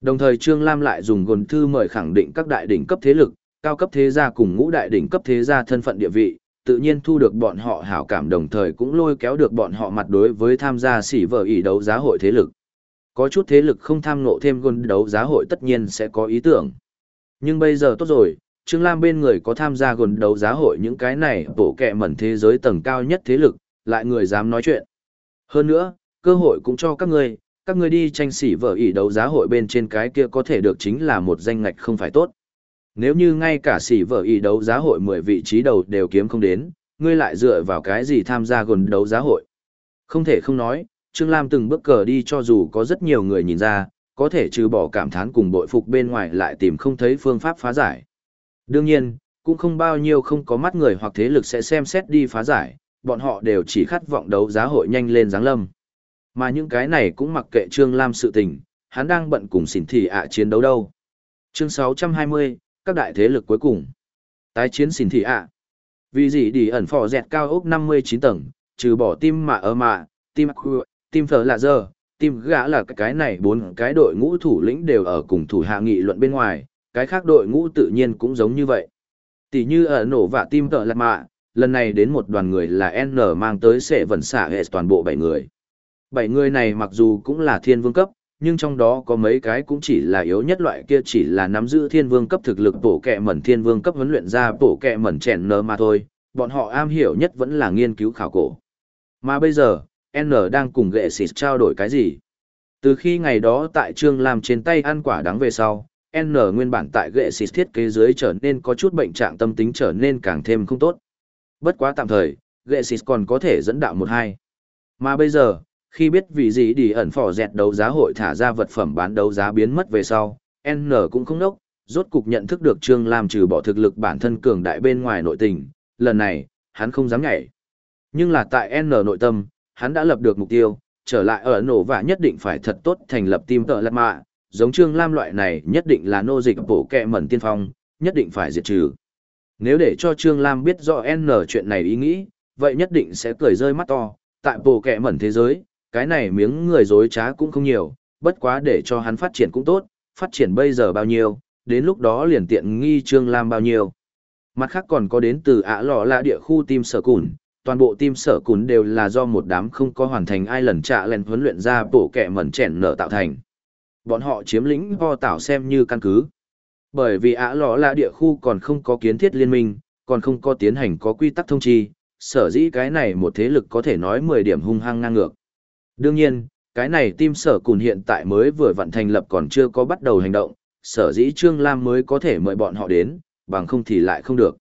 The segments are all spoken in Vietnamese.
Đồng thời Trương Lam lại dùng gồn thư mời khẳng định các đại đỉnh cấp thế lực, cao cấp thế gia cùng ngũ đại đỉnh cấp thế gia thân phận địa vị, tự nhiên thu được bọn họ hảo cảm đồng thời cũng lôi kéo được bọn họ mặt đối với tham gia sỉ vở ỷ đấu giá hội thế lực. Có chút thế lực không tham nộ thêm gồn đấu giá hội tất nhiên sẽ có ý tưởng. Nhưng bây giờ tốt rồi, Trương Lam bên người có tham gia gồn đấu giá hội những cái này bổ kẹ mẩn thế giới tầng cao nhất thế lực, lại người dám nói chuyện. Hơn nữa, cơ hội cũng cho các người các ngươi đi tranh sỉ vợ ỷ đấu giá hội bên trên cái kia có thể được chính là một danh ngạch không phải tốt. Nếu như ngay cả sỉ vợ ỷ đấu giá hội 10 vị trí đầu đều kiếm không đến, ngươi lại dựa vào cái gì tham gia gần đấu giá hội. Không thể không nói, Trương Lam từng bước cờ đi cho dù có rất nhiều người nhìn ra, có thể trừ bỏ cảm thán cùng bội phục bên ngoài lại tìm không thấy phương pháp phá giải. Đương nhiên, cũng không bao nhiêu không có mắt người hoặc thế lực sẽ xem xét đi phá giải, bọn họ đều chỉ khát vọng đấu giá hội nhanh lên giáng lâm. Mà những cái này cũng mặc kệ Trương Lam sự tình, hắn đang bận cùng xỉn thị ạ chiến đấu đâu. Chương 620, các đại thế lực cuối cùng. Tái chiến xỉn thị ạ. Vì gì đi ẩn phò dẹt cao ốc 59 tầng, trừ bỏ tim mà ở mà, tim khu, tim phở là giờ, tim gã là cái này bốn cái đội ngũ thủ lĩnh đều ở cùng thủ hạ nghị luận bên ngoài, cái khác đội ngũ tự nhiên cũng giống như vậy. Tỷ như ở nổ và tim tợ lạc mạ, lần này đến một đoàn người là N mang tới sẽ vận xả hệ toàn bộ 7 người bảy người này mặc dù cũng là thiên vương cấp, nhưng trong đó có mấy cái cũng chỉ là yếu nhất loại kia chỉ là nắm giữ thiên vương cấp thực lực bổ kẹ mẩn thiên vương cấp huấn luyện ra bổ kẹ mẩn chèn nơ mà thôi, bọn họ am hiểu nhất vẫn là nghiên cứu khảo cổ. Mà bây giờ, N đang cùng gệ xịt trao đổi cái gì? Từ khi ngày đó tại Trương làm trên tay ăn quả đắng về sau, N nguyên bản tại gệ xịt thiết kế dưới trở nên có chút bệnh trạng tâm tính trở nên càng thêm không tốt. Bất quá tạm thời, gệ xịt còn có thể dẫn đạo một hai. Mà bây giờ, khi biết vì gì đi ẩn phỏ dẹt đấu giá hội thả ra vật phẩm bán đấu giá biến mất về sau, N cũng không nốc, rốt cục nhận thức được Trương Lam trừ bỏ thực lực bản thân cường đại bên ngoài nội tình, lần này, hắn không dám nhảy. Nhưng là tại N nội tâm, hắn đã lập được mục tiêu, trở lại ở nổ và nhất định phải thật tốt thành lập team tợ lật mạ, giống Trương Lam loại này nhất định là nô dịch bổ kẹ mẩn tiên phong, nhất định phải diệt trừ. Nếu để cho Trương Lam biết rõ N chuyện này ý nghĩ, vậy nhất định sẽ cười rơi mắt to, tại bổ kẹ mẩn thế giới, cái này miếng người dối trá cũng không nhiều, bất quá để cho hắn phát triển cũng tốt, phát triển bây giờ bao nhiêu, đến lúc đó liền tiện nghi Trương Lam bao nhiêu. Mặt khác còn có đến từ ả lọ là địa khu tim sở cùn, toàn bộ tim sở cùn đều là do một đám không có hoàn thành ai lần trạ lên huấn luyện ra bổ kẻ mẩn chèn nở tạo thành. Bọn họ chiếm lĩnh ho tảo xem như căn cứ. Bởi vì ả lọ là địa khu còn không có kiến thiết liên minh, còn không có tiến hành có quy tắc thông chi, sở dĩ cái này một thế lực có thể nói 10 điểm hung hăng ngang ngược. Đương nhiên, cái này tim sở cùn hiện tại mới vừa vận thành lập còn chưa có bắt đầu hành động, sở dĩ Trương Lam mới có thể mời bọn họ đến, bằng không thì lại không được.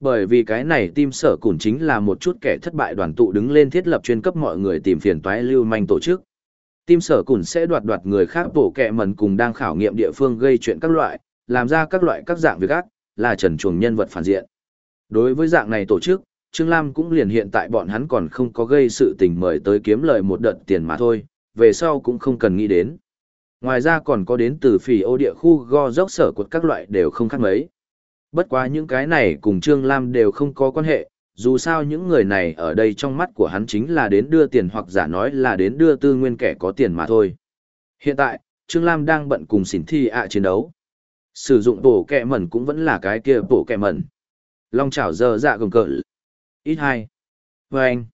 Bởi vì cái này tim sở cùn chính là một chút kẻ thất bại đoàn tụ đứng lên thiết lập chuyên cấp mọi người tìm phiền toái lưu manh tổ chức. Tim sở cùn sẽ đoạt đoạt người khác bổ kẹ mần cùng đang khảo nghiệm địa phương gây chuyện các loại, làm ra các loại các dạng việc ác, là trần chuồng nhân vật phản diện. Đối với dạng này tổ chức, Trương Lam cũng liền hiện tại bọn hắn còn không có gây sự tình mời tới kiếm lời một đợt tiền mà thôi, về sau cũng không cần nghĩ đến. Ngoài ra còn có đến từ phỉ ô địa khu go dốc sở của các loại đều không khác mấy. Bất quá những cái này cùng Trương Lam đều không có quan hệ, dù sao những người này ở đây trong mắt của hắn chính là đến đưa tiền hoặc giả nói là đến đưa tư nguyên kẻ có tiền mà thôi. Hiện tại, Trương Lam đang bận cùng xỉn thi ạ chiến đấu. Sử dụng bổ kẹ mẩn cũng vẫn là cái kia bổ kẹ mẩn. Long chảo giờ dạ gồng cỡ. Ít hai. vê anh.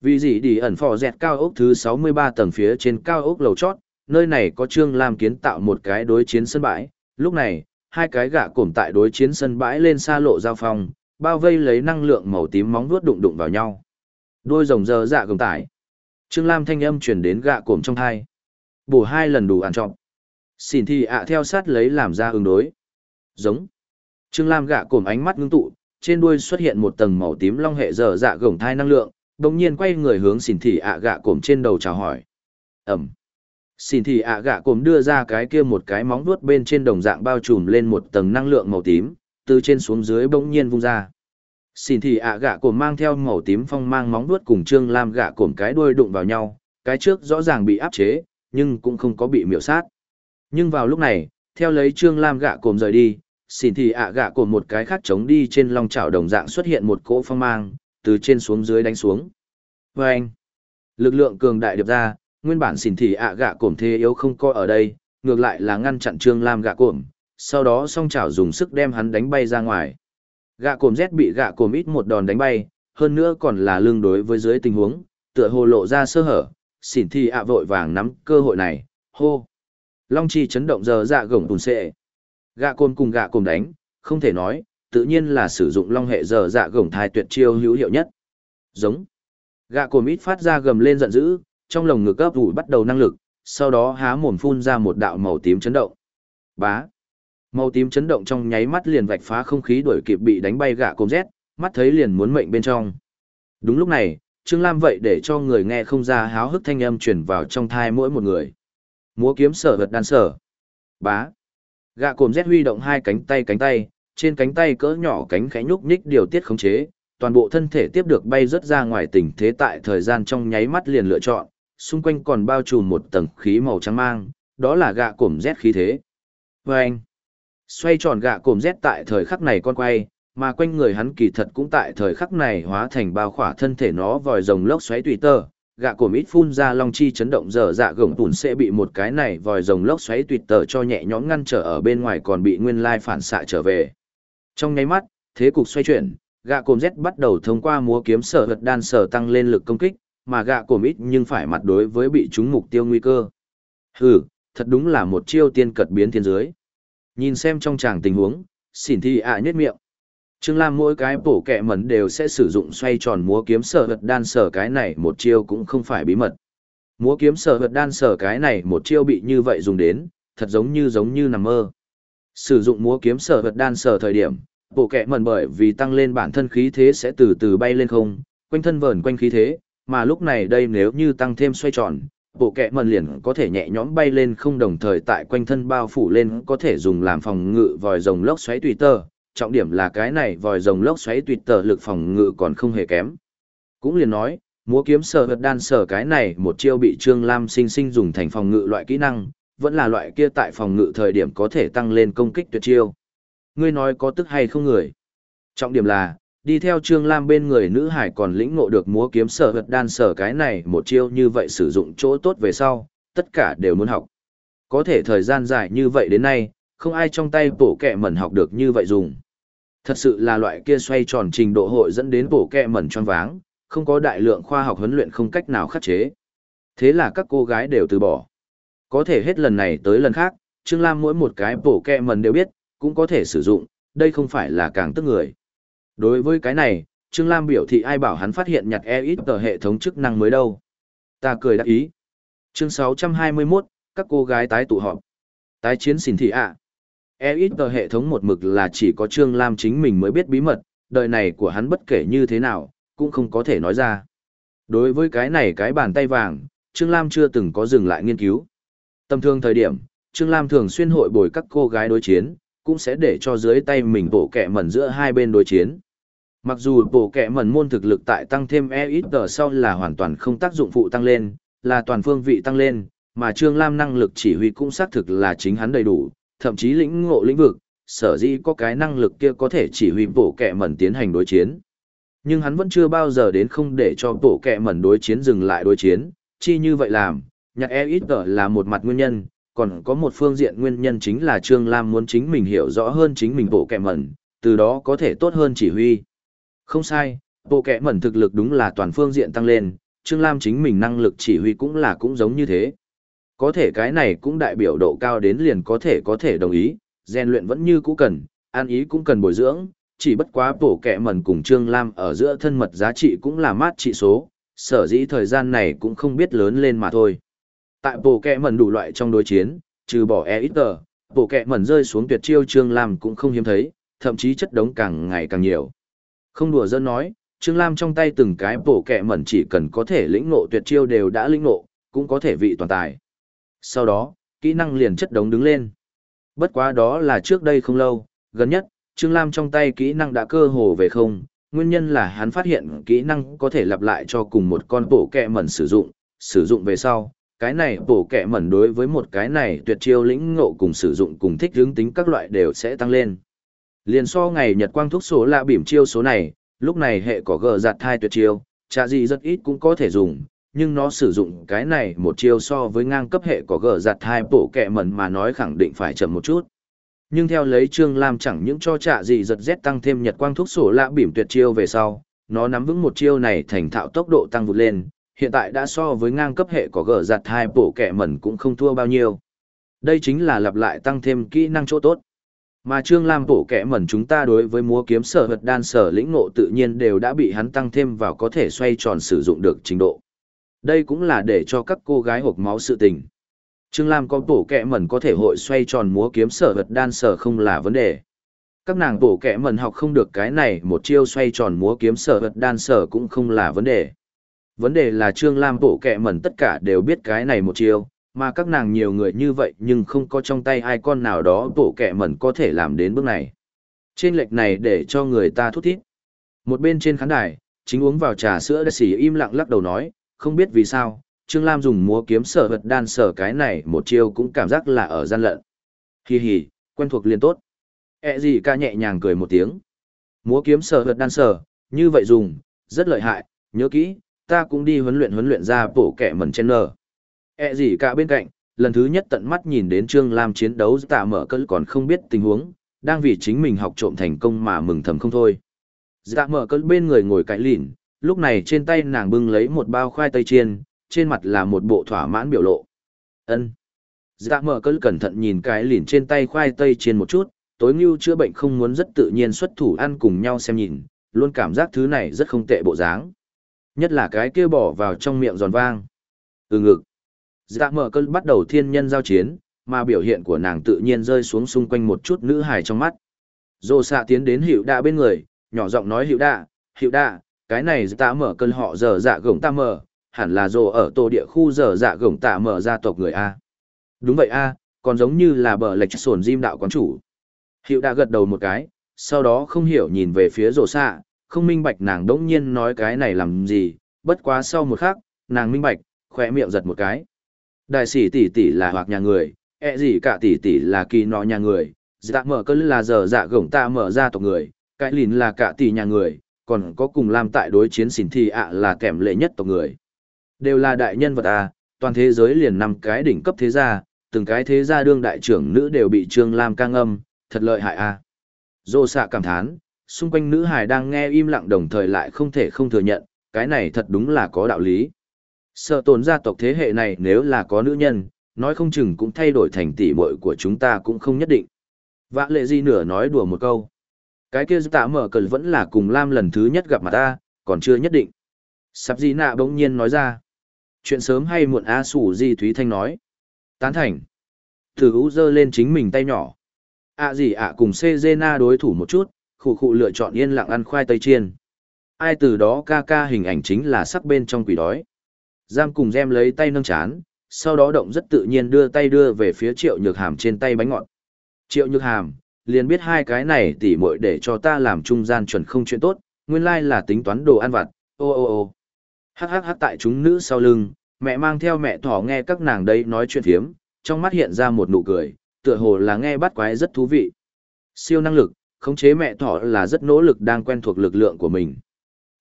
Vì gì đi ẩn phò dẹt cao ốc thứ 63 tầng phía trên cao ốc lầu chót, nơi này có Trương Lam kiến tạo một cái đối chiến sân bãi. Lúc này, hai cái gạ cổm tại đối chiến sân bãi lên xa lộ giao phong, bao vây lấy năng lượng màu tím móng vuốt đụng đụng vào nhau. Đôi rồng dơ dạ gồng tải. Trương Lam thanh âm truyền đến gạ cổm trong thai Bổ hai lần đủ ăn trọng. Xin thì ạ theo sát lấy làm ra ứng đối. Giống. Trương Lam gạ cổm ánh mắt ngưng tụ, trên đuôi xuất hiện một tầng màu tím long hệ dở dạ gồng thai năng lượng, đồng nhiên quay người hướng xỉn thị ạ gạ cổm trên đầu chào hỏi. Ẩm. Xỉn thị ạ gạ cổm đưa ra cái kia một cái móng vuốt bên trên đồng dạng bao trùm lên một tầng năng lượng màu tím, từ trên xuống dưới bỗng nhiên vung ra. Xỉn thị ạ gạ cổm mang theo màu tím phong mang móng vuốt cùng trương lam gạ cổm cái đuôi đụng vào nhau, cái trước rõ ràng bị áp chế, nhưng cũng không có bị miểu sát. Nhưng vào lúc này, theo lấy trương lam gạ cổm rời đi, xin thì ạ gạ của một cái khác chống đi trên long chảo đồng dạng xuất hiện một cỗ phong mang, từ trên xuống dưới đánh xuống. Và anh, lực lượng cường đại điệp ra, nguyên bản xin thì ạ gạ cổm thế yếu không coi ở đây, ngược lại là ngăn chặn Trương Lam gạ cổm, sau đó song chảo dùng sức đem hắn đánh bay ra ngoài. Gạ cổm rét bị gạ cổm ít một đòn đánh bay, hơn nữa còn là lương đối với dưới tình huống, tựa hồ lộ ra sơ hở, xỉn thì ạ vội vàng nắm cơ hội này, hô. Long chi chấn động giờ dạ gồng tùn xệ. Gạ côn cùng gạ cồn đánh, không thể nói, tự nhiên là sử dụng long hệ giờ dạ gồng thai tuyệt chiêu hữu hiệu nhất. Giống. Gạ cồn ít phát ra gầm lên giận dữ, trong lồng ngực ấp ủi bắt đầu năng lực, sau đó há mồm phun ra một đạo màu tím chấn động. Bá. Màu tím chấn động trong nháy mắt liền vạch phá không khí đuổi kịp bị đánh bay gạ cồn rét, mắt thấy liền muốn mệnh bên trong. Đúng lúc này, Trương Lam vậy để cho người nghe không ra háo hức thanh âm truyền vào trong thai mỗi một người. Múa kiếm sở vật đan sở. Bá. Gạ cồm rét huy động hai cánh tay cánh tay, trên cánh tay cỡ nhỏ cánh khẽ nhúc nhích điều tiết khống chế, toàn bộ thân thể tiếp được bay rất ra ngoài tình thế tại thời gian trong nháy mắt liền lựa chọn, xung quanh còn bao trùm một tầng khí màu trắng mang, đó là gạ cồm rét khí thế. Và anh, xoay tròn gạ cồm rét tại thời khắc này con quay, mà quanh người hắn kỳ thật cũng tại thời khắc này hóa thành bao khỏa thân thể nó vòi rồng lốc xoáy tùy tơ. Gạ cồm ít phun ra long chi chấn động dở dạ gồng tùn sẽ bị một cái này vòi rồng lốc xoáy tuyệt tờ cho nhẹ nhõm ngăn trở ở bên ngoài còn bị nguyên lai phản xạ trở về. Trong nháy mắt, thế cục xoay chuyển, gạ cồm Z bắt đầu thông qua múa kiếm sở vật đan sở tăng lên lực công kích, mà gạ cồm ít nhưng phải mặt đối với bị trúng mục tiêu nguy cơ. Hừ, thật đúng là một chiêu tiên cật biến thiên dưới. Nhìn xem trong tràng tình huống, xỉn thi ạ à nhất miệng. Trương Lam mỗi cái bổ kẹ mẩn đều sẽ sử dụng xoay tròn múa kiếm sở vật đan sở cái này một chiêu cũng không phải bí mật. Múa kiếm sở vật đan sở cái này một chiêu bị như vậy dùng đến, thật giống như giống như nằm mơ. Sử dụng múa kiếm sở vật đan sở thời điểm, bộ kẹ mẩn bởi vì tăng lên bản thân khí thế sẽ từ từ bay lên không, quanh thân vờn quanh khí thế, mà lúc này đây nếu như tăng thêm xoay tròn, bộ kẹ mần liền có thể nhẹ nhõm bay lên không đồng thời tại quanh thân bao phủ lên có thể dùng làm phòng ngự vòi rồng lốc xoáy tùy tơ, trọng điểm là cái này vòi rồng lốc xoáy tuyệt tờ lực phòng ngự còn không hề kém. Cũng liền nói, múa kiếm sở vật đan sở cái này một chiêu bị Trương Lam sinh sinh dùng thành phòng ngự loại kỹ năng, vẫn là loại kia tại phòng ngự thời điểm có thể tăng lên công kích tuyệt chiêu. Ngươi nói có tức hay không người? Trọng điểm là, đi theo Trương Lam bên người nữ hải còn lĩnh ngộ được múa kiếm sở vật đan sở cái này một chiêu như vậy sử dụng chỗ tốt về sau, tất cả đều muốn học. Có thể thời gian dài như vậy đến nay, không ai trong tay bổ kẹ mẩn học được như vậy dùng. Thật sự là loại kia xoay tròn trình độ hội dẫn đến bổ kẹ mẩn tròn váng, không có đại lượng khoa học huấn luyện không cách nào khắc chế. Thế là các cô gái đều từ bỏ. Có thể hết lần này tới lần khác, Trương Lam mỗi một cái bổ kẹ mẩn đều biết, cũng có thể sử dụng, đây không phải là càng tức người. Đối với cái này, Trương Lam biểu thị ai bảo hắn phát hiện nhặt e ít tờ hệ thống chức năng mới đâu. Ta cười đắc ý. Chương 621, các cô gái tái tụ họp. Tái chiến xỉn thị ạ ít tờ hệ thống một mực là chỉ có Trương Lam chính mình mới biết bí mật, đời này của hắn bất kể như thế nào, cũng không có thể nói ra. Đối với cái này cái bàn tay vàng, Trương Lam chưa từng có dừng lại nghiên cứu. Tầm thường thời điểm, Trương Lam thường xuyên hội bồi các cô gái đối chiến, cũng sẽ để cho dưới tay mình bộ kẹ mẩn giữa hai bên đối chiến. Mặc dù bộ kẹ mẩn môn thực lực tại tăng thêm e ít tờ sau là hoàn toàn không tác dụng phụ tăng lên, là toàn phương vị tăng lên, mà Trương Lam năng lực chỉ huy cũng xác thực là chính hắn đầy đủ, thậm chí lĩnh ngộ lĩnh vực, sở dĩ có cái năng lực kia có thể chỉ huy bộ kẹ mẩn tiến hành đối chiến. Nhưng hắn vẫn chưa bao giờ đến không để cho bộ kẹ mẩn đối chiến dừng lại đối chiến, chi như vậy làm, nhạc e ít là một mặt nguyên nhân, còn có một phương diện nguyên nhân chính là Trương Lam muốn chính mình hiểu rõ hơn chính mình bộ kẹ mẩn, từ đó có thể tốt hơn chỉ huy. Không sai, bộ kẹ mẩn thực lực đúng là toàn phương diện tăng lên, Trương Lam chính mình năng lực chỉ huy cũng là cũng giống như thế. Có thể cái này cũng đại biểu độ cao đến liền có thể có thể đồng ý, rèn luyện vẫn như cũ cần, an ý cũng cần bồi dưỡng, chỉ bất quá bổ kẹ mẩn cùng Trương Lam ở giữa thân mật giá trị cũng là mát trị số, sở dĩ thời gian này cũng không biết lớn lên mà thôi. Tại bổ kẹ mẩn đủ loại trong đối chiến, trừ bỏ e ít tờ, bổ kẹ mẩn rơi xuống tuyệt chiêu Trương Lam cũng không hiếm thấy, thậm chí chất đống càng ngày càng nhiều. Không đùa dân nói, Trương Lam trong tay từng cái bổ kẹ mẩn chỉ cần có thể lĩnh ngộ tuyệt chiêu đều đã lĩnh ngộ, cũng có thể vị toàn tài. Sau đó, kỹ năng liền chất đống đứng lên. Bất quá đó là trước đây không lâu, gần nhất, Trương Lam trong tay kỹ năng đã cơ hồ về không, nguyên nhân là hắn phát hiện kỹ năng có thể lặp lại cho cùng một con bổ kẹ mẩn sử dụng, sử dụng về sau, cái này bổ kẹ mẩn đối với một cái này tuyệt chiêu lĩnh ngộ cùng sử dụng cùng thích hướng tính các loại đều sẽ tăng lên. Liền so ngày nhật quang thuốc số lạ bỉm chiêu số này, lúc này hệ có gờ giặt thai tuyệt chiêu, chả gì rất ít cũng có thể dùng, nhưng nó sử dụng cái này một chiêu so với ngang cấp hệ có gờ giặt hai bộ kẹ mẩn mà nói khẳng định phải chậm một chút. Nhưng theo lấy Trương Lam chẳng những cho trả gì giật rét tăng thêm nhật quang thuốc sổ lạ bỉm tuyệt chiêu về sau, nó nắm vững một chiêu này thành thạo tốc độ tăng vụt lên, hiện tại đã so với ngang cấp hệ có gờ giặt hai bộ kẹ mẩn cũng không thua bao nhiêu. Đây chính là lặp lại tăng thêm kỹ năng chỗ tốt. Mà Trương Lam bổ kẻ mẩn chúng ta đối với múa kiếm sở vật đan sở lĩnh ngộ tự nhiên đều đã bị hắn tăng thêm vào có thể xoay tròn sử dụng được trình độ. Đây cũng là để cho các cô gái hộp máu sự tình. Trương Lam có tổ kẹ mẩn có thể hội xoay tròn múa kiếm sở vật đan sở không là vấn đề. Các nàng bộ kẹ mẩn học không được cái này một chiêu xoay tròn múa kiếm sở vật đan sở cũng không là vấn đề. Vấn đề là Trương Lam bộ kẹ mẩn tất cả đều biết cái này một chiêu, mà các nàng nhiều người như vậy nhưng không có trong tay ai con nào đó tổ kẹ mẩn có thể làm đến bước này. Trên lệch này để cho người ta thút thít. Một bên trên khán đài, chính uống vào trà sữa đã xỉ im lặng lắc đầu nói, không biết vì sao, Trương Lam dùng múa kiếm sở vật đan sở cái này một chiêu cũng cảm giác là ở gian lận. Hì hì, quen thuộc liền tốt. E gì ca nhẹ nhàng cười một tiếng. Múa kiếm sở vật đan sở, như vậy dùng, rất lợi hại, nhớ kỹ, ta cũng đi huấn luyện huấn luyện ra bộ kẻ mẩn trên nở. E gì cả bên cạnh, lần thứ nhất tận mắt nhìn đến Trương Lam chiến đấu tạ mở cỡ còn không biết tình huống, đang vì chính mình học trộm thành công mà mừng thầm không thôi. Dạ mở cỡ bên người ngồi cãi lìn, lúc này trên tay nàng bưng lấy một bao khoai tây chiên, trên mặt là một bộ thỏa mãn biểu lộ. ân Dạ mở cỡ cẩn thận nhìn cái lìn trên tay khoai tây chiên một chút, tối ngưu chữa bệnh không muốn rất tự nhiên xuất thủ ăn cùng nhau xem nhìn, luôn cảm giác thứ này rất không tệ bộ dáng. Nhất là cái kia bỏ vào trong miệng giòn vang. Ừ ngực. Dạ mở cơn bắt đầu thiên nhân giao chiến, mà biểu hiện của nàng tự nhiên rơi xuống xung quanh một chút nữ hài trong mắt. Dô xạ tiến đến hiệu đạ bên người, nhỏ giọng nói hiệu đạ, hiệu đạ, cái này ta mở cơn họ giờ dạ gồng ta mở, hẳn là dồ ở tổ địa khu giờ dạ gồng ta mở gia tộc người A. Đúng vậy A, còn giống như là bờ lệch sồn diêm đạo quán chủ. Hiệu đã gật đầu một cái, sau đó không hiểu nhìn về phía rổ xạ, không minh bạch nàng đỗng nhiên nói cái này làm gì, bất quá sau một khắc, nàng minh bạch, khỏe miệng giật một cái. Đại sĩ tỷ tỷ là hoặc nhà người, ẹ gì cả tỷ tỷ là kỳ nọ nhà người, dạ mở cơn là giờ dạ gổng ta mở ra tộc người, cái lìn là cả tỷ nhà người, còn có cùng làm tại đối chiến xỉn thì ạ là kèm lệ nhất tộc người. Đều là đại nhân vật à, toàn thế giới liền năm cái đỉnh cấp thế gia, từng cái thế gia đương đại trưởng nữ đều bị Trương Lam ca ngâm, thật lợi hại à. Dô xạ cảm thán, xung quanh nữ hài đang nghe im lặng đồng thời lại không thể không thừa nhận, cái này thật đúng là có đạo lý. Sợ tồn gia tộc thế hệ này nếu là có nữ nhân, nói không chừng cũng thay đổi thành tỷ muội của chúng ta cũng không nhất định. Vã lệ di nửa nói đùa một câu. Cái kia tạ mở cờ vẫn là cùng Lam lần thứ nhất gặp mặt ta, còn chưa nhất định. Sắp di nạ bỗng nhiên nói ra. Chuyện sớm hay muộn A sủ di Thúy Thanh nói. Tán thành. Thử hữu dơ lên chính mình tay nhỏ. ạ gì ạ cùng xê dê na đối thủ một chút, khụ khụ lựa chọn yên lặng ăn khoai tây chiên. Ai từ đó ca ca hình ảnh chính là sắc bên trong quỷ đói. Giam cùng gem lấy tay nâng chán, sau đó động rất tự nhiên đưa tay đưa về phía triệu nhược hàm trên tay bánh ngọt. Triệu nhược hàm, liền biết hai cái này tỉ muội để cho ta làm trung gian chuẩn không chuyện tốt, nguyên lai là tính toán đồ ăn vặt, ô ô ô. Hắc hắc hắc tại chúng nữ sau lưng, mẹ mang theo mẹ thỏ nghe các nàng đây nói chuyện thiếm, trong mắt hiện ra một nụ cười, tựa hồ là nghe bắt quái rất thú vị. Siêu năng lực, khống chế mẹ thỏ là rất nỗ lực đang quen thuộc lực lượng của mình.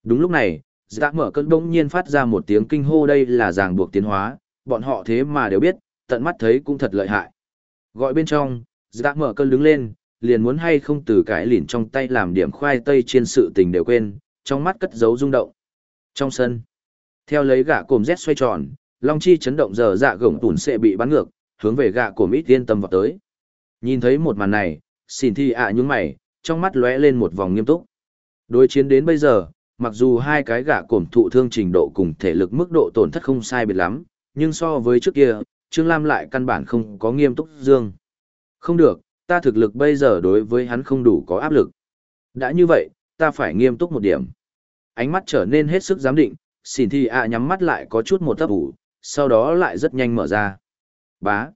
Đúng lúc này, giã mở cơn bỗng nhiên phát ra một tiếng kinh hô đây là ràng buộc tiến hóa, bọn họ thế mà đều biết, tận mắt thấy cũng thật lợi hại. Gọi bên trong, giã mở cơn đứng lên, liền muốn hay không từ cái lìn trong tay làm điểm khoai tây trên sự tình đều quên, trong mắt cất giấu rung động. Trong sân, theo lấy gã cồm Z xoay tròn, Long Chi chấn động giờ dạ gồng tủn sẽ bị bắn ngược, hướng về gã cồm ít yên tâm vào tới. Nhìn thấy một màn này, xin thi ạ à mày, trong mắt lóe lên một vòng nghiêm túc. Đối chiến đến bây giờ, mặc dù hai cái gã cồm thụ thương trình độ cùng thể lực mức độ tổn thất không sai biệt lắm, nhưng so với trước kia, Trương Lam lại căn bản không có nghiêm túc dương. Không được, ta thực lực bây giờ đối với hắn không đủ có áp lực. Đã như vậy, ta phải nghiêm túc một điểm. Ánh mắt trở nên hết sức giám định, xỉn thi ạ nhắm mắt lại có chút một tấp ủ, sau đó lại rất nhanh mở ra. Bá.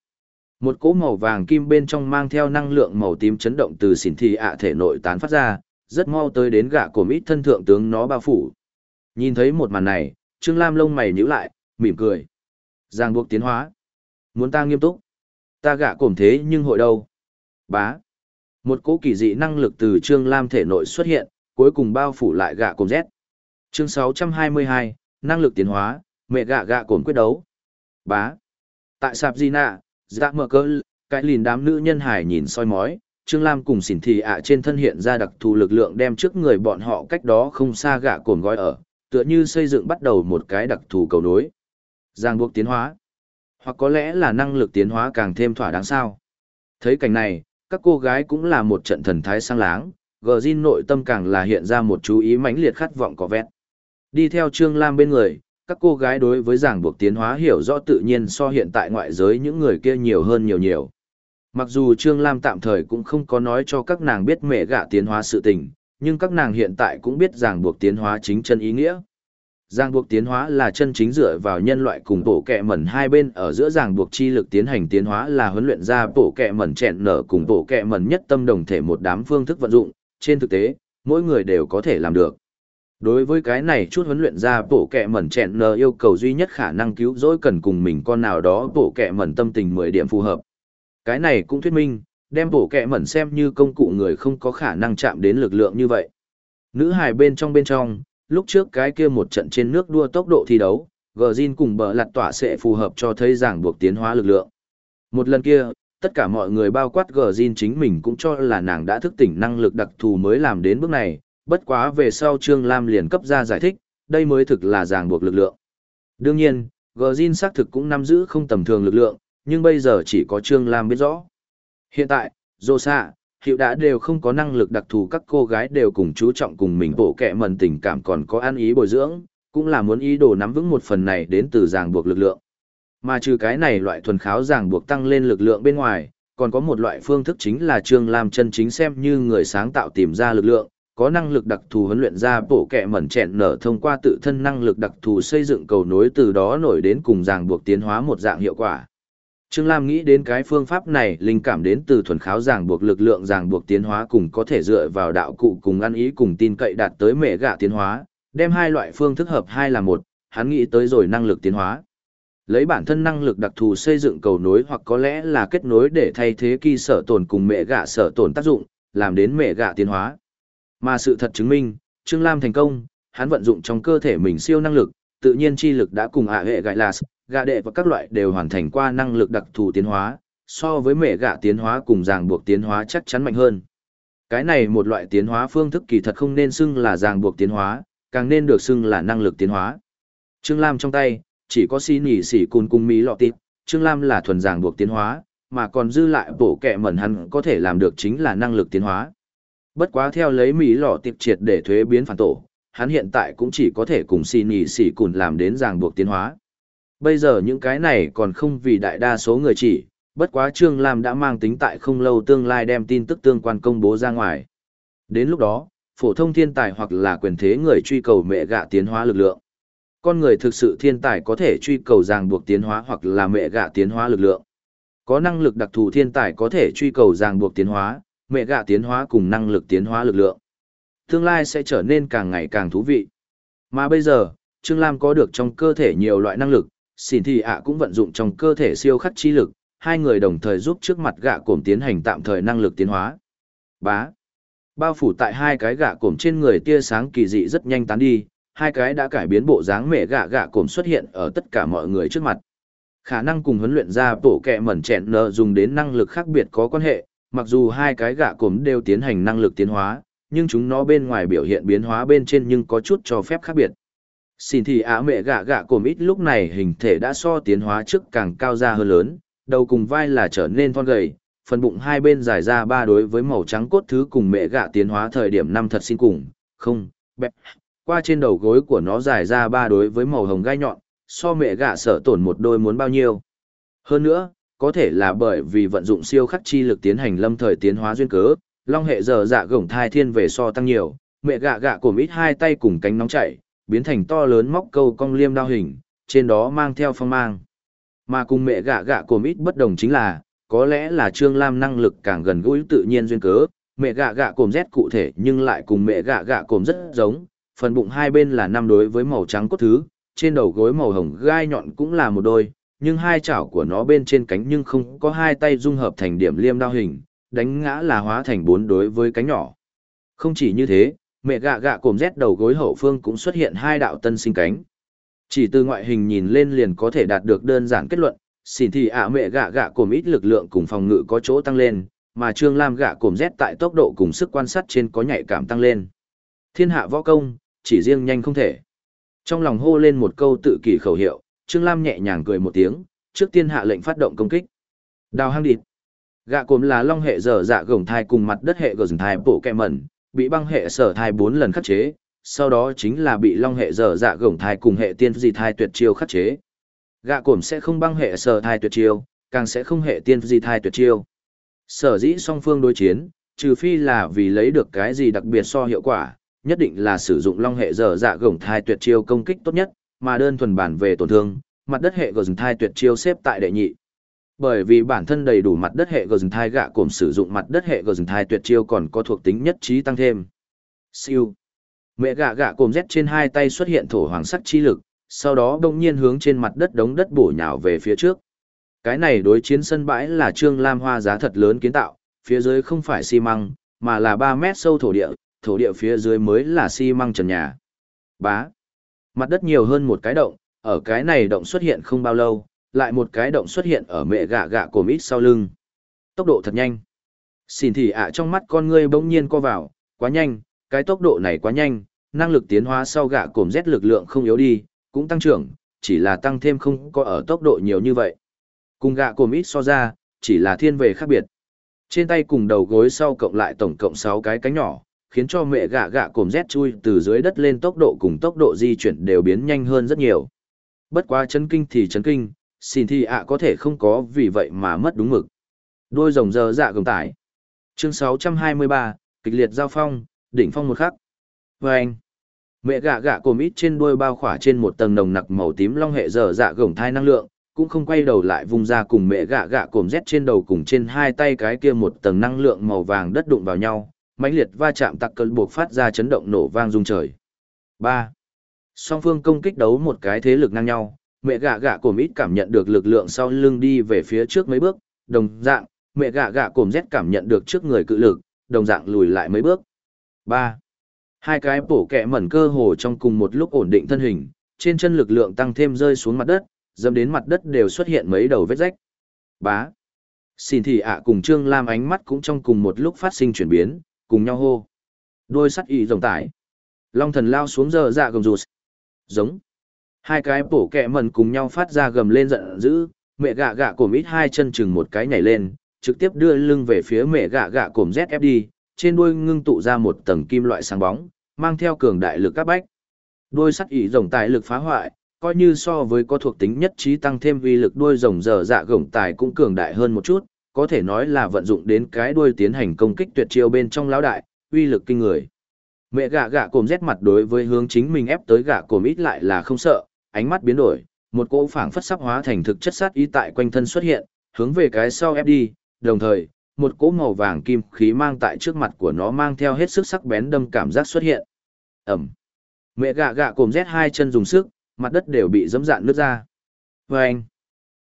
Một cỗ màu vàng kim bên trong mang theo năng lượng màu tím chấn động từ xỉn thi ạ thể nội tán phát ra, rất mau tới đến gã cổ mít thân thượng tướng nó bao phủ. Nhìn thấy một màn này, Trương Lam lông mày nhíu lại, mỉm cười. Giang buộc tiến hóa. Muốn ta nghiêm túc. Ta gã cổm thế nhưng hội đâu. Bá. Một cỗ kỳ dị năng lực từ Trương Lam thể nội xuất hiện, cuối cùng bao phủ lại gã cồn Z. Chương 622, năng lực tiến hóa, Mẹ gạ gạ cồn quyết đấu. Bá. Tại sạp Gina, dạ mở cơ, cái lìn đám nữ nhân hải nhìn soi mói, Trương Lam cùng xỉn thì ạ trên thân hiện ra đặc thù lực lượng đem trước người bọn họ cách đó không xa gạ cồn gói ở, tựa như xây dựng bắt đầu một cái đặc thù cầu nối. Giang buộc tiến hóa. Hoặc có lẽ là năng lực tiến hóa càng thêm thỏa đáng sao. Thấy cảnh này, các cô gái cũng là một trận thần thái sang láng, gờ Jin nội tâm càng là hiện ra một chú ý mãnh liệt khát vọng có vẹn. Đi theo Trương Lam bên người, các cô gái đối với giảng buộc tiến hóa hiểu rõ tự nhiên so hiện tại ngoại giới những người kia nhiều hơn nhiều nhiều. Mặc dù Trương Lam tạm thời cũng không có nói cho các nàng biết mẹ gạ tiến hóa sự tình, nhưng các nàng hiện tại cũng biết giảng buộc tiến hóa chính chân ý nghĩa giang buộc tiến hóa là chân chính dựa vào nhân loại cùng bộ kẹ mẩn hai bên ở giữa giang buộc chi lực tiến hành tiến hóa là huấn luyện ra bộ kẹ mẩn chẹn nở cùng bộ kẹ mẩn nhất tâm đồng thể một đám phương thức vận dụng, trên thực tế, mỗi người đều có thể làm được. Đối với cái này chút huấn luyện ra bộ kẹ mẩn chẹn nở yêu cầu duy nhất khả năng cứu rỗi cần cùng mình con nào đó bộ kẹ mẩn tâm tình 10 điểm phù hợp. Cái này cũng thuyết minh, đem bộ kẹ mẩn xem như công cụ người không có khả năng chạm đến lực lượng như vậy. Nữ hài bên trong bên trong, lúc trước cái kia một trận trên nước đua tốc độ thi đấu, Gjin cùng bờ lặt tỏa sẽ phù hợp cho thấy giảng buộc tiến hóa lực lượng. Một lần kia, tất cả mọi người bao quát Gjin chính mình cũng cho là nàng đã thức tỉnh năng lực đặc thù mới làm đến bước này, bất quá về sau Trương Lam liền cấp ra giải thích, đây mới thực là giảng buộc lực lượng. Đương nhiên, Gjin xác thực cũng nắm giữ không tầm thường lực lượng, nhưng bây giờ chỉ có Trương Lam biết rõ. Hiện tại, Dô Sạ, hiệu đã đều không có năng lực đặc thù các cô gái đều cùng chú trọng cùng mình bổ kẹ mần tình cảm còn có ăn ý bồi dưỡng, cũng là muốn ý đồ nắm vững một phần này đến từ ràng buộc lực lượng. Mà trừ cái này loại thuần kháo ràng buộc tăng lên lực lượng bên ngoài, còn có một loại phương thức chính là Trương Lam chân chính xem như người sáng tạo tìm ra lực lượng, có năng lực đặc thù huấn luyện ra bộ kẹ mẩn chẹn nở thông qua tự thân năng lực đặc thù xây dựng cầu nối từ đó nổi đến cùng ràng buộc tiến hóa một dạng hiệu quả. Trương Lam nghĩ đến cái phương pháp này linh cảm đến từ thuần kháo ràng buộc lực lượng ràng buộc tiến hóa cùng có thể dựa vào đạo cụ cùng ăn ý cùng tin cậy đạt tới mẹ gạ tiến hóa, đem hai loại phương thức hợp hai là một, hắn nghĩ tới rồi năng lực tiến hóa. Lấy bản thân năng lực đặc thù xây dựng cầu nối hoặc có lẽ là kết nối để thay thế kỳ sở tồn cùng mẹ gạ sở tồn tác dụng, làm đến mẹ gạ tiến hóa. Mà sự thật chứng minh, Trương Lam thành công, hắn vận dụng trong cơ thể mình siêu năng lực, tự nhiên chi lực đã cùng ạ hệ gại là gạ đệ và các loại đều hoàn thành qua năng lực đặc thù tiến hóa, so với mẹ gạ tiến hóa cùng ràng buộc tiến hóa chắc chắn mạnh hơn. Cái này một loại tiến hóa phương thức kỳ thật không nên xưng là ràng buộc tiến hóa, càng nên được xưng là năng lực tiến hóa. Trương Lam trong tay, chỉ có xí nỉ xỉ cùn cung mỹ lọ tịp, Trương Lam là thuần ràng buộc tiến hóa, mà còn dư lại bổ kẹ mẩn hắn có thể làm được chính là năng lực tiến hóa. Bất quá theo lấy mỹ lọ tịp triệt để thuế biến phản tổ, hắn hiện tại cũng chỉ có thể cùng xì nỉ xỉ cùn làm đến ràng buộc tiến hóa. Bây giờ những cái này còn không vì đại đa số người chỉ, bất quá Trương Lam đã mang tính tại không lâu tương lai đem tin tức tương quan công bố ra ngoài. Đến lúc đó, phổ thông thiên tài hoặc là quyền thế người truy cầu mẹ gạ tiến hóa lực lượng. Con người thực sự thiên tài có thể truy cầu ràng buộc tiến hóa hoặc là mẹ gạ tiến hóa lực lượng. Có năng lực đặc thù thiên tài có thể truy cầu ràng buộc tiến hóa, mẹ gạ tiến hóa cùng năng lực tiến hóa lực lượng. Tương lai sẽ trở nên càng ngày càng thú vị. Mà bây giờ, Trương Lam có được trong cơ thể nhiều loại năng lực, xin thì ạ cũng vận dụng trong cơ thể siêu khắc chi lực, hai người đồng thời giúp trước mặt gạ cổm tiến hành tạm thời năng lực tiến hóa. Bá. Bao phủ tại hai cái gạ cổm trên người tia sáng kỳ dị rất nhanh tán đi, hai cái đã cải biến bộ dáng mẹ gạ gạ cổm xuất hiện ở tất cả mọi người trước mặt. Khả năng cùng huấn luyện ra bộ kẹ mẩn chẹn nợ dùng đến năng lực khác biệt có quan hệ, mặc dù hai cái gạ cổm đều tiến hành năng lực tiến hóa, nhưng chúng nó bên ngoài biểu hiện biến hóa bên trên nhưng có chút cho phép khác biệt. Xin thì á mẹ gạ gạ cồm ít lúc này hình thể đã so tiến hóa trước càng cao ra hơn lớn, đầu cùng vai là trở nên thon gầy, phần bụng hai bên dài ra ba đối với màu trắng cốt thứ cùng mẹ gạ tiến hóa thời điểm năm thật xin cùng, không, bẹp. Qua trên đầu gối của nó dài ra ba đối với màu hồng gai nhọn, so mẹ gạ sợ tổn một đôi muốn bao nhiêu. Hơn nữa, có thể là bởi vì vận dụng siêu khắc chi lực tiến hành lâm thời tiến hóa duyên cớ, long hệ giờ dạ gổng thai thiên về so tăng nhiều, mẹ gạ gạ cồm ít hai tay cùng cánh nóng chảy, biến thành to lớn móc câu cong liêm đao hình, trên đó mang theo phong mang. Mà cùng mẹ gạ gạ cồm ít bất đồng chính là, có lẽ là Trương Lam năng lực càng gần gũi tự nhiên duyên cớ, mẹ gạ gạ cồm rét cụ thể nhưng lại cùng mẹ gạ gạ cồm rất giống, phần bụng hai bên là năm đối với màu trắng cốt thứ, trên đầu gối màu hồng gai nhọn cũng là một đôi, nhưng hai chảo của nó bên trên cánh nhưng không có hai tay dung hợp thành điểm liêm đao hình, đánh ngã là hóa thành bốn đối với cánh nhỏ. Không chỉ như thế, mẹ gạ gạ cồm rét đầu gối hậu phương cũng xuất hiện hai đạo tân sinh cánh. Chỉ từ ngoại hình nhìn lên liền có thể đạt được đơn giản kết luận, xỉn thì ạ mẹ gạ gạ cồm ít lực lượng cùng phòng ngự có chỗ tăng lên, mà Trương Lam gạ cồm rét tại tốc độ cùng sức quan sát trên có nhạy cảm tăng lên. Thiên hạ võ công, chỉ riêng nhanh không thể. Trong lòng hô lên một câu tự kỷ khẩu hiệu, Trương Lam nhẹ nhàng cười một tiếng, trước tiên hạ lệnh phát động công kích. Đào hang địt. Gạ cồm là long hệ dở dạ gồng thai cùng mặt đất hệ gồng thai bổ kẹ mẩn, bị băng hệ sở thai bốn lần khắc chế, sau đó chính là bị long hệ dở dạ gồng thai cùng hệ tiên di thai tuyệt chiêu khắc chế. Gạ cổm sẽ không băng hệ sở thai tuyệt chiêu, càng sẽ không hệ tiên di thai tuyệt chiêu. Sở dĩ song phương đối chiến, trừ phi là vì lấy được cái gì đặc biệt so hiệu quả, nhất định là sử dụng long hệ dở dạ gồng thai tuyệt chiêu công kích tốt nhất, mà đơn thuần bản về tổn thương, mặt đất hệ gồng thai tuyệt chiêu xếp tại đệ nhị. Bởi vì bản thân đầy đủ mặt đất hệ gồng thai gạ cổm sử dụng mặt đất hệ gồng thai tuyệt chiêu còn có thuộc tính nhất trí tăng thêm. Siêu. Mẹ gạ gạ cổm rét trên hai tay xuất hiện thổ hoàng sắc chi lực, sau đó đông nhiên hướng trên mặt đất đống đất bổ nhào về phía trước. Cái này đối chiến sân bãi là trương lam hoa giá thật lớn kiến tạo, phía dưới không phải xi măng, mà là ba mét sâu thổ địa, thổ địa phía dưới mới là xi măng trần nhà. Bá. Mặt đất nhiều hơn một cái động, ở cái này động xuất hiện không bao lâu, lại một cái động xuất hiện ở mẹ gạ gạ cổ mít sau lưng. Tốc độ thật nhanh. Xin thì ạ trong mắt con ngươi bỗng nhiên co vào, quá nhanh, cái tốc độ này quá nhanh, năng lực tiến hóa sau gạ cồm rét lực lượng không yếu đi, cũng tăng trưởng, chỉ là tăng thêm không có ở tốc độ nhiều như vậy. Cùng gạ cồm ít so ra, chỉ là thiên về khác biệt. Trên tay cùng đầu gối sau cộng lại tổng cộng 6 cái cánh nhỏ, khiến cho mẹ gạ gạ cồm rét chui từ dưới đất lên tốc độ cùng tốc độ di chuyển đều biến nhanh hơn rất nhiều. Bất quá chấn kinh thì chấn kinh, xin thì ạ có thể không có vì vậy mà mất đúng mực. Đôi rồng dơ dạ gồng tải. Chương 623, kịch liệt giao phong, đỉnh phong một khắc. Và anh, mẹ gạ gạ cồm ít trên đuôi bao khỏa trên một tầng nồng nặc màu tím long hệ dở dạ gồng thai năng lượng, cũng không quay đầu lại vùng ra cùng mẹ gạ gạ cồm rét trên đầu cùng trên hai tay cái kia một tầng năng lượng màu vàng đất đụng vào nhau, mãnh liệt va chạm tặc cơn buộc phát ra chấn động nổ vang rung trời. 3. Song phương công kích đấu một cái thế lực ngang nhau, mẹ gạ gạ cổm ít cảm nhận được lực lượng sau lưng đi về phía trước mấy bước, đồng dạng, mẹ gạ gạ cổm rét cảm nhận được trước người cự lực, đồng dạng lùi lại mấy bước. Ba, Hai cái bổ kẹ mẩn cơ hồ trong cùng một lúc ổn định thân hình, trên chân lực lượng tăng thêm rơi xuống mặt đất, dâm đến mặt đất đều xuất hiện mấy đầu vết rách. Bá. Xin thì ạ cùng Trương Lam ánh mắt cũng trong cùng một lúc phát sinh chuyển biến, cùng nhau hô. Đôi sắt ý rồng tải. Long thần lao xuống giờ dạ gầm rụt. Giống. Hai cái bổ kẹ mẩn cùng nhau phát ra gầm lên giận dữ, mẹ gạ gạ cổm ít hai chân chừng một cái nhảy lên, trực tiếp đưa lưng về phía mẹ gạ gạ cồm ZFD, trên đuôi ngưng tụ ra một tầng kim loại sáng bóng, mang theo cường đại lực các bách. Đuôi sắt ỉ rồng tài lực phá hoại, coi như so với có thuộc tính nhất trí tăng thêm vi lực đuôi rồng dở dạ gồng tài cũng cường đại hơn một chút, có thể nói là vận dụng đến cái đuôi tiến hành công kích tuyệt chiêu bên trong lão đại, uy lực kinh người. Mẹ gạ gạ cồm rét mặt đối với hướng chính mình ép tới gạ cồm ít lại là không sợ, ánh mắt biến đổi, một cỗ phảng phất sắp hóa thành thực chất sát ý tại quanh thân xuất hiện, hướng về cái sau ép đi, đồng thời, một cỗ màu vàng kim khí mang tại trước mặt của nó mang theo hết sức sắc bén đâm cảm giác xuất hiện. Ẩm. Mẹ gạ gạ cồm rét hai chân dùng sức, mặt đất đều bị dẫm dạn nước ra. Và anh.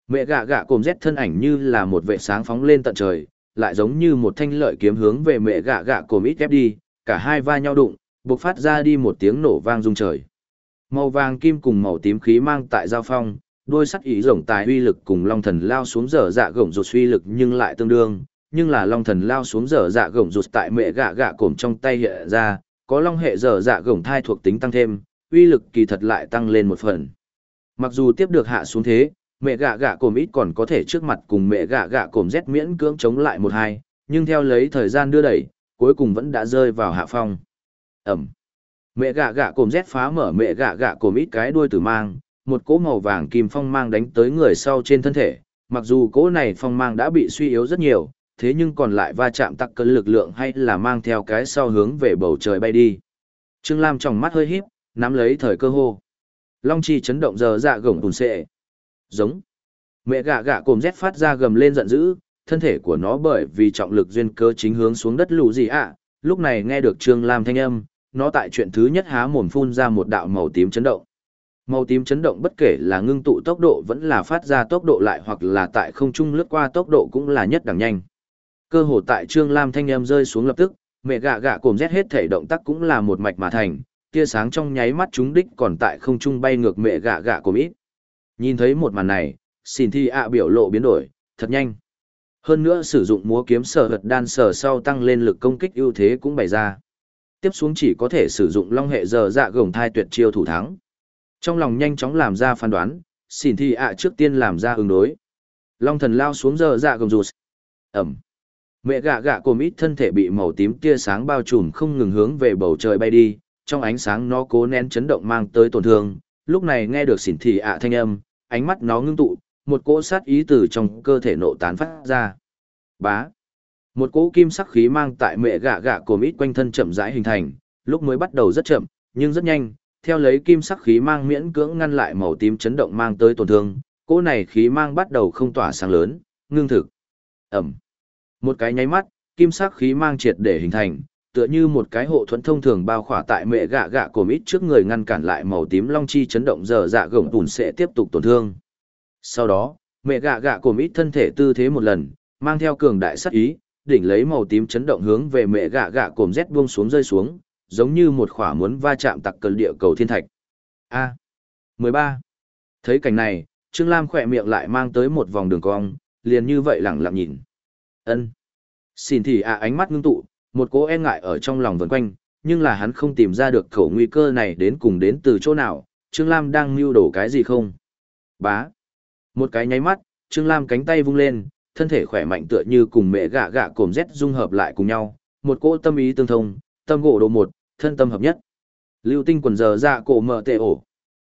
Mẹ gạ gạ cồm rét thân ảnh như là một vệ sáng phóng lên tận trời, lại giống như một thanh lợi kiếm hướng về mẹ gạ gạ cồm ít ép đi, cả hai va nhau đụng, bộc phát ra đi một tiếng nổ vang rung trời. Màu vàng kim cùng màu tím khí mang tại giao phong, đôi sắt ý rồng tài uy lực cùng long thần lao xuống dở dạ gồng rụt suy lực nhưng lại tương đương, nhưng là long thần lao xuống dở dạ gồng rụt tại mẹ gạ gạ cổm trong tay hiện ra, có long hệ dở dạ gồng thai thuộc tính tăng thêm, uy lực kỳ thật lại tăng lên một phần. Mặc dù tiếp được hạ xuống thế, mẹ gạ gạ cổm ít còn có thể trước mặt cùng mẹ gạ gạ cổm rét miễn cưỡng chống lại một hai, nhưng theo lấy thời gian đưa đẩy, cuối cùng vẫn đã rơi vào hạ phong. Ẩm. Mẹ gạ gạ cồm rét phá mở mẹ gạ gạ cồm ít cái đuôi tử mang, một cỗ màu vàng kim phong mang đánh tới người sau trên thân thể, mặc dù cỗ này phong mang đã bị suy yếu rất nhiều, thế nhưng còn lại va chạm tắc cân lực lượng hay là mang theo cái sau hướng về bầu trời bay đi. Trương Lam trong mắt hơi híp, nắm lấy thời cơ hô. Long chi chấn động giờ dạ gồng bùn xệ. Giống. Mẹ gạ gạ cồm rét phát ra gầm lên giận dữ, thân thể của nó bởi vì trọng lực duyên cơ chính hướng xuống đất lù gì ạ. Lúc này nghe được Trương Lam thanh âm, nó tại chuyện thứ nhất há mồm phun ra một đạo màu tím chấn động. Màu tím chấn động bất kể là ngưng tụ tốc độ vẫn là phát ra tốc độ lại hoặc là tại không trung lướt qua tốc độ cũng là nhất đẳng nhanh. Cơ hồ tại Trương Lam thanh âm rơi xuống lập tức, mẹ gạ gạ cồm rét hết thể động tác cũng là một mạch mà thành, tia sáng trong nháy mắt chúng đích còn tại không trung bay ngược mẹ gạ gạ của ít. Nhìn thấy một màn này, xin thi ạ biểu lộ biến đổi, thật nhanh. Hơn nữa sử dụng múa kiếm sở hật đan sở sau tăng lên lực công kích ưu thế cũng bày ra. Tiếp xuống chỉ có thể sử dụng long hệ giờ dạ gồng thai tuyệt chiêu thủ thắng. Trong lòng nhanh chóng làm ra phán đoán, xin thi ạ trước tiên làm ra ứng đối. Long thần lao xuống giờ dạ gồng rụt. Ẩm. Mẹ gạ gạ cồm ít thân thể bị màu tím tia sáng bao trùm không ngừng hướng về bầu trời bay đi, trong ánh sáng nó cố nén chấn động mang tới tổn thương. Lúc này nghe được xỉn thị ạ thanh âm, ánh mắt nó ngưng tụ, một cỗ sát ý từ trong cơ thể nộ tán phát ra. Bá. Một cỗ kim sắc khí mang tại mẹ gạ gạ cồm ít quanh thân chậm rãi hình thành, lúc mới bắt đầu rất chậm, nhưng rất nhanh, theo lấy kim sắc khí mang miễn cưỡng ngăn lại màu tím chấn động mang tới tổn thương, cỗ này khí mang bắt đầu không tỏa sáng lớn, ngưng thực. Ẩm. Một cái nháy mắt, kim sắc khí mang triệt để hình thành, tựa như một cái hộ thuẫn thông thường bao khỏa tại mẹ gạ gạ cồm ít trước người ngăn cản lại màu tím long chi chấn động giờ dạ gồng tùn sẽ tiếp tục tổn thương. Sau đó, mẹ gạ gạ cồm ít thân thể tư thế một lần, mang theo cường đại sát ý, đỉnh lấy màu tím chấn động hướng về mẹ gạ gạ cồm rét buông xuống rơi xuống, giống như một khỏa muốn va chạm tặc cờ địa cầu thiên thạch. A. 13. Thấy cảnh này, Trương Lam khỏe miệng lại mang tới một vòng đường cong, liền như vậy lẳng lặng nhìn. Ân. Xin thì à ánh mắt ngưng tụ, một cố e ngại ở trong lòng vần quanh, nhưng là hắn không tìm ra được khẩu nguy cơ này đến cùng đến từ chỗ nào, Trương Lam đang mưu đổ cái gì không? Bá. Một cái nháy mắt, Trương Lam cánh tay vung lên, thân thể khỏe mạnh tựa như cùng mẹ gạ gạ cồm rét dung hợp lại cùng nhau, một cỗ tâm ý tương thông, tâm gỗ độ một, thân tâm hợp nhất. Lưu tinh quần giờ dạ cổ mở tệ ổ.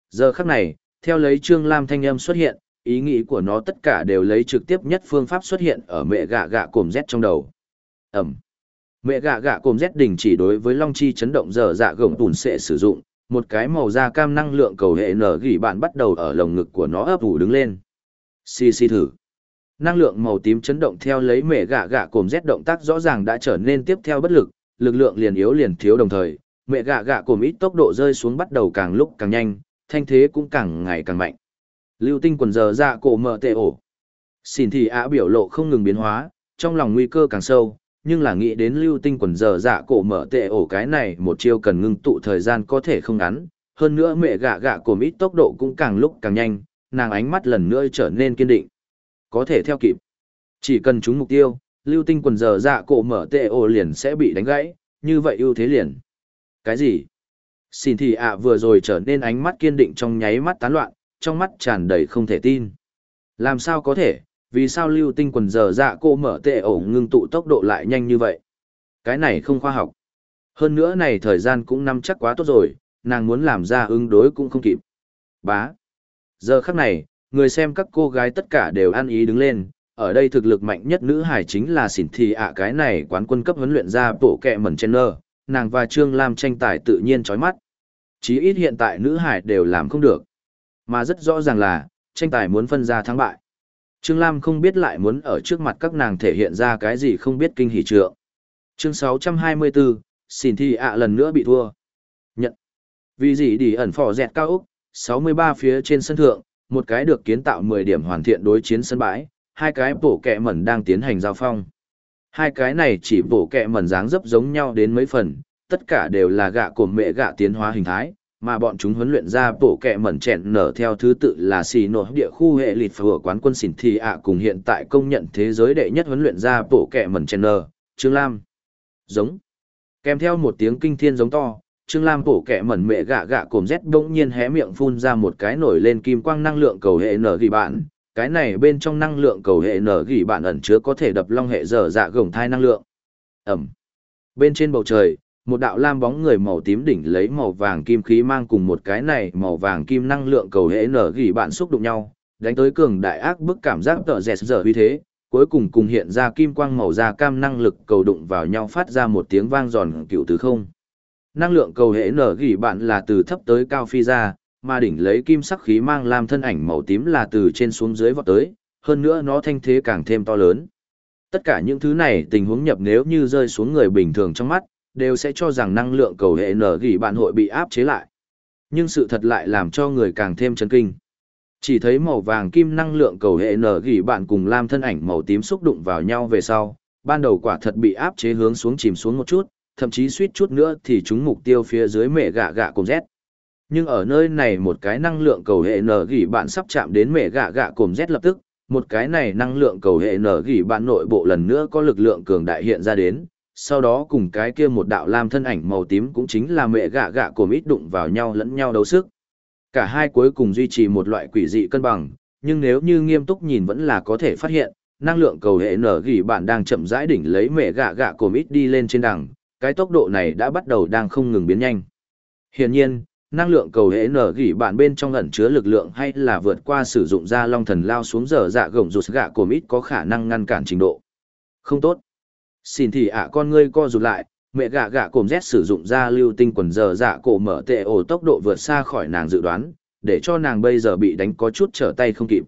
Giờ khắc này, theo lấy Trương Lam thanh âm xuất hiện, ý nghĩ của nó tất cả đều lấy trực tiếp nhất phương pháp xuất hiện ở mẹ gạ gạ cồm rét trong đầu. Ẩm. Mẹ gạ gạ cồm rét đình chỉ đối với long chi chấn động giờ dạ gồng tùn sẽ sử dụng, một cái màu da cam năng lượng cầu hệ nở gỉ bạn bắt đầu ở lồng ngực của nó ấp ủ đứng lên. Xì xì thử. Năng lượng màu tím chấn động theo lấy mẹ gạ gạ cồm rét động tác rõ ràng đã trở nên tiếp theo bất lực, lực lượng liền yếu liền thiếu đồng thời, mẹ gạ gạ cồm ít tốc độ rơi xuống bắt đầu càng lúc càng nhanh, thanh thế cũng càng ngày càng mạnh. Lưu tinh quần giờ dạ cổ mở tệ ổ. Xin thì ạ biểu lộ không ngừng biến hóa, trong lòng nguy cơ càng sâu, nhưng là nghĩ đến lưu tinh quần giờ dạ cổ mở tệ ổ cái này một chiêu cần ngưng tụ thời gian có thể không ngắn. Hơn nữa mẹ gạ gạ cồm ít tốc độ cũng càng lúc càng nhanh, nàng ánh mắt lần nữa trở nên kiên định. Có thể theo kịp. Chỉ cần trúng mục tiêu, lưu tinh quần giờ dạ cổ mở tệ ổ liền sẽ bị đánh gãy, như vậy ưu thế liền. Cái gì? Xin thì ạ vừa rồi trở nên ánh mắt kiên định trong nháy mắt tán loạn, trong mắt tràn đầy không thể tin. Làm sao có thể, vì sao lưu tinh quần giờ dạ cô mở tệ ổ ngưng tụ tốc độ lại nhanh như vậy? Cái này không khoa học. Hơn nữa này thời gian cũng nắm chắc quá tốt rồi, nàng muốn làm ra ứng đối cũng không kịp. Bá. Giờ khắc này, người xem các cô gái tất cả đều ăn ý đứng lên, ở đây thực lực mạnh nhất nữ hải chính là xỉn thị ạ cái này quán quân cấp huấn luyện ra bộ kẹ mẩn chen nơ, nàng và Trương Lam tranh tài tự nhiên chói mắt. Chí ít hiện tại nữ hải đều làm không được. Mà rất rõ ràng là, tranh tài muốn phân ra thắng bại. Trương Lam không biết lại muốn ở trước mặt các nàng thể hiện ra cái gì không biết kinh hỉ trượng. Chương 624, xỉn thì ạ lần nữa bị thua. Nhận. Vì gì đi ẩn phỏ dẹt cao Úc, 63 phía trên sân thượng, một cái được kiến tạo 10 điểm hoàn thiện đối chiến sân bãi, hai cái bổ kẹ mẩn đang tiến hành giao phong. Hai cái này chỉ bổ kẹ mẩn dáng dấp giống nhau đến mấy phần, tất cả đều là gạ của mẹ gạ tiến hóa hình thái, mà bọn chúng huấn luyện ra bộ kẹ mẩn chèn nở theo thứ tự là xì nổ địa khu hệ lịt phở quán quân xỉn thì ạ cùng hiện tại công nhận thế giới đệ nhất huấn luyện ra bộ kẹ mẩn chèn nở, Trương Lam. Giống. Kèm theo một tiếng kinh thiên giống to, Trương Lam bổ kẻ mẩn mẹ gạ gạ cồm rét bỗng nhiên hé miệng phun ra một cái nổi lên kim quang năng lượng cầu hệ nở ghi bạn. Cái này bên trong năng lượng cầu hệ nở ghi bạn ẩn chứa có thể đập long hệ dở dạ gồng thai năng lượng. Ẩm. Bên trên bầu trời, một đạo lam bóng người màu tím đỉnh lấy màu vàng kim khí mang cùng một cái này màu vàng kim năng lượng cầu hệ nở gỉ bạn xúc đụng nhau, đánh tới cường đại ác bức cảm giác tợ dẹt dở uy thế, cuối cùng cùng hiện ra kim quang màu da cam năng lực cầu đụng vào nhau phát ra một tiếng vang giòn cựu từ không. Năng lượng cầu hệ nở gỉ bạn là từ thấp tới cao phi ra, mà đỉnh lấy kim sắc khí mang làm thân ảnh màu tím là từ trên xuống dưới vọt tới, hơn nữa nó thanh thế càng thêm to lớn. Tất cả những thứ này tình huống nhập nếu như rơi xuống người bình thường trong mắt, đều sẽ cho rằng năng lượng cầu hệ nở gỉ bạn hội bị áp chế lại. Nhưng sự thật lại làm cho người càng thêm chấn kinh. Chỉ thấy màu vàng kim năng lượng cầu hệ nở gỉ bạn cùng lam thân ảnh màu tím xúc đụng vào nhau về sau, ban đầu quả thật bị áp chế hướng xuống chìm xuống một chút, thậm chí suýt chút nữa thì chúng mục tiêu phía dưới mẹ gạ gạ cồm Z. Nhưng ở nơi này một cái năng lượng cầu hệ nở gỉ bạn sắp chạm đến mẹ gạ gạ cồm Z lập tức, một cái này năng lượng cầu hệ nở gỉ bạn nội bộ lần nữa có lực lượng cường đại hiện ra đến, sau đó cùng cái kia một đạo lam thân ảnh màu tím cũng chính là mẹ gạ gạ cồm ít đụng vào nhau lẫn nhau đấu sức. Cả hai cuối cùng duy trì một loại quỷ dị cân bằng, nhưng nếu như nghiêm túc nhìn vẫn là có thể phát hiện, năng lượng cầu hệ nở gỉ bạn đang chậm rãi đỉnh lấy mẹ gạ gạ cồm ít đi lên trên đằng, cái tốc độ này đã bắt đầu đang không ngừng biến nhanh. Hiển nhiên, năng lượng cầu hệ nở gỉ bạn bên trong ẩn chứa lực lượng hay là vượt qua sử dụng ra long thần lao xuống giờ dạ gồng rụt gạ cổ mít có khả năng ngăn cản trình độ. Không tốt. Xin thì ạ con ngươi co rụt lại, mẹ gạ gạ cồm rét sử dụng ra lưu tinh quần giờ dạ cổ mở tệ ổ tốc độ vượt xa khỏi nàng dự đoán, để cho nàng bây giờ bị đánh có chút trở tay không kịp.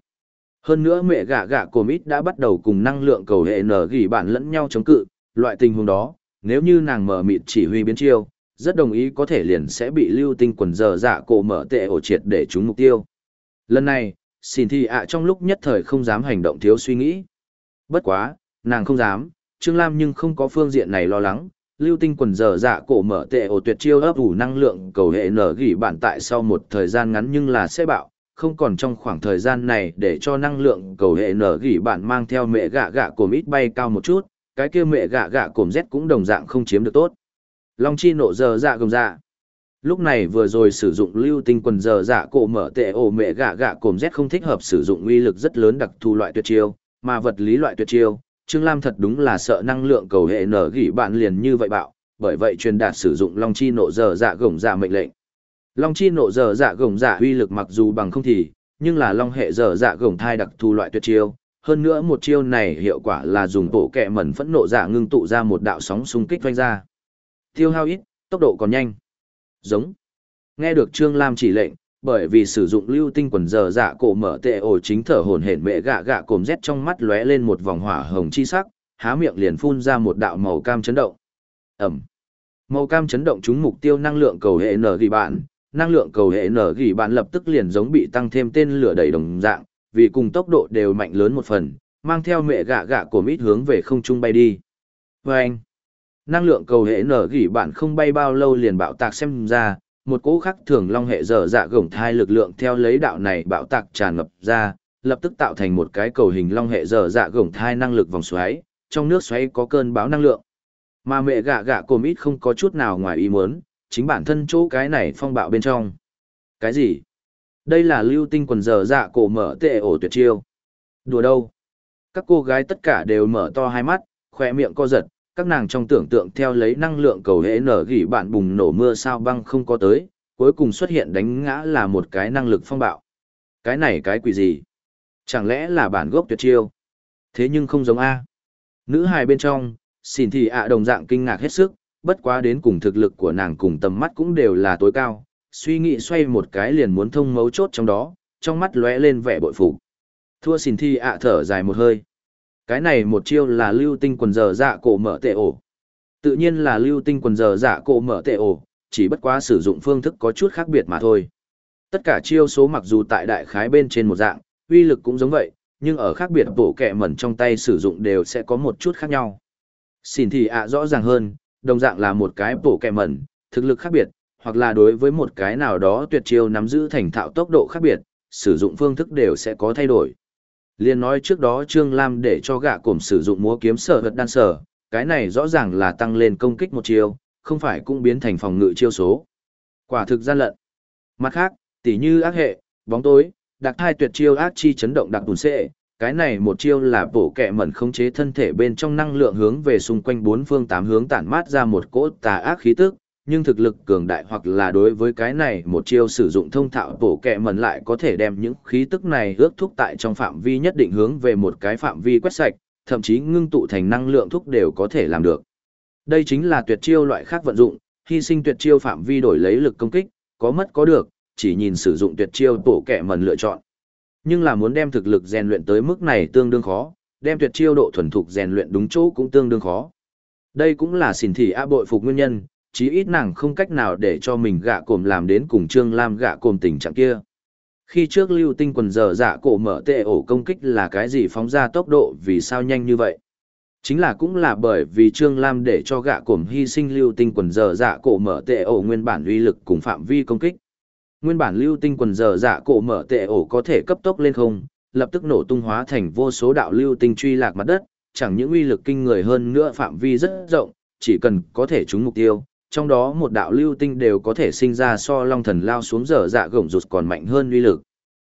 Hơn nữa mẹ gạ gạ cồm ít đã bắt đầu cùng năng lượng cầu hệ nở gỉ bạn lẫn nhau chống cự, loại tình huống đó, nếu như nàng mở mịt chỉ huy biến chiêu, rất đồng ý có thể liền sẽ bị lưu tinh quần giờ dạ cổ mở tệ ổ triệt để trúng mục tiêu. Lần này, xin thì ạ trong lúc nhất thời không dám hành động thiếu suy nghĩ. Bất quá, nàng không dám, Trương Lam nhưng không có phương diện này lo lắng, lưu tinh quần giờ dạ cổ mở tệ ổ tuyệt chiêu ấp ủ năng lượng cầu hệ nở gỉ bản tại sau một thời gian ngắn nhưng là sẽ bạo, không còn trong khoảng thời gian này để cho năng lượng cầu hệ nở gỉ bản mang theo mẹ gạ gạ của mít bay cao một chút, cái kia mẹ gạ gạ cồm rét cũng đồng dạng không chiếm được tốt. Long chi nộ giờ dạ gồng dạ. Lúc này vừa rồi sử dụng lưu tinh quần giờ dạ cổ mở tệ ổ mẹ gạ gạ cồm rét không thích hợp sử dụng uy lực rất lớn đặc thù loại tuyệt chiêu, mà vật lý loại tuyệt chiêu, Trương Lam thật đúng là sợ năng lượng cầu hệ nở gỉ bạn liền như vậy bạo, bởi vậy truyền đạt sử dụng Long chi nộ giờ dạ gồng dạ mệnh lệnh. Long chi nộ giờ dạ gồng dạ uy lực mặc dù bằng không thì, nhưng là long hệ giờ dạ gồng thai đặc thù loại tuyệt chiêu. Hơn nữa một chiêu này hiệu quả là dùng bộ kẹ mẩn phẫn nộ dạ ngưng tụ ra một đạo sóng xung kích vanh ra. Tiêu hao ít, tốc độ còn nhanh. Giống. Nghe được Trương Lam chỉ lệnh, bởi vì sử dụng lưu tinh quần giờ dạ cổ mở tệ ổ chính thở hồn hển mẹ gạ gạ cồm rét trong mắt lóe lên một vòng hỏa hồng chi sắc, há miệng liền phun ra một đạo màu cam chấn động. Ẩm. Màu cam chấn động trúng mục tiêu năng lượng cầu hệ nở ghi bạn, năng lượng cầu hệ nở gỉ bạn lập tức liền giống bị tăng thêm tên lửa đầy đồng dạng, vì cùng tốc độ đều mạnh lớn một phần, mang theo mẹ gạ gạ của mít hướng về không trung bay đi. Và anh, năng lượng cầu hệ nở gỉ bạn không bay bao lâu liền bạo tạc xem ra, một cỗ khắc thường long hệ dở dạ gổng thai lực lượng theo lấy đạo này bạo tạc tràn ngập ra, lập tức tạo thành một cái cầu hình long hệ dở dạ gổng thai năng lực vòng xoáy, trong nước xoáy có cơn báo năng lượng. Mà mẹ gạ gạ của mít không có chút nào ngoài ý muốn, chính bản thân chỗ cái này phong bạo bên trong. Cái gì? Đây là lưu tinh quần giờ dạ cổ mở tệ ổ tuyệt chiêu. Đùa đâu? Các cô gái tất cả đều mở to hai mắt, khỏe miệng co giật, các nàng trong tưởng tượng theo lấy năng lượng cầu hệ nở gỉ bạn bùng nổ mưa sao băng không có tới, cuối cùng xuất hiện đánh ngã là một cái năng lực phong bạo. Cái này cái quỷ gì? Chẳng lẽ là bản gốc tuyệt chiêu? Thế nhưng không giống A. Nữ hài bên trong, xin thì ạ đồng dạng kinh ngạc hết sức, bất quá đến cùng thực lực của nàng cùng tầm mắt cũng đều là tối cao, suy nghĩ xoay một cái liền muốn thông mấu chốt trong đó, trong mắt lóe lên vẻ bội phục. Thua xin thi ạ thở dài một hơi. Cái này một chiêu là lưu tinh quần giờ dạ cổ mở tệ ổ. Tự nhiên là lưu tinh quần giờ dạ cổ mở tệ ổ, chỉ bất quá sử dụng phương thức có chút khác biệt mà thôi. Tất cả chiêu số mặc dù tại đại khái bên trên một dạng, uy lực cũng giống vậy, nhưng ở khác biệt bổ kẹ mẩn trong tay sử dụng đều sẽ có một chút khác nhau. Xin thì ạ rõ ràng hơn, đồng dạng là một cái bổ kẹ mẩn, thực lực khác biệt, hoặc là đối với một cái nào đó tuyệt chiêu nắm giữ thành thạo tốc độ khác biệt, sử dụng phương thức đều sẽ có thay đổi. Liên nói trước đó Trương Lam để cho gạ cổm sử dụng múa kiếm sở vật đan sở, cái này rõ ràng là tăng lên công kích một chiêu, không phải cũng biến thành phòng ngự chiêu số. Quả thực gian lận. Mặt khác, tỉ như ác hệ, bóng tối, đặc hai tuyệt chiêu ác chi chấn động đặc tùn xệ, cái này một chiêu là bổ kẹ mẩn khống chế thân thể bên trong năng lượng hướng về xung quanh bốn phương tám hướng tản mát ra một cỗ tà ác khí tức, nhưng thực lực cường đại hoặc là đối với cái này một chiêu sử dụng thông thạo bổ kẹ mẩn lại có thể đem những khí tức này ước thúc tại trong phạm vi nhất định hướng về một cái phạm vi quét sạch, thậm chí ngưng tụ thành năng lượng thúc đều có thể làm được. Đây chính là tuyệt chiêu loại khác vận dụng, hy sinh tuyệt chiêu phạm vi đổi lấy lực công kích, có mất có được, chỉ nhìn sử dụng tuyệt chiêu bổ kẹ mẩn lựa chọn. Nhưng là muốn đem thực lực rèn luyện tới mức này tương đương khó, đem tuyệt chiêu độ thuần thục rèn luyện đúng chỗ cũng tương đương khó. Đây cũng là xỉn thị a bội phục nguyên nhân, chí ít nàng không cách nào để cho mình gạ cồm làm đến cùng Trương Lam gạ cồm tình trạng kia. Khi trước lưu tinh quần giờ dạ cổ mở tệ ổ công kích là cái gì phóng ra tốc độ vì sao nhanh như vậy? Chính là cũng là bởi vì Trương Lam để cho gạ cồm hy sinh lưu tinh quần giờ dạ cổ mở tệ ổ nguyên bản uy lực cùng phạm vi công kích. Nguyên bản lưu tinh quần giờ dạ cổ mở tệ ổ có thể cấp tốc lên không, lập tức nổ tung hóa thành vô số đạo lưu tinh truy lạc mặt đất, chẳng những uy lực kinh người hơn nữa phạm vi rất rộng, chỉ cần có thể trúng mục tiêu, trong đó một đạo lưu tinh đều có thể sinh ra so long thần lao xuống dở dạ gổng rụt còn mạnh hơn uy lực.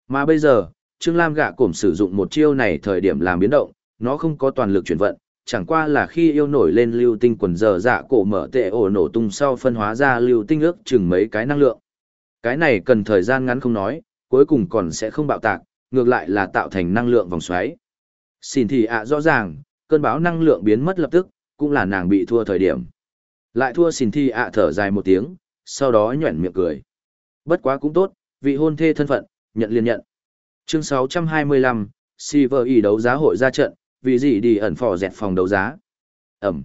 Mà bây giờ, Trương Lam gạ cổm sử dụng một chiêu này thời điểm làm biến động, nó không có toàn lực chuyển vận, chẳng qua là khi yêu nổi lên lưu tinh quần dở dạ cổ mở tệ ổ nổ tung sau phân hóa ra lưu tinh ước chừng mấy cái năng lượng. Cái này cần thời gian ngắn không nói, cuối cùng còn sẽ không bạo tạc, ngược lại là tạo thành năng lượng vòng xoáy. Xin thì ạ rõ ràng, cơn bão năng lượng biến mất lập tức, cũng là nàng bị thua thời điểm. Lại thua xin thi ạ thở dài một tiếng, sau đó nhuẩn miệng cười. Bất quá cũng tốt, vị hôn thê thân phận, nhận liền nhận. Chương 625, Silver ý đấu giá hội ra trận, vì gì đi ẩn phò dẹt phòng đấu giá. Ẩm.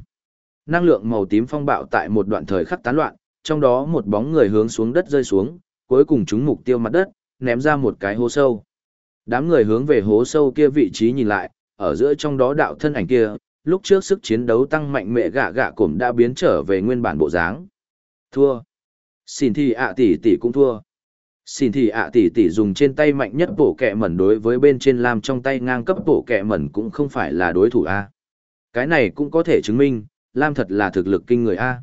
Năng lượng màu tím phong bạo tại một đoạn thời khắc tán loạn, trong đó một bóng người hướng xuống đất rơi xuống, cuối cùng trúng mục tiêu mặt đất, ném ra một cái hố sâu. Đám người hướng về hố sâu kia vị trí nhìn lại, ở giữa trong đó đạo thân ảnh kia, lúc trước sức chiến đấu tăng mạnh mẹ gạ gạ cổm đã biến trở về nguyên bản bộ dáng. Thua. Xin thì ạ tỷ tỷ cũng thua. Xin thì ạ tỷ tỷ dùng trên tay mạnh nhất bổ kẹ mẩn đối với bên trên làm trong tay ngang cấp bổ kẹ mẩn cũng không phải là đối thủ A. Cái này cũng có thể chứng minh, Lam thật là thực lực kinh người A.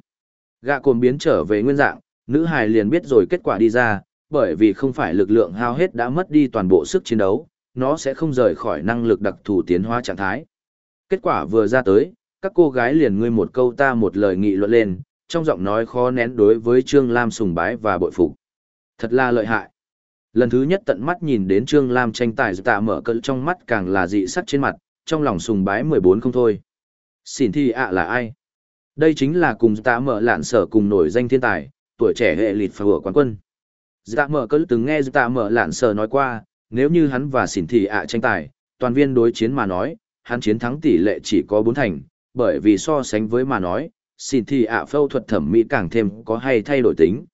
Gạ cồn biến trở về nguyên dạng, nữ hài liền biết rồi kết quả đi ra, bởi vì không phải lực lượng hao hết đã mất đi toàn bộ sức chiến đấu, nó sẽ không rời khỏi năng lực đặc thù tiến hóa trạng thái. Kết quả vừa ra tới, các cô gái liền ngươi một câu ta một lời nghị luận lên, trong giọng nói khó nén đối với Trương Lam sùng bái và bội phục. Thật là lợi hại. Lần thứ nhất tận mắt nhìn đến Trương Lam tranh tài tạ mở cỡ trong mắt càng là dị sắc trên mặt, trong lòng sùng bái 14 không thôi. Xin thi ạ là ai? Đây chính là cùng tạ mở lạn sở cùng nổi danh thiên tài, tuổi trẻ hệ lịt phở quán quân. Tạ mở cỡ từng nghe tạ mở lạn sở nói qua, nếu như hắn và xỉn thị ạ tranh tài, toàn viên đối chiến mà nói, hắn chiến thắng tỷ lệ chỉ có bốn thành, bởi vì so sánh với mà nói, xin thì ạ phẫu thuật thẩm mỹ càng thêm có hay thay đổi tính.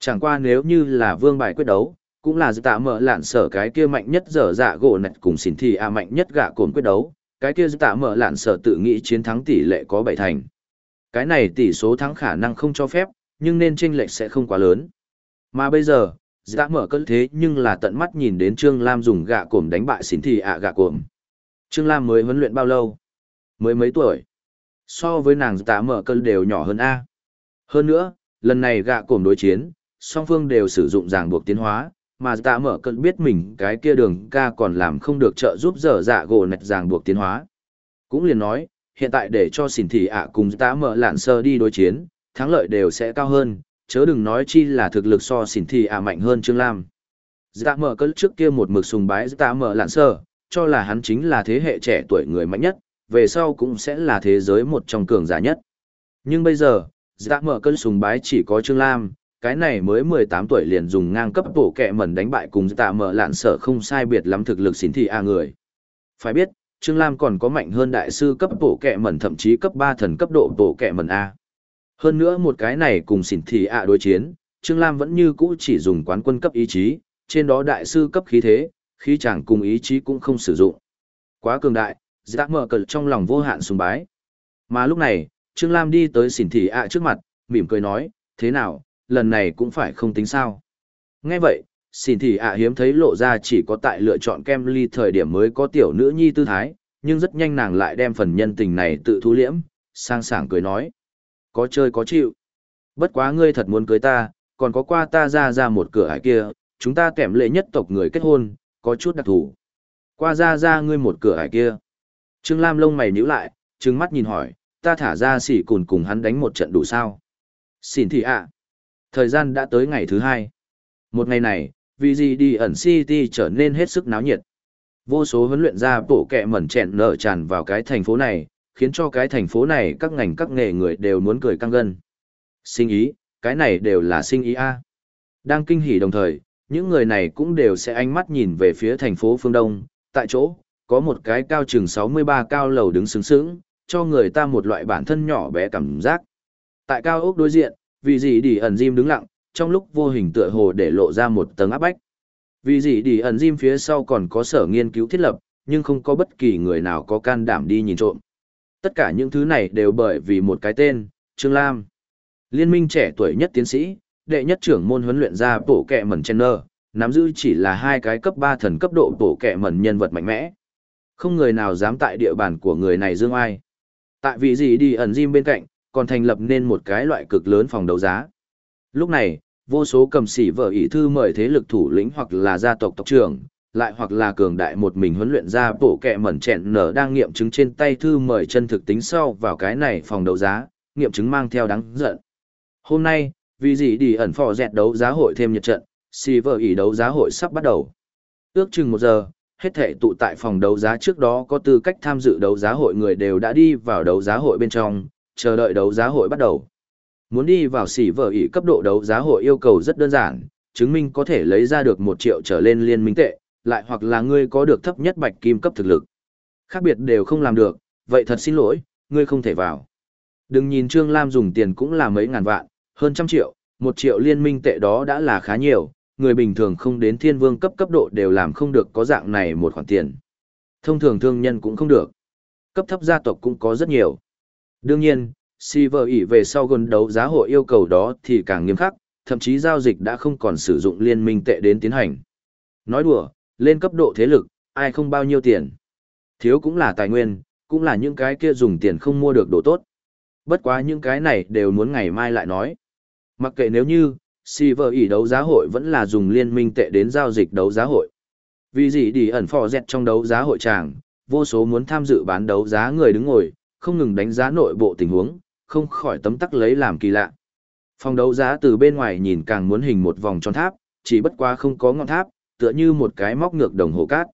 Chẳng qua nếu như là vương bài quyết đấu, cũng là tạ mở lạn sở cái kia mạnh nhất dở dạ gỗ nạch cùng xin thì ạ mạnh nhất gạ cồn quyết đấu, cái kia tạ mở lạn sở tự nghĩ chiến thắng tỷ lệ có bảy thành. Cái này tỷ số thắng khả năng không cho phép, nhưng nên chênh lệch sẽ không quá lớn. Mà bây giờ, dạ mở cơn thế nhưng là tận mắt nhìn đến Trương Lam dùng gạ cồn đánh bại xin thì ạ gạ cồn. Trương Lam mới huấn luyện bao lâu? Mới mấy tuổi? So với nàng tạ mở cơn đều nhỏ hơn A. Hơn nữa, lần này gạ cổm đối chiến, song phương đều sử dụng ràng buộc tiến hóa, mà tạ mở cơn biết mình cái kia đường ca còn làm không được trợ giúp dở dạ gỗ nạch ràng buộc tiến hóa. Cũng liền nói, hiện tại để cho xỉn thị ạ cùng tạ mở lạn sơ đi đối chiến, thắng lợi đều sẽ cao hơn, chớ đừng nói chi là thực lực so xỉn thị ạ mạnh hơn Trương Lam. Dạ mở cỡ trước kia một mực sùng bái dạ mở lạn sơ, cho là hắn chính là thế hệ trẻ tuổi người mạnh nhất, về sau cũng sẽ là thế giới một trong cường giả nhất. Nhưng bây giờ, dạ mở cơn sùng bái chỉ có Trương Lam, cái này mới 18 tuổi liền dùng ngang cấp bổ kẹ mẩn đánh bại cùng Tạ mở lạn sở không sai biệt lắm thực lực xỉn thị a người. Phải biết, Trương Lam còn có mạnh hơn đại sư cấp bổ kẹ mẩn thậm chí cấp 3 thần cấp độ bổ kẹ mẩn A. Hơn nữa một cái này cùng xỉn thị a đối chiến, Trương Lam vẫn như cũ chỉ dùng quán quân cấp ý chí, trên đó đại sư cấp khí thế, khí chẳng cùng ý chí cũng không sử dụng. Quá cường đại, giác mở cờ trong lòng vô hạn sùng bái. Mà lúc này, Trương Lam đi tới xỉn thị ạ trước mặt, mỉm cười nói, thế nào, lần này cũng phải không tính sao. Nghe vậy, xỉn thị ạ hiếm thấy lộ ra chỉ có tại lựa chọn kem ly thời điểm mới có tiểu nữ nhi tư thái, nhưng rất nhanh nàng lại đem phần nhân tình này tự thu liễm, sang sảng cười nói có chơi có chịu. Bất quá ngươi thật muốn cưới ta, còn có qua ta ra ra một cửa hải kia, chúng ta kèm lệ nhất tộc người kết hôn, có chút đặc thù. Qua ra ra ngươi một cửa hải kia. Trương Lam lông mày nhíu lại, trừng mắt nhìn hỏi, ta thả ra xỉ cùn cùng hắn đánh một trận đủ sao. Xin thì ạ. Thời gian đã tới ngày thứ hai. Một ngày này, vì gì đi ẩn City trở nên hết sức náo nhiệt. Vô số huấn luyện ra bổ kẹ mẩn chẹn nở tràn vào cái thành phố này, khiến cho cái thành phố này các ngành các nghề người đều muốn cười căng gân. Sinh ý, cái này đều là sinh ý A. Đang kinh hỉ đồng thời, những người này cũng đều sẽ ánh mắt nhìn về phía thành phố phương Đông, tại chỗ, có một cái cao chừng 63 cao lầu đứng sướng sướng, cho người ta một loại bản thân nhỏ bé cảm giác. Tại cao ốc đối diện, vì gì đi ẩn Jim đứng lặng, trong lúc vô hình tựa hồ để lộ ra một tầng áp bách. Vì gì đi ẩn Jim phía sau còn có sở nghiên cứu thiết lập, nhưng không có bất kỳ người nào có can đảm đi nhìn trộm. Tất cả những thứ này đều bởi vì một cái tên, Trương Lam. Liên minh trẻ tuổi nhất tiến sĩ, đệ nhất trưởng môn huấn luyện ra bộ kẹ mẩn Chenner, nắm giữ chỉ là hai cái cấp 3 thần cấp độ bộ kẹ mẩn nhân vật mạnh mẽ. Không người nào dám tại địa bàn của người này dương ai. Tại vì gì đi ẩn gym bên cạnh, còn thành lập nên một cái loại cực lớn phòng đấu giá. Lúc này, vô số cầm sĩ vợ ý thư mời thế lực thủ lĩnh hoặc là gia tộc tộc trưởng, lại hoặc là cường đại một mình huấn luyện ra bộ kẹ mẩn chẹn nở đang nghiệm chứng trên tay thư mời chân thực tính sau vào cái này phòng đấu giá, nghiệm chứng mang theo đáng giận. Hôm nay, vì gì đi ẩn phò dẹt đấu giá hội thêm nhật trận, si vợ ý đấu giá hội sắp bắt đầu. Ước chừng một giờ, hết thể tụ tại phòng đấu giá trước đó có tư cách tham dự đấu giá hội người đều đã đi vào đấu giá hội bên trong, chờ đợi đấu giá hội bắt đầu. Muốn đi vào xỉ vợ ý cấp độ đấu giá hội yêu cầu rất đơn giản, chứng minh có thể lấy ra được một triệu trở lên liên minh tệ, lại hoặc là ngươi có được thấp nhất bạch kim cấp thực lực. Khác biệt đều không làm được, vậy thật xin lỗi, ngươi không thể vào. Đừng nhìn Trương Lam dùng tiền cũng là mấy ngàn vạn, hơn trăm triệu, một triệu liên minh tệ đó đã là khá nhiều, người bình thường không đến thiên vương cấp cấp độ đều làm không được có dạng này một khoản tiền. Thông thường thương nhân cũng không được. Cấp thấp gia tộc cũng có rất nhiều. Đương nhiên, si vợ ỉ về sau gần đấu giá hội yêu cầu đó thì càng nghiêm khắc, thậm chí giao dịch đã không còn sử dụng liên minh tệ đến tiến hành. Nói đùa, lên cấp độ thế lực, ai không bao nhiêu tiền. Thiếu cũng là tài nguyên, cũng là những cái kia dùng tiền không mua được đồ tốt. Bất quá những cái này đều muốn ngày mai lại nói. Mặc kệ nếu như, Silver ỉ đấu giá hội vẫn là dùng liên minh tệ đến giao dịch đấu giá hội. Vì gì đi ẩn phò dẹt trong đấu giá hội tràng, vô số muốn tham dự bán đấu giá người đứng ngồi, không ngừng đánh giá nội bộ tình huống, không khỏi tấm tắc lấy làm kỳ lạ. Phòng đấu giá từ bên ngoài nhìn càng muốn hình một vòng tròn tháp, chỉ bất quá không có ngọn tháp, tựa như một cái móc ngược đồng hồ cát.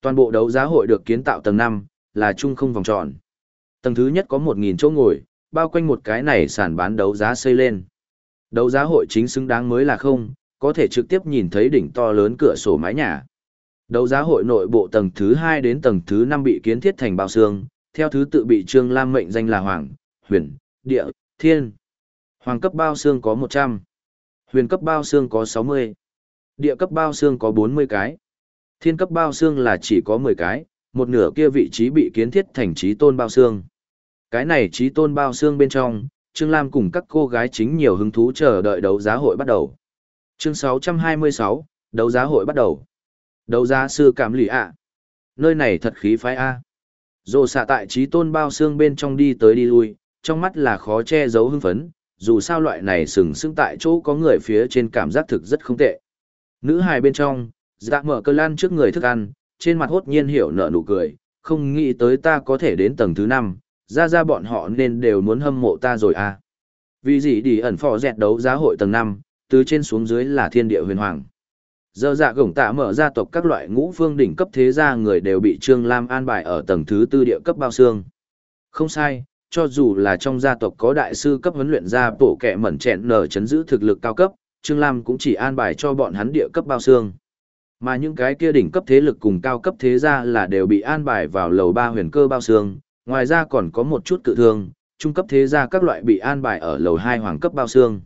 Toàn bộ đấu giá hội được kiến tạo tầng 5, là chung không vòng tròn. Tầng thứ nhất có 1.000 chỗ ngồi, bao quanh một cái này sàn bán đấu giá xây lên. Đấu giá hội chính xứng đáng mới là không, có thể trực tiếp nhìn thấy đỉnh to lớn cửa sổ mái nhà. Đấu giá hội nội bộ tầng thứ 2 đến tầng thứ 5 bị kiến thiết thành bao xương, theo thứ tự bị Trương Lam mệnh danh là Hoàng, Huyền, Địa, Thiên. Hoàng cấp bao xương có 100, huyền cấp bao xương có 60, địa cấp bao xương có 40 cái, thiên cấp bao xương là chỉ có 10 cái, một nửa kia vị trí bị kiến thiết thành trí tôn bao xương. Cái này trí tôn bao xương bên trong, Trương Lam cùng các cô gái chính nhiều hứng thú chờ đợi đấu giá hội bắt đầu. Chương 626, đấu giá hội bắt đầu. Đấu giá sư cảm lì ạ. Nơi này thật khí phái A. Dồ xạ tại trí tôn bao xương bên trong đi tới đi lui, trong mắt là khó che giấu hưng phấn, dù sao loại này sừng sững tại chỗ có người phía trên cảm giác thực rất không tệ. Nữ hài bên trong, dạ mở cơ lan trước người thức ăn, trên mặt hốt nhiên hiểu nở nụ cười, không nghĩ tới ta có thể đến tầng thứ 5, ra ra bọn họ nên đều muốn hâm mộ ta rồi à. Vì gì đi ẩn phò dẹt đấu giá hội tầng 5, từ trên xuống dưới là thiên địa huyền hoàng. Giờ dạ gổng tạ mở gia tộc các loại ngũ phương đỉnh cấp thế gia người đều bị Trương Lam an bài ở tầng thứ tư địa cấp bao xương. Không sai, cho dù là trong gia tộc có đại sư cấp huấn luyện ra bổ kẻ mẩn chẹn nở chấn giữ thực lực cao cấp, Trương Lam cũng chỉ an bài cho bọn hắn địa cấp bao xương. Mà những cái kia đỉnh cấp thế lực cùng cao cấp thế gia là đều bị an bài vào lầu ba huyền cơ bao xương, ngoài ra còn có một chút cự thương, trung cấp thế gia các loại bị an bài ở lầu hai hoàng cấp bao xương.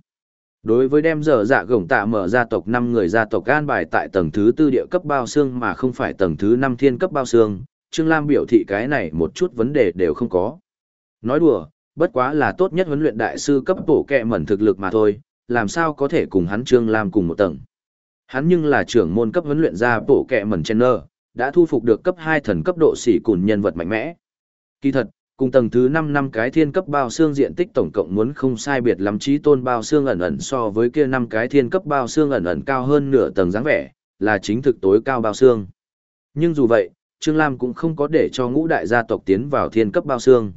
Đối với đem dở dạ gồng tạ mở gia tộc năm người gia tộc an bài tại tầng thứ tư địa cấp bao xương mà không phải tầng thứ năm thiên cấp bao xương, Trương Lam biểu thị cái này một chút vấn đề đều không có. Nói đùa, bất quá là tốt nhất huấn luyện đại sư cấp bổ kẹ mẩn thực lực mà thôi, làm sao có thể cùng hắn Trương Lam cùng một tầng. Hắn nhưng là trưởng môn cấp huấn luyện ra bổ kẹ mẩn chen nơ, đã thu phục được cấp hai thần cấp độ xỉ cùn nhân vật mạnh mẽ. Kỳ thật, cùng tầng thứ 5 năm cái thiên cấp bao xương diện tích tổng cộng muốn không sai biệt lắm trí tôn bao xương ẩn ẩn so với kia năm cái thiên cấp bao xương ẩn ẩn cao hơn nửa tầng dáng vẻ, là chính thực tối cao bao xương. Nhưng dù vậy, Trương Lam cũng không có để cho ngũ đại gia tộc tiến vào thiên cấp bao xương.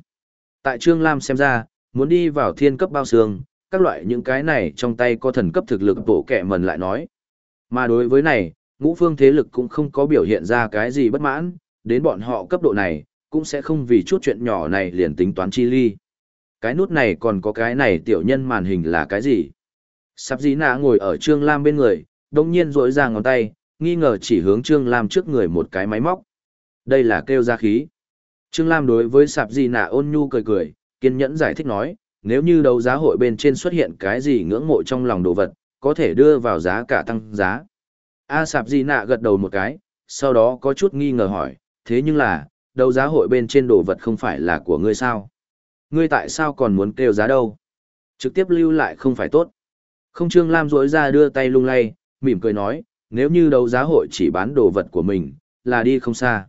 Tại Trương Lam xem ra, muốn đi vào thiên cấp bao xương, các loại những cái này trong tay có thần cấp thực lực bổ kẻ mần lại nói. Mà đối với này, ngũ phương thế lực cũng không có biểu hiện ra cái gì bất mãn, đến bọn họ cấp độ này, cũng sẽ không vì chút chuyện nhỏ này liền tính toán chi ly. Cái nút này còn có cái này tiểu nhân màn hình là cái gì? Sắp dĩ nạ ngồi ở Trương Lam bên người, đồng nhiên rỗi ra ngón tay, nghi ngờ chỉ hướng Trương Lam trước người một cái máy móc. Đây là kêu ra khí. Trương Lam đối với sạp gì nạ ôn nhu cười cười, kiên nhẫn giải thích nói, nếu như đấu giá hội bên trên xuất hiện cái gì ngưỡng mộ trong lòng đồ vật, có thể đưa vào giá cả tăng giá. A sạp gì nạ gật đầu một cái, sau đó có chút nghi ngờ hỏi, thế nhưng là, đấu giá hội bên trên đồ vật không phải là của ngươi sao? Ngươi tại sao còn muốn kêu giá đâu? Trực tiếp lưu lại không phải tốt. Không Trương Lam rỗi ra đưa tay lung lay, mỉm cười nói, nếu như đấu giá hội chỉ bán đồ vật của mình, là đi không xa.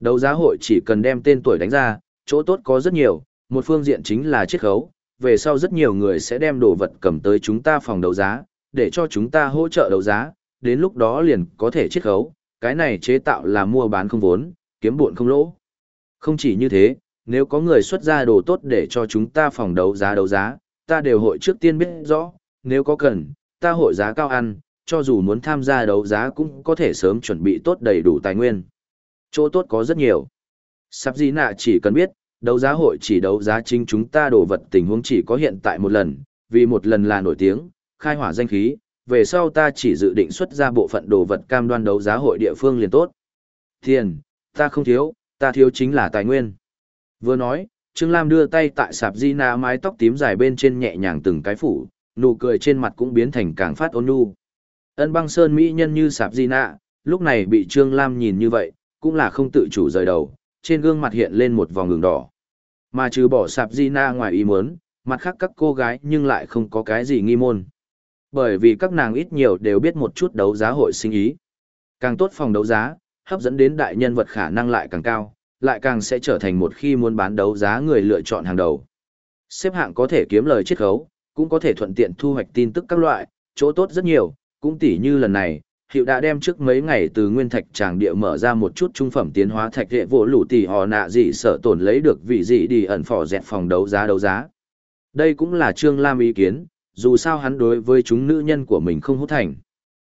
Đấu giá hội chỉ cần đem tên tuổi đánh ra, chỗ tốt có rất nhiều, một phương diện chính là chiết khấu, về sau rất nhiều người sẽ đem đồ vật cầm tới chúng ta phòng đấu giá, để cho chúng ta hỗ trợ đấu giá, đến lúc đó liền có thể chiết khấu, cái này chế tạo là mua bán không vốn, kiếm buồn không lỗ. Không chỉ như thế, nếu có người xuất ra đồ tốt để cho chúng ta phòng đấu giá đấu giá, ta đều hội trước tiên biết rõ, nếu có cần, ta hội giá cao ăn, cho dù muốn tham gia đấu giá cũng có thể sớm chuẩn bị tốt đầy đủ tài nguyên. Chỗ tốt có rất nhiều. Sắp gì nạ chỉ cần biết, đấu giá hội chỉ đấu giá chính chúng ta đồ vật tình huống chỉ có hiện tại một lần, vì một lần là nổi tiếng, khai hỏa danh khí, về sau ta chỉ dự định xuất ra bộ phận đồ vật cam đoan đấu giá hội địa phương liền tốt. Tiền, ta không thiếu, ta thiếu chính là tài nguyên. Vừa nói, Trương Lam đưa tay tại sạp di na mái tóc tím dài bên trên nhẹ nhàng từng cái phủ, nụ cười trên mặt cũng biến thành càng phát ôn nhu. Ân băng sơn mỹ nhân như sạp di na, lúc này bị Trương Lam nhìn như vậy, cũng là không tự chủ rời đầu, trên gương mặt hiện lên một vòng ngừng đỏ. Mà trừ bỏ sạp di na ngoài ý muốn, mặt khác các cô gái nhưng lại không có cái gì nghi môn. Bởi vì các nàng ít nhiều đều biết một chút đấu giá hội sinh ý. Càng tốt phòng đấu giá, hấp dẫn đến đại nhân vật khả năng lại càng cao, lại càng sẽ trở thành một khi muốn bán đấu giá người lựa chọn hàng đầu. Xếp hạng có thể kiếm lời chiết khấu, cũng có thể thuận tiện thu hoạch tin tức các loại, chỗ tốt rất nhiều, cũng tỉ như lần này, hiệu đã đem trước mấy ngày từ nguyên thạch tràng địa mở ra một chút trung phẩm tiến hóa thạch hệ vỗ lũ tỷ họ nạ gì sợ tổn lấy được vị gì đi ẩn phỏ dẹt phòng đấu giá đấu giá. Đây cũng là Trương Lam ý kiến, dù sao hắn đối với chúng nữ nhân của mình không hút thành.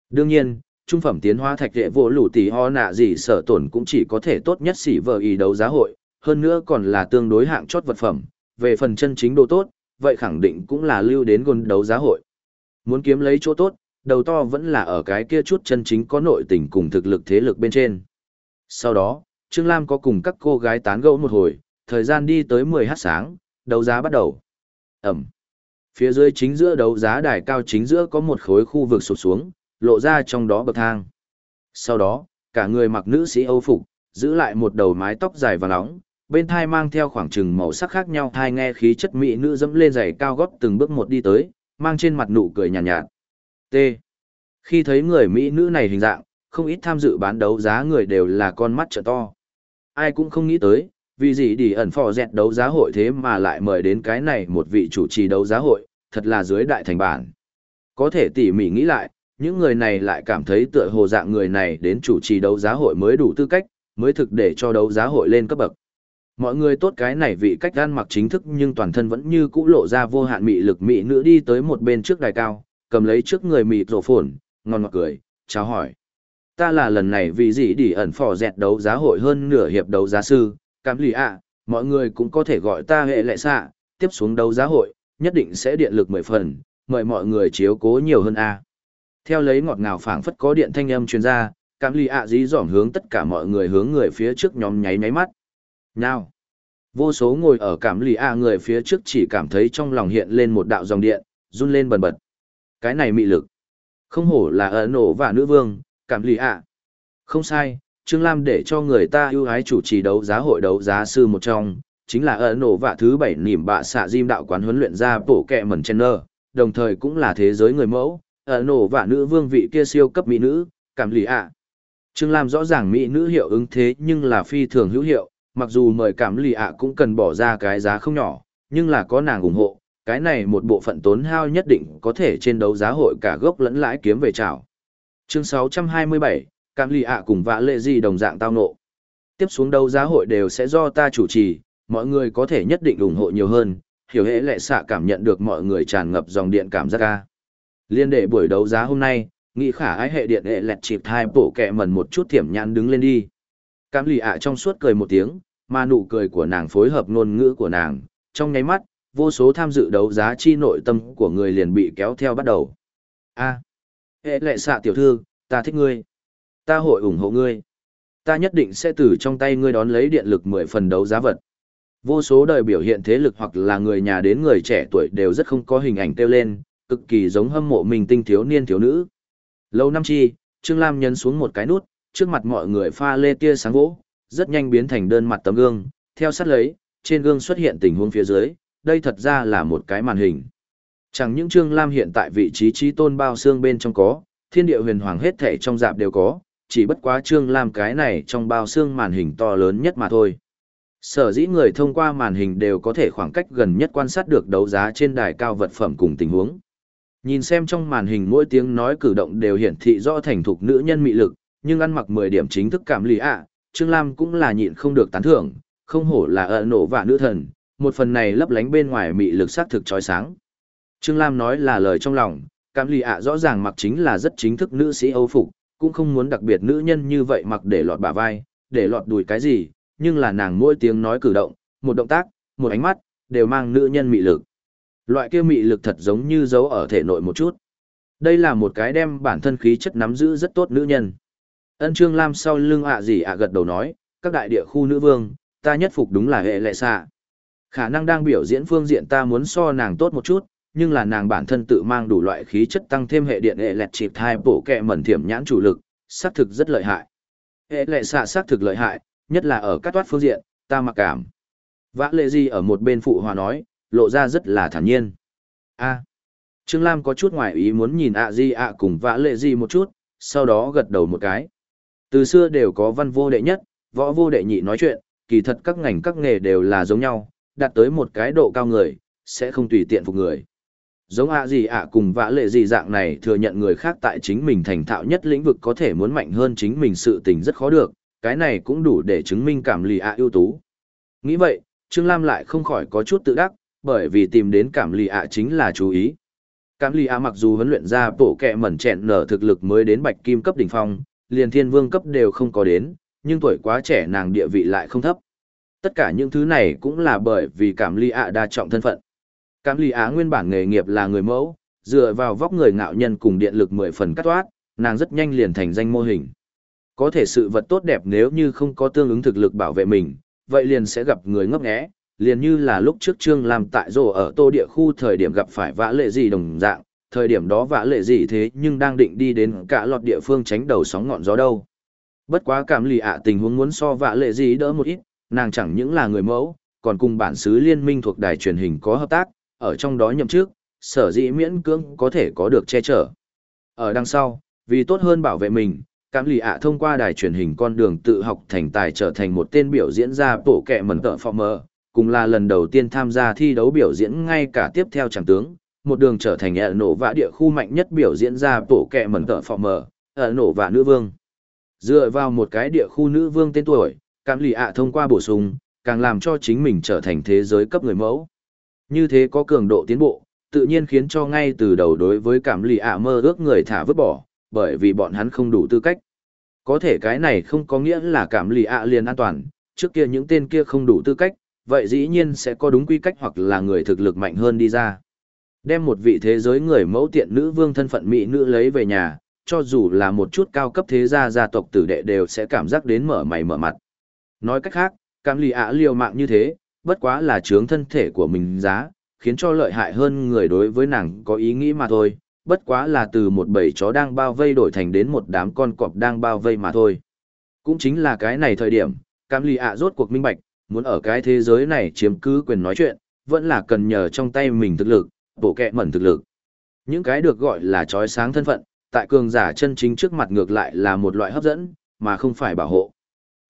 Đương nhiên, trung phẩm tiến hóa thạch đệ vỗ lũ tỷ ho nạ gì sở tổn cũng chỉ có thể tốt nhất xỉ vờ ý đấu giá hội, hơn nữa còn là tương đối hạng chót vật phẩm, về phần chân chính đồ tốt, vậy khẳng định cũng là lưu đến gôn đấu giá hội. Muốn kiếm lấy chỗ tốt, đầu to vẫn là ở cái kia chút chân chính có nội tình cùng thực lực thế lực bên trên. Sau đó, Trương Lam có cùng các cô gái tán gẫu một hồi, thời gian đi tới 10 h sáng, đấu giá bắt đầu. Ẩm. Phía dưới chính giữa đấu giá đài cao chính giữa có một khối khu vực sụp xuống, lộ ra trong đó bậc thang. Sau đó, cả người mặc nữ sĩ Âu phục, giữ lại một đầu mái tóc dài và nóng, bên thai mang theo khoảng trừng màu sắc khác nhau thai nghe khí chất mỹ nữ dẫm lên giày cao gót từng bước một đi tới, mang trên mặt nụ cười nhàn nhạt, nhạt. T. Khi thấy người Mỹ nữ này hình dạng, không ít tham dự bán đấu giá người đều là con mắt trợ to. Ai cũng không nghĩ tới, vì gì đi ẩn phò dẹt đấu giá hội thế mà lại mời đến cái này một vị chủ trì đấu giá hội, thật là dưới đại thành bản. Có thể tỉ mỉ nghĩ lại, những người này lại cảm thấy tựa hồ dạng người này đến chủ trì đấu giá hội mới đủ tư cách, mới thực để cho đấu giá hội lên cấp bậc. Mọi người tốt cái này vị cách ăn mặc chính thức nhưng toàn thân vẫn như cũ lộ ra vô hạn mị lực mị nữ đi tới một bên trước đài cao, cầm lấy trước người mị rổ phồn, ngon ngọt cười, chào hỏi. Ta là lần này vì gì đi ẩn phò dẹt đấu giá hội hơn nửa hiệp đấu giá sư, cảm lì ạ, mọi người cũng có thể gọi ta hệ lệ xạ, tiếp xuống đấu giá hội, nhất định sẽ điện lực mười phần, mời mọi người chiếu cố nhiều hơn a. Theo lấy ngọt ngào phảng phất có điện thanh âm truyền ra, cảm lì ạ dí dỏm hướng tất cả mọi người hướng người phía trước nhóm nháy nháy mắt. Nào! Vô số ngồi ở cảm lì ạ người phía trước chỉ cảm thấy trong lòng hiện lên một đạo dòng điện, run lên bần bật. Cái này mị lực. Không hổ là ở nổ và nữ vương, cảm lì ạ. Không sai, Trương Lam để cho người ta ưu ái chủ trì đấu giá hội đấu giá sư một trong, chính là ở nổ và thứ bảy nỉm bạ xạ diêm đạo quán huấn luyện ra bổ kẹ mẩn chen nơ, đồng thời cũng là thế giới người mẫu, ở nổ và nữ vương vị kia siêu cấp mỹ nữ, cảm lì ạ. Trương Lam rõ ràng mỹ nữ hiệu ứng thế nhưng là phi thường hữu hiệu, mặc dù mời cảm lì ạ cũng cần bỏ ra cái giá không nhỏ, nhưng là có nàng ủng hộ, cái này một bộ phận tốn hao nhất định có thể trên đấu giá hội cả gốc lẫn lãi kiếm về trào. Chương 627, Cam lì ạ cùng vã lệ gì đồng dạng tao nộ. Tiếp xuống đấu giá hội đều sẽ do ta chủ trì, mọi người có thể nhất định ủng hộ nhiều hơn, hiểu hệ lệ xạ cảm nhận được mọi người tràn ngập dòng điện cảm giác ca. Liên đệ buổi đấu giá hôm nay, nghị khả ái hệ điện hệ lẹt chịp hai bộ kẹ mẩn một chút thiểm nhãn đứng lên đi. Cám lì ạ trong suốt cười một tiếng, mà nụ cười của nàng phối hợp ngôn ngữ của nàng, trong nháy mắt, vô số tham dự đấu giá chi nội tâm của người liền bị kéo theo bắt đầu. A, hệ lệ xạ tiểu thư, ta thích ngươi. Ta hội ủng hộ ngươi. Ta nhất định sẽ từ trong tay ngươi đón lấy điện lực 10 phần đấu giá vật. Vô số đời biểu hiện thế lực hoặc là người nhà đến người trẻ tuổi đều rất không có hình ảnh tiêu lên, cực kỳ giống hâm mộ mình tinh thiếu niên thiếu nữ. Lâu năm chi, Trương Lam nhấn xuống một cái nút, trước mặt mọi người pha lê tia sáng vỗ, rất nhanh biến thành đơn mặt tấm gương, theo sát lấy, trên gương xuất hiện tình huống phía dưới, đây thật ra là một cái màn hình. Chẳng những Trương Lam hiện tại vị trí trí tôn bao xương bên trong có, thiên địa huyền hoàng hết thể trong dạp đều có, chỉ bất quá Trương Lam cái này trong bao xương màn hình to lớn nhất mà thôi. Sở dĩ người thông qua màn hình đều có thể khoảng cách gần nhất quan sát được đấu giá trên đài cao vật phẩm cùng tình huống. Nhìn xem trong màn hình mỗi tiếng nói cử động đều hiển thị rõ thành thục nữ nhân mị lực, nhưng ăn mặc 10 điểm chính thức cảm lý ạ, Trương Lam cũng là nhịn không được tán thưởng, không hổ là ợ nổ và nữ thần, một phần này lấp lánh bên ngoài mị lực sát thực trói sáng. Trương Lam nói là lời trong lòng, cảm lý ạ rõ ràng mặc chính là rất chính thức nữ sĩ Âu phục, cũng không muốn đặc biệt nữ nhân như vậy mặc để lọt bả vai, để lọt đùi cái gì, nhưng là nàng mỗi tiếng nói cử động, một động tác, một ánh mắt, đều mang nữ nhân mị lực. Loại kia mị lực thật giống như giấu ở thể nội một chút. Đây là một cái đem bản thân khí chất nắm giữ rất tốt nữ nhân. Ân Trương Lam sau lưng ạ gì ạ gật đầu nói, các đại địa khu nữ vương, ta nhất phục đúng là hệ lệ xạ. Khả năng đang biểu diễn phương diện ta muốn so nàng tốt một chút, nhưng là nàng bản thân tự mang đủ loại khí chất tăng thêm hệ điện hệ lẹt chịp thai bổ kẹ mẩn thiểm nhãn chủ lực, xác thực rất lợi hại. Hệ lệ xạ xác thực lợi hại, nhất là ở các toát phương diện, ta mặc cảm. Vã lệ gì ở một bên phụ hòa nói, lộ ra rất là thản nhiên. a Trương Lam có chút ngoài ý muốn nhìn ạ di ạ cùng vã lệ gì một chút, sau đó gật đầu một cái. Từ xưa đều có văn vô đệ nhất, võ vô đệ nhị nói chuyện, kỳ thật các ngành các nghề đều là giống nhau, đạt tới một cái độ cao người, sẽ không tùy tiện phục người. Giống ạ gì ạ cùng vã lệ gì dạng này thừa nhận người khác tại chính mình thành thạo nhất lĩnh vực có thể muốn mạnh hơn chính mình sự tình rất khó được, cái này cũng đủ để chứng minh cảm lì ạ ưu tú. Nghĩ vậy, Trương Lam lại không khỏi có chút tự đắc, bởi vì tìm đến cảm lì ạ chính là chú ý. Cảm lì ạ mặc dù huấn luyện ra bộ kẹ mẩn chẹn nở thực lực mới đến bạch kim cấp đỉnh phong, liền thiên vương cấp đều không có đến, nhưng tuổi quá trẻ nàng địa vị lại không thấp. Tất cả những thứ này cũng là bởi vì cảm ly ạ đa trọng thân phận. Cảm ly á nguyên bản nghề nghiệp là người mẫu, dựa vào vóc người ngạo nhân cùng điện lực mười phần cắt toát, nàng rất nhanh liền thành danh mô hình. Có thể sự vật tốt đẹp nếu như không có tương ứng thực lực bảo vệ mình, vậy liền sẽ gặp người ngấp nghé, liền như là lúc trước Trương làm tại rổ ở tô địa khu thời điểm gặp phải vã lệ gì đồng dạng, thời điểm đó vã lệ gì thế nhưng đang định đi đến cả lọt địa phương tránh đầu sóng ngọn gió đâu. Bất quá cảm lì ạ tình huống muốn so vã lệ gì đỡ một ít, nàng chẳng những là người mẫu, còn cùng bản xứ liên minh thuộc đài truyền hình có hợp tác, ở trong đó nhậm chức sở dĩ miễn cưỡng có thể có được che chở. Ở đằng sau, vì tốt hơn bảo vệ mình, cảm lì ạ thông qua đài truyền hình con đường tự học thành tài trở thành một tên biểu diễn ra bổ kẹ mẩn tợ phò mờ, cùng là lần đầu tiên tham gia thi đấu biểu diễn ngay cả tiếp theo chẳng tướng, một đường trở thành ẹn nổ vạ địa khu mạnh nhất biểu diễn ra bộ kẹ mẩn tợ phò mở ẹn nổ vạ nữ vương. Dựa vào một cái địa khu nữ vương tên tuổi, cảm lì ạ thông qua bổ sung, càng làm cho chính mình trở thành thế giới cấp người mẫu. Như thế có cường độ tiến bộ, tự nhiên khiến cho ngay từ đầu đối với cảm lì ạ mơ ước người thả vứt bỏ, bởi vì bọn hắn không đủ tư cách. Có thể cái này không có nghĩa là cảm lì ạ liền an toàn, trước kia những tên kia không đủ tư cách, vậy dĩ nhiên sẽ có đúng quy cách hoặc là người thực lực mạnh hơn đi ra. Đem một vị thế giới người mẫu tiện nữ vương thân phận mỹ nữ lấy về nhà, cho dù là một chút cao cấp thế gia gia tộc tử đệ đều sẽ cảm giác đến mở mày mở mặt. Nói cách khác, cảm lì ạ liều mạng như thế, bất quá là chướng thân thể của mình giá, khiến cho lợi hại hơn người đối với nàng có ý nghĩ mà thôi, bất quá là từ một bầy chó đang bao vây đổi thành đến một đám con cọp đang bao vây mà thôi. Cũng chính là cái này thời điểm, Cam Ly ạ rốt cuộc minh bạch, muốn ở cái thế giới này chiếm cứ quyền nói chuyện, vẫn là cần nhờ trong tay mình thực lực, bộ kẹ mẩn thực lực. Những cái được gọi là trói sáng thân phận, tại cường giả chân chính trước mặt ngược lại là một loại hấp dẫn, mà không phải bảo hộ.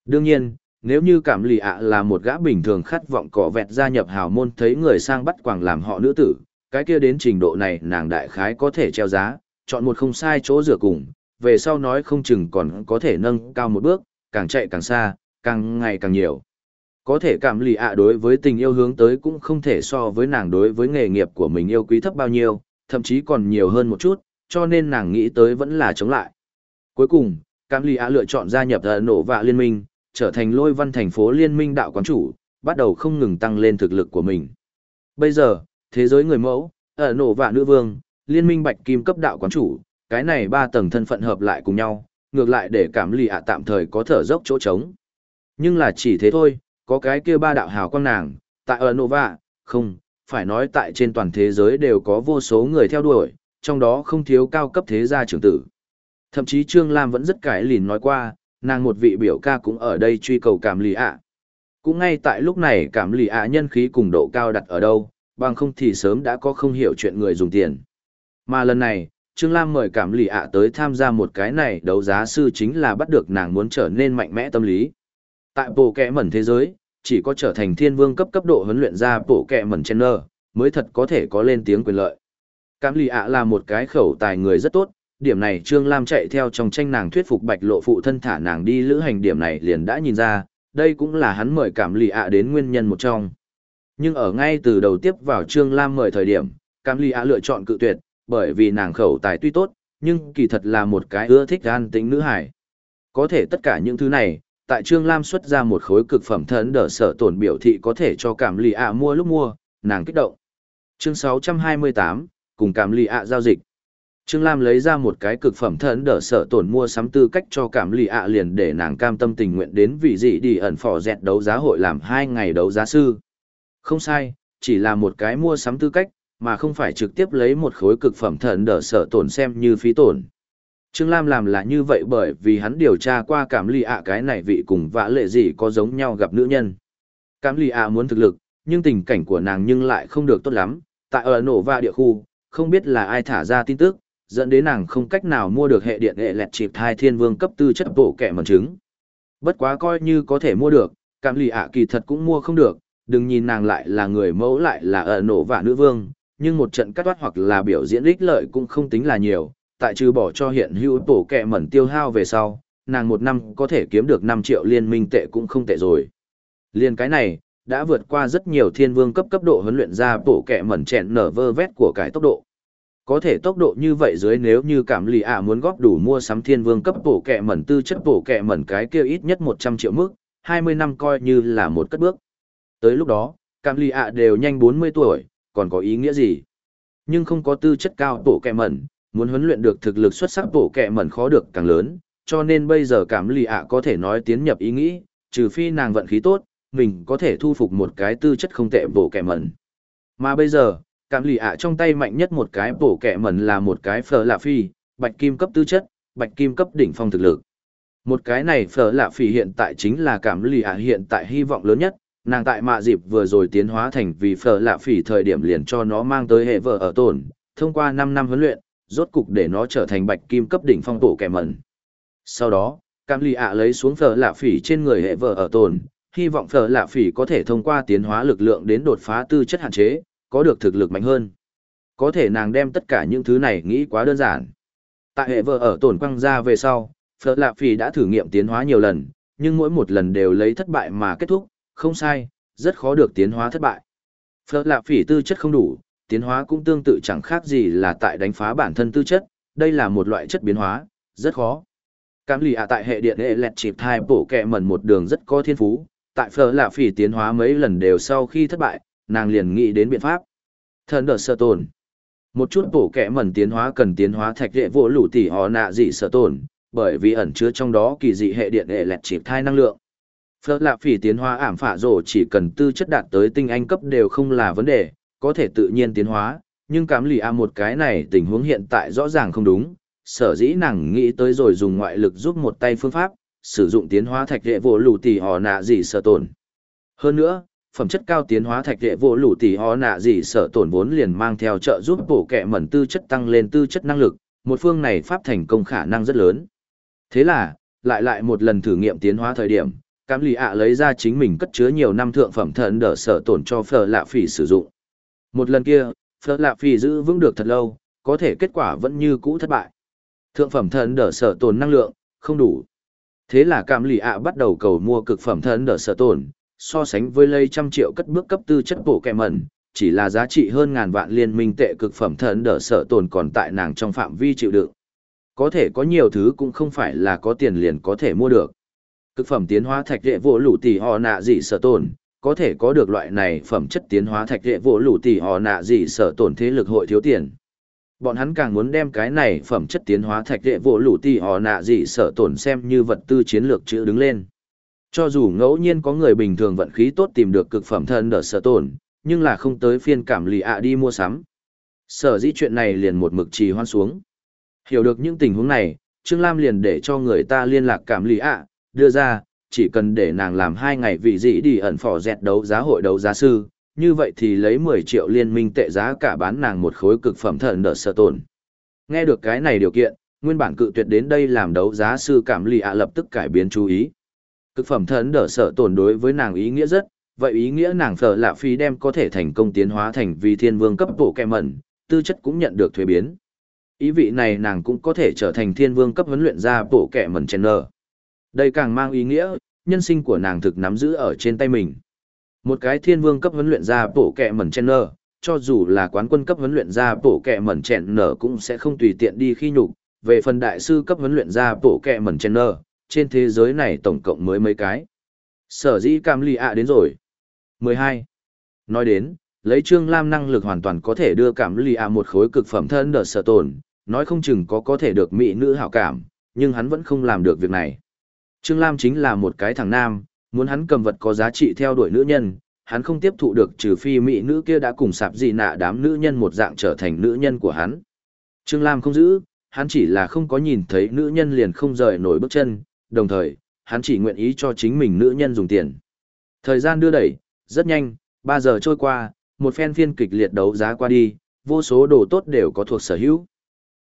Đương nhiên, nếu như cảm lì ạ là một gã bình thường khát vọng cỏ vẹt gia nhập hào môn thấy người sang bắt quàng làm họ nữ tử, cái kia đến trình độ này nàng đại khái có thể treo giá, chọn một không sai chỗ rửa cùng, về sau nói không chừng còn có thể nâng cao một bước, càng chạy càng xa, càng ngày càng nhiều. Có thể cảm lì ạ đối với tình yêu hướng tới cũng không thể so với nàng đối với nghề nghiệp của mình yêu quý thấp bao nhiêu, thậm chí còn nhiều hơn một chút, cho nên nàng nghĩ tới vẫn là chống lại. Cuối cùng, cảm lì ạ lựa chọn gia nhập nổ vạ liên minh, trở thành lôi văn thành phố liên minh đạo quán chủ, bắt đầu không ngừng tăng lên thực lực của mình. Bây giờ, thế giới người mẫu, ở nổ vạ nữ vương, liên minh bạch kim cấp đạo quán chủ, cái này ba tầng thân phận hợp lại cùng nhau, ngược lại để cảm lì ạ tạm thời có thở dốc chỗ trống. Nhưng là chỉ thế thôi, có cái kia ba đạo hào quang nàng, tại ở Nova, không, phải nói tại trên toàn thế giới đều có vô số người theo đuổi, trong đó không thiếu cao cấp thế gia trưởng tử. Thậm chí Trương Lam vẫn rất cải lìn nói qua, nàng một vị biểu ca cũng ở đây truy cầu cảm lì ạ. Cũng ngay tại lúc này cảm lì ạ nhân khí cùng độ cao đặt ở đâu, bằng không thì sớm đã có không hiểu chuyện người dùng tiền. Mà lần này, Trương Lam mời cảm lì ạ tới tham gia một cái này đấu giá sư chính là bắt được nàng muốn trở nên mạnh mẽ tâm lý. Tại bộ kẹ mẩn thế giới, chỉ có trở thành thiên vương cấp cấp độ huấn luyện ra bộ kẹ mẩn chen nơ, mới thật có thể có lên tiếng quyền lợi. Cảm lì ạ là một cái khẩu tài người rất tốt, điểm này Trương Lam chạy theo trong tranh nàng thuyết phục bạch lộ phụ thân thả nàng đi lữ hành điểm này liền đã nhìn ra, đây cũng là hắn mời cảm lì ạ đến nguyên nhân một trong. Nhưng ở ngay từ đầu tiếp vào Trương Lam mời thời điểm, cảm lì ạ lựa chọn cự tuyệt, bởi vì nàng khẩu tài tuy tốt, nhưng kỳ thật là một cái ưa thích gan tính nữ hải. Có thể tất cả những thứ này, tại Trương Lam xuất ra một khối cực phẩm thần đỡ sở tổn biểu thị có thể cho cảm lì ạ mua lúc mua, nàng kích động. Chương 628, cùng cảm lì ạ giao dịch. Trương Lam lấy ra một cái cực phẩm thần đỡ sở tổn mua sắm tư cách cho cảm lì ạ liền để nàng cam tâm tình nguyện đến vị dị đi ẩn phỏ dẹt đấu giá hội làm hai ngày đấu giá sư. Không sai, chỉ là một cái mua sắm tư cách, mà không phải trực tiếp lấy một khối cực phẩm thần đỡ sở tổn xem như phí tổn. Trương Lam làm là như vậy bởi vì hắn điều tra qua cảm lì ạ cái này vị cùng vã lệ gì có giống nhau gặp nữ nhân. Cảm lì ạ muốn thực lực, nhưng tình cảnh của nàng nhưng lại không được tốt lắm, tại ở nổ và địa khu, không biết là ai thả ra tin tức, dẫn đến nàng không cách nào mua được hệ điện hệ lẹt chịp thai thiên vương cấp tư chất bộ kẻ mẩn trứng. Bất quá coi như có thể mua được, cảm lì ạ kỳ thật cũng mua không được, đừng nhìn nàng lại là người mẫu lại là ở nổ và nữ vương, nhưng một trận cắt toát hoặc là biểu diễn ích lợi cũng không tính là nhiều, tại trừ bỏ cho hiện hữu tổ kẹ mẩn tiêu hao về sau, nàng một năm có thể kiếm được 5 triệu liên minh tệ cũng không tệ rồi. Liên cái này, đã vượt qua rất nhiều thiên vương cấp cấp độ huấn luyện ra bộ kẹ mẩn chèn nở vơ vét của cái tốc độ. Có thể tốc độ như vậy dưới nếu như cảm lì ạ muốn góp đủ mua sắm thiên vương cấp bộ kẹ mẩn tư chất bộ kẹ mẩn cái kia ít nhất 100 triệu mức, 20 năm coi như là một cất bước. Tới lúc đó, cảm lì ạ đều nhanh 40 tuổi, còn có ý nghĩa gì? Nhưng không có tư chất cao bộ kẹ mẩn, muốn huấn luyện được thực lực xuất sắc bộ kẹ mẩn khó được càng lớn, cho nên bây giờ cảm lì ạ có thể nói tiến nhập ý nghĩ, trừ phi nàng vận khí tốt, mình có thể thu phục một cái tư chất không tệ bộ kẹ mẩn. Mà bây giờ, cảm lì ạ trong tay mạnh nhất một cái bộ kẹ mẩn là một cái phở lạ phi, bạch kim cấp tư chất, bạch kim cấp đỉnh phong thực lực. Một cái này phở lạ phi hiện tại chính là cảm lì ạ hiện tại hy vọng lớn nhất, nàng tại mạ dịp vừa rồi tiến hóa thành vì phở lạ phỉ thời điểm liền cho nó mang tới hệ vợ ở tổn, thông qua 5 năm huấn luyện, rốt cục để nó trở thành bạch kim cấp đỉnh phong tổ kẻ mẩn. Sau đó, Cam Ly ạ lấy xuống phở lạ phỉ trên người hệ vợ ở tồn, hy vọng phở lạ phỉ có thể thông qua tiến hóa lực lượng đến đột phá tư chất hạn chế, có được thực lực mạnh hơn. Có thể nàng đem tất cả những thứ này nghĩ quá đơn giản. Tại hệ vợ ở tồn quăng ra về sau, phở lạ phỉ đã thử nghiệm tiến hóa nhiều lần, nhưng mỗi một lần đều lấy thất bại mà kết thúc, không sai, rất khó được tiến hóa thất bại. Phở lạ phỉ tư chất không đủ, tiến hóa cũng tương tự chẳng khác gì là tại đánh phá bản thân tư chất, đây là một loại chất biến hóa, rất khó. Cam lì ạ tại hệ điện hệ lẹt chịp thai bổ kẹ mẩn một đường rất có thiên phú, tại phở lạ phỉ tiến hóa mấy lần đều sau khi thất bại, nàng liền nghĩ đến biện pháp. Thần đợt sơ tồn. Một chút bổ kẹ mẩn tiến hóa cần tiến hóa thạch hệ vỗ lũ tỉ họ nạ dị sơ tồn, bởi vì ẩn chứa trong đó kỳ dị hệ điện hệ lẹt chịp thai năng lượng. Phở lạ phỉ tiến hóa ảm phả rổ chỉ cần tư chất đạt tới tinh anh cấp đều không là vấn đề, có thể tự nhiên tiến hóa, nhưng cám lì a một cái này tình huống hiện tại rõ ràng không đúng, sở dĩ nàng nghĩ tới rồi dùng ngoại lực giúp một tay phương pháp, sử dụng tiến hóa thạch đệ vô lù tỷ họ nạ gì sở tổn. Hơn nữa, phẩm chất cao tiến hóa thạch đệ vô lù tỷ họ nạ gì sở tổn vốn liền mang theo trợ giúp bổ kẹ mẩn tư chất tăng lên tư chất năng lực, một phương này pháp thành công khả năng rất lớn. Thế là, lại lại một lần thử nghiệm tiến hóa thời điểm, cám lì ạ lấy ra chính mình cất chứa nhiều năm thượng phẩm thần đỡ sở tổn cho phở lạ phỉ sử dụng. Một lần kia, Phở Lạ Phi giữ vững được thật lâu, có thể kết quả vẫn như cũ thất bại. Thượng phẩm thần đỡ sở tồn năng lượng, không đủ. Thế là Cam Lì ạ bắt đầu cầu mua cực phẩm thần đỡ sở tồn, so sánh với lây trăm triệu cất bước cấp tư chất bộ kẹ mẩn, chỉ là giá trị hơn ngàn vạn liên minh tệ cực phẩm thần đỡ sở tồn còn tại nàng trong phạm vi chịu đựng. Có thể có nhiều thứ cũng không phải là có tiền liền có thể mua được. Cực phẩm tiến hóa thạch đệ vô lũ tỷ họ nạ gì sở tồn, có thể có được loại này phẩm chất tiến hóa thạch hệ vỗ lũ tỷ họ nạ gì sợ tổn thế lực hội thiếu tiền. Bọn hắn càng muốn đem cái này phẩm chất tiến hóa thạch hệ vỗ lũ tỷ họ nạ gì sợ tổn xem như vật tư chiến lược chữ đứng lên. Cho dù ngẫu nhiên có người bình thường vận khí tốt tìm được cực phẩm thân đỡ sợ tổn, nhưng là không tới phiên cảm lì ạ đi mua sắm. Sở dĩ chuyện này liền một mực trì hoan xuống. Hiểu được những tình huống này, Trương Lam liền để cho người ta liên lạc cảm lì ạ, đưa ra, chỉ cần để nàng làm hai ngày vị dĩ đi ẩn phỏ dẹt đấu giá hội đấu giá sư, như vậy thì lấy 10 triệu liên minh tệ giá cả bán nàng một khối cực phẩm thần đỡ sợ tổn. Nghe được cái này điều kiện, nguyên bản cự tuyệt đến đây làm đấu giá sư cảm lì ạ lập tức cải biến chú ý. Cực phẩm thần đỡ sợ tổn đối với nàng ý nghĩa rất, vậy ý nghĩa nàng phở lạ phi đem có thể thành công tiến hóa thành vì thiên vương cấp bộ kẹ mẩn, tư chất cũng nhận được thuế biến. Ý vị này nàng cũng có thể trở thành thiên vương cấp huấn luyện ra bộ kẹ mẩn chen nở. Đây càng mang ý nghĩa, nhân sinh của nàng thực nắm giữ ở trên tay mình. Một cái thiên vương cấp huấn luyện ra bổ kẹ mẩn chen nở, cho dù là quán quân cấp huấn luyện ra bổ kẹ mẩn chen nở cũng sẽ không tùy tiện đi khi nhục. Về phần đại sư cấp huấn luyện ra bổ kẹ mẩn chen nở, trên thế giới này tổng cộng mới mấy cái. Sở dĩ cam lì ạ đến rồi. 12. Nói đến, lấy Trương Lam năng lực hoàn toàn có thể đưa cảm lì ạ một khối cực phẩm thân đỡ sở tồn, nói không chừng có có thể được mỹ nữ hảo cảm, nhưng hắn vẫn không làm được việc này. Trương Lam chính là một cái thằng nam, muốn hắn cầm vật có giá trị theo đuổi nữ nhân, hắn không tiếp thụ được trừ phi mỹ nữ kia đã cùng sạp gì nạ đám nữ nhân một dạng trở thành nữ nhân của hắn. Trương Lam không giữ, hắn chỉ là không có nhìn thấy nữ nhân liền không rời nổi bước chân, đồng thời, hắn chỉ nguyện ý cho chính mình nữ nhân dùng tiền. Thời gian đưa đẩy, rất nhanh, 3 giờ trôi qua, một phen phiên kịch liệt đấu giá qua đi, vô số đồ tốt đều có thuộc sở hữu.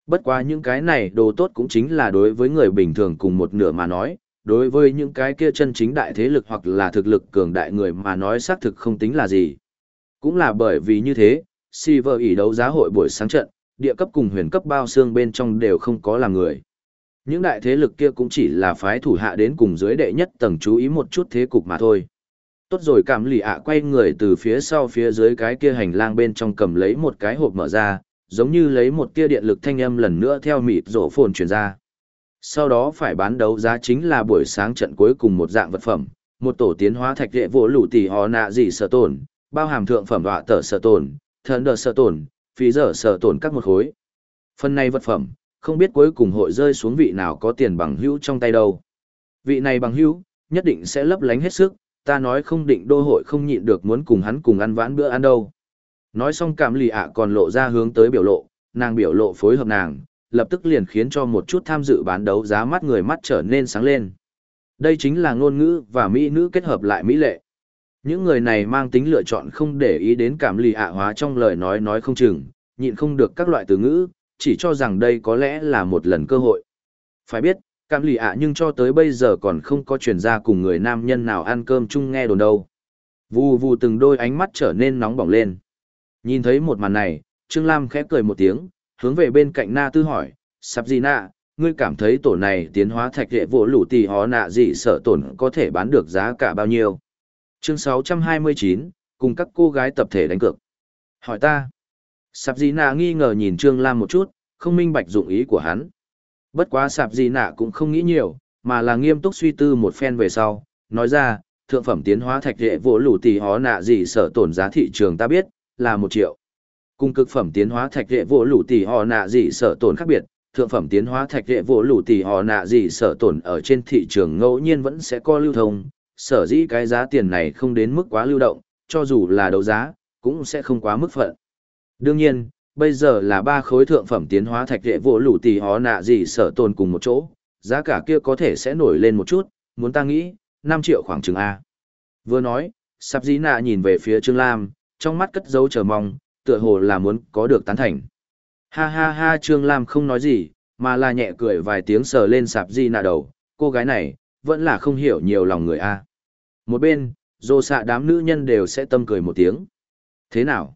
Bất quá những cái này đồ tốt cũng chính là đối với người bình thường cùng một nửa mà nói, đối với những cái kia chân chính đại thế lực hoặc là thực lực cường đại người mà nói xác thực không tính là gì. Cũng là bởi vì như thế, Silver ỉ đấu giá hội buổi sáng trận, địa cấp cùng huyền cấp bao xương bên trong đều không có làm người. Những đại thế lực kia cũng chỉ là phái thủ hạ đến cùng dưới đệ nhất tầng chú ý một chút thế cục mà thôi. Tốt rồi cảm lì ạ quay người từ phía sau phía dưới cái kia hành lang bên trong cầm lấy một cái hộp mở ra, giống như lấy một tia điện lực thanh âm lần nữa theo mịt rổ phồn truyền ra. Sau đó phải bán đấu giá chính là buổi sáng trận cuối cùng một dạng vật phẩm, một tổ tiến hóa thạch đệ vỗ lũ tỷ họ nạ gì sở tổn, bao hàm thượng phẩm họa tở sở tổn, thần đờ sở tổn, phí dở sở tổn các một khối. Phần này vật phẩm, không biết cuối cùng hội rơi xuống vị nào có tiền bằng hữu trong tay đâu. Vị này bằng hữu, nhất định sẽ lấp lánh hết sức, ta nói không định đô hội không nhịn được muốn cùng hắn cùng ăn vãn bữa ăn đâu. Nói xong cảm lì ạ còn lộ ra hướng tới biểu lộ, nàng biểu lộ phối hợp nàng, lập tức liền khiến cho một chút tham dự bán đấu giá mắt người mắt trở nên sáng lên. Đây chính là ngôn ngữ và mỹ nữ kết hợp lại mỹ lệ. Những người này mang tính lựa chọn không để ý đến cảm lì ạ hóa trong lời nói nói không chừng, nhịn không được các loại từ ngữ, chỉ cho rằng đây có lẽ là một lần cơ hội. Phải biết, cảm lì ạ nhưng cho tới bây giờ còn không có chuyển ra cùng người nam nhân nào ăn cơm chung nghe đồn đâu. Vù vù từng đôi ánh mắt trở nên nóng bỏng lên. Nhìn thấy một màn này, Trương Lam khẽ cười một tiếng, hướng về bên cạnh Na Tư hỏi, sắp gì nạ, ngươi cảm thấy tổ này tiến hóa thạch hệ vỗ lũ tì hó nạ gì sợ tổn có thể bán được giá cả bao nhiêu? Chương 629, cùng các cô gái tập thể đánh cược. Hỏi ta. Sạp gì nạ nghi ngờ nhìn Trương Lam một chút, không minh bạch dụng ý của hắn. Bất quá sạp gì nạ cũng không nghĩ nhiều, mà là nghiêm túc suy tư một phen về sau, nói ra, thượng phẩm tiến hóa thạch hệ vỗ lũ tì hó nạ gì sợ tổn giá thị trường ta biết, là một triệu. Cùng cực phẩm tiến hóa thạch hệ vỗ lũ tỷ họ nạ dị sở tổn khác biệt, thượng phẩm tiến hóa thạch hệ vỗ lũ tỷ họ nạ dị sở tổn ở trên thị trường ngẫu nhiên vẫn sẽ có lưu thông, sở dĩ cái giá tiền này không đến mức quá lưu động, cho dù là đấu giá, cũng sẽ không quá mức phận. Đương nhiên, bây giờ là ba khối thượng phẩm tiến hóa thạch hệ vỗ lũ tỷ họ nạ dị sở tổn cùng một chỗ, giá cả kia có thể sẽ nổi lên một chút, muốn ta nghĩ, năm triệu khoảng chừng A. Vừa nói, sắp dĩ nạ nhìn về phía Trương Lam, trong mắt cất dấu chờ mong, tựa hồ là muốn có được tán thành. Ha ha ha Trương Lam không nói gì, mà là nhẹ cười vài tiếng sờ lên sạp di nạ đầu, cô gái này, vẫn là không hiểu nhiều lòng người a. Một bên, dô xạ đám nữ nhân đều sẽ tâm cười một tiếng. Thế nào?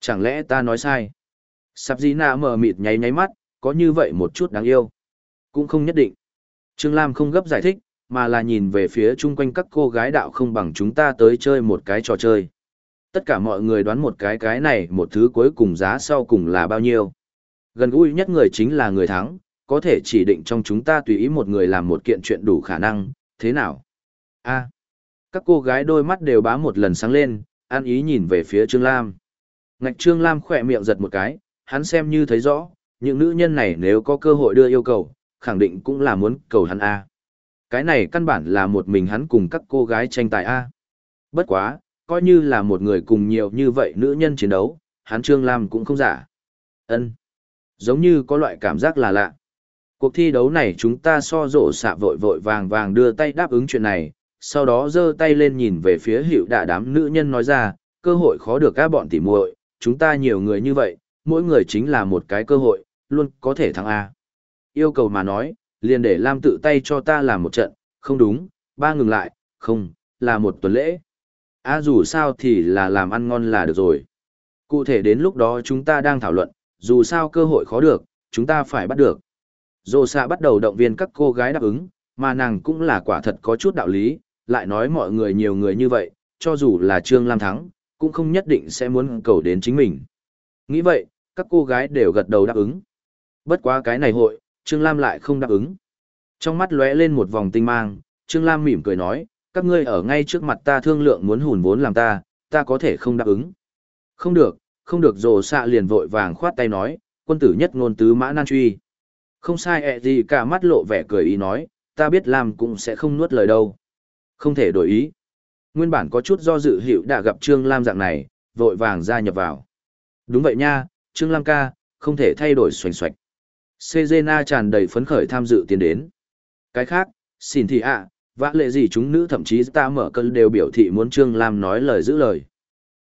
Chẳng lẽ ta nói sai? Sạp di nạ mở mịt nháy nháy mắt, có như vậy một chút đáng yêu. Cũng không nhất định. Trương Lam không gấp giải thích, mà là nhìn về phía chung quanh các cô gái đạo không bằng chúng ta tới chơi một cái trò chơi. Tất cả mọi người đoán một cái cái này một thứ cuối cùng giá sau cùng là bao nhiêu. Gần gũi nhất người chính là người thắng, có thể chỉ định trong chúng ta tùy ý một người làm một kiện chuyện đủ khả năng, thế nào? a các cô gái đôi mắt đều bá một lần sáng lên, an ý nhìn về phía Trương Lam. Ngạch Trương Lam khỏe miệng giật một cái, hắn xem như thấy rõ, những nữ nhân này nếu có cơ hội đưa yêu cầu, khẳng định cũng là muốn cầu hắn A. Cái này căn bản là một mình hắn cùng các cô gái tranh tài A. Bất quá, coi như là một người cùng nhiều như vậy nữ nhân chiến đấu, hắn Trương Lam cũng không giả. ân Giống như có loại cảm giác là lạ. Cuộc thi đấu này chúng ta so rộ xạ vội vội vàng vàng đưa tay đáp ứng chuyện này, sau đó giơ tay lên nhìn về phía hiệu đạ đám nữ nhân nói ra, cơ hội khó được các bọn tỉ muội, chúng ta nhiều người như vậy, mỗi người chính là một cái cơ hội, luôn có thể thắng A. Yêu cầu mà nói, liền để Lam tự tay cho ta làm một trận, không đúng, ba ngừng lại, không, là một tuần lễ. A dù sao thì là làm ăn ngon là được rồi. Cụ thể đến lúc đó chúng ta đang thảo luận, dù sao cơ hội khó được, chúng ta phải bắt được. Dô xạ bắt đầu động viên các cô gái đáp ứng, mà nàng cũng là quả thật có chút đạo lý, lại nói mọi người nhiều người như vậy, cho dù là Trương Lam thắng, cũng không nhất định sẽ muốn cầu đến chính mình. Nghĩ vậy, các cô gái đều gật đầu đáp ứng. Bất quá cái này hội, Trương Lam lại không đáp ứng. Trong mắt lóe lên một vòng tinh mang, Trương Lam mỉm cười nói, các ngươi ở ngay trước mặt ta thương lượng muốn hùn vốn làm ta, ta có thể không đáp ứng. Không được, không được rồ xạ liền vội vàng khoát tay nói, quân tử nhất ngôn tứ mã nan truy. Không sai ẹ gì cả mắt lộ vẻ cười ý nói, ta biết làm cũng sẽ không nuốt lời đâu. Không thể đổi ý. Nguyên bản có chút do dự hiệu đã gặp Trương Lam dạng này, vội vàng gia nhập vào. Đúng vậy nha, Trương Lam ca, không thể thay đổi xoành xoạch. Sejena tràn đầy phấn khởi tham dự tiến đến. Cái khác, xin thì ạ, à, vã lệ gì chúng nữ thậm chí ta mở cơn đều biểu thị muốn Trương Lam nói lời giữ lời.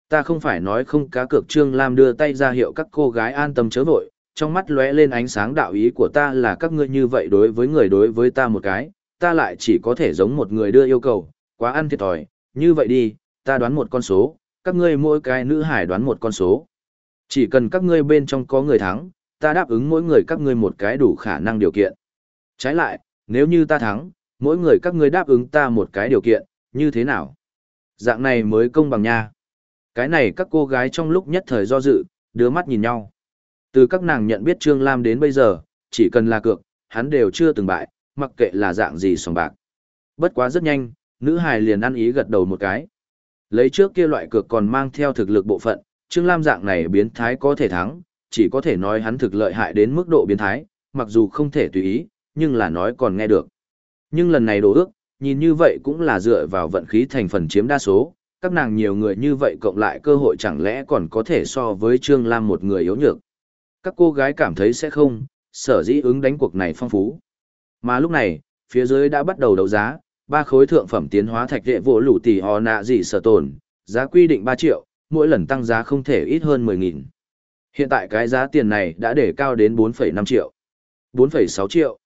Ta không phải nói không cá cược Trương Lam đưa tay ra hiệu các cô gái an tâm chớ vội, trong mắt lóe lên ánh sáng đạo ý của ta là các ngươi như vậy đối với người đối với ta một cái, ta lại chỉ có thể giống một người đưa yêu cầu, quá ăn thiệt thòi, như vậy đi, ta đoán một con số, các ngươi mỗi cái nữ hải đoán một con số. Chỉ cần các ngươi bên trong có người thắng, ta đáp ứng mỗi người các ngươi một cái đủ khả năng điều kiện. Trái lại, nếu như ta thắng, mỗi người các ngươi đáp ứng ta một cái điều kiện, như thế nào? Dạng này mới công bằng nha. Cái này các cô gái trong lúc nhất thời do dự, đưa mắt nhìn nhau. Từ các nàng nhận biết Trương Lam đến bây giờ, chỉ cần là cược, hắn đều chưa từng bại, mặc kệ là dạng gì sòng bạc. Bất quá rất nhanh, nữ hài liền ăn ý gật đầu một cái. Lấy trước kia loại cược còn mang theo thực lực bộ phận, Trương Lam dạng này biến thái có thể thắng, chỉ có thể nói hắn thực lợi hại đến mức độ biến thái, mặc dù không thể tùy ý, nhưng là nói còn nghe được. Nhưng lần này đồ ước, nhìn như vậy cũng là dựa vào vận khí thành phần chiếm đa số, các nàng nhiều người như vậy cộng lại cơ hội chẳng lẽ còn có thể so với Trương Lam một người yếu nhược. Các cô gái cảm thấy sẽ không, sở dĩ ứng đánh cuộc này phong phú. Mà lúc này, phía dưới đã bắt đầu đấu giá, ba khối thượng phẩm tiến hóa thạch đệ vỗ lũ tỷ hò nạ gì sở tồn, giá quy định 3 triệu, mỗi lần tăng giá không thể ít hơn 10.000. Hiện tại cái giá tiền này đã để cao đến 4,5 triệu, 4,6 triệu.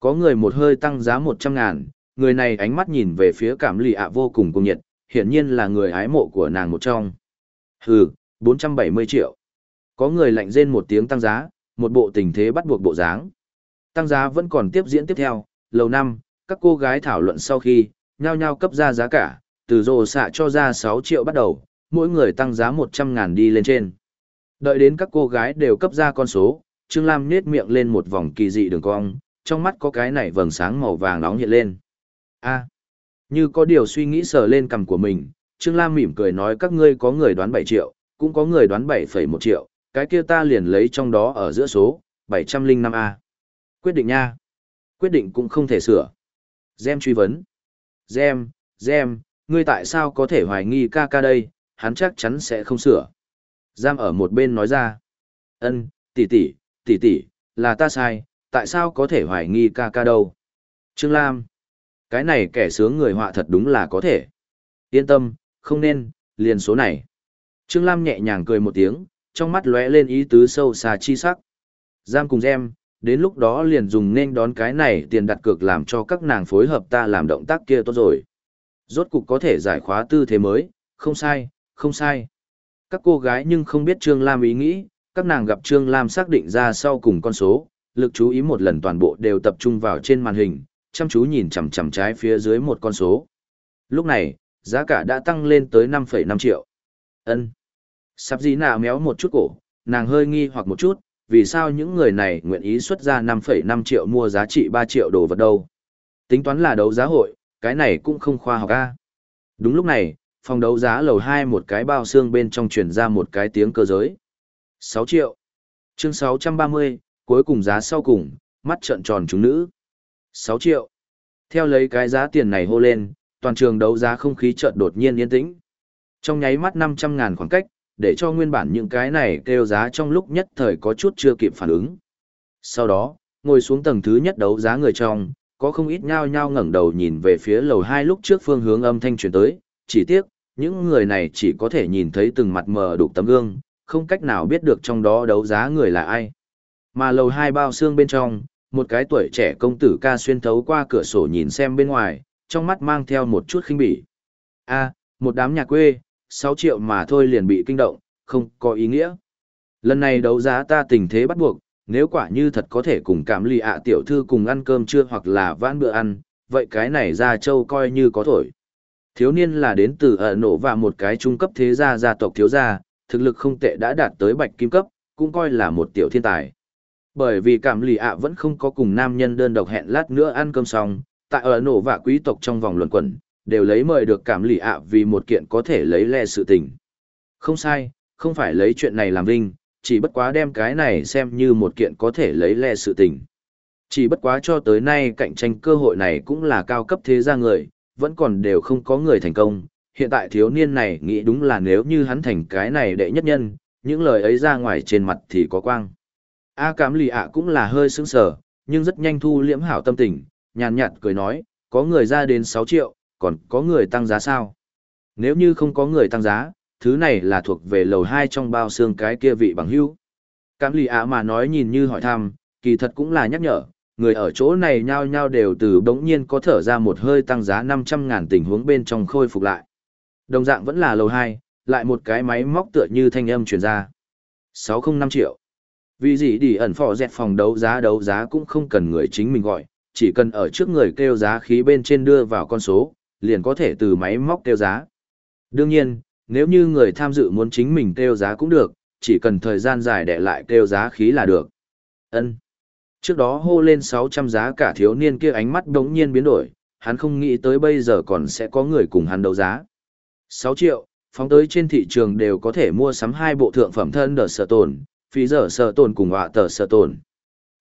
Có người một hơi tăng giá 100 ngàn, người này ánh mắt nhìn về phía cảm lì ạ vô cùng cung nhiệt, hiển nhiên là người ái mộ của nàng một trong. Hừ, 470 triệu. Có người lạnh rên một tiếng tăng giá, một bộ tình thế bắt buộc bộ dáng. Tăng giá vẫn còn tiếp diễn tiếp theo, lầu năm, các cô gái thảo luận sau khi, nhao nhao cấp ra giá cả, từ rồ xạ cho ra 6 triệu bắt đầu, mỗi người tăng giá 100 ngàn đi lên trên. Đợi đến các cô gái đều cấp ra con số, Trương Lam nết miệng lên một vòng kỳ dị đường cong, trong mắt có cái này vầng sáng màu vàng nóng hiện lên. a như có điều suy nghĩ sờ lên cằm của mình, Trương Lam mỉm cười nói các ngươi có người đoán 7 triệu, cũng có người đoán 7,1 triệu, cái kia ta liền lấy trong đó ở giữa số, 705A. Quyết định nha. Quyết định cũng không thể sửa. Gem truy vấn. Gem, Gem, ngươi tại sao có thể hoài nghi ca ca đây, hắn chắc chắn sẽ không sửa. Giam ở một bên nói ra. ân tỷ tỷ, tỷ tỷ, là ta sai, tại sao có thể hoài nghi ca ca đâu? Trương Lam. Cái này kẻ sướng người họa thật đúng là có thể. Yên tâm, không nên, liền số này. Trương Lam nhẹ nhàng cười một tiếng, trong mắt lóe lên ý tứ sâu xa chi sắc. Giam cùng em, đến lúc đó liền dùng nên đón cái này tiền đặt cược làm cho các nàng phối hợp ta làm động tác kia tốt rồi. Rốt cục có thể giải khóa tư thế mới, không sai, không sai. Các cô gái nhưng không biết Trương Lam ý nghĩ, các nàng gặp Trương Lam xác định ra sau cùng con số, lực chú ý một lần toàn bộ đều tập trung vào trên màn hình, chăm chú nhìn chằm chằm trái phía dưới một con số. Lúc này, giá cả đã tăng lên tới 5,5 triệu. Ân. Sắp gì nào méo một chút cổ, nàng hơi nghi hoặc một chút, vì sao những người này nguyện ý xuất ra 5,5 triệu mua giá trị 3 triệu đồ vật đâu. Tính toán là đấu giá hội, cái này cũng không khoa học a. Đúng lúc này, phòng đấu giá lầu 2 một cái bao xương bên trong truyền ra một cái tiếng cơ giới. 6 triệu. Chương 630, cuối cùng giá sau cùng, mắt trợn tròn chúng nữ. 6 triệu. Theo lấy cái giá tiền này hô lên, toàn trường đấu giá không khí chợt đột nhiên yên tĩnh. Trong nháy mắt 500 ngàn khoảng cách, để cho nguyên bản những cái này kêu giá trong lúc nhất thời có chút chưa kịp phản ứng. Sau đó, ngồi xuống tầng thứ nhất đấu giá người trong, có không ít nhao nhao ngẩng đầu nhìn về phía lầu hai lúc trước phương hướng âm thanh truyền tới, chỉ tiếc, những người này chỉ có thể nhìn thấy từng mặt mờ đục tấm gương, không cách nào biết được trong đó đấu giá người là ai. Mà lầu hai bao xương bên trong, một cái tuổi trẻ công tử ca xuyên thấu qua cửa sổ nhìn xem bên ngoài, trong mắt mang theo một chút khinh bỉ. A, một đám nhà quê, 6 triệu mà thôi liền bị kinh động, không có ý nghĩa. Lần này đấu giá ta tình thế bắt buộc, nếu quả như thật có thể cùng cảm lì ạ tiểu thư cùng ăn cơm trưa hoặc là vãn bữa ăn, vậy cái này ra châu coi như có thổi. Thiếu niên là đến từ ở nổ và một cái trung cấp thế gia gia tộc thiếu gia, thực lực không tệ đã đạt tới bạch kim cấp, cũng coi là một tiểu thiên tài. Bởi vì cảm lì ạ vẫn không có cùng nam nhân đơn độc hẹn lát nữa ăn cơm xong, tại ở nổ và quý tộc trong vòng luận quẩn, đều lấy mời được cảm lì ạ vì một kiện có thể lấy le sự tình. Không sai, không phải lấy chuyện này làm vinh, chỉ bất quá đem cái này xem như một kiện có thể lấy le sự tình. Chỉ bất quá cho tới nay cạnh tranh cơ hội này cũng là cao cấp thế gia người, vẫn còn đều không có người thành công. Hiện tại thiếu niên này nghĩ đúng là nếu như hắn thành cái này đệ nhất nhân, những lời ấy ra ngoài trên mặt thì có quang. A cảm lì ạ cũng là hơi sững sờ, nhưng rất nhanh thu liễm hảo tâm tình, nhàn nhạt cười nói, có người ra đến 6 triệu, còn có người tăng giá sao? Nếu như không có người tăng giá, thứ này là thuộc về lầu 2 trong bao xương cái kia vị bằng hữu. Cảm lì ạ mà nói nhìn như hỏi thăm, kỳ thật cũng là nhắc nhở, người ở chỗ này nhao nhao đều từ bỗng nhiên có thở ra một hơi tăng giá 500 ngàn tình huống bên trong khôi phục lại. Đồng dạng vẫn là lầu 2, lại một cái máy móc tựa như thanh âm truyền ra. 605 triệu. Vì gì đi ẩn phò dẹt phòng đấu giá đấu giá cũng không cần người chính mình gọi, chỉ cần ở trước người kêu giá khí bên trên đưa vào con số, liền có thể từ máy móc kêu giá. Đương nhiên, nếu như người tham dự muốn chính mình kêu giá cũng được, chỉ cần thời gian dài để lại kêu giá khí là được. Ân. Trước đó hô lên 600 giá cả thiếu niên kia ánh mắt đống nhiên biến đổi, hắn không nghĩ tới bây giờ còn sẽ có người cùng hắn đấu giá. 6 triệu, phóng tới trên thị trường đều có thể mua sắm hai bộ thượng phẩm thân đờ sở tồn, phí giờ sợ tồn cùng họa tờ sợ tồn.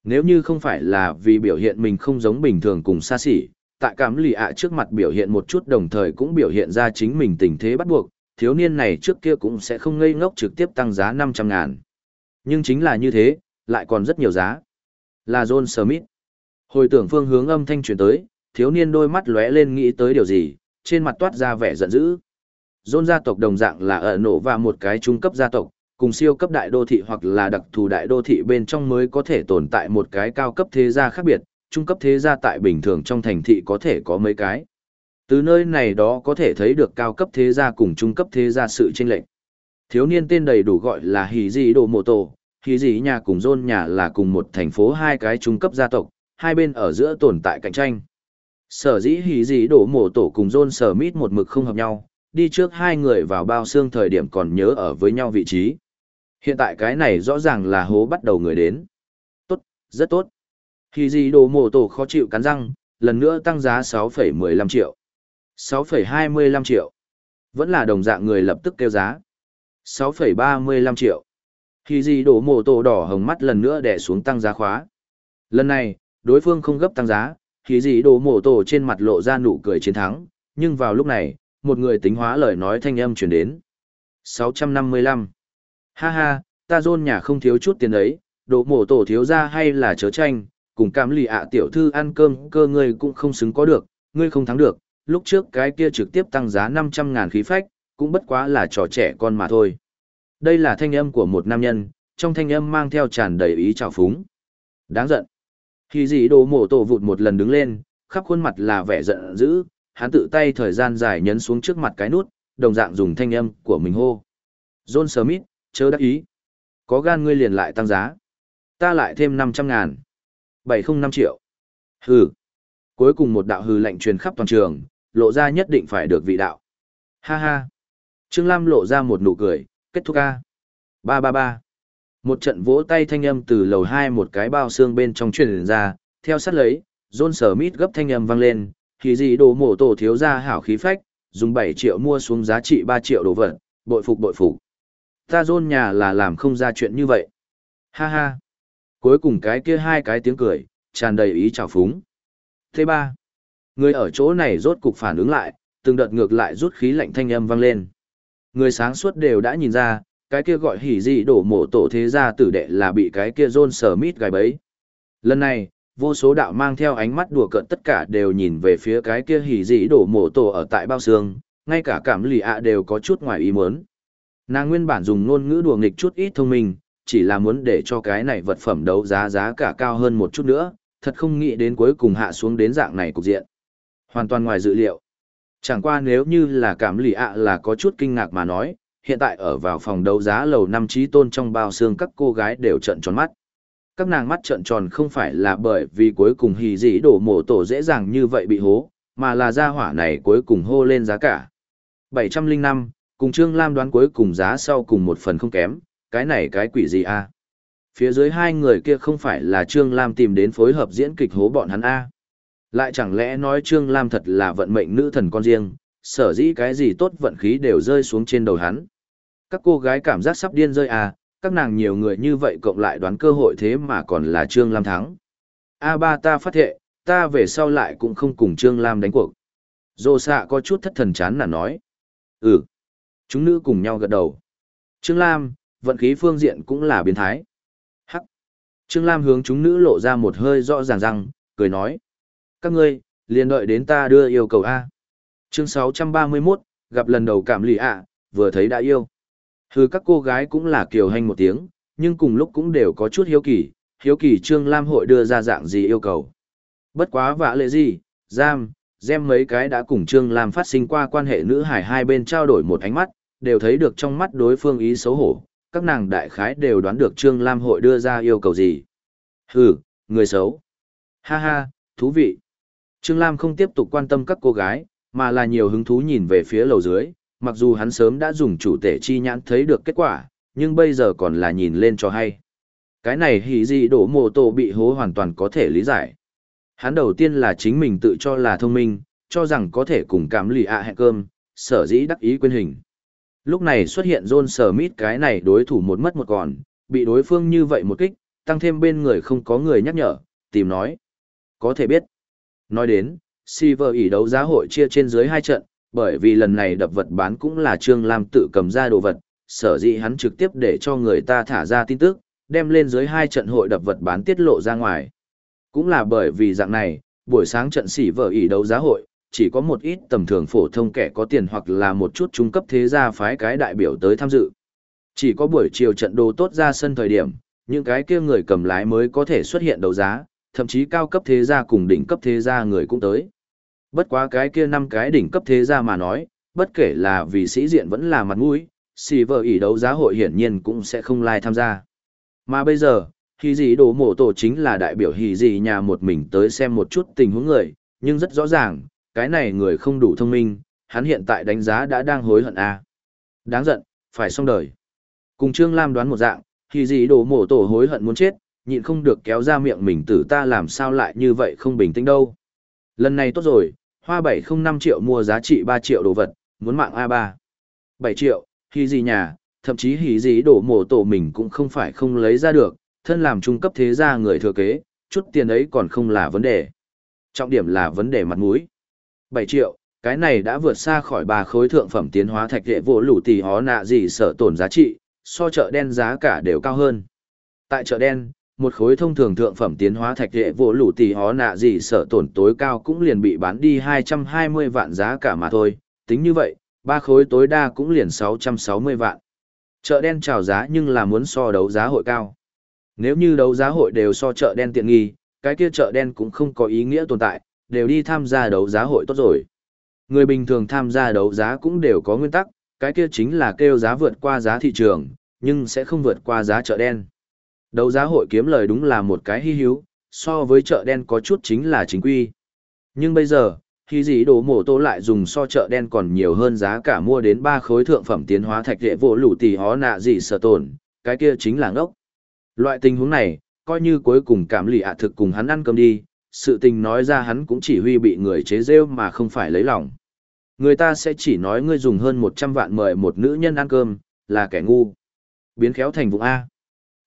Nếu như không phải là vì biểu hiện mình không giống bình thường cùng xa xỉ, tại cảm lì ạ trước mặt biểu hiện một chút đồng thời cũng biểu hiện ra chính mình tình thế bắt buộc, thiếu niên này trước kia cũng sẽ không ngây ngốc trực tiếp tăng giá 500 ngàn. Nhưng chính là như thế, lại còn rất nhiều giá. Là John Smith. Hồi tưởng phương hướng âm thanh truyền tới, thiếu niên đôi mắt lóe lên nghĩ tới điều gì, trên mặt toát ra vẻ giận dữ. John gia tộc đồng dạng là ở nổ và một cái trung cấp gia tộc, cùng siêu cấp đại đô thị hoặc là đặc thù đại đô thị bên trong mới có thể tồn tại một cái cao cấp thế gia khác biệt, trung cấp thế gia tại bình thường trong thành thị có thể có mấy cái. Từ nơi này đó có thể thấy được cao cấp thế gia cùng trung cấp thế gia sự chênh lệch. Thiếu niên tên đầy đủ gọi là Hỉ Dị Đồ Mộ Tổ, Hỉ Dị nhà cùng Dôn nhà là cùng một thành phố hai cái trung cấp gia tộc, hai bên ở giữa tồn tại cạnh tranh. Sở dĩ Hỉ Dị Đồ Mộ Tổ cùng Dôn Sở Mít một mực không hợp nhau, đi trước hai người vào bao xương thời điểm còn nhớ ở với nhau vị trí. Hiện tại cái này rõ ràng là hố bắt đầu người đến. Tốt, rất tốt. Khi gì Đồ mổ Tổ khó chịu cắn răng, lần nữa tăng giá 6,15 triệu. 6,25 triệu. Vẫn là đồng dạng người lập tức kêu giá. 6,35 triệu. Khi gì đổ mổ tổ đỏ hồng mắt lần nữa đè xuống tăng giá khóa. Lần này, đối phương không gấp tăng giá, khi gì đổ mổ tổ trên mặt lộ ra nụ cười chiến thắng, nhưng vào lúc này, một người tính hóa lời nói thanh âm chuyển đến. 655. Ha ha, ta dôn nhà không thiếu chút tiền đấy, Đồ mồ tổ thiếu ra hay là chớ tranh, cùng cam lì ạ tiểu thư ăn cơm cơ ngươi cũng không xứng có được, ngươi không thắng được, lúc trước cái kia trực tiếp tăng giá 500 ngàn khí phách, cũng bất quá là trò trẻ con mà thôi. Đây là thanh âm của một nam nhân, trong thanh âm mang theo tràn đầy ý trào phúng. Đáng giận. Khi gì đồ mổ tổ vụt một lần đứng lên, khắp khuôn mặt là vẻ giận dữ, hắn tự tay thời gian dài nhấn xuống trước mặt cái nút, đồng dạng dùng thanh âm của mình hô. John Smith, chớ đắc ý. Có gan ngươi liền lại tăng giá. Ta lại thêm 500 ngàn. 705 triệu. Hừ. Cuối cùng một đạo hừ lạnh truyền khắp toàn trường, lộ ra nhất định phải được vị đạo. Ha ha. Trương Lam lộ ra một nụ cười, kết thúc a. Ba ba ba. Một trận vỗ tay thanh âm từ lầu hai một cái bao xương bên trong truyền ra, theo sát lấy, John Smith gấp thanh âm vang lên, thì gì đồ mổ tổ thiếu ra hảo khí phách, dùng 7 triệu mua xuống giá trị 3 triệu đồ vật, bội phục bội phục. Ta dôn nhà là làm không ra chuyện như vậy. Ha ha. Cuối cùng cái kia hai cái tiếng cười, tràn đầy ý trào phúng. Thế ba. Người ở chỗ này rốt cục phản ứng lại, từng đợt ngược lại rút khí lạnh thanh âm vang lên. Người sáng suốt đều đã nhìn ra, cái kia gọi hỉ gì đổ mộ tổ thế gia tử đệ là bị cái kia John Smith gài bấy. Lần này, vô số đạo mang theo ánh mắt đùa cợt tất cả đều nhìn về phía cái kia hỉ dị đổ mộ tổ ở tại bao xương, ngay cả cảm lì ạ đều có chút ngoài ý muốn. Nàng nguyên bản dùng ngôn ngữ đùa nghịch chút ít thông minh, chỉ là muốn để cho cái này vật phẩm đấu giá giá cả cao hơn một chút nữa, thật không nghĩ đến cuối cùng hạ xuống đến dạng này cục diện. Hoàn toàn ngoài dự liệu. Chẳng qua nếu như là cảm lì ạ là có chút kinh ngạc mà nói, hiện tại ở vào phòng đấu giá lầu năm trí tôn trong bao xương các cô gái đều trận tròn mắt. Các nàng mắt trận tròn không phải là bởi vì cuối cùng hì dĩ đổ mổ tổ dễ dàng như vậy bị hố, mà là gia hỏa này cuối cùng hô lên giá cả. 705, cùng Trương Lam đoán cuối cùng giá sau cùng một phần không kém, cái này cái quỷ gì a? Phía dưới hai người kia không phải là Trương Lam tìm đến phối hợp diễn kịch hố bọn hắn a? Lại chẳng lẽ nói Trương Lam thật là vận mệnh nữ thần con riêng, sở dĩ cái gì tốt vận khí đều rơi xuống trên đầu hắn. Các cô gái cảm giác sắp điên rơi à, các nàng nhiều người như vậy cộng lại đoán cơ hội thế mà còn là Trương Lam thắng. a ba ta phát thệ, ta về sau lại cũng không cùng Trương Lam đánh cuộc. Dô xạ có chút thất thần chán là nói. Ừ. Chúng nữ cùng nhau gật đầu. Trương Lam, vận khí phương diện cũng là biến thái. Hắc. Trương Lam hướng chúng nữ lộ ra một hơi rõ ràng răng, cười nói. Các ngươi, liền đợi đến ta đưa yêu cầu A. Chương 631, gặp lần đầu cảm lì ạ, vừa thấy đã yêu. Hừ các cô gái cũng là kiều hành một tiếng, nhưng cùng lúc cũng đều có chút hiếu kỳ, hiếu kỳ Trương Lam hội đưa ra dạng gì yêu cầu. Bất quá vạ lệ gì, giam, gem mấy cái đã cùng Trương Lam phát sinh qua quan hệ nữ hải hai bên trao đổi một ánh mắt, đều thấy được trong mắt đối phương ý xấu hổ, các nàng đại khái đều đoán được Trương Lam hội đưa ra yêu cầu gì. Hừ, người xấu. Ha ha, thú vị. Trương Lam không tiếp tục quan tâm các cô gái, mà là nhiều hứng thú nhìn về phía lầu dưới, mặc dù hắn sớm đã dùng chủ tể chi nhãn thấy được kết quả, nhưng bây giờ còn là nhìn lên cho hay. Cái này hỉ gì đổ mồ tổ bị hố hoàn toàn có thể lý giải. Hắn đầu tiên là chính mình tự cho là thông minh, cho rằng có thể cùng cảm lì ạ hẹn cơm, sở dĩ đắc ý quên hình. Lúc này xuất hiện John Smith cái này đối thủ một mất một còn, bị đối phương như vậy một kích, tăng thêm bên người không có người nhắc nhở, tìm nói. Có thể biết. Nói đến, Silver ỉ đấu giá hội chia trên dưới hai trận, bởi vì lần này đập vật bán cũng là Trương Lam tự cầm ra đồ vật, sở dĩ hắn trực tiếp để cho người ta thả ra tin tức, đem lên dưới hai trận hội đập vật bán tiết lộ ra ngoài. Cũng là bởi vì dạng này, buổi sáng trận sỉ vợ ỉ đấu giá hội, chỉ có một ít tầm thường phổ thông kẻ có tiền hoặc là một chút trung cấp thế gia phái cái đại biểu tới tham dự. Chỉ có buổi chiều trận đồ tốt ra sân thời điểm, những cái kia người cầm lái mới có thể xuất hiện đấu giá, thậm chí cao cấp thế gia cùng đỉnh cấp thế gia người cũng tới. Bất quá cái kia năm cái đỉnh cấp thế gia mà nói, bất kể là vì sĩ diện vẫn là mặt mũi, xì vợ ỉ đấu giá hội hiển nhiên cũng sẽ không lai tham gia. Mà bây giờ, hì gì đồ mổ tổ chính là đại biểu hì gì nhà một mình tới xem một chút tình huống người, nhưng rất rõ ràng, cái này người không đủ thông minh, hắn hiện tại đánh giá đã đang hối hận a. À. Đáng giận, phải xong đời. Cùng Trương Lam đoán một dạng, thì gì đồ mổ tổ hối hận muốn chết, nhịn không được kéo ra miệng mình tử ta làm sao lại như vậy không bình tĩnh đâu. Lần này tốt rồi, hoa 705 triệu mua giá trị 3 triệu đồ vật, muốn mạng A3. 7 triệu, hì gì nhà, thậm chí hì gì đổ mổ tổ mình cũng không phải không lấy ra được, thân làm trung cấp thế gia người thừa kế, chút tiền ấy còn không là vấn đề. Trọng điểm là vấn đề mặt mũi. 7 triệu, cái này đã vượt xa khỏi ba khối thượng phẩm tiến hóa thạch hệ vô lũ tỷ hó nạ gì sợ tổn giá trị, so chợ đen giá cả đều cao hơn. Tại chợ đen, một khối thông thường thượng phẩm tiến hóa thạch hệ vô lũ tỷ hó nạ gì sợ tổn tối cao cũng liền bị bán đi 220 vạn giá cả mà thôi, tính như vậy, ba khối tối đa cũng liền 660 vạn. Chợ đen chào giá nhưng là muốn so đấu giá hội cao. Nếu như đấu giá hội đều so chợ đen tiện nghi, cái kia chợ đen cũng không có ý nghĩa tồn tại, đều đi tham gia đấu giá hội tốt rồi. Người bình thường tham gia đấu giá cũng đều có nguyên tắc, cái kia chính là kêu giá vượt qua giá thị trường, nhưng sẽ không vượt qua giá chợ đen. Đấu giá hội kiếm lời đúng là một cái hy hữu, so với chợ đen có chút chính là chính quy. Nhưng bây giờ, khi gì đồ mổ tô lại dùng so chợ đen còn nhiều hơn giá cả mua đến ba khối thượng phẩm tiến hóa thạch đệ vô lũ tỷ hó nạ gì sở tổn, cái kia chính là ngốc. Loại tình huống này, coi như cuối cùng cảm lì ạ thực cùng hắn ăn cơm đi, sự tình nói ra hắn cũng chỉ huy bị người chế rêu mà không phải lấy lòng. Người ta sẽ chỉ nói ngươi dùng hơn 100 vạn mời một nữ nhân ăn cơm, là kẻ ngu. Biến khéo thành vụ A.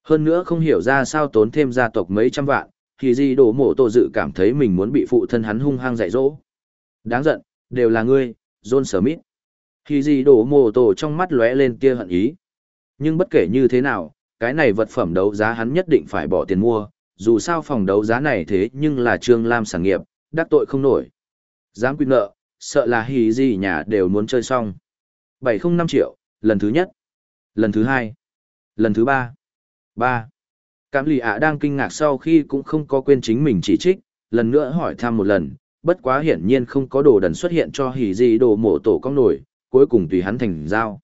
Hơn nữa không hiểu ra sao tốn thêm gia tộc mấy trăm vạn, thì gì đổ mổ tổ dự cảm thấy mình muốn bị phụ thân hắn hung hăng dạy dỗ. Đáng giận, đều là ngươi, John Smith. Thì gì đổ mổ tổ trong mắt lóe lên tia hận ý. Nhưng bất kể như thế nào, cái này vật phẩm đấu giá hắn nhất định phải bỏ tiền mua, dù sao phòng đấu giá này thế nhưng là Trương Lam sản nghiệp, đắc tội không nổi. Dám quy nợ, sợ là hì gì nhà đều muốn chơi xong. 705 triệu, lần thứ nhất, lần thứ hai, lần thứ ba. ba. Cảm lì ạ đang kinh ngạc sau khi cũng không có quên chính mình chỉ trích, lần nữa hỏi thăm một lần, bất quá hiển nhiên không có đồ đần xuất hiện cho hỉ gì đồ mổ tổ cong nổi, cuối cùng tùy hắn thành giao.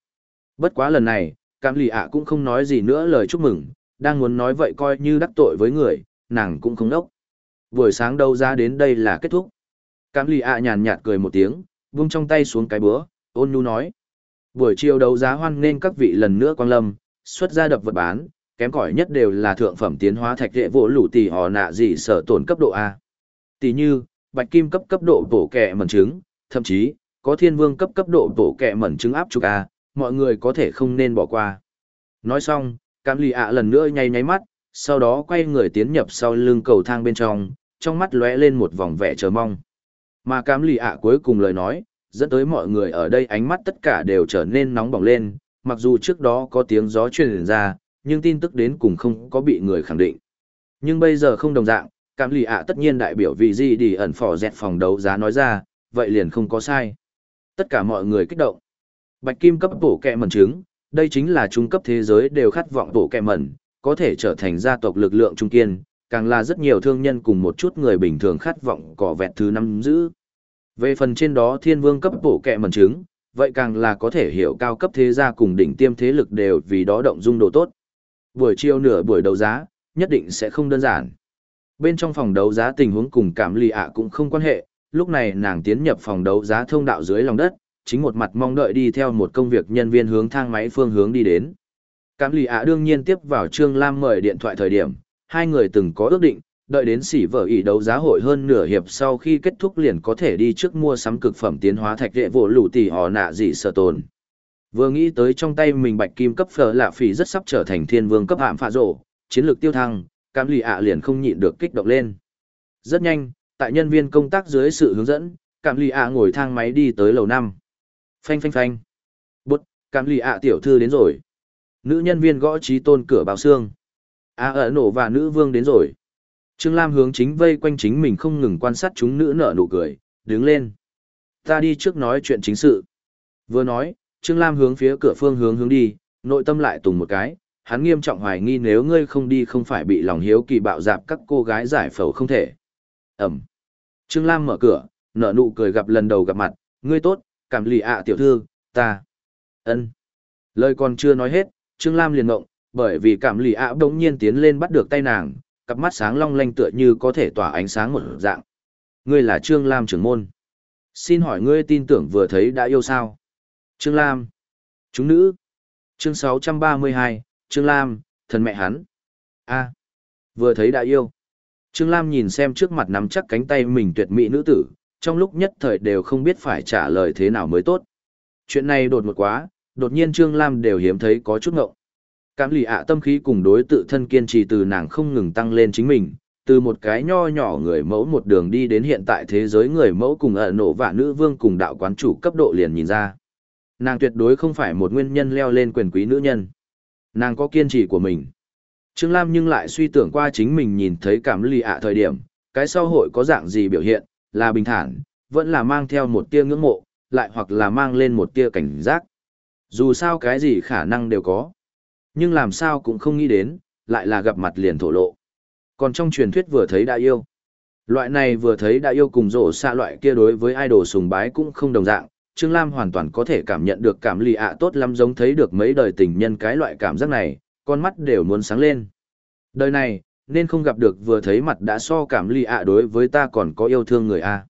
Bất quá lần này, cảm lì ạ cũng không nói gì nữa lời chúc mừng, đang muốn nói vậy coi như đắc tội với người, nàng cũng không đốc. Buổi sáng đâu ra đến đây là kết thúc. cám lì ạ nhàn nhạt cười một tiếng, vung trong tay xuống cái búa, ôn nhu nói. Buổi chiều đấu giá hoan nên các vị lần nữa quang lâm, xuất ra đập vật bán, kém cỏi nhất đều là thượng phẩm tiến hóa thạch hệ vỗ lũ tỷ họ nạ gì sở tổn cấp độ A. Tỷ như, bạch kim cấp cấp độ bổ kẹ mẩn trứng, thậm chí, có thiên vương cấp cấp độ bổ kẹ mẩn trứng áp trục A, mọi người có thể không nên bỏ qua. Nói xong, cam lì ạ lần nữa nháy nháy mắt, sau đó quay người tiến nhập sau lưng cầu thang bên trong, trong mắt lóe lên một vòng vẻ chờ mong. Mà cám lì ạ cuối cùng lời nói, dẫn tới mọi người ở đây ánh mắt tất cả đều trở nên nóng bỏng lên, mặc dù trước đó có tiếng gió truyền ra, nhưng tin tức đến cùng không có bị người khẳng định. Nhưng bây giờ không đồng dạng, cảm lì ạ tất nhiên đại biểu vì gì đi ẩn phò dẹt phòng đấu giá nói ra, vậy liền không có sai. Tất cả mọi người kích động. Bạch kim cấp bổ kẹ mẩn trứng, đây chính là trung cấp thế giới đều khát vọng bổ kẹ mẩn, có thể trở thành gia tộc lực lượng trung kiên, càng là rất nhiều thương nhân cùng một chút người bình thường khát vọng cỏ vẹt thứ năm giữ. Về phần trên đó thiên vương cấp bổ kẹ mẩn trứng, vậy càng là có thể hiểu cao cấp thế gia cùng đỉnh tiêm thế lực đều vì đó động dung độ tốt. Buổi chiều nửa buổi đấu giá, nhất định sẽ không đơn giản. Bên trong phòng đấu giá tình huống cùng cảm lì ạ cũng không quan hệ, lúc này nàng tiến nhập phòng đấu giá thông đạo dưới lòng đất, chính một mặt mong đợi đi theo một công việc nhân viên hướng thang máy phương hướng đi đến. Cảm lì ạ đương nhiên tiếp vào Trương Lam mời điện thoại thời điểm, hai người từng có ước định, đợi đến xỉ vợ ý đấu giá hội hơn nửa hiệp sau khi kết thúc liền có thể đi trước mua sắm cực phẩm tiến hóa thạch đệ vỗ lũ tỷ họ nạ dị sở tồn. Vừa nghĩ tới trong tay mình bạch kim cấp phở lạ phỉ rất sắp trở thành thiên vương cấp hạm phạ rổ, chiến lược tiêu thăng, Cám lì ạ liền không nhịn được kích động lên. Rất nhanh, tại nhân viên công tác dưới sự hướng dẫn, Cám lì ạ ngồi thang máy đi tới lầu năm. Phanh phanh phanh. Bút, Cám lì ạ tiểu thư đến rồi. Nữ nhân viên gõ trí tôn cửa báo xương. A ở nổ và nữ vương đến rồi. Trương Lam hướng chính vây quanh chính mình không ngừng quan sát chúng nữ nở nụ cười, đứng lên. Ta đi trước nói chuyện chính sự. Vừa nói, Trương Lam hướng phía cửa phương hướng hướng đi, nội tâm lại tùng một cái, hắn nghiêm trọng hoài nghi nếu ngươi không đi không phải bị lòng hiếu kỳ bạo dạp các cô gái giải phẫu không thể. Ẩm. Trương Lam mở cửa, nở nụ cười gặp lần đầu gặp mặt, ngươi tốt, cảm lì ạ tiểu thư, ta. ân Lời còn chưa nói hết, Trương Lam liền ngộng, bởi vì cảm lì ạ đống nhiên tiến lên bắt được tay nàng, cặp mắt sáng long lanh tựa như có thể tỏa ánh sáng một dạng. Ngươi là Trương Lam trưởng môn. Xin hỏi ngươi tin tưởng vừa thấy đã yêu sao? Trương Lam. Chúng nữ. Chương 632, Trương Lam, thần mẹ hắn. a vừa thấy đã yêu. Trương Lam nhìn xem trước mặt nắm chắc cánh tay mình tuyệt mỹ nữ tử, trong lúc nhất thời đều không biết phải trả lời thế nào mới tốt. Chuyện này đột ngột quá, đột nhiên Trương Lam đều hiếm thấy có chút ngộng. Cảm lì ạ tâm khí cùng đối tự thân kiên trì từ nàng không ngừng tăng lên chính mình, từ một cái nho nhỏ người mẫu một đường đi đến hiện tại thế giới người mẫu cùng ở nổ và nữ vương cùng đạo quán chủ cấp độ liền nhìn ra. Nàng tuyệt đối không phải một nguyên nhân leo lên quyền quý nữ nhân. Nàng có kiên trì của mình. Trương Lam nhưng lại suy tưởng qua chính mình nhìn thấy cảm lì ạ thời điểm, cái sau hội có dạng gì biểu hiện, là bình thản, vẫn là mang theo một tia ngưỡng mộ, lại hoặc là mang lên một tia cảnh giác. Dù sao cái gì khả năng đều có. Nhưng làm sao cũng không nghĩ đến, lại là gặp mặt liền thổ lộ. Còn trong truyền thuyết vừa thấy đã yêu. Loại này vừa thấy đã yêu cùng rổ xa loại kia đối với idol sùng bái cũng không đồng dạng, Trương Lam hoàn toàn có thể cảm nhận được cảm lì ạ tốt lắm giống thấy được mấy đời tình nhân cái loại cảm giác này, con mắt đều muốn sáng lên. Đời này, nên không gặp được vừa thấy mặt đã so cảm lì ạ đối với ta còn có yêu thương người a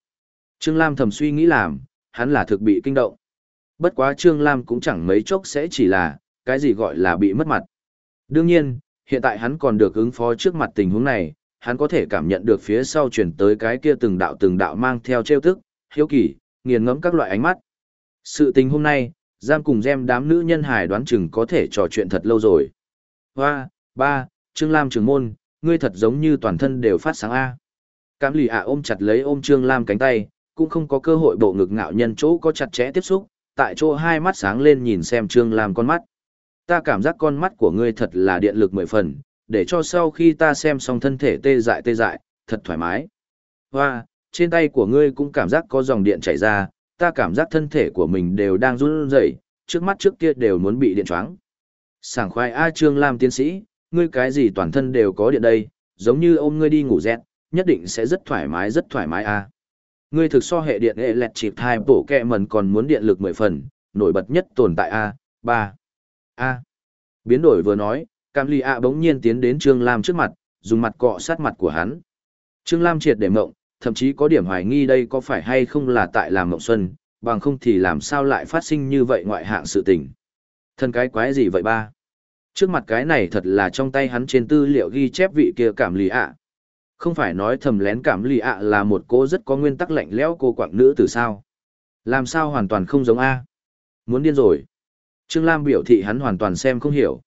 Trương Lam thầm suy nghĩ làm, hắn là thực bị kinh động. Bất quá Trương Lam cũng chẳng mấy chốc sẽ chỉ là, cái gì gọi là bị mất mặt. Đương nhiên, hiện tại hắn còn được ứng phó trước mặt tình huống này, hắn có thể cảm nhận được phía sau chuyển tới cái kia từng đạo từng đạo mang theo trêu tức, hiếu kỳ, nghiền ngẫm các loại ánh mắt. Sự tình hôm nay, giam cùng gem đám nữ nhân hài đoán chừng có thể trò chuyện thật lâu rồi. Hoa, ba, Trương Lam trưởng môn, ngươi thật giống như toàn thân đều phát sáng A. Cám lì ạ ôm chặt lấy ôm Trương Lam cánh tay, cũng không có cơ hội bộ ngực ngạo nhân chỗ có chặt chẽ tiếp xúc, tại chỗ hai mắt sáng lên nhìn xem Trương Lam con mắt. Ta cảm giác con mắt của ngươi thật là điện lực mười phần, để cho sau khi ta xem xong thân thể tê dại tê dại, thật thoải mái. Hoa, trên tay của ngươi cũng cảm giác có dòng điện chảy ra, ta cảm giác thân thể của mình đều đang run rẩy, trước mắt trước kia đều muốn bị điện choáng. Sảng khoái A Trương Lam tiến sĩ, ngươi cái gì toàn thân đều có điện đây, giống như ôm ngươi đi ngủ dẹt, nhất định sẽ rất thoải mái rất thoải mái A. Ngươi thực so hệ điện hệ lẹt chịp thai bổ kẹ mần còn muốn điện lực 10 phần, nổi bật nhất tồn tại A, 3. A. Biến đổi vừa nói, Cam Ly A bỗng nhiên tiến đến Trương Lam trước mặt, dùng mặt cọ sát mặt của hắn. Trương Lam triệt để mộng, thậm chí có điểm hoài nghi đây có phải hay không là tại làm mộng xuân, bằng không thì làm sao lại phát sinh như vậy ngoại hạng sự tình. Thân cái quái gì vậy ba? Trước mặt cái này thật là trong tay hắn trên tư liệu ghi chép vị kia cảm lì ạ. Không phải nói thầm lén cảm lì ạ là một cô rất có nguyên tắc lạnh lẽo cô quạng nữ từ sao. Làm sao hoàn toàn không giống A. Muốn điên rồi. Trương Lam biểu thị hắn hoàn toàn xem không hiểu.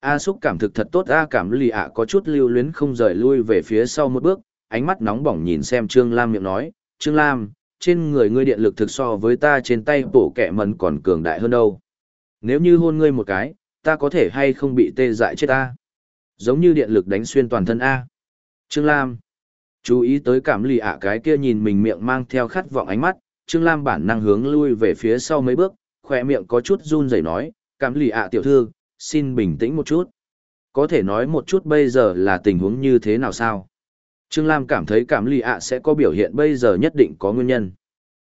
A xúc cảm thực thật tốt A cảm lì ạ có chút lưu luyến không rời lui về phía sau một bước, ánh mắt nóng bỏng nhìn xem Trương Lam miệng nói, Trương Lam, trên người ngươi điện lực thực so với ta trên tay bổ kẻ mần còn cường đại hơn đâu. Nếu như hôn ngươi một cái, ta có thể hay không bị tê dại chết ta. Giống như điện lực đánh xuyên toàn thân A. Trương Lam. Chú ý tới cảm lì ạ cái kia nhìn mình miệng mang theo khát vọng ánh mắt, Trương Lam bản năng hướng lui về phía sau mấy bước, khỏe miệng có chút run rẩy nói, cảm lì ạ tiểu thư, xin bình tĩnh một chút. Có thể nói một chút bây giờ là tình huống như thế nào sao? Trương Lam cảm thấy cảm lì ạ sẽ có biểu hiện bây giờ nhất định có nguyên nhân.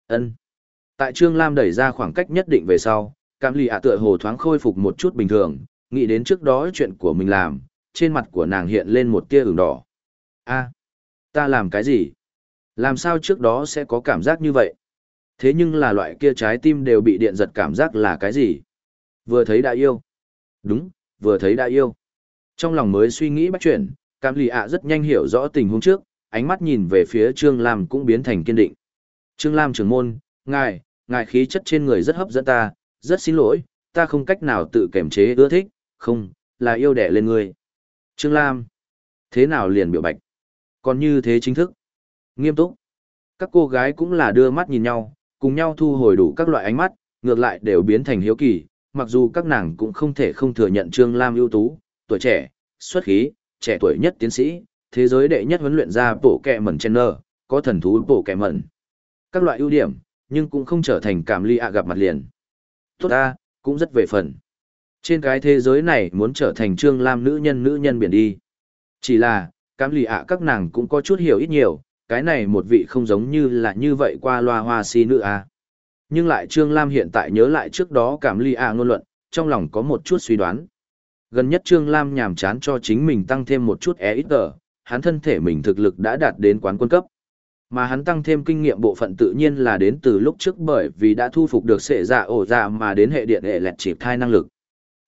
ân Tại Trương Lam đẩy ra khoảng cách nhất định về sau, cảm lì ạ tựa hồ thoáng khôi phục một chút bình thường, nghĩ đến trước đó chuyện của mình làm, trên mặt của nàng hiện lên một tia ửng đỏ a ta làm cái gì? Làm sao trước đó sẽ có cảm giác như vậy? Thế nhưng là loại kia trái tim đều bị điện giật cảm giác là cái gì? Vừa thấy đã yêu. Đúng, vừa thấy đã yêu. Trong lòng mới suy nghĩ bắt chuyển, Cam lì ạ rất nhanh hiểu rõ tình huống trước, ánh mắt nhìn về phía Trương Lam cũng biến thành kiên định. Trương Lam trưởng môn, ngài, ngài khí chất trên người rất hấp dẫn ta, rất xin lỗi, ta không cách nào tự kiềm chế ưa thích, không, là yêu đẻ lên người. Trương Lam, thế nào liền biểu bạch? Còn như thế chính thức, nghiêm túc. Các cô gái cũng là đưa mắt nhìn nhau, cùng nhau thu hồi đủ các loại ánh mắt, ngược lại đều biến thành hiếu kỳ, mặc dù các nàng cũng không thể không thừa nhận Trương Lam ưu tú, tuổi trẻ, xuất khí, trẻ tuổi nhất tiến sĩ, thế giới đệ nhất huấn luyện ra bộ kẹ mẩn Chenner, có thần thú bộ kẹ mẩn. Các loại ưu điểm, nhưng cũng không trở thành cảm ly ạ gặp mặt liền. Tốt ta, cũng rất về phần. Trên cái thế giới này muốn trở thành trương lam nữ nhân nữ nhân biển đi. Chỉ là, cảm lì ạ các nàng cũng có chút hiểu ít nhiều, cái này một vị không giống như là như vậy qua loa hoa si nữ a. Nhưng lại Trương Lam hiện tại nhớ lại trước đó cảm ly ạ ngôn luận, trong lòng có một chút suy đoán. Gần nhất Trương Lam nhàm chán cho chính mình tăng thêm một chút e ít tờ, hắn thân thể mình thực lực đã đạt đến quán quân cấp. Mà hắn tăng thêm kinh nghiệm bộ phận tự nhiên là đến từ lúc trước bởi vì đã thu phục được sệ dạ ổ dạ mà đến hệ điện hệ lẹt chịp thai năng lực.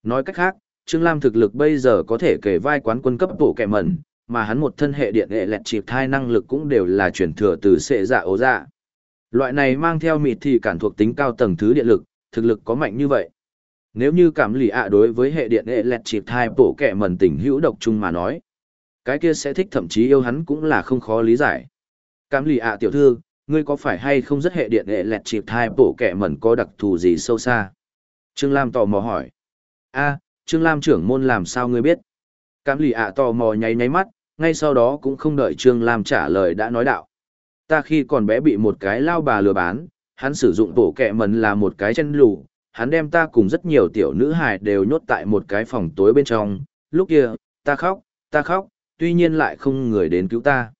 Nói cách khác, Trương Lam thực lực bây giờ có thể kể vai quán quân cấp bộ kẻ mẩn, mà hắn một thân hệ điện hệ lẹt chịp thai năng lực cũng đều là chuyển thừa từ sệ dạ ố dạ. Loại này mang theo mịt thì cản thuộc tính cao tầng thứ điện lực, thực lực có mạnh như vậy. Nếu như cảm lì ạ đối với hệ điện hệ lẹt chịp thai bổ kẻ mần tình hữu độc chung mà nói, cái kia sẽ thích thậm chí yêu hắn cũng là không khó lý giải. Cảm lì ạ tiểu thư, ngươi có phải hay không rất hệ điện hệ lẹt chịp thai bổ kẻ mần có đặc thù gì sâu xa? Trương Lam tò mò hỏi. a Trương Lam trưởng môn làm sao ngươi biết? Cảm lì ạ tò mò nháy nháy mắt, ngay sau đó cũng không đợi Trương Lam trả lời đã nói đạo. Ta khi còn bé bị một cái lao bà lừa bán, hắn sử dụng bổ kẹ mần là một cái chân lù, hắn đem ta cùng rất nhiều tiểu nữ hài đều nhốt tại một cái phòng tối bên trong, lúc kia, ta khóc, ta khóc, tuy nhiên lại không người đến cứu ta.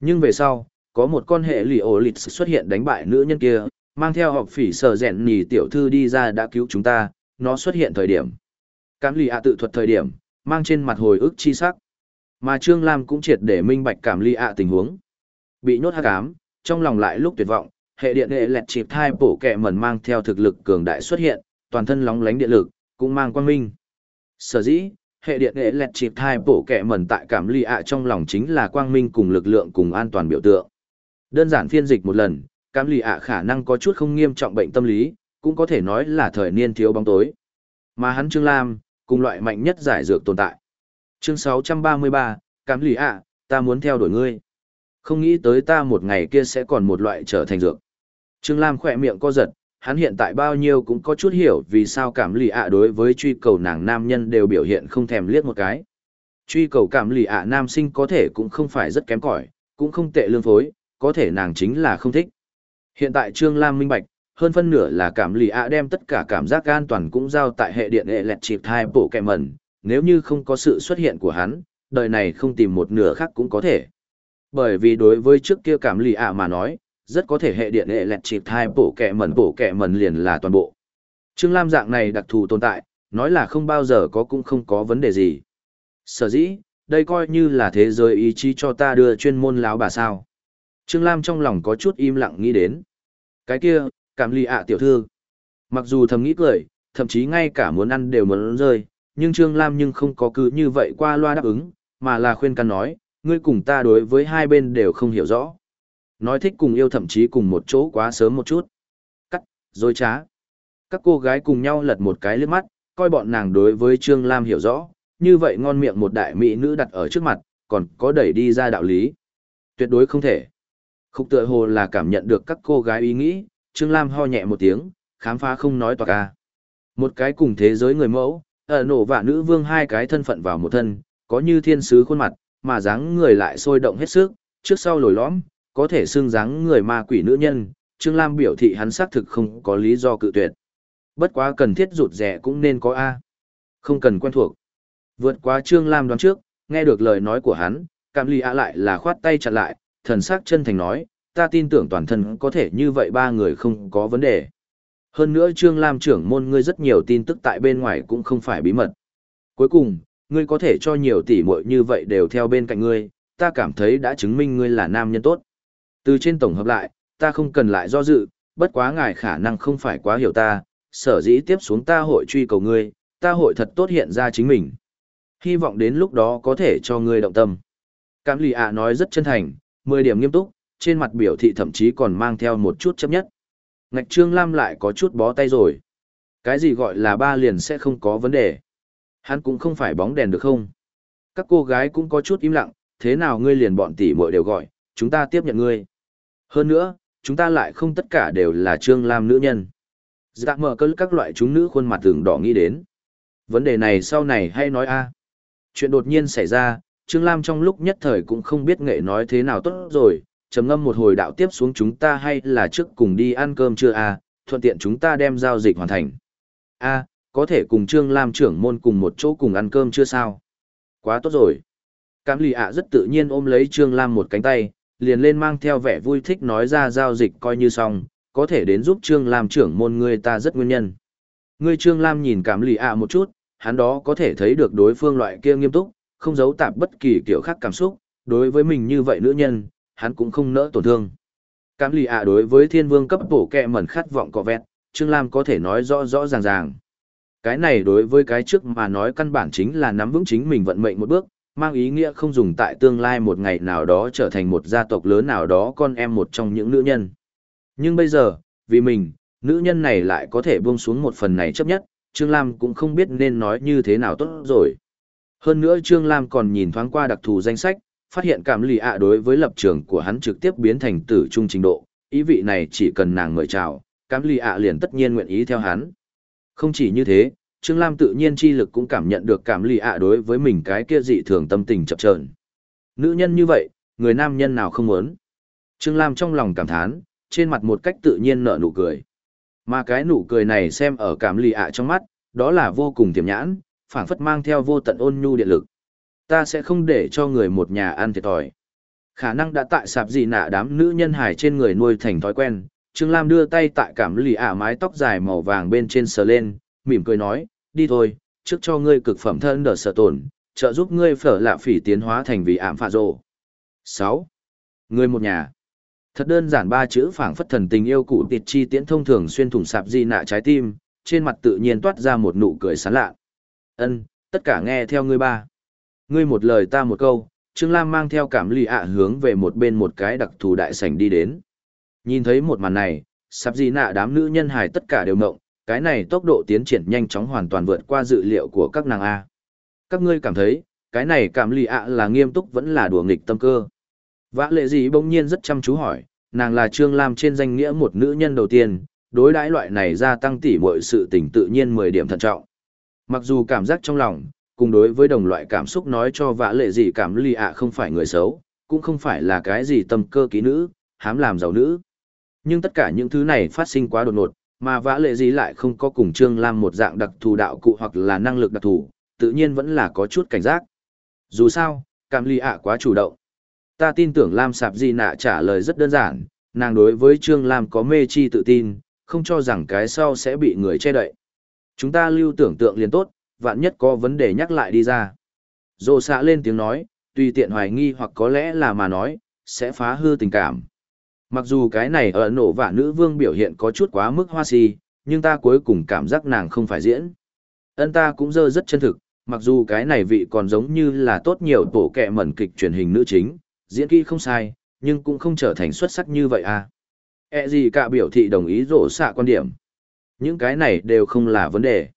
Nhưng về sau, có một con hệ lì ổ lịch xuất hiện đánh bại nữ nhân kia, mang theo học phỉ sờ rèn nì tiểu thư đi ra đã cứu chúng ta, nó xuất hiện thời điểm. cám lì ạ tự thuật thời điểm, mang trên mặt hồi ức chi sắc. Mà Trương Lam cũng triệt để minh bạch cảm ly ạ tình huống. Bị nhốt hắc ám, trong lòng lại lúc tuyệt vọng, hệ điện hệ lẹt chịp thai bổ kẹ mẩn mang theo thực lực cường đại xuất hiện, toàn thân lóng lánh điện lực, cũng mang quang minh. Sở dĩ, hệ điện hệ lẹt chịp thai bổ kẹ mẩn tại cảm ly ạ trong lòng chính là quang minh cùng lực lượng cùng an toàn biểu tượng. Đơn giản phiên dịch một lần, cảm ly ạ khả năng có chút không nghiêm trọng bệnh tâm lý, cũng có thể nói là thời niên thiếu bóng tối. Mà hắn Trương Lam, cùng loại mạnh nhất giải dược tồn tại. Chương 633, cảm lì ạ, ta muốn theo đuổi ngươi. Không nghĩ tới ta một ngày kia sẽ còn một loại trở thành dược. Trương Lam khỏe miệng co giật, hắn hiện tại bao nhiêu cũng có chút hiểu vì sao cảm lì ạ đối với truy cầu nàng nam nhân đều biểu hiện không thèm liếc một cái. Truy cầu cảm lì ạ nam sinh có thể cũng không phải rất kém cỏi, cũng không tệ lương phối, có thể nàng chính là không thích. Hiện tại Trương Lam minh bạch, hơn phân nửa là cảm lì ạ đem tất cả cảm giác an toàn cũng giao tại hệ điện hệ lẹt chịp hai bộ kẹ mẩn, nếu như không có sự xuất hiện của hắn, đời này không tìm một nửa khác cũng có thể. Bởi vì đối với trước kia cảm lì ạ mà nói, rất có thể hệ điện hệ lẹt chịp thai bổ kẹ mẩn bổ kẹ mẩn liền là toàn bộ. Trương Lam dạng này đặc thù tồn tại, nói là không bao giờ có cũng không có vấn đề gì. Sở dĩ, đây coi như là thế giới ý chí cho ta đưa chuyên môn láo bà sao. Trương Lam trong lòng có chút im lặng nghĩ đến. Cái kia, cảm lì ạ tiểu thư. Mặc dù thầm nghĩ cười, thậm chí ngay cả muốn ăn đều muốn rơi, nhưng Trương Lam nhưng không có cứ như vậy qua loa đáp ứng, mà là khuyên can nói, ngươi cùng ta đối với hai bên đều không hiểu rõ. Nói thích cùng yêu thậm chí cùng một chỗ quá sớm một chút. Cắt, dối trá. Các cô gái cùng nhau lật một cái lướt mắt, coi bọn nàng đối với Trương Lam hiểu rõ, như vậy ngon miệng một đại mỹ nữ đặt ở trước mặt, còn có đẩy đi ra đạo lý. Tuyệt đối không thể. Khúc tựa hồ là cảm nhận được các cô gái ý nghĩ, Trương Lam ho nhẹ một tiếng, khám phá không nói toạc ca. Một cái cùng thế giới người mẫu, ở nổ và nữ vương hai cái thân phận vào một thân, có như thiên sứ khuôn mặt, mà dáng người lại sôi động hết sức, trước sau lồi lõm, có thể xương dáng người ma quỷ nữ nhân, Trương Lam biểu thị hắn xác thực không có lý do cự tuyệt. Bất quá cần thiết rụt rẻ cũng nên có A. Không cần quen thuộc. Vượt qua Trương Lam đoán trước, nghe được lời nói của hắn, cảm lì A lại là khoát tay chặn lại, thần sắc chân thành nói, ta tin tưởng toàn thân có thể như vậy ba người không có vấn đề. Hơn nữa Trương Lam trưởng môn ngươi rất nhiều tin tức tại bên ngoài cũng không phải bí mật. Cuối cùng, ngươi có thể cho nhiều tỷ muội như vậy đều theo bên cạnh ngươi, ta cảm thấy đã chứng minh ngươi là nam nhân tốt. Từ trên tổng hợp lại, ta không cần lại do dự, bất quá ngài khả năng không phải quá hiểu ta, sở dĩ tiếp xuống ta hội truy cầu ngươi, ta hội thật tốt hiện ra chính mình. Hy vọng đến lúc đó có thể cho ngươi động tâm. Cảm lì ạ nói rất chân thành, 10 điểm nghiêm túc, trên mặt biểu thị thậm chí còn mang theo một chút chấp nhất. Ngạch Trương Lam lại có chút bó tay rồi. Cái gì gọi là ba liền sẽ không có vấn đề. Hắn cũng không phải bóng đèn được không? Các cô gái cũng có chút im lặng, thế nào ngươi liền bọn tỷ muội đều gọi, chúng ta tiếp nhận ngươi. Hơn nữa, chúng ta lại không tất cả đều là Trương Lam nữ nhân. Dạ mở cơ các loại chúng nữ khuôn mặt tưởng đỏ nghĩ đến. Vấn đề này sau này hay nói a Chuyện đột nhiên xảy ra, Trương Lam trong lúc nhất thời cũng không biết nghệ nói thế nào tốt rồi, trầm ngâm một hồi đạo tiếp xuống chúng ta hay là trước cùng đi ăn cơm chưa a thuận tiện chúng ta đem giao dịch hoàn thành. a có thể cùng Trương Lam trưởng môn cùng một chỗ cùng ăn cơm chưa sao? Quá tốt rồi. Cam lì ạ rất tự nhiên ôm lấy Trương Lam một cánh tay, liền lên mang theo vẻ vui thích nói ra giao dịch coi như xong, có thể đến giúp Trương Lam trưởng môn ngươi ta rất nguyên nhân. Ngươi Trương Lam nhìn cảm lì ạ một chút, hắn đó có thể thấy được đối phương loại kia nghiêm túc, không giấu tạp bất kỳ kiểu khác cảm xúc, đối với mình như vậy nữ nhân, hắn cũng không nỡ tổn thương. Cảm lì ạ đối với thiên vương cấp bổ kẹ mẩn khát vọng cọ vẹn, Trương Lam có thể nói rõ rõ ràng ràng. Cái này đối với cái trước mà nói căn bản chính là nắm vững chính mình vận mệnh một bước, mang ý nghĩa không dùng tại tương lai một ngày nào đó trở thành một gia tộc lớn nào đó con em một trong những nữ nhân. Nhưng bây giờ, vì mình, nữ nhân này lại có thể buông xuống một phần này chấp nhất, Trương Lam cũng không biết nên nói như thế nào tốt rồi. Hơn nữa Trương Lam còn nhìn thoáng qua đặc thù danh sách, phát hiện cảm lì ạ đối với lập trường của hắn trực tiếp biến thành tử trung trình độ, ý vị này chỉ cần nàng mời chào, cảm lì ạ liền tất nhiên nguyện ý theo hắn. Không chỉ như thế, Trương Lam tự nhiên chi lực cũng cảm nhận được cảm lì ạ đối với mình cái kia dị thường tâm tình chập chờn. Nữ nhân như vậy, người nam nhân nào không muốn. Trương Lam trong lòng cảm thán, trên mặt một cách tự nhiên nở nụ cười. Mà cái nụ cười này xem ở cảm lì ạ trong mắt, đó là vô cùng tiềm nhãn, phảng phất mang theo vô tận ôn nhu điện lực. Ta sẽ không để cho người một nhà ăn thiệt thòi. Khả năng đã tại sạp gì nạ đám nữ nhân hải trên người nuôi thành thói quen, Trương Lam đưa tay tại cảm lì ả mái tóc dài màu vàng bên trên sờ lên, mỉm cười nói, đi thôi, trước cho ngươi cực phẩm thân đỡ sở tổn, trợ giúp ngươi phở lạ phỉ tiến hóa thành vị ảm phạ rộ 6. Ngươi một nhà. Thật đơn giản ba chữ phảng phất thần tình yêu cụ tịt chi tiễn thông thường xuyên thủng sạp di nạ trái tim, trên mặt tự nhiên toát ra một nụ cười sán lạ. Ân, tất cả nghe theo ngươi ba. Ngươi một lời ta một câu, Trương Lam mang theo cảm lì ạ hướng về một bên một cái đặc thù đại sảnh đi đến. Nhìn thấy một màn này, sạp di nạ đám nữ nhân hài tất cả đều mộng, cái này tốc độ tiến triển nhanh chóng hoàn toàn vượt qua dự liệu của các nàng A. Các ngươi cảm thấy, cái này cảm lì ạ là nghiêm túc vẫn là đùa nghịch tâm cơ. Vã lệ gì bỗng nhiên rất chăm chú hỏi, nàng là Trương Lam trên danh nghĩa một nữ nhân đầu tiên, đối đãi loại này gia tăng tỷ mọi sự tình tự nhiên 10 điểm thận trọng. Mặc dù cảm giác trong lòng, cùng đối với đồng loại cảm xúc nói cho vã lệ gì cảm lì ạ không phải người xấu, cũng không phải là cái gì tâm cơ ký nữ, hám làm giàu nữ. Nhưng tất cả những thứ này phát sinh quá đột ngột, mà vã lệ gì lại không có cùng Trương Lam một dạng đặc thù đạo cụ hoặc là năng lực đặc thù, tự nhiên vẫn là có chút cảnh giác. Dù sao, cảm lì ạ quá chủ động. Ta tin tưởng Lam Sạp Di Nạ trả lời rất đơn giản, nàng đối với Trương Lam có mê chi tự tin, không cho rằng cái sau sẽ bị người che đậy. Chúng ta lưu tưởng tượng liền tốt, vạn nhất có vấn đề nhắc lại đi ra. Dô xạ lên tiếng nói, tùy tiện hoài nghi hoặc có lẽ là mà nói, sẽ phá hư tình cảm. Mặc dù cái này ở nổ và nữ vương biểu hiện có chút quá mức hoa si, nhưng ta cuối cùng cảm giác nàng không phải diễn. Ân ta cũng dơ rất chân thực, mặc dù cái này vị còn giống như là tốt nhiều tổ kẹ mẩn kịch truyền hình nữ chính, diễn kỹ không sai, nhưng cũng không trở thành xuất sắc như vậy à. E gì cả biểu thị đồng ý rổ xạ quan điểm. Những cái này đều không là vấn đề.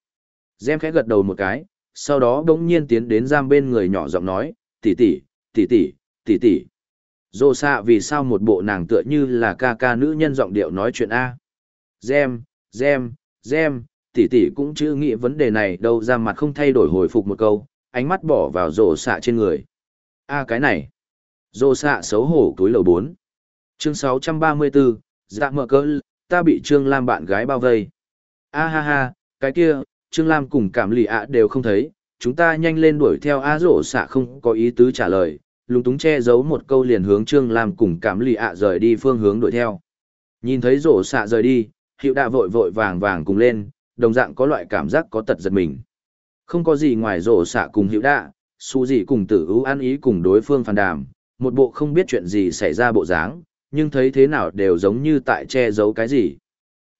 Gem khẽ gật đầu một cái, sau đó đống nhiên tiến đến giam bên người nhỏ giọng nói, tỷ tỷ, tỷ tỷ, tỷ tỷ. Dô xạ vì sao một bộ nàng tựa như là ca ca nữ nhân giọng điệu nói chuyện A. Gem, Gem, Gem, tỷ tỷ cũng chưa nghĩ vấn đề này đâu ra mặt không thay đổi hồi phục một câu, ánh mắt bỏ vào rổ xạ trên người. A cái này. Rổ xạ xấu hổ túi lầu 4. Chương 634, dạ mở cỡ, ta bị Trương Lam bạn gái bao vây. A ha ha, cái kia, Trương Lam cùng cảm lì ạ đều không thấy, chúng ta nhanh lên đuổi theo A rổ xạ không có ý tứ trả lời, lúng túng che giấu một câu liền hướng Trương Lam cùng cảm lì ạ rời đi phương hướng đuổi theo. Nhìn thấy rổ xạ rời đi, hiệu đạ vội vội vàng vàng cùng lên, đồng dạng có loại cảm giác có tật giật mình. Không có gì ngoài rổ xạ cùng hiệu đạ, su gì cùng tử ưu ăn ý cùng đối phương phản đàm, một bộ không biết chuyện gì xảy ra bộ dáng, nhưng thấy thế nào đều giống như tại che giấu cái gì.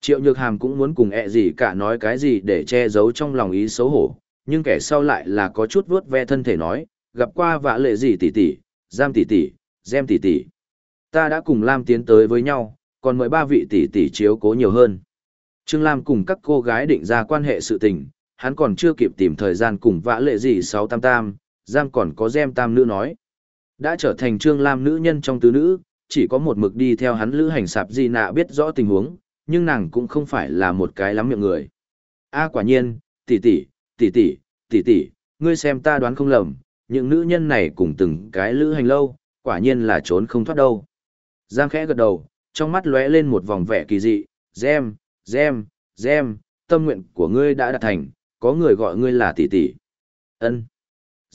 Triệu Nhược Hàm cũng muốn cùng ẹ gì cả nói cái gì để che giấu trong lòng ý xấu hổ, nhưng kẻ sau lại là có chút vuốt ve thân thể nói, gặp qua vạ lệ gì tỷ tỷ, giam tỷ tỷ, gem tỷ tỷ. Ta đã cùng Lam tiến tới với nhau, còn mời ba vị tỷ tỷ chiếu cố nhiều hơn. Trương Lam cùng các cô gái định ra quan hệ sự tình, hắn còn chưa kịp tìm thời gian cùng vã lệ gì sáu tam tam, giam còn có gem tam nữ nói. Đã trở thành Trương Lam nữ nhân trong tứ nữ, chỉ có một mực đi theo hắn lữ hành sạp gì nạ biết rõ tình huống, nhưng nàng cũng không phải là một cái lắm miệng người. A quả nhiên, tỷ tỷ, tỷ tỷ, tỷ tỷ, ngươi xem ta đoán không lầm, những nữ nhân này cùng từng cái lữ hành lâu, quả nhiên là trốn không thoát đâu. Giang khẽ gật đầu, trong mắt lóe lên một vòng vẻ kỳ dị, gem, gem, gem, tâm nguyện của ngươi đã đạt thành, có người gọi ngươi là tỷ tỷ. Ân.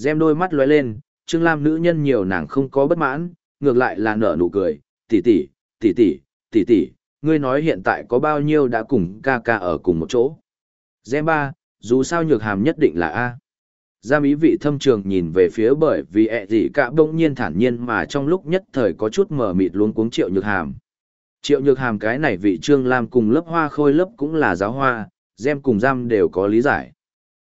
Gem đôi mắt lóe lên, Trương Lam nữ nhân nhiều nàng không có bất mãn, ngược lại là nở nụ cười, tỷ tỷ, tỷ tỷ, tỷ tỷ, ngươi nói hiện tại có bao nhiêu đã cùng ca ca ở cùng một chỗ. Gem ba, dù sao nhược hàm nhất định là A. Giam ý vị thâm trường nhìn về phía bởi vì ẹ gì cả bỗng nhiên thản nhiên mà trong lúc nhất thời có chút mở mịt luống cuống triệu nhược hàm. Triệu nhược hàm cái này vị trương lam cùng lớp hoa khôi lớp cũng là giáo hoa, gem cùng giam đều có lý giải.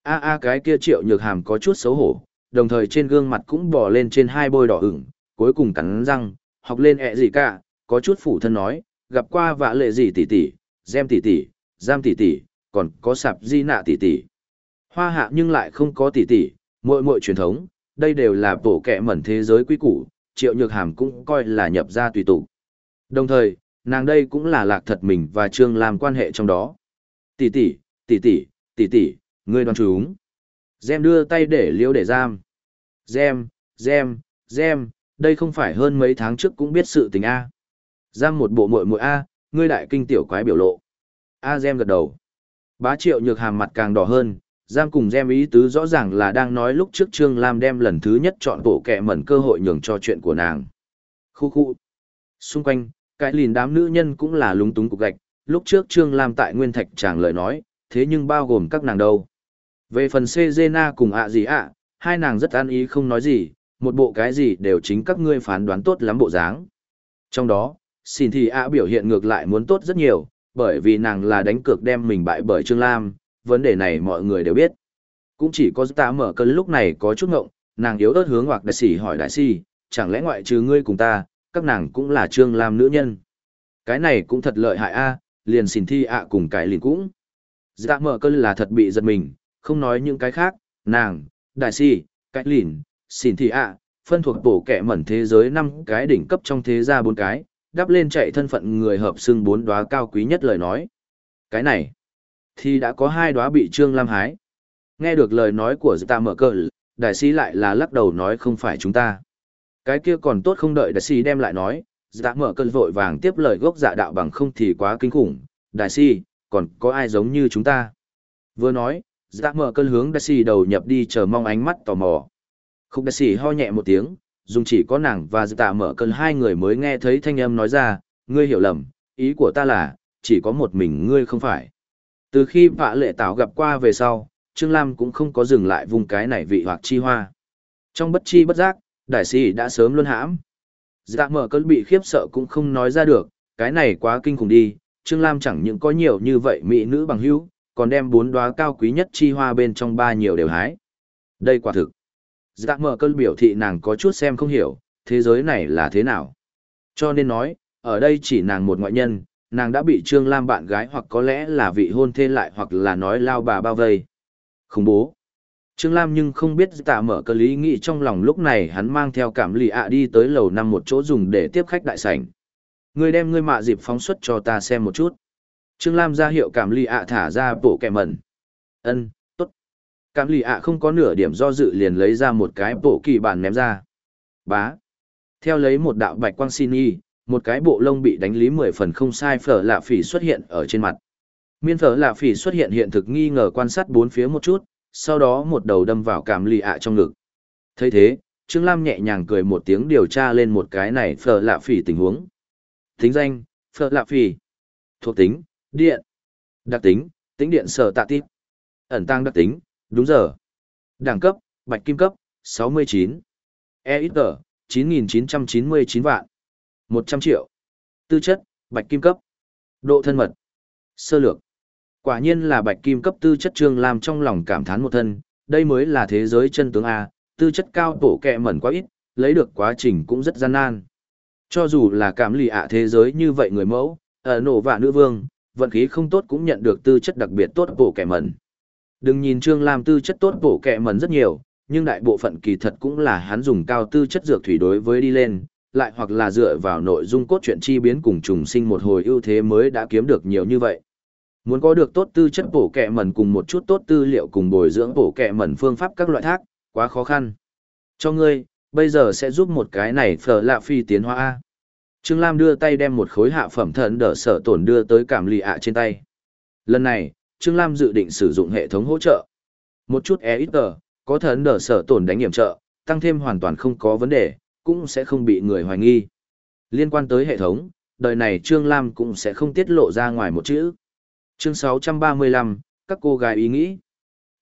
A a cái kia triệu nhược hàm có chút xấu hổ, đồng thời trên gương mặt cũng bò lên trên hai bôi đỏ ửng, cuối cùng cắn răng, học lên ẹ gì cả, có chút phủ thân nói, gặp qua vạ lệ gì tỷ tỷ, gem tỷ tỷ, giam tỷ tỷ, còn có sạp di nạ tỷ tỷ. Hoa hạ nhưng lại không có tỷ tỷ, muội muội truyền thống, đây đều là bổ kẹ mẩn thế giới quý củ, triệu nhược hàm cũng coi là nhập ra tùy tụ. Đồng thời, nàng đây cũng là lạc thật mình và trương làm quan hệ trong đó. Tỷ tỷ, tỷ tỷ, tỷ tỷ, ngươi đoán chúng. Gem đưa tay để liêu để giam. Gem, gem, gem, đây không phải hơn mấy tháng trước cũng biết sự tình A. Giam một bộ muội muội A, ngươi đại kinh tiểu quái biểu lộ. A gem gật đầu. Bá triệu nhược hàm mặt càng đỏ hơn, Giam cùng Gem ý tứ rõ ràng là đang nói lúc trước Trương Lam đem lần thứ nhất chọn bộ kẹ mẩn cơ hội nhường cho chuyện của nàng. Khu khu. Xung quanh, cái lìn đám nữ nhân cũng là lúng túng cục gạch, lúc trước Trương Lam tại Nguyên Thạch chàng lời nói, thế nhưng bao gồm các nàng đâu. Về phần Cezena cùng ạ gì ạ, hai nàng rất an ý không nói gì, một bộ cái gì đều chính các ngươi phán đoán tốt lắm bộ dáng. Trong đó, xin thì ạ biểu hiện ngược lại muốn tốt rất nhiều, bởi vì nàng là đánh cược đem mình bại bởi Trương Lam, vấn đề này mọi người đều biết. Cũng chỉ có ta mở cơn lúc này có chút ngộng, nàng yếu ớt hướng hoặc đại sĩ hỏi đại sĩ, chẳng lẽ ngoại trừ ngươi cùng ta, các nàng cũng là Trương Lam nữ nhân. Cái này cũng thật lợi hại a, liền xin thi ạ cùng cái liền cũng. Dạ mở cơn là thật bị giật mình, không nói những cái khác, nàng, đại sĩ, cái liền, xin thi ạ, phân thuộc bổ kẻ mẩn thế giới năm cái đỉnh cấp trong thế gia bốn cái, đắp lên chạy thân phận người hợp xưng bốn đóa cao quý nhất lời nói. Cái này, thì đã có hai đóa bị Trương Lam hái. Nghe được lời nói của Tạ Mở Cờ, đại sĩ lại là lắc đầu nói không phải chúng ta. Cái kia còn tốt không đợi đại sĩ đem lại nói, Tạ Mở Cờ vội vàng tiếp lời gốc dạ đạo bằng không thì quá kinh khủng. Đại sĩ, còn có ai giống như chúng ta? Vừa nói, Dạ mở cơn hướng đại sĩ đầu nhập đi chờ mong ánh mắt tò mò. Khúc đại sĩ ho nhẹ một tiếng, dùng chỉ có nàng và dạ mở cơn hai người mới nghe thấy thanh âm nói ra, ngươi hiểu lầm, ý của ta là, chỉ có một mình ngươi không phải. Từ khi vạ lệ tảo gặp qua về sau, Trương Lam cũng không có dừng lại vùng cái này vị hoặc chi hoa. Trong bất chi bất giác, đại sĩ đã sớm luôn hãm. Dạ mở cơn bị khiếp sợ cũng không nói ra được, cái này quá kinh khủng đi, Trương Lam chẳng những có nhiều như vậy mỹ nữ bằng hữu, còn đem bốn đóa cao quý nhất chi hoa bên trong ba nhiều đều hái. Đây quả thực. Dạ mở cơn biểu thị nàng có chút xem không hiểu, thế giới này là thế nào. Cho nên nói, ở đây chỉ nàng một ngoại nhân, nàng đã bị Trương Lam bạn gái hoặc có lẽ là vị hôn thê lại hoặc là nói lao bà bao vây. Khủng bố. Trương Lam nhưng không biết dạ tạ mở cơ lý nghĩ trong lòng lúc này hắn mang theo cảm lì ạ đi tới lầu năm một chỗ dùng để tiếp khách đại sảnh. Người đem ngươi mạ dịp phóng xuất cho ta xem một chút. Trương Lam ra hiệu cảm lì ạ thả ra bộ kẻ mẩn. ân. Cảm lì ạ không có nửa điểm do dự liền lấy ra một cái bộ kỳ bản ném ra. Bá. Theo lấy một đạo bạch quang xin y, một cái bộ lông bị đánh lý mười phần không sai phở lạ phỉ xuất hiện ở trên mặt. Miên phở lạ phỉ xuất hiện hiện thực nghi ngờ quan sát bốn phía một chút, sau đó một đầu đâm vào cảm lì ạ trong ngực. thấy thế, Trương Lam nhẹ nhàng cười một tiếng điều tra lên một cái này phở lạ phỉ tình huống. Tính danh, phở lạ phỉ. Thuộc tính, Điện. Đặc tính, tính điện sở tạ tít. Ẩn tăng đặc tính, đúng giờ. Đẳng cấp, bạch kim cấp, 69. EXG, 9.999 vạn. 100 triệu. Tư chất, bạch kim cấp. Độ thân mật. Sơ lược. Quả nhiên là bạch kim cấp tư chất trương làm trong lòng cảm thán một thân, đây mới là thế giới chân tướng A, tư chất cao tổ kẹ mẩn quá ít, lấy được quá trình cũng rất gian nan. Cho dù là cảm lì ạ thế giới như vậy người mẫu, ở nổ vạ nữ vương, vận khí không tốt cũng nhận được tư chất đặc biệt tốt bộ kẻ mẩn. Đừng nhìn Trương Lam tư chất tốt bổ kệ mẩn rất nhiều, nhưng đại bộ phận kỳ thật cũng là hắn dùng cao tư chất dược thủy đối với đi lên, lại hoặc là dựa vào nội dung cốt truyện chi biến cùng trùng sinh một hồi ưu thế mới đã kiếm được nhiều như vậy. Muốn có được tốt tư chất bổ kẹ mẩn cùng một chút tốt tư liệu cùng bồi dưỡng bổ kẹ mẩn phương pháp các loại thác, quá khó khăn. Cho ngươi, bây giờ sẽ giúp một cái này phở lạ phi tiến hóa A. Trương Lam đưa tay đem một khối hạ phẩm thần đỡ sở tổn đưa tới cảm lì ạ trên tay. Lần này, Trương Lam dự định sử dụng hệ thống hỗ trợ. Một chút e ít tờ, có thần đỡ sở tổn đánh nghiệm trợ, tăng thêm hoàn toàn không có vấn đề, cũng sẽ không bị người hoài nghi. Liên quan tới hệ thống, đời này Trương Lam cũng sẽ không tiết lộ ra ngoài một chữ. Chương 635, các cô gái ý nghĩ.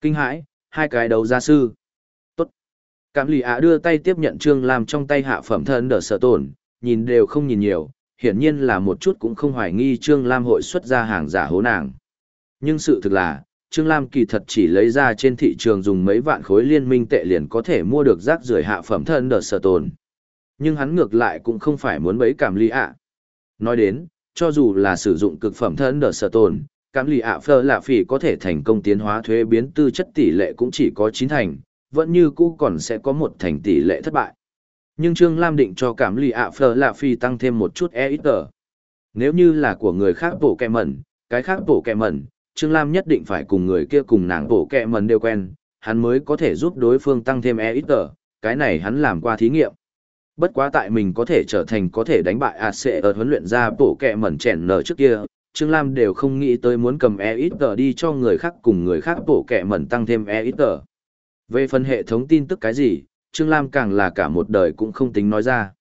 Kinh hãi, hai cái đầu gia sư. Tốt. Cảm lì ạ đưa tay tiếp nhận Trương Lam trong tay hạ phẩm thần đỡ sở tổn, nhìn đều không nhìn nhiều, hiển nhiên là một chút cũng không hoài nghi Trương Lam hội xuất ra hàng giả hố nàng. Nhưng sự thực là, Trương Lam kỳ thật chỉ lấy ra trên thị trường dùng mấy vạn khối liên minh tệ liền có thể mua được rác rưởi hạ phẩm thân đợt sở tồn. Nhưng hắn ngược lại cũng không phải muốn bấy cảm ly ạ. Nói đến, cho dù là sử dụng cực phẩm thân đợt sở tồn, cảm ly ạ phơ lạ phỉ có thể thành công tiến hóa thuế biến tư chất tỷ lệ cũng chỉ có 9 thành, vẫn như cũ còn sẽ có một thành tỷ lệ thất bại nhưng Trương Lam định cho cảm lì ạ phơ lạ phỉ tăng thêm một chút e ít tờ. Nếu như là của người khác bổ kẹ mẩn, cái khác bổ kẹ mẩn, Trương Lam nhất định phải cùng người kia cùng nàng bổ kẹ mẩn đều quen, hắn mới có thể giúp đối phương tăng thêm e ít tờ, cái này hắn làm qua thí nghiệm. Bất quá tại mình có thể trở thành có thể đánh bại AC ở huấn luyện ra bổ kẹ mẩn chèn nở trước kia, Trương Lam đều không nghĩ tới muốn cầm e ít tờ đi cho người khác cùng người khác bổ kẹ mẩn tăng thêm e ít tờ. Về phần hệ thống tin tức cái gì, Trương Lam càng là cả một đời cũng không tính nói ra.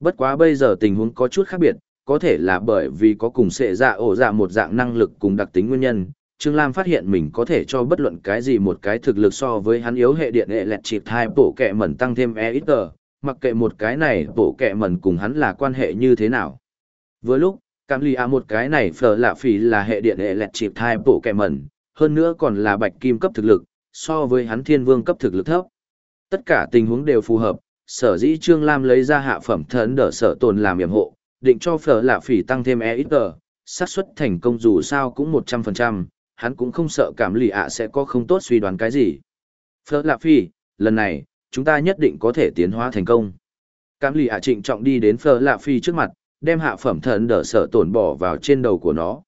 Bất quá bây giờ tình huống có chút khác biệt, có thể là bởi vì có cùng sệ dạ ổ dạ một dạng năng lực cùng đặc tính nguyên nhân. Trương Lam phát hiện mình có thể cho bất luận cái gì một cái thực lực so với hắn yếu hệ điện hệ lẹt chịp hai bổ kẹ mẩn tăng thêm e ít tờ, mặc kệ một cái này bổ kẹ mẩn cùng hắn là quan hệ như thế nào. Vừa lúc, cảm lì a một cái này phở lạ phì là hệ điện hệ lẹt chịp hai bổ kẹ mẩn, hơn nữa còn là bạch kim cấp thực lực, so với hắn thiên vương cấp thực lực thấp. Tất cả tình huống đều phù hợp, sở dĩ Trương Lam lấy ra hạ phẩm thần đỡ sở tồn làm yểm hộ, định cho phở lạ phỉ tăng thêm e ít tờ, xác suất thành công dù sao cũng 100%, hắn cũng không sợ cảm lì ạ sẽ có không tốt suy đoán cái gì. Phở lạ phỉ, lần này, chúng ta nhất định có thể tiến hóa thành công. Cảm lì ạ trịnh trọng đi đến phở lạ phỉ trước mặt, đem hạ phẩm thần đỡ sở tổn bỏ vào trên đầu của nó.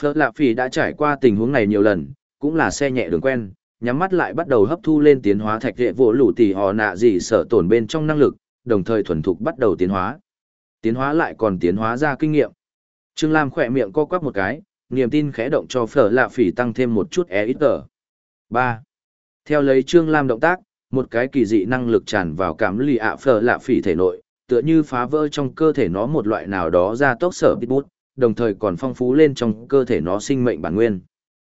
Phở lạ phỉ đã trải qua tình huống này nhiều lần, cũng là xe nhẹ đường quen, nhắm mắt lại bắt đầu hấp thu lên tiến hóa thạch hệ vỗ lũ tỉ họ nạ gì sở tổn bên trong năng lực, đồng thời thuần thục bắt đầu tiến hóa. Tiến hóa lại còn tiến hóa ra kinh nghiệm. Trương Lam khỏe miệng co quắp một cái, niềm tin khẽ động cho phở lạ phỉ tăng thêm một chút e ít tờ. 3. Theo lấy Trương Lam động tác, một cái kỳ dị năng lực tràn vào cảm lì ạ phở lạ phỉ thể nội, tựa như phá vỡ trong cơ thể nó một loại nào đó ra tốc sở bít bút, đồng thời còn phong phú lên trong cơ thể nó sinh mệnh bản nguyên.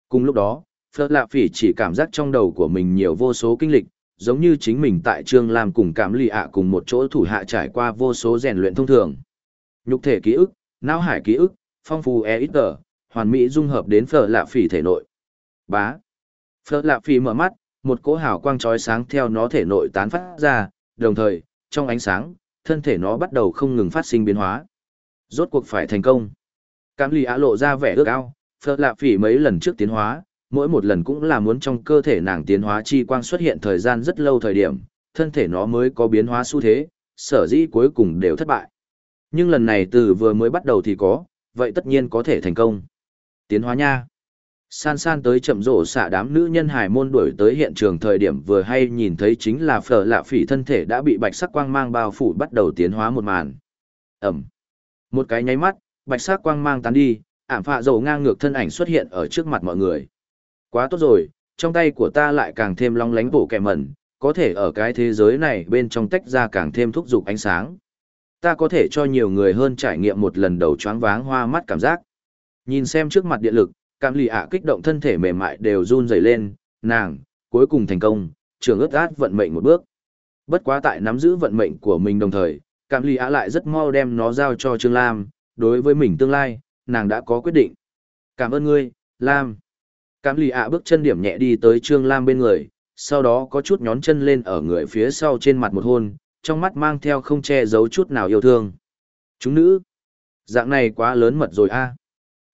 Cùng lúc đó, phở lạ phỉ chỉ cảm giác trong đầu của mình nhiều vô số kinh lịch, giống như chính mình tại Trương Lam cùng cảm lì ạ cùng một chỗ thủ hạ trải qua vô số rèn luyện thông thường. Nhục thể ký ức, não hải ký ức, phong phú e ít tờ, hoàn mỹ dung hợp đến phở lạ phỉ thể nội. Bá. Phở lạ phỉ mở mắt, một cỗ hào quang chói sáng theo nó thể nội tán phát ra, đồng thời, trong ánh sáng, thân thể nó bắt đầu không ngừng phát sinh biến hóa. Rốt cuộc phải thành công. cảm lì á lộ ra vẻ ước ao, phở lạ phỉ mấy lần trước tiến hóa, mỗi một lần cũng là muốn trong cơ thể nàng tiến hóa chi quang xuất hiện thời gian rất lâu thời điểm, thân thể nó mới có biến hóa xu thế, sở dĩ cuối cùng đều thất bại. Nhưng lần này từ vừa mới bắt đầu thì có, vậy tất nhiên có thể thành công. Tiến hóa nha. San san tới chậm rộ xạ đám nữ nhân hải môn đuổi tới hiện trường thời điểm vừa hay nhìn thấy chính là phở lạ phỉ thân thể đã bị bạch sắc quang mang bao phủ bắt đầu tiến hóa một màn. Ẩm. Một cái nháy mắt, bạch sắc quang mang tán đi, ảm phạ dầu ngang ngược thân ảnh xuất hiện ở trước mặt mọi người. Quá tốt rồi, trong tay của ta lại càng thêm long lánh bổ kẹ mẩn, có thể ở cái thế giới này bên trong tách ra càng thêm thúc giục ánh sáng. Ta có thể cho nhiều người hơn trải nghiệm một lần đầu choáng váng hoa mắt cảm giác. Nhìn xem trước mặt điện lực, cảm lì ạ kích động thân thể mềm mại đều run rẩy lên, nàng, cuối cùng thành công, trường ướt át vận mệnh một bước. Bất quá tại nắm giữ vận mệnh của mình đồng thời, cảm lì ạ lại rất mau đem nó giao cho Trương Lam, đối với mình tương lai, nàng đã có quyết định. Cảm ơn ngươi, Lam. Cám lì ạ bước chân điểm nhẹ đi tới Trương Lam bên người, sau đó có chút nhón chân lên ở người phía sau trên mặt một hôn, trong mắt mang theo không che giấu chút nào yêu thương. Chúng nữ, dạng này quá lớn mật rồi a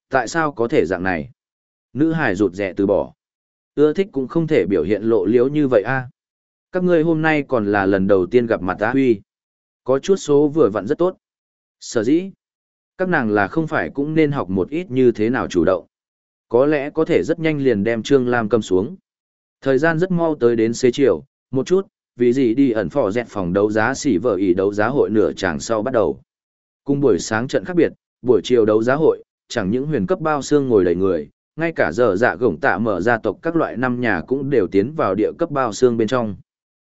tại sao có thể dạng này? Nữ hải rụt rẻ từ bỏ. Ưa thích cũng không thể biểu hiện lộ liếu như vậy a. Các ngươi hôm nay còn là lần đầu tiên gặp mặt ta huy. Có chút số vừa vặn rất tốt. Sở dĩ, các nàng là không phải cũng nên học một ít như thế nào chủ động. Có lẽ có thể rất nhanh liền đem Trương Lam cầm xuống. Thời gian rất mau tới đến xế chiều, một chút, vì gì đi ẩn phò dẹt phòng đấu giá xỉ vợ ý đấu giá hội nửa chàng sau bắt đầu. Cùng buổi sáng trận khác biệt, buổi chiều đấu giá hội, chẳng những huyền cấp bao xương ngồi đầy người, ngay cả giờ dạ gổng tạ mở gia tộc các loại năm nhà cũng đều tiến vào địa cấp bao xương bên trong.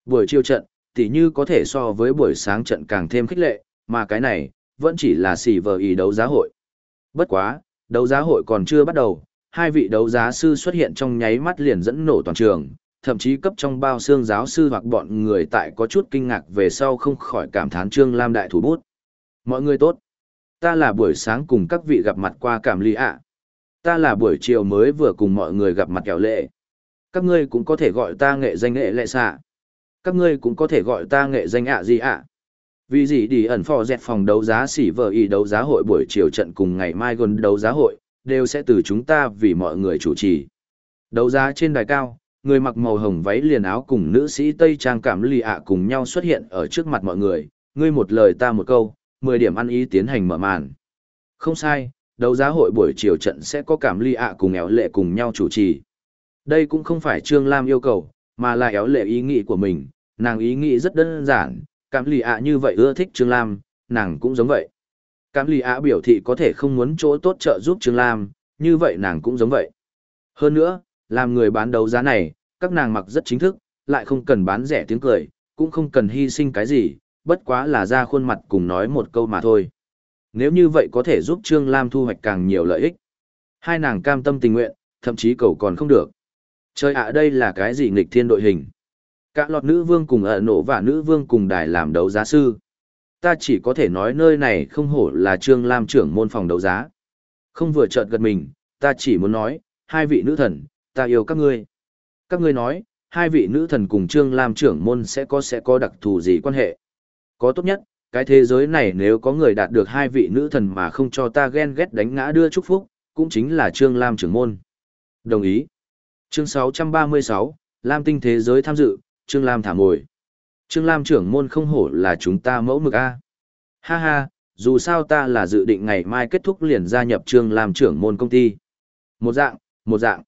Buổi chiều trận, tỉ như có thể so với buổi sáng trận càng thêm khích lệ, mà cái này, vẫn chỉ là xỉ vợ ý đấu giá hội. Bất quá, đấu giá hội còn chưa bắt đầu, hai vị đấu giá sư xuất hiện trong nháy mắt liền dẫn nổ toàn trường, thậm chí cấp trong bao xương giáo sư hoặc bọn người tại có chút kinh ngạc về sau không khỏi cảm thán Trương Lam đại thủ bút. Mọi người tốt ta là buổi sáng cùng các vị gặp mặt qua cảm ly ạ. Ta là buổi chiều mới vừa cùng mọi người gặp mặt kẹo lệ. Các ngươi cũng có thể gọi ta nghệ danh nghệ lệ xạ. Các ngươi cũng có thể gọi ta nghệ danh ạ gì ạ. Vì gì đi ẩn phò dẹt phòng đấu giá xỉ vợ y đấu giá hội buổi chiều trận cùng ngày mai gần đấu giá hội, đều sẽ từ chúng ta vì mọi người chủ trì. Đấu giá trên đài cao, người mặc màu hồng váy liền áo cùng nữ sĩ Tây Trang cảm lì ạ cùng nhau xuất hiện ở trước mặt mọi người, ngươi một lời ta một câu, 10 điểm ăn ý tiến hành mở màn. Không sai, đấu giá hội buổi chiều trận sẽ có cảm lì ạ cùng éo lệ cùng nhau chủ trì. Đây cũng không phải Trương Lam yêu cầu, mà là éo lệ ý nghĩ của mình, nàng ý nghĩ rất đơn giản, cảm lì ạ như vậy ưa thích Trương Lam, nàng cũng giống vậy. Cám lì ạ biểu thị có thể không muốn chỗ tốt trợ giúp Trương Lam, như vậy nàng cũng giống vậy. Hơn nữa, làm người bán đấu giá này, các nàng mặc rất chính thức, lại không cần bán rẻ tiếng cười, cũng không cần hy sinh cái gì, bất quá là ra khuôn mặt cùng nói một câu mà thôi. Nếu như vậy có thể giúp Trương Lam thu hoạch càng nhiều lợi ích. Hai nàng cam tâm tình nguyện, thậm chí cầu còn không được. Chơi ạ đây là cái gì nghịch thiên đội hình. Cả lọt nữ vương cùng ợ nổ và nữ vương cùng đài làm đấu giá sư. Ta chỉ có thể nói nơi này không hổ là Trương Lam trưởng môn phòng đấu giá. Không vừa chợt gật mình, ta chỉ muốn nói, hai vị nữ thần, ta yêu các ngươi. Các ngươi nói, hai vị nữ thần cùng Trương Lam trưởng môn sẽ có sẽ có đặc thù gì quan hệ. Có tốt nhất, cái thế giới này nếu có người đạt được hai vị nữ thần mà không cho ta ghen ghét đánh ngã đưa chúc phúc, cũng chính là Trương Lam trưởng môn. Đồng ý. Chương 636, Lam tinh thế giới tham dự, Trương Lam thả mồi. Trương Lam trưởng môn không hổ là chúng ta mẫu mực A. Ha ha, dù sao ta là dự định ngày mai kết thúc liền gia nhập Trương Lam trưởng môn công ty. Một dạng, một dạng.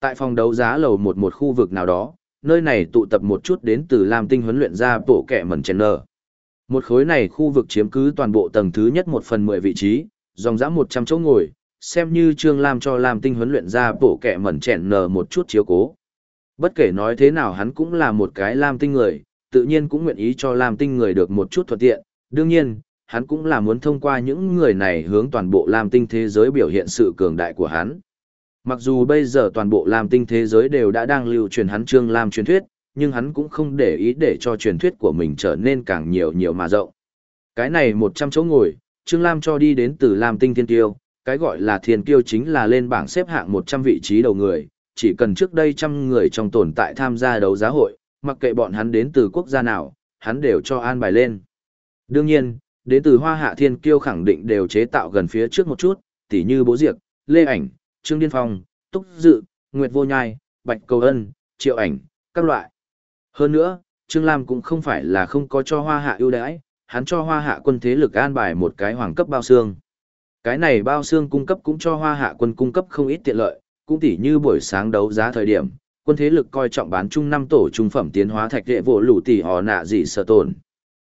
Tại phòng đấu giá lầu một một khu vực nào đó, nơi này tụ tập một chút đến từ Lam Tinh huấn luyện ra bộ kẻ mẩn chèn nở. Một khối này khu vực chiếm cứ toàn bộ tầng thứ nhất một phần mười vị trí, dòng dã một trăm chỗ ngồi, xem như Trương Lam cho Lam Tinh huấn luyện ra bộ kẻ mẩn chèn nở một chút chiếu cố. Bất kể nói thế nào hắn cũng là một cái Lam Tinh người, tự nhiên cũng nguyện ý cho Lam Tinh người được một chút thuận tiện. Đương nhiên, hắn cũng là muốn thông qua những người này hướng toàn bộ Lam Tinh thế giới biểu hiện sự cường đại của hắn. Mặc dù bây giờ toàn bộ Lam Tinh thế giới đều đã đang lưu truyền hắn Trương Lam truyền thuyết, nhưng hắn cũng không để ý để cho truyền thuyết của mình trở nên càng nhiều nhiều mà rộng. Cái này 100 chỗ ngồi, Trương Lam cho đi đến từ Lam Tinh Thiên Tiêu, cái gọi là Thiên Tiêu chính là lên bảng xếp hạng 100 vị trí đầu người, chỉ cần trước đây trăm người trong tồn tại tham gia đấu giá hội, mặc kệ bọn hắn đến từ quốc gia nào, hắn đều cho an bài lên. Đương nhiên, đến từ Hoa Hạ Thiên Kiêu khẳng định đều chế tạo gần phía trước một chút, tỉ như Bố Diệp, Lê Ảnh, Trương Điên Phong, Túc Dự, Nguyệt Vô Nhai, Bạch Cầu Ân, Triệu Ảnh, các loại. Hơn nữa, Trương Lam cũng không phải là không có cho Hoa Hạ ưu đãi, hắn cho Hoa Hạ quân thế lực an bài một cái hoàng cấp bao xương. Cái này bao xương cung cấp cũng cho Hoa Hạ quân cung cấp không ít tiện lợi, cũng tỉ như buổi sáng đấu giá thời điểm, quân thế lực coi trọng bán chung năm tổ trung phẩm tiến hóa thạch đệ vụ lũ tỷ họ nạ gì sợ tồn.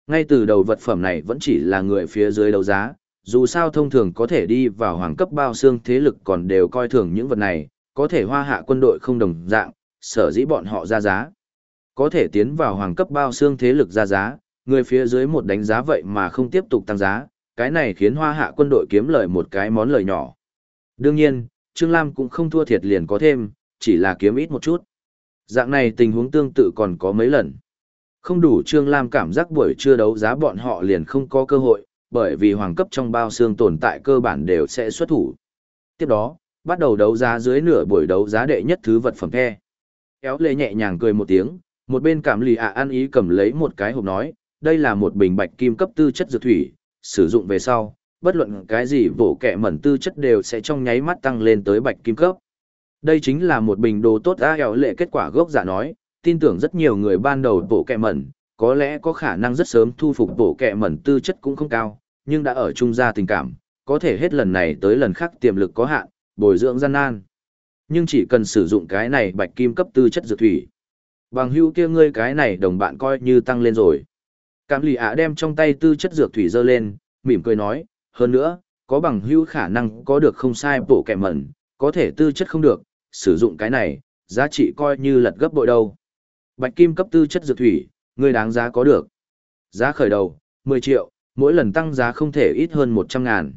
Ngay từ đầu vật phẩm này vẫn chỉ là người phía dưới đấu giá, dù sao thông thường có thể đi vào hoàng cấp bao xương thế lực còn đều coi thường những vật này, có thể hoa hạ quân đội không đồng dạng, sở dĩ bọn họ ra giá. Có thể tiến vào hoàng cấp bao xương thế lực ra giá, người phía dưới một đánh giá vậy mà không tiếp tục tăng giá, cái này khiến hoa hạ quân đội kiếm lời một cái món lời nhỏ. Đương nhiên, Trương Lam cũng không thua thiệt liền có thêm, chỉ là kiếm ít một chút. Dạng này tình huống tương tự còn có mấy lần. Không đủ Trương Lam cảm giác buổi trưa đấu giá bọn họ liền không có cơ hội, bởi vì hoàng cấp trong bao xương tồn tại cơ bản đều sẽ xuất thủ. Tiếp đó, bắt đầu đấu giá dưới nửa buổi đấu giá đệ nhất thứ vật phẩm the. Kéo lệ nhẹ nhàng cười một tiếng, một bên cảm lì ạ ăn ý cầm lấy một cái hộp nói, đây là một bình bạch kim cấp tư chất dược thủy, sử dụng về sau, bất luận cái gì bổ kẹ mẩn tư chất đều sẽ trong nháy mắt tăng lên tới bạch kim cấp. Đây chính là một bình đồ tốt á hẹo lệ kết quả gốc giả nói, tin tưởng rất nhiều người ban đầu bổ kẹ mẩn, có lẽ có khả năng rất sớm thu phục bổ kẹ mẩn tư chất cũng không cao, nhưng đã ở trung gia tình cảm, có thể hết lần này tới lần khác tiềm lực có hạn, bồi dưỡng gian nan. Nhưng chỉ cần sử dụng cái này bạch kim cấp tư chất dược thủy. Bằng hữu kia ngươi cái này đồng bạn coi như tăng lên rồi. Cảm lì ạ đem trong tay tư chất dược thủy dơ lên, mỉm cười nói, hơn nữa, có bằng hữu khả năng có được không sai bổ kẹ mẩn, có thể tư chất không được, sử dụng cái này, giá trị coi như lật gấp bội đâu. Bạch kim cấp tư chất dược thủy, ngươi đáng giá có được. Giá khởi đầu, 10 triệu, mỗi lần tăng giá không thể ít hơn 100 ngàn.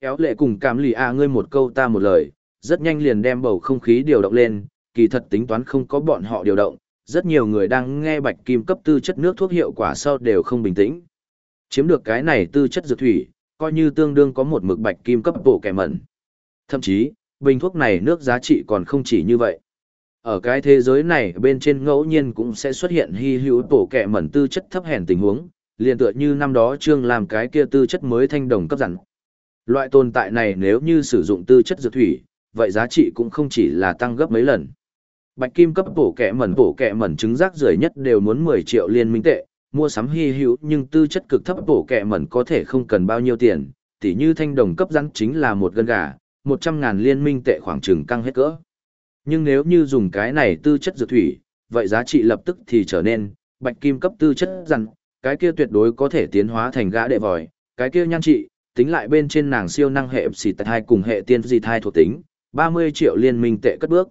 Kéo lệ cùng cảm lì à ngươi một câu ta một lời, rất nhanh liền đem bầu không khí điều động lên, kỳ thật tính toán không có bọn họ điều động, rất nhiều người đang nghe bạch kim cấp tư chất nước thuốc hiệu quả sau đều không bình tĩnh. Chiếm được cái này tư chất dược thủy, coi như tương đương có một mực bạch kim cấp bộ kẻ mẩn. Thậm chí, bình thuốc này nước giá trị còn không chỉ như vậy. Ở cái thế giới này bên trên ngẫu nhiên cũng sẽ xuất hiện hy hữu tổ kẹ mẩn tư chất thấp hèn tình huống, liền tựa như năm đó Trương làm cái kia tư chất mới thanh đồng cấp dặn. Loại tồn tại này nếu như sử dụng tư chất dược thủy, vậy giá trị cũng không chỉ là tăng gấp mấy lần. Bạch kim cấp bổ kẹ mẩn bổ kẹ mẩn trứng rác rưởi nhất đều muốn 10 triệu liên minh tệ, mua sắm hy hữu nhưng tư chất cực thấp bổ kẹ mẩn có thể không cần bao nhiêu tiền, tỉ như thanh đồng cấp rắn chính là một gân gà, 100 ngàn liên minh tệ khoảng chừng căng hết cỡ. Nhưng nếu như dùng cái này tư chất dược thủy, vậy giá trị lập tức thì trở nên, bạch kim cấp tư chất rắn, cái kia tuyệt đối có thể tiến hóa thành gã đệ vòi, cái kia nhan trị, tính lại bên trên nàng siêu năng hệ xì tại hai cùng hệ tiên di thai thuộc tính, 30 triệu liên minh tệ cất bước.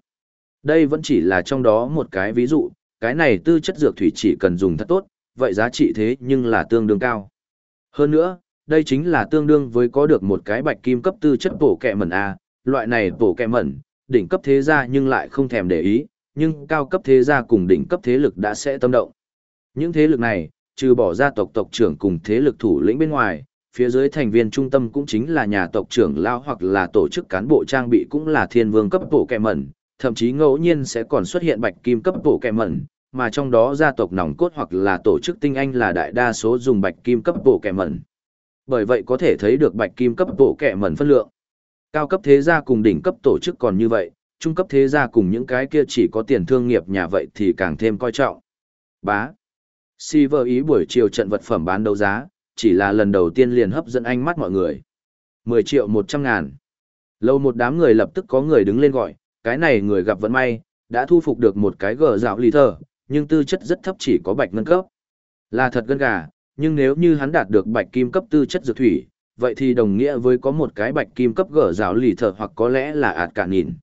Đây vẫn chỉ là trong đó một cái ví dụ, cái này tư chất dược thủy chỉ cần dùng thật tốt, vậy giá trị thế nhưng là tương đương cao. Hơn nữa, đây chính là tương đương với có được một cái bạch kim cấp tư chất bổ kẹ mẩn A, loại này bổ kẹ mẩn, đỉnh cấp thế gia nhưng lại không thèm để ý, nhưng cao cấp thế gia cùng đỉnh cấp thế lực đã sẽ tâm động. Những thế lực này, trừ bỏ gia tộc tộc trưởng cùng thế lực thủ lĩnh bên ngoài, phía dưới thành viên trung tâm cũng chính là nhà tộc trưởng lao hoặc là tổ chức cán bộ trang bị cũng là thiên vương cấp bổ kẹ mẩn, thậm chí ngẫu nhiên sẽ còn xuất hiện bạch kim cấp bổ kẹ mẩn, mà trong đó gia tộc nòng cốt hoặc là tổ chức tinh anh là đại đa số dùng bạch kim cấp bổ kẹ mẩn. Bởi vậy có thể thấy được bạch kim cấp bộ kẻ mẩn phân lượng. Cao cấp thế gia cùng đỉnh cấp tổ chức còn như vậy, trung cấp thế gia cùng những cái kia chỉ có tiền thương nghiệp nhà vậy thì càng thêm coi trọng. Bá. Si vợ ý buổi chiều trận vật phẩm bán đấu giá, chỉ là lần đầu tiên liền hấp dẫn ánh mắt mọi người. 10 triệu 100 ngàn. Lâu một đám người lập tức có người đứng lên gọi, cái này người gặp vận may, đã thu phục được một cái gờ dạo lì thờ, nhưng tư chất rất thấp chỉ có bạch ngân cấp. Là thật gân gà, nhưng nếu như hắn đạt được bạch kim cấp tư chất dược thủy, vậy thì đồng nghĩa với có một cái bạch kim cấp gở rào lì thợ hoặc có lẽ là ạt cả nghìn.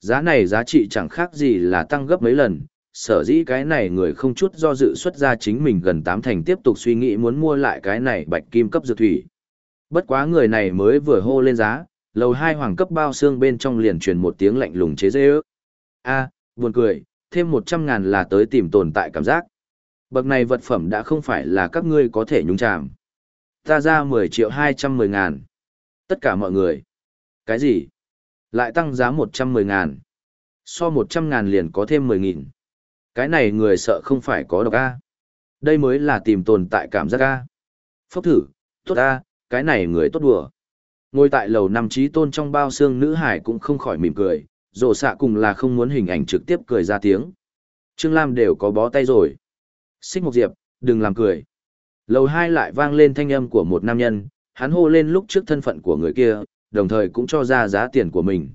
Giá này giá trị chẳng khác gì là tăng gấp mấy lần, sở dĩ cái này người không chút do dự xuất ra chính mình gần tám thành tiếp tục suy nghĩ muốn mua lại cái này bạch kim cấp dược thủy. Bất quá người này mới vừa hô lên giá, lầu hai hoàng cấp bao xương bên trong liền truyền một tiếng lạnh lùng chế dê ước. a buồn cười, thêm một trăm ngàn là tới tìm tồn tại cảm giác. Bậc này vật phẩm đã không phải là các ngươi có thể nhúng chạm. Ta ra mười triệu hai trăm mười ngàn. Tất cả mọi người. Cái gì? Lại tăng giá một trăm mười ngàn. So một trăm ngàn liền có thêm mười nghìn. Cái này người sợ không phải có độc A. Đây mới là tìm tồn tại cảm giác A. Phốc thử, tốt A, cái này người tốt đùa. Ngồi tại lầu năm trí tôn trong bao xương nữ hải cũng không khỏi mỉm cười, rộ xạ cùng là không muốn hình ảnh trực tiếp cười ra tiếng. Trương Lam đều có bó tay rồi. Xích Mộc Diệp, đừng làm cười. Lầu hai lại vang lên thanh âm của một nam nhân, hắn hô lên lúc trước thân phận của người kia, đồng thời cũng cho ra giá tiền của mình.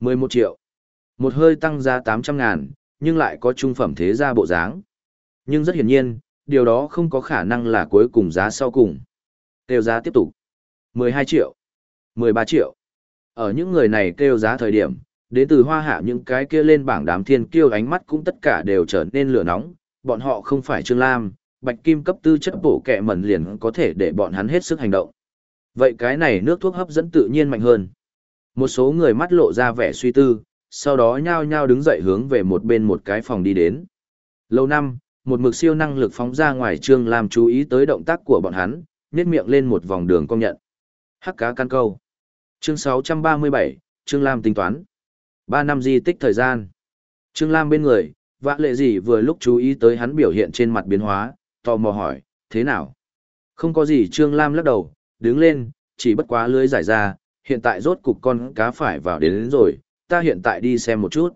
11 triệu. Một hơi tăng ra 800 ngàn, nhưng lại có trung phẩm thế gia bộ dáng. Nhưng rất hiển nhiên, điều đó không có khả năng là cuối cùng giá sau cùng. Kêu giá tiếp tục. 12 triệu. 13 triệu. Ở những người này kêu giá thời điểm, đến từ hoa hạ những cái kia lên bảng đám thiên kiêu ánh mắt cũng tất cả đều trở nên lửa nóng, bọn họ không phải Trương Lam, bạch kim cấp tư chất bổ kẹ mẩn liền có thể để bọn hắn hết sức hành động. Vậy cái này nước thuốc hấp dẫn tự nhiên mạnh hơn. Một số người mắt lộ ra vẻ suy tư, sau đó nhao nhao đứng dậy hướng về một bên một cái phòng đi đến. Lâu năm, một mực siêu năng lực phóng ra ngoài Trương Lam chú ý tới động tác của bọn hắn, nhét miệng lên một vòng đường công nhận. Hắc cá căn câu. Chương 637, Trương Lam tính toán. 3 năm di tích thời gian. Trương Lam bên người, vã lệ gì vừa lúc chú ý tới hắn biểu hiện trên mặt biến hóa, tò mò hỏi, thế nào? Không có gì Trương Lam lắc đầu, đứng lên, chỉ bất quá lưới giải ra, hiện tại rốt cục con cá phải vào đến, đến rồi, ta hiện tại đi xem một chút.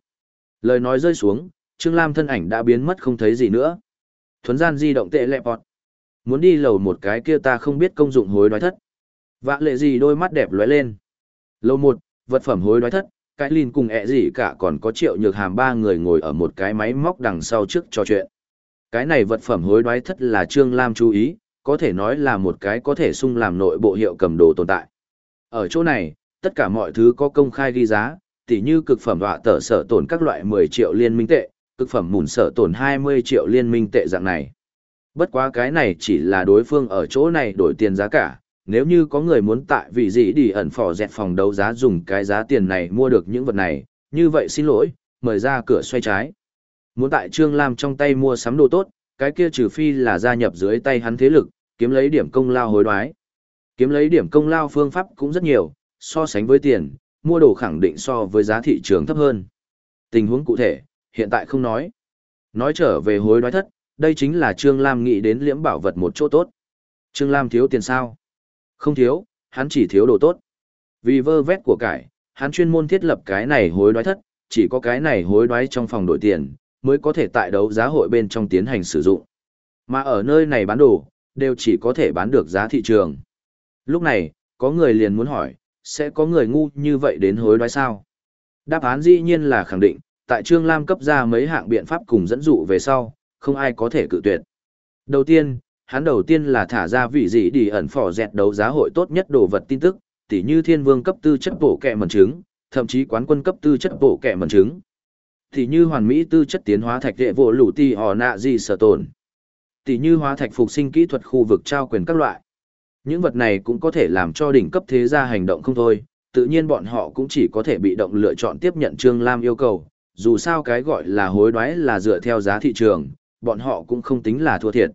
Lời nói rơi xuống, Trương Lam thân ảnh đã biến mất không thấy gì nữa. Thuấn gian di động tệ lẹ bọt. Muốn đi lầu một cái kia ta không biết công dụng hối đoái thất. Vã lệ gì đôi mắt đẹp lóe lên. Lầu một, vật phẩm hối đoái thất, cái lìn cùng ẹ gì cả còn có triệu nhược hàm ba người ngồi ở một cái máy móc đằng sau trước trò chuyện. Cái này vật phẩm hối đoái thất là Trương Lam chú ý, có thể nói là một cái có thể sung làm nội bộ hiệu cầm đồ tồn tại. Ở chỗ này, tất cả mọi thứ có công khai ghi giá, tỉ như cực phẩm họa tờ sở tổn các loại 10 triệu liên minh tệ, cực phẩm mùn sở tổn 20 triệu liên minh tệ dạng này. Bất quá cái này chỉ là đối phương ở chỗ này đổi tiền giá cả, nếu như có người muốn tại vị gì đi ẩn phò dẹt phòng đấu giá dùng cái giá tiền này mua được những vật này, như vậy xin lỗi, mời ra cửa xoay trái. Muốn tại Trương Lam trong tay mua sắm đồ tốt, cái kia trừ phi là gia nhập dưới tay hắn thế lực, kiếm lấy điểm công lao hối đoái. Kiếm lấy điểm công lao phương pháp cũng rất nhiều, so sánh với tiền, mua đồ khẳng định so với giá thị trường thấp hơn. Tình huống cụ thể, hiện tại không nói. Nói trở về hối đoái thất, đây chính là Trương Lam nghĩ đến liễm bảo vật một chỗ tốt. Trương Lam thiếu tiền sao? Không thiếu, hắn chỉ thiếu đồ tốt. Vì vơ vét của cải, hắn chuyên môn thiết lập cái này hối đoái thất, chỉ có cái này hối đoái trong phòng đổi tiền, mới có thể tại đấu giá hội bên trong tiến hành sử dụng. Mà ở nơi này bán đồ, đều chỉ có thể bán được giá thị trường. Lúc này, có người liền muốn hỏi, sẽ có người ngu như vậy đến hối đoái sao? Đáp án dĩ nhiên là khẳng định, tại Trương Lam cấp ra mấy hạng biện pháp cùng dẫn dụ về sau, không ai có thể cự tuyệt. Đầu tiên, hắn đầu tiên là thả ra vị dị đi ẩn phỏ dẹt đấu giá hội tốt nhất đồ vật tin tức, tỉ như thiên vương cấp tư chất bổ kẹ mẩn trứng, thậm chí quán quân cấp tư chất bổ kẹ mẩn trứng. Tỉ như hoàn mỹ tư chất tiến hóa thạch đệ vô lũ ti hò nạ gì sở tồn. Tỉ như hóa thạch phục sinh kỹ thuật khu vực trao quyền các loại. Những vật này cũng có thể làm cho đỉnh cấp thế gia hành động không thôi, tự nhiên bọn họ cũng chỉ có thể bị động lựa chọn tiếp nhận Trương Lam yêu cầu, dù sao cái gọi là hối đoái là dựa theo giá thị trường, bọn họ cũng không tính là thua thiệt.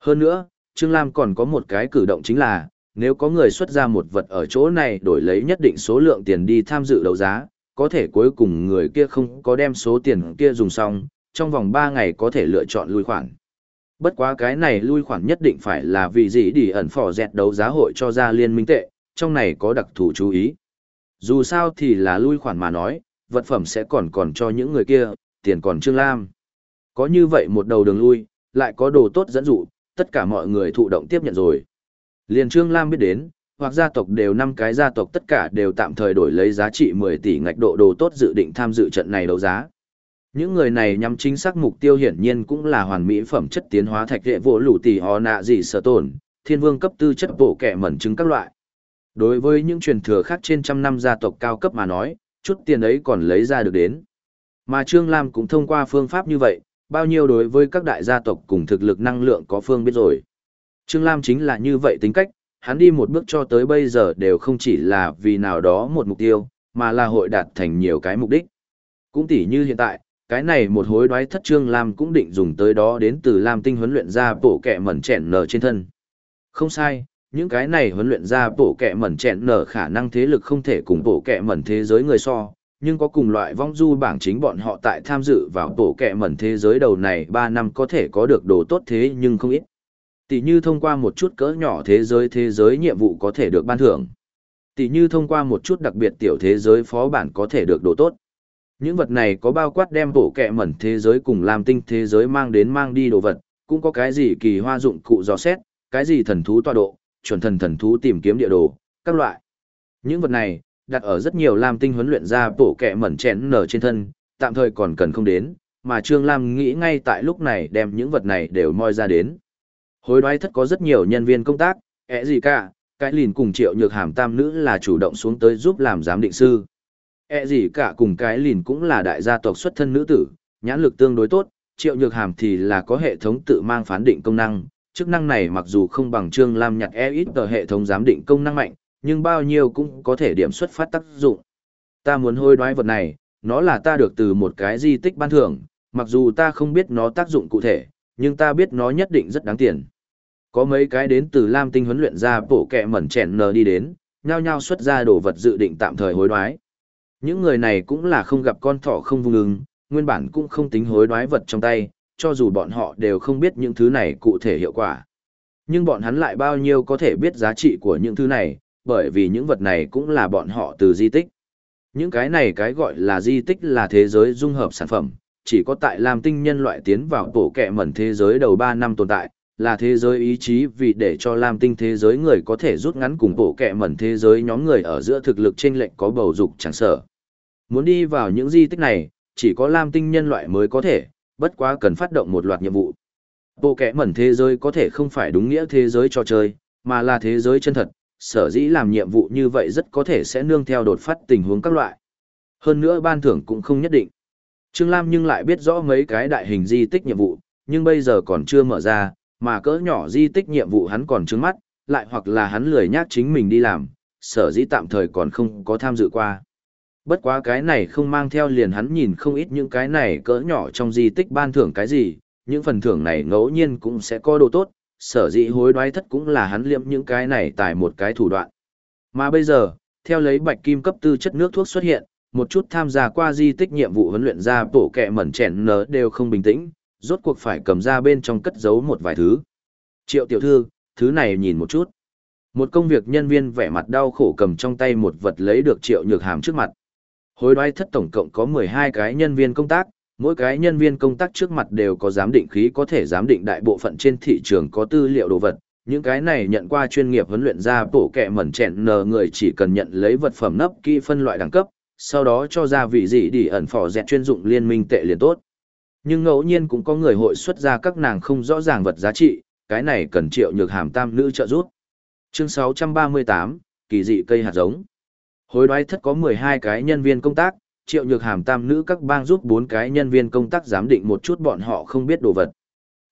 Hơn nữa, Trương Lam còn có một cái cử động chính là, nếu có người xuất ra một vật ở chỗ này đổi lấy nhất định số lượng tiền đi tham dự đấu giá, có thể cuối cùng người kia không có đem số tiền kia dùng xong, trong vòng 3 ngày có thể lựa chọn lui khoản. Bất quá cái này lui khoản nhất định phải là vì gì đi ẩn phỏ dẹt đấu giá hội cho ra liên minh tệ, trong này có đặc thù chú ý. Dù sao thì là lui khoản mà nói, vật phẩm sẽ còn còn cho những người kia, tiền còn Trương Lam. Có như vậy một đầu đường lui, lại có đồ tốt dẫn dụ, tất cả mọi người thụ động tiếp nhận rồi. Liền Trương Lam biết đến, hoặc gia tộc đều năm cái gia tộc tất cả đều tạm thời đổi lấy giá trị 10 tỷ ngạch độ đồ tốt dự định tham dự trận này đấu giá. Những người này nhắm chính xác mục tiêu hiển nhiên cũng là hoàn mỹ phẩm chất tiến hóa thạch hệ vô lũ tỷ họ nạ gì sở tổn, thiên vương cấp tư chất bộ kẻ mẩn chứng các loại. Đối với những truyền thừa khác trên trăm năm gia tộc cao cấp mà nói, chút tiền ấy còn lấy ra được đến. Mà Trương Lam cũng thông qua phương pháp như vậy, bao nhiêu đối với các đại gia tộc cùng thực lực năng lượng có phương biết rồi. Trương Lam chính là như vậy tính cách, hắn đi một bước cho tới bây giờ đều không chỉ là vì nào đó một mục tiêu, mà là hội đạt thành nhiều cái mục đích. Cũng tỉ như hiện tại, cái này một hối đoái thất Trương Lam cũng định dùng tới đó đến từ Lam tinh huấn luyện ra bổ kẻ mẩn chèn nở trên thân. Không sai, những cái này huấn luyện ra bổ kẻ mẩn chèn nở khả năng thế lực không thể cùng bổ kẻ mẩn thế giới người so, nhưng có cùng loại vong du bảng chính bọn họ tại tham dự vào tổ kẹ mẩn thế giới đầu này 3 năm có thể có được đồ tốt thế nhưng không ít. Tỷ như thông qua một chút cỡ nhỏ thế giới thế giới nhiệm vụ có thể được ban thưởng. Tỷ như thông qua một chút đặc biệt tiểu thế giới phó bản có thể được đồ tốt. Những vật này có bao quát đem tổ kẹ mẩn thế giới cùng làm tinh thế giới mang đến mang đi đồ vật, cũng có cái gì kỳ hoa dụng cụ dò xét, cái gì thần thú tọa độ, chuẩn thần thần thú tìm kiếm địa đồ, các loại. Những vật này, đặt ở rất nhiều lam tinh huấn luyện ra bổ kẹ mẩn chén nở trên thân, tạm thời còn cần không đến, mà Trương Lam nghĩ ngay tại lúc này đem những vật này đều moi ra đến. Hối đoái thất có rất nhiều nhân viên công tác, ẻ gì cả, cái lìn cùng triệu nhược hàm tam nữ là chủ động xuống tới giúp làm giám định sư. ẹ gì cả cùng cái lìn cũng là đại gia tộc xuất thân nữ tử, nhãn lực tương đối tốt, triệu nhược hàm thì là có hệ thống tự mang phán định công năng. Chức năng này mặc dù không bằng Trương Lam nhặt e ít tờ hệ thống giám định công năng mạnh, nhưng bao nhiêu cũng có thể điểm xuất phát tác dụng. Ta muốn hôi đoái vật này, nó là ta được từ một cái di tích ban thưởng, mặc dù ta không biết nó tác dụng cụ thể, nhưng ta biết nó nhất định rất đáng tiền. Có mấy cái đến từ Lam Tinh huấn luyện ra bổ kẹ mẩn chèn nờ đi đến, nhao nhao xuất ra đồ vật dự định tạm thời hối đoái. Những người này cũng là không gặp con thỏ không vung ứng, nguyên bản cũng không tính hối đoái vật trong tay, cho dù bọn họ đều không biết những thứ này cụ thể hiệu quả. Nhưng bọn hắn lại bao nhiêu có thể biết giá trị của những thứ này, bởi vì những vật này cũng là bọn họ từ di tích. Những cái này cái gọi là di tích là thế giới dung hợp sản phẩm, chỉ có tại Lam Tinh nhân loại tiến vào tổ kẹ mẩn thế giới đầu 3 năm tồn tại, là thế giới ý chí vì để cho Lam Tinh thế giới người có thể rút ngắn cùng tổ kẹ mẩn thế giới nhóm người ở giữa thực lực trên lệnh có bầu dục chẳng sở. Muốn đi vào những di tích này, chỉ có Lam Tinh nhân loại mới có thể, bất quá cần phát động một loạt nhiệm vụ. Bộ kẻ mẩn thế giới có thể không phải đúng nghĩa thế giới trò chơi, mà là thế giới chân thật, sở dĩ làm nhiệm vụ như vậy rất có thể sẽ nương theo đột phát tình huống các loại. Hơn nữa ban thưởng cũng không nhất định. Trương Lam nhưng lại biết rõ mấy cái đại hình di tích nhiệm vụ, nhưng bây giờ còn chưa mở ra, mà cỡ nhỏ di tích nhiệm vụ hắn còn trứng mắt, lại hoặc là hắn lười nhác chính mình đi làm, sở dĩ tạm thời còn không có tham dự qua. Bất quá cái này không mang theo liền hắn nhìn không ít những cái này cỡ nhỏ trong di tích ban thưởng cái gì, những phần thưởng này ngẫu nhiên cũng sẽ có đồ tốt, sở dĩ hối đoái thất cũng là hắn liệm những cái này tại một cái thủ đoạn. Mà bây giờ, theo lấy bạch kim cấp tư chất nước thuốc xuất hiện, một chút tham gia qua di tích nhiệm vụ huấn luyện ra bổ kẹ mẩn chèn nở đều không bình tĩnh, rốt cuộc phải cầm ra bên trong cất giấu một vài thứ. Triệu tiểu thư, thứ này nhìn một chút. Một công việc nhân viên vẻ mặt đau khổ cầm trong tay một vật lấy được triệu nhược hàm trước mặt. Hối đoái thất tổng cộng có 12 cái nhân viên công tác, mỗi cái nhân viên công tác trước mặt đều có giám định khí có thể giám định đại bộ phận trên thị trường có tư liệu đồ vật. Những cái này nhận qua chuyên nghiệp huấn luyện ra bổ kẹ mẩn chẹn nờ người chỉ cần nhận lấy vật phẩm nấp kỹ phân loại đẳng cấp, sau đó cho ra vị gì đi ẩn phỏ dẹt chuyên dụng liên minh tệ liền tốt. Nhưng ngẫu nhiên cũng có người hội xuất ra các nàng không rõ ràng vật giá trị, cái này cần triệu nhược hàm tam nữ trợ giúp. Chương 638, kỳ dị cây hạt giống. Hối đoái thất có 12 cái nhân viên công tác, triệu nhược hàm tam nữ các bang giúp bốn cái nhân viên công tác giám định một chút bọn họ không biết đồ vật.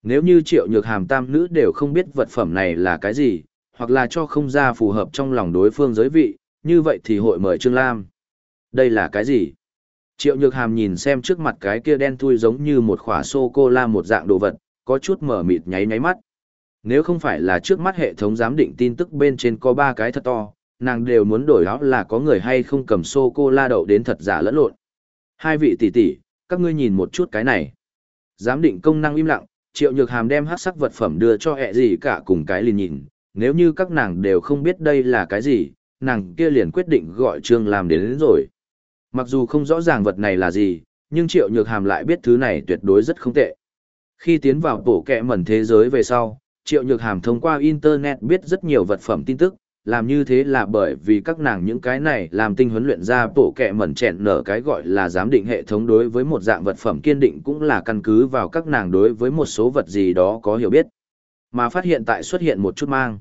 Nếu như triệu nhược hàm tam nữ đều không biết vật phẩm này là cái gì, hoặc là cho không ra phù hợp trong lòng đối phương giới vị, như vậy thì hội mời Trương Lam. Đây là cái gì? Triệu Nhược Hàm nhìn xem trước mặt cái kia đen thui giống như một khỏa sô-cô-la một dạng đồ vật, có chút mở mịt nháy nháy mắt. Nếu không phải là trước mắt hệ thống giám định tin tức bên trên có ba cái thật to, nàng đều muốn đổi áo là có người hay không cầm sô-cô-la đậu đến thật giả lẫn lộn. Hai vị tỷ tỷ, các ngươi nhìn một chút cái này. Giám định công năng im lặng, Triệu Nhược Hàm đem hát sắc vật phẩm đưa cho ẹ gì cả cùng cái liền nhìn, nếu như các nàng đều không biết đây là cái gì, nàng kia liền quyết định gọi Trương làm đến, đến rồi. Mặc dù không rõ ràng vật này là gì, nhưng Triệu Nhược Hàm lại biết thứ này tuyệt đối rất không tệ. Khi tiến vào tổ kẹ mẩn thế giới về sau, Triệu Nhược Hàm thông qua Internet biết rất nhiều vật phẩm tin tức, làm như thế là bởi vì các nàng những cái này làm tinh huấn luyện ra bộ kẹ mẩn chẹn nở cái gọi là giám định hệ thống đối với một dạng vật phẩm kiên định cũng là căn cứ vào các nàng đối với một số vật gì đó có hiểu biết. Mà phát hiện tại xuất hiện một chút mang.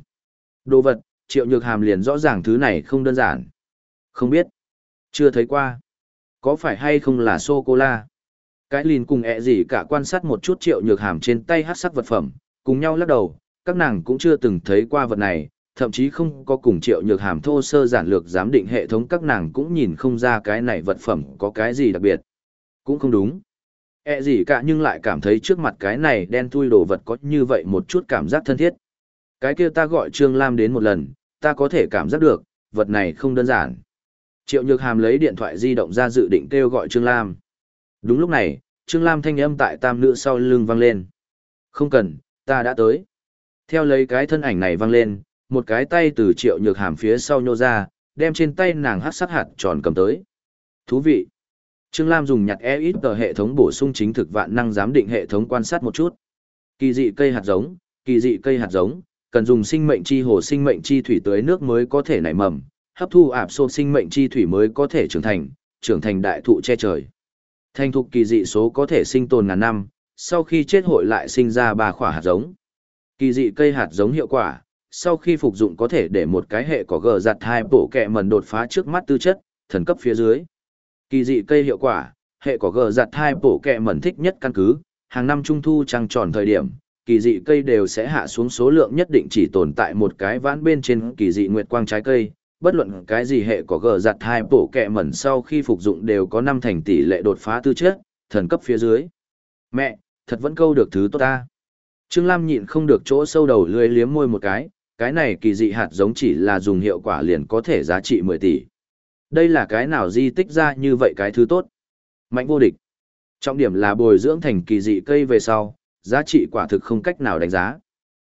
Đồ vật, triệu nhược hàm liền rõ ràng thứ này không đơn giản. Không biết. Chưa thấy qua. Có phải hay không là sô-cô-la? Cái lìn cùng ẹ gì cả quan sát một chút triệu nhược hàm trên tay hát sắc vật phẩm, cùng nhau lắc đầu, các nàng cũng chưa từng thấy qua vật này, thậm chí không có cùng triệu nhược hàm thô sơ giản lược giám định hệ thống các nàng cũng nhìn không ra cái này vật phẩm có cái gì đặc biệt. Cũng không đúng. E gì cả nhưng lại cảm thấy trước mặt cái này đen thui đồ vật có như vậy một chút cảm giác thân thiết. Cái kia ta gọi Trương Lam đến một lần, ta có thể cảm giác được, vật này không đơn giản. Triệu Nhược Hàm lấy điện thoại di động ra dự định kêu gọi Trương Lam. Đúng lúc này, Trương Lam thanh âm tại tam nữ sau lưng vang lên. Không cần, ta đã tới. Theo lấy cái thân ảnh này vang lên, một cái tay từ Triệu Nhược Hàm phía sau nhô ra, đem trên tay nàng hát sắc hạt tròn cầm tới. Thú vị. Trương Lam dùng nhặt e ít tờ hệ thống bổ sung chính thực vạn năng giám định hệ thống quan sát một chút. Kỳ dị cây hạt giống, kỳ dị cây hạt giống, cần dùng sinh mệnh chi hồ sinh mệnh chi thủy tưới nước mới có thể nảy mầm, hấp thu ạp xô sinh mệnh chi thủy mới có thể trưởng thành, trưởng thành đại thụ che trời. Thành thục kỳ dị số có thể sinh tồn ngàn năm, sau khi chết hội lại sinh ra ba khỏa hạt giống. Kỳ dị cây hạt giống hiệu quả, sau khi phục dụng có thể để một cái hệ có gờ giặt hai bổ kẹ mần đột phá trước mắt tư chất, thần cấp phía dưới. Kỳ dị cây hiệu quả, hệ có gờ giặt hai bổ kẹ mẩn thích nhất căn cứ, hàng năm trung thu trăng tròn thời điểm, kỳ dị cây đều sẽ hạ xuống số lượng nhất định chỉ tồn tại một cái ván bên trên kỳ dị nguyệt quang trái cây, bất luận cái gì hệ có gờ giặt hai bổ kẹ mẩn sau khi phục dụng đều có năm thành tỷ lệ đột phá tư chất, thần cấp phía dưới. Mẹ, thật vẫn câu được thứ tốt ta. Trương Lam nhịn không được chỗ sâu đầu lưỡi liếm môi một cái, cái này kỳ dị hạt giống chỉ là dùng hiệu quả liền có thể giá trị 10 tỷ. Đây là cái nào di tích ra như vậy cái thứ tốt. Mạnh vô địch. Trọng điểm là bồi dưỡng thành kỳ dị cây về sau, giá trị quả thực không cách nào đánh giá.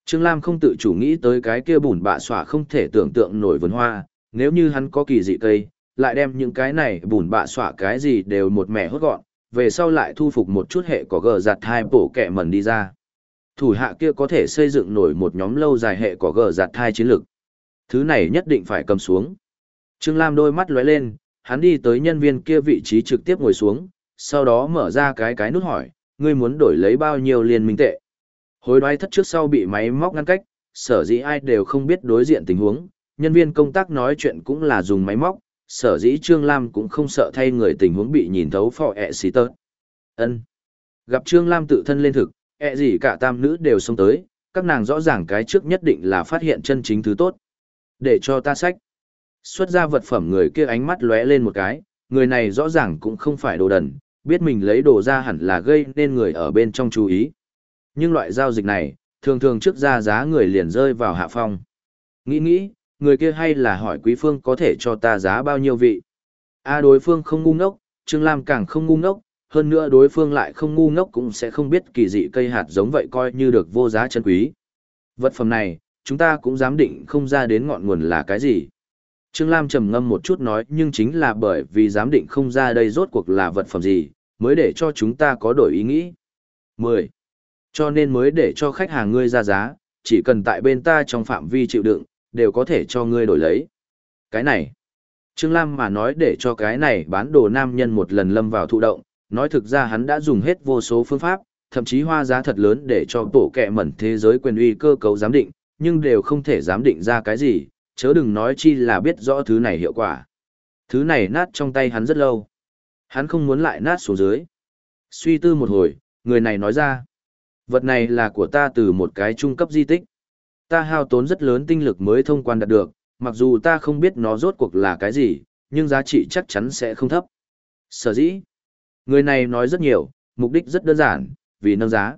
Trương Lam không tự chủ nghĩ tới cái kia bùn bạ xỏa không thể tưởng tượng nổi vườn hoa, nếu như hắn có kỳ dị cây, lại đem những cái này bùn bạ xỏa cái gì đều một mẻ hốt gọn, về sau lại thu phục một chút hệ có gờ giặt hai bổ kẻ mẩn đi ra. Thủ hạ kia có thể xây dựng nổi một nhóm lâu dài hệ có gờ giặt thai chiến lược. Thứ này nhất định phải cầm xuống. Trương Lam đôi mắt lóe lên, hắn đi tới nhân viên kia vị trí trực tiếp ngồi xuống, sau đó mở ra cái cái nút hỏi, ngươi muốn đổi lấy bao nhiêu liên minh tệ. Hối đoái thất trước sau bị máy móc ngăn cách, sở dĩ ai đều không biết đối diện tình huống, nhân viên công tác nói chuyện cũng là dùng máy móc, sở dĩ Trương Lam cũng không sợ thay người tình huống bị nhìn thấu phò ẹ xí tớt. ân Gặp Trương Lam tự thân lên thực, ẹ gì cả tam nữ đều xông tới, các nàng rõ ràng cái trước nhất định là phát hiện chân chính thứ tốt. Để cho ta sách. Xuất ra vật phẩm người kia ánh mắt lóe lên một cái, người này rõ ràng cũng không phải đồ đần, biết mình lấy đồ ra hẳn là gây nên người ở bên trong chú ý. Nhưng loại giao dịch này, thường thường trước ra giá người liền rơi vào hạ phong. Nghĩ nghĩ, người kia hay là hỏi quý phương có thể cho ta giá bao nhiêu vị. A đối phương không ngu ngốc, Trương Lam càng không ngu ngốc, hơn nữa đối phương lại không ngu ngốc cũng sẽ không biết kỳ dị cây hạt giống vậy coi như được vô giá chân quý. Vật phẩm này, chúng ta cũng dám định không ra đến ngọn nguồn là cái gì. Trương Lam trầm ngâm một chút nói nhưng chính là bởi vì giám định không ra đây rốt cuộc là vật phẩm gì, mới để cho chúng ta có đổi ý nghĩ. 10. Cho nên mới để cho khách hàng ngươi ra giá, chỉ cần tại bên ta trong phạm vi chịu đựng, đều có thể cho ngươi đổi lấy. Cái này. Trương Lam mà nói để cho cái này bán đồ nam nhân một lần lâm vào thụ động, nói thực ra hắn đã dùng hết vô số phương pháp, thậm chí hoa giá thật lớn để cho tổ kẹ mẩn thế giới quyền uy cơ cấu giám định, nhưng đều không thể giám định ra cái gì, chớ đừng nói chi là biết rõ thứ này hiệu quả. Thứ này nát trong tay hắn rất lâu. Hắn không muốn lại nát xuống dưới. Suy tư một hồi, người này nói ra. Vật này là của ta từ một cái trung cấp di tích. Ta hao tốn rất lớn tinh lực mới thông quan đạt được, mặc dù ta không biết nó rốt cuộc là cái gì, nhưng giá trị chắc chắn sẽ không thấp. Sở dĩ, người này nói rất nhiều, mục đích rất đơn giản, vì nâng giá.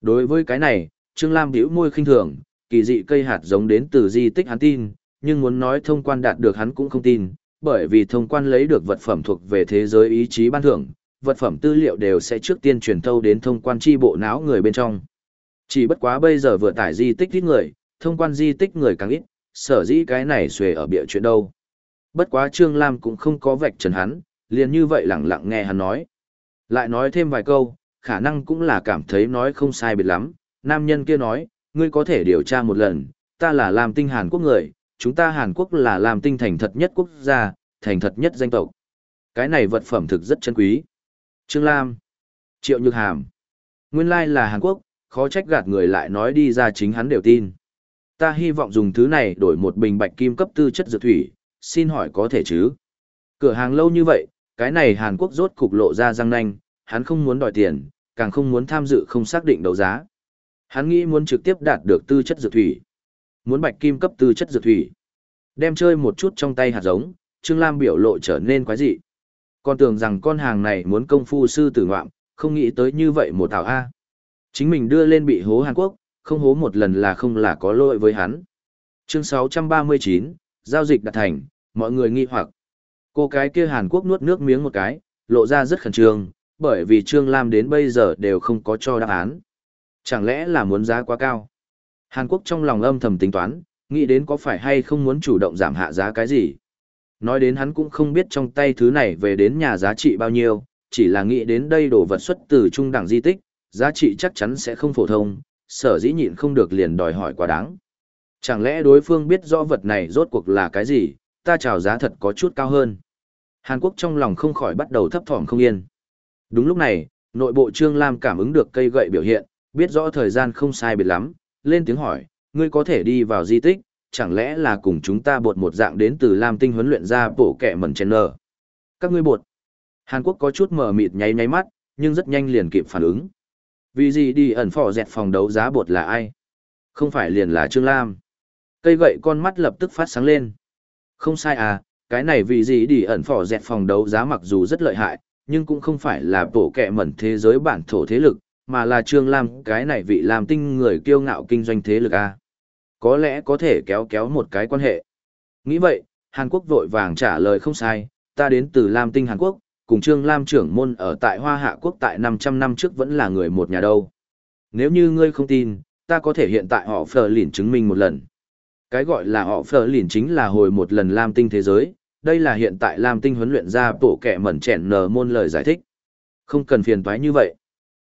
Đối với cái này, Trương Lam biểu môi khinh thường, kỳ dị cây hạt giống đến từ di tích hắn tin, nhưng muốn nói thông quan đạt được hắn cũng không tin, bởi vì thông quan lấy được vật phẩm thuộc về thế giới ý chí ban thưởng, vật phẩm tư liệu đều sẽ trước tiên truyền thâu đến thông quan chi bộ não người bên trong. Chỉ bất quá bây giờ vừa tải di tích ít người, thông quan di tích người càng ít, sở dĩ cái này xuề ở bịa chuyện đâu. Bất quá Trương Lam cũng không có vạch trần hắn, liền như vậy lặng lặng nghe hắn nói. Lại nói thêm vài câu, khả năng cũng là cảm thấy nói không sai biệt lắm, nam nhân kia nói, ngươi có thể điều tra một lần, ta là làm tinh Hàn Quốc người, chúng ta Hàn Quốc là làm tinh thành thật nhất quốc gia, thành thật nhất danh tộc. Cái này vật phẩm thực rất chân quý. Trương Lam, Triệu Nhược Hàm, nguyên lai là Hàn Quốc, khó trách gạt người lại nói đi ra chính hắn đều tin. Ta hy vọng dùng thứ này đổi một bình bạch kim cấp tư chất dược thủy, xin hỏi có thể chứ? Cửa hàng lâu như vậy, cái này Hàn Quốc rốt cục lộ ra răng nanh, hắn không muốn đòi tiền, càng không muốn tham dự không xác định đấu giá. Hắn nghĩ muốn trực tiếp đạt được tư chất dược thủy. Muốn bạch kim cấp tư chất dược thủy. Đem chơi một chút trong tay hạt giống, Trương Lam biểu lộ trở nên quái dị. Con tưởng rằng con hàng này muốn công phu sư tử ngoạm, không nghĩ tới như vậy một tảo A. Chính mình đưa lên bị hố Hàn Quốc, không hố một lần là không là có lỗi với hắn. Chương 639, giao dịch đạt thành, mọi người nghi hoặc. Cô cái kia Hàn Quốc nuốt nước miếng một cái, lộ ra rất khẩn trương, bởi vì Trương Lam đến bây giờ đều không có cho đáp án. Chẳng lẽ là muốn giá quá cao? Hàn Quốc trong lòng âm thầm tính toán, nghĩ đến có phải hay không muốn chủ động giảm hạ giá cái gì. Nói đến hắn cũng không biết trong tay thứ này về đến nhà giá trị bao nhiêu, chỉ là nghĩ đến đây đồ vật xuất từ trung đẳng di tích, giá trị chắc chắn sẽ không phổ thông, sở dĩ nhịn không được liền đòi hỏi quá đáng. Chẳng lẽ đối phương biết rõ vật này rốt cuộc là cái gì, ta chào giá thật có chút cao hơn. Hàn Quốc trong lòng không khỏi bắt đầu thấp thỏm không yên. Đúng lúc này, nội bộ Trương Lam cảm ứng được cây gậy biểu hiện, biết rõ thời gian không sai biệt lắm, lên tiếng hỏi, ngươi có thể đi vào di tích, chẳng lẽ là cùng chúng ta bột một dạng đến từ Lam Tinh huấn luyện ra bộ kẻ mẩn chén nở. Các ngươi bột. Hàn Quốc có chút mờ mịt nháy nháy mắt, nhưng rất nhanh liền kịp phản ứng. Vì gì đi ẩn phò dẹt phòng đấu giá bột là ai? Không phải liền là Trương Lam. Cây gậy con mắt lập tức phát sáng lên. Không sai à, cái này vì gì đi ẩn phỏ dẹt phòng đấu giá mặc dù rất lợi hại, nhưng cũng không phải là bộ kẹ mẩn thế giới bản thổ thế lực, mà là Trương Lam cái này vị làm tinh người kiêu ngạo kinh doanh thế lực a Có lẽ có thể kéo kéo một cái quan hệ. Nghĩ vậy, Hàn Quốc vội vàng trả lời không sai, ta đến từ Lam tinh Hàn Quốc, cùng Trương Lam trưởng môn ở tại Hoa Hạ Quốc tại 500 năm trước vẫn là người một nhà đâu. Nếu như ngươi không tin, ta có thể hiện tại họ phờ lỉn chứng minh một lần. Cái gọi là họ phờ lỉn chính là hồi một lần Lam tinh thế giới, đây là hiện tại Lam tinh huấn luyện ra bộ kẻ mẩn chèn nờ môn lời giải thích. Không cần phiền toái như vậy.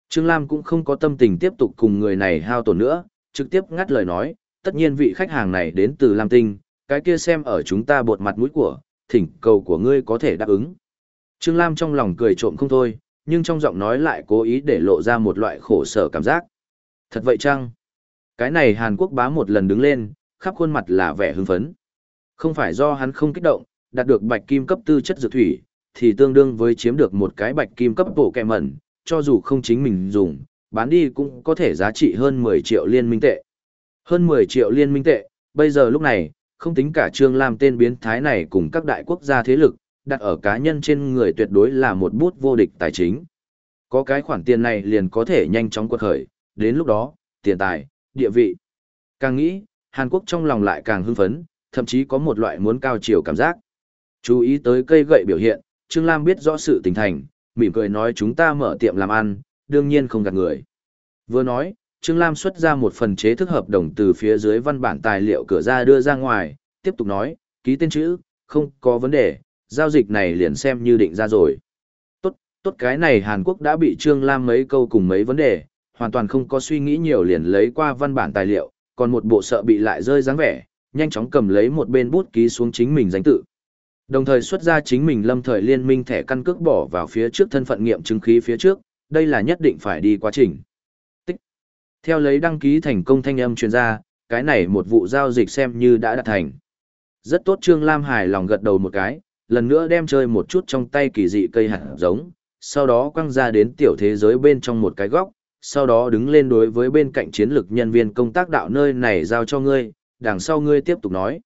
Trương Lam cũng không có tâm tình tiếp tục cùng người này hao tổn nữa, trực tiếp ngắt lời nói, tất nhiên vị khách hàng này đến từ Lam tinh, cái kia xem ở chúng ta bột mặt mũi của, thỉnh cầu của ngươi có thể đáp ứng. Trương Lam trong lòng cười trộm không thôi, nhưng trong giọng nói lại cố ý để lộ ra một loại khổ sở cảm giác. Thật vậy chăng? Cái này Hàn Quốc bá một lần đứng lên, khắp khuôn mặt là vẻ hưng phấn. Không phải do hắn không kích động, đạt được bạch kim cấp tư chất dược thủy, thì tương đương với chiếm được một cái bạch kim cấp bộ kẹ mẩn, cho dù không chính mình dùng, bán đi cũng có thể giá trị hơn 10 triệu liên minh tệ. Hơn 10 triệu liên minh tệ, bây giờ lúc này, không tính cả Trương Lam tên biến thái này cùng các đại quốc gia thế lực, đặt ở cá nhân trên người tuyệt đối là một bút vô địch tài chính. Có cái khoản tiền này liền có thể nhanh chóng quật khởi, đến lúc đó, tiền tài, địa vị. Càng nghĩ, Hàn Quốc trong lòng lại càng hưng phấn, thậm chí có một loại muốn cao chiều cảm giác. Chú ý tới cây gậy biểu hiện, Trương Lam biết rõ sự tình thành, mỉm cười nói chúng ta mở tiệm làm ăn, đương nhiên không gạt người. Vừa nói, Trương Lam xuất ra một phần chế thức hợp đồng từ phía dưới văn bản tài liệu cửa ra đưa ra ngoài, tiếp tục nói, ký tên chữ, không có vấn đề, giao dịch này liền xem như định ra rồi. Tốt, tốt cái này Hàn Quốc đã bị Trương Lam mấy câu cùng mấy vấn đề, hoàn toàn không có suy nghĩ nhiều liền lấy qua văn bản tài liệu, còn một bộ sợ bị lại rơi dáng vẻ, nhanh chóng cầm lấy một bên bút ký xuống chính mình danh tự. Đồng thời xuất ra chính mình lâm thời liên minh thẻ căn cước bỏ vào phía trước thân phận nghiệm chứng khí phía trước, đây là nhất định phải đi quá trình. Tích. Theo lấy đăng ký thành công thanh âm chuyên gia, cái này một vụ giao dịch xem như đã đạt thành. Rất tốt Trương Lam hài lòng gật đầu một cái, lần nữa đem chơi một chút trong tay kỳ dị cây hạt giống, sau đó quăng ra đến tiểu thế giới bên trong một cái góc, sau đó đứng lên đối với bên cạnh chiến lược nhân viên công tác đạo nơi này giao cho ngươi, đằng sau ngươi tiếp tục nói.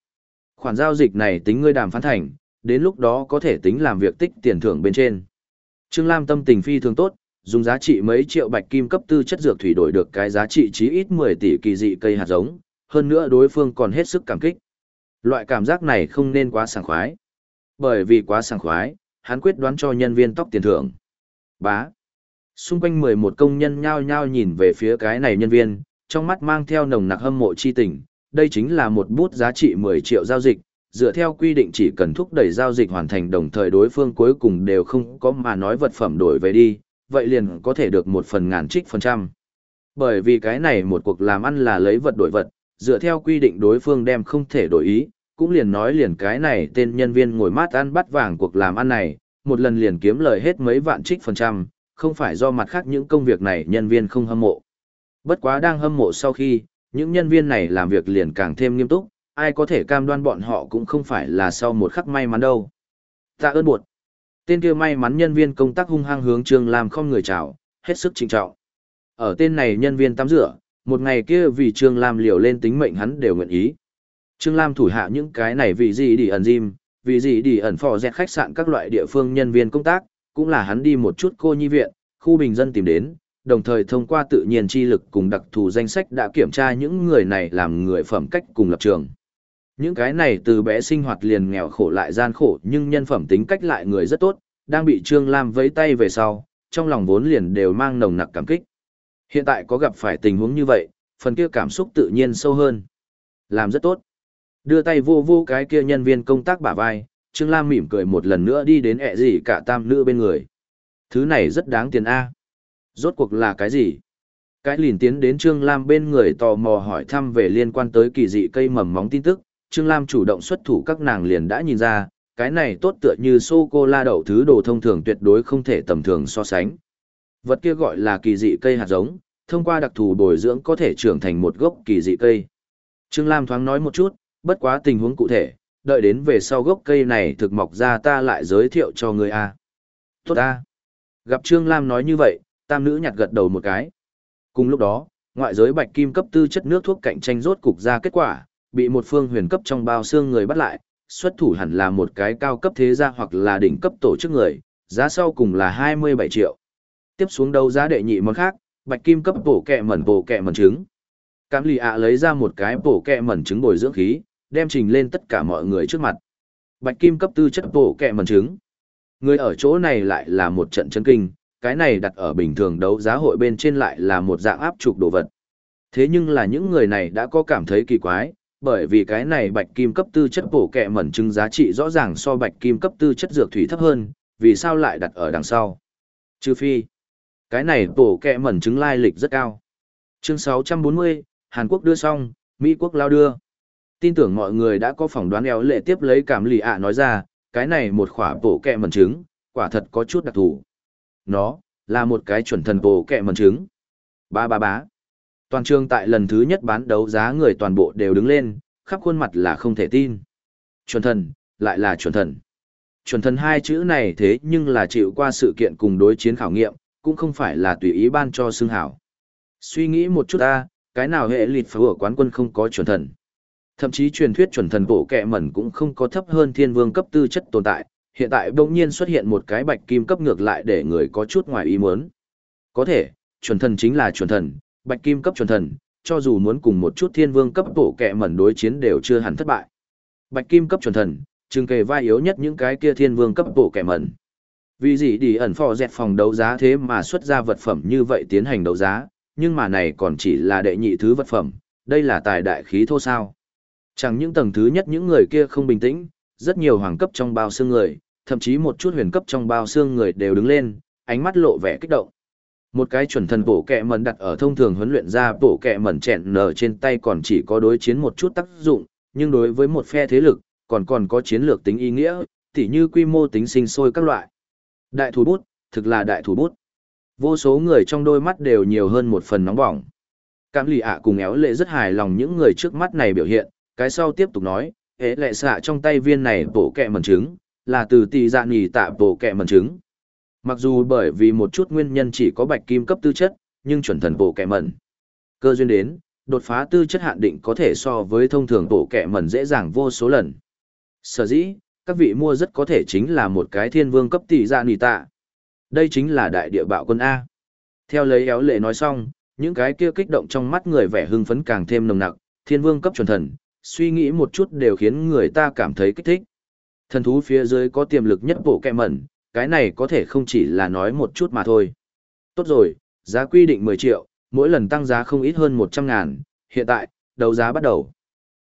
Khoản giao dịch này tính ngươi đàm phán thành, đến lúc đó có thể tính làm việc tích tiền thưởng bên trên. Trương Lam tâm tình phi thường tốt, dùng giá trị mấy triệu bạch kim cấp tư chất dược thủy đổi được cái giá trị chí ít 10 tỷ kỳ dị cây hạt giống, hơn nữa đối phương còn hết sức cảm kích. Loại cảm giác này không nên quá sảng khoái. Bởi vì quá sảng khoái, hắn quyết đoán cho nhân viên tóc tiền thưởng. Bá. Xung quanh 11 công nhân nhao nhao nhìn về phía cái này nhân viên, trong mắt mang theo nồng nặc hâm mộ chi tình. Đây chính là một bút giá trị 10 triệu giao dịch, dựa theo quy định chỉ cần thúc đẩy giao dịch hoàn thành đồng thời đối phương cuối cùng đều không có mà nói vật phẩm đổi về đi, vậy liền có thể được một phần ngàn trích phần trăm. Bởi vì cái này một cuộc làm ăn là lấy vật đổi vật, dựa theo quy định đối phương đem không thể đổi ý, cũng liền nói liền cái này tên nhân viên ngồi mát ăn bắt vàng cuộc làm ăn này, một lần liền kiếm lời hết mấy vạn trích phần trăm, không phải do mặt khác những công việc này nhân viên không hâm mộ. Bất quá đang hâm mộ sau khi, những nhân viên này làm việc liền càng thêm nghiêm túc, ai có thể cam đoan bọn họ cũng không phải là sau một khắc may mắn đâu. Tạ ơn buộc. Tên kia may mắn nhân viên công tác hung hăng hướng Trương Lam không người chào, hết sức trịnh trọng. Ở tên này nhân viên tắm rửa, một ngày kia vì Trương Lam liều lên tính mệnh hắn đều nguyện ý. Trương Lam thủ hạ những cái này vì gì đi ẩn gym, vì gì đi ẩn phò dẹt khách sạn các loại địa phương nhân viên công tác, cũng là hắn đi một chút cô nhi viện, khu bình dân tìm đến, đồng thời thông qua tự nhiên chi lực cùng đặc thù danh sách đã kiểm tra những người này làm người phẩm cách cùng lập trường. Những cái này từ bé sinh hoạt liền nghèo khổ lại gian khổ nhưng nhân phẩm tính cách lại người rất tốt, đang bị Trương Lam vấy tay về sau, trong lòng vốn liền đều mang nồng nặc cảm kích. Hiện tại có gặp phải tình huống như vậy, phần kia cảm xúc tự nhiên sâu hơn. Làm rất tốt. Đưa tay vô vô cái kia nhân viên công tác bả vai, Trương Lam mỉm cười một lần nữa đi đến ẹ gì cả tam nữ bên người. Thứ này rất đáng tiền A. Rốt cuộc là cái gì? Cái lìn tiến đến Trương Lam bên người tò mò hỏi thăm về liên quan tới kỳ dị cây mầm móng tin tức. Trương Lam chủ động xuất thủ các nàng liền đã nhìn ra, cái này tốt tựa như sô-cô-la đậu thứ đồ thông thường tuyệt đối không thể tầm thường so sánh. Vật kia gọi là kỳ dị cây hạt giống, thông qua đặc thù bồi dưỡng có thể trưởng thành một gốc kỳ dị cây. Trương Lam thoáng nói một chút, bất quá tình huống cụ thể, đợi đến về sau gốc cây này thực mọc ra ta lại giới thiệu cho người a. Tốt a. Gặp Trương Lam nói như vậy, tam nữ nhặt gật đầu một cái. Cùng lúc đó, ngoại giới bạch kim cấp tư chất nước thuốc cạnh tranh rốt cục ra kết quả, bị một phương huyền cấp trong bao xương người bắt lại, xuất thủ hẳn là một cái cao cấp thế gia hoặc là đỉnh cấp tổ chức người, giá sau cùng là 27 triệu. Tiếp xuống đấu giá đệ nhị món khác, bạch kim cấp bổ kẹ mẩn bổ kẹ mẩn trứng. Cam lì ạ lấy ra một cái bổ kẹ mẩn trứng bồi dưỡng khí, đem trình lên tất cả mọi người trước mặt. Bạch kim cấp tư chất bổ kẹ mẩn trứng. Người ở chỗ này lại là một trận chân kinh, cái này đặt ở bình thường đấu giá hội bên trên lại là một dạng áp trục đồ vật. Thế nhưng là những người này đã có cảm thấy kỳ quái, bởi vì cái này bạch kim cấp tư chất bổ kẹ mẩn trứng giá trị rõ ràng so bạch kim cấp tư chất dược thủy thấp hơn, vì sao lại đặt ở đằng sau? Trừ phi, cái này bổ kẹ mẩn trứng lai lịch rất cao. Chương 640, Hàn Quốc đưa xong, Mỹ Quốc lao đưa. Tin tưởng mọi người đã có phỏng đoán éo lệ tiếp lấy cảm lì ạ nói ra, cái này một khỏa bổ kẹ mần trứng, quả thật có chút đặc thù. Nó, là một cái chuẩn thần bổ kẹ mần trứng. Ba ba bá. Toàn trường tại lần thứ nhất bán đấu giá người toàn bộ đều đứng lên, khắp khuôn mặt là không thể tin. Chuẩn thần, lại là chuẩn thần. Chuẩn thần hai chữ này thế nhưng là chịu qua sự kiện cùng đối chiến khảo nghiệm, cũng không phải là tùy ý ban cho xương hảo. Suy nghĩ một chút ta, cái nào hệ lịt phá ở quán quân không có chuẩn thần. Thậm chí truyền thuyết chuẩn thần bổ kẹ mẩn cũng không có thấp hơn thiên vương cấp tư chất tồn tại, hiện tại bỗng nhiên xuất hiện một cái bạch kim cấp ngược lại để người có chút ngoài ý muốn. Có thể, chuẩn thần chính là chuẩn thần, bạch kim cấp chuẩn thần, cho dù muốn cùng một chút thiên vương cấp bổ kẹ mẩn đối chiến đều chưa hẳn thất bại. Bạch kim cấp chuẩn thần, chừng kề vai yếu nhất những cái kia thiên vương cấp bổ kẹ mẩn. Vì gì đi ẩn phò dẹt phòng đấu giá thế mà xuất ra vật phẩm như vậy tiến hành đấu giá, nhưng mà này còn chỉ là đệ nhị thứ vật phẩm, đây là tài đại khí thô sao. Chẳng những tầng thứ nhất những người kia không bình tĩnh, rất nhiều hoàng cấp trong bao xương người, thậm chí một chút huyền cấp trong bao xương người đều đứng lên, ánh mắt lộ vẻ kích động. Một cái chuẩn thần bổ kẹ mẩn đặt ở thông thường huấn luyện ra bổ kẹ mẩn chẹn nở trên tay còn chỉ có đối chiến một chút tác dụng, nhưng đối với một phe thế lực, còn còn có chiến lược tính ý nghĩa, tỉ như quy mô tính sinh sôi các loại. Đại thủ bút, thực là đại thủ bút. Vô số người trong đôi mắt đều nhiều hơn một phần nóng bỏng. Cảm lì ạ cùng éo lệ rất hài lòng những người trước mắt này biểu hiện, cái sau tiếp tục nói, hễ lệ xạ trong tay viên này bổ kẹ mẩn trứng, là từ tỷ dạ nghỉ tạ bổ kẹ mẩn trứng. Mặc dù bởi vì một chút nguyên nhân chỉ có bạch kim cấp tư chất, nhưng chuẩn thần bổ kẹ mẩn. Cơ duyên đến, đột phá tư chất hạn định có thể so với thông thường bổ kẹ mẩn dễ dàng vô số lần. Sở dĩ, các vị mua rất có thể chính là một cái thiên vương cấp tỷ dạ nghỉ tạ. Đây chính là đại địa bạo quân A. Theo lấy éo lệ nói xong, những cái kia kích động trong mắt người vẻ hưng phấn càng thêm nồng nặc, thiên vương cấp chuẩn thần, suy nghĩ một chút đều khiến người ta cảm thấy kích thích. Thần thú phía dưới có tiềm lực nhất bộ kẹ mẩn, cái này có thể không chỉ là nói một chút mà thôi. Tốt rồi, giá quy định 10 triệu, mỗi lần tăng giá không ít hơn 100 ngàn, hiện tại, đấu giá bắt đầu.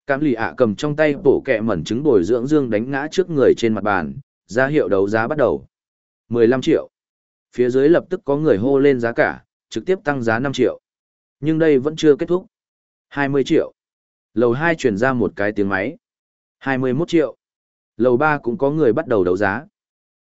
Cám lì ạ cầm trong tay bộ kẹ mẩn trứng bồi dưỡng dương đánh ngã trước người trên mặt bàn, giá hiệu đấu giá bắt đầu. 15 triệu. Phía dưới lập tức có người hô lên giá cả, trực tiếp tăng giá 5 triệu. Nhưng đây vẫn chưa kết thúc. 20 triệu. Lầu 2 chuyển ra một cái tiếng máy. 21 triệu. Lầu 3 cũng có người bắt đầu đấu giá.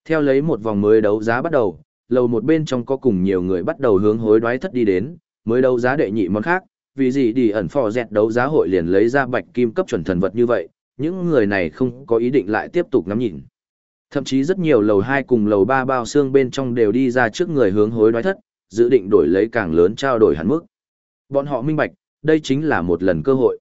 Theo lấy một vòng mới đấu giá bắt đầu, lầu một bên trong có cùng nhiều người bắt đầu hướng hối đoái thất đi đến, mới đấu giá đệ nhị món khác, vì gì đi ẩn phò dẹt đấu giá hội liền lấy ra bạch kim cấp chuẩn thần vật như vậy, những người này không có ý định lại tiếp tục ngắm nhìn. Thậm chí rất nhiều lầu 2 cùng lầu 3 bao xương bên trong đều đi ra trước người hướng hối đoái thất, dự định đổi lấy càng lớn trao đổi hẳn mức. Bọn họ minh bạch, đây chính là một lần cơ hội.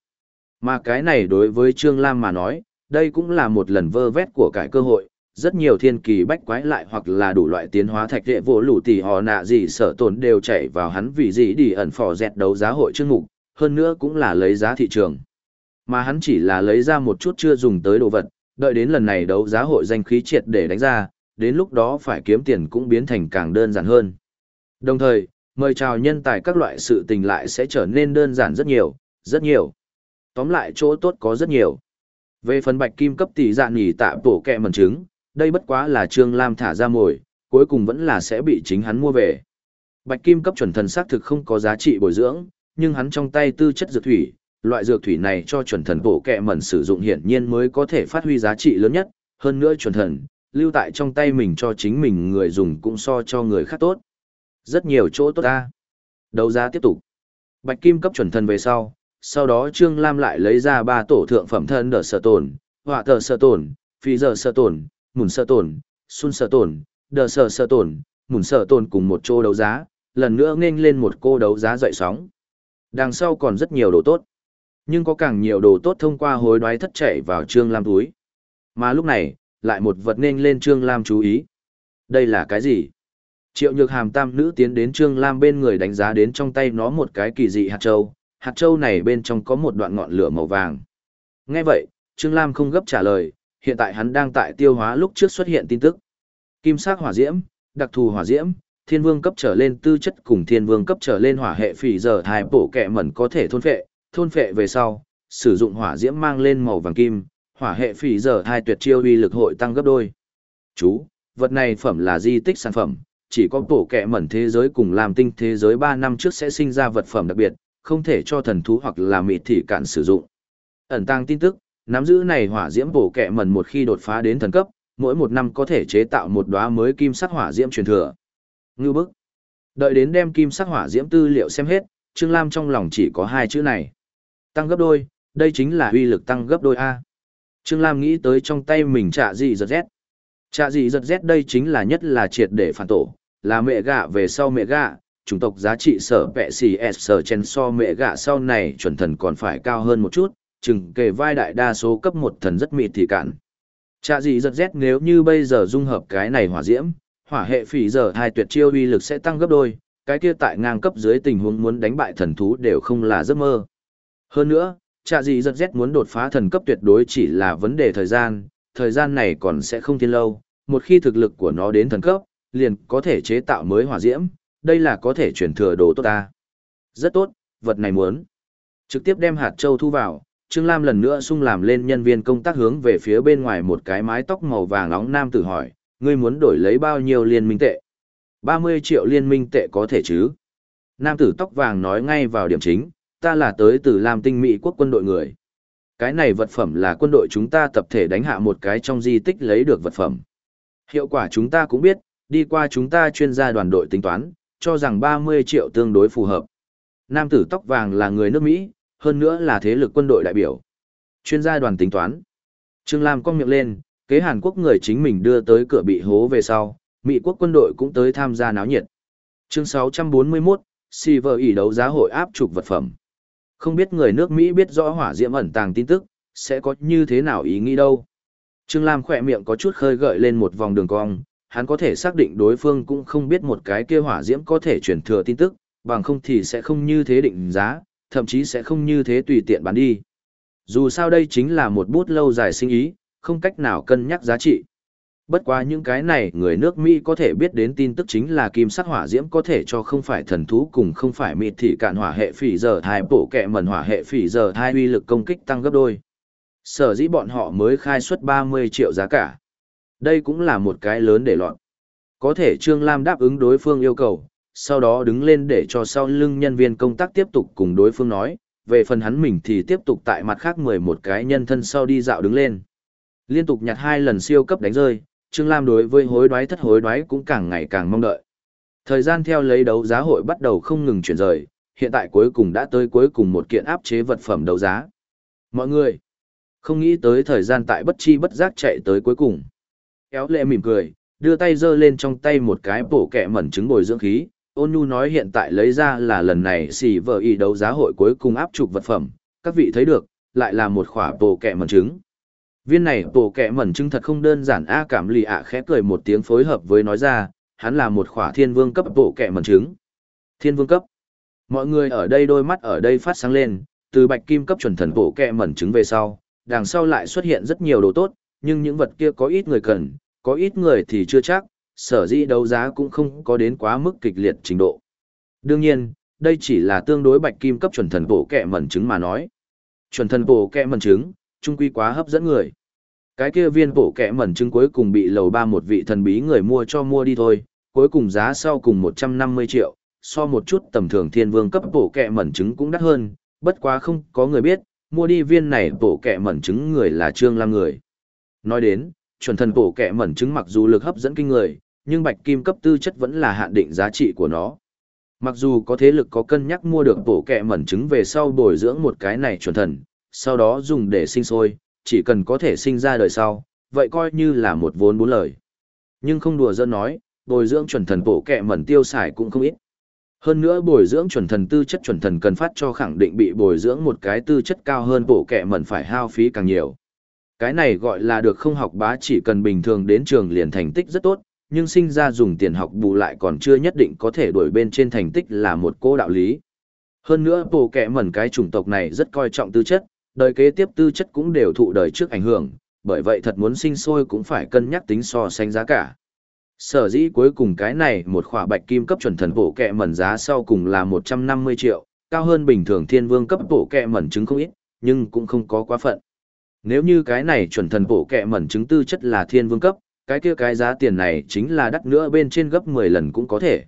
Mà cái này đối với Trương Lam mà nói, đây cũng là một lần vơ vét của cải cơ hội, rất nhiều thiên kỳ bách quái lại hoặc là đủ loại tiến hóa thạch đệ vô lũ tỷ họ nạ gì sở tồn đều chạy vào hắn vì gì đi ẩn phò dẹt đấu giá hội chương mục, hơn nữa cũng là lấy giá thị trường. Mà hắn chỉ là lấy ra một chút chưa dùng tới đồ vật, đợi đến lần này đấu giá hội danh khí triệt để đánh ra, đến lúc đó phải kiếm tiền cũng biến thành càng đơn giản hơn. Đồng thời, mời chào nhân tài các loại sự tình lại sẽ trở nên đơn giản rất nhiều, rất nhiều. Tóm lại chỗ tốt có rất nhiều. Về phần bạch kim cấp tỷ dạ nhỉ tạ bổ kẹ mần trứng, đây bất quá là Trương Lam thả ra mồi, cuối cùng vẫn là sẽ bị chính hắn mua về. Bạch kim cấp chuẩn thần xác thực không có giá trị bồi dưỡng, nhưng hắn trong tay tư chất dược thủy, loại dược thủy này cho chuẩn thần bổ kẹ mẩn sử dụng hiển nhiên mới có thể phát huy giá trị lớn nhất, hơn nữa chuẩn thần, lưu tại trong tay mình cho chính mình người dùng cũng so cho người khác tốt. Rất nhiều chỗ tốt ta. Đấu giá tiếp tục. Bạch kim cấp chuẩn thần về sau, sau đó Trương Lam lại lấy ra ba tổ thượng phẩm thân đờ sở tồn, họa tờ sở tồn, phi giờ sở tồn, mùn sở tồn, sun sở tồn, đờ sở sở tồn, mùn sở tồn cùng một chỗ đấu giá, lần nữa nghênh lên một cô đấu giá dậy sóng. Đằng sau còn rất nhiều đồ tốt. Nhưng có càng nhiều đồ tốt thông qua hối đoái thất chạy vào Trương Lam túi. Mà lúc này, lại một vật nên lên Trương Lam chú ý. Đây là cái gì? Triệu nhược hàm tam nữ tiến đến Trương Lam bên người đánh giá đến trong tay nó một cái kỳ dị hạt châu. Hạt châu này bên trong có một đoạn ngọn lửa màu vàng. Nghe vậy, Trương Lam không gấp trả lời, hiện tại hắn đang tại tiêu hóa lúc trước xuất hiện tin tức. Kim sắc hỏa diễm, đặc thù hỏa diễm, thiên vương cấp trở lên tư chất cùng thiên vương cấp trở lên hỏa hệ phỉ giờ hai bổ kẹ mẩn có thể thôn phệ, thôn phệ về sau, sử dụng hỏa diễm mang lên màu vàng kim, hỏa hệ phỉ giờ hai tuyệt chiêu uy lực hội tăng gấp đôi. Chú, vật này phẩm là di tích sản phẩm, chỉ có bổ kẹ mẩn thế giới cùng làm tinh thế giới 3 năm trước sẽ sinh ra vật phẩm đặc biệt, không thể cho thần thú hoặc là mịt thị cản sử dụng. Ẩn tăng tin tức, nắm giữ này hỏa diễm bổ kẹ mần một khi đột phá đến thần cấp, mỗi một năm có thể chế tạo một đóa mới kim sắc hỏa diễm truyền thừa. Ngưu bức. Đợi đến đem kim sắc hỏa diễm tư liệu xem hết, Trương Lam trong lòng chỉ có hai chữ này. Tăng gấp đôi, đây chính là uy lực tăng gấp đôi A. Trương Lam nghĩ tới trong tay mình trả gì giật rét. trả gì giật rét đây chính là nhất là triệt để phản tổ, là mẹ gạ về sau mẹ gạ, chủng tộc giá trị sở vẹ xì s sở chen so mẹ gạ sau này chuẩn thần còn phải cao hơn một chút, chừng kề vai đại đa số cấp một thần rất mịt thì cạn. Trạ gì giật rét nếu như bây giờ dung hợp cái này hỏa diễm, hỏa hệ phỉ giờ hai tuyệt chiêu uy lực sẽ tăng gấp đôi, cái kia tại ngang cấp dưới tình huống muốn đánh bại thần thú đều không là giấc mơ. Hơn nữa, trạ gì giật rét muốn đột phá thần cấp tuyệt đối chỉ là vấn đề thời gian, thời gian này còn sẽ không thiên lâu, một khi thực lực của nó đến thần cấp, liền có thể chế tạo mới hỏa diễm, đây là có thể chuyển thừa đồ tốt ta. Rất tốt, vật này muốn. Trực tiếp đem hạt châu thu vào, Trương Lam lần nữa sung làm lên nhân viên công tác hướng về phía bên ngoài một cái mái tóc màu vàng nóng nam tử hỏi, ngươi muốn đổi lấy bao nhiêu liên minh tệ? 30 triệu liên minh tệ có thể chứ? Nam tử tóc vàng nói ngay vào điểm chính, ta là tới từ Lam Tinh Mỹ quốc quân đội người. Cái này vật phẩm là quân đội chúng ta tập thể đánh hạ một cái trong di tích lấy được vật phẩm. Hiệu quả chúng ta cũng biết, đi qua chúng ta chuyên gia đoàn đội tính toán, cho rằng 30 triệu tương đối phù hợp. Nam tử tóc vàng là người nước Mỹ, hơn nữa là thế lực quân đội đại biểu. Chuyên gia đoàn tính toán. Trương Lam cong miệng lên, kế Hàn Quốc người chính mình đưa tới cửa bị hố về sau, Mỹ quốc quân đội cũng tới tham gia náo nhiệt. Chương 641, Silver ỉ đấu giá hội áp trục vật phẩm. Không biết người nước Mỹ biết rõ hỏa diễm ẩn tàng tin tức, sẽ có như thế nào ý nghĩ đâu. Trương Lam khỏe miệng có chút khơi gợi lên một vòng đường cong, hắn có thể xác định đối phương cũng không biết một cái kia hỏa diễm có thể truyền thừa tin tức, bằng không thì sẽ không như thế định giá, thậm chí sẽ không như thế tùy tiện bán đi. Dù sao đây chính là một bút lâu dài sinh ý, không cách nào cân nhắc giá trị. Bất quá những cái này người nước Mỹ có thể biết đến tin tức chính là kim sắc hỏa diễm có thể cho không phải thần thú cùng không phải mịt thị cạn hỏa hệ phỉ giờ hai bộ kẹ mẩn hỏa hệ phỉ giờ hai uy lực công kích tăng gấp đôi. Sở dĩ bọn họ mới khai suất 30 triệu giá cả. Đây cũng là một cái lớn để lọt. Có thể Trương Lam đáp ứng đối phương yêu cầu, sau đó đứng lên để cho sau lưng nhân viên công tác tiếp tục cùng đối phương nói, về phần hắn mình thì tiếp tục tại mặt khác 11 cái nhân thân sau đi dạo đứng lên. Liên tục nhặt hai lần siêu cấp đánh rơi, Trương Lam đối với hối đoái thất hối đoái cũng càng ngày càng mong đợi. Thời gian theo lấy đấu giá hội bắt đầu không ngừng chuyển rời, hiện tại cuối cùng đã tới cuối cùng một kiện áp chế vật phẩm đấu giá. Mọi người, không nghĩ tới thời gian tại bất chi bất giác chạy tới cuối cùng. Kéo lệ mỉm cười, đưa tay giơ lên trong tay một cái bổ kẹ mẩn trứng bồi dưỡng khí. Ôn nhu nói hiện tại lấy ra là lần này xì vợ y đấu giá hội cuối cùng áp trục vật phẩm, các vị thấy được, lại là một khỏa bổ kẹ mẩn trứng. Viên này bổ kẹ mẩn trứng thật không đơn giản A cảm lì ạ khẽ cười một tiếng phối hợp với nói ra, hắn là một khỏa thiên vương cấp bổ kẹ mẩn trứng. Thiên vương cấp. Mọi người ở đây đôi mắt ở đây phát sáng lên, từ bạch kim cấp chuẩn thần bổ kẹ mẩn trứng về sau, đằng sau lại xuất hiện rất nhiều đồ tốt, nhưng những vật kia có ít người cần, có ít người thì chưa chắc, sở dĩ đấu giá cũng không có đến quá mức kịch liệt trình độ. Đương nhiên, đây chỉ là tương đối bạch kim cấp chuẩn thần bổ kẹ mẩn trứng mà nói. Chuẩn thần bổ kẹ mẩn trứng, trung quy quá hấp dẫn người. Cái kia viên bổ kẹ mẩn trứng cuối cùng bị lầu ba một vị thần bí người mua cho mua đi thôi, cuối cùng giá sau cùng 150 triệu, so một chút tầm thường thiên vương cấp bổ kẹ mẩn trứng cũng đắt hơn, bất quá không có người biết, mua đi viên này bổ kẹ mẩn trứng người là Trương Lam người. Nói đến, chuẩn thần bổ kẻ mẩn trứng mặc dù lực hấp dẫn kinh người, nhưng bạch kim cấp tư chất vẫn là hạn định giá trị của nó. Mặc dù có thế lực có cân nhắc mua được bổ kẹ mẩn trứng về sau bồi dưỡng một cái này chuẩn thần, sau đó dùng để sinh sôi, chỉ cần có thể sinh ra đời sau, vậy coi như là một vốn bốn lời. Nhưng không đùa dân nói, bồi dưỡng chuẩn thần bổ kẹ mẩn tiêu xài cũng không ít. Hơn nữa bồi dưỡng chuẩn thần tư chất chuẩn thần cần phát cho khẳng định bị bồi dưỡng một cái tư chất cao hơn bổ kẹ mẩn phải hao phí càng nhiều. Cái này gọi là được không học bá chỉ cần bình thường đến trường liền thành tích rất tốt, nhưng sinh ra dùng tiền học bù lại còn chưa nhất định có thể đuổi bên trên thành tích là một cô đạo lý. Hơn nữa bộ kẹ mẩn cái chủng tộc này rất coi trọng tư chất, đời kế tiếp tư chất cũng đều thụ đời trước ảnh hưởng, bởi vậy thật muốn sinh sôi cũng phải cân nhắc tính so sánh giá cả. Sở dĩ cuối cùng cái này một khỏa bạch kim cấp chuẩn thần bổ kẹ mẩn giá sau cùng là 150 triệu, cao hơn bình thường thiên vương cấp bổ kẹ mẩn chứng không ít, nhưng cũng không có quá phận. Nếu như cái này chuẩn thần bộ kẹ mẩn chứng tư chất là thiên vương cấp, cái kia cái giá tiền này chính là đắt nữa bên trên gấp 10 lần cũng có thể.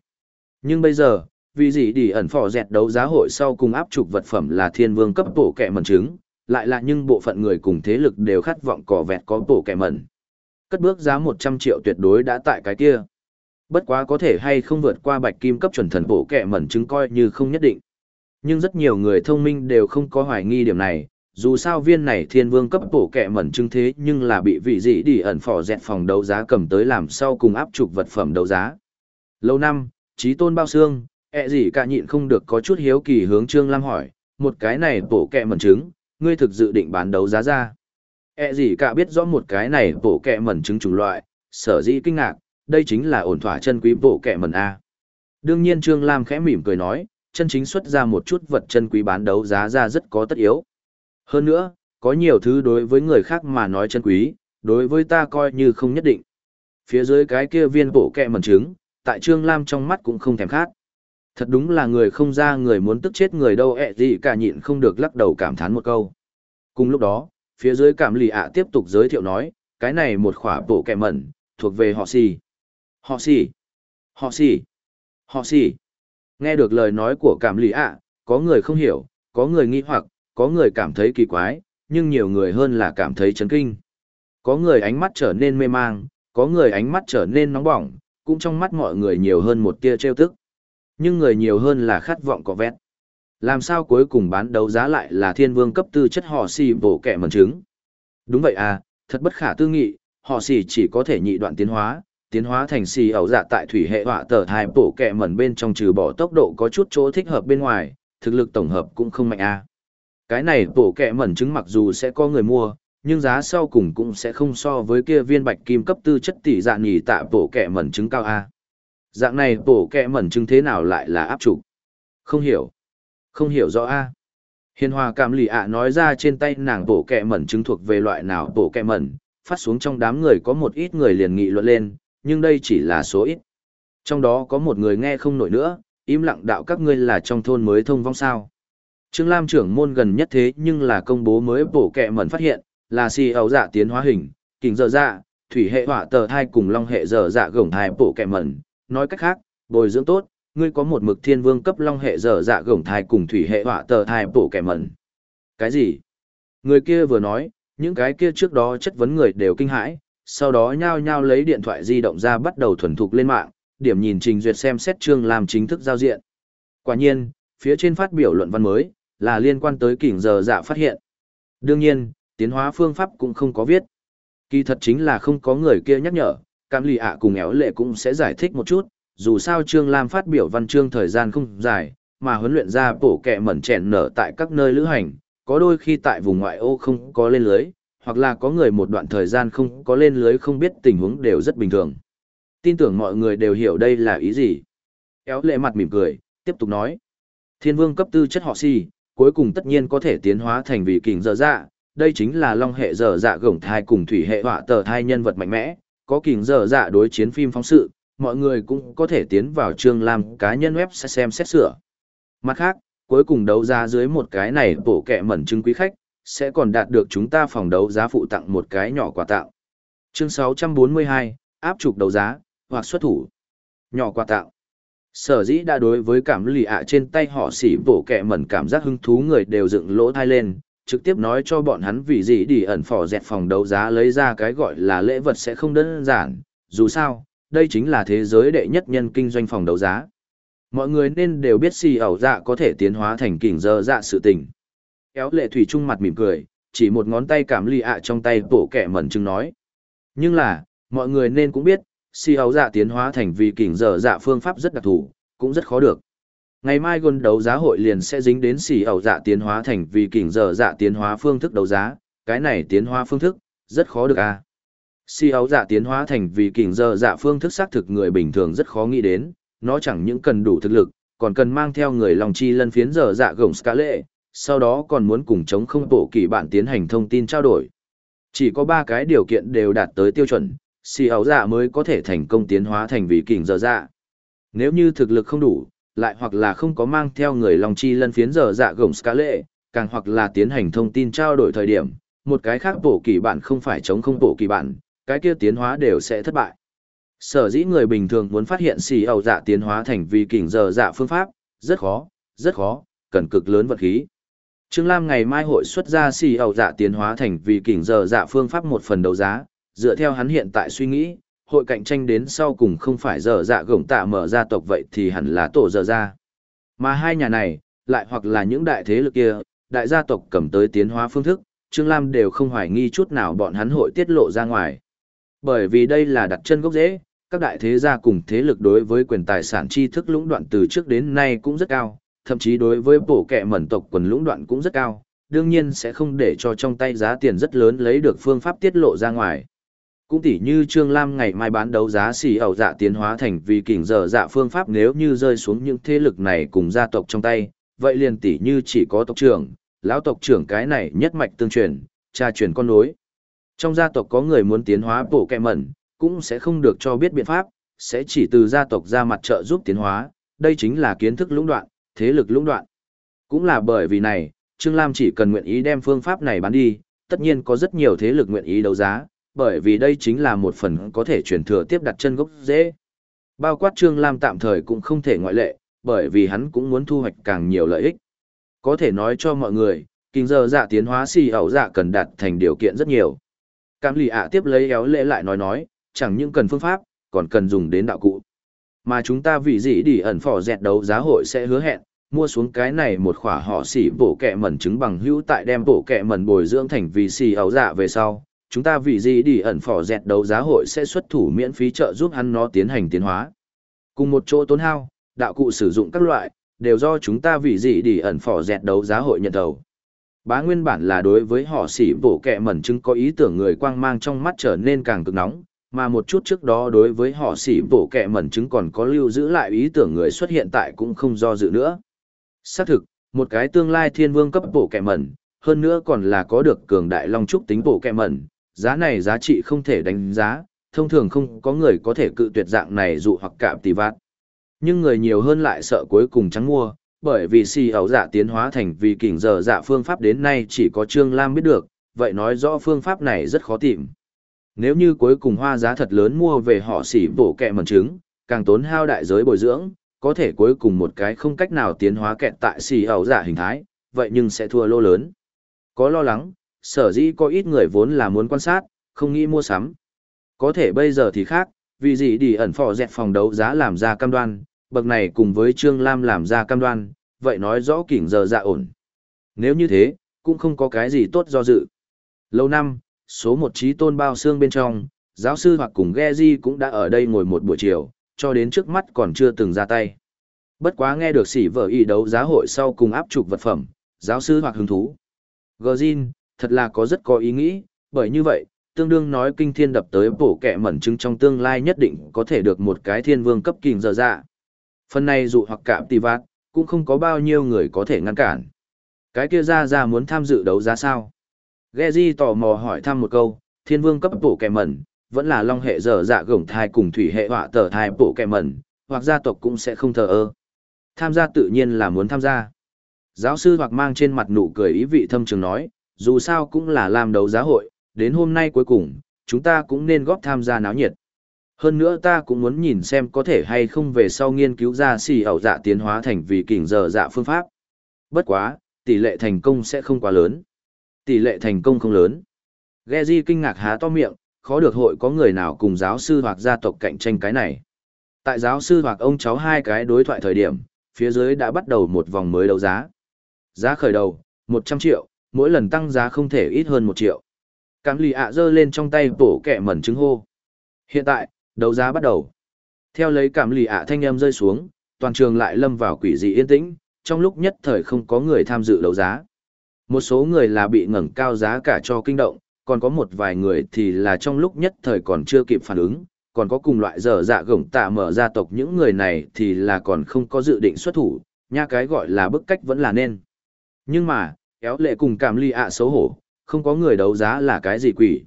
Nhưng bây giờ, vì gì đi ẩn phò dẹt đấu giá hội sau cùng áp trục vật phẩm là thiên vương cấp bộ kẹ mẩn chứng, lại là nhưng bộ phận người cùng thế lực đều khát vọng cỏ vẹt có bộ kẹ mẩn. Cất bước giá 100 triệu tuyệt đối đã tại cái kia. Bất quá có thể hay không vượt qua bạch kim cấp chuẩn thần bộ kẹ mẩn chứng coi như không nhất định. Nhưng rất nhiều người thông minh đều không có hoài nghi điểm này, dù sao viên này thiên vương cấp bổ kẹ mẩn chứng thế nhưng là bị vị dị đi ẩn phỏ dẹt phòng đấu giá cầm tới làm sau cùng áp trục vật phẩm đấu giá. Lâu năm, trí tôn bao xương, ẹ gì cả nhịn không được có chút hiếu kỳ hướng Trương Lam hỏi, một cái này bổ kẹ mẩn chứng, ngươi thực dự định bán đấu giá ra. ẹ gì cả biết rõ một cái này bổ kẹ mẩn chứng chủng loại, sở dĩ kinh ngạc, đây chính là ổn thỏa chân quý bổ kẹ mẩn A. Đương nhiên Trương Lam khẽ mỉm cười nói, chân chính xuất ra một chút vật chân quý bán đấu giá ra rất có tất yếu. Hơn nữa, có nhiều thứ đối với người khác mà nói chân quý, đối với ta coi như không nhất định. Phía dưới cái kia viên bộ kẹ mẩn trứng, tại Trương Lam trong mắt cũng không thèm khát. Thật đúng là người không ra người muốn tức chết người đâu ẹ gì cả nhịn không được lắc đầu cảm thán một câu. Cùng lúc đó, phía dưới cảm lì ạ tiếp tục giới thiệu nói, cái này một khỏa bộ kẹ mẩn, thuộc về họ xì. Họ xì. Họ xì. Họ xì. Nghe được lời nói của cảm lì ạ, có người không hiểu, có người nghi hoặc, có người cảm thấy kỳ quái, nhưng nhiều người hơn là cảm thấy chấn kinh. Có người ánh mắt trở nên mê mang, có người ánh mắt trở nên nóng bỏng, cũng trong mắt mọi người nhiều hơn một tia trêu tức. Nhưng người nhiều hơn là khát vọng có vẹt. Làm sao cuối cùng bán đấu giá lại là thiên vương cấp tư chất họ xì bổ kẻ mần trứng? Đúng vậy à, thật bất khả tư nghị, họ xì chỉ có thể nhị đoạn tiến hóa, tiến hóa thành xì ẩu dạ tại thủy hệ họa tờ hai bổ kẹ mẩn bên trong trừ bỏ tốc độ có chút chỗ thích hợp bên ngoài, thực lực tổng hợp cũng không mạnh a. À. Cái này bộ kẹ mẩn trứng mặc dù sẽ có người mua, nhưng giá sau cùng cũng sẽ không so với kia viên bạch kim cấp tư chất tỷ dạng nhì tạ bộ kẹ mẩn trứng cao A. Dạng này bộ kẹ mẩn trứng thế nào lại là áp trục? Không hiểu. Không hiểu rõ A. Hiền hòa cảm lì ạ nói ra trên tay nàng bộ kẹ mẩn trứng thuộc về loại nào bộ kẹ mẩn, phát xuống trong đám người có một ít người liền nghị luận lên, nhưng đây chỉ là số ít. Trong đó có một người nghe không nổi nữa, im lặng đạo các ngươi là trong thôn mới thông vong sao. Trương Lam trưởng môn gần nhất thế nhưng là công bố mới bổ kẹ mẩn phát hiện, là si ấu dạ tiến hóa hình, kính dở dạ, thủy hệ hỏa tờ thai cùng long hệ dở dạ gồng thai bổ kẹ mẩn. Nói cách khác, bồi dưỡng tốt, ngươi có một mực thiên vương cấp long hệ dở dạ gồng thai cùng thủy hệ hỏa tờ thai bổ kẹ mẩn. Cái gì? Người kia vừa nói, những cái kia trước đó chất vấn người đều kinh hãi, sau đó nhao nhao lấy điện thoại di động ra bắt đầu thuần thục lên mạng, điểm nhìn trình duyệt xem xét Trương Lam chính thức giao diện. Quả nhiên, phía trên phát biểu luận văn mới, là liên quan tới kỉnh giờ dạ phát hiện. Đương nhiên, tiến hóa phương pháp cũng không có viết. Kỳ thật chính là không có người kia nhắc nhở, cảm Lì ạ cùng éo lệ cũng sẽ giải thích một chút, dù sao Trương Lam phát biểu văn chương thời gian không dài, mà huấn luyện ra bổ kẹ mẩn chèn nở tại các nơi lữ hành, có đôi khi tại vùng ngoại ô không có lên lưới, hoặc là có người một đoạn thời gian không có lên lưới không biết tình huống đều rất bình thường. Tin tưởng mọi người đều hiểu đây là ý gì. Éo lệ mặt mỉm cười, tiếp tục nói. Thiên vương cấp tư chất họ si, cuối cùng tất nhiên có thể tiến hóa thành vị kình dở dạ, đây chính là long hệ dở dạ gổng thai cùng thủy hệ họa tờ thai nhân vật mạnh mẽ, có kình dở dạ đối chiến phim phóng sự, mọi người cũng có thể tiến vào chương làm cá nhân web sẽ xem xét sửa. Mặt khác, cuối cùng đấu giá dưới một cái này bổ kẹ mẩn chứng quý khách, sẽ còn đạt được chúng ta phòng đấu giá phụ tặng một cái nhỏ quà tặng. Chương 642, áp trục đấu giá, hoặc xuất thủ. Nhỏ quà tặng. Sở dĩ đã đối với cảm lì ạ trên tay họ xỉ bổ kẹ mẩn cảm giác hứng thú người đều dựng lỗ thai lên, trực tiếp nói cho bọn hắn vì gì đi ẩn phò dẹt phòng đấu giá lấy ra cái gọi là lễ vật sẽ không đơn giản, dù sao, đây chính là thế giới đệ nhất nhân kinh doanh phòng đấu giá. Mọi người nên đều biết xì ẩu dạ có thể tiến hóa thành kỉnh dơ dạ sự tình. Kéo lệ thủy trung mặt mỉm cười, chỉ một ngón tay cảm lì ạ trong tay bổ kẹ mẩn chừng nói. Nhưng là, mọi người nên cũng biết, si áo dạ tiến hóa thành vì kình dở dạ phương pháp rất đặc thù, cũng rất khó được. Ngày mai gôn đấu giá hội liền sẽ dính đến xì ẩu dạ tiến hóa thành vì kình dở dạ tiến hóa phương thức đấu giá, cái này tiến hóa phương thức, rất khó được à. xì ẩu dạ tiến hóa thành vì kình dở dạ phương thức xác thực người bình thường rất khó nghĩ đến, nó chẳng những cần đủ thực lực, còn cần mang theo người lòng chi lân phiến dở dạ gồng ska lệ, sau đó còn muốn cùng chống không tổ kỳ bạn tiến hành thông tin trao đổi. Chỉ có ba cái điều kiện đều đạt tới tiêu chuẩn, Xì ảo dạ mới có thể thành công tiến hóa thành vì kình dở dạ. Nếu như thực lực không đủ, lại hoặc là không có mang theo người lòng chi lân phiến dở dạ gồng ska lệ, càng hoặc là tiến hành thông tin trao đổi thời điểm, một cái khác bổ kỳ bản không phải chống không bổ kỳ bản, cái kia tiến hóa đều sẽ thất bại. Sở dĩ người bình thường muốn phát hiện xì ảo dạ tiến hóa thành vì kình dở dạ phương pháp, rất khó, rất khó, cần cực lớn vật khí. Trương Lam ngày mai hội xuất ra xì ảo dạ tiến hóa thành vì kình dở dạ phương pháp một phần đấu giá, dựa theo hắn hiện tại suy nghĩ, hội cạnh tranh đến sau cùng không phải dở dạ gổng tạ mở gia tộc vậy thì hẳn là tổ dở dạ. ra. Mà hai nhà này, lại hoặc là những đại thế lực kia, đại gia tộc cầm tới tiến hóa phương thức, Trương Lam đều không hoài nghi chút nào bọn hắn hội tiết lộ ra ngoài. Bởi vì đây là đặt chân gốc rễ, các đại thế gia cùng thế lực đối với quyền tài sản tri thức lũng đoạn từ trước đến nay cũng rất cao, thậm chí đối với bổ kẹ mẩn tộc quần lũng đoạn cũng rất cao, đương nhiên sẽ không để cho trong tay giá tiền rất lớn lấy được phương pháp tiết lộ ra ngoài. Cũng tỉ như Trương Lam ngày mai bán đấu giá xì ẩu dạ tiến hóa thành vì kỉnh dở dạ phương pháp nếu như rơi xuống những thế lực này cùng gia tộc trong tay, vậy liền tỉ như chỉ có tộc trưởng, lão tộc trưởng cái này nhất mạch tương truyền, cha truyền con nối. Trong gia tộc có người muốn tiến hóa bổ kẹ mẩn, cũng sẽ không được cho biết biện pháp, sẽ chỉ từ gia tộc ra mặt trợ giúp tiến hóa, đây chính là kiến thức lũng đoạn, thế lực lũng đoạn. Cũng là bởi vì này, Trương Lam chỉ cần nguyện ý đem phương pháp này bán đi, tất nhiên có rất nhiều thế lực nguyện ý đấu giá, bởi vì đây chính là một phần có thể truyền thừa tiếp đặt chân gốc dễ. Bao quát Trương Lam tạm thời cũng không thể ngoại lệ, bởi vì hắn cũng muốn thu hoạch càng nhiều lợi ích. Có thể nói cho mọi người, kinh giờ dạ tiến hóa xì ẩu dạ cần đạt thành điều kiện rất nhiều. cảm lì ạ tiếp lấy éo lễ lại nói nói, chẳng những cần phương pháp, còn cần dùng đến đạo cụ. Mà chúng ta vì gì đi ẩn phỏ dẹt đấu giá hội sẽ hứa hẹn, mua xuống cái này một khỏa họ xỉ bổ kẹ mẩn trứng bằng hữu tại đem bổ kẹ mẩn bồi dưỡng thành vì xì ẩu dạ về sau. Chúng ta vì gì đi ẩn phỏ dẹt đấu giá hội sẽ xuất thủ miễn phí trợ giúp hắn nó tiến hành tiến hóa. Cùng một chỗ tốn hao, đạo cụ sử dụng các loại, đều do chúng ta vì gì đi ẩn phỏ dẹt đấu giá hội nhận đầu. Bá nguyên bản là đối với họ xỉ bổ kẹ mẩn chứng có ý tưởng người quang mang trong mắt trở nên càng cực nóng, mà một chút trước đó đối với họ xỉ bổ kẹ mẩn chứng còn có lưu giữ lại ý tưởng người xuất hiện tại cũng không do dự nữa. Xác thực, một cái tương lai thiên vương cấp bổ kẹ mẩn, hơn nữa còn là có được cường đại long trúc tính bổ kẹ mẩn, giá này giá trị không thể đánh giá, thông thường không có người có thể cự tuyệt dạng này dụ hoặc cạm tỷ vạn. Nhưng người nhiều hơn lại sợ cuối cùng trắng mua, bởi vì si ẩu dạ tiến hóa thành vì kỉnh giờ dạ phương pháp đến nay chỉ có Trương Lam biết được, vậy nói rõ phương pháp này rất khó tìm. Nếu như cuối cùng hoa giá thật lớn mua về họ xỉ bổ kẹ mẩn trứng, càng tốn hao đại giới bồi dưỡng, có thể cuối cùng một cái không cách nào tiến hóa kẹt tại xì ẩu dạ hình thái, vậy nhưng sẽ thua lô lớn. Có lo lắng, sở dĩ có ít người vốn là muốn quan sát, không nghĩ mua sắm. Có thể bây giờ thì khác, vì gì đi ẩn phò dẹt phòng đấu giá làm ra cam đoan, bậc này cùng với Trương Lam làm ra cam đoan, vậy nói rõ kỉnh giờ dạ ổn. Nếu như thế, cũng không có cái gì tốt do dự. Lâu năm, số một trí tôn bao xương bên trong, giáo sư hoặc cùng Geji cũng đã ở đây ngồi một buổi chiều, cho đến trước mắt còn chưa từng ra tay. Bất quá nghe được sỉ vợ y đấu giá hội sau cùng áp trục vật phẩm, giáo sư hoặc hứng thú. Gjin, thật là có rất có ý nghĩ, bởi như vậy, tương đương nói kinh thiên đập tới bổ kẻ mẩn chứng trong tương lai nhất định có thể được một cái thiên vương cấp kình giờ dạ. Phần này dụ hoặc cạm tì vạt, cũng không có bao nhiêu người có thể ngăn cản. Cái kia ra ra muốn tham dự đấu giá sao? Geji tò mò hỏi thăm một câu, thiên vương cấp bổ kẻ mẩn, vẫn là long hệ dở dạ gổng thai cùng thủy hệ họa tờ thai bổ kẻ mẩn, hoặc gia tộc cũng sẽ không thờ ơ. Tham gia tự nhiên là muốn tham gia. Giáo sư hoặc mang trên mặt nụ cười ý vị thâm trường nói, dù sao cũng là làm đấu giá hội, đến hôm nay cuối cùng, chúng ta cũng nên góp tham gia náo nhiệt. Hơn nữa ta cũng muốn nhìn xem có thể hay không về sau nghiên cứu ra xì ẩu dạ tiến hóa thành vì kình giờ dạ phương pháp. Bất quá, tỷ lệ thành công sẽ không quá lớn. Tỷ lệ thành công không lớn. Geji kinh ngạc há to miệng, khó được hội có người nào cùng giáo sư hoặc gia tộc cạnh tranh cái này. Tại giáo sư hoặc ông cháu hai cái đối thoại thời điểm, phía dưới đã bắt đầu một vòng mới đấu giá. Giá khởi đầu, 100 triệu, mỗi lần tăng giá không thể ít hơn một triệu. Cảm lì ạ giơ lên trong tay bổ kẹ mẩn trứng hô. Hiện tại, đấu giá bắt đầu. Theo lấy cảm lì ạ thanh âm rơi xuống, toàn trường lại lâm vào quỷ dị yên tĩnh, trong lúc nhất thời không có người tham dự đấu giá. Một số người là bị ngẩng cao giá cả cho kinh động, còn có một vài người thì là trong lúc nhất thời còn chưa kịp phản ứng, còn có cùng loại dở dạ gổng tạ mở gia tộc những người này thì là còn không có dự định xuất thủ, nha cái gọi là bức cách vẫn là nên. Nhưng mà, kéo lệ cùng cảm ly ạ xấu hổ, không có người đấu giá là cái gì quỷ.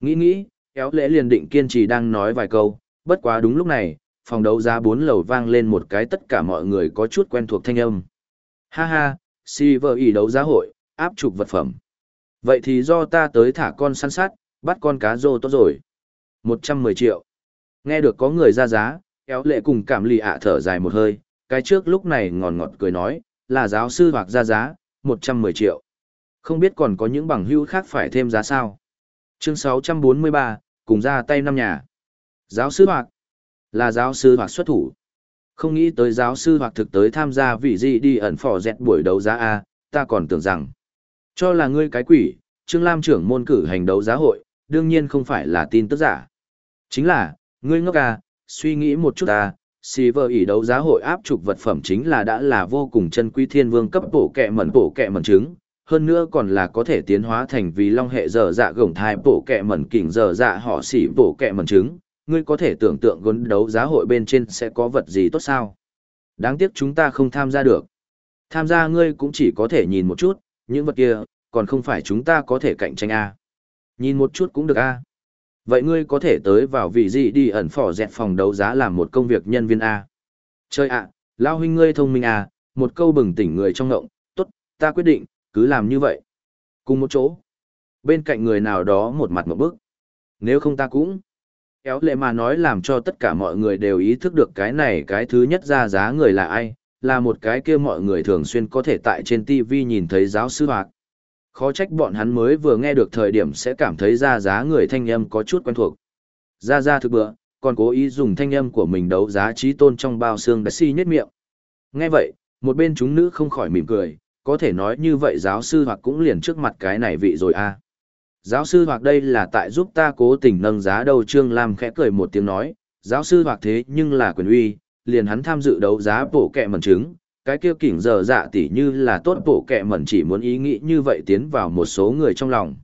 Nghĩ nghĩ, kéo lệ liền định kiên trì đang nói vài câu, bất quá đúng lúc này, phòng đấu giá bốn lầu vang lên một cái tất cả mọi người có chút quen thuộc thanh âm. Ha ha, si vợ ý đấu giá hội, áp trục vật phẩm. Vậy thì do ta tới thả con săn sát, bắt con cá rô tốt rồi. 110 triệu. Nghe được có người ra giá, kéo lệ cùng cảm lì ạ thở dài một hơi, cái trước lúc này ngòn ngọt cười nói, là giáo sư hoặc ra giá, 110 triệu. Không biết còn có những bằng hữu khác phải thêm giá sao. Chương 643, cùng ra tay năm nhà. Giáo sư hoặc, là giáo sư hoặc xuất thủ. Không nghĩ tới giáo sư hoặc thực tới tham gia vị gì đi ẩn phỏ dẹt buổi đấu giá A, ta còn tưởng rằng. Cho là ngươi cái quỷ, Trương Lam trưởng môn cử hành đấu giá hội, đương nhiên không phải là tin tức giả. Chính là, ngươi ngốc à, suy nghĩ một chút à, xì vợ ỉ đấu giá hội áp trục vật phẩm chính là đã là vô cùng chân quý thiên vương cấp bổ kẹ mẩn bổ kẹ mẩn trứng, hơn nữa còn là có thể tiến hóa thành vì long hệ dở dạ gồng thai bổ kẹ mẩn kỉnh dở dạ họ xỉ bổ kẹ mẩn trứng, ngươi có thể tưởng tượng gốn đấu giá hội bên trên sẽ có vật gì tốt sao. Đáng tiếc chúng ta không tham gia được. Tham gia ngươi cũng chỉ có thể nhìn một chút, những vật kia, còn không phải chúng ta có thể cạnh tranh a Nhìn một chút cũng được a Vậy ngươi có thể tới vào vị gì đi ẩn phỏ dẹt phòng đấu giá làm một công việc nhân viên a Chơi ạ, lao huynh ngươi thông minh à một câu bừng tỉnh người trong ngộng, tốt, ta quyết định, cứ làm như vậy. Cùng một chỗ. Bên cạnh người nào đó một mặt một bước. Nếu không ta cũng. Kéo lệ mà nói làm cho tất cả mọi người đều ý thức được cái này cái thứ nhất ra giá người là ai, là một cái kia mọi người thường xuyên có thể tại trên TV nhìn thấy giáo sư hoạt. Khó trách bọn hắn mới vừa nghe được thời điểm sẽ cảm thấy ra giá người thanh âm có chút quen thuộc. Ra ra thực bữa, còn cố ý dùng thanh âm của mình đấu giá trí tôn trong bao xương đã si nhất miệng. Nghe vậy, một bên chúng nữ không khỏi mỉm cười, có thể nói như vậy giáo sư hoặc cũng liền trước mặt cái này vị rồi a. À. Giáo sư hoặc đây là tại giúp ta cố tình nâng giá đầu Trương Lam khẽ cười một tiếng nói, giáo sư hoặc thế nhưng là quyền uy, liền hắn tham dự đấu giá bổ kẹ mẩn trứng, cái kia kỉnh giờ dạ tỉ như là tốt bổ kẹ mẩn chỉ muốn ý nghĩ như vậy tiến vào một số người trong lòng.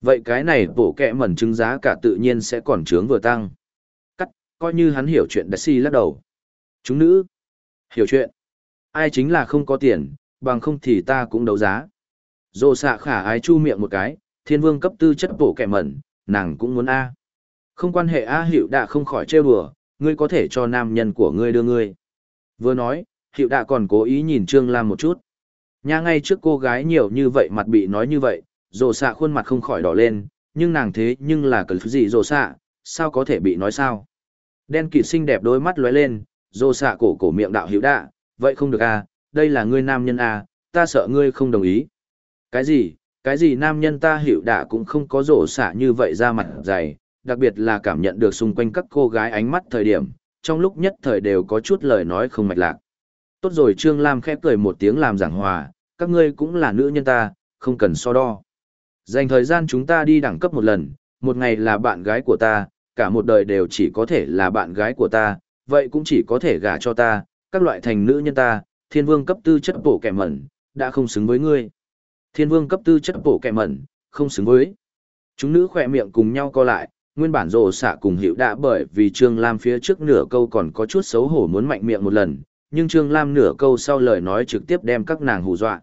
Vậy cái này bổ kẹ mẩn chứng giá cả tự nhiên sẽ còn trướng vừa tăng. Cắt, coi như hắn hiểu chuyện đã si lắc đầu. Chúng nữ, hiểu chuyện. Ai chính là không có tiền, bằng không thì ta cũng đấu giá. Dồ xạ khả ái chu miệng một cái, thiên vương cấp tư chất bổ kẹ mẩn, nàng cũng muốn A. Không quan hệ A hiệu đã không khỏi trêu đùa, ngươi có thể cho nam nhân của ngươi đưa ngươi. Vừa nói, hiệu đạ còn cố ý nhìn Trương Lam một chút. Nha ngay trước cô gái nhiều như vậy mặt bị nói như vậy, rồ xạ khuôn mặt không khỏi đỏ lên, nhưng nàng thế nhưng là cần gì rồ xạ, sao có thể bị nói sao. Đen kịt xinh đẹp đôi mắt lóe lên, Dô xạ cổ cổ miệng đạo Hiệu đạ, vậy không được à, đây là ngươi nam nhân à, ta sợ ngươi không đồng ý. Cái gì, cái gì nam nhân ta hiểu đạ cũng không có rổ xạ như vậy ra mặt dày, đặc biệt là cảm nhận được xung quanh các cô gái ánh mắt thời điểm, trong lúc nhất thời đều có chút lời nói không mạch lạc. Tốt rồi Trương Lam khẽ cười một tiếng làm giảng hòa, các ngươi cũng là nữ nhân ta, không cần so đo. Dành thời gian chúng ta đi đẳng cấp một lần, một ngày là bạn gái của ta, cả một đời đều chỉ có thể là bạn gái của ta, vậy cũng chỉ có thể gả cho ta, các loại thành nữ nhân ta, thiên vương cấp tư chất bổ kẻ mẩn, đã không xứng với ngươi. Thiên vương cấp tư chất bổ kẻ mẩn, không xứng với. Chúng nữ khỏe miệng cùng nhau co lại, nguyên bản rồ xạ cùng hiệu đã bởi vì Trương Lam phía trước nửa câu còn có chút xấu hổ muốn mạnh miệng một lần, nhưng Trương Lam nửa câu sau lời nói trực tiếp đem các nàng hù dọa.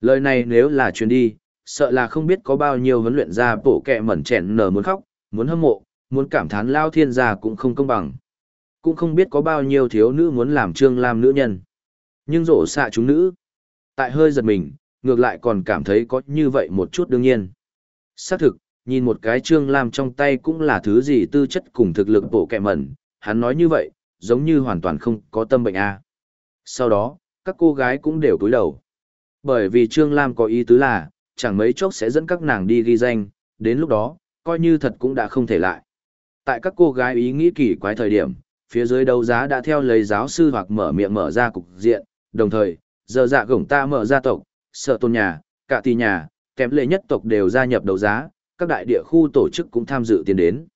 Lời này nếu là truyền đi, sợ là không biết có bao nhiêu huấn luyện ra bổ kẹ mẩn chèn nở muốn khóc, muốn hâm mộ, muốn cảm thán lao thiên gia cũng không công bằng. Cũng không biết có bao nhiêu thiếu nữ muốn làm Trương Lam nữ nhân. Nhưng rổ xạ chúng nữ. Tại hơi giật mình, ngược lại còn cảm thấy có như vậy một chút đương nhiên. Xác thực, nhìn một cái Trương Lam trong tay cũng là thứ gì tư chất cùng thực lực bộ kẹ mẩn, hắn nói như vậy, giống như hoàn toàn không có tâm bệnh a. Sau đó, các cô gái cũng đều cúi đầu. Bởi vì Trương Lam có ý tứ là, chẳng mấy chốc sẽ dẫn các nàng đi ghi danh, đến lúc đó, coi như thật cũng đã không thể lại. Tại các cô gái ý nghĩ kỳ quái thời điểm, phía dưới đấu giá đã theo lấy giáo sư hoặc mở miệng mở ra cục diện, đồng thời, giờ dạ gổng ta mở ra tộc, sợ tôn nhà, cả tỷ nhà, kém lệ nhất tộc đều gia nhập đấu giá, các đại địa khu tổ chức cũng tham dự tiền đến.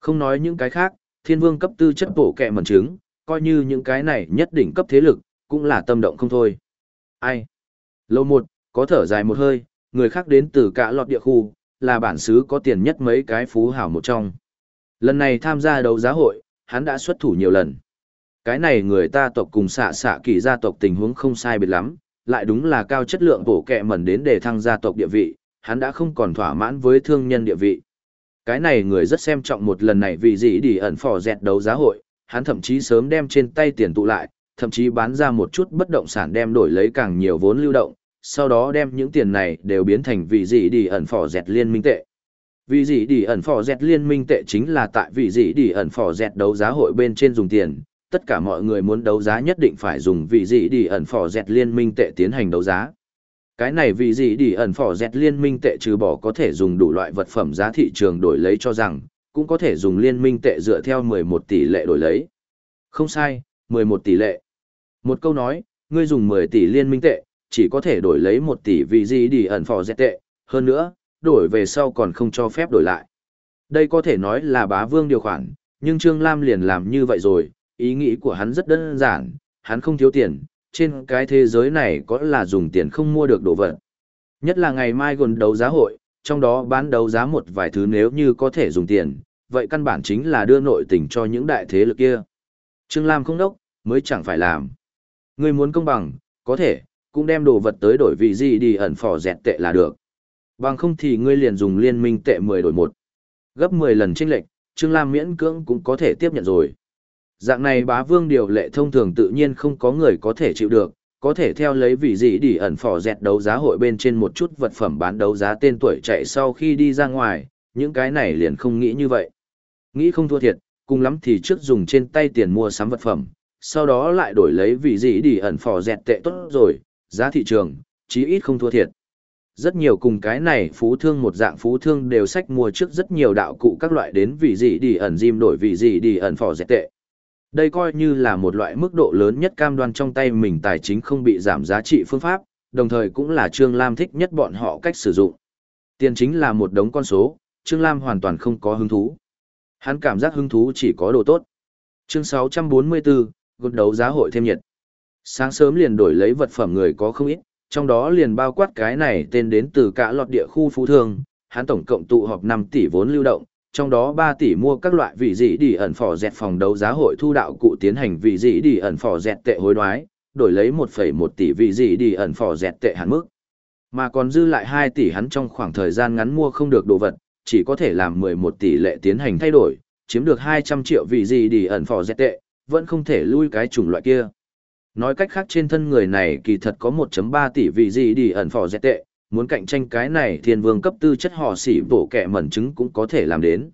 Không nói những cái khác, thiên vương cấp tư chất bổ kẹ mẩn trứng, coi như những cái này nhất định cấp thế lực, cũng là tâm động không thôi. Ai? Lâu một, có thở dài một hơi, người khác đến từ cả lọt địa khu, là bản xứ có tiền nhất mấy cái phú hảo một trong. Lần này tham gia đấu giá hội, hắn đã xuất thủ nhiều lần. Cái này người ta tộc cùng xạ xạ kỳ gia tộc tình huống không sai biệt lắm, lại đúng là cao chất lượng bổ kẹ mẩn đến để thăng gia tộc địa vị, hắn đã không còn thỏa mãn với thương nhân địa vị. Cái này người rất xem trọng một lần này vì gì đi ẩn phò dẹt đấu giá hội, hắn thậm chí sớm đem trên tay tiền tụ lại, thậm chí bán ra một chút bất động sản đem đổi lấy càng nhiều vốn lưu động, sau đó đem những tiền này đều biến thành vị gì đi ẩn phò dẹt liên minh tệ. Vị gì đi ẩn phò dẹt liên minh tệ chính là tại vị gì đi ẩn phò dẹt đấu giá hội bên trên dùng tiền, tất cả mọi người muốn đấu giá nhất định phải dùng vị gì đi ẩn phò dẹt liên minh tệ tiến hành đấu giá. Cái này vị gì đi ẩn phò dẹt liên minh tệ trừ bỏ có thể dùng đủ loại vật phẩm giá thị trường đổi lấy cho rằng, cũng có thể dùng liên minh tệ dựa theo 11 tỷ lệ đổi lấy. Không sai, 11 tỷ lệ. Một câu nói, ngươi dùng 10 tỷ liên minh tệ, chỉ có thể đổi lấy 1 tỷ vị gì đi ẩn phò dẹt tệ, hơn nữa, đổi về sau còn không cho phép đổi lại. Đây có thể nói là bá vương điều khoản, nhưng Trương Lam liền làm như vậy rồi, ý nghĩ của hắn rất đơn giản, hắn không thiếu tiền, trên cái thế giới này có là dùng tiền không mua được đồ vật. Nhất là ngày mai gần đấu giá hội, trong đó bán đấu giá một vài thứ nếu như có thể dùng tiền, vậy căn bản chính là đưa nội tình cho những đại thế lực kia. Trương Lam không đốc, mới chẳng phải làm. Ngươi muốn công bằng, có thể, cũng đem đồ vật tới đổi vị gì đi ẩn phò dẹt tệ là được. Bằng không thì ngươi liền dùng liên minh tệ 10 đổi 1. Gấp 10 lần chênh lệch, Trương Lam miễn cưỡng cũng có thể tiếp nhận rồi. Dạng này bá vương điều lệ thông thường tự nhiên không có người có thể chịu được, có thể theo lấy vị gì đi ẩn phò dẹt đấu giá hội bên trên một chút vật phẩm bán đấu giá tên tuổi chạy sau khi đi ra ngoài, những cái này liền không nghĩ như vậy. Nghĩ không thua thiệt, cùng lắm thì trước dùng trên tay tiền mua sắm vật phẩm, sau đó lại đổi lấy vị gì đi ẩn phò dẹt tệ tốt rồi, giá thị trường, chí ít không thua thiệt. Rất nhiều cùng cái này phú thương một dạng phú thương đều sách mua trước rất nhiều đạo cụ các loại đến vị gì đi ẩn diêm đổi vị gì đi ẩn phò dẹt tệ. Đây coi như là một loại mức độ lớn nhất cam đoan trong tay mình tài chính không bị giảm giá trị phương pháp, đồng thời cũng là Trương Lam thích nhất bọn họ cách sử dụng. Tiền chính là một đống con số, Trương Lam hoàn toàn không có hứng thú. Hắn cảm giác hứng thú chỉ có đồ tốt. Chương 644, gôn đấu giá hội thêm nhiệt. Sáng sớm liền đổi lấy vật phẩm người có không ít, trong đó liền bao quát cái này tên đến từ cả lọt địa khu phú thương, hắn tổng cộng tụ họp 5 tỷ vốn lưu động, trong đó 3 tỷ mua các loại vị dị đi ẩn phò dẹt phòng đấu giá hội thu đạo cụ tiến hành vị dị đi ẩn phò dẹt tệ hối đoái, đổi lấy 1,1 tỷ vị dị đi ẩn phò dẹt tệ hạn mức. Mà còn dư lại 2 tỷ hắn trong khoảng thời gian ngắn mua không được đồ vật, chỉ có thể làm 11 tỷ lệ tiến hành thay đổi, chiếm được 200 triệu vị dị đi ẩn phò dẹt tệ, vẫn không thể lui cái chủng loại kia. Nói cách khác trên thân người này kỳ thật có 1.3 tỷ vị gì đi ẩn phò dẹt tệ, muốn cạnh tranh cái này thiên vương cấp tư chất họ xỉ bổ kẻ mẩn trứng cũng có thể làm đến.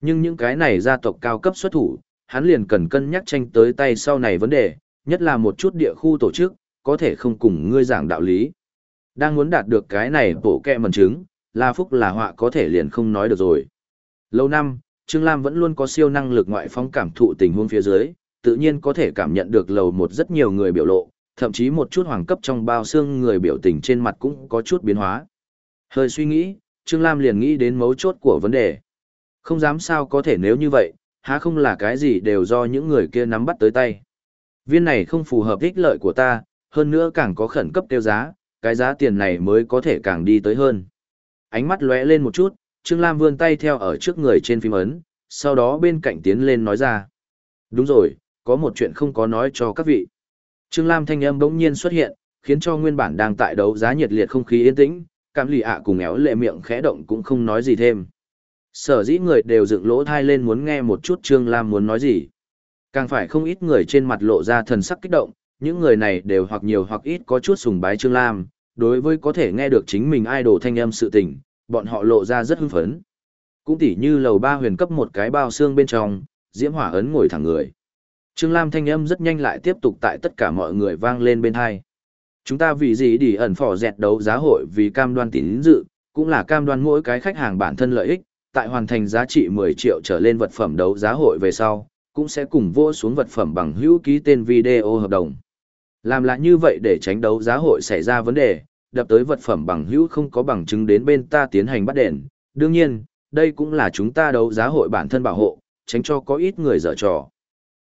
Nhưng những cái này gia tộc cao cấp xuất thủ, hắn liền cần cân nhắc tranh tới tay sau này vấn đề, nhất là một chút địa khu tổ chức, có thể không cùng ngươi giảng đạo lý. Đang muốn đạt được cái này bổ kẹ mẩn chứng, là phúc là họa có thể liền không nói được rồi. Lâu năm, Trương Lam vẫn luôn có siêu năng lực ngoại phóng cảm thụ tình huống phía dưới, tự nhiên có thể cảm nhận được lầu một rất nhiều người biểu lộ, thậm chí một chút hoàng cấp trong bao xương người biểu tình trên mặt cũng có chút biến hóa. Hơi suy nghĩ, Trương Lam liền nghĩ đến mấu chốt của vấn đề. Không dám sao có thể nếu như vậy, há không là cái gì đều do những người kia nắm bắt tới tay. Viên này không phù hợp ích lợi của ta, hơn nữa càng có khẩn cấp tiêu giá, cái giá tiền này mới có thể càng đi tới hơn. Ánh mắt lóe lên một chút, Trương Lam vươn tay theo ở trước người trên phim ấn, sau đó bên cạnh tiến lên nói ra. Đúng rồi, có một chuyện không có nói cho các vị. Trương Lam thanh âm bỗng nhiên xuất hiện, khiến cho nguyên bản đang tại đấu giá nhiệt liệt không khí yên tĩnh, cảm lì ạ cùng éo lệ miệng khẽ động cũng không nói gì thêm. Sở dĩ người đều dựng lỗ thai lên muốn nghe một chút Trương Lam muốn nói gì. Càng phải không ít người trên mặt lộ ra thần sắc kích động, những người này đều hoặc nhiều hoặc ít có chút sùng bái Trương Lam, đối với có thể nghe được chính mình idol thanh âm sự tình, bọn họ lộ ra rất hưng phấn. Cũng tỉ như lầu ba huyền cấp một cái bao xương bên trong, diễm hỏa ấn ngồi thẳng người. Trương Lam thanh âm rất nhanh lại tiếp tục tại tất cả mọi người vang lên bên hai. Chúng ta vì gì đi ẩn phỏ dẹt đấu giá hội vì cam đoan tín dự, cũng là cam đoan mỗi cái khách hàng bản thân lợi ích, tại hoàn thành giá trị 10 triệu trở lên vật phẩm đấu giá hội về sau, cũng sẽ cùng vô xuống vật phẩm bằng hữu ký tên video hợp đồng. Làm lại như vậy để tránh đấu giá hội xảy ra vấn đề, đập tới vật phẩm bằng hữu không có bằng chứng đến bên ta tiến hành bắt đền. Đương nhiên, đây cũng là chúng ta đấu giá hội bản thân bảo hộ, tránh cho có ít người dở trò.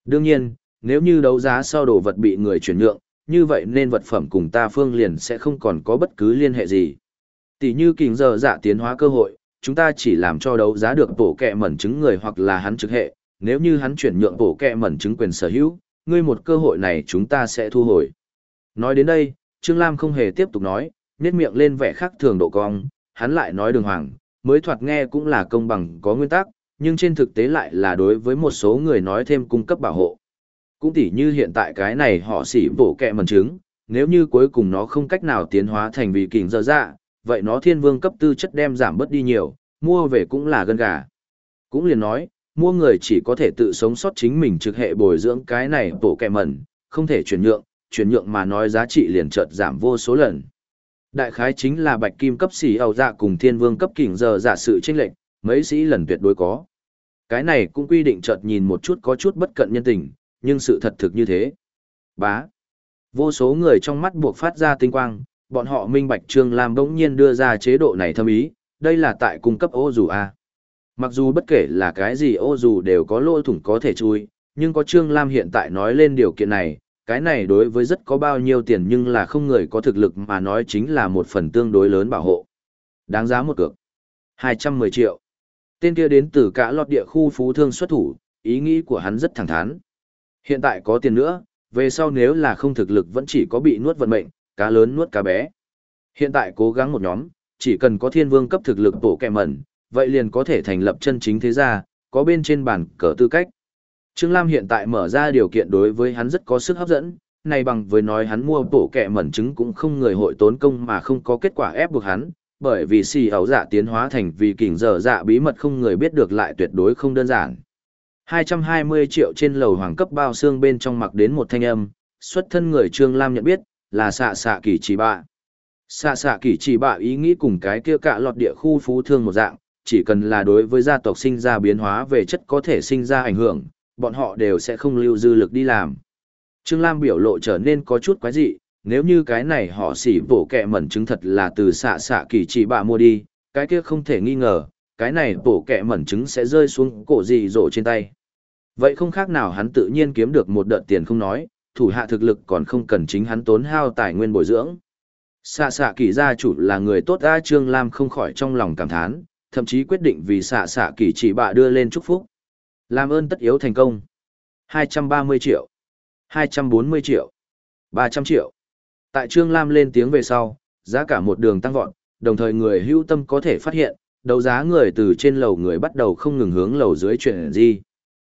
Đương nhiên, nếu như đấu giá sau đồ vật bị người chuyển nhượng, như vậy nên vật phẩm cùng ta phương liền sẽ không còn có bất cứ liên hệ gì. Tỷ như kình giờ giả tiến hóa cơ hội, chúng ta chỉ làm cho đấu giá được bổ kẹ mẩn chứng người hoặc là hắn trực hệ, nếu như hắn chuyển nhượng bổ kẹ mẩn chứng quyền sở hữu, ngươi một cơ hội này chúng ta sẽ thu hồi. Nói đến đây, Trương Lam không hề tiếp tục nói, nét miệng lên vẻ khác thường độ cong, hắn lại nói đường hoàng, mới thoạt nghe cũng là công bằng có nguyên tắc, nhưng trên thực tế lại là đối với một số người nói thêm cung cấp bảo hộ. Cũng tỉ như hiện tại cái này họ xỉ bổ kẹ mần chứng, nếu như cuối cùng nó không cách nào tiến hóa thành vị kình dơ dạ, vậy nó thiên vương cấp tư chất đem giảm bớt đi nhiều, mua về cũng là gân gà. Cũng liền nói, mua người chỉ có thể tự sống sót chính mình trực hệ bồi dưỡng cái này bổ kẹ mần, không thể chuyển nhượng, chuyển nhượng mà nói giá trị liền chợt giảm vô số lần. Đại khái chính là bạch kim cấp xỉ ầu dạ cùng thiên vương cấp kình dơ dạ sự chênh lệch, mấy sĩ lần tuyệt đối có. Cái này cũng quy định chợt nhìn một chút có chút bất cận nhân tình, nhưng sự thật thực như thế. Bá. Vô số người trong mắt buộc phát ra tinh quang, bọn họ minh bạch Trương Lam bỗng nhiên đưa ra chế độ này thâm ý, đây là tại cung cấp ô dù A. Mặc dù bất kể là cái gì ô dù đều có lỗ thủng có thể chui, nhưng có Trương Lam hiện tại nói lên điều kiện này, cái này đối với rất có bao nhiêu tiền nhưng là không người có thực lực mà nói chính là một phần tương đối lớn bảo hộ. Đáng giá một cược. 210 triệu. Tên kia đến từ cả lọt địa khu phú thương xuất thủ, ý nghĩ của hắn rất thẳng thắn. Hiện tại có tiền nữa, về sau nếu là không thực lực vẫn chỉ có bị nuốt vận mệnh, cá lớn nuốt cá bé. Hiện tại cố gắng một nhóm, chỉ cần có thiên vương cấp thực lực tổ kẹ mẩn, vậy liền có thể thành lập chân chính thế gia, có bên trên bản cờ tư cách. Trương Lam hiện tại mở ra điều kiện đối với hắn rất có sức hấp dẫn, này bằng với nói hắn mua tổ kẹ mẩn chứng cũng không người hội tốn công mà không có kết quả ép buộc hắn, bởi vì xì ấu dạ tiến hóa thành vì kình dở dạ bí mật không người biết được lại tuyệt đối không đơn giản. 220 triệu trên lầu hoàng cấp bao xương bên trong mặc đến một thanh âm, xuất thân người Trương Lam nhận biết, là xạ xạ kỳ chỉ bạ. Xạ xạ kỳ chỉ bạ ý nghĩ cùng cái kia cạ lọt địa khu phú thương một dạng, chỉ cần là đối với gia tộc sinh ra biến hóa về chất có thể sinh ra ảnh hưởng, bọn họ đều sẽ không lưu dư lực đi làm. Trương Lam biểu lộ trở nên có chút quái dị, nếu như cái này họ xỉ bổ kẹ mẩn chứng thật là từ xạ xạ kỳ chỉ bạ mua đi, cái kia không thể nghi ngờ, cái này bổ kẹ mẩn chứng sẽ rơi xuống cổ gì rổ trên tay. Vậy không khác nào hắn tự nhiên kiếm được một đợt tiền không nói, thủ hạ thực lực còn không cần chính hắn tốn hao tài nguyên bồi dưỡng. Xạ xạ kỳ gia chủ là người tốt A Trương Lam không khỏi trong lòng cảm thán, thậm chí quyết định vì xạ xạ kỳ chỉ bạ đưa lên chúc phúc. Làm ơn tất yếu thành công. 230 triệu, 240 triệu, 300 triệu. Tại Trương Lam lên tiếng về sau, giá cả một đường tăng vọt, đồng thời người hữu tâm có thể phát hiện, đấu giá người từ trên lầu người bắt đầu không ngừng hướng lầu dưới chuyển gì.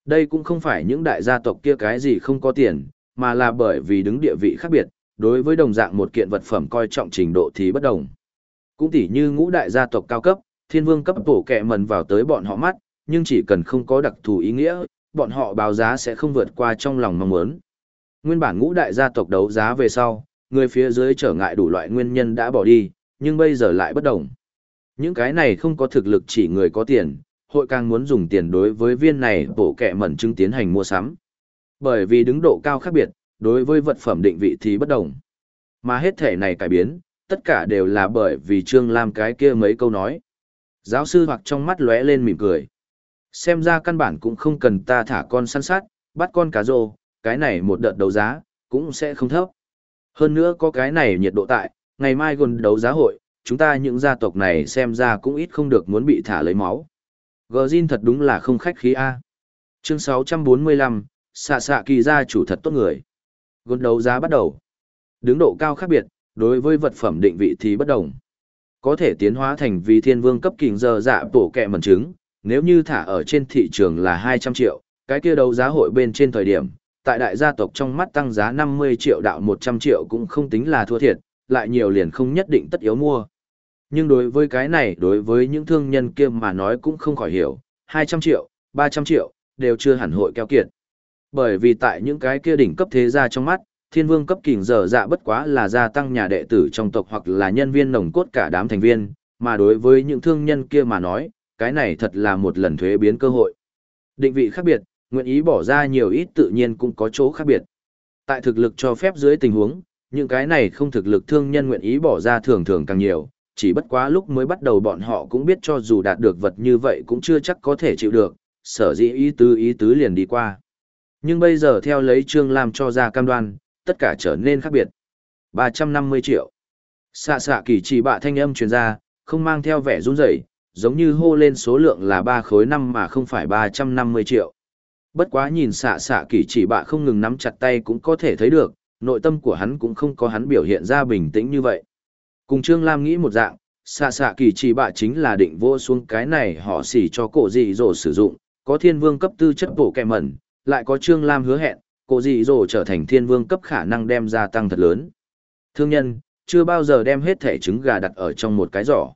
Đây cũng không phải những đại gia tộc kia cái gì không có tiền, mà là bởi vì đứng địa vị khác biệt, đối với đồng dạng một kiện vật phẩm coi trọng trình độ thì bất đồng. Cũng tỉ như ngũ đại gia tộc cao cấp, thiên vương cấp bổ kẹ mần vào tới bọn họ mắt, nhưng chỉ cần không có đặc thù ý nghĩa, bọn họ báo giá sẽ không vượt qua trong lòng mong muốn. Nguyên bản ngũ đại gia tộc đấu giá về sau, người phía dưới trở ngại đủ loại nguyên nhân đã bỏ đi, nhưng bây giờ lại bất đồng. Những cái này không có thực lực chỉ người có tiền, hội càng muốn dùng tiền đối với viên này bổ kẹ mẩn chứng tiến hành mua sắm. Bởi vì đứng độ cao khác biệt, đối với vật phẩm định vị thì bất đồng. Mà hết thể này cải biến, tất cả đều là bởi vì Trương Lam cái kia mấy câu nói. Giáo sư hoặc trong mắt lóe lên mỉm cười. Xem ra căn bản cũng không cần ta thả con săn sát, bắt con cá rô, cái này một đợt đấu giá, cũng sẽ không thấp. Hơn nữa có cái này nhiệt độ tại, ngày mai gần đấu giá hội, chúng ta những gia tộc này xem ra cũng ít không được muốn bị thả lấy máu. Gờ Jin thật đúng là không khách khí A. Chương 645, xạ xạ kỳ gia chủ thật tốt người. Gần đấu giá bắt đầu. Đứng độ cao khác biệt, đối với vật phẩm định vị thì bất đồng. Có thể tiến hóa thành vì thiên vương cấp kình giờ dạ bổ kẹ mẩn trứng, nếu như thả ở trên thị trường là 200 triệu, cái kia đấu giá hội bên trên thời điểm, tại đại gia tộc trong mắt tăng giá 50 triệu đạo 100 triệu cũng không tính là thua thiệt, lại nhiều liền không nhất định tất yếu mua. Nhưng đối với cái này, đối với những thương nhân kia mà nói cũng không khỏi hiểu, 200 triệu, 300 triệu, đều chưa hẳn hội keo kiệt. Bởi vì tại những cái kia đỉnh cấp thế gia trong mắt, thiên vương cấp kình dở dạ bất quá là gia tăng nhà đệ tử trong tộc hoặc là nhân viên nồng cốt cả đám thành viên, mà đối với những thương nhân kia mà nói, cái này thật là một lần thuế biến cơ hội. Định vị khác biệt, nguyện ý bỏ ra nhiều ít tự nhiên cũng có chỗ khác biệt. Tại thực lực cho phép dưới tình huống, những cái này không thực lực thương nhân nguyện ý bỏ ra thường thường càng nhiều, chỉ bất quá lúc mới bắt đầu bọn họ cũng biết cho dù đạt được vật như vậy cũng chưa chắc có thể chịu được, sở dĩ ý tứ ý tứ liền đi qua. Nhưng bây giờ theo lấy Trương Lam cho ra cam đoan, tất cả trở nên khác biệt. 350 triệu. Xạ xạ kỳ chỉ bạ thanh âm truyền ra, không mang theo vẻ run rẩy, giống như hô lên số lượng là 3 khối năm mà không phải 350 triệu. Bất quá nhìn xạ xạ kỳ chỉ bạ không ngừng nắm chặt tay cũng có thể thấy được, nội tâm của hắn cũng không có hắn biểu hiện ra bình tĩnh như vậy. Cùng Trương Lam nghĩ một dạng, xạ xạ kỳ chỉ bạ chính là định vô xuống cái này họ xỉ cho cổ dị rồi sử dụng, có thiên vương cấp tư chất bổ kẹ mẩn, lại có Trương Lam hứa hẹn, cổ dị rồi trở thành thiên vương cấp khả năng đem ra tăng thật lớn. Thương nhân, chưa bao giờ đem hết thể trứng gà đặt ở trong một cái giỏ.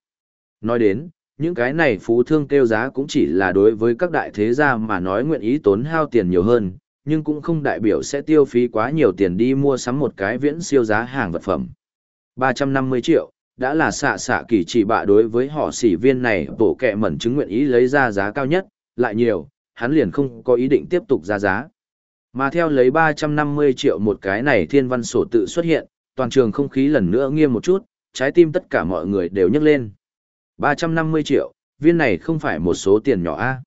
Nói đến, những cái này phú thương kêu giá cũng chỉ là đối với các đại thế gia mà nói nguyện ý tốn hao tiền nhiều hơn, nhưng cũng không đại biểu sẽ tiêu phí quá nhiều tiền đi mua sắm một cái viễn siêu giá hàng vật phẩm. 350 triệu, đã là xạ xạ kỳ chỉ bạ đối với họ sỉ viên này bổ kẹ mẩn chứng nguyện ý lấy ra giá cao nhất, lại nhiều, hắn liền không có ý định tiếp tục ra giá. Mà theo lấy 350 triệu một cái này thiên văn sổ tự xuất hiện, toàn trường không khí lần nữa nghiêm một chút, trái tim tất cả mọi người đều nhấc lên. 350 triệu, viên này không phải một số tiền nhỏ a.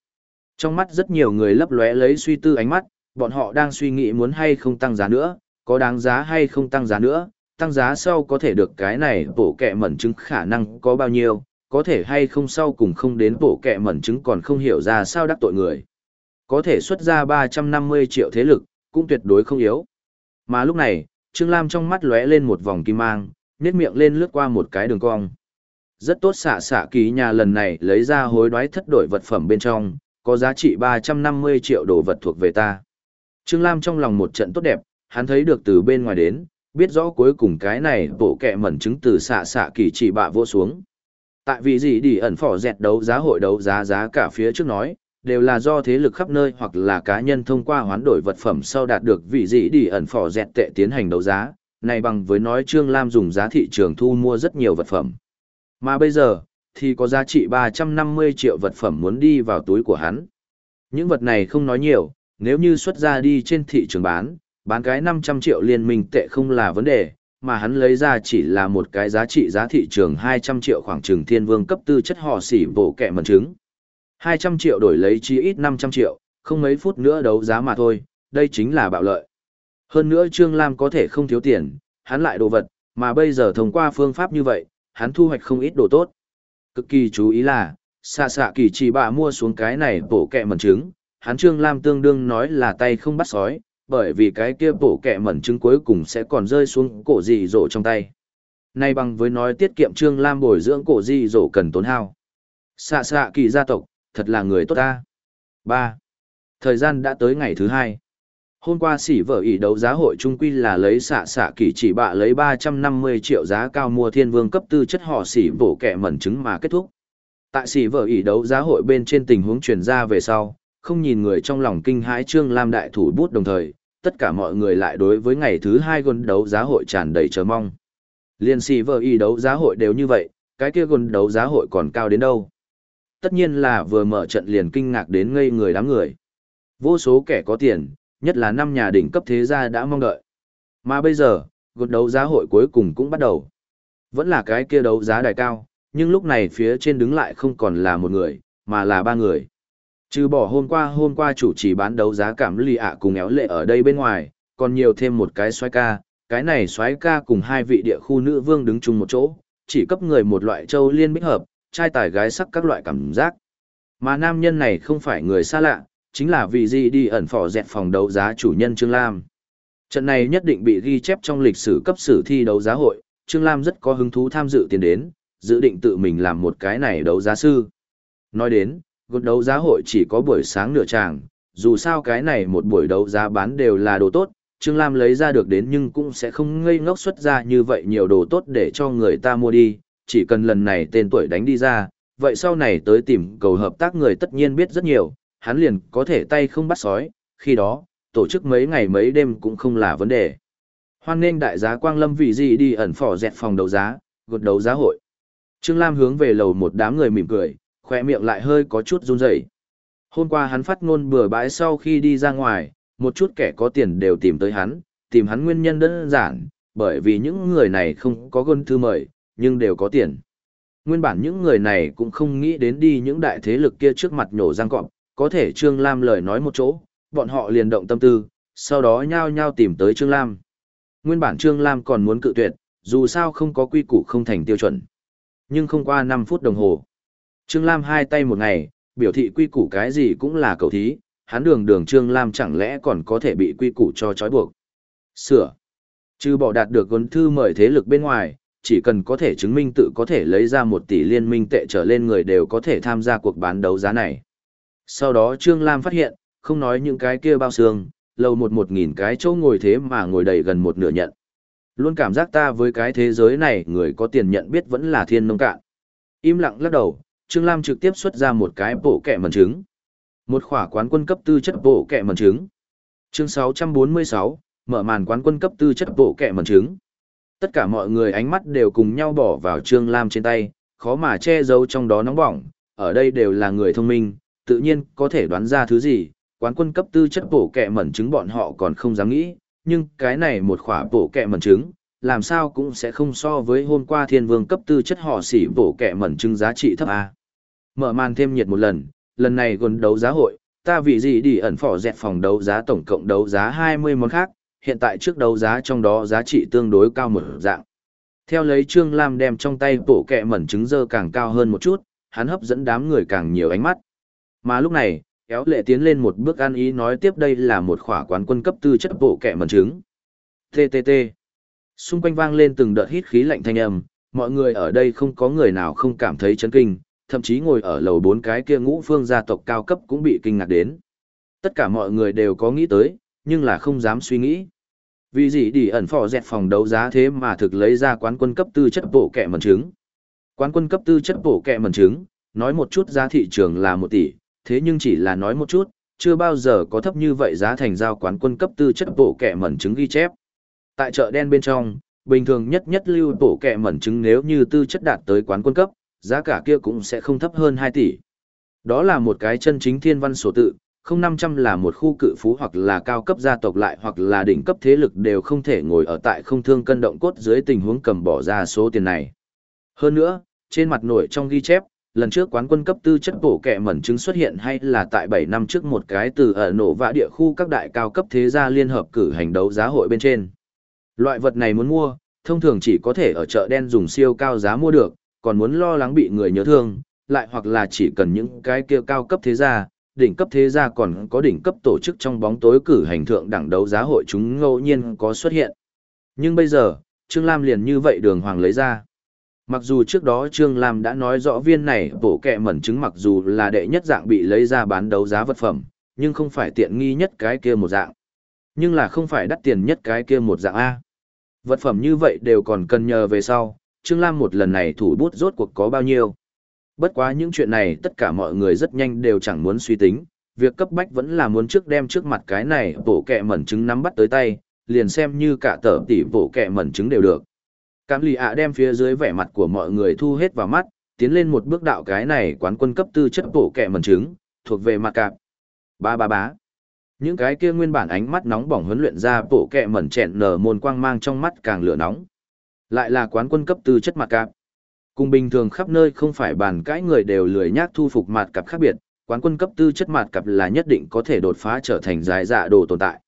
Trong mắt rất nhiều người lấp lóe lấy suy tư ánh mắt, bọn họ đang suy nghĩ muốn hay không tăng giá nữa, có đáng giá hay không tăng giá nữa, tăng giá sau có thể được cái này bổ kẹ mẩn chứng khả năng có bao nhiêu, có thể hay không sau cùng không đến bổ kẹ mẩn chứng còn không hiểu ra sao đắc tội người. Có thể xuất ra 350 triệu thế lực, cũng tuyệt đối không yếu. Mà lúc này, Trương Lam trong mắt lóe lên một vòng kim mang, nét miệng lên lướt qua một cái đường cong. Rất tốt xạ xạ ký nhà lần này lấy ra hối đoái thất đổi vật phẩm bên trong, có giá trị 350 triệu đồ vật thuộc về ta. Trương Lam trong lòng một trận tốt đẹp, hắn thấy được từ bên ngoài đến, biết rõ cuối cùng cái này bộ kẹ mẩn chứng từ xạ xạ kỳ chỉ bạ vô xuống. Tại vì gì đi ẩn phỏ dẹt đấu giá hội đấu giá giá cả phía trước nói, đều là do thế lực khắp nơi hoặc là cá nhân thông qua hoán đổi vật phẩm sau đạt được vị gì đi ẩn phỏ dẹt tệ tiến hành đấu giá, này bằng với nói Trương Lam dùng giá thị trường thu mua rất nhiều vật phẩm. Mà bây giờ, thì có giá trị 350 triệu vật phẩm muốn đi vào túi của hắn. Những vật này không nói nhiều, nếu như xuất ra đi trên thị trường bán, bán cái 500 triệu liên minh tệ không là vấn đề, mà hắn lấy ra chỉ là một cái giá trị giá thị trường 200 triệu khoảng trường thiên vương cấp tư chất họ xỉ bộ kẹ mần trứng. 200 triệu đổi lấy chi ít 500 triệu, không mấy phút nữa đấu giá mà thôi, đây chính là bạo lợi. Hơn nữa Trương Lam có thể không thiếu tiền, hắn lại đồ vật, mà bây giờ thông qua phương pháp như vậy, hắn thu hoạch không ít đồ tốt. Cực kỳ chú ý là, xạ xạ kỳ chỉ bà mua xuống cái này bổ kẹ mẩn trứng, hắn Trương Lam tương đương nói là tay không bắt sói, bởi vì cái kia bổ kẹ mẩn trứng cuối cùng sẽ còn rơi xuống cổ dị dỗ trong tay. Nay bằng với nói tiết kiệm Trương Lam bồi dưỡng cổ dị dỗ cần tốn hao. Xạ xạ kỳ gia tộc, thật là người tốt ta. 3. Thời gian đã tới ngày thứ hai. Hôm qua sỉ vợ ỷ đấu giá hội trung quy là lấy xạ xạ kỳ chỉ bạ lấy 350 triệu giá cao mua thiên vương cấp tư chất họ sỉ bổ kẻ mẩn chứng mà kết thúc. Tại sỉ vợ ỷ đấu giá hội bên trên tình huống truyền ra về sau, không nhìn người trong lòng kinh hãi Trương Lam đại thủ bút đồng thời, tất cả mọi người lại đối với ngày thứ hai gôn đấu giá hội tràn đầy chờ mong. Liên xỉ vợ y đấu giá hội đều như vậy, cái kia gôn đấu giá hội còn cao đến đâu. Tất nhiên là vừa mở trận liền kinh ngạc đến ngây người đám người. Vô số kẻ có tiền, nhất là năm nhà đỉnh cấp thế gia đã mong đợi. Mà bây giờ, gột đấu giá hội cuối cùng cũng bắt đầu. Vẫn là cái kia đấu giá đài cao, nhưng lúc này phía trên đứng lại không còn là một người, mà là ba người. Trừ bỏ hôm qua hôm qua chủ trì bán đấu giá cảm lì ạ cùng éo lệ ở đây bên ngoài, còn nhiều thêm một cái xoái ca, cái này xoái ca cùng hai vị địa khu nữ vương đứng chung một chỗ, chỉ cấp người một loại châu liên bích hợp, trai tài gái sắc các loại cảm giác. Mà nam nhân này không phải người xa lạ, chính là vị gì đi ẩn phỏ dẹt phòng đấu giá chủ nhân Trương Lam. Trận này nhất định bị ghi chép trong lịch sử cấp sử thi đấu giá hội, Trương Lam rất có hứng thú tham dự tiền đến, dự định tự mình làm một cái này đấu giá sư. Nói đến, gột đấu giá hội chỉ có buổi sáng nửa tràng, dù sao cái này một buổi đấu giá bán đều là đồ tốt, Trương Lam lấy ra được đến nhưng cũng sẽ không ngây ngốc xuất ra như vậy nhiều đồ tốt để cho người ta mua đi, chỉ cần lần này tên tuổi đánh đi ra, vậy sau này tới tìm cầu hợp tác người tất nhiên biết rất nhiều, hắn liền có thể tay không bắt sói, khi đó, tổ chức mấy ngày mấy đêm cũng không là vấn đề. Hoan nên đại giá Quang Lâm vị gì đi ẩn phỏ dẹt phòng đấu giá, gột đấu giá hội. Trương Lam hướng về lầu một đám người mỉm cười, khỏe miệng lại hơi có chút run rẩy. Hôm qua hắn phát ngôn bừa bãi sau khi đi ra ngoài, một chút kẻ có tiền đều tìm tới hắn, tìm hắn nguyên nhân đơn giản, bởi vì những người này không có gân thư mời, nhưng đều có tiền. Nguyên bản những người này cũng không nghĩ đến đi những đại thế lực kia trước mặt nhổ răng cọp, có thể Trương Lam lời nói một chỗ, bọn họ liền động tâm tư, sau đó nhao nhao tìm tới Trương Lam. Nguyên bản Trương Lam còn muốn cự tuyệt, dù sao không có quy củ không thành tiêu chuẩn. Nhưng không qua 5 phút đồng hồ. Trương Lam hai tay một ngày, biểu thị quy củ cái gì cũng là cầu thí, hắn đường đường Trương Lam chẳng lẽ còn có thể bị quy củ cho trói buộc. Sửa. Trừ bỏ đạt được gốn thư mời thế lực bên ngoài, chỉ cần có thể chứng minh tự có thể lấy ra một tỷ liên minh tệ trở lên người đều có thể tham gia cuộc bán đấu giá này. Sau đó Trương Lam phát hiện, không nói những cái kia bao xương, lầu một một nghìn cái chỗ ngồi thế mà ngồi đầy gần một nửa nhận. Luôn cảm giác ta với cái thế giới này người có tiền nhận biết vẫn là thiên nông cạn. Im lặng lắc đầu, Trương Lam trực tiếp xuất ra một cái bộ kẹ mần trứng. Một khỏa quán quân cấp tư chất bộ kẹ mần trứng. Chương 646, mở màn quán quân cấp tư chất bộ kẹ mần trứng. Tất cả mọi người ánh mắt đều cùng nhau bỏ vào Trương Lam trên tay, khó mà che giấu trong đó nóng bỏng, ở đây đều là người thông minh, tự nhiên có thể đoán ra thứ gì, quán quân cấp tư chất bổ kẹ mẩn trứng bọn họ còn không dám nghĩ, nhưng cái này một khỏa bổ kẹ mẩn trứng, làm sao cũng sẽ không so với hôm qua thiên vương cấp tư chất họ xỉ bổ kẹ mẩn trứng giá trị thấp A. Mở màn thêm nhiệt một lần, lần này gần đấu giá hội, ta vì gì đi ẩn phỏ dẹt phòng đấu giá tổng cộng đấu giá 20 món khác, hiện tại trước đấu giá trong đó giá trị tương đối cao một dạng. Theo lấy Trương Lam đem trong tay bổ kẹ mẩn trứng dơ càng cao hơn một chút, hắn hấp dẫn đám người càng nhiều ánh mắt. Mà lúc này, kéo lệ tiến lên một bước ăn ý nói tiếp đây là một khỏa quán quân cấp tư chất bộ kẻ mần trứng. TTT. Xung quanh vang lên từng đợt hít khí lạnh thanh âm, mọi người ở đây không có người nào không cảm thấy chấn kinh, thậm chí ngồi ở lầu bốn cái kia ngũ phương gia tộc cao cấp cũng bị kinh ngạc đến. Tất cả mọi người đều có nghĩ tới, nhưng là không dám suy nghĩ. Vì gì đi ẩn phò dẹt phòng đấu giá thế mà thực lấy ra quán quân cấp tư chất bộ kẻ mần trứng. Quán quân cấp tư chất bộ kẻ mần trứng, nói một chút giá thị trường là một tỷ, thế nhưng chỉ là nói một chút, chưa bao giờ có thấp như vậy giá thành giao quán quân cấp tư chất bộ kẻ mẩn trứng ghi chép. Tại chợ đen bên trong, bình thường nhất nhất lưu bộ kẻ mẩn trứng nếu như tư chất đạt tới quán quân cấp, giá cả kia cũng sẽ không thấp hơn 2 tỷ. Đó là một cái chân chính thiên văn sổ tự, không 500 là một khu cự phú hoặc là cao cấp gia tộc lại hoặc là đỉnh cấp thế lực đều không thể ngồi ở tại không thương cân động cốt dưới tình huống cầm bỏ ra số tiền này. Hơn nữa, trên mặt nổi trong ghi chép, lần trước quán quân cấp tư chất bổ kẹ mẩn chứng xuất hiện hay là tại 7 năm trước một cái từ ở nổ vạ địa khu các đại cao cấp thế gia liên hợp cử hành đấu giá hội bên trên. Loại vật này muốn mua, thông thường chỉ có thể ở chợ đen dùng siêu cao giá mua được, còn muốn lo lắng bị người nhớ thương, lại hoặc là chỉ cần những cái kia cao cấp thế gia, đỉnh cấp thế gia còn có đỉnh cấp tổ chức trong bóng tối cử hành thượng đẳng đấu giá hội chúng ngẫu nhiên có xuất hiện. Nhưng bây giờ, Trương Lam liền như vậy đường hoàng lấy ra. Mặc dù trước đó Trương Lam đã nói rõ viên này bổ kẹ mẩn chứng mặc dù là đệ nhất dạng bị lấy ra bán đấu giá vật phẩm, nhưng không phải tiện nghi nhất cái kia một dạng. Nhưng là không phải đắt tiền nhất cái kia một dạng A. Vật phẩm như vậy đều còn cần nhờ về sau, Trương Lam một lần này thủ bút rốt cuộc có bao nhiêu. Bất quá những chuyện này tất cả mọi người rất nhanh đều chẳng muốn suy tính, việc cấp bách vẫn là muốn trước đem trước mặt cái này bổ kẹ mẩn trứng nắm bắt tới tay, liền xem như cả tờ tỷ bổ kẹ mẩn trứng đều được. Cảm lì ạ đem phía dưới vẻ mặt của mọi người thu hết vào mắt, tiến lên một bước đạo cái này quán quân cấp tư chất bổ kẹ mẩn trứng, thuộc về mặt cạp. Ba ba bá. Những cái kia nguyên bản ánh mắt nóng bỏng huấn luyện ra bổ kẹ mẩn chẹn nở môn quang mang trong mắt càng lửa nóng. Lại là quán quân cấp tư chất mặt cạp. Cùng bình thường khắp nơi không phải bàn cãi người đều lười nhác thu phục mặt cặp khác biệt, quán quân cấp tư chất mặt cặp là nhất định có thể đột phá trở thành giải dạ đồ tồn tại.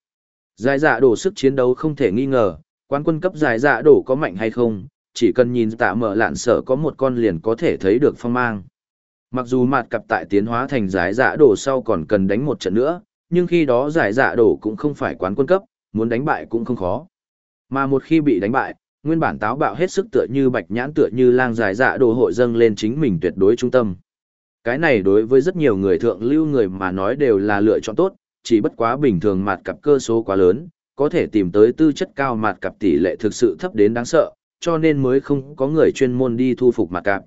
Giải dạ đồ sức chiến đấu không thể nghi ngờ, quán quân cấp giải dạ đổ có mạnh hay không, chỉ cần nhìn tạ mở lạn sở có một con liền có thể thấy được phong mang. Mặc dù mặt cặp tại tiến hóa thành giải dạ đổ sau còn cần đánh một trận nữa, nhưng khi đó giải dạ đổ cũng không phải quán quân cấp, muốn đánh bại cũng không khó. Mà một khi bị đánh bại, nguyên bản táo bạo hết sức tựa như bạch nhãn tựa như lang giải dạ đồ hội dâng lên chính mình tuyệt đối trung tâm. Cái này đối với rất nhiều người thượng lưu người mà nói đều là lựa chọn tốt, chỉ bất quá bình thường mặt cặp cơ số quá lớn, có thể tìm tới tư chất cao mặt cặp tỷ lệ thực sự thấp đến đáng sợ, cho nên mới không có người chuyên môn đi thu phục mặt cặp.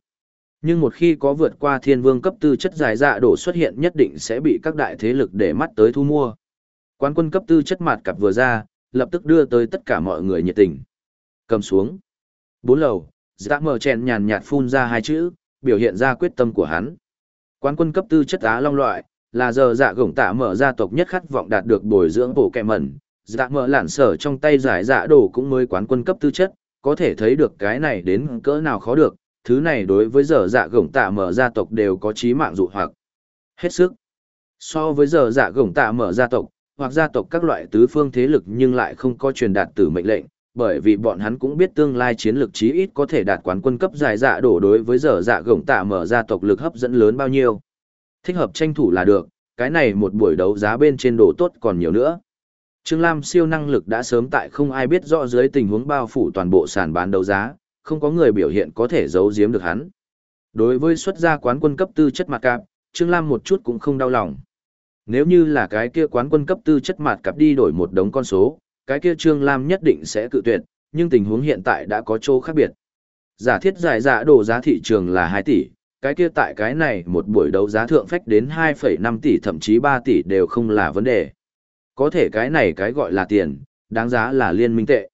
Nhưng một khi có vượt qua thiên vương cấp tư chất giải dạ đổ xuất hiện nhất định sẽ bị các đại thế lực để mắt tới thu mua. Quán quân cấp tư chất mặt cặp vừa ra, lập tức đưa tới tất cả mọi người nhiệt tình. Cầm xuống. Bốn lầu, dạ mở chèn nhàn nhạt phun ra hai chữ, biểu hiện ra quyết tâm của hắn. Quán quân cấp tư chất á long loại, là giờ dạ gổng tạ mở gia tộc nhất khát vọng đạt được bồi dưỡng bổ kẹ mẩn. Dạ mở lản sở trong tay giải dạ đổ cũng mới quán quân cấp tư chất, có thể thấy được cái này đến cỡ nào khó được, thứ này đối với giờ dạ gổng tạ mở gia tộc đều có chí mạng dụ hoặc. Hết sức. So với giờ dạ gổng tạ mở gia tộc, hoặc gia tộc các loại tứ phương thế lực nhưng lại không có truyền đạt tử mệnh lệnh, bởi vì bọn hắn cũng biết tương lai chiến lược chí ít có thể đạt quán quân cấp giải dạ đổ đối với giờ dạ gổng tạ mở gia tộc lực hấp dẫn lớn bao nhiêu. Thích hợp tranh thủ là được, cái này một buổi đấu giá bên trên đồ tốt còn nhiều nữa. Trương Lam siêu năng lực đã sớm tại không ai biết rõ dưới tình huống bao phủ toàn bộ sàn bán đấu giá, không có người biểu hiện có thể giấu giếm được hắn. Đối với xuất gia quán quân cấp tư chất mặt cạp, Trương Lam một chút cũng không đau lòng. Nếu như là cái kia quán quân cấp tư chất mặt cạp đi đổi một đống con số, cái kia Trương Lam nhất định sẽ cự tuyệt, nhưng tình huống hiện tại đã có chỗ khác biệt. Giả thiết giải giả đồ giá thị trường là 2 tỷ, cái kia tại cái này một buổi đấu giá thượng phách đến 2,5 tỷ thậm chí 3 tỷ đều không là vấn đề. Có thể cái này cái gọi là tiền, đáng giá là liên minh tệ.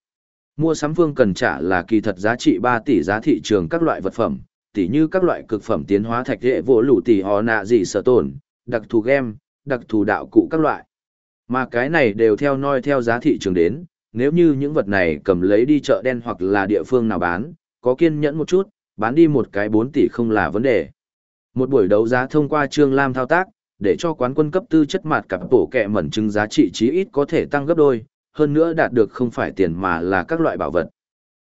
Mua sắm phương cần trả là kỳ thật giá trị 3 tỷ giá thị trường các loại vật phẩm, tỷ như các loại cực phẩm tiến hóa thạch hệ vỗ lũ tỷ họ nạ gì sở tổn, đặc thù game, đặc thù đạo cụ các loại. Mà cái này đều theo noi theo giá thị trường đến, nếu như những vật này cầm lấy đi chợ đen hoặc là địa phương nào bán, có kiên nhẫn một chút, bán đi một cái 4 tỷ không là vấn đề. Một buổi đấu giá thông qua Trương Lam thao tác, để cho quán quân cấp tư chất mặt cặp bổ kẹ mẩn chứng giá trị chí ít có thể tăng gấp đôi, hơn nữa đạt được không phải tiền mà là các loại bảo vật.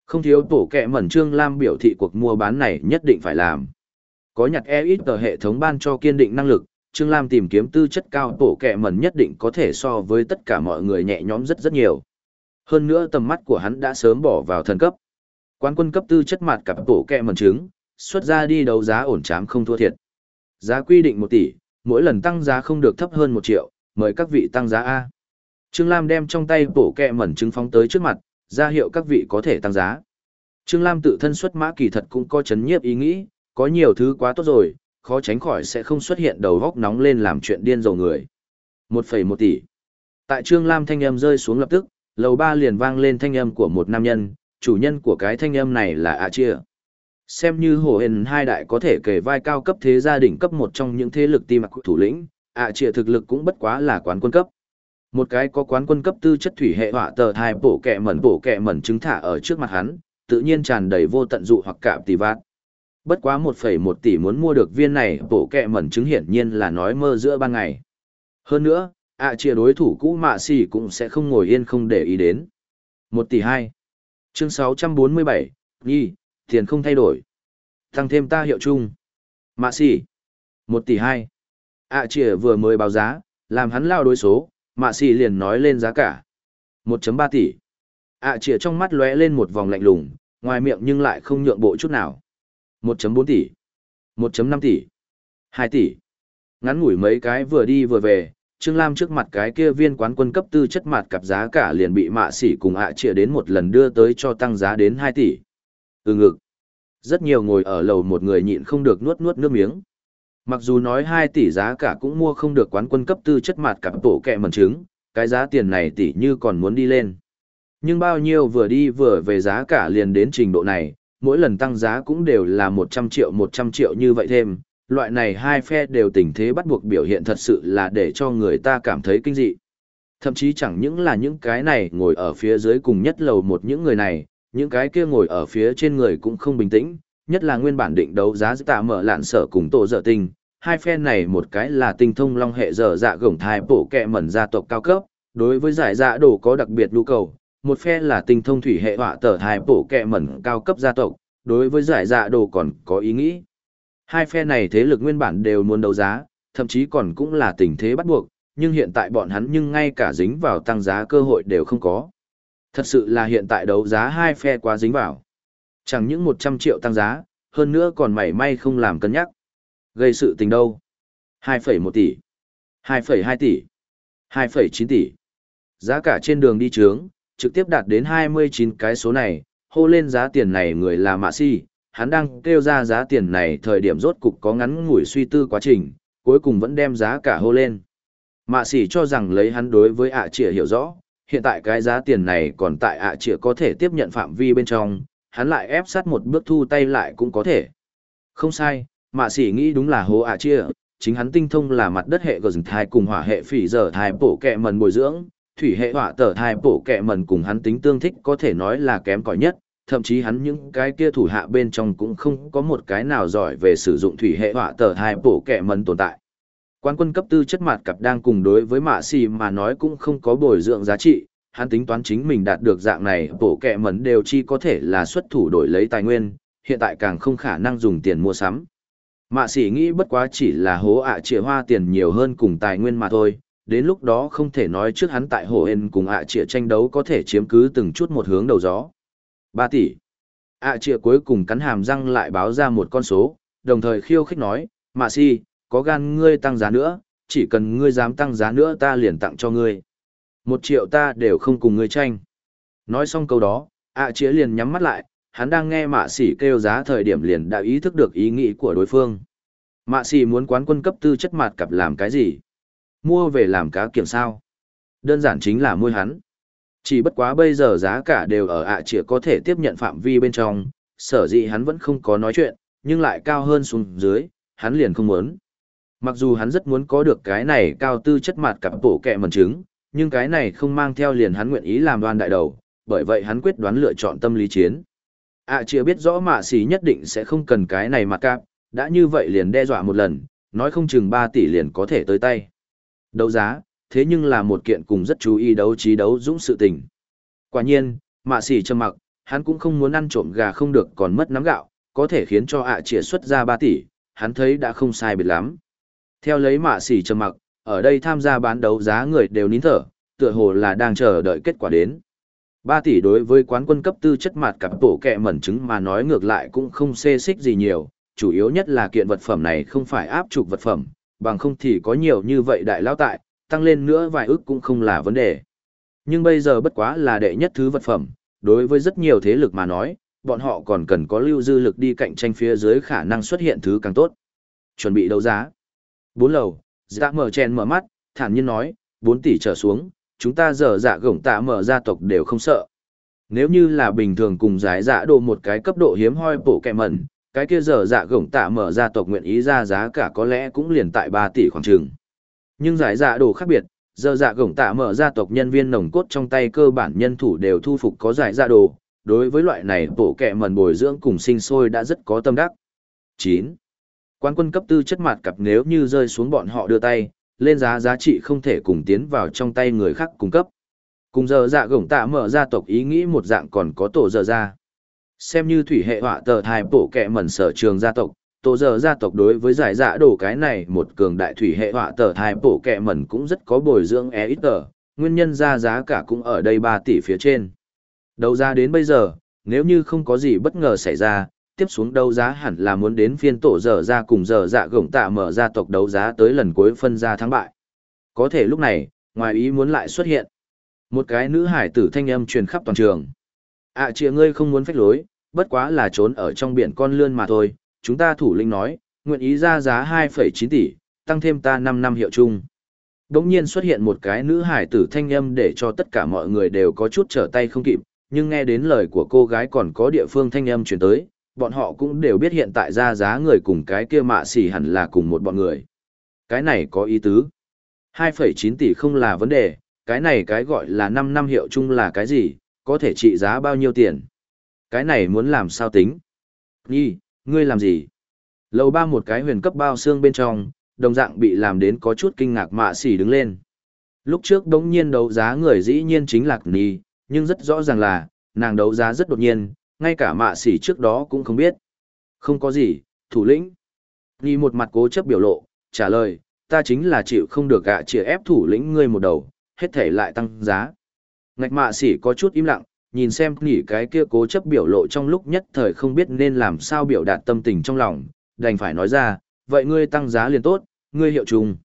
Không thiếu bổ kẹ mẩn Trương Lam biểu thị cuộc mua bán này nhất định phải làm. Có nhặt e ít tờ hệ thống ban cho kiên định năng lực, Trương Lam tìm kiếm tư chất cao bổ kẹ mẩn nhất định có thể so với tất cả mọi người nhẹ nhõm rất rất nhiều. Hơn nữa tầm mắt của hắn đã sớm bỏ vào thần cấp. Quán quân cấp tư chất mặt cặp bổ kẹ mẩn trứng, xuất ra đi đấu giá ổn chám không thua thiệt. Giá quy định 1 tỷ, mỗi lần tăng giá không được thấp hơn 1 triệu, mời các vị tăng giá A. Trương Lam đem trong tay bổ kẹ mẩn trứng phóng tới trước mặt, ra hiệu các vị có thể tăng giá. Trương Lam tự thân xuất mã kỳ thật cũng có chấn nhiếp ý nghĩ, có nhiều thứ quá tốt rồi, khó tránh khỏi sẽ không xuất hiện đầu góc nóng lên làm chuyện điên rồ người. 1,1 tỷ. Tại Trương Lam thanh âm rơi xuống lập tức, lầu ba liền vang lên thanh âm của một nam nhân, chủ nhân của cái thanh âm này là A Chia. Xem như hồ hền hai đại có thể kể vai cao cấp thế gia đình cấp một trong những thế lực tim mặc thủ lĩnh, ạ Chia thực lực cũng bất quá là quán quân cấp. Một cái có quán quân cấp tư chất thủy hệ họa tờ thai bổ kẹ mẩn bổ kẹ mẩn trứng thả ở trước mặt hắn, tự nhiên tràn đầy vô tận dụ hoặc cạm tỷ vạt Bất quá 1,1 tỷ muốn mua được viên này bổ kẹ mẩn trứng hiển nhiên là nói mơ giữa ban ngày. Hơn nữa, ạ chia đối thủ cũ mạ xì cũng sẽ không ngồi yên không để ý đến. 1 tỷ 2. Chương 647, Nhi, tiền không thay đổi. Tăng thêm ta hiệu chung. Mạ xỉ, 1 tỷ 2. ạ chìa vừa mới báo giá, làm hắn lao đối số, mạ xỉ liền nói lên giá cả. 1.3 tỷ. ạ chìa trong mắt lóe lên một vòng lạnh lùng, ngoài miệng nhưng lại không nhượng bộ chút nào. 1.4 tỷ, 1.5 tỷ, 2 tỷ. Ngắn ngủi mấy cái vừa đi vừa về, Trương Lam trước mặt cái kia viên quán quân cấp tư chất mặt cặp giá cả liền bị mạ sỉ cùng ạ à đến một lần đưa tới cho tăng giá đến 2 tỷ. Ừ ngực. Rất nhiều ngồi ở lầu một người nhịn không được nuốt nuốt nước miếng. Mặc dù nói 2 tỷ giá cả cũng mua không được quán quân cấp tư chất mặt cặp tổ kẹ mẩn trứng, cái giá tiền này tỷ như còn muốn đi lên. Nhưng bao nhiêu vừa đi vừa về giá cả liền đến trình độ này, mỗi lần tăng giá cũng đều là 100 triệu 100 triệu như vậy thêm, loại này hai phe đều tình thế bắt buộc biểu hiện thật sự là để cho người ta cảm thấy kinh dị. Thậm chí chẳng những là những cái này ngồi ở phía dưới cùng nhất lầu một những người này, những cái kia ngồi ở phía trên người cũng không bình tĩnh, nhất là nguyên bản định đấu giá tạ mở lạn sở cùng tổ dở tình. Hai phe này một cái là tinh thông long hệ dở dạ gổng thai bổ kẹ mẩn gia tộc cao cấp, đối với giải dạ đồ có đặc biệt nhu cầu, một phe là tinh thông thủy hệ họa tờ thai bổ kẹ mẩn cao cấp gia tộc, đối với giải dạ đồ còn có ý nghĩ. Hai phe này thế lực nguyên bản đều muốn đấu giá, thậm chí còn cũng là tình thế bắt buộc, nhưng hiện tại bọn hắn nhưng ngay cả dính vào tăng giá cơ hội đều không có. Thật sự là hiện tại đấu giá hai phe quá dính vào. Chẳng những 100 triệu tăng giá, hơn nữa còn mảy may không làm cân nhắc. Gây sự tình đâu? 2,1 tỷ, 2,2 tỷ, 2,9 tỷ. Giá cả trên đường đi trướng, trực tiếp đạt đến 29 cái số này, hô lên giá tiền này người là Mạ Si, hắn đang kêu ra giá tiền này thời điểm rốt cục có ngắn ngủi suy tư quá trình, cuối cùng vẫn đem giá cả hô lên. Mạ sĩ cho rằng lấy hắn đối với ạ à hiểu rõ, hiện tại cái giá tiền này còn tại ạ à có thể tiếp nhận phạm vi bên trong, hắn lại ép sát một bước thu tay lại cũng có thể. Không sai, mạ sĩ nghĩ đúng là hố ạ à chính hắn tinh thông là mặt đất hệ gờ thai cùng hỏa hệ phỉ giờ thai bổ kẹ mần bồi dưỡng, thủy hệ hỏa tở thai bổ kẹ mần cùng hắn tính tương thích có thể nói là kém cỏi nhất, thậm chí hắn những cái kia thủ hạ bên trong cũng không có một cái nào giỏi về sử dụng thủy hệ hỏa tờ thai bổ kẹ mần tồn tại. Quan quân cấp tư chất mặt cặp đang cùng đối với mạ xì mà nói cũng không có bồi dưỡng giá trị, hắn tính toán chính mình đạt được dạng này bổ kẹ mẩn đều chi có thể là xuất thủ đổi lấy tài nguyên, hiện tại càng không khả năng dùng tiền mua sắm. Mạ Xỉ nghĩ bất quá chỉ là hố ạ à hoa tiền nhiều hơn cùng tài nguyên mà thôi, đến lúc đó không thể nói trước hắn tại hồ hên cùng ạ à tranh đấu có thể chiếm cứ từng chút một hướng đầu gió. 3 tỷ. ạ à cuối cùng cắn hàm răng lại báo ra một con số, đồng thời khiêu khích nói, mạ Xỉ có gan ngươi tăng giá nữa, chỉ cần ngươi dám tăng giá nữa ta liền tặng cho ngươi. Một triệu ta đều không cùng ngươi tranh. Nói xong câu đó, ạ à chĩa liền nhắm mắt lại, hắn đang nghe mạ sỉ kêu giá thời điểm liền đã ý thức được ý nghĩ của đối phương. Mạ sỉ muốn quán quân cấp tư chất mặt cặp làm cái gì? Mua về làm cá kiểm sao? Đơn giản chính là mua hắn. Chỉ bất quá bây giờ giá cả đều ở ạ à có thể tiếp nhận phạm vi bên trong, sở dĩ hắn vẫn không có nói chuyện, nhưng lại cao hơn xuống dưới, hắn liền không muốn. Mặc dù hắn rất muốn có được cái này cao tư chất mặt cặp bộ kẹ mần trứng, nhưng cái này không mang theo liền hắn nguyện ý làm đoan đại đầu, bởi vậy hắn quyết đoán lựa chọn tâm lý chiến. ạ à, biết rõ mạ xì nhất định sẽ không cần cái này mặt cặp, đã như vậy liền đe dọa một lần, nói không chừng 3 tỷ liền có thể tới tay. Đấu giá, thế nhưng là một kiện cùng rất chú ý đấu trí đấu dũng sự tình. Quả nhiên, mạ xì trầm mặc, hắn cũng không muốn ăn trộm gà không được còn mất nắm gạo, có thể khiến cho ạ à xuất ra 3 tỷ, hắn thấy đã không sai biệt lắm. Theo lấy mạ xỉ trầm mặc, ở đây tham gia bán đấu giá người đều nín thở, tựa hồ là đang chờ đợi kết quả đến. 3 tỷ đối với quán quân cấp tư chất mặt cặp tổ kẹ mẩn chứng mà nói ngược lại cũng không xê xích gì nhiều, chủ yếu nhất là kiện vật phẩm này không phải áp trục vật phẩm, bằng không thì có nhiều như vậy đại lao tại, tăng lên nữa vài ước cũng không là vấn đề. Nhưng bây giờ bất quá là đệ nhất thứ vật phẩm, đối với rất nhiều thế lực mà nói, bọn họ còn cần có lưu dư lực đi cạnh tranh phía dưới khả năng xuất hiện thứ càng tốt. Chuẩn bị đấu giá. Bốn lầu, dạ mở chèn mở mắt, thản nhiên nói, bốn tỷ trở xuống, chúng ta giờ dạ gổng tạ mở gia tộc đều không sợ. Nếu như là bình thường cùng giải dạ đồ một cái cấp độ hiếm hoi bổ kẹ mẩn, cái kia giờ dạ gổng tạ mở gia tộc nguyện ý ra giá cả có lẽ cũng liền tại ba tỷ khoảng trường. Nhưng giải dạ đồ khác biệt, giờ dạ gổng tạ mở gia tộc nhân viên nồng cốt trong tay cơ bản nhân thủ đều thu phục có giải dạ đồ, đối với loại này bổ kẹ mẩn bồi dưỡng cùng sinh sôi đã rất có tâm đắc. 9. Quan quân cấp tư chất mặt cặp nếu như rơi xuống bọn họ đưa tay, lên giá giá trị không thể cùng tiến vào trong tay người khác cung cấp. Cùng giờ dạ gổng tạ mở gia tộc ý nghĩ một dạng còn có tổ giờ ra. Xem như thủy hệ họa tờ thai bổ kẹ mẩn sở trường gia tộc, tổ giờ gia tộc đối với giải dạ đổ cái này một cường đại thủy hệ họa tờ thai bổ kẹ mẩn cũng rất có bồi dưỡng e ít tờ, nguyên nhân ra giá cả cũng ở đây 3 tỷ phía trên. Đầu ra đến bây giờ, nếu như không có gì bất ngờ xảy ra, tiếp xuống đấu giá hẳn là muốn đến phiên tổ dở ra cùng dở dạ gổng tạ mở ra tộc đấu giá tới lần cuối phân ra thắng bại. Có thể lúc này, ngoài ý muốn lại xuất hiện. Một cái nữ hải tử thanh âm truyền khắp toàn trường. À chị ngươi không muốn phách lối, bất quá là trốn ở trong biển con lươn mà thôi, chúng ta thủ lĩnh nói, nguyện ý ra giá 2,9 tỷ, tăng thêm ta 5 năm hiệu chung. Đống nhiên xuất hiện một cái nữ hải tử thanh âm để cho tất cả mọi người đều có chút trở tay không kịp, nhưng nghe đến lời của cô gái còn có địa phương thanh âm chuyển tới, bọn họ cũng đều biết hiện tại ra giá người cùng cái kia mạ xỉ hẳn là cùng một bọn người. Cái này có ý tứ. 2,9 tỷ không là vấn đề, cái này cái gọi là 5 năm hiệu chung là cái gì, có thể trị giá bao nhiêu tiền. Cái này muốn làm sao tính? Nhi, ngươi làm gì? Lầu ba một cái huyền cấp bao xương bên trong, đồng dạng bị làm đến có chút kinh ngạc mạ xỉ đứng lên. Lúc trước đống nhiên đấu giá người dĩ nhiên chính là Nhi, nhưng rất rõ ràng là, nàng đấu giá rất đột nhiên, ngay cả mạ xỉ trước đó cũng không biết. Không có gì, thủ lĩnh. Nhi một mặt cố chấp biểu lộ, trả lời, ta chính là chịu không được gạ chĩa ép thủ lĩnh ngươi một đầu, hết thể lại tăng giá. Ngạch mạ xỉ có chút im lặng, nhìn xem nghỉ cái kia cố chấp biểu lộ trong lúc nhất thời không biết nên làm sao biểu đạt tâm tình trong lòng, đành phải nói ra, vậy ngươi tăng giá liền tốt, ngươi hiệu trùng.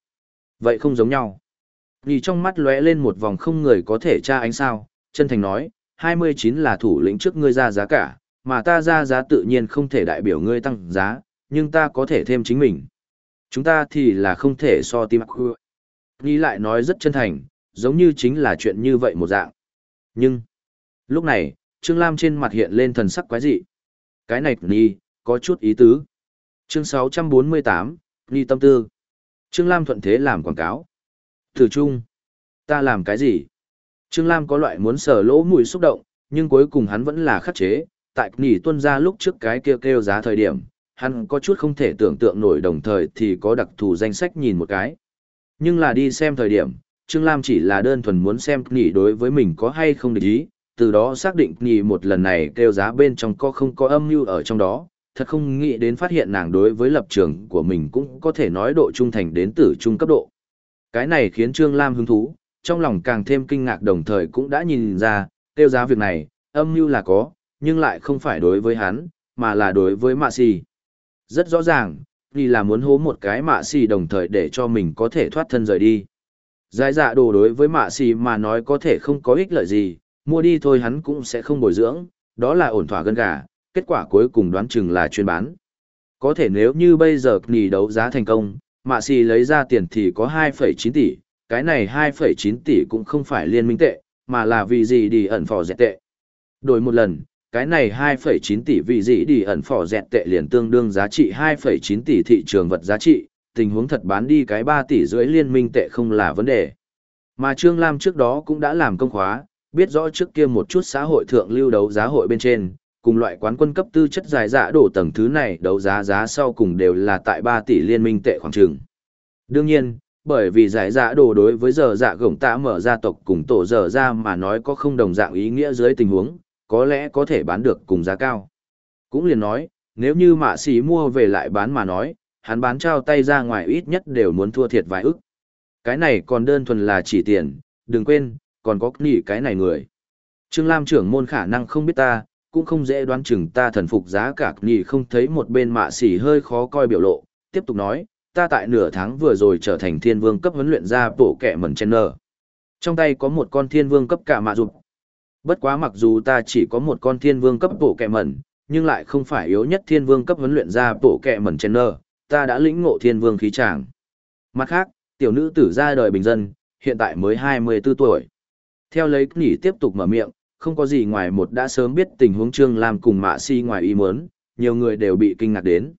Vậy không giống nhau. Nỉ trong mắt lóe lên một vòng không người có thể tra ánh sao, chân thành nói, 29 là thủ lĩnh trước ngươi ra giá cả, mà ta ra giá tự nhiên không thể đại biểu ngươi tăng giá, nhưng ta có thể thêm chính mình. Chúng ta thì là không thể so tim Nhi lại nói rất chân thành, giống như chính là chuyện như vậy một dạng. Nhưng, lúc này, Trương Lam trên mặt hiện lên thần sắc quái dị. Cái này Nhi, có chút ý tứ. Chương 648, Nhi tâm tư. Trương Lam thuận thế làm quảng cáo. Thử chung, ta làm cái gì? Trương Lam có loại muốn sờ lỗ mùi xúc động, nhưng cuối cùng hắn vẫn là khắc chế. Tại nỉ tuân ra lúc trước cái kêu kêu giá thời điểm, hắn có chút không thể tưởng tượng nổi đồng thời thì có đặc thù danh sách nhìn một cái. Nhưng là đi xem thời điểm, Trương Lam chỉ là đơn thuần muốn xem Nỉ đối với mình có hay không để ý, từ đó xác định Nỉ một lần này kêu giá bên trong có không có âm mưu ở trong đó, thật không nghĩ đến phát hiện nàng đối với lập trường của mình cũng có thể nói độ trung thành đến tử trung cấp độ. Cái này khiến Trương Lam hứng thú, trong lòng càng thêm kinh ngạc đồng thời cũng đã nhìn ra, tiêu giá việc này, âm mưu là có, nhưng lại không phải đối với hắn, mà là đối với Mạ Xì. Rất rõ ràng, vì là muốn hố một cái Mạ Xì đồng thời để cho mình có thể thoát thân rời đi. Giải dạ đồ đối với mạ xì mà nói có thể không có ích lợi gì, mua đi thôi hắn cũng sẽ không bồi dưỡng, đó là ổn thỏa gân gà, kết quả cuối cùng đoán chừng là chuyên bán. Có thể nếu như bây giờ nghỉ đấu giá thành công, mạ xì lấy ra tiền thì có 2,9 tỷ, cái này 2,9 tỷ cũng không phải liên minh tệ, mà là vì gì đi ẩn phò dẹt tệ. Đổi một lần, cái này 2,9 tỷ vì gì đi ẩn phò dẹt tệ liền tương đương giá trị 2,9 tỷ thị trường vật giá trị, tình huống thật bán đi cái 3 tỷ rưỡi liên minh tệ không là vấn đề. Mà Trương Lam trước đó cũng đã làm công khóa, biết rõ trước kia một chút xã hội thượng lưu đấu giá hội bên trên, cùng loại quán quân cấp tư chất dài dạ đổ tầng thứ này đấu giá giá sau cùng đều là tại 3 tỷ liên minh tệ khoảng trường. Đương nhiên, bởi vì giải dạ đồ đối với giờ dạ gổng tạ mở gia tộc cùng tổ giờ ra mà nói có không đồng dạng ý nghĩa dưới tình huống, có lẽ có thể bán được cùng giá cao. Cũng liền nói, nếu như mạ xì mua về lại bán mà nói, hắn bán trao tay ra ngoài ít nhất đều muốn thua thiệt vài ức. Cái này còn đơn thuần là chỉ tiền, đừng quên, còn có nghỉ cái này người. Trương Lam trưởng môn khả năng không biết ta, cũng không dễ đoán chừng ta thần phục giá cả nghỉ không thấy một bên mạ xỉ hơi khó coi biểu lộ, tiếp tục nói, ta tại nửa tháng vừa rồi trở thành thiên vương cấp huấn luyện ra bộ kẻ mẩn chen nở. Trong tay có một con thiên vương cấp cả mạ dục. Bất quá mặc dù ta chỉ có một con thiên vương cấp bộ kẻ mẩn, nhưng lại không phải yếu nhất thiên vương cấp huấn luyện ra bộ kẻ mẩn chen nở, ta đã lĩnh ngộ thiên vương khí tràng. Mặt khác, tiểu nữ tử ra đời bình dân, hiện tại mới 24 tuổi. Theo lấy nỉ tiếp tục mở miệng, không có gì ngoài một đã sớm biết tình huống Trương Lam cùng mạ si ngoài ý muốn, nhiều người đều bị kinh ngạc đến.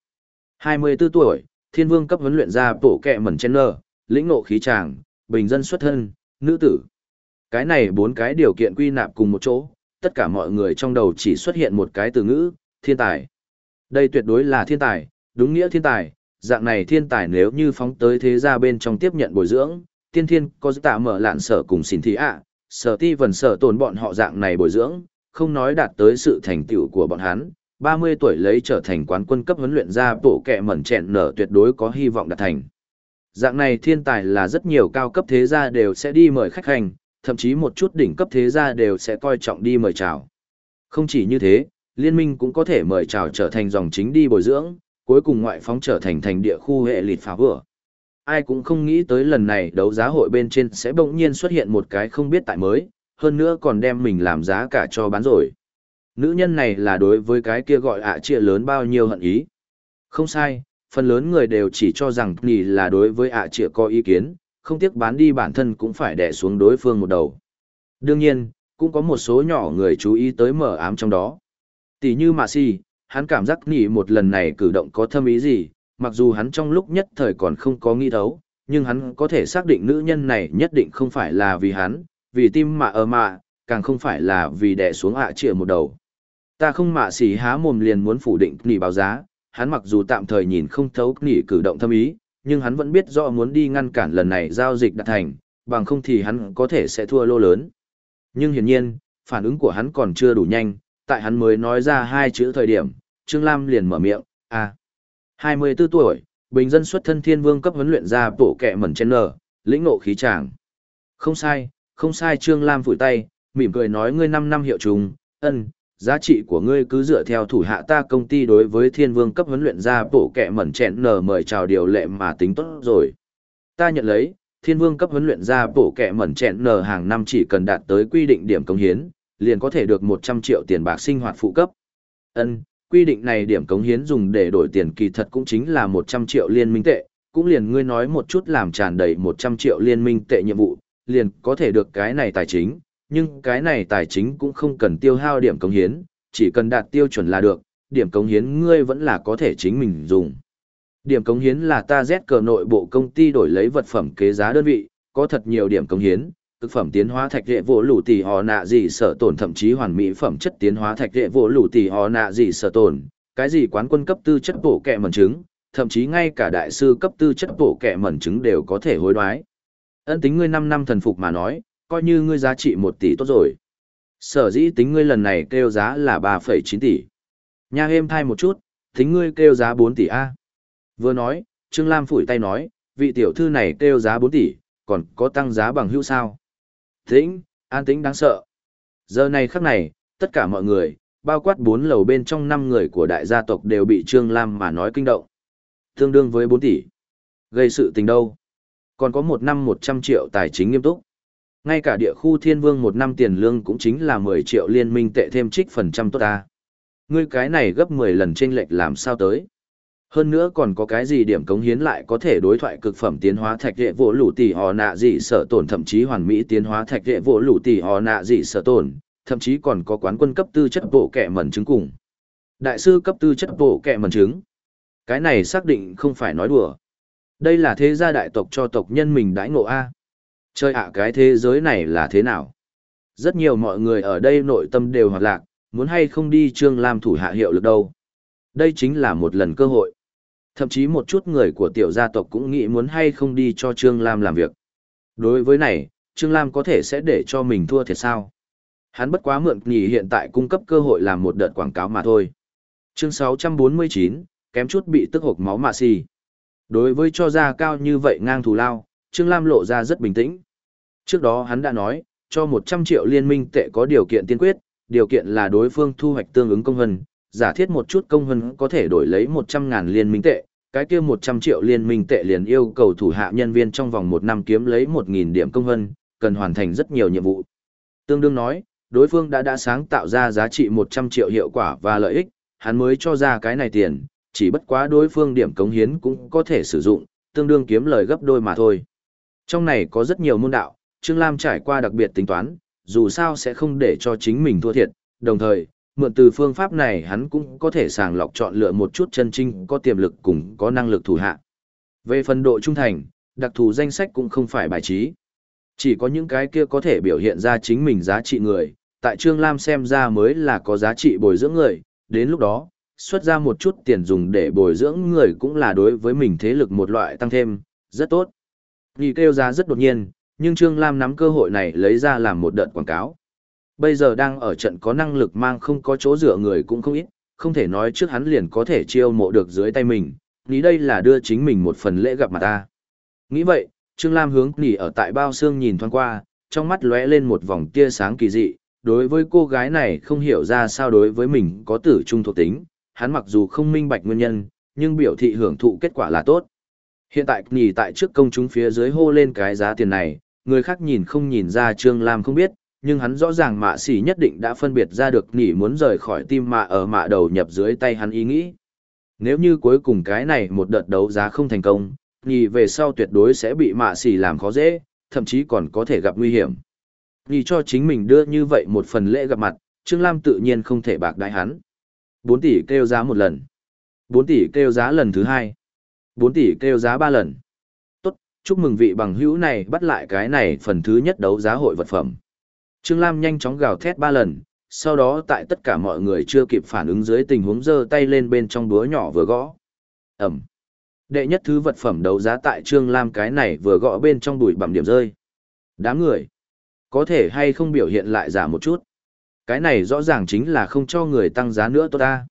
24 tuổi, thiên vương cấp huấn luyện ra bổ kẹ mẩn chen nơ, lĩnh ngộ khí tràng, bình dân xuất thân, nữ tử. Cái này bốn cái điều kiện quy nạp cùng một chỗ, tất cả mọi người trong đầu chỉ xuất hiện một cái từ ngữ, thiên tài. Đây tuyệt đối là thiên tài, đúng nghĩa thiên tài, dạng này thiên tài nếu như phóng tới thế gia bên trong tiếp nhận bồi dưỡng, tiên thiên có tạ mở lạn sở cùng xin thị ạ, sở ti vần sở tồn bọn họ dạng này bồi dưỡng, không nói đạt tới sự thành tựu của bọn hắn, 30 tuổi lấy trở thành quán quân cấp huấn luyện ra bộ kẹ mẩn chẹn nở tuyệt đối có hy vọng đạt thành. Dạng này thiên tài là rất nhiều cao cấp thế gia đều sẽ đi mời khách hành, thậm chí một chút đỉnh cấp thế gia đều sẽ coi trọng đi mời chào. Không chỉ như thế, liên minh cũng có thể mời chào trở thành dòng chính đi bồi dưỡng, cuối cùng ngoại phóng trở thành thành địa khu hệ lịt phá vừa. Ai cũng không nghĩ tới lần này đấu giá hội bên trên sẽ bỗng nhiên xuất hiện một cái không biết tại mới, hơn nữa còn đem mình làm giá cả cho bán rồi. Nữ nhân này là đối với cái kia gọi ạ à chia lớn bao nhiêu hận ý. Không sai, phần lớn người đều chỉ cho rằng nỉ là đối với ạ à có ý kiến, không tiếc bán đi bản thân cũng phải đè xuống đối phương một đầu. Đương nhiên, cũng có một số nhỏ người chú ý tới mở ám trong đó. Tỷ như Mạ Si, hắn cảm giác nỉ một lần này cử động có thâm ý gì, mặc dù hắn trong lúc nhất thời còn không có nghi thấu, nhưng hắn có thể xác định nữ nhân này nhất định không phải là vì hắn, vì tim mạ ở mạ, càng không phải là vì đè xuống ạ à một đầu. Ta không mạ xỉ há mồm liền muốn phủ định nỉ báo giá, hắn mặc dù tạm thời nhìn không thấu nỉ cử động thâm ý, nhưng hắn vẫn biết rõ muốn đi ngăn cản lần này giao dịch đạt thành, bằng không thì hắn có thể sẽ thua lô lớn. Nhưng hiển nhiên, phản ứng của hắn còn chưa đủ nhanh, tại hắn mới nói ra hai chữ thời điểm, Trương Lam liền mở miệng, à, 24 tuổi, bình dân xuất thân thiên vương cấp huấn luyện ra bộ kẹ mẩn chen nở, lĩnh ngộ khí tràng. Không sai, không sai Trương Lam phủi tay, mỉm cười nói ngươi 5 năm hiệu trùng, ân, giá trị của ngươi cứ dựa theo thủ hạ ta công ty đối với thiên vương cấp huấn luyện ra bộ kẹ mẩn chẹn nở mời chào điều lệ mà tính tốt rồi. Ta nhận lấy, thiên vương cấp huấn luyện ra bộ kẹ mẩn chẹn nở hàng năm chỉ cần đạt tới quy định điểm công hiến, liền có thể được 100 triệu tiền bạc sinh hoạt phụ cấp. Ân, quy định này điểm cống hiến dùng để đổi tiền kỳ thật cũng chính là 100 triệu liên minh tệ, cũng liền ngươi nói một chút làm tràn đầy 100 triệu liên minh tệ nhiệm vụ, liền có thể được cái này tài chính, nhưng cái này tài chính cũng không cần tiêu hao điểm cống hiến, chỉ cần đạt tiêu chuẩn là được, điểm cống hiến ngươi vẫn là có thể chính mình dùng. Điểm cống hiến là ta Z cờ nội bộ công ty đổi lấy vật phẩm kế giá đơn vị, có thật nhiều điểm cống hiến, thực phẩm tiến hóa thạch hệ vô lũ tỷ họ nạ gì sở tổn thậm chí hoàn mỹ phẩm chất tiến hóa thạch hệ vô lũ tỷ họ nạ gì sở tổn, cái gì quán quân cấp tư chất bổ kẹ mẩn trứng, thậm chí ngay cả đại sư cấp tư chất bổ kẹ mẩn trứng đều có thể hối đoái. Ân tính ngươi 5 năm thần phục mà nói, coi như ngươi giá trị 1 tỷ tốt rồi. Sở dĩ tính ngươi lần này kêu giá là 3,9 tỷ. Nha êm thai một chút, tính ngươi kêu giá 4 tỷ A. Vừa nói, Trương Lam phủi tay nói, vị tiểu thư này kêu giá 4 tỷ, còn có tăng giá bằng hữu sao. Tĩnh, an tĩnh đáng sợ. Giờ này khắc này, tất cả mọi người, bao quát bốn lầu bên trong năm người của đại gia tộc đều bị Trương Lam mà nói kinh động. Tương đương với 4 tỷ. Gây sự tình đâu. Còn có một năm 100 triệu tài chính nghiêm túc. Ngay cả địa khu thiên vương một năm tiền lương cũng chính là 10 triệu liên minh tệ thêm trích phần trăm tốt ta. Ngươi cái này gấp 10 lần trên lệch làm sao tới. Hơn nữa còn có cái gì điểm cống hiến lại có thể đối thoại cực phẩm tiến hóa thạch đệ vỗ lũ tỷ họ nạ gì sợ tổn thậm chí hoàn mỹ tiến hóa thạch đệ vỗ lũ tỷ họ nạ gì sợ tổn, thậm chí còn có quán quân cấp tư chất bộ kẻ mẩn trứng cùng. Đại sư cấp tư chất bộ kẻ mẩn trứng. Cái này xác định không phải nói đùa. Đây là thế gia đại tộc cho tộc nhân mình đãi ngộ A. Chơi ạ cái thế giới này là thế nào? Rất nhiều mọi người ở đây nội tâm đều hoạt lạc, muốn hay không đi trương lam thủ hạ hiệu lực đâu. Đây chính là một lần cơ hội. Thậm chí một chút người của tiểu gia tộc cũng nghĩ muốn hay không đi cho Trương Lam làm việc. Đối với này, Trương Lam có thể sẽ để cho mình thua thiệt sao? Hắn bất quá mượn nghỉ hiện tại cung cấp cơ hội làm một đợt quảng cáo mà thôi. Chương 649, kém chút bị tức hộp máu mạ xì. Đối với cho ra cao như vậy ngang thù lao, Trương Lam lộ ra rất bình tĩnh. Trước đó hắn đã nói, cho 100 triệu liên minh tệ có điều kiện tiên quyết, điều kiện là đối phương thu hoạch tương ứng công hân, giả thiết một chút công hân có thể đổi lấy 100.000 liên minh tệ, cái kia 100 triệu liên minh tệ liền yêu cầu thủ hạ nhân viên trong vòng một năm kiếm lấy 1.000 điểm công hân, cần hoàn thành rất nhiều nhiệm vụ. Tương đương nói, đối phương đã đã sáng tạo ra giá trị 100 triệu hiệu quả và lợi ích, hắn mới cho ra cái này tiền, chỉ bất quá đối phương điểm cống hiến cũng có thể sử dụng, tương đương kiếm lời gấp đôi mà thôi. Trong này có rất nhiều môn đạo, Trương Lam trải qua đặc biệt tính toán, dù sao sẽ không để cho chính mình thua thiệt, đồng thời, mượn từ phương pháp này hắn cũng có thể sàng lọc chọn lựa một chút chân trinh có tiềm lực cùng có năng lực thủ hạ. Về phần độ trung thành, đặc thù danh sách cũng không phải bài trí. Chỉ có những cái kia có thể biểu hiện ra chính mình giá trị người, tại Trương Lam xem ra mới là có giá trị bồi dưỡng người, đến lúc đó, xuất ra một chút tiền dùng để bồi dưỡng người cũng là đối với mình thế lực một loại tăng thêm, rất tốt. Nghỉ kêu giá rất đột nhiên, nhưng Trương Lam nắm cơ hội này lấy ra làm một đợt quảng cáo bây giờ đang ở trận có năng lực mang không có chỗ dựa người cũng không ít, không thể nói trước hắn liền có thể chiêu mộ được dưới tay mình, nghĩ đây là đưa chính mình một phần lễ gặp mặt ta. Nghĩ vậy, Trương Lam hướng nỉ ở tại bao xương nhìn thoáng qua, trong mắt lóe lên một vòng tia sáng kỳ dị, đối với cô gái này không hiểu ra sao đối với mình có tử trung thuộc tính, hắn mặc dù không minh bạch nguyên nhân, nhưng biểu thị hưởng thụ kết quả là tốt. Hiện tại nỉ tại trước công chúng phía dưới hô lên cái giá tiền này, người khác nhìn không nhìn ra Trương Lam không biết, nhưng hắn rõ ràng mạ xỉ nhất định đã phân biệt ra được nỉ muốn rời khỏi tim mạ ở mạ đầu nhập dưới tay hắn ý nghĩ. Nếu như cuối cùng cái này một đợt đấu giá không thành công, nghỉ về sau tuyệt đối sẽ bị mạ xỉ làm khó dễ, thậm chí còn có thể gặp nguy hiểm. Nghỉ cho chính mình đưa như vậy một phần lễ gặp mặt, Trương Lam tự nhiên không thể bạc đại hắn. 4 tỷ kêu giá một lần. 4 tỷ kêu giá lần thứ hai. 4 tỷ kêu giá ba lần. Chúc mừng vị bằng hữu này bắt lại cái này phần thứ nhất đấu giá hội vật phẩm. Trương Lam nhanh chóng gào thét ba lần, sau đó tại tất cả mọi người chưa kịp phản ứng dưới tình huống giơ tay lên bên trong búa nhỏ vừa gõ. Ẩm. Đệ nhất thứ vật phẩm đấu giá tại Trương Lam cái này vừa gõ bên trong bụi bặm điểm rơi. Đám người. Có thể hay không biểu hiện lại giả một chút. Cái này rõ ràng chính là không cho người tăng giá nữa tốt ta.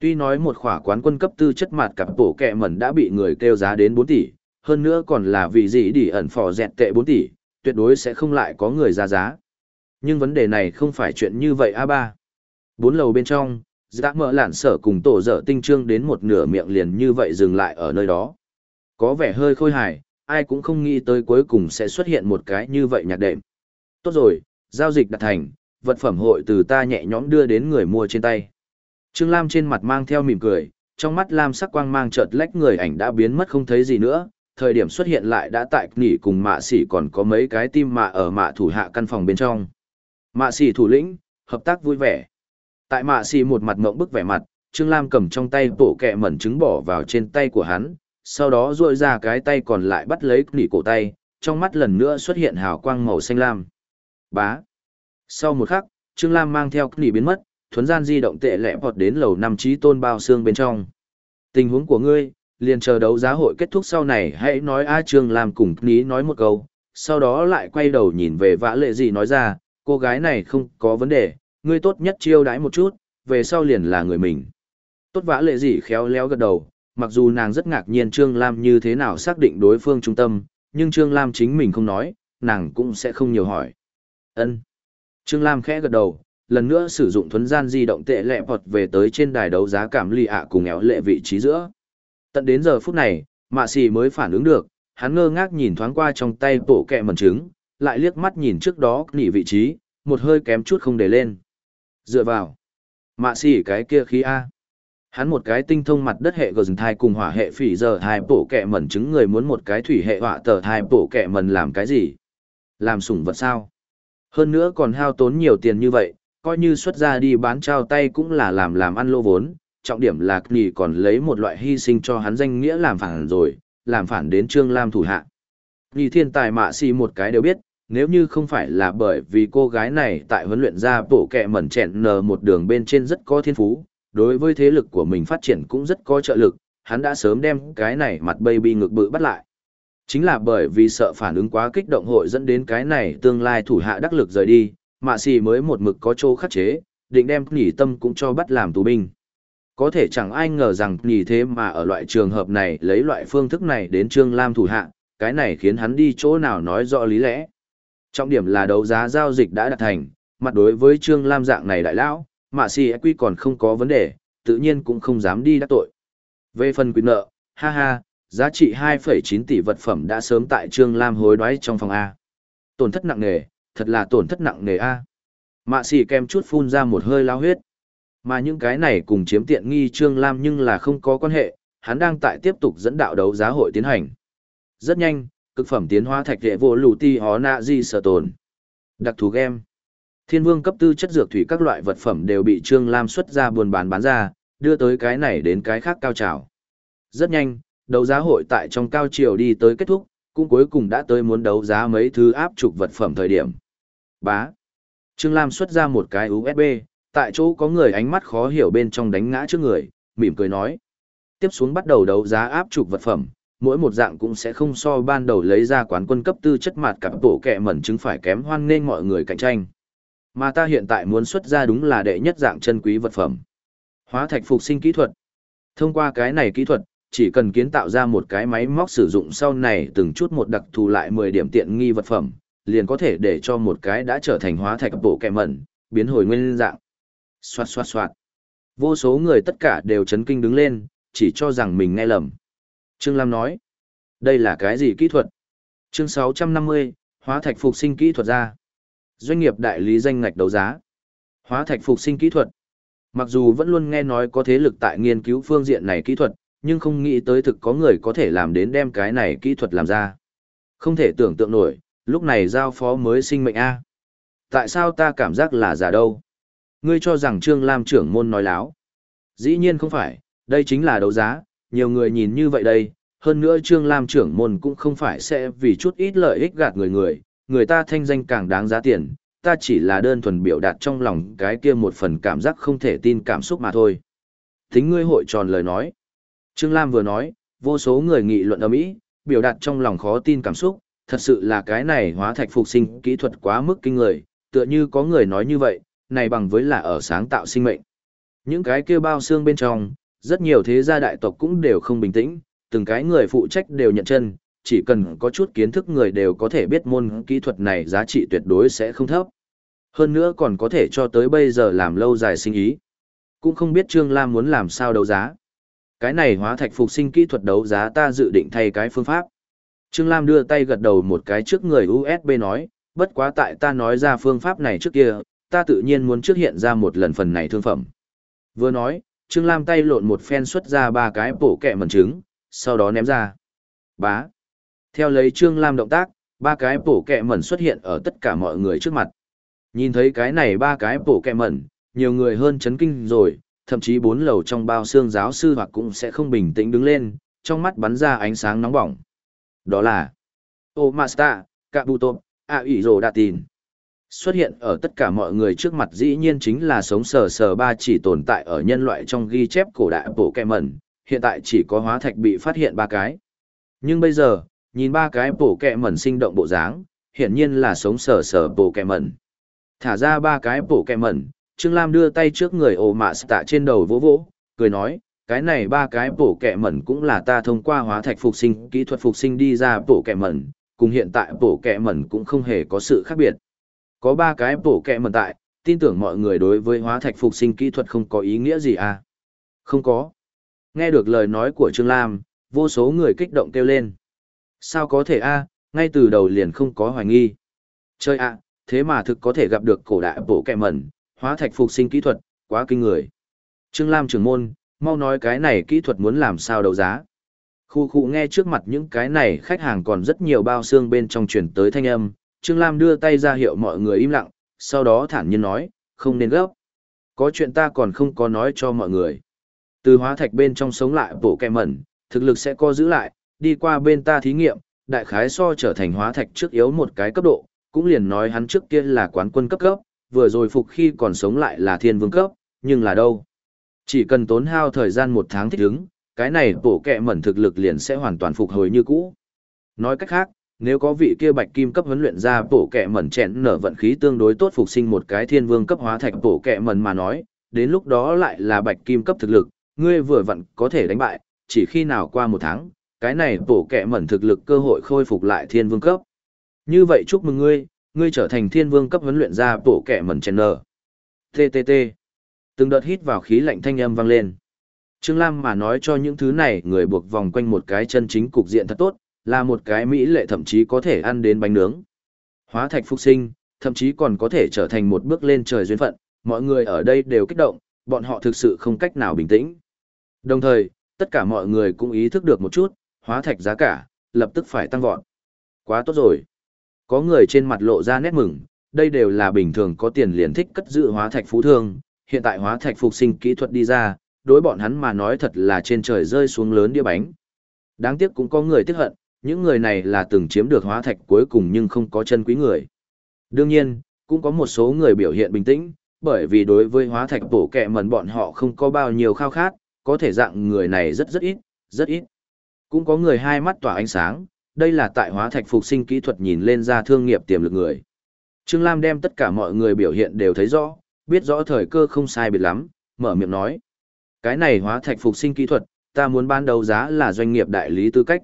Tuy nói một khỏa quán quân cấp tư chất mặt cặp bổ kẹ mẩn đã bị người kêu giá đến 4 tỷ, hơn nữa còn là vì gì đi ẩn phò dẹt tệ 4 tỷ, tuyệt đối sẽ không lại có người ra giá. Nhưng vấn đề này không phải chuyện như vậy a ba. Bốn lầu bên trong, dạ Giác mở lản sở cùng tổ dở tinh trương đến một nửa miệng liền như vậy dừng lại ở nơi đó. Có vẻ hơi khôi hài, ai cũng không nghĩ tới cuối cùng sẽ xuất hiện một cái như vậy nhạc đệm. Tốt rồi, giao dịch đặt thành, vật phẩm hội từ ta nhẹ nhõm đưa đến người mua trên tay. Trương Lam trên mặt mang theo mỉm cười, trong mắt Lam sắc quang mang chợt lách người ảnh đã biến mất không thấy gì nữa, thời điểm xuất hiện lại đã tại nghỉ cùng mạ sỉ còn có mấy cái tim mạ ở mạ thủ hạ căn phòng bên trong. Mạ sỉ thủ lĩnh, hợp tác vui vẻ. Tại mạ sỉ một mặt ngộng bức vẻ mặt, Trương Lam cầm trong tay bộ kẹ mẩn trứng bỏ vào trên tay của hắn, sau đó duỗi ra cái tay còn lại bắt lấy nghỉ cổ tay, trong mắt lần nữa xuất hiện hào quang màu xanh lam. Bá. Sau một khắc, Trương Lam mang theo nghỉ biến mất, thuấn gian di động tệ lẹ vọt đến lầu năm trí tôn bao xương bên trong. Tình huống của ngươi, liền chờ đấu giá hội kết thúc sau này hãy nói A Trương Lam cùng ní nói một câu, sau đó lại quay đầu nhìn về vã lệ gì nói ra, cô gái này không có vấn đề, ngươi tốt nhất chiêu đãi một chút, về sau liền là người mình. Tốt vã lệ gì khéo léo gật đầu, mặc dù nàng rất ngạc nhiên Trương Lam như thế nào xác định đối phương trung tâm, nhưng Trương Lam chính mình không nói, nàng cũng sẽ không nhiều hỏi. ân Trương Lam khẽ gật đầu, lần nữa sử dụng thuấn gian di động tệ lẹ bọt về tới trên đài đấu giá cảm lì ạ cùng éo lệ vị trí giữa. Tận đến giờ phút này, mạ xì mới phản ứng được, hắn ngơ ngác nhìn thoáng qua trong tay bộ kẹ mẩn trứng, lại liếc mắt nhìn trước đó nghỉ vị trí, một hơi kém chút không để lên. Dựa vào. Mạ xì cái kia khí A. Hắn một cái tinh thông mặt đất hệ gờ thai cùng hỏa hệ phỉ giờ thai bộ kẹ mẩn trứng người muốn một cái thủy hệ hỏa tờ thai bộ kẹ mẩn làm cái gì? Làm sủng vật sao? Hơn nữa còn hao tốn nhiều tiền như vậy, coi như xuất ra đi bán trao tay cũng là làm làm ăn lô vốn, trọng điểm là nghỉ còn lấy một loại hy sinh cho hắn danh nghĩa làm phản rồi, làm phản đến Trương Lam thủ hạ. Nì thiên tài mạ si một cái đều biết, nếu như không phải là bởi vì cô gái này tại huấn luyện ra bộ kẹ mẩn chẹn nờ một đường bên trên rất có thiên phú, đối với thế lực của mình phát triển cũng rất có trợ lực, hắn đã sớm đem cái này mặt baby ngực bự bắt lại. Chính là bởi vì sợ phản ứng quá kích động hội dẫn đến cái này tương lai thủ hạ đắc lực rời đi, mạ xì mới một mực có chỗ khắc chế, định đem nghỉ tâm cũng cho bắt làm tù binh. Có thể chẳng ai ngờ rằng nhì thế mà ở loại trường hợp này lấy loại phương thức này đến Trương Lam thủ hạ, cái này khiến hắn đi chỗ nào nói rõ lý lẽ. Trọng điểm là đấu giá giao dịch đã đạt thành, mặt đối với Trương Lam dạng này đại lão, mạ xì e quy còn không có vấn đề, tự nhiên cũng không dám đi đắc tội. Về phần quyền nợ, ha ha, giá trị 2,9 tỷ vật phẩm đã sớm tại Trương Lam hối đoái trong phòng A. Tổn thất nặng nề, thật là tổn thất nặng nề a. Mạ xì kem chút phun ra một hơi lao huyết. Mà những cái này cùng chiếm tiện nghi Trương Lam nhưng là không có quan hệ, hắn đang tại tiếp tục dẫn đạo đấu giá hội tiến hành. Rất nhanh, cực phẩm tiến hóa thạch đệ vô lù ti hó nạ di sở tồn. Đặc thù game. Thiên vương cấp tư chất dược thủy các loại vật phẩm đều bị Trương Lam xuất ra buôn bán bán ra, đưa tới cái này đến cái khác cao trào. Rất nhanh, đấu giá hội tại trong cao triều đi tới kết thúc, cũng cuối cùng đã tới muốn đấu giá mấy thứ áp trục vật phẩm thời điểm. Bá. Trương Lam xuất ra một cái USB, tại chỗ có người ánh mắt khó hiểu bên trong đánh ngã trước người, mỉm cười nói. Tiếp xuống bắt đầu đấu giá áp trục vật phẩm, mỗi một dạng cũng sẽ không so ban đầu lấy ra quán quân cấp tư chất mặt cặp tổ kẹ mẩn chứng phải kém hoan nên mọi người cạnh tranh. Mà ta hiện tại muốn xuất ra đúng là đệ nhất dạng chân quý vật phẩm. Hóa thạch phục sinh kỹ thuật. Thông qua cái này kỹ thuật, chỉ cần kiến tạo ra một cái máy móc sử dụng sau này từng chút một đặc thù lại 10 điểm tiện nghi vật phẩm, liền có thể để cho một cái đã trở thành hóa thạch bộ kẹ mẩn, biến hồi nguyên dạng. Xoạt xoạt xoạt. Vô số người tất cả đều chấn kinh đứng lên, chỉ cho rằng mình nghe lầm. Trương Lam nói, đây là cái gì kỹ thuật? Chương 650, hóa thạch phục sinh kỹ thuật ra. Doanh nghiệp đại lý danh ngạch đấu giá. Hóa thạch phục sinh kỹ thuật. Mặc dù vẫn luôn nghe nói có thế lực tại nghiên cứu phương diện này kỹ thuật, nhưng không nghĩ tới thực có người có thể làm đến đem cái này kỹ thuật làm ra. Không thể tưởng tượng nổi, lúc này giao phó mới sinh mệnh A. Tại sao ta cảm giác là giả đâu? Ngươi cho rằng Trương Lam trưởng môn nói láo. Dĩ nhiên không phải, đây chính là đấu giá, nhiều người nhìn như vậy đây, hơn nữa Trương Lam trưởng môn cũng không phải sẽ vì chút ít lợi ích gạt người người, người ta thanh danh càng đáng giá tiền, ta chỉ là đơn thuần biểu đạt trong lòng cái kia một phần cảm giác không thể tin cảm xúc mà thôi. Tính ngươi hội tròn lời nói. Trương Lam vừa nói, vô số người nghị luận ở Mỹ, biểu đạt trong lòng khó tin cảm xúc, thật sự là cái này hóa thạch phục sinh kỹ thuật quá mức kinh người, tựa như có người nói như vậy, này bằng với là ở sáng tạo sinh mệnh. Những cái kia bao xương bên trong, rất nhiều thế gia đại tộc cũng đều không bình tĩnh, từng cái người phụ trách đều nhận chân, chỉ cần có chút kiến thức người đều có thể biết môn kỹ thuật này giá trị tuyệt đối sẽ không thấp. Hơn nữa còn có thể cho tới bây giờ làm lâu dài sinh ý. Cũng không biết Trương Lam muốn làm sao đấu giá. Cái này hóa thạch phục sinh kỹ thuật đấu giá ta dự định thay cái phương pháp. Trương Lam đưa tay gật đầu một cái trước người USB nói, bất quá tại ta nói ra phương pháp này trước kia, ta tự nhiên muốn trước hiện ra một lần phần này thương phẩm. Vừa nói, Trương Lam tay lộn một phen xuất ra ba cái bổ kẹ mẩn trứng, sau đó ném ra. Bá. Theo lấy Trương Lam động tác, ba cái bổ kẹ mẩn xuất hiện ở tất cả mọi người trước mặt. Nhìn thấy cái này ba cái bổ kẹ mẩn, nhiều người hơn chấn kinh rồi, thậm chí bốn lầu trong bao xương giáo sư hoặc cũng sẽ không bình tĩnh đứng lên, trong mắt bắn ra ánh sáng nóng bỏng. Đó là Ô Masta, Tộp, A ủy rồ đạ tin. Xuất hiện ở tất cả mọi người trước mặt dĩ nhiên chính là sống sờ sờ ba chỉ tồn tại ở nhân loại trong ghi chép cổ đại bộ kẹ mẩn, hiện tại chỉ có hóa thạch bị phát hiện ba cái. Nhưng bây giờ, nhìn ba cái bộ kẹ mẩn sinh động bộ dáng, hiển nhiên là sống sờ sờ bộ kẹ mẩn. Thả ra ba cái bộ kẹ mẩn, Trương Lam đưa tay trước người ồ mạ tạ trên đầu vỗ vỗ, cười nói, cái này ba cái bộ kẹ mẩn cũng là ta thông qua hóa thạch phục sinh kỹ thuật phục sinh đi ra bộ kẹ mẩn, cùng hiện tại bộ kẹ mẩn cũng không hề có sự khác biệt. Có ba cái bổ kẹ mẩn tại, tin tưởng mọi người đối với hóa thạch phục sinh kỹ thuật không có ý nghĩa gì à? Không có. Nghe được lời nói của Trương Lam, vô số người kích động kêu lên. Sao có thể a ngay từ đầu liền không có hoài nghi. Chơi ạ, thế mà thực có thể gặp được cổ đại bổ kẹ mẩn, hóa thạch phục sinh kỹ thuật, quá kinh người. Trương Lam trưởng môn, mau nói cái này kỹ thuật muốn làm sao đấu giá. Khu khu nghe trước mặt những cái này khách hàng còn rất nhiều bao xương bên trong truyền tới thanh âm, Trương Lam đưa tay ra hiệu mọi người im lặng, sau đó thản nhiên nói, không nên gấp. Có chuyện ta còn không có nói cho mọi người. Từ hóa thạch bên trong sống lại bổ kẹ mẩn, thực lực sẽ co giữ lại, đi qua bên ta thí nghiệm, đại khái so trở thành hóa thạch trước yếu một cái cấp độ, cũng liền nói hắn trước kia là quán quân cấp cấp, vừa rồi phục khi còn sống lại là thiên vương cấp, nhưng là đâu? Chỉ cần tốn hao thời gian một tháng thích ứng, cái này bổ kẹ mẩn thực lực liền sẽ hoàn toàn phục hồi như cũ. Nói cách khác, nếu có vị kia bạch kim cấp huấn luyện ra bổ kẹ mẩn chèn nở vận khí tương đối tốt phục sinh một cái thiên vương cấp hóa thạch bổ kẹ mẩn mà nói, đến lúc đó lại là bạch kim cấp thực lực, ngươi vừa vặn có thể đánh bại, chỉ khi nào qua một tháng, cái này bổ kẹ mẩn thực lực cơ hội khôi phục lại thiên vương cấp. Như vậy chúc mừng ngươi, ngươi trở thành thiên vương cấp huấn luyện ra bổ kẹ mẩn chèn nở. TTT. Từng đợt hít vào khí lạnh thanh âm vang lên. Trương Lam mà nói cho những thứ này người buộc vòng quanh một cái chân chính cục diện thật tốt, là một cái mỹ lệ thậm chí có thể ăn đến bánh nướng. Hóa thạch phục sinh, thậm chí còn có thể trở thành một bước lên trời duyên phận, mọi người ở đây đều kích động, bọn họ thực sự không cách nào bình tĩnh. Đồng thời, tất cả mọi người cũng ý thức được một chút, hóa thạch giá cả, lập tức phải tăng vọt. Quá tốt rồi. Có người trên mặt lộ ra nét mừng, đây đều là bình thường có tiền liền thích cất giữ hóa thạch phú thương, hiện tại hóa thạch phục sinh kỹ thuật đi ra, đối bọn hắn mà nói thật là trên trời rơi xuống lớn đĩa bánh. Đáng tiếc cũng có người tiếc hận, những người này là từng chiếm được hóa thạch cuối cùng nhưng không có chân quý người. Đương nhiên, cũng có một số người biểu hiện bình tĩnh, bởi vì đối với hóa thạch bổ kẹ mẩn bọn họ không có bao nhiêu khao khát, có thể dạng người này rất rất ít, rất ít. Cũng có người hai mắt tỏa ánh sáng, đây là tại hóa thạch phục sinh kỹ thuật nhìn lên ra thương nghiệp tiềm lực người. Trương Lam đem tất cả mọi người biểu hiện đều thấy rõ, biết rõ thời cơ không sai biệt lắm, mở miệng nói. Cái này hóa thạch phục sinh kỹ thuật, ta muốn ban đầu giá là doanh nghiệp đại lý tư cách.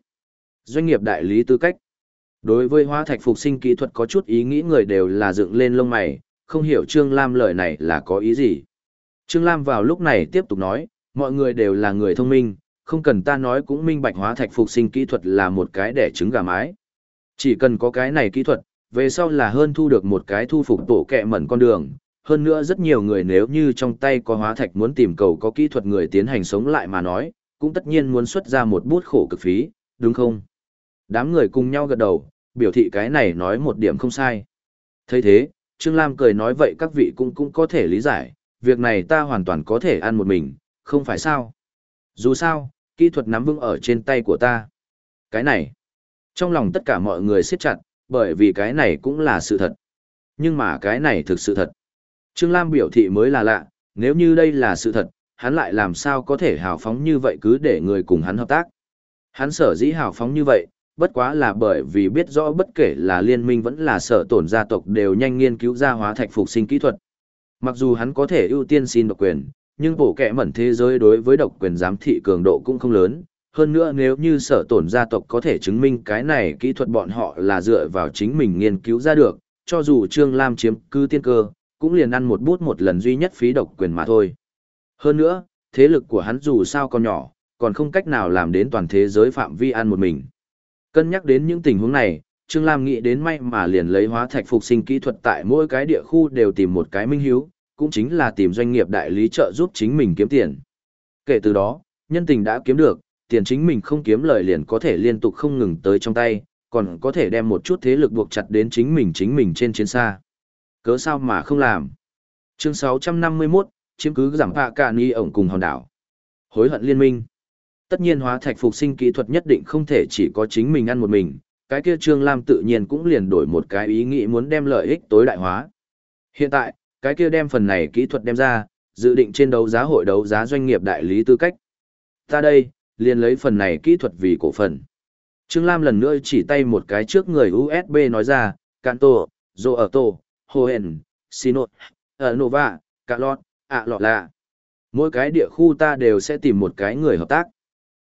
Doanh nghiệp đại lý tư cách. Đối với hóa thạch phục sinh kỹ thuật có chút ý nghĩ người đều là dựng lên lông mày, không hiểu Trương Lam lời này là có ý gì. Trương Lam vào lúc này tiếp tục nói, mọi người đều là người thông minh, không cần ta nói cũng minh bạch hóa thạch phục sinh kỹ thuật là một cái để trứng gà mái. Chỉ cần có cái này kỹ thuật, về sau là hơn thu được một cái thu phục tổ kẹ mẩn con đường, hơn nữa rất nhiều người nếu như trong tay có hóa thạch muốn tìm cầu có kỹ thuật người tiến hành sống lại mà nói, cũng tất nhiên muốn xuất ra một bút khổ cực phí, đúng không? Đám người cùng nhau gật đầu, biểu thị cái này nói một điểm không sai. thấy thế, Trương Lam cười nói vậy các vị cũng cũng có thể lý giải, việc này ta hoàn toàn có thể ăn một mình, không phải sao? Dù sao, kỹ thuật nắm vững ở trên tay của ta. Cái này, trong lòng tất cả mọi người siết chặt, bởi vì cái này cũng là sự thật. Nhưng mà cái này thực sự thật. Trương Lam biểu thị mới là lạ, nếu như đây là sự thật, hắn lại làm sao có thể hào phóng như vậy cứ để người cùng hắn hợp tác. Hắn sở dĩ hào phóng như vậy, bất quá là bởi vì biết rõ bất kể là liên minh vẫn là sở tổn gia tộc đều nhanh nghiên cứu ra hóa thạch phục sinh kỹ thuật. Mặc dù hắn có thể ưu tiên xin độc quyền, nhưng bổ kẻ mẩn thế giới đối với độc quyền giám thị cường độ cũng không lớn. Hơn nữa nếu như sở tổn gia tộc có thể chứng minh cái này kỹ thuật bọn họ là dựa vào chính mình nghiên cứu ra được, cho dù Trương Lam chiếm cứ tiên cơ, cũng liền ăn một bút một lần duy nhất phí độc quyền mà thôi. Hơn nữa, thế lực của hắn dù sao còn nhỏ, còn không cách nào làm đến toàn thế giới phạm vi ăn một mình. Cân nhắc đến những tình huống này, Trương Lam nghĩ đến may mà liền lấy hóa thạch phục sinh kỹ thuật tại mỗi cái địa khu đều tìm một cái minh hiếu, cũng chính là tìm doanh nghiệp đại lý trợ giúp chính mình kiếm tiền. Kể từ đó, nhân tình đã kiếm được, tiền chính mình không kiếm lời liền có thể liên tục không ngừng tới trong tay, còn có thể đem một chút thế lực buộc chặt đến chính mình chính mình trên chiến xa. Cớ sao mà không làm? Chương 651, chiếm cứ giảm hạ cả ni ổng cùng hòn đảo. Hối hận liên minh. Tất nhiên hóa thạch phục sinh kỹ thuật nhất định không thể chỉ có chính mình ăn một mình, cái kia Trương Lam tự nhiên cũng liền đổi một cái ý nghĩ muốn đem lợi ích tối đại hóa. Hiện tại, cái kia đem phần này kỹ thuật đem ra, dự định trên đấu giá hội đấu giá doanh nghiệp đại lý tư cách. Ta đây, liền lấy phần này kỹ thuật vì cổ phần. Trương Lam lần nữa chỉ tay một cái trước người USB nói ra, Canto, Zoerto, Hohen, Sinot, ờ, Nova, Calot, ạ lọt. Mỗi cái địa khu ta đều sẽ tìm một cái người hợp tác.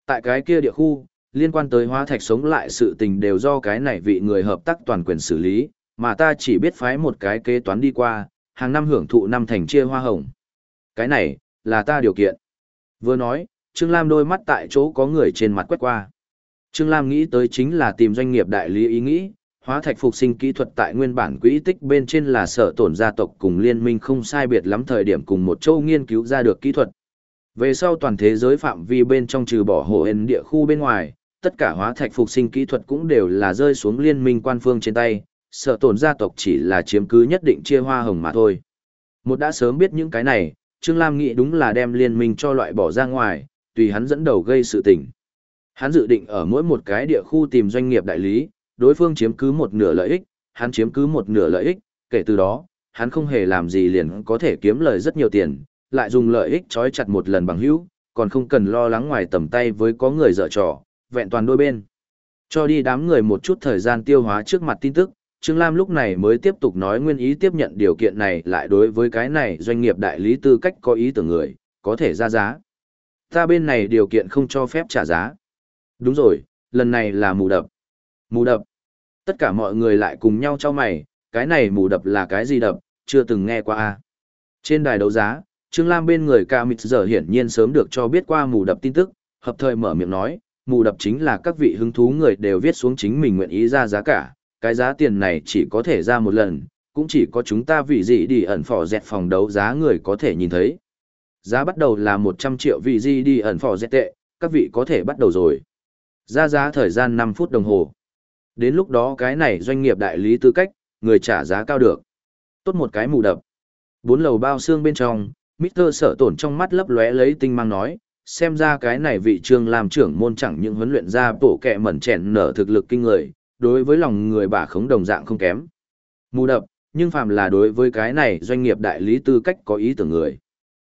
Tại cái kia địa khu, liên quan tới hóa thạch sống lại sự tình đều do cái này vị người hợp tác toàn quyền xử lý, mà ta chỉ biết phái một cái kế toán đi qua, hàng năm hưởng thụ năm thành chia hoa hồng. Cái này, là ta điều kiện. Vừa nói, Trương Lam đôi mắt tại chỗ có người trên mặt quét qua. Trương Lam nghĩ tới chính là tìm doanh nghiệp đại lý ý nghĩ, hóa thạch phục sinh kỹ thuật tại nguyên bản quỹ tích bên trên là sở tổn gia tộc cùng liên minh không sai biệt lắm thời điểm cùng một châu nghiên cứu ra được kỹ thuật. Về sau toàn thế giới phạm vi bên trong trừ bỏ hồ hên địa khu bên ngoài, tất cả hóa thạch phục sinh kỹ thuật cũng đều là rơi xuống liên minh quan phương trên tay, Sợ tổn gia tộc chỉ là chiếm cứ nhất định chia hoa hồng mà thôi. Một đã sớm biết những cái này, Trương Lam nghĩ đúng là đem liên minh cho loại bỏ ra ngoài, tùy hắn dẫn đầu gây sự tình. Hắn dự định ở mỗi một cái địa khu tìm doanh nghiệp đại lý, đối phương chiếm cứ một nửa lợi ích, hắn chiếm cứ một nửa lợi ích, kể từ đó, hắn không hề làm gì liền có thể kiếm lời rất nhiều tiền, lại dùng lợi ích trói chặt một lần bằng hữu, còn không cần lo lắng ngoài tầm tay với có người dở trò, vẹn toàn đôi bên. Cho đi đám người một chút thời gian tiêu hóa trước mặt tin tức, Trương Lam lúc này mới tiếp tục nói nguyên ý tiếp nhận điều kiện này lại đối với cái này doanh nghiệp đại lý tư cách có ý tưởng người, có thể ra giá. Ta bên này điều kiện không cho phép trả giá. Đúng rồi, lần này là mù đập. Mù đập. Tất cả mọi người lại cùng nhau cho mày, cái này mù đập là cái gì đập, chưa từng nghe qua a Trên đài đấu giá, Trương Lam bên người ca mịt giờ hiển nhiên sớm được cho biết qua mù đập tin tức, hợp thời mở miệng nói, mù đập chính là các vị hứng thú người đều viết xuống chính mình nguyện ý ra giá cả, cái giá tiền này chỉ có thể ra một lần, cũng chỉ có chúng ta vị gì đi ẩn phò dẹt phòng đấu giá người có thể nhìn thấy. Giá bắt đầu là 100 triệu vị gì đi ẩn phò dẹt tệ, các vị có thể bắt đầu rồi. Ra giá thời gian 5 phút đồng hồ. Đến lúc đó cái này doanh nghiệp đại lý tư cách, người trả giá cao được. Tốt một cái mù đập. Bốn lầu bao xương bên trong, Mr. Sở tổn trong mắt lấp lóe lấy tinh mang nói, xem ra cái này vị trương làm trưởng môn chẳng những huấn luyện ra bổ kẹ mẩn chèn nở thực lực kinh người, đối với lòng người bà khống đồng dạng không kém. Mù đập, nhưng phàm là đối với cái này doanh nghiệp đại lý tư cách có ý tưởng người.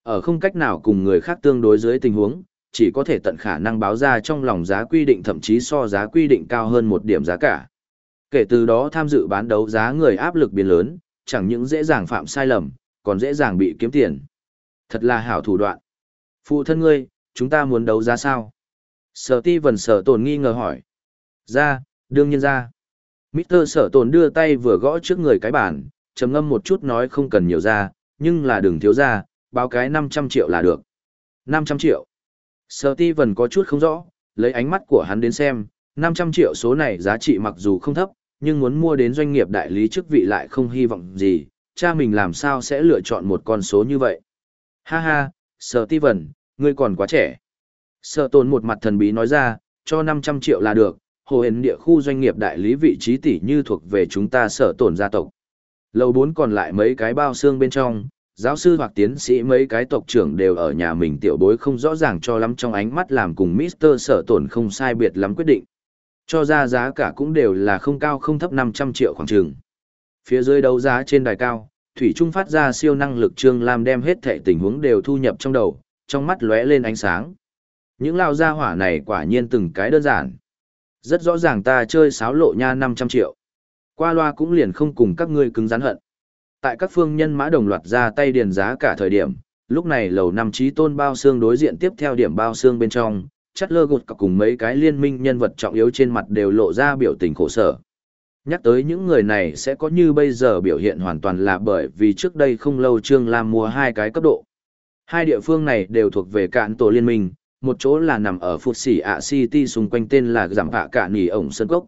Ở không cách nào cùng người khác tương đối dưới tình huống, chỉ có thể tận khả năng báo ra trong lòng giá quy định thậm chí so giá quy định cao hơn một điểm giá cả. Kể từ đó tham dự bán đấu giá người áp lực biến lớn, chẳng những dễ dàng phạm sai lầm, còn dễ dàng bị kiếm tiền. Thật là hảo thủ đoạn. Phụ thân ngươi, chúng ta muốn đấu giá sao? Sở ti vần sở tồn nghi ngờ hỏi. Ra, đương nhiên ra. Mr. sở tồn đưa tay vừa gõ trước người cái bản trầm ngâm một chút nói không cần nhiều ra, nhưng là đừng thiếu ra, báo cái 500 triệu là được. 500 triệu. Sở ti vần có chút không rõ, lấy ánh mắt của hắn đến xem, 500 triệu số này giá trị mặc dù không thấp, nhưng muốn mua đến doanh nghiệp đại lý chức vị lại không hy vọng gì, cha mình làm sao sẽ lựa chọn một con số như vậy. Ha ha, Sở Ti Vân, ngươi còn quá trẻ. Sở tồn một mặt thần bí nói ra, cho 500 triệu là được, hồ hền địa khu doanh nghiệp đại lý vị trí tỷ như thuộc về chúng ta sở tổn gia tộc. Lầu 4 còn lại mấy cái bao xương bên trong, giáo sư hoặc tiến sĩ mấy cái tộc trưởng đều ở nhà mình tiểu bối không rõ ràng cho lắm trong ánh mắt làm cùng Mr. sở tổn không sai biệt lắm quyết định. Cho ra giá cả cũng đều là không cao không thấp 500 triệu khoảng trường. Phía dưới đấu giá trên đài cao, Thủy Trung phát ra siêu năng lực Trương Lam đem hết thệ tình huống đều thu nhập trong đầu, trong mắt lóe lên ánh sáng. Những lao gia hỏa này quả nhiên từng cái đơn giản. Rất rõ ràng ta chơi sáo lộ nha 500 triệu. Qua loa cũng liền không cùng các ngươi cứng rắn hận. Tại các phương nhân mã đồng loạt ra tay điền giá cả thời điểm, lúc này lầu năm trí tôn bao xương đối diện tiếp theo điểm bao xương bên trong, chắt lơ gột cùng mấy cái liên minh nhân vật trọng yếu trên mặt đều lộ ra biểu tình khổ sở. Nhắc tới những người này sẽ có như bây giờ biểu hiện hoàn toàn là bởi vì trước đây không lâu Trương Lam mua hai cái cấp độ. Hai địa phương này đều thuộc về cạn tổ liên minh, một chỗ là nằm ở Phụt Sỉ ạ City xung quanh tên là giảm hạ cạn nỉ ổng Sơn Cốc.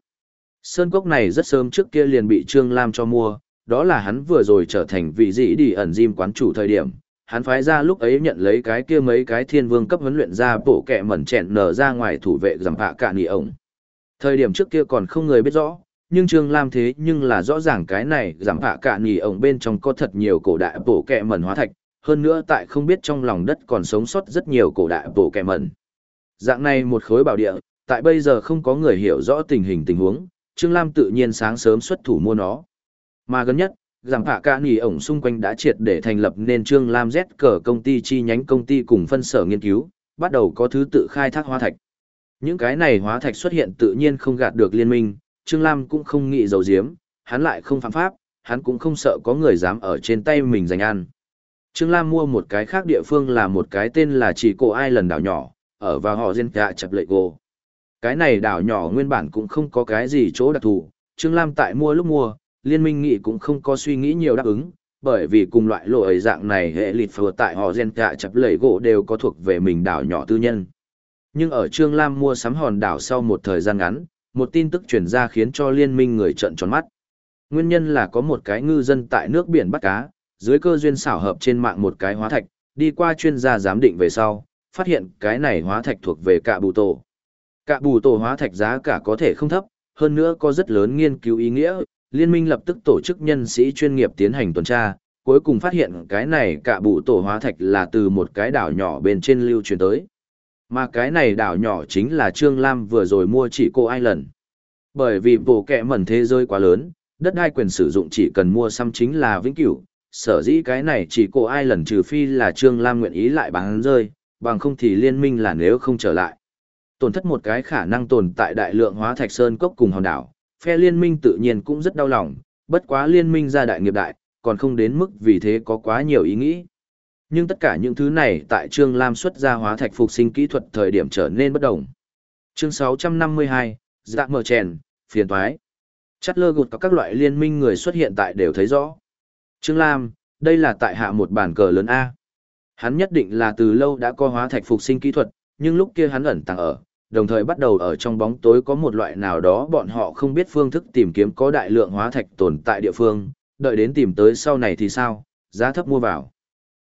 Sơn Cốc này rất sớm trước kia liền bị Trương Lam cho mua, đó là hắn vừa rồi trở thành vị dĩ đi ẩn diêm quán chủ thời điểm. Hắn phái ra lúc ấy nhận lấy cái kia mấy cái thiên vương cấp huấn luyện ra bộ kẹ mẩn chẹn nở ra ngoài thủ vệ giảm hạ cạn nỉ ổng. Thời điểm trước kia còn không người biết rõ, nhưng Trương Lam thế nhưng là rõ ràng cái này giảm hạ cả nhì ổng bên trong có thật nhiều cổ đại bộ kẹ mẩn hóa thạch, hơn nữa tại không biết trong lòng đất còn sống sót rất nhiều cổ đại bộ kẹ mẩn. Dạng này một khối bảo địa, tại bây giờ không có người hiểu rõ tình hình tình huống, Trương Lam tự nhiên sáng sớm xuất thủ mua nó. Mà gần nhất, giảm hạ cả nhì ổng xung quanh đã triệt để thành lập nên Trương Lam Z cờ công ty chi nhánh công ty cùng phân sở nghiên cứu, bắt đầu có thứ tự khai thác hóa thạch. Những cái này hóa thạch xuất hiện tự nhiên không gạt được liên minh, Trương Lam cũng không nghĩ dầu diếm, hắn lại không phạm pháp, hắn cũng không sợ có người dám ở trên tay mình giành ăn. Trương Lam mua một cái khác địa phương là một cái tên là chỉ cổ ai lần đảo nhỏ, ở vào họ riêng cả dạ chập lệ gồ. Cái này đảo nhỏ nguyên bản cũng không có cái gì chỗ đặc thù, Trương Lam tại mua lúc mua, liên minh nghị cũng không có suy nghĩ nhiều đáp ứng, bởi vì cùng loại lộ ấy dạng này hệ lịt phở tại họ gen dạ chập lệ gỗ đều có thuộc về mình đảo nhỏ tư nhân. Nhưng ở Trương Lam mua sắm hòn đảo sau một thời gian ngắn, một tin tức truyền ra khiến cho liên minh người trợn tròn mắt. Nguyên nhân là có một cái ngư dân tại nước biển bắt cá, dưới cơ duyên xảo hợp trên mạng một cái hóa thạch, đi qua chuyên gia giám định về sau, phát hiện cái này hóa thạch thuộc về cạ bù tổ. Cạ bù tổ hóa thạch giá cả có thể không thấp, hơn nữa có rất lớn nghiên cứu ý nghĩa, liên minh lập tức tổ chức nhân sĩ chuyên nghiệp tiến hành tuần tra, cuối cùng phát hiện cái này cạ bù tổ hóa thạch là từ một cái đảo nhỏ bên trên lưu truyền tới. Mà cái này đảo nhỏ chính là Trương Lam vừa rồi mua chỉ cô Island. Bởi vì bộ kẹ mẩn thế giới quá lớn, đất đai quyền sử dụng chỉ cần mua xăm chính là vĩnh cửu, sở dĩ cái này chỉ cô ai lần trừ phi là Trương Lam nguyện ý lại bán rơi, bằng không thì liên minh là nếu không trở lại. Tổn thất một cái khả năng tồn tại đại lượng hóa thạch sơn cốc cùng hòn đảo, phe liên minh tự nhiên cũng rất đau lòng, bất quá liên minh ra đại nghiệp đại, còn không đến mức vì thế có quá nhiều ý nghĩ. Nhưng tất cả những thứ này tại Trương Lam xuất ra hóa thạch phục sinh kỹ thuật thời điểm trở nên bất đồng. Chương 652, Dạ mở chèn, phiền toái. Chắt lơ gụt có các loại liên minh người xuất hiện tại đều thấy rõ. Trương Lam, đây là tại hạ một bản cờ lớn A. Hắn nhất định là từ lâu đã có hóa thạch phục sinh kỹ thuật, nhưng lúc kia hắn ẩn tàng ở, đồng thời bắt đầu ở trong bóng tối có một loại nào đó bọn họ không biết phương thức tìm kiếm có đại lượng hóa thạch tồn tại địa phương, đợi đến tìm tới sau này thì sao, giá thấp mua vào.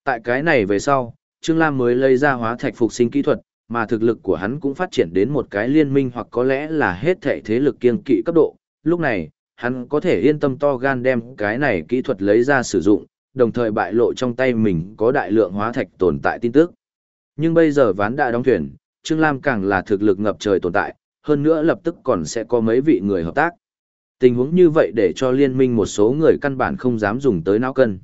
Tại cái này về sau, Trương Lam mới lấy ra hóa thạch phục sinh kỹ thuật, mà thực lực của hắn cũng phát triển đến một cái liên minh hoặc có lẽ là hết thể thế lực kiên kỵ cấp độ. Lúc này, hắn có thể yên tâm to gan đem cái này kỹ thuật lấy ra sử dụng, đồng thời bại lộ trong tay mình có đại lượng hóa thạch tồn tại tin tức. Nhưng bây giờ ván đã đóng thuyền, Trương Lam càng là thực lực ngập trời tồn tại, hơn nữa lập tức còn sẽ có mấy vị người hợp tác. Tình huống như vậy để cho liên minh một số người căn bản không dám dùng tới não cân.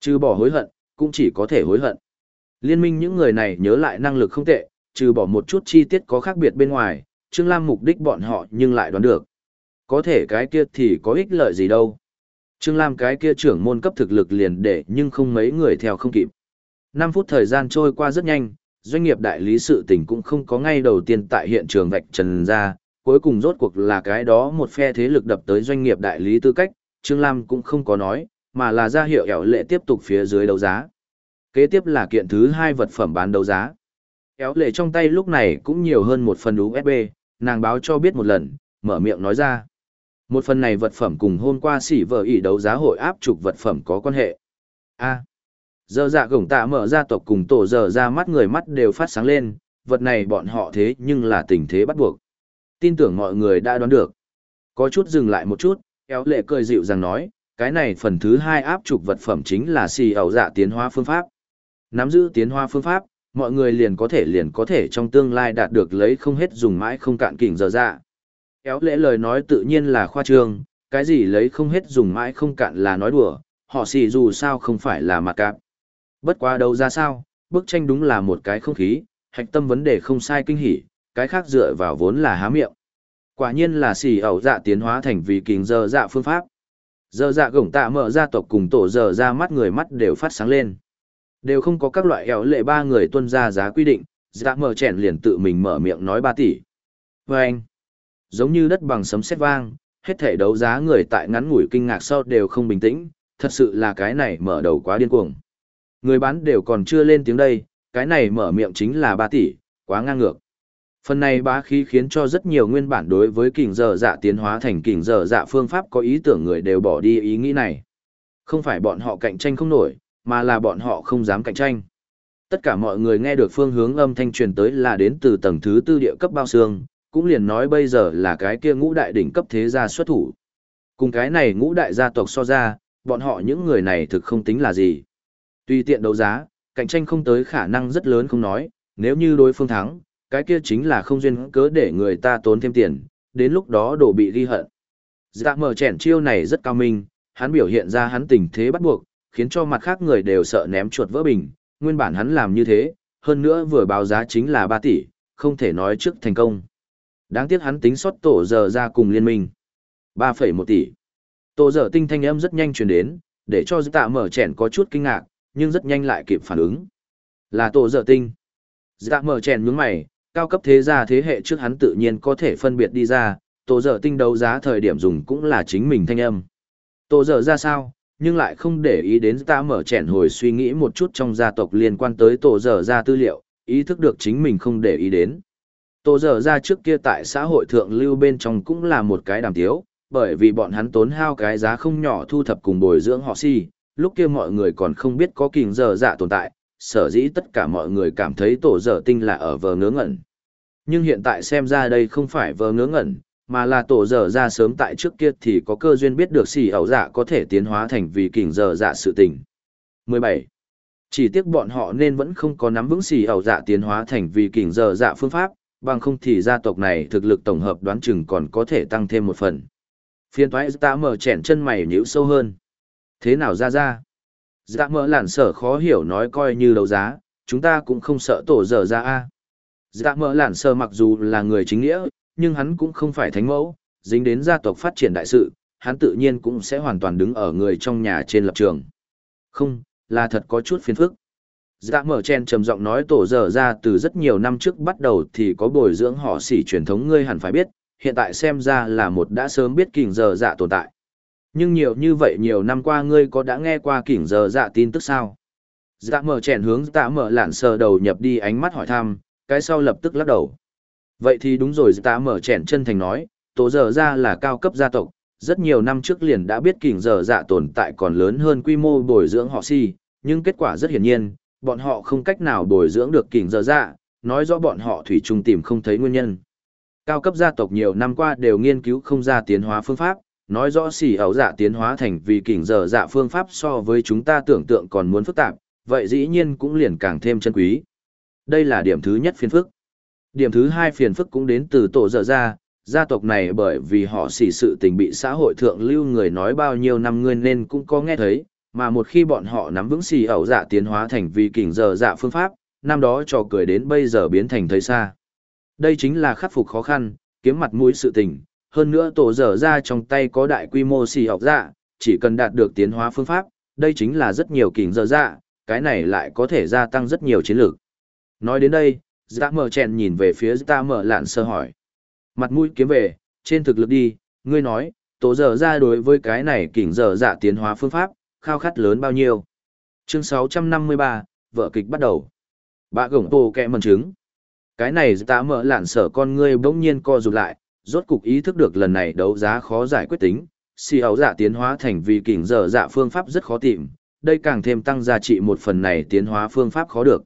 Trừ bỏ hối hận, cũng chỉ có thể hối hận. Liên minh những người này nhớ lại năng lực không tệ, trừ bỏ một chút chi tiết có khác biệt bên ngoài, Trương Lam mục đích bọn họ nhưng lại đoán được có thể cái kia thì có ích lợi gì đâu. Trương Lam cái kia trưởng môn cấp thực lực liền để nhưng không mấy người theo không kịp. 5 phút thời gian trôi qua rất nhanh, doanh nghiệp đại lý sự tình cũng không có ngay đầu tiên tại hiện trường vạch trần ra, cuối cùng rốt cuộc là cái đó một phe thế lực đập tới doanh nghiệp đại lý tư cách, Trương Lam cũng không có nói, mà là ra hiệu ẻo lệ tiếp tục phía dưới đấu giá. Kế tiếp là kiện thứ hai vật phẩm bán đấu giá. Éo lệ trong tay lúc này cũng nhiều hơn một phần USB, nàng báo cho biết một lần, mở miệng nói ra. Một phần này vật phẩm cùng hôm qua xỉ vợ ỉ đấu giá hội áp trục vật phẩm có quan hệ. A. Giờ dạ gổng tạ mở ra tộc cùng tổ giờ ra mắt người mắt đều phát sáng lên, vật này bọn họ thế nhưng là tình thế bắt buộc. Tin tưởng mọi người đã đoán được. Có chút dừng lại một chút, kéo lệ cười dịu rằng nói, cái này phần thứ hai áp trục vật phẩm chính là xì ẩu dạ tiến hóa phương pháp. Nắm giữ tiến hóa phương pháp, mọi người liền có thể liền có thể trong tương lai đạt được lấy không hết dùng mãi không cạn kỉnh giờ dạ. Kéo lễ lời nói tự nhiên là khoa trương, cái gì lấy không hết dùng mãi không cạn là nói đùa, họ xì dù sao không phải là mặt cạp. Bất quá đâu ra sao, bức tranh đúng là một cái không khí, hạch tâm vấn đề không sai kinh hỉ, cái khác dựa vào vốn là há miệng. Quả nhiên là xì ẩu dạ tiến hóa thành vì kình giờ dạ phương pháp. Giờ dạ gổng tạ mở gia tộc cùng tổ giờ ra mắt người mắt đều phát sáng lên. Đều không có các loại eo lệ ba người tuân ra giá quy định, dạ mở chèn liền tự mình mở miệng nói ba tỷ. Và anh, giống như đất bằng sấm sét vang, hết thể đấu giá người tại ngắn ngủi kinh ngạc sau đều không bình tĩnh, thật sự là cái này mở đầu quá điên cuồng. Người bán đều còn chưa lên tiếng đây, cái này mở miệng chính là ba tỷ, quá ngang ngược. Phần này bá khí khiến cho rất nhiều nguyên bản đối với kình giờ dạ tiến hóa thành kình giờ dạ phương pháp có ý tưởng người đều bỏ đi ý nghĩ này. Không phải bọn họ cạnh tranh không nổi, mà là bọn họ không dám cạnh tranh. Tất cả mọi người nghe được phương hướng âm thanh truyền tới là đến từ tầng thứ tư địa cấp bao xương, cũng liền nói bây giờ là cái kia ngũ đại đỉnh cấp thế gia xuất thủ. Cùng cái này ngũ đại gia tộc so ra, bọn họ những người này thực không tính là gì. Tùy tiện đấu giá, cạnh tranh không tới khả năng rất lớn không nói, nếu như đối phương thắng, cái kia chính là không duyên cớ để người ta tốn thêm tiền, đến lúc đó đổ bị ghi hận. Dạ mở chèn chiêu này rất cao minh, hắn biểu hiện ra hắn tình thế bắt buộc, khiến cho mặt khác người đều sợ ném chuột vỡ bình, nguyên bản hắn làm như thế, hơn nữa vừa báo giá chính là 3 tỷ, không thể nói trước thành công. Đáng tiếc hắn tính sót tổ giờ ra cùng liên minh. 3,1 tỷ. Tổ giờ tinh thanh âm rất nhanh truyền đến, để cho dạ tạ mở chèn có chút kinh ngạc, nhưng rất nhanh lại kịp phản ứng. Là tổ giờ tinh. Dạ mở chèn nhướng mày, cao cấp thế gia thế hệ trước hắn tự nhiên có thể phân biệt đi ra, tổ dở tinh đấu giá thời điểm dùng cũng là chính mình thanh âm. Tổ dở ra sao, nhưng lại không để ý đến ta mở chèn hồi suy nghĩ một chút trong gia tộc liên quan tới tổ dở ra tư liệu, ý thức được chính mình không để ý đến. Tổ dở ra trước kia tại xã hội thượng lưu bên trong cũng là một cái đàm tiếu, bởi vì bọn hắn tốn hao cái giá không nhỏ thu thập cùng bồi dưỡng họ si, lúc kia mọi người còn không biết có kình dở dạ tồn tại, sở dĩ tất cả mọi người cảm thấy tổ dở tinh là ở vờ ngớ ngẩn. Nhưng hiện tại xem ra đây không phải vờ ngớ ngẩn, mà là tổ dở ra sớm tại trước kia thì có cơ duyên biết được xì ẩu dạ có thể tiến hóa thành vì kình dở dạ sự tình. 17. Chỉ tiếc bọn họ nên vẫn không có nắm vững xì ẩu dạ tiến hóa thành vì kình dở dạ phương pháp, bằng không thì gia tộc này thực lực tổng hợp đoán chừng còn có thể tăng thêm một phần. Phiên thoái ta mở chẻn chân mày nhíu sâu hơn. Thế nào ra ra? Dạ mỡ lản sở khó hiểu nói coi như đấu giá, chúng ta cũng không sợ tổ dở ra a. Dạ mỡ lản sở mặc dù là người chính nghĩa, nhưng hắn cũng không phải thánh mẫu, dính đến gia tộc phát triển đại sự, hắn tự nhiên cũng sẽ hoàn toàn đứng ở người trong nhà trên lập trường. Không, là thật có chút phiền phức. Dạ mở chen trầm giọng nói tổ dở ra từ rất nhiều năm trước bắt đầu thì có bồi dưỡng họ xỉ truyền thống ngươi hẳn phải biết, hiện tại xem ra là một đã sớm biết kình dở dạ tồn tại. Nhưng nhiều như vậy nhiều năm qua ngươi có đã nghe qua kỉnh giờ dạ tin tức sao? Dạ mở chèn hướng dạ mở lản sờ đầu nhập đi ánh mắt hỏi thăm, cái sau lập tức lắc đầu. Vậy thì đúng rồi dạ mở chèn chân thành nói, tổ giờ ra là cao cấp gia tộc, rất nhiều năm trước liền đã biết kỉnh giờ dạ tồn tại còn lớn hơn quy mô bồi dưỡng họ si, nhưng kết quả rất hiển nhiên, bọn họ không cách nào bồi dưỡng được kỉnh giờ dạ, nói rõ bọn họ thủy chung tìm không thấy nguyên nhân. Cao cấp gia tộc nhiều năm qua đều nghiên cứu không ra tiến hóa phương pháp, nói rõ xì ẩu dạ tiến hóa thành vì kỉnh dở dạ phương pháp so với chúng ta tưởng tượng còn muốn phức tạp, vậy dĩ nhiên cũng liền càng thêm chân quý. Đây là điểm thứ nhất phiền phức. Điểm thứ hai phiền phức cũng đến từ tổ dở ra, gia tộc này bởi vì họ xỉ sự tình bị xã hội thượng lưu người nói bao nhiêu năm ngươi nên cũng có nghe thấy, mà một khi bọn họ nắm vững xì ẩu dạ tiến hóa thành vì kỉnh dở dạ phương pháp, năm đó trò cười đến bây giờ biến thành thấy xa. Đây chính là khắc phục khó khăn, kiếm mặt mũi sự tình, hơn nữa tổ dở ra trong tay có đại quy mô xì học dạ, chỉ cần đạt được tiến hóa phương pháp, đây chính là rất nhiều kình dở dạ, cái này lại có thể gia tăng rất nhiều chiến lược. Nói đến đây, dạ mở chèn nhìn về phía dạ mở lạn sơ hỏi. Mặt mũi kiếm về, trên thực lực đi, ngươi nói, tổ dở ra đối với cái này kình dở dạ tiến hóa phương pháp, khao khát lớn bao nhiêu. Chương 653, vợ kịch bắt đầu. Bạ gổng tổ kẹ mần trứng. Cái này dạ mở lạn sở con ngươi bỗng nhiên co rụt lại, rốt cục ý thức được lần này đấu giá khó giải quyết tính, si ấu dạ tiến hóa thành vì kỉnh dở dạ phương pháp rất khó tìm, đây càng thêm tăng giá trị một phần này tiến hóa phương pháp khó được.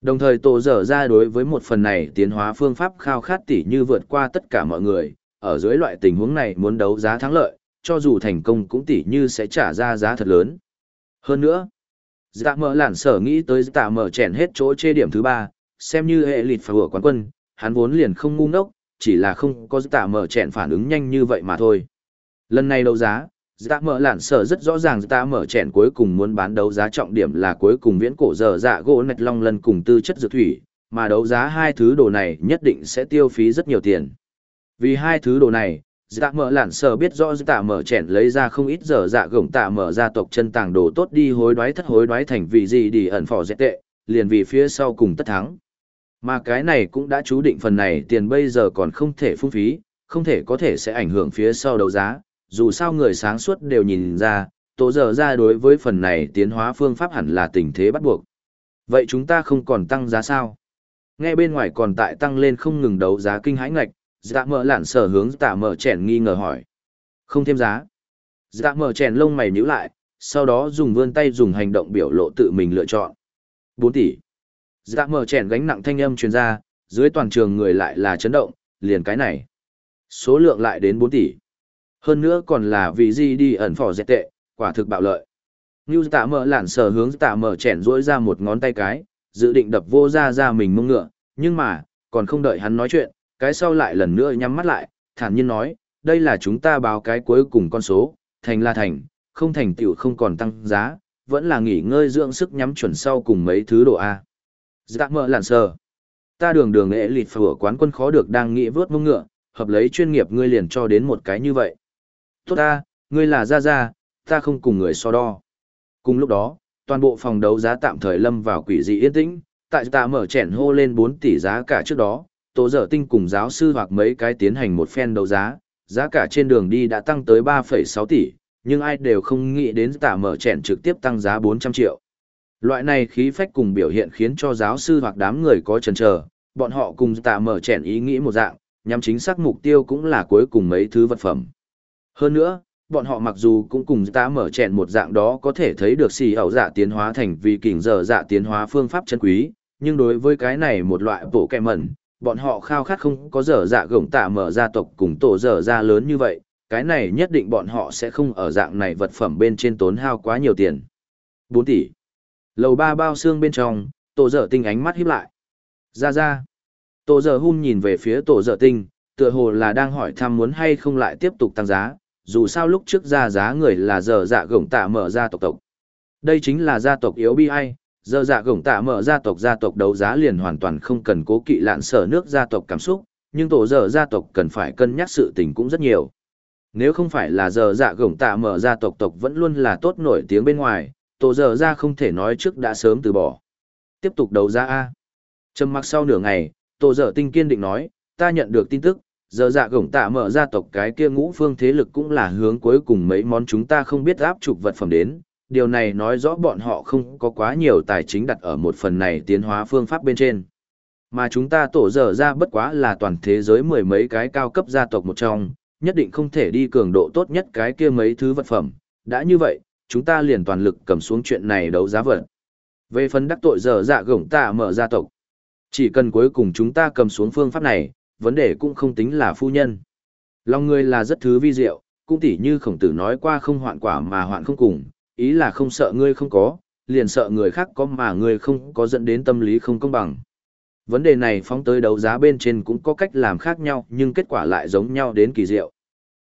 Đồng thời tổ dở ra đối với một phần này tiến hóa phương pháp khao khát tỉ như vượt qua tất cả mọi người, ở dưới loại tình huống này muốn đấu giá thắng lợi, cho dù thành công cũng tỉ như sẽ trả ra giá thật lớn. Hơn nữa, dạ mở lản sở nghĩ tới dạ mở chèn hết chỗ chê điểm thứ ba, xem như hệ lịt phở quán quân, hắn vốn liền không ngu ngốc, chỉ là không có dạ mở chẹn phản ứng nhanh như vậy mà thôi. Lần này đấu giá, dạ mở lản sở rất rõ ràng dạ mở chẹn cuối cùng muốn bán đấu giá trọng điểm là cuối cùng viễn cổ giờ dạ gỗ nạch long lần cùng tư chất dược thủy, mà đấu giá hai thứ đồ này nhất định sẽ tiêu phí rất nhiều tiền. Vì hai thứ đồ này, dạ mở lản sở biết rõ dạ mở chẹn lấy ra không ít giờ dạ gổng tạ mở gia tộc chân tàng đồ tốt đi hối đoái thất hối đoái thành vì gì đi ẩn phò dễ tệ, liền vì phía sau cùng tất thắng. Mà cái này cũng đã chú định phần này tiền bây giờ còn không thể phung phí, không thể có thể sẽ ảnh hưởng phía sau đấu giá, dù sao người sáng suốt đều nhìn ra, tổ giờ ra đối với phần này tiến hóa phương pháp hẳn là tình thế bắt buộc. Vậy chúng ta không còn tăng giá sao? Nghe bên ngoài còn tại tăng lên không ngừng đấu giá kinh hãi ngạch, dạ mở lản sở hướng tạ mở chèn nghi ngờ hỏi. Không thêm giá. Dạ mở chèn lông mày nhíu lại, sau đó dùng vươn tay dùng hành động biểu lộ tự mình lựa chọn. 4 tỷ. Dạ mở chèn gánh nặng thanh âm truyền ra, dưới toàn trường người lại là chấn động, liền cái này. Số lượng lại đến 4 tỷ. Hơn nữa còn là vì gì đi ẩn phỏ dẹt tệ, quả thực bạo lợi. Như tạ dạ mở lản sở hướng tạ mở chèn rỗi ra một ngón tay cái, dự định đập vô ra ra mình mông ngựa, nhưng mà, còn không đợi hắn nói chuyện, cái sau lại lần nữa nhắm mắt lại, thản nhiên nói, đây là chúng ta báo cái cuối cùng con số, thành là thành, không thành tựu không còn tăng giá, vẫn là nghỉ ngơi dưỡng sức nhắm chuẩn sau cùng mấy thứ đồ A. Dạ mờ lản sờ. Ta đường đường nghệ lịt phở quán quân khó được đang nghĩ vớt mông ngựa, hợp lấy chuyên nghiệp ngươi liền cho đến một cái như vậy. Tốt ta, ngươi là ra ra, ta không cùng người so đo. Cùng lúc đó, toàn bộ phòng đấu giá tạm thời lâm vào quỷ dị yên tĩnh, tại ta mở chèn hô lên 4 tỷ giá cả trước đó, tổ dở tinh cùng giáo sư hoặc mấy cái tiến hành một phen đấu giá, giá cả trên đường đi đã tăng tới 3,6 tỷ, nhưng ai đều không nghĩ đến tạ mở chèn trực tiếp tăng giá 400 triệu. Loại này khí phách cùng biểu hiện khiến cho giáo sư hoặc đám người có chần chờ, bọn họ cùng tạ mở chèn ý nghĩ một dạng, nhằm chính xác mục tiêu cũng là cuối cùng mấy thứ vật phẩm. Hơn nữa, bọn họ mặc dù cũng cùng tạ mở chèn một dạng đó có thể thấy được xì ảo dạ tiến hóa thành vì kình giờ dạ tiến hóa phương pháp chân quý, nhưng đối với cái này một loại bổ kẹ mẩn, bọn họ khao khát không có dở dạ gổng tạ mở gia tộc cùng tổ dở ra lớn như vậy, cái này nhất định bọn họ sẽ không ở dạng này vật phẩm bên trên tốn hao quá nhiều tiền. 4 tỷ. Lầu ba bao xương bên trong, tổ dở tinh ánh mắt híp lại. Ra ra. Tổ dở hun nhìn về phía tổ dở tinh, tựa hồ là đang hỏi thăm muốn hay không lại tiếp tục tăng giá, dù sao lúc trước ra giá người là dở dạ gổng tạ mở ra tộc tộc. Đây chính là gia tộc yếu bi ai, giờ dạ gổng tạ mở gia tộc gia tộc đấu giá liền hoàn toàn không cần cố kỵ lạn sở nước gia tộc cảm xúc, nhưng tổ dở gia tộc cần phải cân nhắc sự tình cũng rất nhiều. Nếu không phải là giờ dạ gổng tạ mở gia tộc tộc vẫn luôn là tốt nổi tiếng bên ngoài, tổ giờ ra không thể nói trước đã sớm từ bỏ. Tiếp tục đấu giá A. Trầm mặc sau nửa ngày, tổ giờ tinh kiên định nói, ta nhận được tin tức, giờ dạ gổng tạ mở gia tộc cái kia ngũ phương thế lực cũng là hướng cuối cùng mấy món chúng ta không biết áp trục vật phẩm đến, điều này nói rõ bọn họ không có quá nhiều tài chính đặt ở một phần này tiến hóa phương pháp bên trên. Mà chúng ta tổ dở ra bất quá là toàn thế giới mười mấy cái cao cấp gia tộc một trong, nhất định không thể đi cường độ tốt nhất cái kia mấy thứ vật phẩm. Đã như vậy, chúng ta liền toàn lực cầm xuống chuyện này đấu giá vật. Về phần đắc tội dở dạ gổng tạ mở gia tộc. Chỉ cần cuối cùng chúng ta cầm xuống phương pháp này, vấn đề cũng không tính là phu nhân. Lòng người là rất thứ vi diệu, cũng tỉ như khổng tử nói qua không hoạn quả mà hoạn không cùng, ý là không sợ ngươi không có, liền sợ người khác có mà ngươi không có dẫn đến tâm lý không công bằng. Vấn đề này phóng tới đấu giá bên trên cũng có cách làm khác nhau nhưng kết quả lại giống nhau đến kỳ diệu.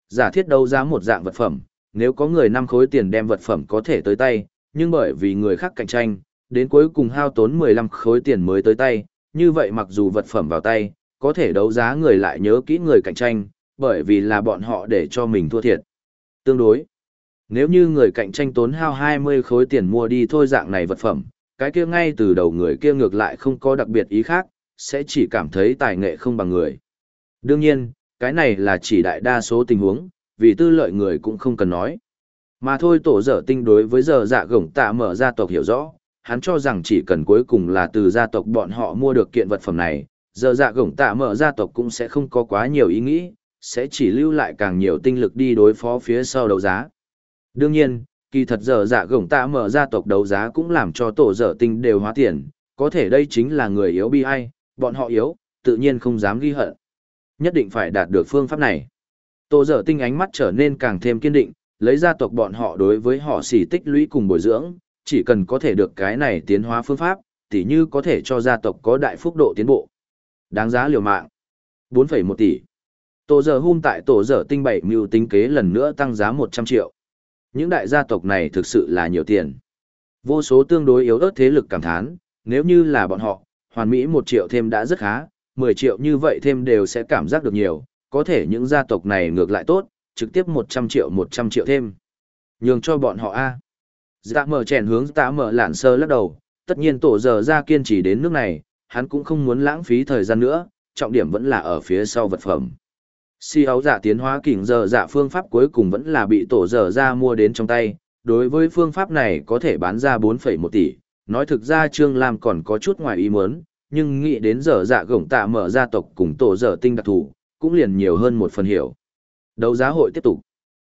Giả thiết đấu giá một dạng vật phẩm, nếu có người năm khối tiền đem vật phẩm có thể tới tay, nhưng bởi vì người khác cạnh tranh, đến cuối cùng hao tốn 15 khối tiền mới tới tay, như vậy mặc dù vật phẩm vào tay, có thể đấu giá người lại nhớ kỹ người cạnh tranh, bởi vì là bọn họ để cho mình thua thiệt. Tương đối, nếu như người cạnh tranh tốn hao 20 khối tiền mua đi thôi dạng này vật phẩm, cái kia ngay từ đầu người kia ngược lại không có đặc biệt ý khác, sẽ chỉ cảm thấy tài nghệ không bằng người. Đương nhiên, cái này là chỉ đại đa số tình huống, vì tư lợi người cũng không cần nói. Mà thôi tổ dở tinh đối với giờ dạ gổng tạ mở gia tộc hiểu rõ, hắn cho rằng chỉ cần cuối cùng là từ gia tộc bọn họ mua được kiện vật phẩm này, giờ dạ gổng tạ mở gia tộc cũng sẽ không có quá nhiều ý nghĩ, sẽ chỉ lưu lại càng nhiều tinh lực đi đối phó phía sau đấu giá. Đương nhiên, kỳ thật giờ dạ gổng tạ mở gia tộc đấu giá cũng làm cho tổ dở tinh đều hóa tiền, có thể đây chính là người yếu bi ai, bọn họ yếu, tự nhiên không dám ghi hận. Nhất định phải đạt được phương pháp này. Tổ dở tinh ánh mắt trở nên càng thêm kiên định, lấy gia tộc bọn họ đối với họ xỉ tích lũy cùng bồi dưỡng, chỉ cần có thể được cái này tiến hóa phương pháp, tỉ như có thể cho gia tộc có đại phúc độ tiến bộ. Đáng giá liều mạng. 4,1 tỷ. Tổ giờ hung tại tổ giờ tinh bảy mưu tính kế lần nữa tăng giá 100 triệu. Những đại gia tộc này thực sự là nhiều tiền. Vô số tương đối yếu ớt thế lực cảm thán, nếu như là bọn họ, hoàn mỹ 1 triệu thêm đã rất khá, 10 triệu như vậy thêm đều sẽ cảm giác được nhiều, có thể những gia tộc này ngược lại tốt, trực tiếp 100 triệu 100 triệu thêm. Nhường cho bọn họ A. Dạ mở chèn hướng tạ mở lản sơ lắc đầu, tất nhiên tổ giờ ra kiên trì đến nước này, hắn cũng không muốn lãng phí thời gian nữa, trọng điểm vẫn là ở phía sau vật phẩm. Si áo giả tiến hóa kỉnh giờ dạ phương pháp cuối cùng vẫn là bị tổ giờ ra mua đến trong tay, đối với phương pháp này có thể bán ra 4,1 tỷ, nói thực ra Trương Lam còn có chút ngoài ý muốn, nhưng nghĩ đến giờ dạ gổng tạ mở gia tộc cùng tổ giờ tinh đặc thủ, cũng liền nhiều hơn một phần hiểu. Đấu giá hội tiếp tục.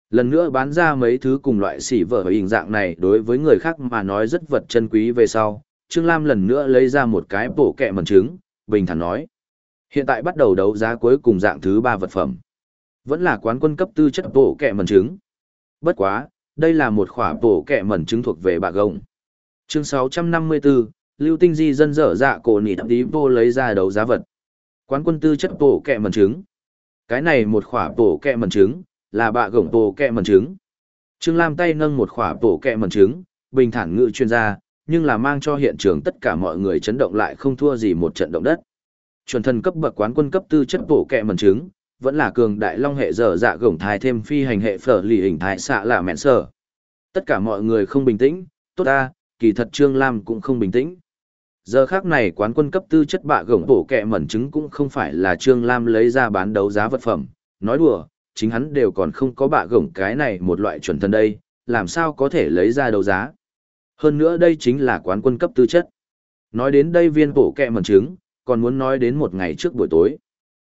Lần nữa bán ra mấy thứ cùng loại xỉ vở hình dạng này đối với người khác mà nói rất vật chân quý về sau. Trương Lam lần nữa lấy ra một cái bổ kẹ mần trứng, bình thản nói. Hiện tại bắt đầu đấu giá cuối cùng dạng thứ ba vật phẩm. Vẫn là quán quân cấp tư chất bổ kẹ mần trứng. Bất quá, đây là một khỏa bổ kẹ mẩn trứng thuộc về bà gông. Chương 654, Lưu Tinh Di dân dở dạ cổ nỉ tí vô lấy ra đấu giá vật. Quán quân tư chất bổ kẹ mẩn trứng. Cái này một khỏa bổ kẹ mần trứng, là bạ gổng bổ kẹ mần trứng. Trương Lam tay nâng một khỏa bổ kẹ mần trứng, bình thản ngự chuyên gia, nhưng là mang cho hiện trường tất cả mọi người chấn động lại không thua gì một trận động đất. Chuẩn thần cấp bậc quán quân cấp tư chất bổ kẹ mần trứng, vẫn là cường đại long hệ dở dạ gổng thai thêm phi hành hệ phở lì hình thái xạ là mẹn sở. Tất cả mọi người không bình tĩnh, tốt ta, kỳ thật Trương Lam cũng không bình tĩnh. Giờ khác này quán quân cấp tư chất bạ gổng bổ kẹ mẩn trứng cũng không phải là Trương Lam lấy ra bán đấu giá vật phẩm, nói đùa, chính hắn đều còn không có bạ gổng cái này một loại chuẩn thân đây, làm sao có thể lấy ra đấu giá. Hơn nữa đây chính là quán quân cấp tư chất. Nói đến đây viên bổ kẹ mẩn trứng, còn muốn nói đến một ngày trước buổi tối.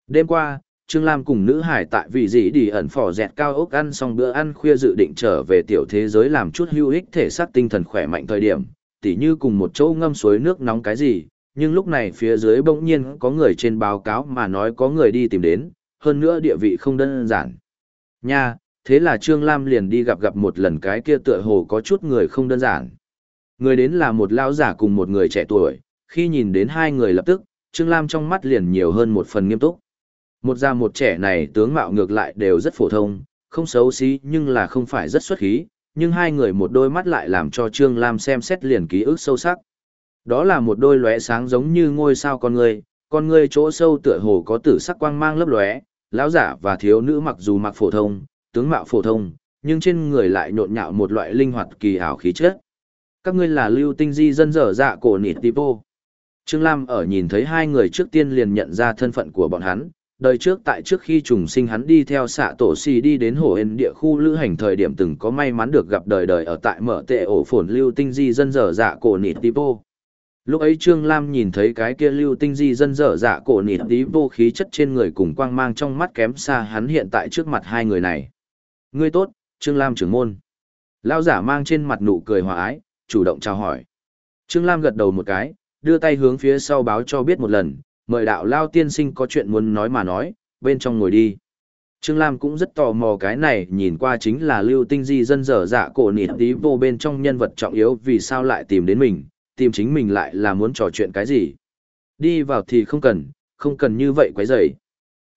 Đêm qua, Trương Lam cùng nữ hải tại vị gì đi ẩn phỏ dẹt cao ốc ăn xong bữa ăn khuya dự định trở về tiểu thế giới làm chút hữu ích thể xác tinh thần khỏe mạnh thời điểm, tỉ như cùng một chỗ ngâm suối nước nóng cái gì, nhưng lúc này phía dưới bỗng nhiên có người trên báo cáo mà nói có người đi tìm đến, hơn nữa địa vị không đơn giản. Nha, thế là Trương Lam liền đi gặp gặp một lần cái kia tựa hồ có chút người không đơn giản. Người đến là một lão giả cùng một người trẻ tuổi, khi nhìn đến hai người lập tức, Trương Lam trong mắt liền nhiều hơn một phần nghiêm túc. Một già một trẻ này tướng mạo ngược lại đều rất phổ thông, không xấu xí nhưng là không phải rất xuất khí, nhưng hai người một đôi mắt lại làm cho Trương Lam xem xét liền ký ức sâu sắc. Đó là một đôi lóe sáng giống như ngôi sao con người, con người chỗ sâu tựa hồ có tử sắc quang mang lấp lóe, lão giả và thiếu nữ mặc dù mặc phổ thông, tướng mạo phổ thông, nhưng trên người lại nhộn nhạo một loại linh hoạt kỳ ảo khí chất. Các ngươi là lưu tinh di dân dở dạ cổ nịt tipo. Trương Lam ở nhìn thấy hai người trước tiên liền nhận ra thân phận của bọn hắn, đời trước tại trước khi trùng sinh hắn đi theo xạ tổ xì đi đến hồ hên địa khu lữ hành thời điểm từng có may mắn được gặp đời đời ở tại mở tệ ổ phồn lưu tinh di dân dở dạ cổ nịt tí vô lúc ấy trương lam nhìn thấy cái kia lưu tinh di dân dở dạ cổ nịt tí vô khí chất trên người cùng quang mang trong mắt kém xa hắn hiện tại trước mặt hai người này. Ngươi tốt, trương lam trưởng môn. Lao giả mang trên mặt nụ cười hòa ái, chủ động chào hỏi. Trương lam gật đầu một cái, đưa tay hướng phía sau báo cho biết một lần mời đạo lao tiên sinh có chuyện muốn nói mà nói, bên trong ngồi đi. Trương Lam cũng rất tò mò cái này nhìn qua chính là lưu tinh di dân dở dạ cổ nỉ tí vô bên trong nhân vật trọng yếu vì sao lại tìm đến mình, tìm chính mình lại là muốn trò chuyện cái gì. Đi vào thì không cần, không cần như vậy quấy rầy.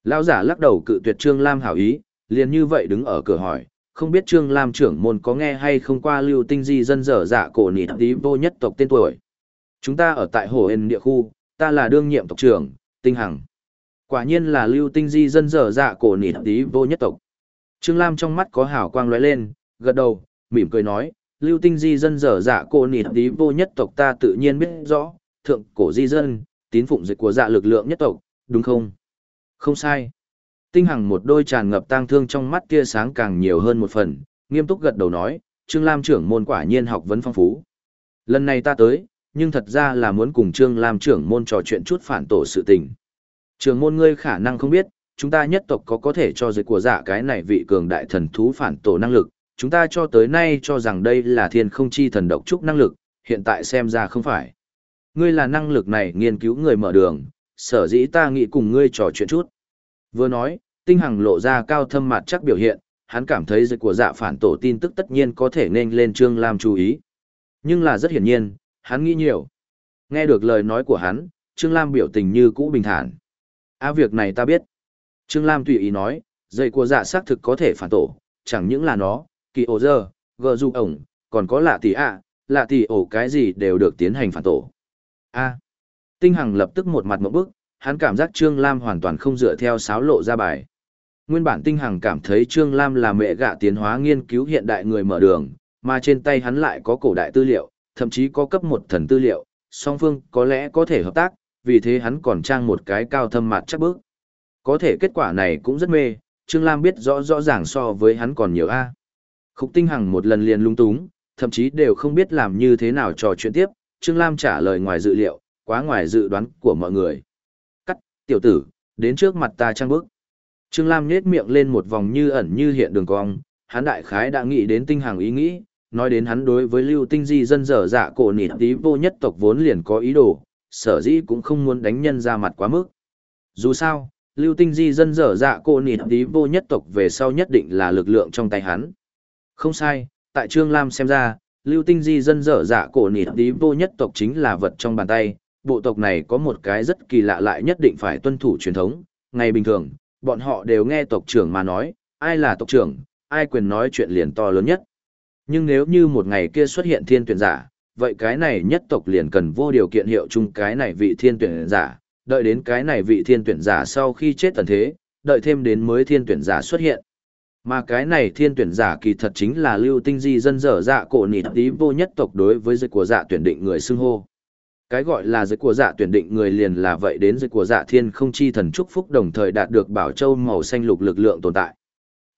Lão giả lắc đầu cự tuyệt Trương Lam hảo ý, liền như vậy đứng ở cửa hỏi, không biết Trương Lam trưởng môn có nghe hay không qua lưu tinh di dân dở dạ cổ nỉ tí vô nhất tộc tên tuổi. Chúng ta ở tại hồ hên địa khu, ta là đương nhiệm tộc trưởng, tinh hằng. Quả nhiên là lưu tinh di dân dở dạ cổ nỉ tí vô nhất tộc. Trương Lam trong mắt có hào quang lóe lên, gật đầu, mỉm cười nói, lưu tinh di dân dở dạ cổ nỉ tí vô nhất tộc ta tự nhiên biết rõ, thượng cổ di dân, tín phụng dịch của dạ lực lượng nhất tộc, đúng không? Không sai. Tinh hằng một đôi tràn ngập tang thương trong mắt kia sáng càng nhiều hơn một phần, nghiêm túc gật đầu nói, Trương Lam trưởng môn quả nhiên học vấn phong phú. Lần này ta tới, nhưng thật ra là muốn cùng Trương Lam trưởng môn trò chuyện chút phản tổ sự tình. Trưởng môn ngươi khả năng không biết, chúng ta nhất tộc có có thể cho dưới của dạ cái này vị cường đại thần thú phản tổ năng lực, chúng ta cho tới nay cho rằng đây là thiên không chi thần độc trúc năng lực, hiện tại xem ra không phải. Ngươi là năng lực này nghiên cứu người mở đường, sở dĩ ta nghĩ cùng ngươi trò chuyện chút. Vừa nói, tinh hằng lộ ra cao thâm mặt chắc biểu hiện, hắn cảm thấy dịch của dạ phản tổ tin tức tất nhiên có thể nên lên Trương Lam chú ý. Nhưng là rất hiển nhiên, hắn nghĩ nhiều. Nghe được lời nói của hắn, Trương Lam biểu tình như cũ bình thản. À việc này ta biết. Trương Lam tùy ý nói, dây của dạ xác thực có thể phản tổ, chẳng những là nó, kỳ ổ dơ, gờ du ổng, còn có lạ tỷ ạ, lạ tỷ ổ cái gì đều được tiến hành phản tổ. A. Tinh Hằng lập tức một mặt một bức, hắn cảm giác Trương Lam hoàn toàn không dựa theo sáo lộ ra bài. Nguyên bản Tinh Hằng cảm thấy Trương Lam là mẹ gạ tiến hóa nghiên cứu hiện đại người mở đường, mà trên tay hắn lại có cổ đại tư liệu, thậm chí có cấp một thần tư liệu, song phương có lẽ có thể hợp tác, vì thế hắn còn trang một cái cao thâm mặt chắc bước. Có thể kết quả này cũng rất mê, Trương Lam biết rõ rõ ràng so với hắn còn nhiều A. Khúc Tinh Hằng một lần liền lung túng, thậm chí đều không biết làm như thế nào trò chuyện tiếp, Trương Lam trả lời ngoài dự liệu, quá ngoài dự đoán của mọi người. Cắt, tiểu tử, đến trước mặt ta trang bước. Trương Lam nhết miệng lên một vòng như ẩn như hiện đường cong, hắn đại khái đã nghĩ đến tinh hằng ý nghĩ, nói đến hắn đối với lưu tinh di dân dở dạ cổ nỉ tí vô nhất tộc vốn liền có ý đồ, sở dĩ cũng không muốn đánh nhân ra mặt quá mức. Dù sao, lưu tinh di dân dở dạ cổ nỉ tí vô nhất tộc về sau nhất định là lực lượng trong tay hắn. Không sai, tại Trương Lam xem ra, lưu tinh di dân dở dạ cổ nỉ tí vô nhất tộc chính là vật trong bàn tay, bộ tộc này có một cái rất kỳ lạ lại nhất định phải tuân thủ truyền thống, ngày bình thường, bọn họ đều nghe tộc trưởng mà nói, ai là tộc trưởng, ai quyền nói chuyện liền to lớn nhất. Nhưng nếu như một ngày kia xuất hiện thiên tuyển giả, vậy cái này nhất tộc liền cần vô điều kiện hiệu chung cái này vị thiên tuyển giả, đợi đến cái này vị thiên tuyển giả sau khi chết tần thế, đợi thêm đến mới thiên tuyển giả xuất hiện. Mà cái này thiên tuyển giả kỳ thật chính là lưu tinh di dân dở dạ cổ nịt tí vô nhất tộc đối với dịch của dạ tuyển định người xưng hô. Cái gọi là dịch của dạ tuyển định người liền là vậy đến dịch của dạ thiên không chi thần chúc phúc đồng thời đạt được bảo châu màu xanh lục lực lượng tồn tại.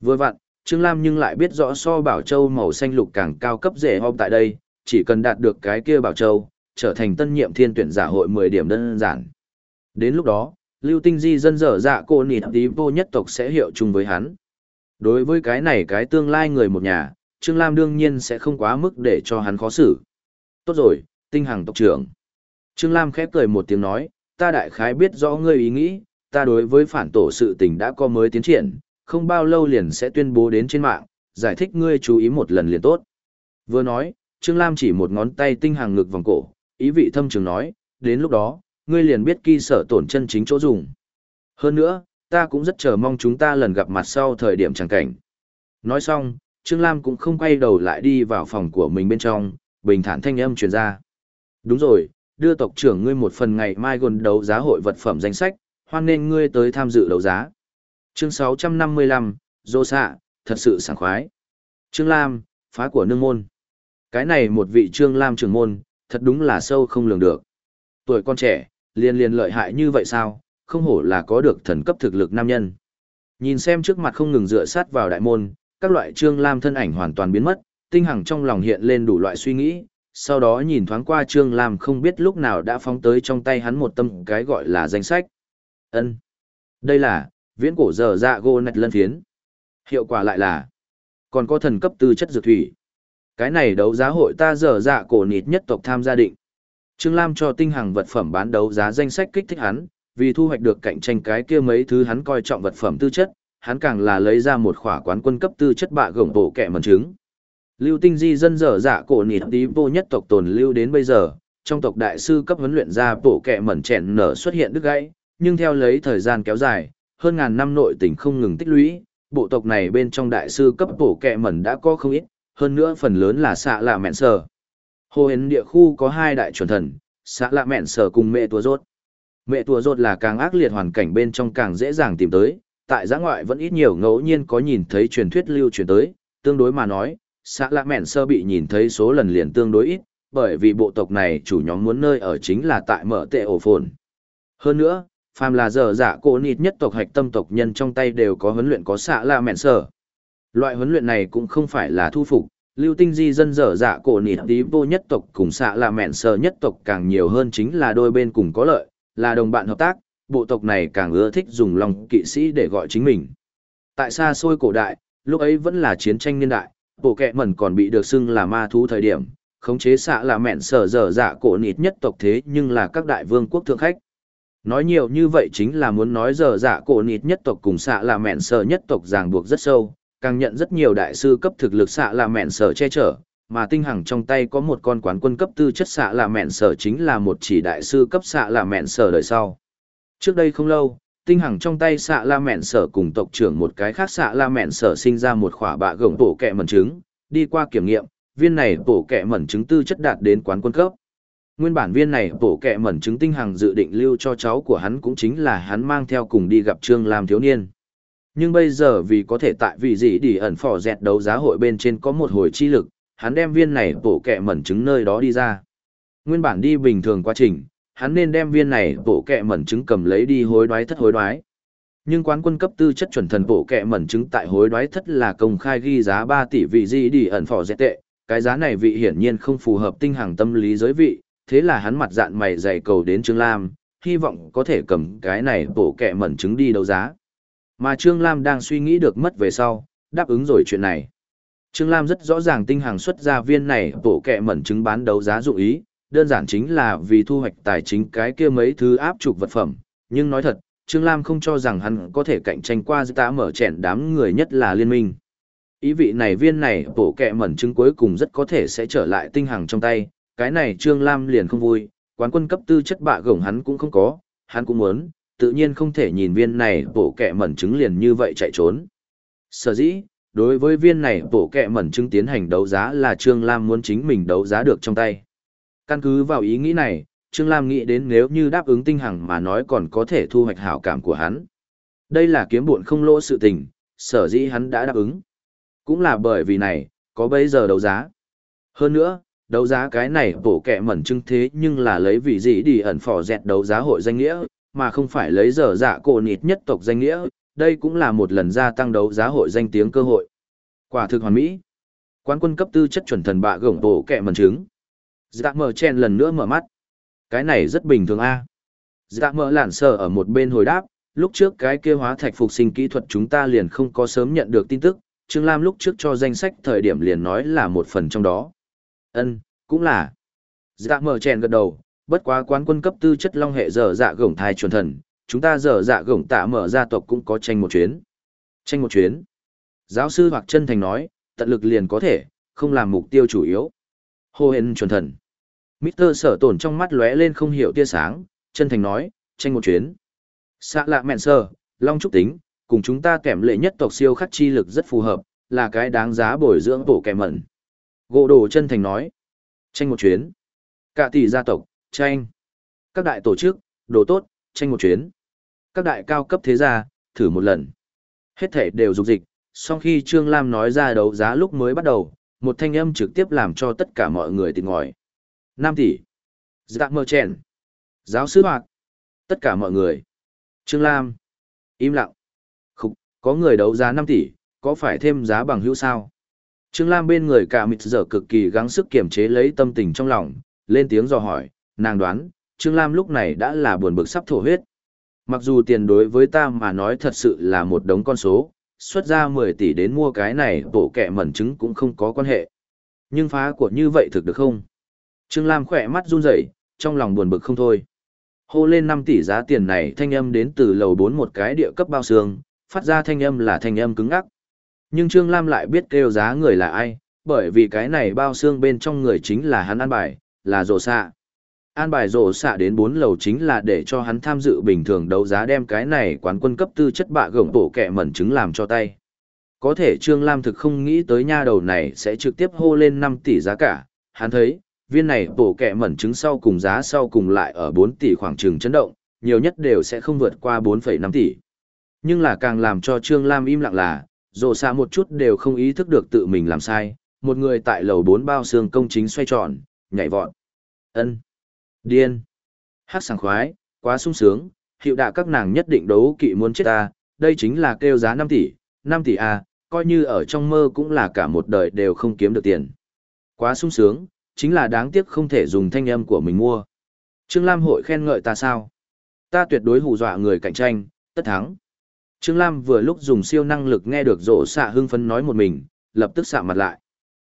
Vừa vặn, Trương Lam nhưng lại biết rõ so bảo châu màu xanh lục càng cao cấp rẻ hôm tại đây, chỉ cần đạt được cái kia bảo châu, trở thành tân nhiệm thiên tuyển giả hội 10 điểm đơn giản. Đến lúc đó, lưu tinh di dân dở dạ cô nịt tí vô nhất tộc sẽ hiệu chung với hắn. Đối với cái này cái tương lai người một nhà, Trương Lam đương nhiên sẽ không quá mức để cho hắn khó xử. Tốt rồi, tinh hằng tộc trưởng. Trương Lam khép cười một tiếng nói, ta đại khái biết rõ ngươi ý nghĩ, ta đối với phản tổ sự tình đã có mới tiến triển, không bao lâu liền sẽ tuyên bố đến trên mạng, giải thích ngươi chú ý một lần liền tốt. Vừa nói, Trương Lam chỉ một ngón tay tinh hàng ngực vòng cổ, ý vị thâm trường nói, đến lúc đó, ngươi liền biết kỳ sở tổn chân chính chỗ dùng. Hơn nữa, ta cũng rất chờ mong chúng ta lần gặp mặt sau thời điểm chẳng cảnh. Nói xong, Trương Lam cũng không quay đầu lại đi vào phòng của mình bên trong, bình thản thanh âm truyền ra. Đúng rồi, đưa tộc trưởng ngươi một phần ngày mai gồn đấu giá hội vật phẩm danh sách, hoan nên ngươi tới tham dự đấu giá. Chương 655, Dô xạ, thật sự sảng khoái. Trương Lam, phá của nương môn. Cái này một vị Trương Lam trưởng môn, thật đúng là sâu không lường được. Tuổi con trẻ, liền liền lợi hại như vậy sao, không hổ là có được thần cấp thực lực nam nhân. Nhìn xem trước mặt không ngừng dựa sát vào đại môn, các loại Trương Lam thân ảnh hoàn toàn biến mất, tinh hằng trong lòng hiện lên đủ loại suy nghĩ, sau đó nhìn thoáng qua Trương Lam không biết lúc nào đã phóng tới trong tay hắn một tâm cái gọi là danh sách. ân Đây là, viễn cổ giờ dạ gô nạch lân phiến. Hiệu quả lại là, còn có thần cấp tư chất dược thủy. Cái này đấu giá hội ta giờ dạ cổ nịt nhất tộc tham gia định. Trương Lam cho tinh hàng vật phẩm bán đấu giá danh sách kích thích hắn, vì thu hoạch được cạnh tranh cái kia mấy thứ hắn coi trọng vật phẩm tư chất, hắn càng là lấy ra một khỏa quán quân cấp tư chất bạ gồng bộ kẻ mần trứng. Lưu tinh di dân dở dạ cổ nịt tí vô nhất tộc tồn lưu đến bây giờ, trong tộc đại sư cấp huấn luyện ra bộ kẻ mẩn chèn nở xuất hiện đứt gãy, nhưng theo lấy thời gian kéo dài, hơn ngàn năm nội tình không ngừng tích lũy, bộ tộc này bên trong đại sư cấp bộ kẹ mẩn đã có không ít, hơn nữa phần lớn là xạ lạ mẹn sở. Hồ hến địa khu có hai đại chuẩn thần, xạ lạ mẹn sở cùng mẹ tua rốt. Mẹ tua rốt là càng ác liệt hoàn cảnh bên trong càng dễ dàng tìm tới, tại giã ngoại vẫn ít nhiều ngẫu nhiên có nhìn thấy truyền thuyết lưu truyền tới, tương đối mà nói, xạ lạ mẹn sơ bị nhìn thấy số lần liền tương đối ít, bởi vì bộ tộc này chủ nhóm muốn nơi ở chính là tại mở tệ ổ phồn. Hơn nữa, phàm là dở dạ cổ nịt nhất tộc hạch tâm tộc nhân trong tay đều có huấn luyện có xạ la mẹn sở. Loại huấn luyện này cũng không phải là thu phục, lưu tinh di dân dở dạ cổ nịt tí vô nhất tộc cùng xạ la mẹn sở nhất tộc càng nhiều hơn chính là đôi bên cùng có lợi, là đồng bạn hợp tác, bộ tộc này càng ưa thích dùng lòng kỵ sĩ để gọi chính mình. Tại xa xôi cổ đại, lúc ấy vẫn là chiến tranh niên đại, bộ kẹ mẩn còn bị được xưng là ma thú thời điểm, khống chế xạ là mẹn sở dở dạ cổ nịt nhất tộc thế nhưng là các đại vương quốc thượng khách. Nói nhiều như vậy chính là muốn nói giờ dạ cổ nịt nhất tộc cùng xạ là mẹn sở nhất tộc ràng buộc rất sâu, càng nhận rất nhiều đại sư cấp thực lực xạ là mẹn sở che chở, mà tinh hằng trong tay có một con quán quân cấp tư chất xạ là mẹn sở chính là một chỉ đại sư cấp xạ là mẹn sở đời sau. Trước đây không lâu, tinh hằng trong tay xạ la mẹn sở cùng tộc trưởng một cái khác xạ la mẹn sở sinh ra một khỏa bạ gồng bổ kẹ mẩn trứng, đi qua kiểm nghiệm, viên này bổ kẹ mẩn trứng tư chất đạt đến quán quân cấp. Nguyên bản viên này bổ kẹ mẩn trứng tinh hằng dự định lưu cho cháu của hắn cũng chính là hắn mang theo cùng đi gặp Trương Lam thiếu niên. Nhưng bây giờ vì có thể tại vị gì đi ẩn phỏ dẹt đấu giá hội bên trên có một hồi chi lực, hắn đem viên này bổ kẹ mẩn trứng nơi đó đi ra. Nguyên bản đi bình thường quá trình, hắn nên đem viên này bổ kẹ mẩn trứng cầm lấy đi hối đoái thất hối đoái. Nhưng quán quân cấp tư chất chuẩn thần bổ kẹ mẩn trứng tại hối đoái thất là công khai ghi giá 3 tỷ vị gì đi ẩn phỏ dẹt tệ, cái giá này vị hiển nhiên không phù hợp tinh hàng tâm lý giới vị, thế là hắn mặt dạn mày dày cầu đến Trương Lam, hy vọng có thể cầm cái này bổ kẹ mẩn trứng đi đấu giá. Mà Trương Lam đang suy nghĩ được mất về sau, đáp ứng rồi chuyện này. Trương Lam rất rõ ràng tinh hàng xuất gia viên này bổ kẹ mẩn trứng bán đấu giá dụng ý, đơn giản chính là vì thu hoạch tài chính cái kia mấy thứ áp trục vật phẩm, nhưng nói thật, Trương Lam không cho rằng hắn có thể cạnh tranh qua tá mở chèn đám người nhất là liên minh. Ý vị này viên này bổ kẹ mẩn trứng cuối cùng rất có thể sẽ trở lại tinh hàng trong tay, cái này Trương Lam liền không vui, quán quân cấp tư chất bạ gồng hắn cũng không có, hắn cũng muốn, tự nhiên không thể nhìn viên này bổ kẹ mẩn trứng liền như vậy chạy trốn. Sở dĩ, đối với viên này bổ kẹ mẩn trứng tiến hành đấu giá là Trương Lam muốn chính mình đấu giá được trong tay. Căn cứ vào ý nghĩ này, Trương Lam nghĩ đến nếu như đáp ứng tinh hằng mà nói còn có thể thu hoạch hảo cảm của hắn. Đây là kiếm buồn không lỗ sự tình, sở dĩ hắn đã đáp ứng. Cũng là bởi vì này, có bây giờ đấu giá. Hơn nữa, đấu giá cái này bổ kẹ mẩn trưng thế nhưng là lấy vị gì đi ẩn phỏ dẹt đấu giá hội danh nghĩa, mà không phải lấy giờ dạ cổ nịt nhất tộc danh nghĩa, đây cũng là một lần gia tăng đấu giá hội danh tiếng cơ hội. Quả thực hoàn mỹ. Quán quân cấp tư chất chuẩn thần bạ gổng bổ kẹ mẩn trứng. Dạ mở chen lần nữa mở mắt. Cái này rất bình thường a. Dạ mở lản sờ ở một bên hồi đáp, lúc trước cái kia hóa thạch phục sinh kỹ thuật chúng ta liền không có sớm nhận được tin tức, Trương Lam lúc trước cho danh sách thời điểm liền nói là một phần trong đó. Ân, cũng là. Dạ mở chèn gật đầu, bất quá quán quân cấp tư chất long hệ dở dạ gổng thai chuẩn thần, chúng ta dở dạ gổng tạ mở gia tộc cũng có tranh một chuyến. Tranh một chuyến. Giáo sư hoặc chân thành nói, tận lực liền có thể, không làm mục tiêu chủ yếu. Hô hên chuẩn thần. mister sở tổn trong mắt lóe lên không hiểu tia sáng, chân thành nói, tranh một chuyến. Xạ lạ mẹn sơ, Long Trúc Tính, cùng chúng ta kèm lệ nhất tộc siêu khắc chi lực rất phù hợp, là cái đáng giá bồi dưỡng bổ kẻ mẩn. Gỗ đồ chân thành nói, tranh một chuyến. Cả tỷ gia tộc, tranh. Các đại tổ chức, đồ tốt, tranh một chuyến. Các đại cao cấp thế gia, thử một lần. Hết thể đều dục dịch, sau khi Trương Lam nói ra đấu giá lúc mới bắt đầu, một thanh âm trực tiếp làm cho tất cả mọi người tỉnh ngòi. 5 tỷ. Dạ mơ chèn. Giáo sư hoạt. Tất cả mọi người. Trương Lam. Im lặng. Khúc, có người đấu giá 5 tỷ, có phải thêm giá bằng hữu sao? Trương Lam bên người cả mịt giờ cực kỳ gắng sức kiềm chế lấy tâm tình trong lòng, lên tiếng dò hỏi, nàng đoán, Trương Lam lúc này đã là buồn bực sắp thổ huyết. Mặc dù tiền đối với ta mà nói thật sự là một đống con số, xuất ra 10 tỷ đến mua cái này bộ kẻ mẩn trứng cũng không có quan hệ. Nhưng phá của như vậy thực được không? Trương Lam khỏe mắt run rẩy, trong lòng buồn bực không thôi. Hô lên 5 tỷ giá tiền này thanh âm đến từ lầu 4 một cái địa cấp bao xương, phát ra thanh âm là thanh âm cứng ngắc. Nhưng Trương Lam lại biết kêu giá người là ai, bởi vì cái này bao xương bên trong người chính là hắn an bài, là rổ xạ. An bài rổ xạ đến 4 lầu chính là để cho hắn tham dự bình thường đấu giá đem cái này quán quân cấp tư chất bạ gồng tổ kẹ mẩn trứng làm cho tay. Có thể Trương Lam thực không nghĩ tới nha đầu này sẽ trực tiếp hô lên 5 tỷ giá cả, hắn thấy, viên này bổ kẹ mẩn trứng sau cùng giá sau cùng lại ở 4 tỷ khoảng trừng chấn động, nhiều nhất đều sẽ không vượt qua 4,5 tỷ. Nhưng là càng làm cho Trương Lam im lặng là, rồ xa một chút đều không ý thức được tự mình làm sai, một người tại lầu 4 bao xương công chính xoay tròn, nhảy vọt. ân Điên. Hát sảng khoái, quá sung sướng, hiệu đạ các nàng nhất định đấu kỵ muốn chết ta, đây chính là kêu giá 5 tỷ, 5 tỷ à, coi như ở trong mơ cũng là cả một đời đều không kiếm được tiền. Quá sung sướng, chính là đáng tiếc không thể dùng thanh âm của mình mua. Trương Lam hội khen ngợi ta sao? Ta tuyệt đối hù dọa người cạnh tranh, tất thắng. Trương Lam vừa lúc dùng siêu năng lực nghe được rổ xạ hưng phấn nói một mình, lập tức xạ mặt lại.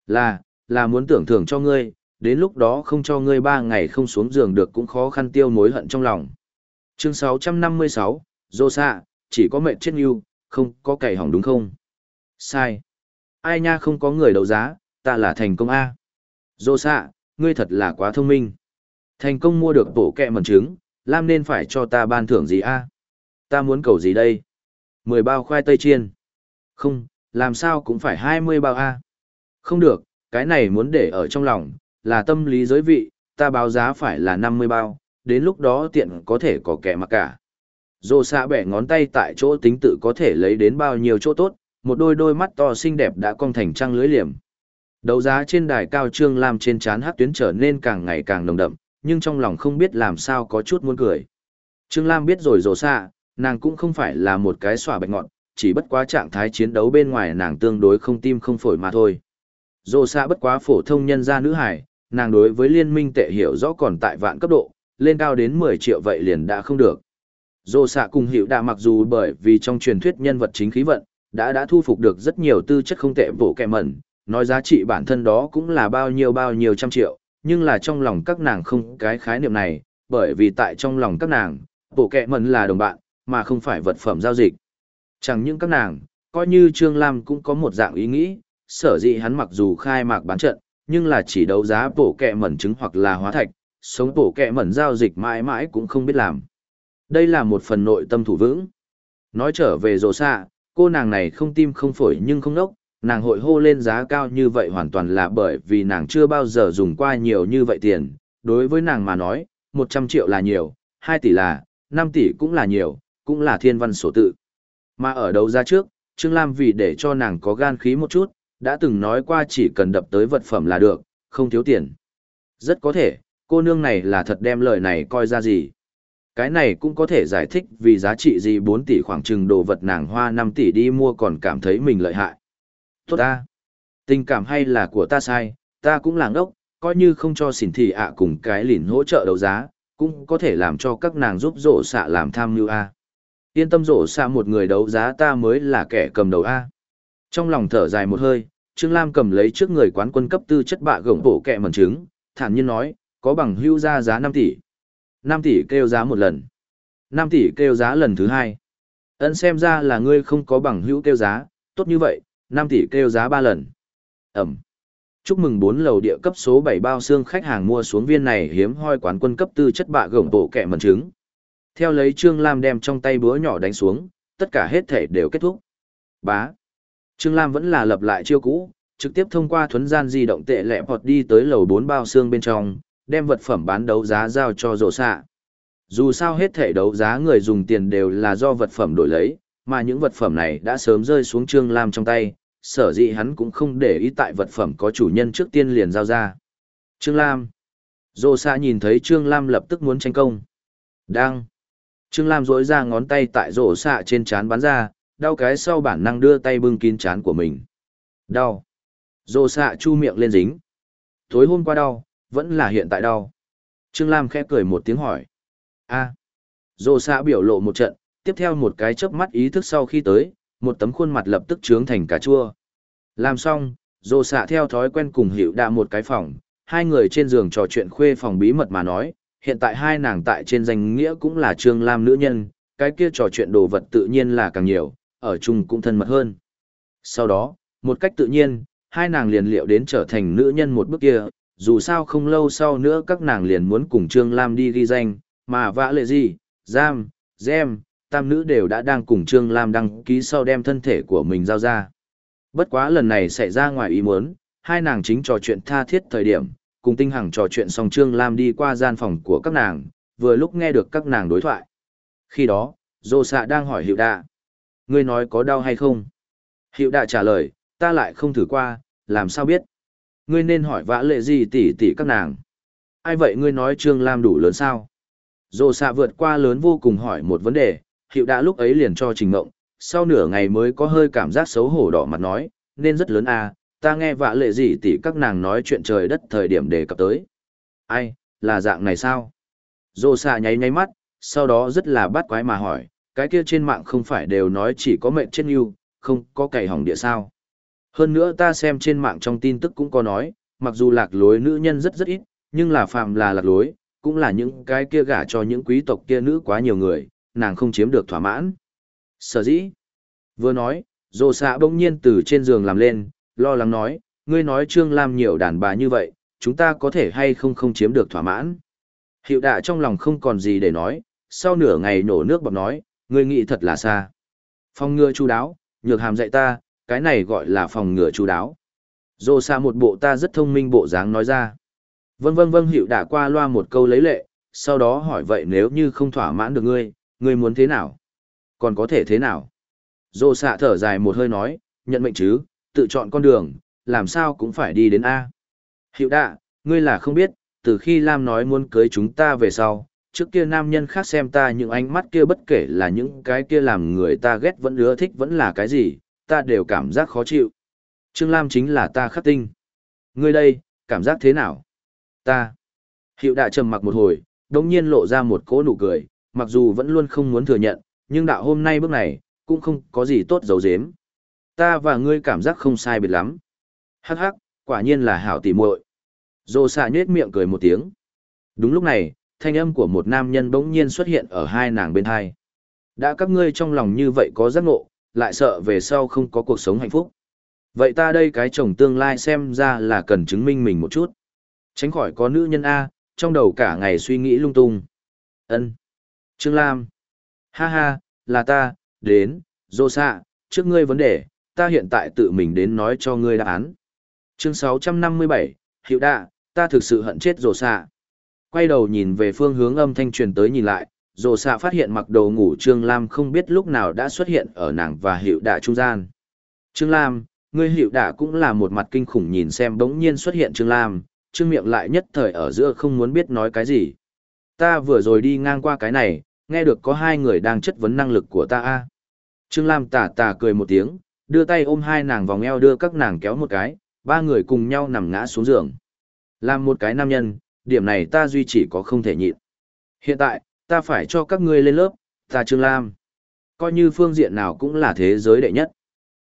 Là, là muốn tưởng thưởng cho ngươi, đến lúc đó không cho ngươi ba ngày không xuống giường được cũng khó khăn tiêu mối hận trong lòng. Chương 656, rổ xạ, chỉ có mệnh chết yêu, không có cày hỏng đúng không? Sai. Ai nha không có người đấu giá, ta là thành công A. Rổ xạ, ngươi thật là quá thông minh. Thành công mua được bổ kẹ mẩn trứng, Lam nên phải cho ta ban thưởng gì A? Ta muốn cầu gì đây? Mười bao khoai tây chiên. Không, làm sao cũng phải hai mươi bao A. Không được, cái này muốn để ở trong lòng, là tâm lý giới vị, ta báo giá phải là năm mươi bao, đến lúc đó tiện có thể có kẻ mặc cả. Dô xạ bẻ ngón tay tại chỗ tính tự có thể lấy đến bao nhiêu chỗ tốt, một đôi đôi mắt to xinh đẹp đã cong thành trăng lưới liềm. Đấu giá trên đài cao trương lam trên trán hát tuyến trở nên càng ngày càng nồng đậm, nhưng trong lòng không biết làm sao có chút muốn cười. Trương Lam biết rồi rồ xạ, nàng cũng không phải là một cái xòa bạch ngọn, chỉ bất quá trạng thái chiến đấu bên ngoài nàng tương đối không tim không phổi mà thôi. Dô xa bất quá phổ thông nhân gia nữ hải, nàng đối với liên minh tệ hiểu rõ còn tại vạn cấp độ, lên cao đến 10 triệu vậy liền đã không được. Dô xạ cùng hiệu đạ mặc dù bởi vì trong truyền thuyết nhân vật chính khí vận, đã đã thu phục được rất nhiều tư chất không tệ bổ kẹ mẩn, nói giá trị bản thân đó cũng là bao nhiêu bao nhiêu trăm triệu, nhưng là trong lòng các nàng không cái khái niệm này, bởi vì tại trong lòng các nàng, bộ kẹ mẩn là đồng bạn, mà không phải vật phẩm giao dịch. Chẳng những các nàng, coi như Trương Lam cũng có một dạng ý nghĩ, sở dĩ hắn mặc dù khai mạc bán trận, nhưng là chỉ đấu giá bổ kẹ mẩn trứng hoặc là hóa thạch, sống bổ kẹ mẩn giao dịch mãi mãi cũng không biết làm. Đây là một phần nội tâm thủ vững. Nói trở về rồ xạ, cô nàng này không tim không phổi nhưng không nốc, nàng hội hô lên giá cao như vậy hoàn toàn là bởi vì nàng chưa bao giờ dùng qua nhiều như vậy tiền. Đối với nàng mà nói, 100 triệu là nhiều, 2 tỷ là, 5 tỷ cũng là nhiều, cũng là thiên văn sổ tự. Mà ở đấu giá trước, Trương Lam vì để cho nàng có gan khí một chút, đã từng nói qua chỉ cần đập tới vật phẩm là được, không thiếu tiền. Rất có thể, cô nương này là thật đem lời này coi ra gì. Cái này cũng có thể giải thích vì giá trị gì 4 tỷ khoảng chừng đồ vật nàng hoa 5 tỷ đi mua còn cảm thấy mình lợi hại. Tốt ta. Tình cảm hay là của ta sai, ta cũng làng ốc, coi như không cho xỉn thị ạ cùng cái lìn hỗ trợ đấu giá, cũng có thể làm cho các nàng giúp rộ xạ làm tham như A. Yên tâm rổ xa một người đấu giá ta mới là kẻ cầm đầu A. Trong lòng thở dài một hơi, Trương Lam cầm lấy trước người quán quân cấp tư chất bạ gồng bổ kẹ mẩn trứng, thản nhiên nói, có bằng hưu ra giá 5 tỷ. 5 tỷ kêu giá một lần. 5 tỷ kêu giá lần thứ hai. Ấn xem ra là ngươi không có bằng hữu kêu giá, tốt như vậy, 5 tỷ kêu giá 3 lần. Ẩm. Chúc mừng 4 lầu địa cấp số 7 bao xương khách hàng mua xuống viên này hiếm hoi quán quân cấp tư chất bạ gồng bộ kẹ mần trứng. Theo lấy Trương Lam đem trong tay búa nhỏ đánh xuống, tất cả hết thể đều kết thúc. Bá. Trương Lam vẫn là lập lại chiêu cũ, trực tiếp thông qua thuấn gian di động tệ lẹ hoặc đi tới lầu 4 bao xương bên trong, đem vật phẩm bán đấu giá giao cho rổ xạ. Dù sao hết thể đấu giá người dùng tiền đều là do vật phẩm đổi lấy, mà những vật phẩm này đã sớm rơi xuống Trương Lam trong tay, sở dĩ hắn cũng không để ý tại vật phẩm có chủ nhân trước tiên liền giao ra. Trương Lam. Dô xạ nhìn thấy Trương Lam lập tức muốn tranh công. Đang. Trương Lam rỗi ra ngón tay tại rổ xạ trên chán bắn ra, đau cái sau bản năng đưa tay bưng kín chán của mình. Đau. Rổ xạ chu miệng lên dính. Tối hôm qua đau, vẫn là hiện tại đau. Trương Lam khẽ cười một tiếng hỏi. a à. Rổ xạ biểu lộ một trận, tiếp theo một cái chớp mắt ý thức sau khi tới, một tấm khuôn mặt lập tức trướng thành cà chua. Làm xong, rổ xạ theo thói quen cùng hiểu đạ một cái phòng, hai người trên giường trò chuyện khuê phòng bí mật mà nói, hiện tại hai nàng tại trên danh nghĩa cũng là trương lam nữ nhân, cái kia trò chuyện đồ vật tự nhiên là càng nhiều, ở chung cũng thân mật hơn. Sau đó, một cách tự nhiên, hai nàng liền liệu đến trở thành nữ nhân một bước kia, dù sao không lâu sau nữa các nàng liền muốn cùng Trương Lam đi ghi danh, mà vã lệ gì, giam, gem, tam nữ đều đã đang cùng Trương Lam đăng ký sau đem thân thể của mình giao ra. Bất quá lần này xảy ra ngoài ý muốn, hai nàng chính trò chuyện tha thiết thời điểm, cùng tinh hằng trò chuyện xong Trương Lam đi qua gian phòng của các nàng, vừa lúc nghe được các nàng đối thoại. Khi đó, Dô Sạ đang hỏi Hiệu Đạ. Ngươi nói có đau hay không? Hiệu Đạ trả lời, ta lại không thử qua, làm sao biết? Ngươi nên hỏi vã lệ gì tỉ tỉ các nàng. Ai vậy ngươi nói Trương Lam đủ lớn sao? Dô Sạ vượt qua lớn vô cùng hỏi một vấn đề, hiệu đạ lúc ấy liền cho trình ngộng, sau nửa ngày mới có hơi cảm giác xấu hổ đỏ mặt nói, nên rất lớn à, ta nghe vạ lệ gì tỉ các nàng nói chuyện trời đất thời điểm đề cập tới. Ai, là dạng này sao? Dô xạ nháy nháy mắt, sau đó rất là bắt quái mà hỏi, cái kia trên mạng không phải đều nói chỉ có mệnh chết yêu, không có cày hỏng địa sao. Hơn nữa ta xem trên mạng trong tin tức cũng có nói, mặc dù lạc lối nữ nhân rất rất ít, nhưng là phạm là lạc lối, cũng là những cái kia gả cho những quý tộc kia nữ quá nhiều người, nàng không chiếm được thỏa mãn. Sở dĩ, vừa nói, rồ xạ bỗng nhiên từ trên giường làm lên, lo lắng nói, ngươi nói Trương Lam nhiều đàn bà như vậy, chúng ta có thể hay không không chiếm được thỏa mãn. Hiệu đạ trong lòng không còn gì để nói, sau nửa ngày nổ nước bọc nói, ngươi nghĩ thật là xa. Phòng ngừa chú đáo, nhược hàm dạy ta, cái này gọi là phòng ngừa chú đáo. Dô xa một bộ ta rất thông minh bộ dáng nói ra. Vâng vâng vâng hiệu đả qua loa một câu lấy lệ, sau đó hỏi vậy nếu như không thỏa mãn được ngươi, ngươi muốn thế nào? Còn có thể thế nào? Dô xạ thở dài một hơi nói, nhận mệnh chứ, tự chọn con đường, làm sao cũng phải đi đến A. Hiệu đạ, ngươi là không biết, từ khi Lam nói muốn cưới chúng ta về sau, trước kia nam nhân khác xem ta những ánh mắt kia bất kể là những cái kia làm người ta ghét vẫn ưa thích vẫn là cái gì, ta đều cảm giác khó chịu. Trương Lam chính là ta khắc tinh. Ngươi đây, cảm giác thế nào? Ta. Hiệu đạ trầm mặc một hồi, đồng nhiên lộ ra một cỗ nụ cười, mặc dù vẫn luôn không muốn thừa nhận, nhưng đạo hôm nay bước này, cũng không có gì tốt giấu giếm. Ta và ngươi cảm giác không sai biệt lắm. Hắc hắc, quả nhiên là hảo tỉ muội. Dô xạ nhết miệng cười một tiếng. Đúng lúc này, thanh âm của một nam nhân bỗng nhiên xuất hiện ở hai nàng bên hai. Đã các ngươi trong lòng như vậy có giác ngộ, lại sợ về sau không có cuộc sống hạnh phúc. Vậy ta đây cái chồng tương lai xem ra là cần chứng minh mình một chút. Tránh khỏi có nữ nhân A, trong đầu cả ngày suy nghĩ lung tung. ân Trương Lam. Ha ha, là ta, đến, dô xạ, trước ngươi vấn đề, ta hiện tại tự mình đến nói cho ngươi đáp án. Chương 657, Hiệu đạ, ta thực sự hận chết rồ xạ. Quay đầu nhìn về phương hướng âm thanh truyền tới nhìn lại, rồ xạ phát hiện mặc đồ ngủ Trương Lam không biết lúc nào đã xuất hiện ở nàng và hiệu đạ trung gian. Trương Lam, ngươi hiệu đạ cũng là một mặt kinh khủng nhìn xem bỗng nhiên xuất hiện Trương Lam, Trương miệng lại nhất thời ở giữa không muốn biết nói cái gì. Ta vừa rồi đi ngang qua cái này, nghe được có hai người đang chất vấn năng lực của ta a. Trương Lam tà tà cười một tiếng, đưa tay ôm hai nàng vòng eo đưa các nàng kéo một cái, ba người cùng nhau nằm ngã xuống giường. Làm một cái nam nhân, điểm này ta duy chỉ có không thể nhịn. Hiện tại, ta phải cho các ngươi lên lớp, ta Trương Lam. Coi như phương diện nào cũng là thế giới đệ nhất.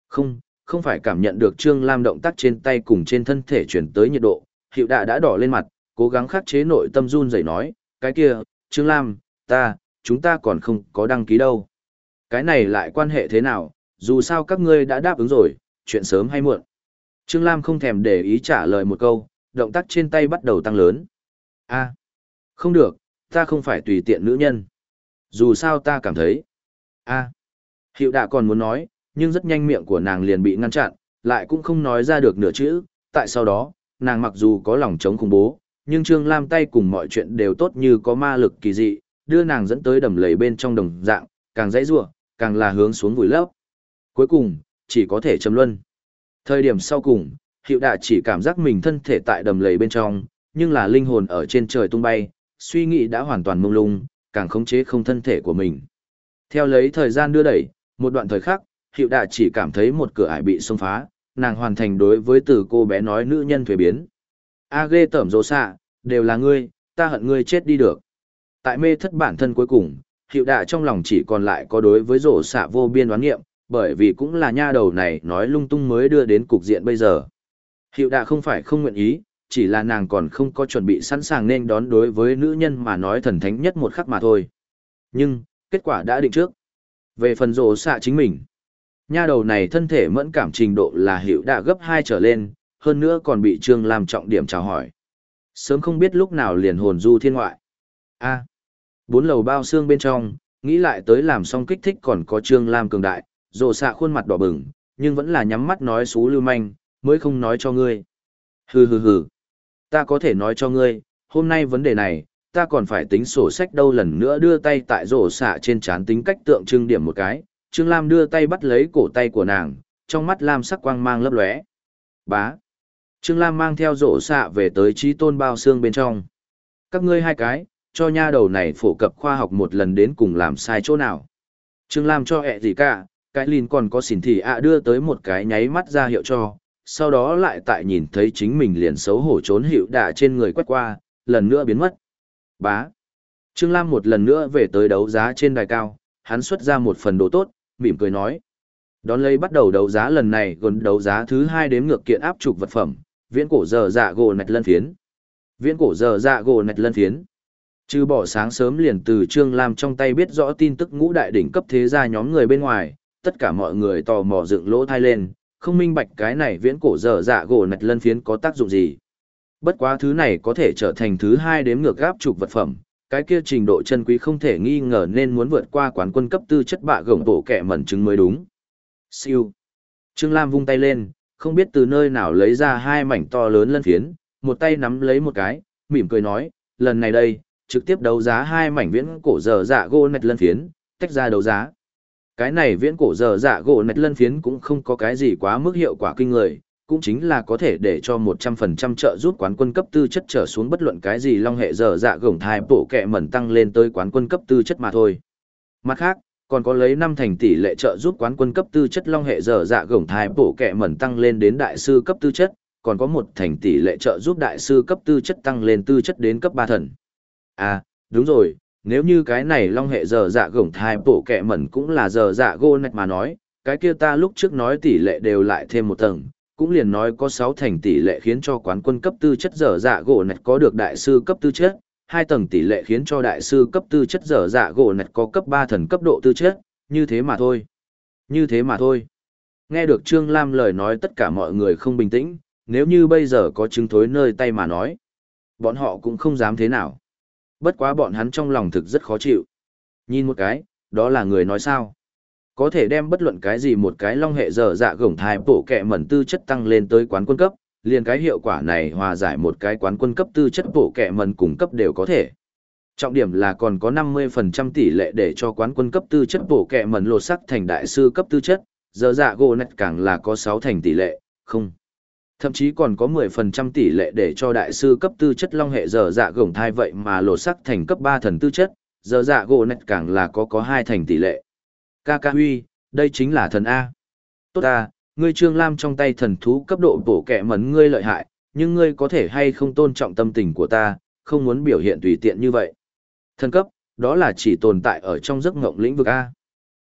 Không, không phải cảm nhận được Trương Lam động tác trên tay cùng trên thân thể chuyển tới nhiệt độ, hiệu đạ đã đỏ lên mặt, cố gắng khắc chế nội tâm run rẩy nói, cái kia, Trương Lam, ta, chúng ta còn không có đăng ký đâu. Cái này lại quan hệ thế nào, dù sao các ngươi đã đáp ứng rồi, chuyện sớm hay muộn. Trương Lam không thèm để ý trả lời một câu, động tác trên tay bắt đầu tăng lớn. a không được, ta không phải tùy tiện nữ nhân. Dù sao ta cảm thấy. a hiệu đạ còn muốn nói, nhưng rất nhanh miệng của nàng liền bị ngăn chặn, lại cũng không nói ra được nửa chữ. Tại sau đó, nàng mặc dù có lòng chống khủng bố, nhưng Trương Lam tay cùng mọi chuyện đều tốt như có ma lực kỳ dị, đưa nàng dẫn tới đầm lầy bên trong đồng dạng, càng dãy rủa, càng là hướng xuống vùi lấp. Cuối cùng, chỉ có thể châm luân. Thời điểm sau cùng, hiệu đạ chỉ cảm giác mình thân thể tại đầm lầy bên trong, nhưng là linh hồn ở trên trời tung bay, suy nghĩ đã hoàn toàn mông lung, càng khống chế không thân thể của mình. Theo lấy thời gian đưa đẩy, một đoạn thời khắc, hiệu đạ chỉ cảm thấy một cửa ải bị xông phá, nàng hoàn thành đối với từ cô bé nói nữ nhân thuế biến. A ghê tẩm dỗ xạ, đều là ngươi, ta hận ngươi chết đi được. Tại mê thất bản thân cuối cùng, hiệu đạ trong lòng chỉ còn lại có đối với rổ xạ vô biên đoán nghiệm, bởi vì cũng là nha đầu này nói lung tung mới đưa đến cục diện bây giờ. Hiệu đạ không phải không nguyện ý, chỉ là nàng còn không có chuẩn bị sẵn sàng nên đón đối với nữ nhân mà nói thần thánh nhất một khắc mà thôi. Nhưng, kết quả đã định trước. Về phần rổ xạ chính mình, nha đầu này thân thể mẫn cảm trình độ là hiệu đạ gấp 2 trở lên, hơn nữa còn bị Trương làm trọng điểm chào hỏi. Sớm không biết lúc nào liền hồn du thiên ngoại. a bốn lầu bao xương bên trong, nghĩ lại tới làm xong kích thích còn có Trương Lam cường đại, rồ xạ khuôn mặt đỏ bừng, nhưng vẫn là nhắm mắt nói xú lưu manh, mới không nói cho ngươi. Hừ hừ hừ, ta có thể nói cho ngươi, hôm nay vấn đề này, ta còn phải tính sổ sách đâu lần nữa đưa tay tại rổ xạ trên chán tính cách tượng trưng điểm một cái, Trương Lam đưa tay bắt lấy cổ tay của nàng, trong mắt Lam sắc quang mang lấp lóe. Bá. Trương Lam mang theo rổ xạ về tới trí tôn bao xương bên trong. Các ngươi hai cái, cho nha đầu này phổ cập khoa học một lần đến cùng làm sai chỗ nào. Trương Lam cho ẹ gì cả, cái lìn còn có xỉn thì ạ đưa tới một cái nháy mắt ra hiệu cho, sau đó lại tại nhìn thấy chính mình liền xấu hổ trốn hiệu đạ trên người quét qua, lần nữa biến mất. Bá. Trương Lam một lần nữa về tới đấu giá trên đài cao, hắn xuất ra một phần đồ tốt, mỉm cười nói. Đón lấy bắt đầu đấu giá lần này gần đấu giá thứ hai đếm ngược kiện áp trục vật phẩm, viễn cổ giờ dạ gỗ nạch lân phiến. Viễn cổ giờ dạ gỗ nạch lân phiến. Trừ bỏ sáng sớm liền từ Trương Lam trong tay biết rõ tin tức ngũ đại đỉnh cấp thế gia nhóm người bên ngoài, tất cả mọi người tò mò dựng lỗ thai lên, không minh bạch cái này viễn cổ dở dạ gỗ nạch lân phiến có tác dụng gì. Bất quá thứ này có thể trở thành thứ hai đếm ngược gáp trục vật phẩm, cái kia trình độ chân quý không thể nghi ngờ nên muốn vượt qua quán quân cấp tư chất bạ gồng tổ kẻ mẩn trứng mới đúng. Siêu. Trương Lam vung tay lên, không biết từ nơi nào lấy ra hai mảnh to lớn lân phiến, một tay nắm lấy một cái, mỉm cười nói, lần này đây, trực tiếp đấu giá hai mảnh viễn cổ dở dạ gỗ nạch lân phiến, tách ra đấu giá. Cái này viễn cổ dở dạ gỗ nạch lân phiến cũng không có cái gì quá mức hiệu quả kinh người, cũng chính là có thể để cho 100% trợ giúp quán quân cấp tư chất trở xuống bất luận cái gì long hệ dở dạ gổng thai bổ kẹ mẩn tăng lên tới quán quân cấp tư chất mà thôi. Mặt khác, còn có lấy năm thành tỷ lệ trợ giúp quán quân cấp tư chất long hệ dở dạ gổng thai bổ kẹ mẩn tăng lên đến đại sư cấp tư chất, còn có một thành tỷ lệ trợ giúp đại sư cấp tư chất tăng lên tư chất đến cấp ba thần. À, đúng rồi, nếu như cái này long hệ giờ dạ gổng thai bộ kẹ mẩn cũng là giờ dạ gô nạch mà nói, cái kia ta lúc trước nói tỷ lệ đều lại thêm một tầng, cũng liền nói có 6 thành tỷ lệ khiến cho quán quân cấp tư chất giờ dạ gỗ nạch có được đại sư cấp tư chất, hai tầng tỷ lệ khiến cho đại sư cấp tư chất giờ dạ gỗ nạch có cấp 3 thần cấp độ tư chất, như thế mà thôi. Như thế mà thôi. Nghe được Trương Lam lời nói tất cả mọi người không bình tĩnh, nếu như bây giờ có chứng thối nơi tay mà nói, bọn họ cũng không dám thế nào. Bất quá bọn hắn trong lòng thực rất khó chịu. Nhìn một cái, đó là người nói sao. Có thể đem bất luận cái gì một cái long hệ dở dạ gổng thai bổ kẹ mẩn tư chất tăng lên tới quán quân cấp, liền cái hiệu quả này hòa giải một cái quán quân cấp tư chất bổ kẹ mẩn cung cấp đều có thể. Trọng điểm là còn có 50% tỷ lệ để cho quán quân cấp tư chất bổ kẹ mẩn lột sắc thành đại sư cấp tư chất, giờ dạ gỗ nạch càng là có 6 thành tỷ lệ, không. Thậm chí còn có 10% tỷ lệ để cho đại sư cấp tư chất long hệ giờ dạ gồng thai vậy mà lột sắc thành cấp 3 thần tư chất, giờ dạ gỗ nét càng là có có 2 thành tỷ lệ. Ca ca huy, đây chính là thần A. Tốt ta, ngươi Trương Lam trong tay thần thú cấp độ bổ kẹ mấn ngươi lợi hại, nhưng ngươi có thể hay không tôn trọng tâm tình của ta, không muốn biểu hiện tùy tiện như vậy. Thần cấp, đó là chỉ tồn tại ở trong giấc ngộng lĩnh vực A.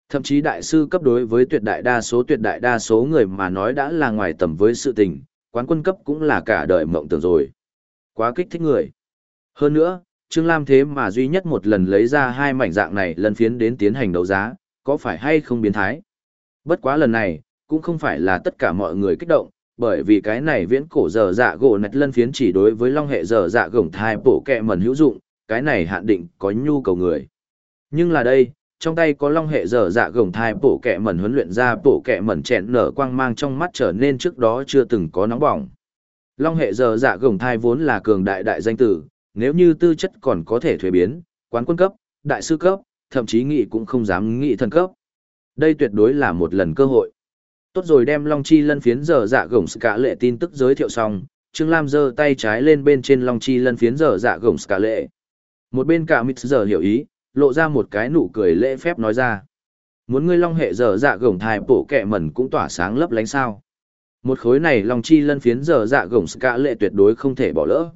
Thậm chí đại sư cấp đối với tuyệt đại đa số tuyệt đại đa số người mà nói đã là ngoài tầm với sự tình, quán quân cấp cũng là cả đời mộng tưởng rồi. Quá kích thích người. Hơn nữa, Trương Lam thế mà duy nhất một lần lấy ra hai mảnh dạng này lần phiến đến tiến hành đấu giá, có phải hay không biến thái? Bất quá lần này, cũng không phải là tất cả mọi người kích động, bởi vì cái này viễn cổ dở dạ gỗ nạch lân phiến chỉ đối với long hệ dở dạ gổng thai bổ kẹ mẩn hữu dụng, cái này hạn định có nhu cầu người. Nhưng là đây, trong tay có long hệ dở dạ gồng thai bổ kẹ mẩn huấn luyện ra bổ kẹ mẩn chẹn nở quang mang trong mắt trở nên trước đó chưa từng có nóng bỏng. Long hệ dở dạ gồng thai vốn là cường đại đại danh tử, nếu như tư chất còn có thể thuế biến, quán quân cấp, đại sư cấp, thậm chí nghị cũng không dám nghị thần cấp. Đây tuyệt đối là một lần cơ hội. Tốt rồi đem Long Chi lân phiến dở dạ gồng cả lệ tin tức giới thiệu xong, Trương Lam giơ tay trái lên bên trên Long Chi lân phiến dở dạ gồng cả lệ. Một bên cả mít giờ hiểu ý, lộ ra một cái nụ cười lễ phép nói ra. Muốn ngươi long hệ dở dạ gồng thai bổ kẹ mẩn cũng tỏa sáng lấp lánh sao. Một khối này long chi lân phiến dở dạ gồng cả lệ tuyệt đối không thể bỏ lỡ.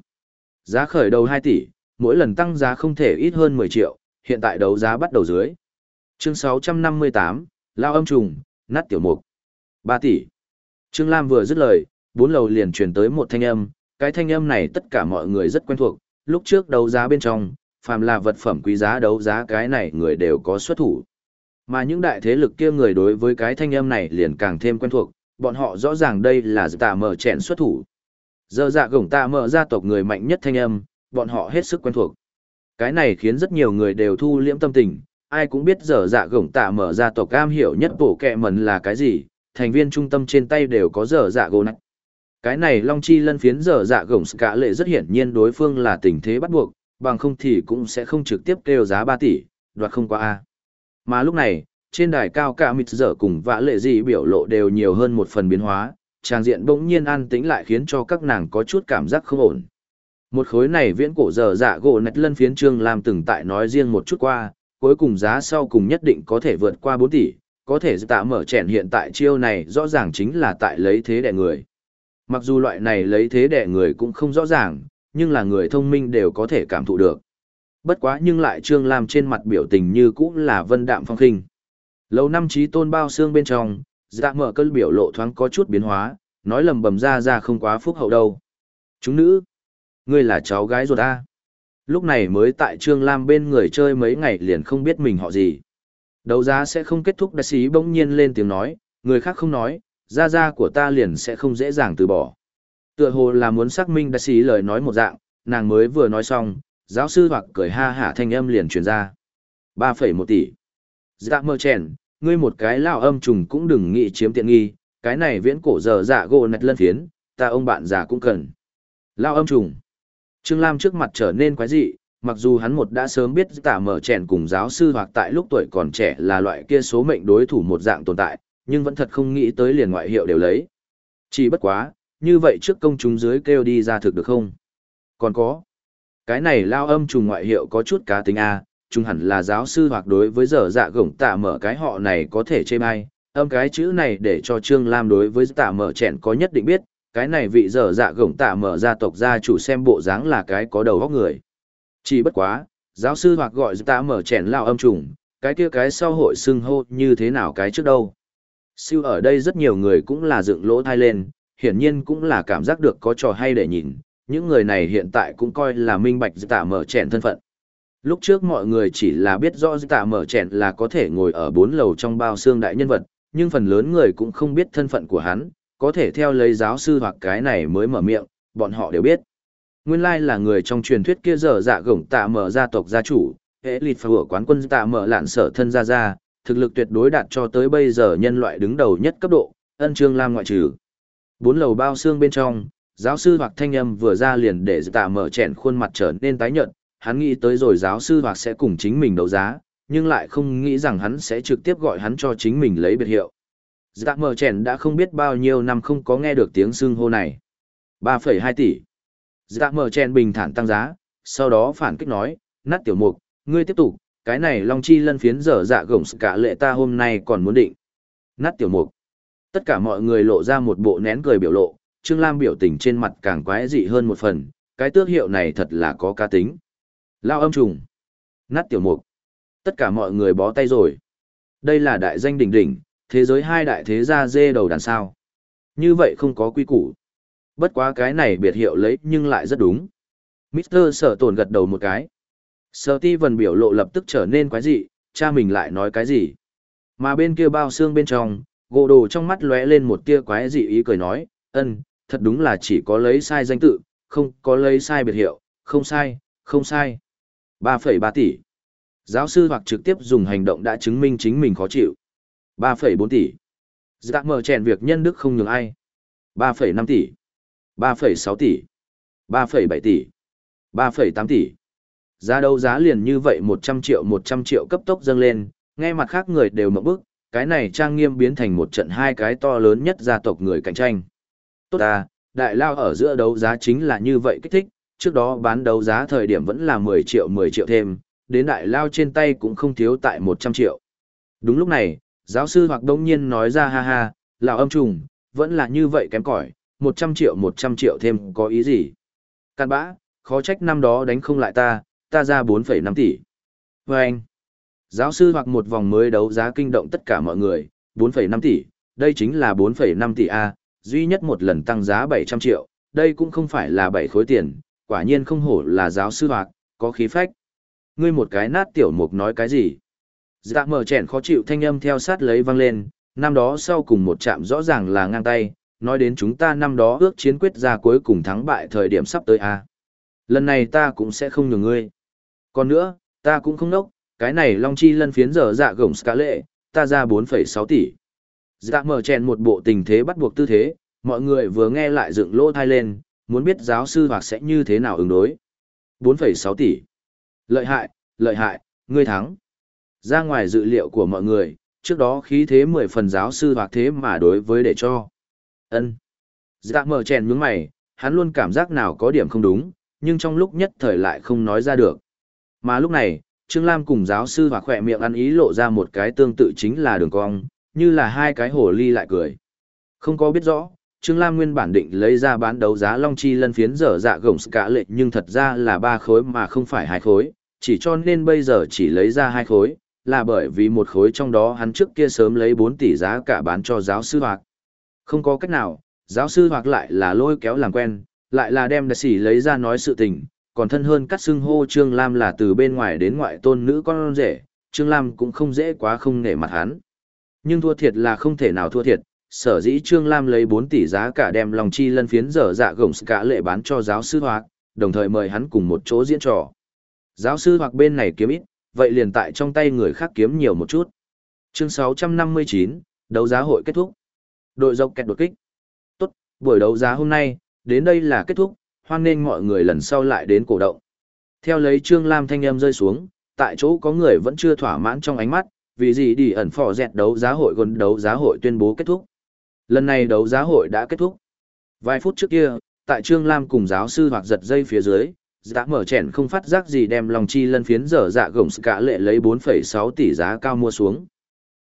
Giá khởi đầu 2 tỷ, mỗi lần tăng giá không thể ít hơn 10 triệu, hiện tại đấu giá bắt đầu dưới. Chương 658, Lao âm trùng, nát tiểu mục. 3 tỷ. Trương Lam vừa dứt lời, bốn lầu liền truyền tới một thanh âm, cái thanh âm này tất cả mọi người rất quen thuộc, lúc trước đấu giá bên trong, phàm là vật phẩm quý giá đấu giá cái này người đều có xuất thủ. Mà những đại thế lực kia người đối với cái thanh âm này liền càng thêm quen thuộc, bọn họ rõ ràng đây là tạ mở chẹn xuất thủ. Giờ dạ gổng tạ mở gia tộc người mạnh nhất thanh âm, bọn họ hết sức quen thuộc. Cái này khiến rất nhiều người đều thu liễm tâm tình, ai cũng biết giờ dạ gổng tạ mở gia tộc cam hiểu nhất bổ kẹ mần là cái gì, thành viên trung tâm trên tay đều có giờ dạ gỗ nạch. Cái này Long Chi lân phiến giờ dạ gổng cả lệ rất hiển nhiên đối phương là tình thế bắt buộc, bằng không thì cũng sẽ không trực tiếp kêu giá 3 tỷ, đoạt không qua A. Mà lúc này, trên đài cao cả mịt dở cùng vã lệ gì biểu lộ đều nhiều hơn một phần biến hóa, trang diện bỗng nhiên an tĩnh lại khiến cho các nàng có chút cảm giác không ổn. Một khối này viễn cổ dở dạ gỗ nạch lân phiến trương làm từng tại nói riêng một chút qua, cuối cùng giá sau cùng nhất định có thể vượt qua 4 tỷ, có thể tạ mở chèn hiện tại chiêu này rõ ràng chính là tại lấy thế đẻ người. Mặc dù loại này lấy thế đẻ người cũng không rõ ràng, nhưng là người thông minh đều có thể cảm thụ được. Bất quá nhưng lại Trương Lam trên mặt biểu tình như cũng là vân đạm phong khinh. Lâu năm trí tôn bao xương bên trong, dạ mở cơn biểu lộ thoáng có chút biến hóa, nói lầm bầm ra ra không quá phúc hậu đâu. Chúng nữ, ngươi là cháu gái ruột ta. Lúc này mới tại Trương Lam bên người chơi mấy ngày liền không biết mình họ gì. Đấu giá sẽ không kết thúc đại sĩ bỗng nhiên lên tiếng nói, người khác không nói, ra ra của ta liền sẽ không dễ dàng từ bỏ. Tựa hồ là muốn xác minh đại sĩ lời nói một dạng, nàng mới vừa nói xong, giáo sư hoặc cười ha hả thanh âm liền truyền ra. 3,1 tỷ. Dạ mơ chèn, ngươi một cái lao âm trùng cũng đừng nghĩ chiếm tiện nghi, cái này viễn cổ giờ dạ gỗ nạch lân phiến, ta ông bạn già cũng cần. Lao âm trùng. Trương Lam trước mặt trở nên quái dị, mặc dù hắn một đã sớm biết dạ tả mở chèn cùng giáo sư hoặc tại lúc tuổi còn trẻ là loại kia số mệnh đối thủ một dạng tồn tại, nhưng vẫn thật không nghĩ tới liền ngoại hiệu đều lấy. Chỉ bất quá, như vậy trước công chúng dưới kêu đi ra thực được không? Còn có, cái này lao âm trùng ngoại hiệu có chút cá tính A, chúng hẳn là giáo sư hoặc đối với giờ dạ gổng tạ mở cái họ này có thể chê bai, âm cái chữ này để cho Trương Lam đối với tạ mở chèn có nhất định biết, cái này vị giờ dạ gổng tạ mở gia tộc gia chủ xem bộ dáng là cái có đầu góc người. Chỉ bất quá, giáo sư hoặc gọi tạ mở chèn lao âm trùng, cái kia cái sau hội xưng hô như thế nào cái trước đâu. Siêu ở đây rất nhiều người cũng là dựng lỗ thai lên, hiển nhiên cũng là cảm giác được có trò hay để nhìn, những người này hiện tại cũng coi là minh bạch tạ mở chèn thân phận. Lúc trước mọi người chỉ là biết rõ tạ mở chèn là có thể ngồi ở bốn lầu trong bao xương đại nhân vật, nhưng phần lớn người cũng không biết thân phận của hắn, có thể theo lấy giáo sư hoặc cái này mới mở miệng, bọn họ đều biết. Nguyên lai là người trong truyền thuyết kia dở dạ gổng tạ mở gia tộc gia chủ, hệ lịt phở quán quân tạ mở lạn sở thân gia gia, thực lực tuyệt đối đạt cho tới bây giờ nhân loại đứng đầu nhất cấp độ, ân trương lam ngoại trừ. Bốn lầu bao xương bên trong, giáo sư hoặc thanh âm vừa ra liền để tạ mở chèn khuôn mặt trở nên tái nhợt, hắn nghĩ tới rồi giáo sư hoặc sẽ cùng chính mình đấu giá, nhưng lại không nghĩ rằng hắn sẽ trực tiếp gọi hắn cho chính mình lấy biệt hiệu. Dạ mở chèn đã không biết bao nhiêu năm không có nghe được tiếng xưng hô này. 3,2 tỷ. Dạ mở chèn bình thản tăng giá, sau đó phản kích nói, nát tiểu mục, ngươi tiếp tục, cái này long chi lân phiến dở dạ gổng cả lệ ta hôm nay còn muốn định. Nát tiểu mục. Tất cả mọi người lộ ra một bộ nén cười biểu lộ, Trương Lam biểu tình trên mặt càng quái dị hơn một phần, cái tước hiệu này thật là có cá tính. Lao âm trùng. Nát tiểu mục. Tất cả mọi người bó tay rồi. Đây là đại danh đỉnh đỉnh, thế giới hai đại thế gia dê đầu đàn sao. Như vậy không có quy củ. Bất quá cái này biệt hiệu lấy nhưng lại rất đúng. Mr. Sở tồn gật đầu một cái. Sở ti vần biểu lộ lập tức trở nên quái dị, cha mình lại nói cái gì. Mà bên kia bao xương bên trong, gỗ đồ trong mắt lóe lên một tia quái dị ý cười nói, ân, thật đúng là chỉ có lấy sai danh tự, không có lấy sai biệt hiệu, không sai, không sai. 3,3 tỷ. Giáo sư hoặc trực tiếp dùng hành động đã chứng minh chính mình khó chịu. 3,4 tỷ. Dạ mở chèn việc nhân đức không nhường ai. 3,5 tỷ. 3,6 tỷ. 3,7 tỷ. 3,8 tỷ. Giá đấu giá liền như vậy 100 triệu 100 triệu cấp tốc dâng lên, nghe mặt khác người đều mộng bức, cái này trang nghiêm biến thành một trận hai cái to lớn nhất gia tộc người cạnh tranh. Tốt à, đại lao ở giữa đấu giá chính là như vậy kích thích, trước đó bán đấu giá thời điểm vẫn là 10 triệu 10 triệu thêm, đến đại lao trên tay cũng không thiếu tại 100 triệu. Đúng lúc này, giáo sư hoặc đông nhiên nói ra ha ha, lão âm trùng, vẫn là như vậy kém cỏi, 100 triệu 100 triệu thêm có ý gì? Cạn bã, khó trách năm đó đánh không lại ta, ta ra 4,5 tỷ. Vâng anh, giáo sư hoặc một vòng mới đấu giá kinh động tất cả mọi người, 4,5 tỷ, đây chính là 4,5 tỷ A, duy nhất một lần tăng giá 700 triệu, đây cũng không phải là 7 khối tiền, quả nhiên không hổ là giáo sư hoặc, có khí phách. Ngươi một cái nát tiểu mục nói cái gì? Dạ mở chèn khó chịu thanh âm theo sát lấy vang lên, năm đó sau cùng một chạm rõ ràng là ngang tay, nói đến chúng ta năm đó ước chiến quyết ra cuối cùng thắng bại thời điểm sắp tới a. Lần này ta cũng sẽ không nhường ngươi. Còn nữa, ta cũng không nốc, cái này Long Chi lân phiến giờ dạ gồng ska lệ, ta ra 4,6 tỷ. Dạ mở chèn một bộ tình thế bắt buộc tư thế, mọi người vừa nghe lại dựng lỗ thai lên, muốn biết giáo sư hoặc sẽ như thế nào ứng đối. 4,6 tỷ. Lợi hại, lợi hại, ngươi thắng. Ra ngoài dự liệu của mọi người, trước đó khí thế mười phần giáo sư hoặc thế mà đối với để cho. ân Dạ mở chèn nhướng mày, hắn luôn cảm giác nào có điểm không đúng, nhưng trong lúc nhất thời lại không nói ra được. Mà lúc này, Trương Lam cùng giáo sư và khỏe miệng ăn ý lộ ra một cái tương tự chính là đường cong, như là hai cái hồ ly lại cười. Không có biết rõ, Trương Lam nguyên bản định lấy ra bán đấu giá Long Chi lân phiến dở dạ gồng cả lệ nhưng thật ra là ba khối mà không phải hai khối, chỉ cho nên bây giờ chỉ lấy ra hai khối, là bởi vì một khối trong đó hắn trước kia sớm lấy 4 tỷ giá cả bán cho giáo sư hoặc. Không có cách nào, giáo sư hoặc lại là lôi kéo làm quen, lại là đem đại sĩ lấy ra nói sự tình, còn thân hơn cắt xưng hô Trương Lam là từ bên ngoài đến ngoại tôn nữ con rể, Trương Lam cũng không dễ quá không nể mặt hắn. Nhưng thua thiệt là không thể nào thua thiệt, sở dĩ Trương Lam lấy 4 tỷ giá cả đem lòng chi lân phiến dở dạ gồng cả lệ bán cho giáo sư hoặc, đồng thời mời hắn cùng một chỗ diễn trò. Giáo sư hoặc bên này kiếm ít, vậy liền tại trong tay người khác kiếm nhiều một chút. Chương 659, đấu giá hội kết thúc. Đội dọc kẹt đột kích. Tốt, buổi đấu giá hôm nay, đến đây là kết thúc, hoan nên mọi người lần sau lại đến cổ động. Theo lấy Trương Lam thanh âm rơi xuống, tại chỗ có người vẫn chưa thỏa mãn trong ánh mắt, vì gì đi ẩn phò dẹt đấu giá hội gần đấu giá hội tuyên bố kết thúc. Lần này đấu giá hội đã kết thúc. Vài phút trước kia, tại Trương Lam cùng giáo sư hoặc giật dây phía dưới, đã mở chèn không phát giác gì đem lòng chi lân phiến dở dạ gồng cả lệ lấy 4,6 tỷ giá cao mua xuống.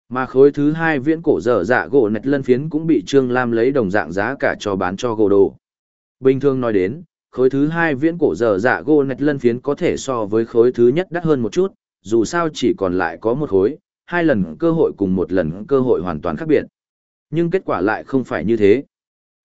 Mà khối thứ hai viễn cổ dở dạ gỗ nạch lân phiến cũng bị Trương Lam lấy đồng dạng giá cả cho bán cho gồ đồ. Bình thường nói đến, khối thứ hai viễn cổ dở dạ gỗ nạch lân phiến có thể so với khối thứ nhất đắt hơn một chút, dù sao chỉ còn lại có một khối, hai lần cơ hội cùng một lần cơ hội hoàn toàn khác biệt. Nhưng kết quả lại không phải như thế.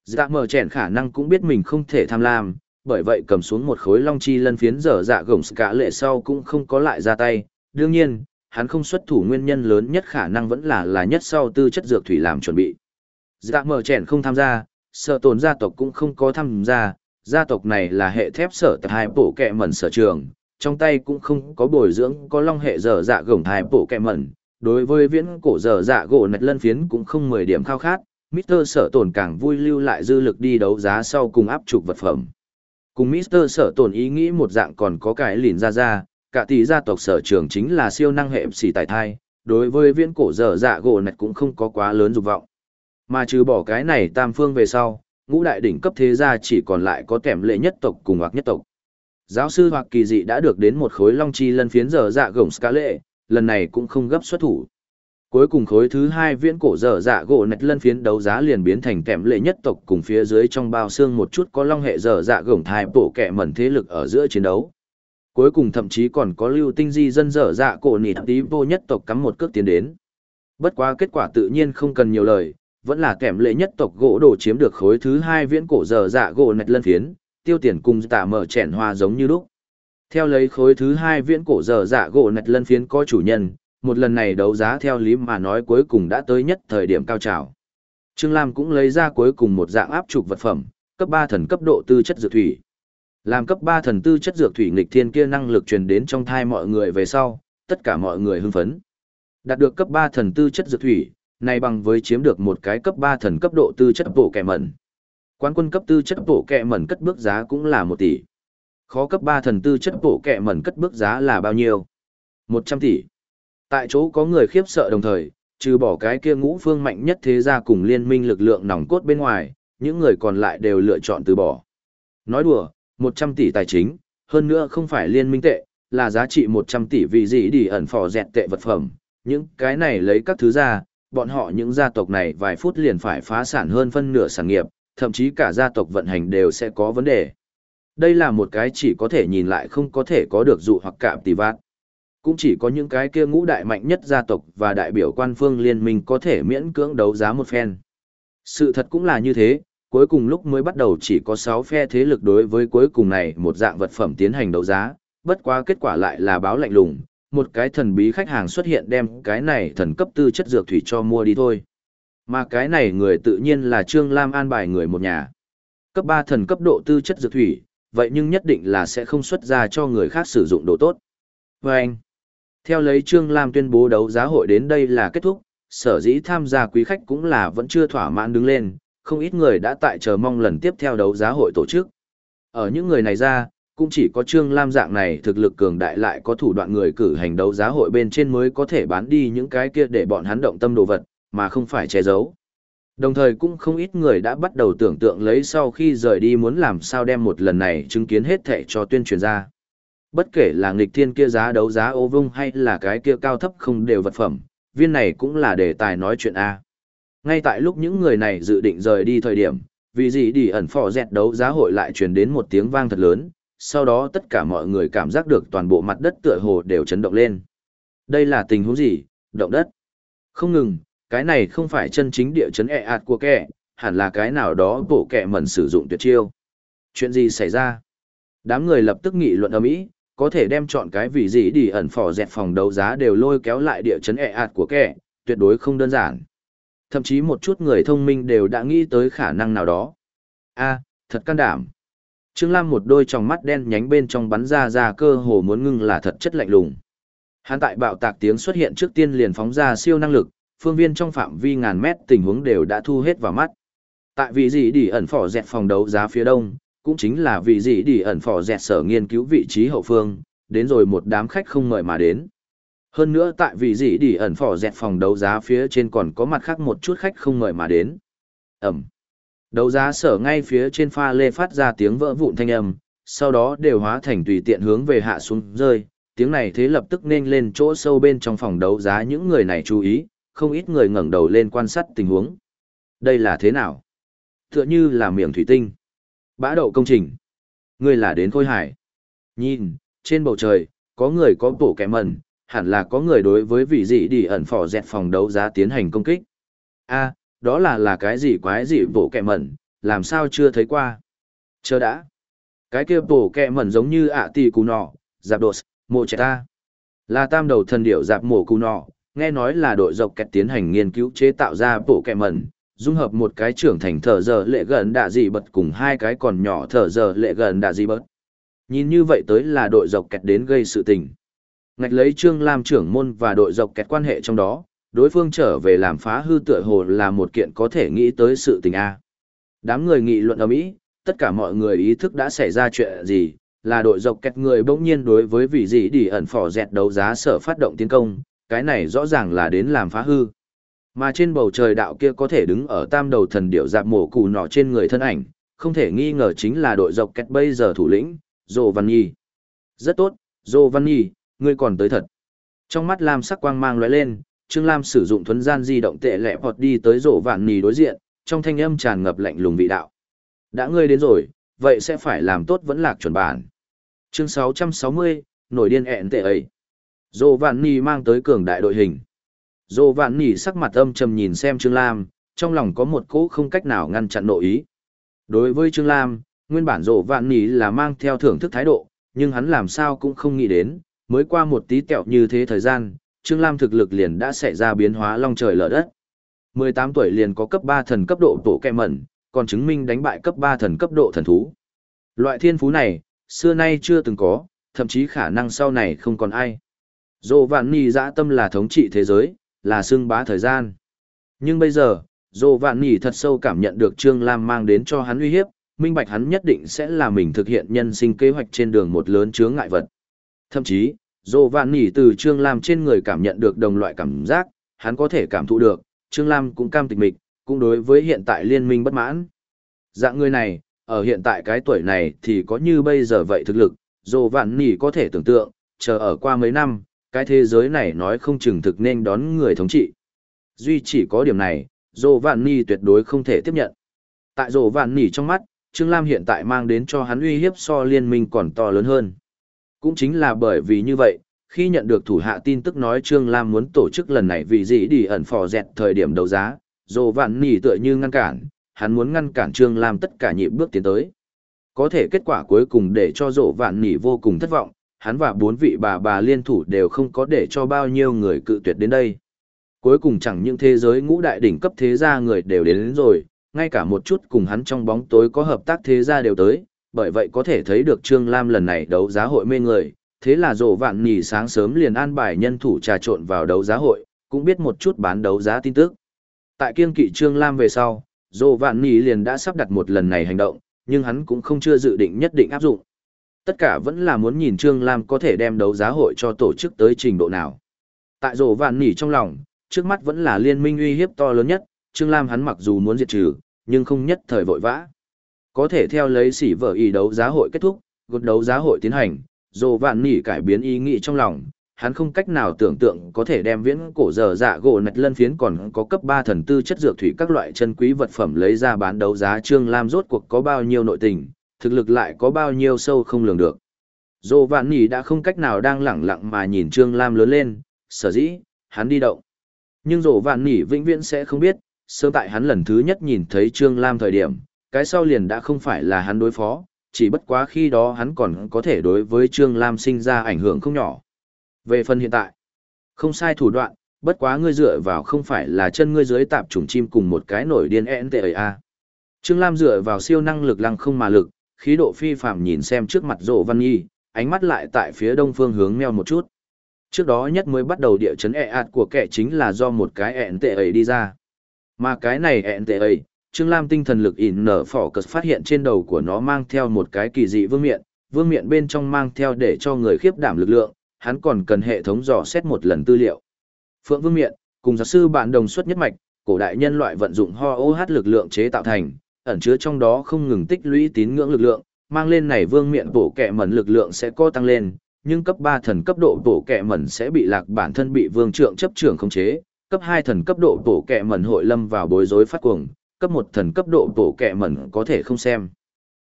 Dạ mở chèn khả năng cũng biết mình không thể tham lam, bởi vậy cầm xuống một khối long chi lân phiến dở dạ gồng cả lệ sau cũng không có lại ra tay. Đương nhiên, hắn không xuất thủ nguyên nhân lớn nhất khả năng vẫn là là nhất sau tư chất dược thủy làm chuẩn bị. Dạ mở chèn không tham gia, sợ tồn gia tộc cũng không có tham gia, gia tộc này là hệ thép sở tại hai bộ kẹ mẩn sở trường, trong tay cũng không có bồi dưỡng có long hệ dở dạ gồng hai bộ kẹ mẩn. Đối với viễn cổ dở dạ gỗ nạch lân phiến cũng không 10 điểm khao khát, Mr. Sở Tồn càng vui lưu lại dư lực đi đấu giá sau cùng áp trục vật phẩm. Cùng Mr. Sở Tồn ý nghĩ một dạng còn có cái lìn ra ra, cả tỷ gia tộc sở trường chính là siêu năng hệ xỉ tài thai, đối với viễn cổ dở dạ gỗ nạch cũng không có quá lớn dục vọng. Mà trừ bỏ cái này tam phương về sau, ngũ đại đỉnh cấp thế gia chỉ còn lại có kèm lệ nhất tộc cùng hoặc nhất tộc. Giáo sư hoặc kỳ dị đã được đến một khối long chi lân phiến dở dạ gồng ska lệ, lần này cũng không gấp xuất thủ. Cuối cùng khối thứ hai viễn cổ dở dạ gỗ nạch lân phiến đấu giá liền biến thành kèm lệ nhất tộc cùng phía dưới trong bao xương một chút có long hệ dở dạ gồng thai bổ kẻ mẩn thế lực ở giữa chiến đấu. Cuối cùng thậm chí còn có lưu tinh di dân dở dạ cổ nịt tí vô nhất tộc cắm một cước tiến đến. Bất quá kết quả tự nhiên không cần nhiều lời, vẫn là kèm lệ nhất tộc gỗ đồ chiếm được khối thứ hai viễn cổ dở dạ gỗ nạch lân phiến, tiêu tiền cùng tạ mở chèn hoa giống như lúc. Theo lấy khối thứ hai viễn cổ dở dạ gỗ nạch lân phiến có chủ nhân, một lần này đấu giá theo lý mà nói cuối cùng đã tới nhất thời điểm cao trào. Trương Lam cũng lấy ra cuối cùng một dạng áp trục vật phẩm, cấp ba thần cấp độ tư chất dược thủy. Làm cấp ba thần tư chất dược thủy nghịch thiên kia năng lực truyền đến trong thai mọi người về sau, tất cả mọi người hưng phấn. Đạt được cấp ba thần tư chất dược thủy, này bằng với chiếm được một cái cấp 3 thần cấp độ tư chất bộ kẻ mẩn. Quán quân cấp tư chất bộ kẻ mẩn cất bước giá cũng là 1 tỷ. Khó cấp 3 thần tư chất bộ kẻ mẩn cất bước giá là bao nhiêu? 100 tỷ. Tại chỗ có người khiếp sợ đồng thời, trừ bỏ cái kia ngũ phương mạnh nhất thế gia cùng liên minh lực lượng nòng cốt bên ngoài, những người còn lại đều lựa chọn từ bỏ. Nói đùa, 100 tỷ tài chính, hơn nữa không phải liên minh tệ, là giá trị 100 tỷ vì gì đi ẩn phò dẹt tệ vật phẩm. Những cái này lấy các thứ ra, bọn họ những gia tộc này vài phút liền phải phá sản hơn phân nửa sản nghiệp, thậm chí cả gia tộc vận hành đều sẽ có vấn đề. Đây là một cái chỉ có thể nhìn lại không có thể có được dụ hoặc cạm tỷ vạn. Cũng chỉ có những cái kia ngũ đại mạnh nhất gia tộc và đại biểu quan phương liên minh có thể miễn cưỡng đấu giá một phen. Sự thật cũng là như thế, cuối cùng lúc mới bắt đầu chỉ có 6 phe thế lực đối với cuối cùng này một dạng vật phẩm tiến hành đấu giá, bất quá kết quả lại là báo lạnh lùng, một cái thần bí khách hàng xuất hiện đem cái này thần cấp tư chất dược thủy cho mua đi thôi. Mà cái này người tự nhiên là Trương Lam an bài người một nhà. Cấp 3 thần cấp độ tư chất dược thủy, vậy nhưng nhất định là sẽ không xuất ra cho người khác sử dụng đồ tốt. Và anh, theo lấy Trương Lam tuyên bố đấu giá hội đến đây là kết thúc, sở dĩ tham gia quý khách cũng là vẫn chưa thỏa mãn đứng lên, không ít người đã tại chờ mong lần tiếp theo đấu giá hội tổ chức. Ở những người này ra, cũng chỉ có Trương Lam dạng này thực lực cường đại lại có thủ đoạn người cử hành đấu giá hội bên trên mới có thể bán đi những cái kia để bọn hắn động tâm đồ vật, mà không phải che giấu. Đồng thời cũng không ít người đã bắt đầu tưởng tượng lấy sau khi rời đi muốn làm sao đem một lần này chứng kiến hết thẻ cho tuyên truyền ra. Bất kể là nghịch thiên kia giá đấu giá ô vung hay là cái kia cao thấp không đều vật phẩm, viên này cũng là đề tài nói chuyện A. Ngay tại lúc những người này dự định rời đi thời điểm, vì gì đi ẩn phò dẹt đấu giá hội lại truyền đến một tiếng vang thật lớn, sau đó tất cả mọi người cảm giác được toàn bộ mặt đất tựa hồ đều chấn động lên. Đây là tình huống gì? Động đất. Không ngừng, cái này không phải chân chính địa chấn ẹ ạt của kẻ, hẳn là cái nào đó bộ kẻ mẩn sử dụng tuyệt chiêu. Chuyện gì xảy ra? Đám người lập tức nghị luận ở mỹ, có thể đem chọn cái vị gì đi ẩn phỏ dẹt phòng đấu giá đều lôi kéo lại địa chấn ẹ ạt của kẻ, tuyệt đối không đơn giản. Thậm chí một chút người thông minh đều đã nghĩ tới khả năng nào đó. a thật can đảm. Trương Lam một đôi tròng mắt đen nhánh bên trong bắn ra ra cơ hồ muốn ngưng là thật chất lạnh lùng. Hắn tại bạo tạc tiếng xuất hiện trước tiên liền phóng ra siêu năng lực, phương viên trong phạm vi ngàn mét tình huống đều đã thu hết vào mắt. Tại vị gì đi ẩn phỏ dẹt phòng đấu giá phía đông, cũng chính là vị gì đi ẩn phỏ dẹt sở nghiên cứu vị trí hậu phương, đến rồi một đám khách không mời mà đến. Hơn nữa tại vị gì đi ẩn phỏ dẹt phòng đấu giá phía trên còn có mặt khác một chút khách không mời mà đến. Ẩm. Đấu giá sở ngay phía trên pha lê phát ra tiếng vỡ vụn thanh âm, sau đó đều hóa thành tùy tiện hướng về hạ xuống rơi, tiếng này thế lập tức nên lên chỗ sâu bên trong phòng đấu giá những người này chú ý, không ít người ngẩng đầu lên quan sát tình huống. Đây là thế nào? Tựa như là miệng thủy tinh. Bã đậu công trình. Người là đến khôi hải. Nhìn, trên bầu trời, có người có bổ kẻ mẩn, hẳn là có người đối với vị dị đi ẩn phỏ dẹt phòng đấu giá tiến hành công kích. a đó là là cái gì quái gì bộ kẹ mẩn, làm sao chưa thấy qua. Chờ đã. Cái kia bộ kẹ mẩn giống như ạ tì cù nọ, dạp đột, mộ trẻ ta. Là tam đầu thần điểu dạp mổ cù nọ, nghe nói là đội dọc kẹt tiến hành nghiên cứu chế tạo ra bộ kẹ mẩn, dung hợp một cái trưởng thành thở giờ lệ gần đạ dị bật cùng hai cái còn nhỏ thở giờ lệ gần đạ dị bật. Nhìn như vậy tới là đội dọc kẹt đến gây sự tình. Ngạch lấy Trương Lam trưởng môn và đội dọc kẹt quan hệ trong đó, đối phương trở về làm phá hư tựa hồ là một kiện có thể nghĩ tới sự tình A. Đám người nghị luận ở Mỹ, tất cả mọi người ý thức đã xảy ra chuyện gì, là đội dọc kẹt người bỗng nhiên đối với vị gì đi ẩn phỏ dẹt đấu giá sở phát động tiến công, cái này rõ ràng là đến làm phá hư. Mà trên bầu trời đạo kia có thể đứng ở tam đầu thần điệu dạp mổ cù nọ trên người thân ảnh, không thể nghi ngờ chính là đội dọc kẹt bây giờ thủ lĩnh, Dô Văn Nhi. Rất tốt, Dô Văn Nhi, ngươi còn tới thật. Trong mắt Lam sắc quang mang lóe lên, Trương Lam sử dụng thuấn gian di động tệ lẹ vọt đi tới rổ vạn nì đối diện, trong thanh âm tràn ngập lạnh lùng vị đạo. Đã ngươi đến rồi, vậy sẽ phải làm tốt vẫn lạc chuẩn bản. Chương 660, nổi điên ẹn tệ ấy. Rổ vạn nì mang tới cường đại đội hình. Rổ vạn nì sắc mặt âm trầm nhìn xem Trương Lam, trong lòng có một cỗ không cách nào ngăn chặn nội ý. Đối với Trương Lam, nguyên bản rổ vạn nì là mang theo thưởng thức thái độ, nhưng hắn làm sao cũng không nghĩ đến, mới qua một tí tẹo như thế thời gian, Trương Lam thực lực liền đã xảy ra biến hóa long trời lở đất. 18 tuổi liền có cấp 3 thần cấp độ tổ kẹ mẩn, còn chứng minh đánh bại cấp 3 thần cấp độ thần thú. Loại thiên phú này, xưa nay chưa từng có, thậm chí khả năng sau này không còn ai. Dô Vạn Nì dã tâm là thống trị thế giới, là xương bá thời gian. Nhưng bây giờ, Dô Vạn Nì thật sâu cảm nhận được Trương Lam mang đến cho hắn uy hiếp, minh bạch hắn nhất định sẽ là mình thực hiện nhân sinh kế hoạch trên đường một lớn chướng ngại vật. Thậm chí, Dồ Vạn Nỉ từ Trương Lam trên người cảm nhận được đồng loại cảm giác, hắn có thể cảm thụ được, Trương Lam cũng cam tịch mịch, cũng đối với hiện tại liên minh bất mãn. Dạng người này, ở hiện tại cái tuổi này thì có như bây giờ vậy thực lực, dồ Vạn Nỉ có thể tưởng tượng, chờ ở qua mấy năm, cái thế giới này nói không chừng thực nên đón người thống trị. Duy chỉ có điểm này, dồ Vạn Nỉ tuyệt đối không thể tiếp nhận. Tại dồ Vạn Nỉ trong mắt, Trương Lam hiện tại mang đến cho hắn uy hiếp so liên minh còn to lớn hơn. Cũng chính là bởi vì như vậy, khi nhận được thủ hạ tin tức nói Trương Lam muốn tổ chức lần này vì gì đi ẩn phò dẹt thời điểm đấu giá, dồ vạn nỉ tựa như ngăn cản, hắn muốn ngăn cản Trương Lam tất cả nhịp bước tiến tới. Có thể kết quả cuối cùng để cho dỗ vạn nỉ vô cùng thất vọng, hắn và bốn vị bà bà liên thủ đều không có để cho bao nhiêu người cự tuyệt đến đây. Cuối cùng chẳng những thế giới ngũ đại đỉnh cấp thế gia người đều đến, đến rồi, ngay cả một chút cùng hắn trong bóng tối có hợp tác thế gia đều tới, bởi vậy có thể thấy được Trương Lam lần này đấu giá hội mê người, thế là rổ vạn nhì sáng sớm liền an bài nhân thủ trà trộn vào đấu giá hội, cũng biết một chút bán đấu giá tin tức. Tại kiên kỵ Trương Lam về sau, rổ vạn nhì liền đã sắp đặt một lần này hành động, nhưng hắn cũng không chưa dự định nhất định áp dụng. Tất cả vẫn là muốn nhìn Trương Lam có thể đem đấu giá hội cho tổ chức tới trình độ nào. Tại rổ vạn nhì trong lòng, trước mắt vẫn là liên minh uy hiếp to lớn nhất, Trương Lam hắn mặc dù muốn diệt trừ, nhưng không nhất thời vội vã có thể theo lấy sỉ vợ ý đấu giá hội kết thúc, gột đấu giá hội tiến hành, dồ vạn nỉ cải biến ý nghĩ trong lòng, hắn không cách nào tưởng tượng có thể đem viễn cổ giờ dạ gỗ nạch lân phiến còn có cấp 3 thần tư chất dược thủy các loại chân quý vật phẩm lấy ra bán đấu giá Trương Lam rốt cuộc có bao nhiêu nội tình, thực lực lại có bao nhiêu sâu không lường được. Dô Vạn Nỉ đã không cách nào đang lẳng lặng mà nhìn Trương Lam lớn lên, sở dĩ, hắn đi động. Nhưng Dô Vạn Nỉ vĩnh viễn sẽ không biết, sớm tại hắn lần thứ nhất nhìn thấy Trương Lam thời điểm, cái sau liền đã không phải là hắn đối phó, chỉ bất quá khi đó hắn còn có thể đối với Trương Lam sinh ra ảnh hưởng không nhỏ. Về phần hiện tại, không sai thủ đoạn, bất quá ngươi dựa vào không phải là chân ngươi dưới tạp trùng chim cùng một cái nổi điên ẹn tệ a. Trương Lam dựa vào siêu năng lực lăng không mà lực, khí độ phi phàm nhìn xem trước mặt Dỗ Văn Nhi, ánh mắt lại tại phía đông phương hướng meo một chút. Trước đó nhất mới bắt đầu địa chấn ẹ ạt của kẻ chính là do một cái ẹn tệ ấy đi ra. Mà cái này ẹn tệ ấy, Trương Lam tinh thần lực ỉn nở phỏ cật phát hiện trên đầu của nó mang theo một cái kỳ dị vương miện, vương miện bên trong mang theo để cho người khiếp đảm lực lượng, hắn còn cần hệ thống dò xét một lần tư liệu. Phượng vương miện, cùng giáo sư bạn đồng xuất nhất mạch, cổ đại nhân loại vận dụng ho OH lực lượng chế tạo thành, ẩn chứa trong đó không ngừng tích lũy tín ngưỡng lực lượng, mang lên này vương miện bổ kẹ mẩn lực lượng sẽ co tăng lên, nhưng cấp 3 thần cấp độ bổ kẹ mẩn sẽ bị lạc bản thân bị vương trượng chấp trưởng khống chế, cấp 2 thần cấp độ bổ kẹ mẩn hội lâm vào bối rối phát cuồng, cấp một thần cấp độ bổ kẹ mẩn có thể không xem.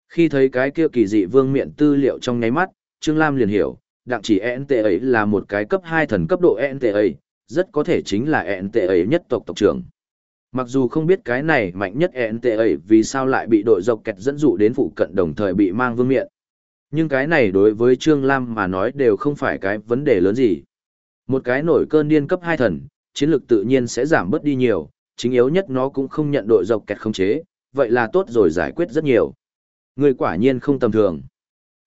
Khi thấy cái kia kỳ dị vương miện tư liệu trong nháy mắt, Trương Lam liền hiểu, đặng chỉ enta là một cái cấp 2 thần cấp độ enta rất có thể chính là enta nhất tộc tộc trưởng. Mặc dù không biết cái này mạnh nhất NTA vì sao lại bị đội dọc kẹt dẫn dụ đến phụ cận đồng thời bị mang vương miện. Nhưng cái này đối với Trương Lam mà nói đều không phải cái vấn đề lớn gì. Một cái nổi cơn điên cấp 2 thần, chiến lược tự nhiên sẽ giảm bớt đi nhiều, chính yếu nhất nó cũng không nhận đội dọc kẹt không chế, vậy là tốt rồi giải quyết rất nhiều. Người quả nhiên không tầm thường.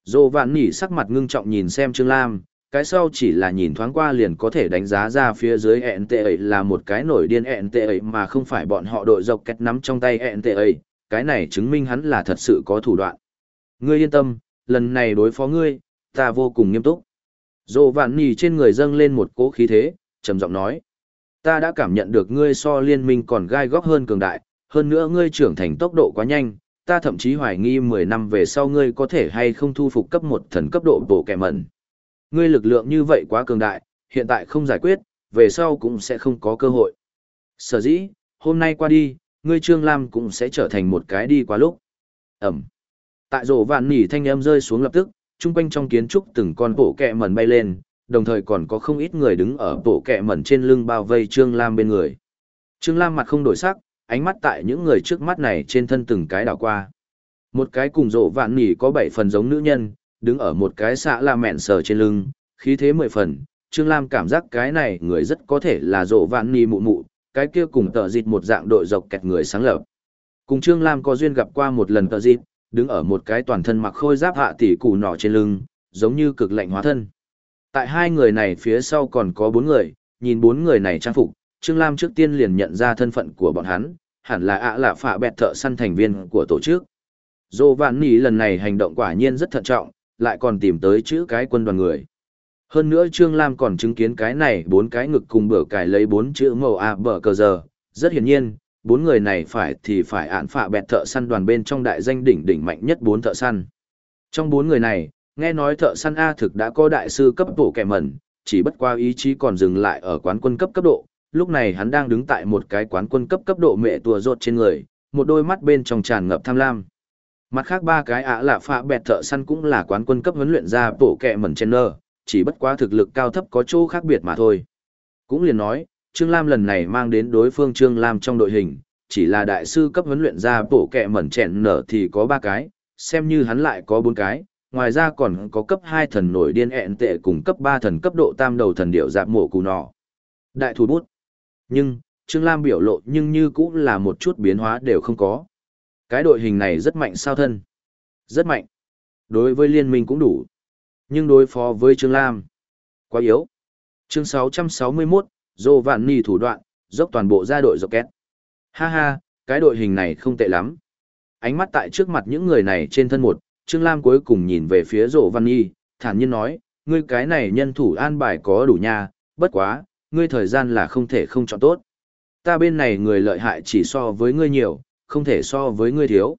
Dô vạn nỉ sắc mặt ngưng trọng nhìn xem Trương Lam, cái sau chỉ là nhìn thoáng qua liền có thể đánh giá ra phía dưới ẹn tệ ấy là một cái nổi điên ẹn tệ ấy mà không phải bọn họ đội dọc kẹt nắm trong tay ẹn tệ ấy, cái này chứng minh hắn là thật sự có thủ đoạn. Ngươi yên tâm, lần này đối phó ngươi, ta vô cùng nghiêm túc. Dô vạn nỉ trên người dâng lên một cỗ khí thế, trầm giọng nói. Ta đã cảm nhận được ngươi so liên minh còn gai góc hơn cường đại, hơn nữa ngươi trưởng thành tốc độ quá nhanh, ta thậm chí hoài nghi 10 năm về sau ngươi có thể hay không thu phục cấp một thần cấp độ bổ kẻ mẩn ngươi lực lượng như vậy quá cường đại, hiện tại không giải quyết, về sau cũng sẽ không có cơ hội. Sở dĩ, hôm nay qua đi, ngươi Trương Lam cũng sẽ trở thành một cái đi quá lúc. Ẩm. Tại rổ vạn nỉ thanh âm rơi xuống lập tức, chung quanh trong kiến trúc từng con bộ kẹ mẩn bay lên, đồng thời còn có không ít người đứng ở bộ kẹ mẩn trên lưng bao vây Trương Lam bên người. Trương Lam mặt không đổi sắc, ánh mắt tại những người trước mắt này trên thân từng cái đảo qua. Một cái cùng rộ vạn nỉ có bảy phần giống nữ nhân, đứng ở một cái xạ la mẹn sờ trên lưng, khí thế mười phần, Trương Lam cảm giác cái này người rất có thể là rộ vạn nỉ mụ mụ, cái kia cùng tờ dịt một dạng đội dọc kẹt người sáng lập. Cùng Trương Lam có duyên gặp qua một lần tờ dịt, đứng ở một cái toàn thân mặc khôi giáp hạ tỷ củ nỏ trên lưng, giống như cực lạnh hóa thân. Tại hai người này phía sau còn có bốn người, nhìn bốn người này trang phục, Trương Lam trước tiên liền nhận ra thân phận của bọn hắn, hẳn là ạ lạ phạ bẹt thợ săn thành viên của tổ chức. Dô Vạn Nỉ lần này hành động quả nhiên rất thận trọng, lại còn tìm tới chữ cái quân đoàn người. Hơn nữa Trương Lam còn chứng kiến cái này bốn cái ngực cùng bờ cải lấy bốn chữ màu A bờ cờ giờ. Rất hiển nhiên, bốn người này phải thì phải ạn phạ bẹt thợ săn đoàn bên trong đại danh đỉnh đỉnh mạnh nhất bốn thợ săn. Trong bốn người này, nghe nói thợ săn A thực đã có đại sư cấp bộ kẻ mẩn, chỉ bất qua ý chí còn dừng lại ở quán quân cấp cấp độ. Lúc này hắn đang đứng tại một cái quán quân cấp cấp độ mẹ tùa rột trên người, một đôi mắt bên trong tràn ngập tham lam. Mặt khác ba cái ạ lạ phạ bẹt thợ săn cũng là quán quân cấp huấn luyện ra bộ kẻ mẩn trên nơ, chỉ bất quá thực lực cao thấp có chỗ khác biệt mà thôi. Cũng liền nói, Trương Lam lần này mang đến đối phương Trương Lam trong đội hình, chỉ là đại sư cấp huấn luyện ra bộ kẹ mẩn chèn nở thì có ba cái, xem như hắn lại có bốn cái, ngoài ra còn có cấp hai thần nổi điên ẹn tệ cùng cấp ba thần cấp độ tam đầu thần điệu dạp mổ cù nọ. Đại thủ bút. Nhưng, Trương Lam biểu lộ nhưng như cũng là một chút biến hóa đều không có. Cái đội hình này rất mạnh sao thân. Rất mạnh. Đối với liên minh cũng đủ. Nhưng đối phó với Trương Lam. Quá yếu. Chương 661, Dô Vạn Nì thủ đoạn, dốc toàn bộ ra đội dọc két. Ha ha, cái đội hình này không tệ lắm. Ánh mắt tại trước mặt những người này trên thân một, Trương Lam cuối cùng nhìn về phía Dô Văn Nhi, thản nhiên nói, ngươi cái này nhân thủ an bài có đủ nha, bất quá, ngươi thời gian là không thể không chọn tốt. Ta bên này người lợi hại chỉ so với ngươi nhiều, không thể so với ngươi thiếu.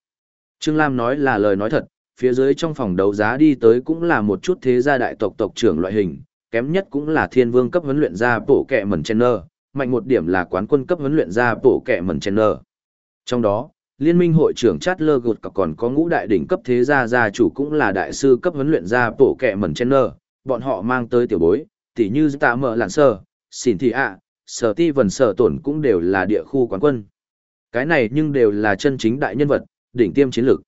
Trương Lam nói là lời nói thật, phía dưới trong phòng đấu giá đi tới cũng là một chút thế gia đại tộc tộc trưởng loại hình, kém nhất cũng là thiên vương cấp huấn luyện gia bổ kẹ mẩn chen nơ, mạnh một điểm là quán quân cấp huấn luyện gia bổ kẹ mẩn chen nơ. Trong đó, liên minh hội trưởng Chatler Gột còn có ngũ đại đỉnh cấp thế gia gia chủ cũng là đại sư cấp huấn luyện gia bổ kẹ mẩn chen nơ, bọn họ mang tới tiểu bối, tỉ như tạ mở lạn sơ, xỉn thị ạ, sở ti vần sở tổn cũng đều là địa khu quán quân. Cái này nhưng đều là chân chính đại nhân vật, đỉnh tiêm chiến lược.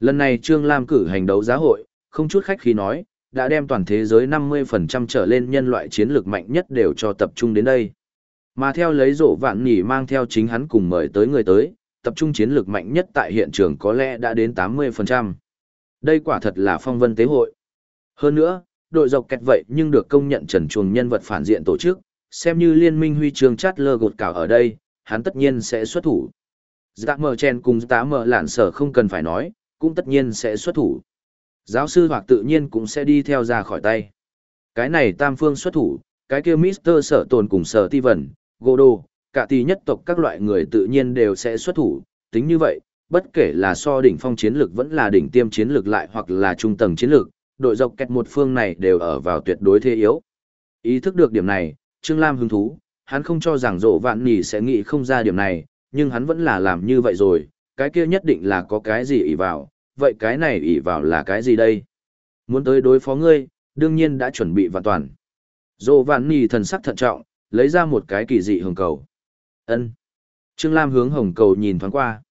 Lần này Trương Lam cử hành đấu giá hội, không chút khách khí nói, đã đem toàn thế giới 50% trở lên nhân loại chiến lược mạnh nhất đều cho tập trung đến đây. Mà theo lấy rộ vạn nhỉ mang theo chính hắn cùng mời tới người tới, tập trung chiến lược mạnh nhất tại hiện trường có lẽ đã đến 80%. Đây quả thật là phong vân tế hội. Hơn nữa, đội dọc kẹt vậy nhưng được công nhận trần chuồng nhân vật phản diện tổ chức, xem như liên minh huy chương chát lơ gột cảo ở đây, hắn tất nhiên sẽ xuất thủ. Dạ mờ chen cùng tá mờ lạn sở không cần phải nói, cũng tất nhiên sẽ xuất thủ. Giáo sư hoặc tự nhiên cũng sẽ đi theo ra khỏi tay. Cái này tam phương xuất thủ, cái kia Mister sở tồn cùng sở ti vần, Godo, cả tỷ nhất tộc các loại người tự nhiên đều sẽ xuất thủ, tính như vậy, bất kể là so đỉnh phong chiến lực vẫn là đỉnh tiêm chiến lực lại hoặc là trung tầng chiến lực, đội dọc kẹt một phương này đều ở vào tuyệt đối thế yếu. Ý thức được điểm này, Trương Lam hứng thú, hắn không cho rằng rộ vạn nỉ sẽ nghĩ không ra điểm này, nhưng hắn vẫn là làm như vậy rồi, cái kia nhất định là có cái gì ỷ vào, vậy cái này ỷ vào là cái gì đây? Muốn tới đối phó ngươi, đương nhiên đã chuẩn bị và toàn. Rộ vạn nỉ thần sắc thận trọng, lấy ra một cái kỳ dị hồng cầu ân Trương Lam hướng hồng cầu nhìn thoáng qua.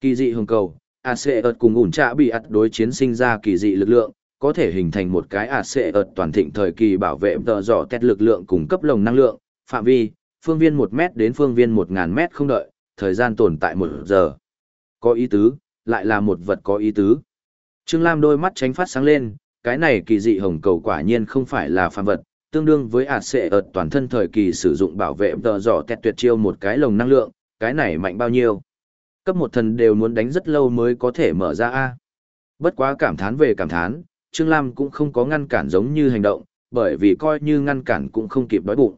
Kỳ dị hồng cầu, AC ợt cùng ủn trạ bị ạt đối chiến sinh ra kỳ dị lực lượng, có thể hình thành một cái AC ợt toàn thịnh thời kỳ bảo vệ tờ dò tét lực lượng cung cấp lồng năng lượng, phạm vi, phương viên 1 mét đến phương viên một ngàn mét không đợi, thời gian tồn tại 1 giờ. Có ý tứ, lại là một vật có ý tứ. Trương Lam đôi mắt tránh phát sáng lên, cái này kỳ dị hồng cầu quả nhiên không phải là phàm vật, tương đương với ạt sệ ợt toàn thân thời kỳ sử dụng bảo vệ tờ giỏ tẹt tuyệt chiêu một cái lồng năng lượng, cái này mạnh bao nhiêu. Cấp một thần đều muốn đánh rất lâu mới có thể mở ra A. Bất quá cảm thán về cảm thán, Trương Lam cũng không có ngăn cản giống như hành động, bởi vì coi như ngăn cản cũng không kịp đói bụng.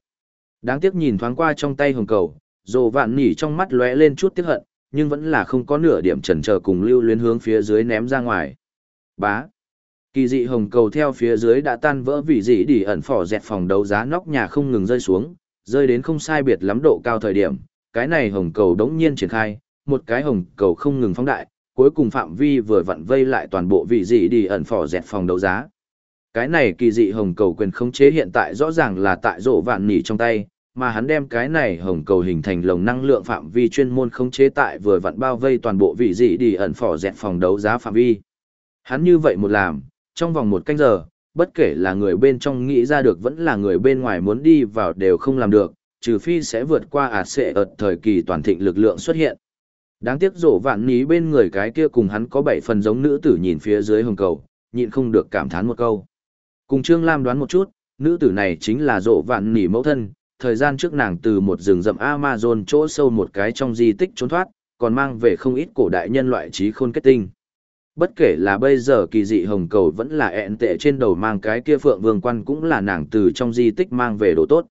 Đáng tiếc nhìn thoáng qua trong tay hồng cầu, dồ vạn nỉ trong mắt lóe lên chút tiếc hận, nhưng vẫn là không có nửa điểm chần chờ cùng lưu luyến hướng phía dưới ném ra ngoài. Bá. Kỳ dị hồng cầu theo phía dưới đã tan vỡ vị dị đi ẩn phỏ dẹt phòng đấu giá nóc nhà không ngừng rơi xuống, rơi đến không sai biệt lắm độ cao thời điểm, cái này hồng cầu đống nhiên triển khai, một cái hồng cầu không ngừng phóng đại, cuối cùng phạm vi vừa vặn vây lại toàn bộ vị dị đi ẩn phỏ dẹt phòng đấu giá. Cái này kỳ dị hồng cầu quyền khống chế hiện tại rõ ràng là tại rộ vạn nỉ trong tay, mà hắn đem cái này hồng cầu hình thành lồng năng lượng phạm vi chuyên môn khống chế tại vừa vặn bao vây toàn bộ vị dị đi ẩn phỏ dẹt phòng đấu giá phạm vi. Hắn như vậy một làm, trong vòng một canh giờ, bất kể là người bên trong nghĩ ra được vẫn là người bên ngoài muốn đi vào đều không làm được, trừ phi sẽ vượt qua ạt sệ ợt thời kỳ toàn thịnh lực lượng xuất hiện. Đáng tiếc rổ vạn ní bên người cái kia cùng hắn có bảy phần giống nữ tử nhìn phía dưới hồng cầu, nhịn không được cảm thán một câu. Cùng Trương Lam đoán một chút, nữ tử này chính là rổ vạn nỉ mẫu thân, thời gian trước nàng từ một rừng rậm Amazon chỗ sâu một cái trong di tích trốn thoát, còn mang về không ít cổ đại nhân loại trí khôn kết tinh. Bất kể là bây giờ kỳ dị hồng cầu vẫn là ẹn tệ trên đầu mang cái kia phượng vương quan cũng là nàng từ trong di tích mang về đồ tốt.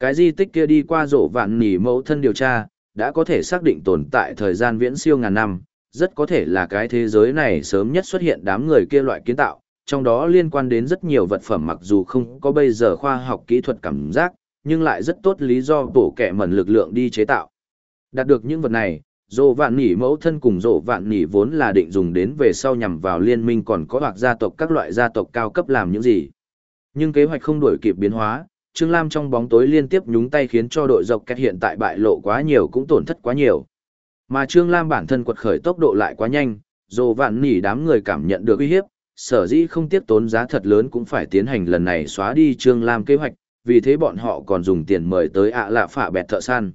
Cái di tích kia đi qua rổ vạn nỉ mẫu thân điều tra, đã có thể xác định tồn tại thời gian viễn siêu ngàn năm, rất có thể là cái thế giới này sớm nhất xuất hiện đám người kia loại kiến tạo, trong đó liên quan đến rất nhiều vật phẩm mặc dù không có bây giờ khoa học kỹ thuật cảm giác, nhưng lại rất tốt lý do bổ kẻ mẩn lực lượng đi chế tạo. Đạt được những vật này, Dỗ vạn nỉ mẫu thân cùng dỗ vạn nỉ vốn là định dùng đến về sau nhằm vào liên minh còn có hoặc gia tộc các loại gia tộc cao cấp làm những gì. Nhưng kế hoạch không đổi kịp biến hóa, Trương Lam trong bóng tối liên tiếp nhúng tay khiến cho đội dọc kẹt hiện tại bại lộ quá nhiều cũng tổn thất quá nhiều. Mà Trương Lam bản thân quật khởi tốc độ lại quá nhanh, dồ vạn nỉ đám người cảm nhận được uy hiếp, sở dĩ không tiếp tốn giá thật lớn cũng phải tiến hành lần này xóa đi Trương Lam kế hoạch, vì thế bọn họ còn dùng tiền mời tới ạ lạ phả bẹt thợ săn.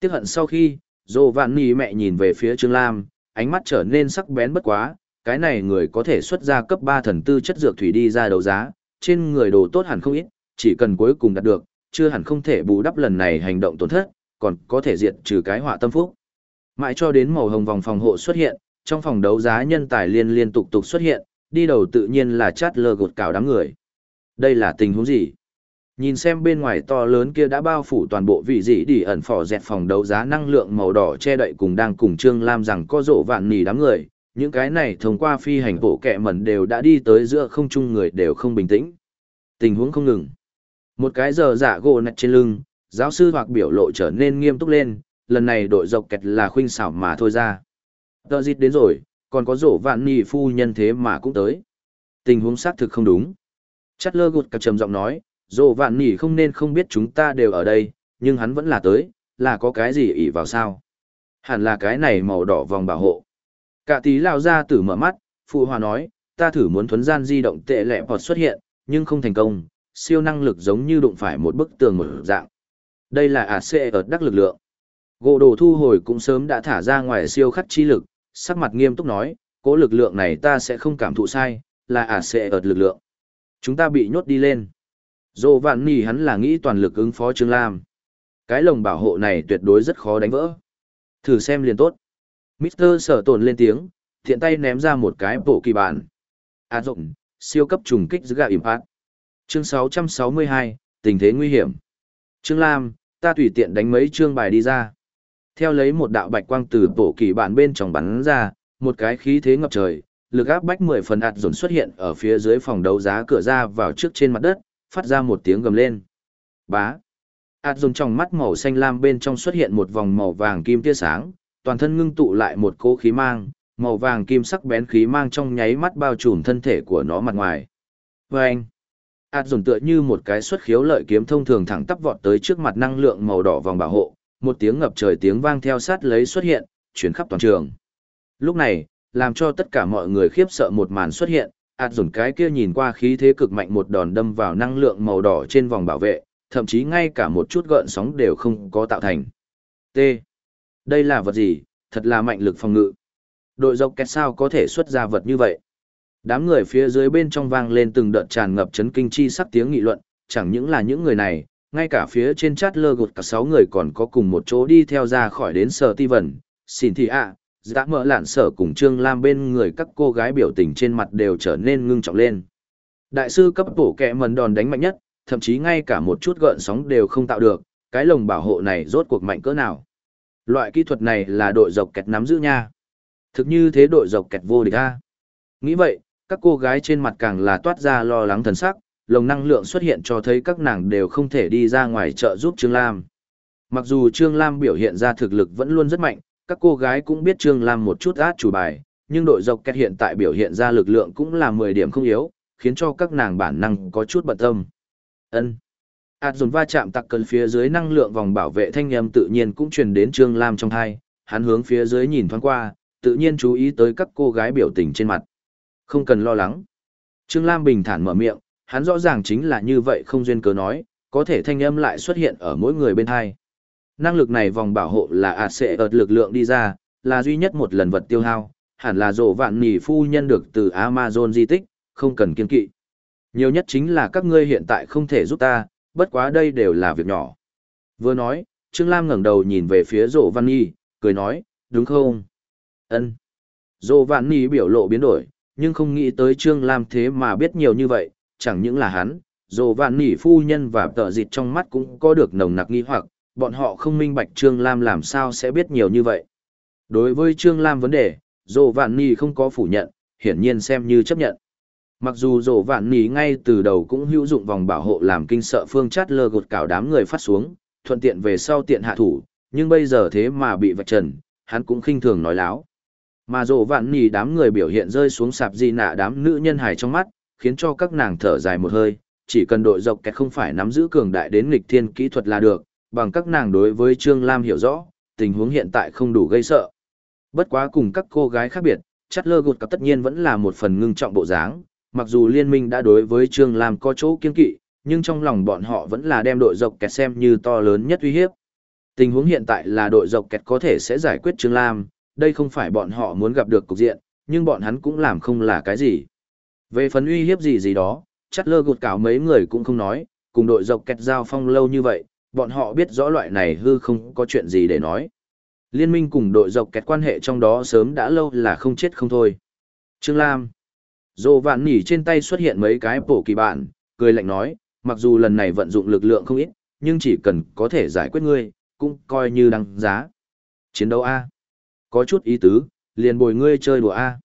Tiếc hận sau khi, Dô vạn nỉ mẹ nhìn về phía Trương Lam, ánh mắt trở nên sắc bén bất quá, cái này người có thể xuất ra cấp 3 thần tư chất dược thủy đi ra đấu giá, trên người đồ tốt hẳn không ít, chỉ cần cuối cùng đạt được, chưa hẳn không thể bù đắp lần này hành động tổn thất, còn có thể diệt trừ cái họa tâm phúc. Mãi cho đến màu hồng vòng phòng hộ xuất hiện, trong phòng đấu giá nhân tài liên liên tục tục xuất hiện, đi đầu tự nhiên là chát lơ gột cào đám người. Đây là tình huống gì? Nhìn xem bên ngoài to lớn kia đã bao phủ toàn bộ vị dị đi ẩn phỏ dẹt phòng đấu giá năng lượng màu đỏ che đậy cùng đang cùng Trương Lam rằng có rộ vạn nỉ đám người, những cái này thông qua phi hành bộ kẹ mẩn đều đã đi tới giữa không trung người đều không bình tĩnh. Tình huống không ngừng. Một cái giờ dạ gỗ nạch trên lưng, giáo sư hoặc biểu lộ trở nên nghiêm túc lên, lần này đội dọc kẹt là khuynh xảo mà thôi ra. Tờ dịt đến rồi, còn có rổ vạn nì phu nhân thế mà cũng tới. Tình huống xác thực không đúng. chát lơ gụt cặp trầm giọng nói, Dồ vạn nỉ không nên không biết chúng ta đều ở đây, nhưng hắn vẫn là tới, là có cái gì ỉ vào sao? Hẳn là cái này màu đỏ vòng bảo hộ. Cả tí lao ra tử mở mắt, phụ hòa nói, ta thử muốn thuấn gian di động tệ lẹ vọt xuất hiện, nhưng không thành công, siêu năng lực giống như đụng phải một bức tường một dạng. Đây là AC ở đắc lực lượng. Gỗ đồ thu hồi cũng sớm đã thả ra ngoài siêu khắc chi lực, sắc mặt nghiêm túc nói, cố lực lượng này ta sẽ không cảm thụ sai, là AC ở lực lượng. Chúng ta bị nhốt đi lên. Dô vạn nì hắn là nghĩ toàn lực ứng phó Trương Lam. Cái lồng bảo hộ này tuyệt đối rất khó đánh vỡ. Thử xem liền tốt. Mr. sở tồn lên tiếng, thiện tay ném ra một cái bộ kỳ bản. À rộng, siêu cấp trùng kích giữa gạo phát. Chương 662, tình thế nguy hiểm. Trương Lam, ta tùy tiện đánh mấy chương bài đi ra. Theo lấy một đạo bạch quang từ bộ kỳ bản bên trong bắn ra, một cái khí thế ngập trời, lực áp bách mười phần ạt dồn xuất hiện ở phía dưới phòng đấu giá cửa ra vào trước trên mặt đất, phát ra một tiếng gầm lên. Bá. Ad dùng trong mắt màu xanh lam bên trong xuất hiện một vòng màu vàng kim tia sáng, toàn thân ngưng tụ lại một cỗ khí mang, màu vàng kim sắc bén khí mang trong nháy mắt bao trùm thân thể của nó mặt ngoài. Vâng. Và anh, ạt dồn tựa như một cái xuất khiếu lợi kiếm thông thường thẳng tắp vọt tới trước mặt năng lượng màu đỏ vòng bảo hộ, một tiếng ngập trời tiếng vang theo sát lấy xuất hiện, chuyển khắp toàn trường. Lúc này, làm cho tất cả mọi người khiếp sợ một màn xuất hiện, ạt dồn cái kia nhìn qua khí thế cực mạnh một đòn đâm vào năng lượng màu đỏ trên vòng bảo vệ, thậm chí ngay cả một chút gợn sóng đều không có tạo thành. T. Đây là vật gì, thật là mạnh lực phòng ngự. Đội dọc kẹt sao có thể xuất ra vật như vậy? Đám người phía dưới bên trong vang lên từng đợt tràn ngập chấn kinh chi sắc tiếng nghị luận, chẳng những là những người này, ngay cả phía trên chat lơ gột cả sáu người còn có cùng một chỗ đi theo ra khỏi đến sở ti vần, xin thị ạ, dã mở lạn sở cùng Trương Lam bên người các cô gái biểu tình trên mặt đều trở nên ngưng trọng lên. Đại sư cấp bổ kẹ mần đòn đánh mạnh nhất, thậm chí ngay cả một chút gợn sóng đều không tạo được, cái lồng bảo hộ này rốt cuộc mạnh cỡ nào. Loại kỹ thuật này là đội dọc kẹt nắm giữ nha. Thực như thế đội dọc kẹt vô địch a. Nghĩ vậy, các cô gái trên mặt càng là toát ra lo lắng thần sắc, lồng năng lượng xuất hiện cho thấy các nàng đều không thể đi ra ngoài chợ giúp Trương Lam. Mặc dù Trương Lam biểu hiện ra thực lực vẫn luôn rất mạnh, các cô gái cũng biết Trương Lam một chút át chủ bài, nhưng đội dọc kẹt hiện tại biểu hiện ra lực lượng cũng là 10 điểm không yếu, khiến cho các nàng bản năng có chút bận tâm. Ân. Át dồn va chạm tặc cần phía dưới năng lượng vòng bảo vệ thanh âm tự nhiên cũng truyền đến Trương Lam trong thai, hắn hướng phía dưới nhìn thoáng qua, tự nhiên chú ý tới các cô gái biểu tình trên mặt. Không cần lo lắng. Trương Lam bình thản mở miệng, hắn rõ ràng chính là như vậy không duyên cớ nói, có thể thanh âm lại xuất hiện ở mỗi người bên hai. Năng lực này vòng bảo hộ là ạt sẽ ợt lực lượng đi ra, là duy nhất một lần vật tiêu hao, hẳn là rộ vạn nỉ phu nhân được từ Amazon di tích, không cần kiên kỵ. Nhiều nhất chính là các ngươi hiện tại không thể giúp ta, bất quá đây đều là việc nhỏ. Vừa nói, Trương Lam ngẩng đầu nhìn về phía rộ văn nhi, cười nói, đúng không? ân Rộ vạn nhi biểu lộ biến đổi, nhưng không nghĩ tới Trương Lam thế mà biết nhiều như vậy, chẳng những là hắn, rộ vạn nhi phu nhân và tợ dịch trong mắt cũng có được nồng nặc nghi hoặc, bọn họ không minh bạch Trương Lam làm sao sẽ biết nhiều như vậy. Đối với Trương Lam vấn đề, Dỗ Vạn Nì không có phủ nhận, hiển nhiên xem như chấp nhận. Mặc dù Dỗ Vạn Nì ngay từ đầu cũng hữu dụng vòng bảo hộ làm kinh sợ phương chát lơ gột cảo đám người phát xuống, thuận tiện về sau tiện hạ thủ, nhưng bây giờ thế mà bị vạch trần, hắn cũng khinh thường nói láo. Mà Dỗ Vạn Nì đám người biểu hiện rơi xuống sạp di nạ đám nữ nhân hài trong mắt, khiến cho các nàng thở dài một hơi, chỉ cần đội dọc kẹt không phải nắm giữ cường đại đến nghịch thiên kỹ thuật là được, bằng các nàng đối với Trương Lam hiểu rõ, tình huống hiện tại không đủ gây sợ. Bất quá cùng các cô gái khác biệt, chắt lơ gột cặp tất nhiên vẫn là một phần ngưng trọng bộ dáng, mặc dù liên minh đã đối với Trương Lam có chỗ kiên kỵ, nhưng trong lòng bọn họ vẫn là đem đội dọc kẹt xem như to lớn nhất uy hiếp. Tình huống hiện tại là đội dọc kẹt có thể sẽ giải quyết Trương Lam, đây không phải bọn họ muốn gặp được cục diện, nhưng bọn hắn cũng làm không là cái gì. Về phần uy hiếp gì gì đó, chắt lơ gột cảo mấy người cũng không nói, cùng đội dọc kẹt giao phong lâu như vậy, bọn họ biết rõ loại này hư không có chuyện gì để nói. Liên minh cùng đội dọc kẹt quan hệ trong đó sớm đã lâu là không chết không thôi. Trương Lam. Dồ vạn nỉ trên tay xuất hiện mấy cái bổ kỳ bản, cười lạnh nói, mặc dù lần này vận dụng lực lượng không ít, nhưng chỉ cần có thể giải quyết ngươi, cũng coi như đăng giá. Chiến đấu A. Có chút ý tứ, liền bồi ngươi chơi đùa A.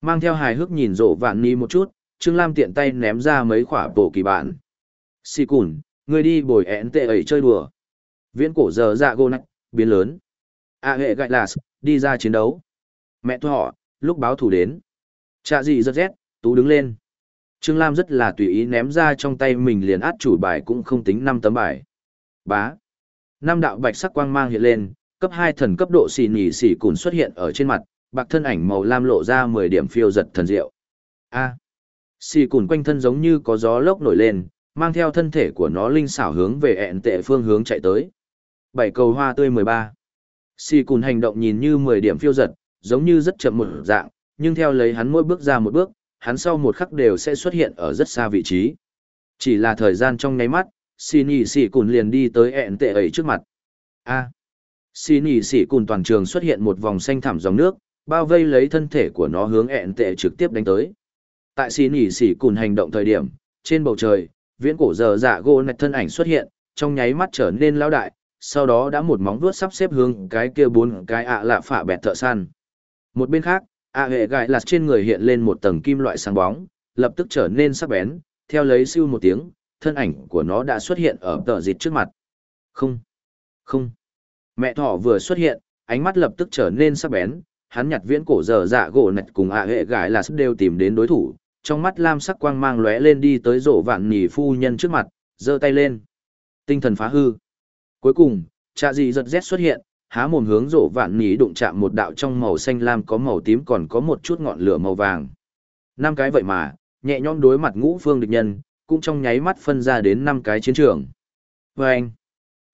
Mang theo hài hước nhìn rộ vạn nỉ một chút, Trương Lam tiện tay ném ra mấy khỏa bổ kỳ bản. Xì cùn, Người đi bồi ẹn tệ ấy chơi đùa. Viễn cổ giờ dạ gô nách, biến lớn. A hệ gạch là đi ra chiến đấu. Mẹ thọ, lúc báo thủ đến. Chạ gì rất rét, tú đứng lên. Trương Lam rất là tùy ý ném ra trong tay mình liền át chủ bài cũng không tính năm tấm bài. Bá. Năm đạo bạch sắc quang mang hiện lên, cấp hai thần cấp độ xì nhỉ xì cùn xuất hiện ở trên mặt, bạc thân ảnh màu lam lộ ra mười điểm phiêu giật thần diệu. A. Xì cùn quanh thân giống như có gió lốc nổi lên, mang theo thân thể của nó linh xảo hướng về ẹn tệ phương hướng chạy tới. Bảy cầu hoa tươi mười ba. Xì cùn hành động nhìn như mười điểm phiêu giật, giống như rất chậm một dạng, nhưng theo lấy hắn mỗi bước ra một bước, hắn sau một khắc đều sẽ xuất hiện ở rất xa vị trí. Chỉ là thời gian trong nháy mắt, xì nhì xì cùn liền đi tới ẹn tệ ấy trước mặt. A. Xì nhì xì cùn toàn trường xuất hiện một vòng xanh thẳm dòng nước, bao vây lấy thân thể của nó hướng ẹn tệ trực tiếp đánh tới. Tại xì nhì xì cùn hành động thời điểm, trên bầu trời, viễn cổ giờ dạ gỗ nạch thân ảnh xuất hiện, trong nháy mắt trở nên lao đại, sau đó đã một móng vuốt sắp xếp hướng cái kia bốn cái ạ lạ phạ bẹt thợ săn. Một bên khác, ạ hệ gại lạt trên người hiện lên một tầng kim loại sáng bóng, lập tức trở nên sắc bén, theo lấy siêu một tiếng, thân ảnh của nó đã xuất hiện ở tờ dịt trước mặt. Không, không. Mẹ thỏ vừa xuất hiện, ánh mắt lập tức trở nên sắc bén, hắn nhặt viễn cổ giờ dạ gỗ nạch cùng ạ hệ gại là đều tìm đến đối thủ, trong mắt lam sắc quang mang lóe lên đi tới rộ vạn nỉ phu nhân trước mặt, giơ tay lên. Tinh thần phá hư. Cuối cùng, trạ dị giật rét xuất hiện, há mồm hướng rộ vạn nỉ đụng chạm một đạo trong màu xanh lam có màu tím còn có một chút ngọn lửa màu vàng. Năm cái vậy mà, nhẹ nhõm đối mặt ngũ phương địch nhân, cũng trong nháy mắt phân ra đến năm cái chiến trường. Và anh,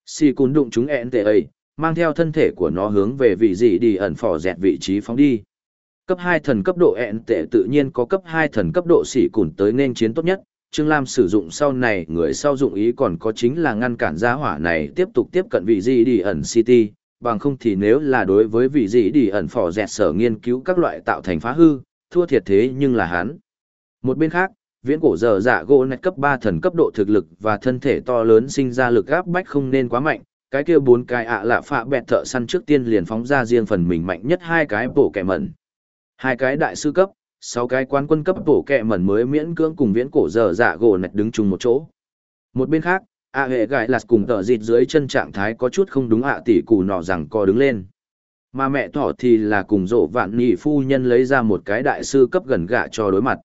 xì cún đụng chúng ẹn tệ ấy, mang theo thân thể của nó hướng về vị dị đi ẩn phò dẹt vị trí phóng đi. Cấp 2 thần cấp độ ẹn tệ tự nhiên có cấp 2 thần cấp độ xỉ cùn tới nên chiến tốt nhất. Trương Lam sử dụng sau này người sau dụng ý còn có chính là ngăn cản gia hỏa này tiếp tục tiếp cận vị gì đi ẩn city, bằng không thì nếu là đối với vị gì đi ẩn phò dẹt sở nghiên cứu các loại tạo thành phá hư, thua thiệt thế nhưng là hắn. Một bên khác, viễn cổ giờ dạ gỗ nạch cấp 3 thần cấp độ thực lực và thân thể to lớn sinh ra lực áp bách không nên quá mạnh, cái kia bốn cái ạ lạ phạ bẹt thợ săn trước tiên liền phóng ra riêng phần mình mạnh nhất hai cái bổ kẻ mẩn. Hai cái đại sư cấp, sáu cái quan quân cấp bổ kẹ mẩn mới miễn cưỡng cùng viễn cổ dở dạ gỗ nạch đứng chung một chỗ. Một bên khác, ạ hệ gãi lạt cùng tờ dịt dưới chân trạng thái có chút không đúng ạ tỷ cù nọ rằng co đứng lên. Mà mẹ thỏ thì là cùng rộ vạn nhị phu nhân lấy ra một cái đại sư cấp gần gạ cho đối mặt.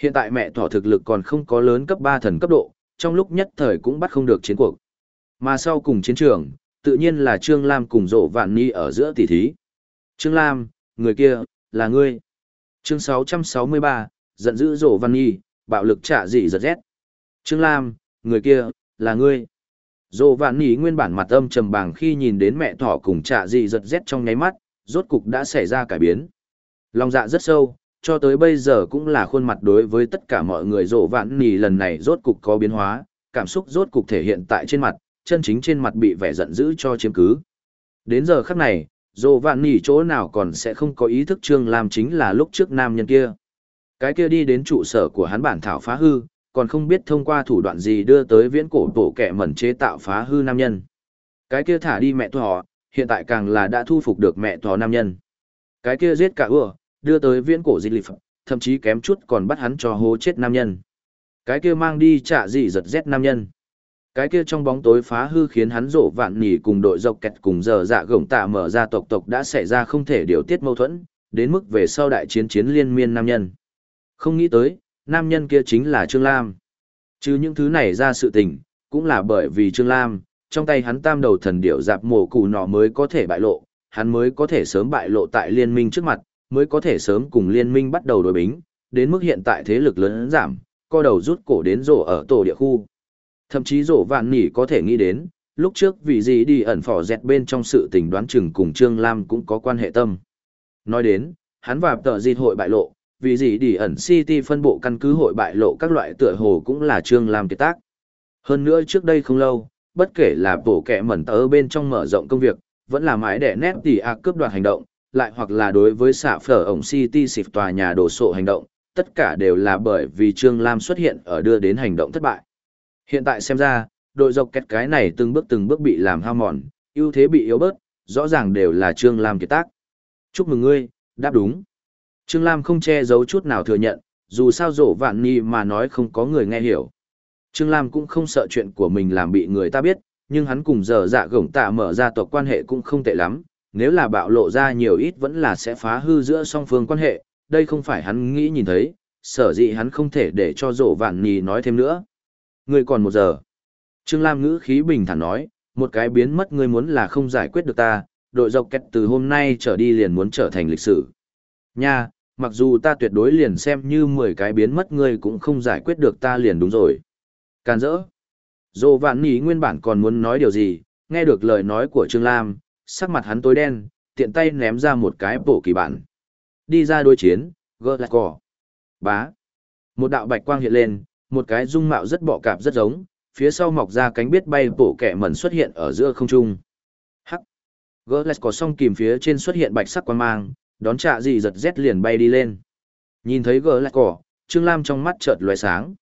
Hiện tại mẹ thỏ thực lực còn không có lớn cấp ba thần cấp độ, trong lúc nhất thời cũng bắt không được chiến cuộc. Mà sau cùng chiến trường, tự nhiên là Trương Lam cùng rộ vạn ni ở giữa tỷ thí. Trương Lam, người kia, là ngươi. Chương 663, giận dữ rổ văn nhi, bạo lực trả dị giật rét. Trương Lam, người kia, là ngươi. Rổ vạn nhi nguyên bản mặt âm trầm bàng khi nhìn đến mẹ thỏ cùng trả dị giật rét trong nháy mắt, rốt cục đã xảy ra cải biến. Lòng dạ rất sâu, cho tới bây giờ cũng là khuôn mặt đối với tất cả mọi người rổ vạn nhi lần này rốt cục có biến hóa, cảm xúc rốt cục thể hiện tại trên mặt, chân chính trên mặt bị vẻ giận dữ cho chiếm cứ. Đến giờ khắc này, dồ vạn nỉ chỗ nào còn sẽ không có ý thức trương lam chính là lúc trước nam nhân kia. Cái kia đi đến trụ sở của hắn bản thảo phá hư, còn không biết thông qua thủ đoạn gì đưa tới viễn cổ tổ kẻ mẩn chế tạo phá hư nam nhân. Cái kia thả đi mẹ thỏ, hiện tại càng là đã thu phục được mẹ thỏ nam nhân. Cái kia giết cả ưa, đưa tới viễn cổ dịch lịch, thậm chí kém chút còn bắt hắn cho hố chết nam nhân. Cái kia mang đi trả gì giật rét nam nhân cái kia trong bóng tối phá hư khiến hắn rộ vạn nỉ cùng đội dọc kẹt cùng giờ dạ gổng tạ mở ra tộc tộc đã xảy ra không thể điều tiết mâu thuẫn, đến mức về sau đại chiến chiến liên miên nam nhân. Không nghĩ tới, nam nhân kia chính là Trương Lam. Chứ những thứ này ra sự tình, cũng là bởi vì Trương Lam, trong tay hắn tam đầu thần điệu dạp mổ cụ nọ mới có thể bại lộ, hắn mới có thể sớm bại lộ tại liên minh trước mặt, mới có thể sớm cùng liên minh bắt đầu đối bính, đến mức hiện tại thế lực lớn giảm, co đầu rút cổ đến rổ ở tổ địa khu. Thậm chí rổ vạn nỉ có thể nghĩ đến, lúc trước vì gì đi ẩn phỏ dẹt bên trong sự tình đoán chừng cùng Trương Lam cũng có quan hệ tâm. Nói đến, hắn và tờ dịt hội bại lộ, vì gì đi ẩn City phân bộ căn cứ hội bại lộ các loại tựa hồ cũng là Trương Lam kiệt tác. Hơn nữa trước đây không lâu, bất kể là bổ kẻ mẩn tớ bên trong mở rộng công việc, vẫn là mãi đẻ nét tỉ ạc cướp đoạt hành động, lại hoặc là đối với xạ phở ổng City xịp tòa nhà đổ sộ hành động, tất cả đều là bởi vì Trương Lam xuất hiện ở đưa đến hành động thất bại. Hiện tại xem ra, đội dọc kẹt cái này từng bước từng bước bị làm hao mòn, ưu thế bị yếu bớt, rõ ràng đều là Trương Lam kiệt tác. Chúc mừng ngươi, đáp đúng. Trương Lam không che giấu chút nào thừa nhận, dù sao rổ vạn ni mà nói không có người nghe hiểu. Trương Lam cũng không sợ chuyện của mình làm bị người ta biết, nhưng hắn cùng giờ dạ gổng tạ mở ra tộc quan hệ cũng không tệ lắm, nếu là bạo lộ ra nhiều ít vẫn là sẽ phá hư giữa song phương quan hệ, đây không phải hắn nghĩ nhìn thấy, sở dĩ hắn không thể để cho rổ vạn nì nói thêm nữa. Ngươi còn một giờ. Trương Lam ngữ khí bình thản nói, một cái biến mất ngươi muốn là không giải quyết được ta, đội dọc kẹt từ hôm nay trở đi liền muốn trở thành lịch sử. Nha, mặc dù ta tuyệt đối liền xem như 10 cái biến mất ngươi cũng không giải quyết được ta liền đúng rồi. Can dỡ. Dô vạn ní nguyên bản còn muốn nói điều gì, nghe được lời nói của Trương Lam, sắc mặt hắn tối đen, tiện tay ném ra một cái bổ kỳ bản. Đi ra đối chiến, gơ lạc cỏ. Bá. Một đạo bạch quang hiện lên, một cái dung mạo rất bọ cạp rất giống, phía sau mọc ra cánh biết bay bộ kẻ mẩn xuất hiện ở giữa không trung. Hắc. Gơ có song kìm phía trên xuất hiện bạch sắc quang mang, đón trạ gì giật rét liền bay đi lên. Nhìn thấy gơ cỏ, Trương Lam trong mắt chợt lóe sáng.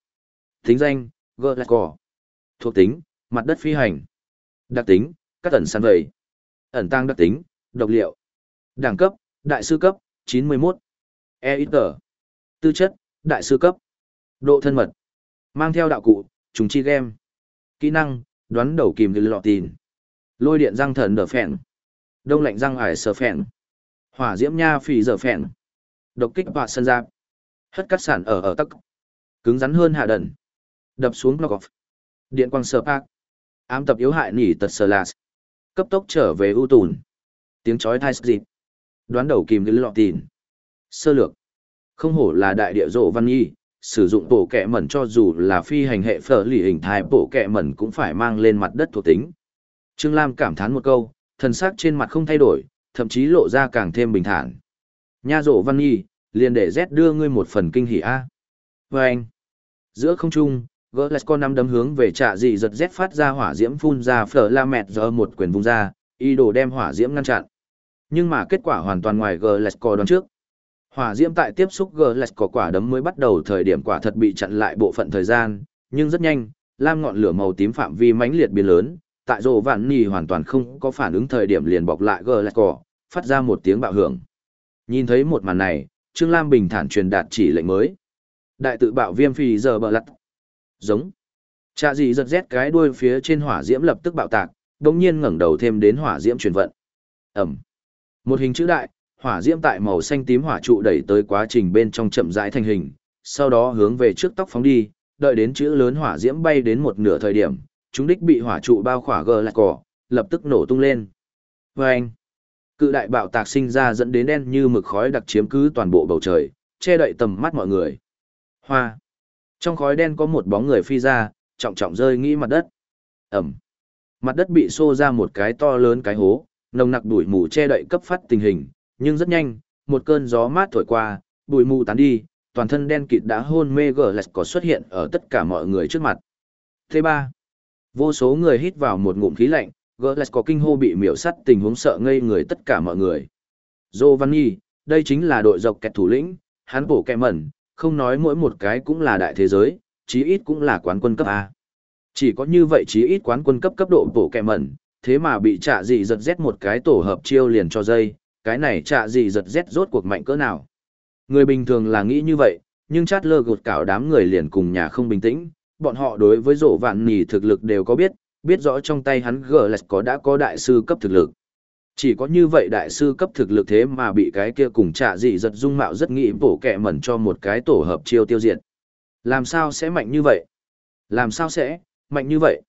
Thính danh, gơ cỏ. Thuộc tính, mặt đất phi hành. Đặc tính, các tần săn vầy. Ẩn tăng đặc tính, độc liệu. Đẳng cấp, đại sư cấp, 91. E ít tờ. Tư chất, đại sư cấp. Độ thân mật. Mang theo đạo cụ, trùng chi game. Kỹ năng, đoán đầu kìm lọt tìn. Lôi điện răng thần đờ phèn. Đông lạnh răng ải sờ phèn. Hỏa diễm nha phì dở phèn. Độc kích họa sân giáp. Hất cắt sản ở ở tắc. Cứng rắn hơn hạ đần. Đập xuống block off. Điện quang sờ park. Ám tập yếu hại nỉ tật sờ lạt. Cấp tốc trở về ưu tùn. Tiếng chói thai dịp. Đoán đầu kìm lọt tìn. Sơ lược. Không hổ là đại địa rộ văn nhi, sử dụng bộ kẹ mẩn cho dù là phi hành hệ phở lì hình thái bộ kẹ mẩn cũng phải mang lên mặt đất thuộc tính. Trương Lam cảm thán một câu, thần sắc trên mặt không thay đổi, thậm chí lộ ra càng thêm bình thản. Nha rộ văn y liền để Z đưa ngươi một phần kinh hỉ A. Và anh, giữa không trung, con năm đấm hướng về trạ dị giật Z phát ra hỏa diễm phun ra phở la mẹt giờ một quyền vung ra, y đồ đem hỏa diễm ngăn chặn. Nhưng mà kết quả hoàn toàn ngoài Glasgow đoán trước. Hỏa diễm tại tiếp xúc Glasgow quả đấm mới bắt đầu thời điểm quả thật bị chặn lại bộ phận thời gian, nhưng rất nhanh, lam ngọn lửa màu tím phạm vi mãnh liệt biến lớn, tại rồ vạn nì hoàn toàn không có phản ứng thời điểm liền bọc lại Glasgow, phát ra một tiếng bạo hưởng. Nhìn thấy một màn này, Trương Lam bình thản truyền đạt chỉ lệnh mới. Đại tự bạo viêm phi giờ bờ lặt. Giống. Cha dị giật rét cái đuôi phía trên hỏa diễm lập tức bạo tạc, đồng nhiên ngẩng đầu thêm đến hỏa diễm truyền vận. Ẩm. Một hình chữ đại, hỏa diễm tại màu xanh tím hỏa trụ đẩy tới quá trình bên trong chậm rãi thành hình, sau đó hướng về trước tóc phóng đi, đợi đến chữ lớn hỏa diễm bay đến một nửa thời điểm, chúng đích bị hỏa trụ bao khỏa gờ lại cỏ, lập tức nổ tung lên. Vâng! anh, cự đại bạo tạc sinh ra dẫn đến đen như mực khói đặc chiếm cứ toàn bộ bầu trời, che đậy tầm mắt mọi người. Hoa. Trong khói đen có một bóng người phi ra, trọng trọng rơi nghĩ mặt đất. Ẩm. Mặt đất bị xô ra một cái to lớn cái hố, nồng nặc đuổi mù che đậy cấp phát tình hình, nhưng rất nhanh, một cơn gió mát thổi qua, bụi mù tán đi, toàn thân đen kịt đã hôn mê gở lạch có xuất hiện ở tất cả mọi người trước mặt. Thế ba, Vô số người hít vào một ngụm khí lạnh, gỡ lạch có kinh hô bị miểu sắt tình huống sợ ngây người tất cả mọi người. Giovanni, đây chính là đội dọc kẹt thủ lĩnh, hắn bổ kẹ mẩn, không nói mỗi một cái cũng là đại thế giới, chí ít cũng là quán quân cấp A. Chỉ có như vậy chí ít quán quân cấp cấp độ bổ kẹ mẩn, thế mà bị trả gì giật rét một cái tổ hợp chiêu liền cho dây, cái này chạ gì giật rét rốt cuộc mạnh cỡ nào. Người bình thường là nghĩ như vậy, nhưng chát lơ gột cảo đám người liền cùng nhà không bình tĩnh, bọn họ đối với rổ vạn nì thực lực đều có biết, biết rõ trong tay hắn gờ lạch có đã có đại sư cấp thực lực. Chỉ có như vậy đại sư cấp thực lực thế mà bị cái kia cùng trả gì giật dung mạo rất nghĩ bổ kẹ mẩn cho một cái tổ hợp chiêu tiêu diệt. Làm sao sẽ mạnh như vậy? Làm sao sẽ, mạnh như vậy?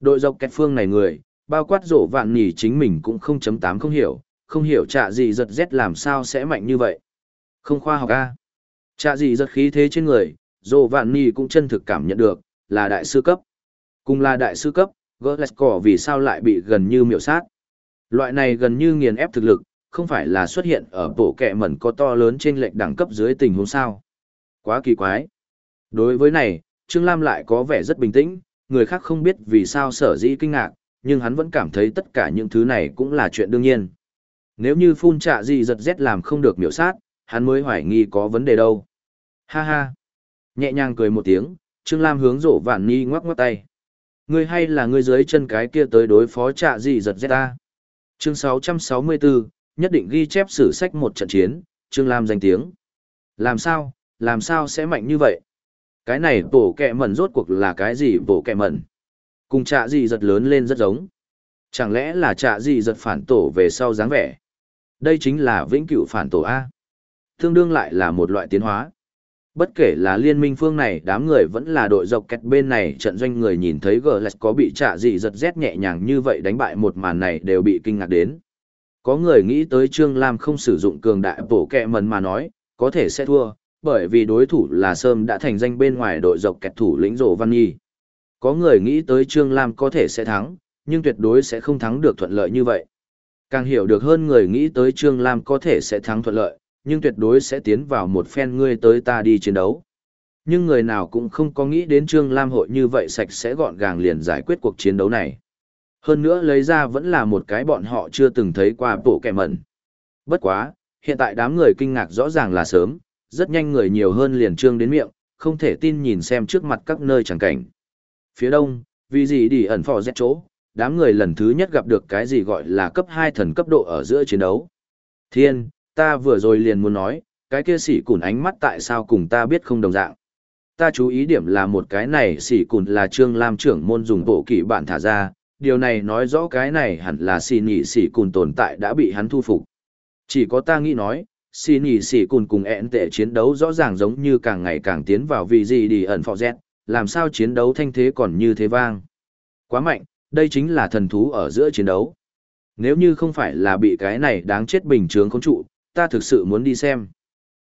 Đội dọc kẹt phương này người, bao quát rổ vạn nỉ chính mình cũng không chấm tám không hiểu, không hiểu trả gì giật rét làm sao sẽ mạnh như vậy. Không khoa học a Trả gì giật khí thế trên người, dồ vạn nỉ cũng chân thực cảm nhận được, là đại sư cấp. Cùng là đại sư cấp, Glasgow vì sao lại bị gần như miểu sát. Loại này gần như nghiền ép thực lực, không phải là xuất hiện ở bộ kẹ mẩn có to lớn trên lệnh đẳng cấp dưới tình huống sao. Quá kỳ quái. Đối với này, Trương Lam lại có vẻ rất bình tĩnh, người khác không biết vì sao sở dĩ kinh ngạc, nhưng hắn vẫn cảm thấy tất cả những thứ này cũng là chuyện đương nhiên. Nếu như phun trạ gì giật rét làm không được miểu sát, hắn mới hoài nghi có vấn đề đâu. Ha ha. Nhẹ nhàng cười một tiếng, Trương Lam hướng rổ vạn ni ngoắc ngoắc tay. Ngươi hay là ngươi dưới chân cái kia tới đối phó trạ gì giật rét ta. Chương 664, nhất định ghi chép sử sách một trận chiến, Trương Lam danh tiếng. Làm sao, làm sao sẽ mạnh như vậy? Cái này bổ kẹ mẩn rốt cuộc là cái gì bổ kẹ mẩn? Cùng trạ gì giật lớn lên rất giống. Chẳng lẽ là trạ gì giật phản tổ về sau dáng vẻ? Đây chính là vĩnh cửu phản tổ A. Tương đương lại là một loại tiến hóa. Bất kể là liên minh phương này đám người vẫn là đội dọc kẹt bên này trận doanh người nhìn thấy GLS có bị trả gì giật rét nhẹ nhàng như vậy đánh bại một màn này đều bị kinh ngạc đến. Có người nghĩ tới Trương Lam không sử dụng cường đại bổ kẹ mần mà nói, có thể sẽ thua, bởi vì đối thủ là Sơm đã thành danh bên ngoài đội dọc kẹt thủ lĩnh rổ Văn Nhi. Có người nghĩ tới Trương Lam có thể sẽ thắng, nhưng tuyệt đối sẽ không thắng được thuận lợi như vậy. Càng hiểu được hơn người nghĩ tới Trương Lam có thể sẽ thắng thuận lợi, nhưng tuyệt đối sẽ tiến vào một phen ngươi tới ta đi chiến đấu. Nhưng người nào cũng không có nghĩ đến Trương Lam hội như vậy sạch sẽ gọn gàng liền giải quyết cuộc chiến đấu này. Hơn nữa lấy ra vẫn là một cái bọn họ chưa từng thấy qua bộ kẻ mẩn. Bất quá, hiện tại đám người kinh ngạc rõ ràng là sớm, rất nhanh người nhiều hơn liền trương đến miệng, không thể tin nhìn xem trước mặt các nơi chẳng cảnh. Phía đông, vì gì đi ẩn phò rét chỗ, đám người lần thứ nhất gặp được cái gì gọi là cấp 2 thần cấp độ ở giữa chiến đấu. Thiên, ta vừa rồi liền muốn nói, cái kia sỉ cùn ánh mắt tại sao cùng ta biết không đồng dạng. Ta chú ý điểm là một cái này sỉ cùn là trương lam trưởng môn dùng bộ kỷ bản thả ra, điều này nói rõ cái này hẳn là xì nhị sỉ cùn tồn tại đã bị hắn thu phục. Chỉ có ta nghĩ nói, xì nhị sỉ cùn cùng ẹn tệ chiến đấu rõ ràng giống như càng ngày càng tiến vào vị gì đi ẩn phò dẹt, làm sao chiến đấu thanh thế còn như thế vang. Quá mạnh, đây chính là thần thú ở giữa chiến đấu. Nếu như không phải là bị cái này đáng chết bình chướng không trụ, ta thực sự muốn đi xem.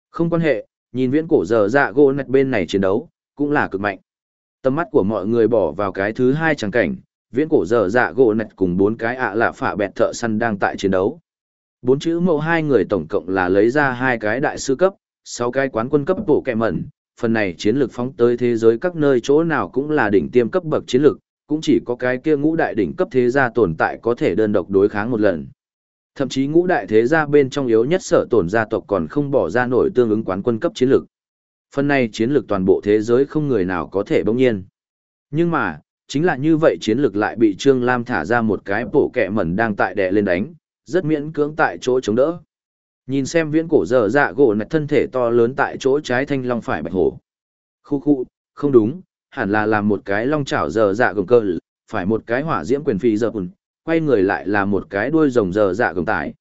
Không quan hệ, nhìn viễn cổ giờ dạ gỗ nạch bên này chiến đấu, cũng là cực mạnh. Tầm mắt của mọi người bỏ vào cái thứ hai chẳng cảnh, viễn cổ giờ dạ gỗ nạch cùng bốn cái ạ lạ phả bẹt thợ săn đang tại chiến đấu. Bốn chữ mẫu hai người tổng cộng là lấy ra hai cái đại sư cấp, sáu cái quán quân cấp bộ kẹ mẩn, phần này chiến lược phóng tới thế giới các nơi chỗ nào cũng là đỉnh tiêm cấp bậc chiến lược, cũng chỉ có cái kia ngũ đại đỉnh cấp thế gia tồn tại có thể đơn độc đối kháng một lần. Thậm chí ngũ đại thế gia bên trong yếu nhất sở tổn gia tộc còn không bỏ ra nổi tương ứng quán quân cấp chiến lược. Phần này chiến lược toàn bộ thế giới không người nào có thể bỗng nhiên. Nhưng mà, chính là như vậy chiến lược lại bị Trương Lam thả ra một cái bổ kẹ mẩn đang tại đè lên đánh, rất miễn cưỡng tại chỗ chống đỡ. Nhìn xem viễn cổ dở dạ gỗ nạch thân thể to lớn tại chỗ trái thanh long phải bạch hổ. Khu khu, không đúng, hẳn là làm một cái long chảo dở dạ gồng cơ, phải một cái hỏa diễm quyền phi dở ùn, quay người lại là một cái đuôi rồng dở dạ gồng tải.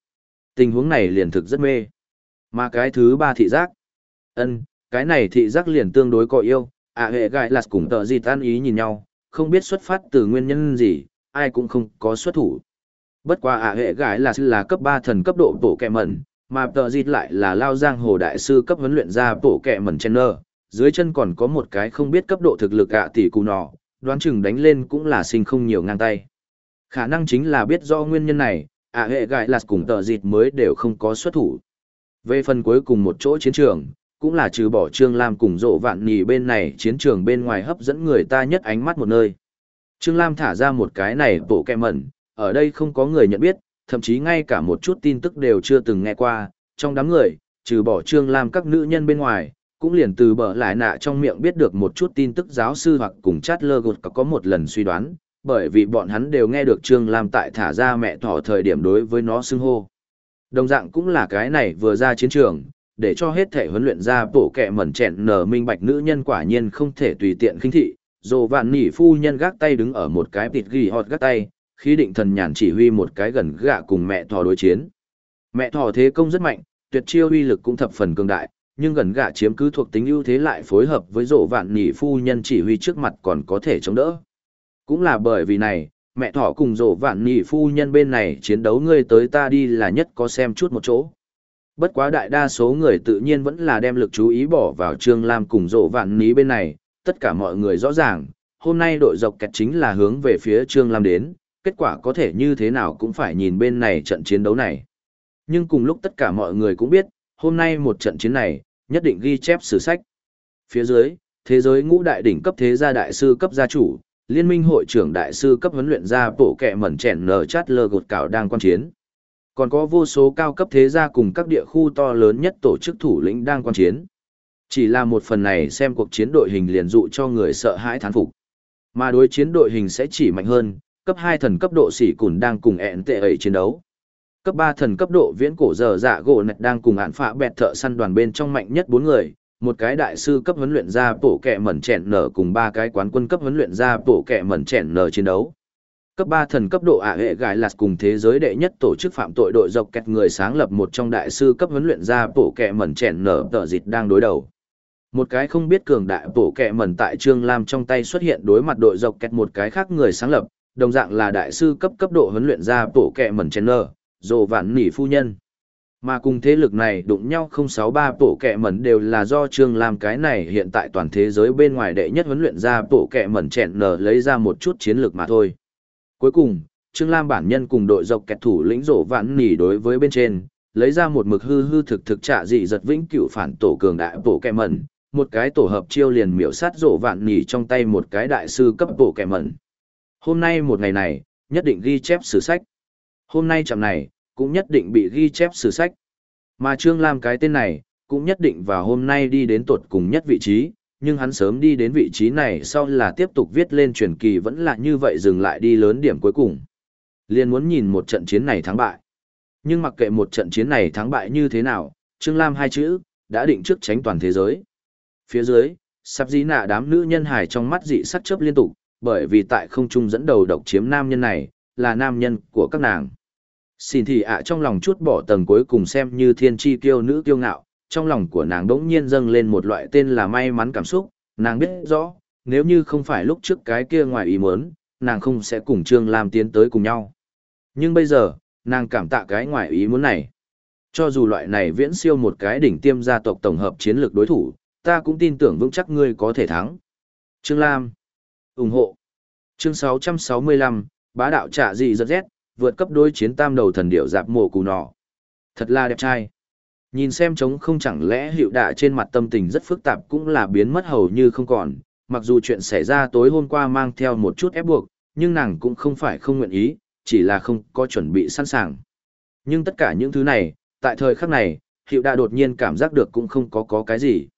Tình huống này liền thực rất mê. Mà cái thứ ba thị giác. ân cái này thị giác liền tương đối có yêu, à hệ gai lạt cùng tờ gì tan ý nhìn nhau, không biết xuất phát từ nguyên nhân gì, ai cũng không có xuất thủ. Bất qua à hệ gái là là cấp 3 thần cấp độ bổ kẹ mẩn, mà tờ dịt lại là lao giang hồ đại sư cấp huấn luyện ra bổ kẹ mẩn chen nơ, dưới chân còn có một cái không biết cấp độ thực lực ạ tỷ cù nọ, đoán chừng đánh lên cũng là sinh không nhiều ngang tay. Khả năng chính là biết do nguyên nhân này, ạ hệ gại là cùng tờ dịt mới đều không có xuất thủ. Về phần cuối cùng một chỗ chiến trường, cũng là trừ bỏ Trương Lam cùng rộ vạn nhì bên này chiến trường bên ngoài hấp dẫn người ta nhất ánh mắt một nơi. Trương Lam thả ra một cái này bộ kẹ mẩn, ở đây không có người nhận biết, thậm chí ngay cả một chút tin tức đều chưa từng nghe qua, trong đám người, trừ bỏ Trương Lam các nữ nhân bên ngoài, cũng liền từ bờ lại nạ trong miệng biết được một chút tin tức giáo sư hoặc cùng chát lơ gột có một lần suy đoán, bởi vì bọn hắn đều nghe được Trương Lam tại thả ra mẹ thỏ thời điểm đối với nó xưng hô. Đồng dạng cũng là cái này vừa ra chiến trường, để cho hết thể huấn luyện ra bổ kẹ mẩn chẹn nở minh bạch nữ nhân quả nhiên không thể tùy tiện khinh thị, dồ vạn nỉ phu nhân gác tay đứng ở một cái tịt ghi hot gác tay, khí định thần nhàn chỉ huy một cái gần gạ cùng mẹ thỏ đối chiến. Mẹ thỏ thế công rất mạnh, tuyệt chiêu uy lực cũng thập phần cường đại, nhưng gần gạ chiếm cứ thuộc tính ưu thế lại phối hợp với rổ vạn nỉ phu nhân chỉ huy trước mặt còn có thể chống đỡ. Cũng là bởi vì này, mẹ thỏ cùng rổ vạn nỉ phu nhân bên này chiến đấu ngươi tới ta đi là nhất có xem chút một chỗ. Bất quá đại đa số người tự nhiên vẫn là đem lực chú ý bỏ vào Trương Lam cùng rổ vạn ní bên này, tất cả mọi người rõ ràng, hôm nay đội dọc kẹt chính là hướng về phía Trương Lam đến, kết quả có thể như thế nào cũng phải nhìn bên này trận chiến đấu này. Nhưng cùng lúc tất cả mọi người cũng biết, hôm nay một trận chiến này, nhất định ghi chép sử sách. Phía dưới, thế giới ngũ đại đỉnh cấp thế gia đại sư cấp gia chủ, liên minh hội trưởng đại sư cấp huấn luyện gia bộ kẹ mẩn chèn nở chát lơ gột cảo đang quan chiến. Còn có vô số cao cấp thế gia cùng các địa khu to lớn nhất tổ chức thủ lĩnh đang quan chiến. Chỉ là một phần này xem cuộc chiến đội hình liền dụ cho người sợ hãi thán phục. Mà đối chiến đội hình sẽ chỉ mạnh hơn, cấp 2 thần cấp độ sỉ cùn đang cùng ẹn tệ ấy chiến đấu. Cấp 3 thần cấp độ viễn cổ giờ dạ gỗ nạch đang cùng án phạ bẹt thợ săn đoàn bên trong mạnh nhất 4 người, một cái đại sư cấp huấn luyện ra bổ kẹ mẩn chèn nở cùng ba cái quán quân cấp huấn luyện ra bổ kẹ mẩn chèn nở chiến đấu. Cấp 3 thần cấp độ ả hệ gài lạt cùng thế giới đệ nhất tổ chức phạm tội đội dọc kẹt người sáng lập một trong đại sư cấp huấn luyện ra bổ kẹ mẩn chèn nở tờ dịch đang đối đầu. Một cái không biết cường đại bổ kẹ mẩn tại Trương Lam trong tay xuất hiện đối mặt đội dọc kẹt một cái khác người sáng lập, đồng dạng là đại sư cấp cấp độ huấn luyện ra bổ kẹ mẩn chèn nở, dồ vạn nỉ phu nhân. Mà cùng thế lực này đụng nhau 063 tổ kẹ mẩn đều là do Trương Lam cái này hiện tại toàn thế giới bên ngoài đệ nhất huấn luyện ra tổ kẹ mẩn chèn nở lấy ra một chút chiến lược mà thôi. Cuối cùng, Trương Lam bản nhân cùng đội dọc kẹt thủ lĩnh rổ vạn nỉ đối với bên trên, lấy ra một mực hư hư thực thực trả dị giật vĩnh cửu phản tổ cường đại bộ kẹ mẩn, một cái tổ hợp chiêu liền miểu sát rổ vạn nỉ trong tay một cái đại sư cấp bộ kẹ mẩn. Hôm nay một ngày này, nhất định ghi chép sử sách. Hôm nay chậm này, cũng nhất định bị ghi chép sử sách. Mà Trương Lam cái tên này, cũng nhất định vào hôm nay đi đến tuột cùng nhất vị trí, nhưng hắn sớm đi đến vị trí này sau là tiếp tục viết lên truyền kỳ vẫn là như vậy dừng lại đi lớn điểm cuối cùng. Liên muốn nhìn một trận chiến này thắng bại. Nhưng mặc kệ một trận chiến này thắng bại như thế nào, Trương Lam hai chữ, đã định trước tránh toàn thế giới. Phía dưới, sắp dí nạ đám nữ nhân hài trong mắt dị sắc chớp liên tục, bởi vì tại không trung dẫn đầu độc chiếm nam nhân này, là nam nhân của các nàng. Xin thì ạ trong lòng chút bỏ tầng cuối cùng xem như thiên tri kiêu nữ kiêu ngạo, trong lòng của nàng đỗng nhiên dâng lên một loại tên là may mắn cảm xúc, nàng biết rõ, nếu như không phải lúc trước cái kia ngoài ý muốn, nàng không sẽ cùng Trương Lam tiến tới cùng nhau. Nhưng bây giờ, nàng cảm tạ cái ngoài ý muốn này. Cho dù loại này viễn siêu một cái đỉnh tiêm gia tộc tổng hợp chiến lược đối thủ, ta cũng tin tưởng vững chắc ngươi có thể thắng. Trương Lam ủng hộ. Chương 665, bá đạo trả gì giật rét, vượt cấp đối chiến tam đầu thần điệu dạp mổ cù nọ. Thật là đẹp trai. Nhìn xem trống không chẳng lẽ hiệu đạ trên mặt tâm tình rất phức tạp cũng là biến mất hầu như không còn, mặc dù chuyện xảy ra tối hôm qua mang theo một chút ép buộc, nhưng nàng cũng không phải không nguyện ý, chỉ là không có chuẩn bị sẵn sàng. Nhưng tất cả những thứ này, tại thời khắc này, hiệu đạ đột nhiên cảm giác được cũng không có có cái gì.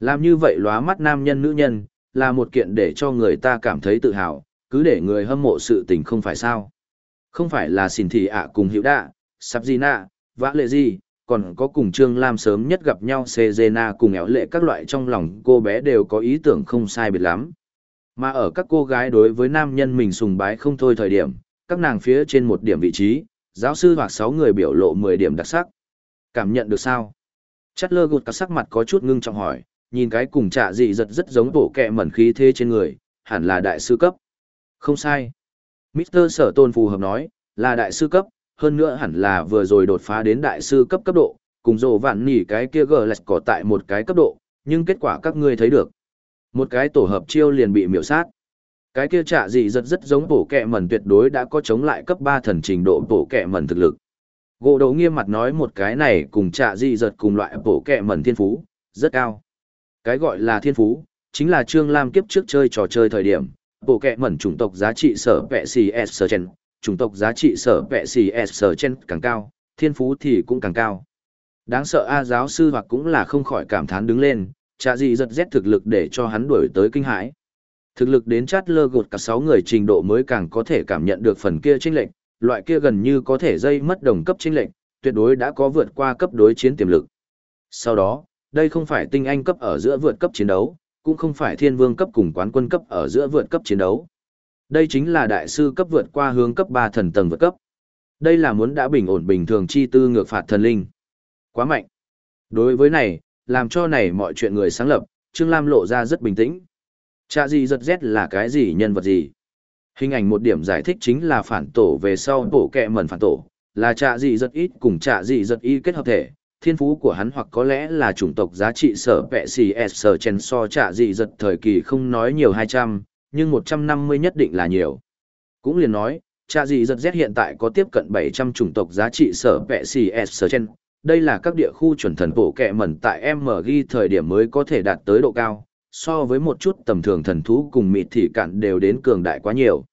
Làm như vậy lóa mắt nam nhân nữ nhân, là một kiện để cho người ta cảm thấy tự hào, cứ để người hâm mộ sự tình không phải sao. Không phải là xỉn thị ạ cùng hiệu đạ, sắp gì nạ, vã lệ gì, còn có cùng Trương Lam sớm nhất gặp nhau Sejena cùng éo lệ các loại trong lòng cô bé đều có ý tưởng không sai biệt lắm. Mà ở các cô gái đối với nam nhân mình sùng bái không thôi thời điểm, các nàng phía trên một điểm vị trí, giáo sư hoặc sáu người biểu lộ mười điểm đặc sắc. Cảm nhận được sao? Chất lơ gột các sắc mặt có chút ngưng trọng hỏi, nhìn cái cùng trạ dị giật rất giống bộ kẹ mẩn khí thế trên người, hẳn là đại sư cấp. Không sai. Mr. Sở Tôn phù hợp nói, là đại sư cấp, hơn nữa hẳn là vừa rồi đột phá đến đại sư cấp cấp độ, cùng rồ vạn nỉ cái kia gờ lạch cỏ tại một cái cấp độ, nhưng kết quả các ngươi thấy được. Một cái tổ hợp chiêu liền bị miểu sát. Cái kia trả gì rất rất giống bổ kẹ mẩn tuyệt đối đã có chống lại cấp 3 thần trình độ bổ kẹ mẩn thực lực. Gỗ đầu nghiêm mặt nói một cái này cùng trả gì giật cùng loại bổ kẹ mẩn thiên phú, rất cao. Cái gọi là thiên phú, chính là Trương Lam kiếp trước chơi trò chơi thời điểm, bộ kệ mẩn chủng tộc giá trị sở vệ xì sở chen. Chủng tộc giá trị sở vệ xì sở chen càng cao, thiên phú thì cũng càng cao. Đáng sợ a giáo sư hoặc cũng là không khỏi cảm thán đứng lên trạ gì giật rét thực lực để cho hắn đuổi tới kinh hãi. Thực lực đến chát lơ gột cả sáu người trình độ mới càng có thể cảm nhận được phần kia tranh lệch, loại kia gần như có thể dây mất đồng cấp tranh lệch, tuyệt đối đã có vượt qua cấp đối chiến tiềm lực. Sau đó, đây không phải tinh anh cấp ở giữa vượt cấp chiến đấu cũng không phải thiên vương cấp cùng quán quân cấp ở giữa vượt cấp chiến đấu. Đây chính là đại sư cấp vượt qua hướng cấp 3 thần tầng vượt cấp. Đây là muốn đã bình ổn bình thường chi tư ngược phạt thần linh. Quá mạnh. Đối với này, làm cho này mọi chuyện người sáng lập, Trương Lam lộ ra rất bình tĩnh. Chạ gì giật rét là cái gì nhân vật gì? Hình ảnh một điểm giải thích chính là phản tổ về sau tổ kẹ mẩn phản tổ, là chạ gì giật ít cùng chạ gì giật y kết hợp thể, thiên phú của hắn hoặc có lẽ là chủng tộc giá trị sở vẹ xì s, sở chen so trả dị giật thời kỳ không nói nhiều hai trăm, nhưng một trăm năm mươi nhất định là nhiều. Cũng liền nói trả dị giật z hiện tại có tiếp cận bảy trăm chủng tộc giá trị sở vẹ xì s, sở chen. Đây là các địa khu chuẩn thần bổ kẹ mẩn tại mg thời điểm mới có thể đạt tới độ cao, so với một chút tầm thường thần thú cùng mịt thị cạn đều đến cường đại quá nhiều.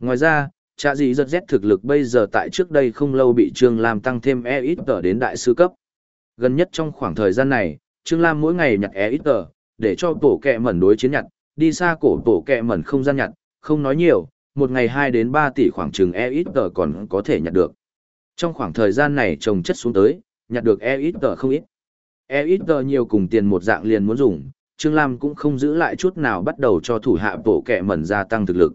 Ngoài ra Trả dị giật Z thực lực bây giờ tại trước đây không lâu bị Trương Lam tăng thêm e ít ở đến đại sư cấp. Gần nhất trong khoảng thời gian này, Trương Lam mỗi ngày nhặt e ít tờ, để cho tổ kẹ mẩn đối chiến nhặt, đi xa cổ tổ kẹ mẩn không gian nhặt, không nói nhiều, một ngày 2 đến 3 tỷ khoảng chừng e ít tờ còn có thể nhặt được. Trong khoảng thời gian này trồng chất xuống tới, nhặt được e ít tờ không ít. E ít tờ nhiều cùng tiền một dạng liền muốn dùng, Trương Lam cũng không giữ lại chút nào bắt đầu cho thủ hạ tổ kẹ mẩn gia tăng thực lực.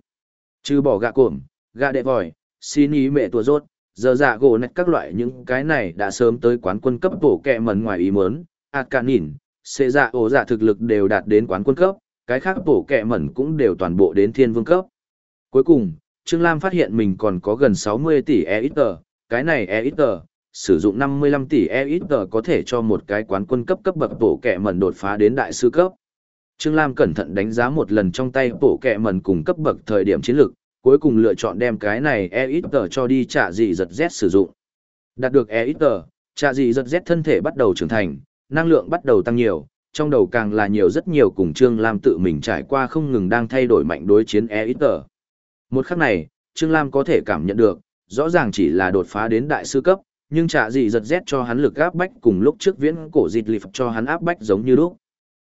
Trừ bỏ gạ cuộm, gạ đệ vòi, xin ý mẹ tua rốt, giờ dạ gỗ nạch các loại những cái này đã sớm tới quán quân cấp bổ kẹ mẩn ngoài ý mớn, ạt à, cả nhìn, xê dạ ổ dạ thực lực đều đạt đến quán quân cấp, cái khác bổ kẹ mẩn cũng đều toàn bộ đến thiên vương cấp. Cuối cùng, Trương Lam phát hiện mình còn có gần 60 tỷ EXG, cái này EXG, sử dụng 55 tỷ EXG có thể cho một cái quán quân cấp cấp bậc bổ kẹ mẩn đột phá đến đại sư cấp. Trương Lam cẩn thận đánh giá một lần trong tay bổ kẹ mẩn cùng cấp bậc thời điểm chiến lược, cuối cùng lựa chọn đem cái này EXG cho đi trả gì giật Z sử dụng. Đạt được EXG, trả gì giật Z thân thể bắt đầu trưởng thành, năng lượng bắt đầu tăng nhiều, trong đầu càng là nhiều rất nhiều cùng Trương Lam tự mình trải qua không ngừng đang thay đổi mạnh đối chiến EXG. Một khắc này, Trương Lam có thể cảm nhận được, rõ ràng chỉ là đột phá đến đại sư cấp, nhưng trả gì giật Z cho hắn lực áp bách cùng lúc trước viễn cổ dịch lịp cho hắn áp bách giống như lúc.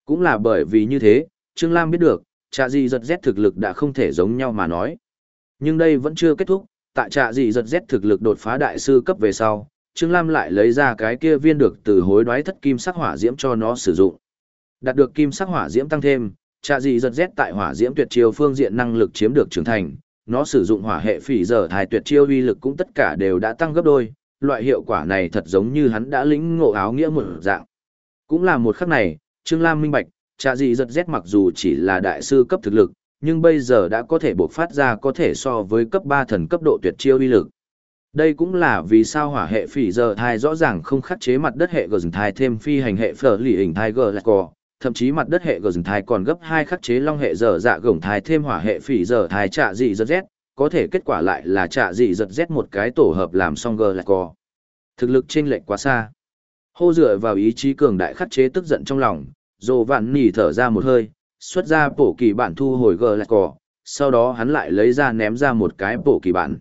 Cũng là bởi vì như thế, Trương Lam biết được, trả gì giật rét thực lực đã không thể giống nhau mà nói. Nhưng đây vẫn chưa kết thúc, tại trạ gì giật Z thực lực đột phá đại sư cấp về sau, Trương Lam lại lấy ra cái kia viên được từ hối đoái thất kim sắc hỏa diễm cho nó sử dụng. Đạt được kim sắc hỏa diễm tăng thêm, trạ gì giật Z tại hỏa diễm tuyệt chiêu phương diện năng lực chiếm được trưởng thành, nó sử dụng hỏa hệ phỉ giờ thải tuyệt chiêu uy lực cũng tất cả đều đã tăng gấp đôi, loại hiệu quả này thật giống như hắn đã lĩnh ngộ áo nghĩa một dạng. Cũng là một khắc này, Trương Lam minh bạch, trà dị giật Z mặc dù chỉ là đại sư cấp thực lực, nhưng bây giờ đã có thể buộc phát ra có thể so với cấp 3 thần cấp độ tuyệt chiêu uy lực. Đây cũng là vì sao hỏa hệ phỉ giờ thai rõ ràng không khắc chế mặt đất hệ gờ dừng thai thêm phi hành hệ phở lì hình thai gờ lạc cò, thậm chí mặt đất hệ gờ dừng thai còn gấp hai khắc chế long hệ giờ dạ gồng thai thêm hỏa hệ phỉ giờ thai trạ dị giật Z, có thể kết quả lại là trạ dị giật Z một cái tổ hợp làm xong gờ lạc cò. Thực lực chênh lệch quá xa. Hô dựa vào ý chí cường đại khắc chế tức giận trong lòng, dồ vạn nỉ thở ra một hơi, xuất ra bổ kỳ bản thu hồi gờ lạc cỏ, sau đó hắn lại lấy ra ném ra một cái bổ kỳ bản.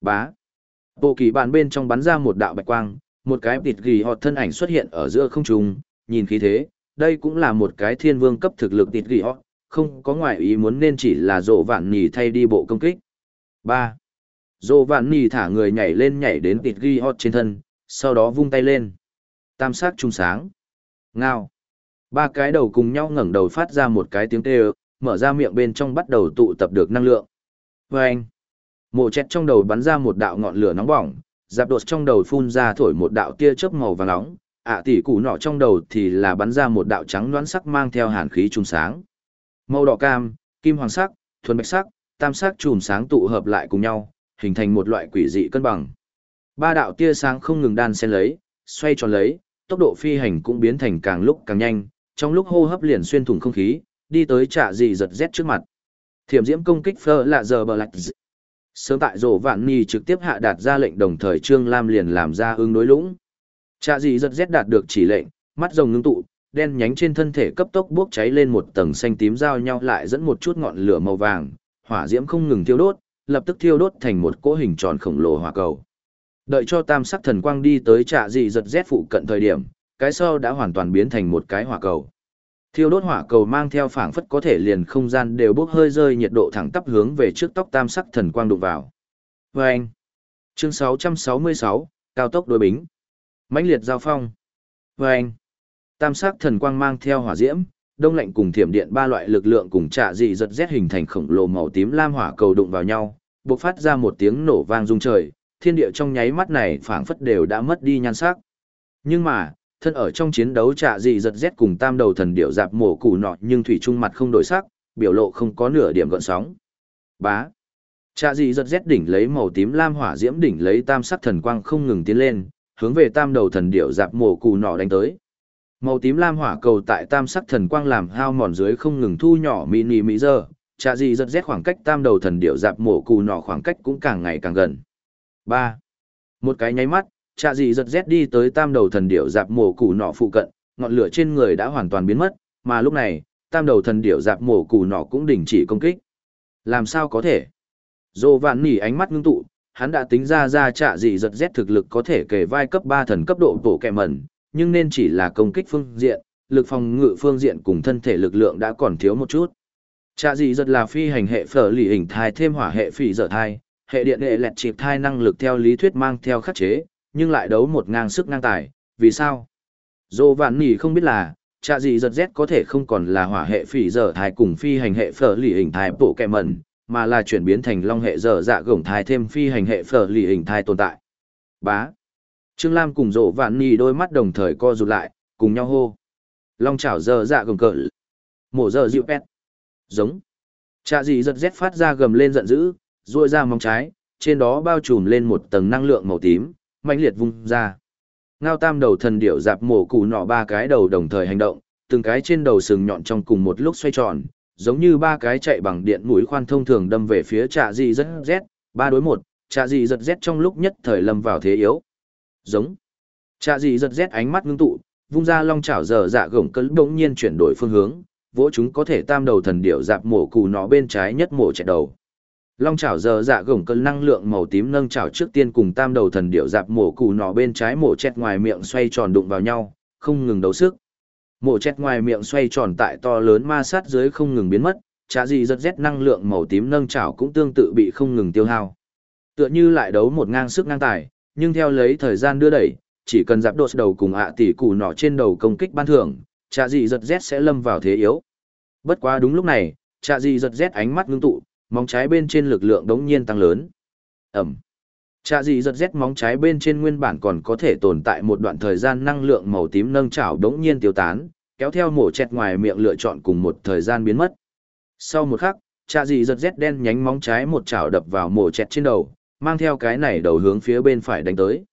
Bá. Bộ kỳ bản bên trong bắn ra một đạo bạch quang, một cái tịt ghi họt thân ảnh xuất hiện ở giữa không trung, nhìn khí thế, đây cũng là một cái thiên vương cấp thực lực tịt ghi họt, không có ngoại ý muốn nên chỉ là dồ vạn nỉ thay đi bộ công kích. 3. Dồ vạn nỉ thả người nhảy lên nhảy đến tịt ghi họt trên thân, sau đó vung tay lên. Tam sắc trung sáng. Ngao. Ba cái đầu cùng nhau ngẩng đầu phát ra một cái tiếng kêu, mở ra miệng bên trong bắt đầu tụ tập được năng lượng. Vâng! Mộ chẹt trong đầu bắn ra một đạo ngọn lửa nóng bỏng, giáp đột trong đầu phun ra thổi một đạo tia chớp màu vàng nóng, ạ tỷ củ nọ trong đầu thì là bắn ra một đạo trắng đoán sắc mang theo hàn khí trùng sáng. Màu đỏ cam, kim hoàng sắc, thuần bạch sắc, tam sắc trùm sáng tụ hợp lại cùng nhau, hình thành một loại quỷ dị cân bằng. Ba đạo tia sáng không ngừng đan xen lấy, xoay tròn lấy, tốc độ phi hành cũng biến thành càng lúc càng nhanh, trong lúc hô hấp liền xuyên thủng không khí, đi tới trả dị giật rét trước mặt. Thiểm diễm công kích phơ lạ giờ bờ lạch Sớm tại rổ vạn nì trực tiếp hạ đạt ra lệnh đồng thời Trương Lam liền làm ra ứng đối lũng. Trả dị giật rét đạt được chỉ lệnh, mắt rồng ngưng tụ, đen nhánh trên thân thể cấp tốc bốc cháy lên một tầng xanh tím giao nhau lại dẫn một chút ngọn lửa màu vàng, hỏa diễm không ngừng thiêu đốt, lập tức thiêu đốt thành một cỗ hình tròn khổng lồ hỏa cầu. Đợi cho tam sắc thần quang đi tới trạ dị giật rét phụ cận thời điểm, cái sau đã hoàn toàn biến thành một cái hỏa cầu. Thiêu đốt hỏa cầu mang theo phảng phất có thể liền không gian đều bốc hơi rơi nhiệt độ thẳng tắp hướng về trước tóc tam sắc thần quang đụng vào. Và anh, chương 666, cao tốc đối bính. mãnh liệt giao phong. Và anh, tam sắc thần quang mang theo hỏa diễm, đông lạnh cùng thiểm điện ba loại lực lượng cùng trả dị giật rét hình thành khổng lồ màu tím lam hỏa cầu đụng vào nhau, bộc phát ra một tiếng nổ vang rung trời, thiên địa trong nháy mắt này phảng phất đều đã mất đi nhan sắc. Nhưng mà, thân ở trong chiến đấu trạ dị giật rét cùng tam đầu thần điệu dạp mổ củ nọ nhưng thủy trung mặt không đổi sắc, biểu lộ không có nửa điểm gợn sóng. Bá. Trạ dị giật rét đỉnh lấy màu tím lam hỏa diễm đỉnh lấy tam sắc thần quang không ngừng tiến lên, hướng về tam đầu thần điệu dạp mổ củ nọ đánh tới. Màu tím lam hỏa cầu tại tam sắc thần quang làm hao mòn dưới không ngừng thu nhỏ mini mỹ giờ, trạ dị giật rét khoảng cách tam đầu thần điệu dạp mổ củ nọ khoảng cách cũng càng ngày càng gần. ba Một cái nháy mắt, trạ dị giật rét đi tới tam đầu thần điểu dạp mổ củ nọ phụ cận, ngọn lửa trên người đã hoàn toàn biến mất, mà lúc này, tam đầu thần điểu dạp mổ củ nọ cũng đình chỉ công kích. Làm sao có thể? Dô vạn nỉ ánh mắt ngưng tụ, hắn đã tính ra ra trạ dị giật rét thực lực có thể kể vai cấp 3 thần cấp độ tổ kẹ mẩn, nhưng nên chỉ là công kích phương diện, lực phòng ngự phương diện cùng thân thể lực lượng đã còn thiếu một chút. Trạ dị giật là phi hành hệ phở lì hình thai thêm hỏa hệ phỉ dở thai, hệ điện hệ lẹt chịp thai năng lực theo lý thuyết mang theo khắc chế, nhưng lại đấu một ngang sức ngang tài, vì sao? Dô vạn nỉ không biết là, trạ gì giật rét có thể không còn là hỏa hệ phỉ dở thai cùng phi hành hệ phở lì hình thai bộ kẹ mẩn, mà là chuyển biến thành long hệ dở dạ gổng thai thêm phi hành hệ phở lì hình thai tồn tại. Bá. Trương Lam cùng Dô vạn Nỉ đôi mắt đồng thời co rụt lại, cùng nhau hô. Long chảo dở dạ gồng cỡ. Mổ dở dịu pet. Giống. Trạ gì giật rét phát ra gầm lên giận dữ, ruôi ra mong trái, trên đó bao trùm lên một tầng năng lượng màu tím, mạnh liệt vung ra. Ngao tam đầu thần điểu dạp mổ củ nọ ba cái đầu đồng thời hành động, từng cái trên đầu sừng nhọn trong cùng một lúc xoay tròn, giống như ba cái chạy bằng điện mũi khoan thông thường đâm về phía trạ dị rất rét, ba đối một, trạ dị giật rét trong lúc nhất thời lâm vào thế yếu. Giống. Trạ dị giật rét ánh mắt ngưng tụ, vung ra long chảo dở dạ gồng cấn đống nhiên chuyển đổi phương hướng, vỗ chúng có thể tam đầu thần điểu dạp mổ cù nó bên trái nhất mổ chạy đầu. Long chảo giờ dạ gồng cơn năng lượng màu tím nâng chảo trước tiên cùng tam đầu thần điệu dạp mổ cù nọ bên trái mổ chẹt ngoài miệng xoay tròn đụng vào nhau, không ngừng đấu sức. Mổ chẹt ngoài miệng xoay tròn tại to lớn ma sát dưới không ngừng biến mất, chả gì giật rét năng lượng màu tím nâng chảo cũng tương tự bị không ngừng tiêu hao. Tựa như lại đấu một ngang sức ngang tài, nhưng theo lấy thời gian đưa đẩy, chỉ cần dạp đột đầu cùng ạ tỷ cù nọ trên đầu công kích ban thưởng, chả gì giật rét sẽ lâm vào thế yếu. Bất quá đúng lúc này, chả gì giật rét ánh mắt ngưng tụ, móng trái bên trên lực lượng đống nhiên tăng lớn. Ẩm. Chà gì giật rét móng trái bên trên nguyên bản còn có thể tồn tại một đoạn thời gian năng lượng màu tím nâng chảo đống nhiên tiêu tán, kéo theo mổ chẹt ngoài miệng lựa chọn cùng một thời gian biến mất. Sau một khắc, chà gì giật rét đen nhánh móng trái một chảo đập vào mổ chẹt trên đầu, mang theo cái này đầu hướng phía bên phải đánh tới.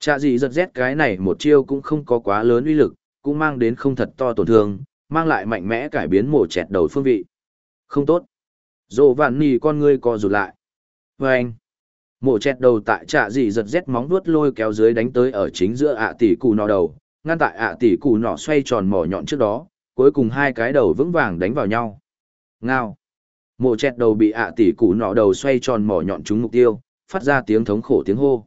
Chà gì giật rét cái này một chiêu cũng không có quá lớn uy lực, cũng mang đến không thật to tổn thương, mang lại mạnh mẽ cải biến mổ chẹt đầu phương vị. Không tốt. Dồ vạn nì con ngươi co rụt lại. Và anh, mổ chẹt đầu tại trạ dị giật rét móng vuốt lôi kéo dưới đánh tới ở chính giữa ạ tỷ cụ nọ đầu, ngăn tại ạ tỷ cụ nọ xoay tròn mỏ nhọn trước đó, cuối cùng hai cái đầu vững vàng đánh vào nhau. Ngao. Mổ chẹt đầu bị ạ tỷ cụ nọ đầu xoay tròn mỏ nhọn trúng mục tiêu, phát ra tiếng thống khổ tiếng hô.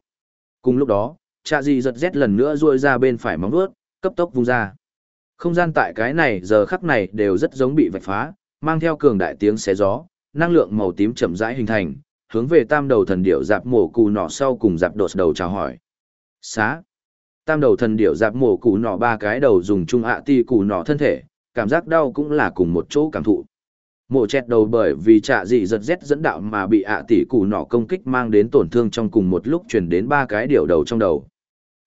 Cùng lúc đó, trạ dị giật rét lần nữa ruôi ra bên phải móng vuốt, cấp tốc vung ra. Không gian tại cái này giờ khắc này đều rất giống bị vạch phá, mang theo cường đại tiếng xé gió, năng lượng màu tím chậm rãi hình thành, hướng về tam đầu thần điểu dạp mổ cù nọ sau cùng dạp đột đầu chào hỏi. Xá. Tam đầu thần điểu dạp mổ cù nọ ba cái đầu dùng chung ạ ti cù nọ thân thể, cảm giác đau cũng là cùng một chỗ cảm thụ. Mổ chẹt đầu bởi vì trạ dị giật rét dẫn đạo mà bị ạ tỷ cù nọ công kích mang đến tổn thương trong cùng một lúc truyền đến ba cái điểu đầu trong đầu.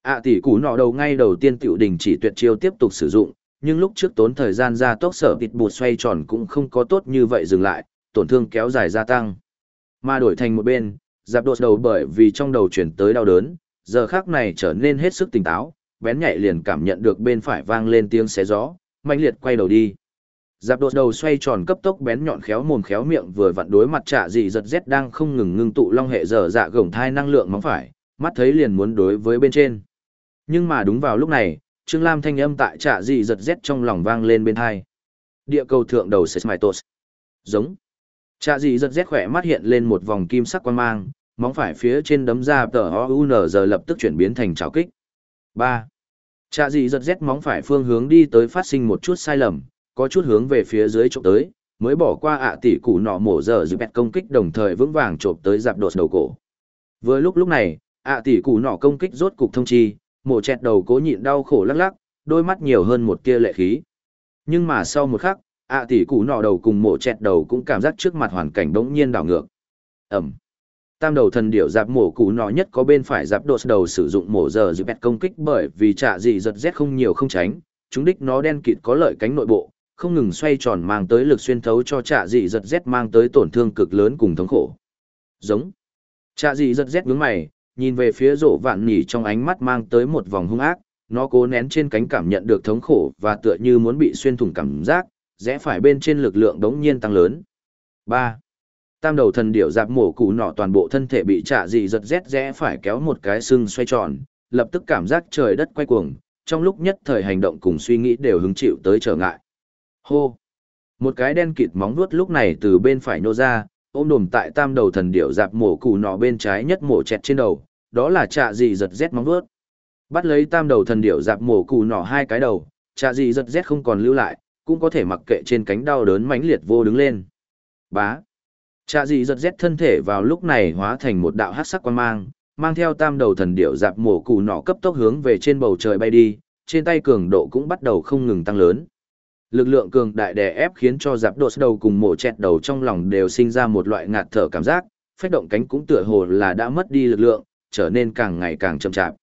ạ tỷ cù nọ đầu ngay đầu tiên tiểu đình chỉ tuyệt chiêu tiếp tục sử dụng, nhưng lúc trước tốn thời gian ra tốc sở thịt bụt xoay tròn cũng không có tốt như vậy dừng lại, tổn thương kéo dài gia tăng. Mà đổi thành một bên, giáp đột đầu bởi vì trong đầu chuyển tới đau đớn, giờ khác này trở nên hết sức tỉnh táo, bén nhạy liền cảm nhận được bên phải vang lên tiếng xé gió, mạnh liệt quay đầu đi. Giáp đột đầu xoay tròn cấp tốc bén nhọn khéo mồm khéo miệng vừa vặn đối mặt trả dị giật rét đang không ngừng ngưng tụ long hệ dở dạ gồng thai năng lượng móng phải, mắt thấy liền muốn đối với bên trên. Nhưng mà đúng vào lúc này, Trương Lam thanh âm tại trả dị giật rét trong lòng vang lên bên hai. Địa cầu thượng đầu Sesmaitos. Giống. Chạ dị giật rét khỏe mắt hiện lên một vòng kim sắc quan mang, móng phải phía trên đấm ra tờ o giờ lập tức chuyển biến thành trào kích. Ba. Chạ dị giật rét móng phải phương hướng đi tới phát sinh một chút sai lầm, có chút hướng về phía dưới trộm tới, mới bỏ qua ạ tỷ cụ nọ mổ giờ dự bẹt công kích đồng thời vững vàng trộm tới dạp đột đầu cổ. với lúc lúc này, ạ tỷ cụ nọ công kích rốt cục thông chi, mổ chẹt đầu cố nhịn đau khổ lắc lắc, đôi mắt nhiều hơn một tia lệ khí. Nhưng mà sau một khắc, ạ tỷ cụ nọ đầu cùng mổ chẹt đầu cũng cảm giác trước mặt hoàn cảnh bỗng nhiên đảo ngược. Ẩm. Tam đầu thần điểu giáp mổ cụ nọ nhất có bên phải giáp đột đầu sử dụng mổ giờ dự bẹt công kích bởi vì trạ dị giật rét không nhiều không tránh, chúng đích nó đen kịt có lợi cánh nội bộ, không ngừng xoay tròn mang tới lực xuyên thấu cho trạ dị giật rét mang tới tổn thương cực lớn cùng thống khổ. Giống. Trạ dị giật rét vướng mày, nhìn về phía rổ vạn nỉ trong ánh mắt mang tới một vòng hung ác, nó cố nén trên cánh cảm nhận được thống khổ và tựa như muốn bị xuyên thủng cảm giác rẽ phải bên trên lực lượng đống nhiên tăng lớn. 3. Tam đầu thần điểu giáp mổ cụ nọ toàn bộ thân thể bị trả dị giật rét rẽ phải kéo một cái xương xoay tròn, lập tức cảm giác trời đất quay cuồng, trong lúc nhất thời hành động cùng suy nghĩ đều hứng chịu tới trở ngại. Hô! Một cái đen kịt móng vuốt lúc này từ bên phải nô ra, ôm đồm tại tam đầu thần điểu giáp mổ cụ nọ bên trái nhất mổ chẹt trên đầu, đó là trả dị giật rét móng vuốt. Bắt lấy tam đầu thần điểu giáp mổ cụ nọ hai cái đầu, trả dị giật rét không còn lưu lại, cũng có thể mặc kệ trên cánh đau đớn mãnh liệt vô đứng lên. Bá. Trạ dị giật rét thân thể vào lúc này hóa thành một đạo hát sắc quan mang, mang theo tam đầu thần điểu dạp mổ củ nọ cấp tốc hướng về trên bầu trời bay đi, trên tay cường độ cũng bắt đầu không ngừng tăng lớn. Lực lượng cường đại đè ép khiến cho dạp đột đầu cùng mổ chẹt đầu trong lòng đều sinh ra một loại ngạt thở cảm giác, phách động cánh cũng tựa hồ là đã mất đi lực lượng, trở nên càng ngày càng chậm chạp.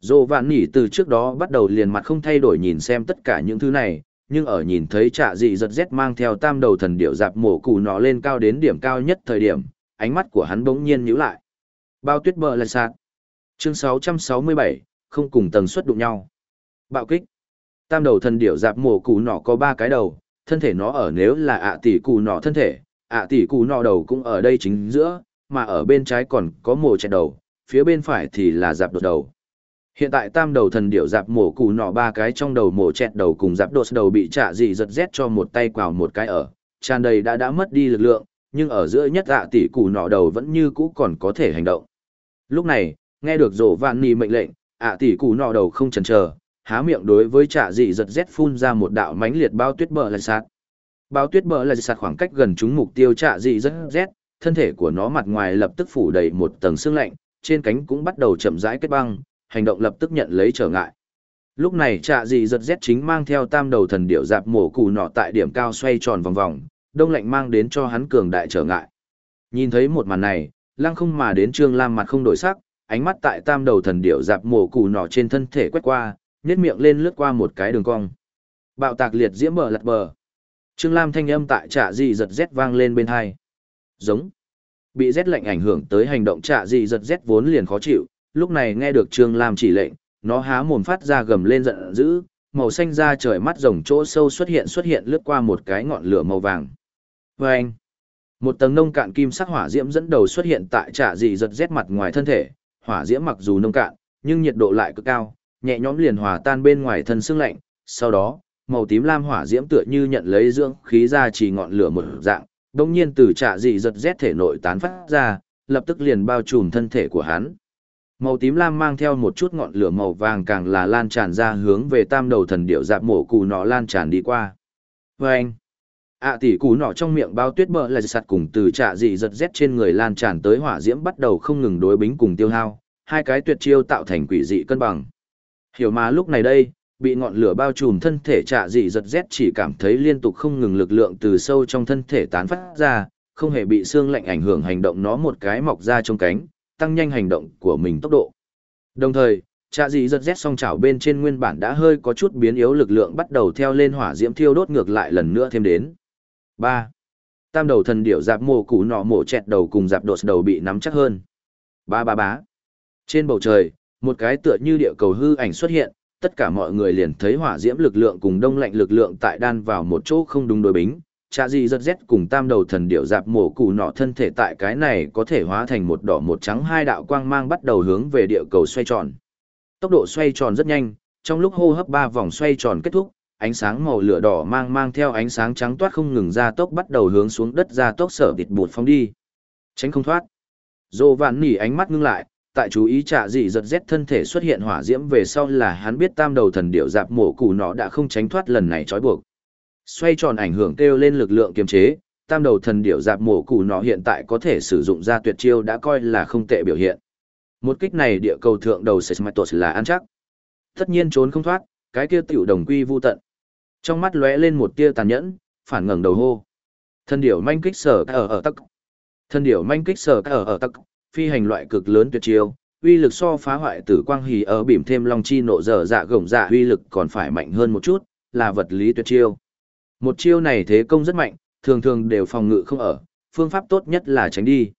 Dô vạn nỉ từ trước đó bắt đầu liền mặt không thay đổi nhìn xem tất cả những thứ này, nhưng ở nhìn thấy trạ dị giật rét mang theo tam đầu thần điệu dạp mổ cụ nó lên cao đến điểm cao nhất thời điểm, ánh mắt của hắn bỗng nhiên nhíu lại. Bao tuyết bờ lại sạt. Chương 667, không cùng tần suất đụng nhau. Bạo kích. Tam đầu thần điệu dạp mổ cụ nọ có ba cái đầu, thân thể nó ở nếu là ạ tỷ cụ nọ thân thể, ạ tỷ cụ nọ đầu cũng ở đây chính giữa, mà ở bên trái còn có mổ chẹt đầu, phía bên phải thì là dạp đột đầu. Hiện tại tam đầu thần điệu dạp mổ củ nọ ba cái trong đầu mổ chẹt đầu cùng dạp đột đầu bị trả dị giật rét cho một tay quào một cái ở, tràn đầy đã đã mất đi lực lượng, nhưng ở giữa nhất dạ tỷ củ nọ đầu vẫn như cũ còn có thể hành động. Lúc này, nghe được rổ vạn nì mệnh lệnh, ạ tỷ củ nọ đầu không chần chờ, há miệng đối với trả dị giật rét phun ra một đạo mánh liệt bao tuyết bờ lại sạt. Bao tuyết bờ lại sạt khoảng cách gần chúng mục tiêu trả dị giật rét, thân thể của nó mặt ngoài lập tức phủ đầy một tầng xương lạnh, trên cánh cũng bắt đầu chậm rãi kết băng, hành động lập tức nhận lấy trở ngại. Lúc này trạ dị giật rét chính mang theo tam đầu thần điểu dạp mổ cù nọ tại điểm cao xoay tròn vòng vòng, đông lạnh mang đến cho hắn cường đại trở ngại. Nhìn thấy một màn này, lăng không mà đến trương lam mặt không đổi sắc, ánh mắt tại tam đầu thần điểu dạp mổ cù nọ trên thân thể quét qua, nhét miệng lên lướt qua một cái đường cong. Bạo tạc liệt diễm bờ lật bờ. Trương Lam thanh âm tại trạ dị giật rét vang lên bên hai. Giống. Bị rét lạnh ảnh hưởng tới hành động trạ dị giật rét vốn liền khó chịu, lúc này nghe được Trương Lam chỉ lệnh, nó há mồm phát ra gầm lên giận dữ, màu xanh da trời mắt rồng chỗ sâu xuất hiện xuất hiện lướt qua một cái ngọn lửa màu vàng. Vâng! Một tầng nông cạn kim sắc hỏa diễm dẫn đầu xuất hiện tại trạ dị giật rét mặt ngoài thân thể, hỏa diễm mặc dù nông cạn, nhưng nhiệt độ lại cực cao, nhẹ nhõm liền hòa tan bên ngoài thân xương lạnh, sau đó, màu tím lam hỏa diễm tựa như nhận lấy dưỡng khí ra chỉ ngọn lửa một dạng, đồng nhiên từ trạ dị giật rét thể nội tán phát ra, lập tức liền bao trùm thân thể của hắn. Màu tím lam mang theo một chút ngọn lửa màu vàng càng là lan tràn ra hướng về tam đầu thần điệu dạp mổ cù nọ lan tràn đi qua. Và anh, ạ tỷ cù nọ trong miệng bao tuyết bờ là sạt cùng từ trạ dị giật rét trên người lan tràn tới hỏa diễm bắt đầu không ngừng đối bính cùng tiêu hao, hai cái tuyệt chiêu tạo thành quỷ dị cân bằng. Hiểu mà lúc này đây, bị ngọn lửa bao trùm thân thể trạ dị giật rét chỉ cảm thấy liên tục không ngừng lực lượng từ sâu trong thân thể tán phát ra, không hề bị xương lạnh ảnh hưởng hành động nó một cái mọc ra trong cánh, tăng nhanh hành động của mình tốc độ. Đồng thời, trạ dị giật rét song chảo bên trên nguyên bản đã hơi có chút biến yếu lực lượng bắt đầu theo lên hỏa diễm thiêu đốt ngược lại lần nữa thêm đến. 3. Tam đầu thần điểu giáp mồ củ nọ mổ chẹt đầu cùng giáp đột đầu bị nắm chắc hơn. Ba ba bá. Trên bầu trời, một cái tựa như địa cầu hư ảnh xuất hiện, tất cả mọi người liền thấy hỏa diễm lực lượng cùng đông lạnh lực lượng tại đan vào một chỗ không đúng đối bính. Chạ gì giật rét cùng tam đầu thần điểu dạp mổ cụ nọ thân thể tại cái này có thể hóa thành một đỏ một trắng hai đạo quang mang bắt đầu hướng về địa cầu xoay tròn. Tốc độ xoay tròn rất nhanh, trong lúc hô hấp ba vòng xoay tròn kết thúc, ánh sáng màu lửa đỏ mang mang theo ánh sáng trắng toát không ngừng ra tốc bắt đầu hướng xuống đất ra tốc sở địch bột phóng đi. Tránh không thoát. Dô vạn nỉ ánh mắt ngưng lại, tại chú ý trạ dị giật rét thân thể xuất hiện hỏa diễm về sau là hắn biết tam đầu thần điệu dạp mổ củ nọ đã không tránh thoát lần này trói buộc xoay tròn ảnh hưởng kêu lên lực lượng kiềm chế tam đầu thần điệu giạp mổ củ nọ hiện tại có thể sử dụng ra tuyệt chiêu đã coi là không tệ biểu hiện. Một kích này địa cầu thượng đầu sesmatos là ăn chắc. Tất nhiên trốn không thoát cái kia tiểu đồng quy vô tận. Trong mắt lóe lên một tia tàn nhẫn phản ngẩng đầu hô. Thần điệu manh kích sở ở ở tắc. Thần điệu manh kích sở ở ở tắc phi hành loại cực lớn tuyệt chiêu, uy lực so phá hoại tử quang hỉ ở bìm thêm long chi nộ dở dạ gồng dạ uy lực còn phải mạnh hơn một chút, là vật lý tuyệt chiêu. Một chiêu này thế công rất mạnh, thường thường đều phòng ngự không ở, phương pháp tốt nhất là tránh đi.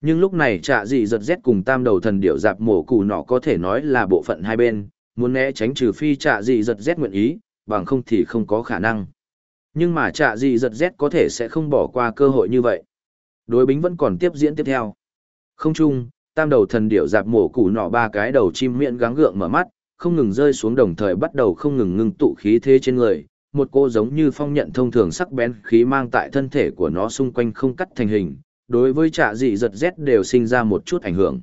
Nhưng lúc này trạ dị giật rét cùng tam đầu thần điệu dạp mổ củ nọ có thể nói là bộ phận hai bên, muốn né tránh trừ phi trạ dị giật rét nguyện ý, bằng không thì không có khả năng. Nhưng mà trạ dị giật rét có thể sẽ không bỏ qua cơ hội như vậy. Đối bính vẫn còn tiếp diễn tiếp theo. Không chung, tam đầu thần điểu dạp mổ củ nọ ba cái đầu chim miệng gắng gượng mở mắt, không ngừng rơi xuống đồng thời bắt đầu không ngừng ngưng tụ khí thế trên người. Một cô giống như phong nhận thông thường sắc bén khí mang tại thân thể của nó xung quanh không cắt thành hình, đối với trạ dị giật rét đều sinh ra một chút ảnh hưởng.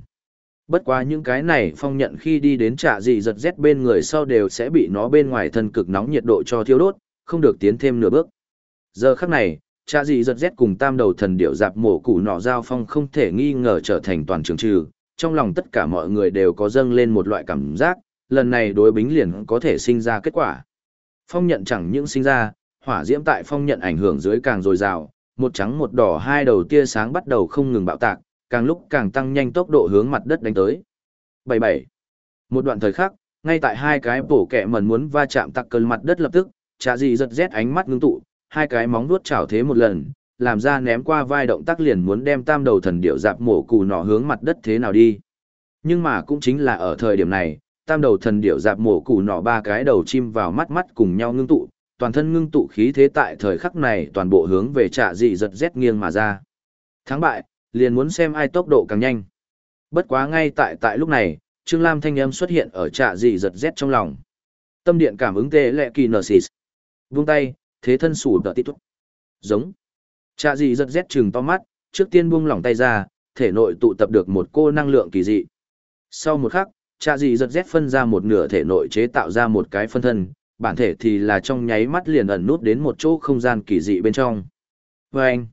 Bất quá những cái này phong nhận khi đi đến trạ dị giật rét bên người sau đều sẽ bị nó bên ngoài thân cực nóng nhiệt độ cho thiêu đốt, không được tiến thêm nửa bước. Giờ khắc này, trạ dị giật rét cùng tam đầu thần điệu dạp mổ củ nọ giao phong không thể nghi ngờ trở thành toàn trường trừ trong lòng tất cả mọi người đều có dâng lên một loại cảm giác lần này đối bính liền có thể sinh ra kết quả phong nhận chẳng những sinh ra hỏa diễm tại phong nhận ảnh hưởng dưới càng dồi dào, một trắng một đỏ hai đầu tia sáng bắt đầu không ngừng bạo tạc, càng lúc càng tăng nhanh tốc độ hướng mặt đất đánh tới. 77. Một đoạn thời khắc, ngay tại hai cái bổ kẹ mẩn muốn va chạm tặc cơn mặt đất lập tức, trả gì giật rét ánh mắt ngưng tụ, hai cái móng vuốt chảo thế một lần, làm ra ném qua vai động tác liền muốn đem tam đầu thần điệu dạp mổ cù nọ hướng mặt đất thế nào đi. Nhưng mà cũng chính là ở thời điểm này, tam đầu thần điểu dạp mổ củ nọ ba cái đầu chim vào mắt mắt cùng nhau ngưng tụ, toàn thân ngưng tụ khí thế tại thời khắc này toàn bộ hướng về trả dị giật rét nghiêng mà ra. Thắng bại, liền muốn xem ai tốc độ càng nhanh. Bất quá ngay tại tại lúc này, Trương Lam thanh âm xuất hiện ở trạ dị giật rét trong lòng. Tâm điện cảm ứng tê lệ kỳ nở xì. Vung tay, thế thân sủ đỡ tít thúc. Giống. Trạ dị giật rét trừng to mắt, trước tiên buông lỏng tay ra, thể nội tụ tập được một cô năng lượng kỳ dị. Sau một khắc, cha dị giật rét phân ra một nửa thể nội chế tạo ra một cái phân thân, bản thể thì là trong nháy mắt liền ẩn nút đến một chỗ không gian kỳ dị bên trong. Vâng!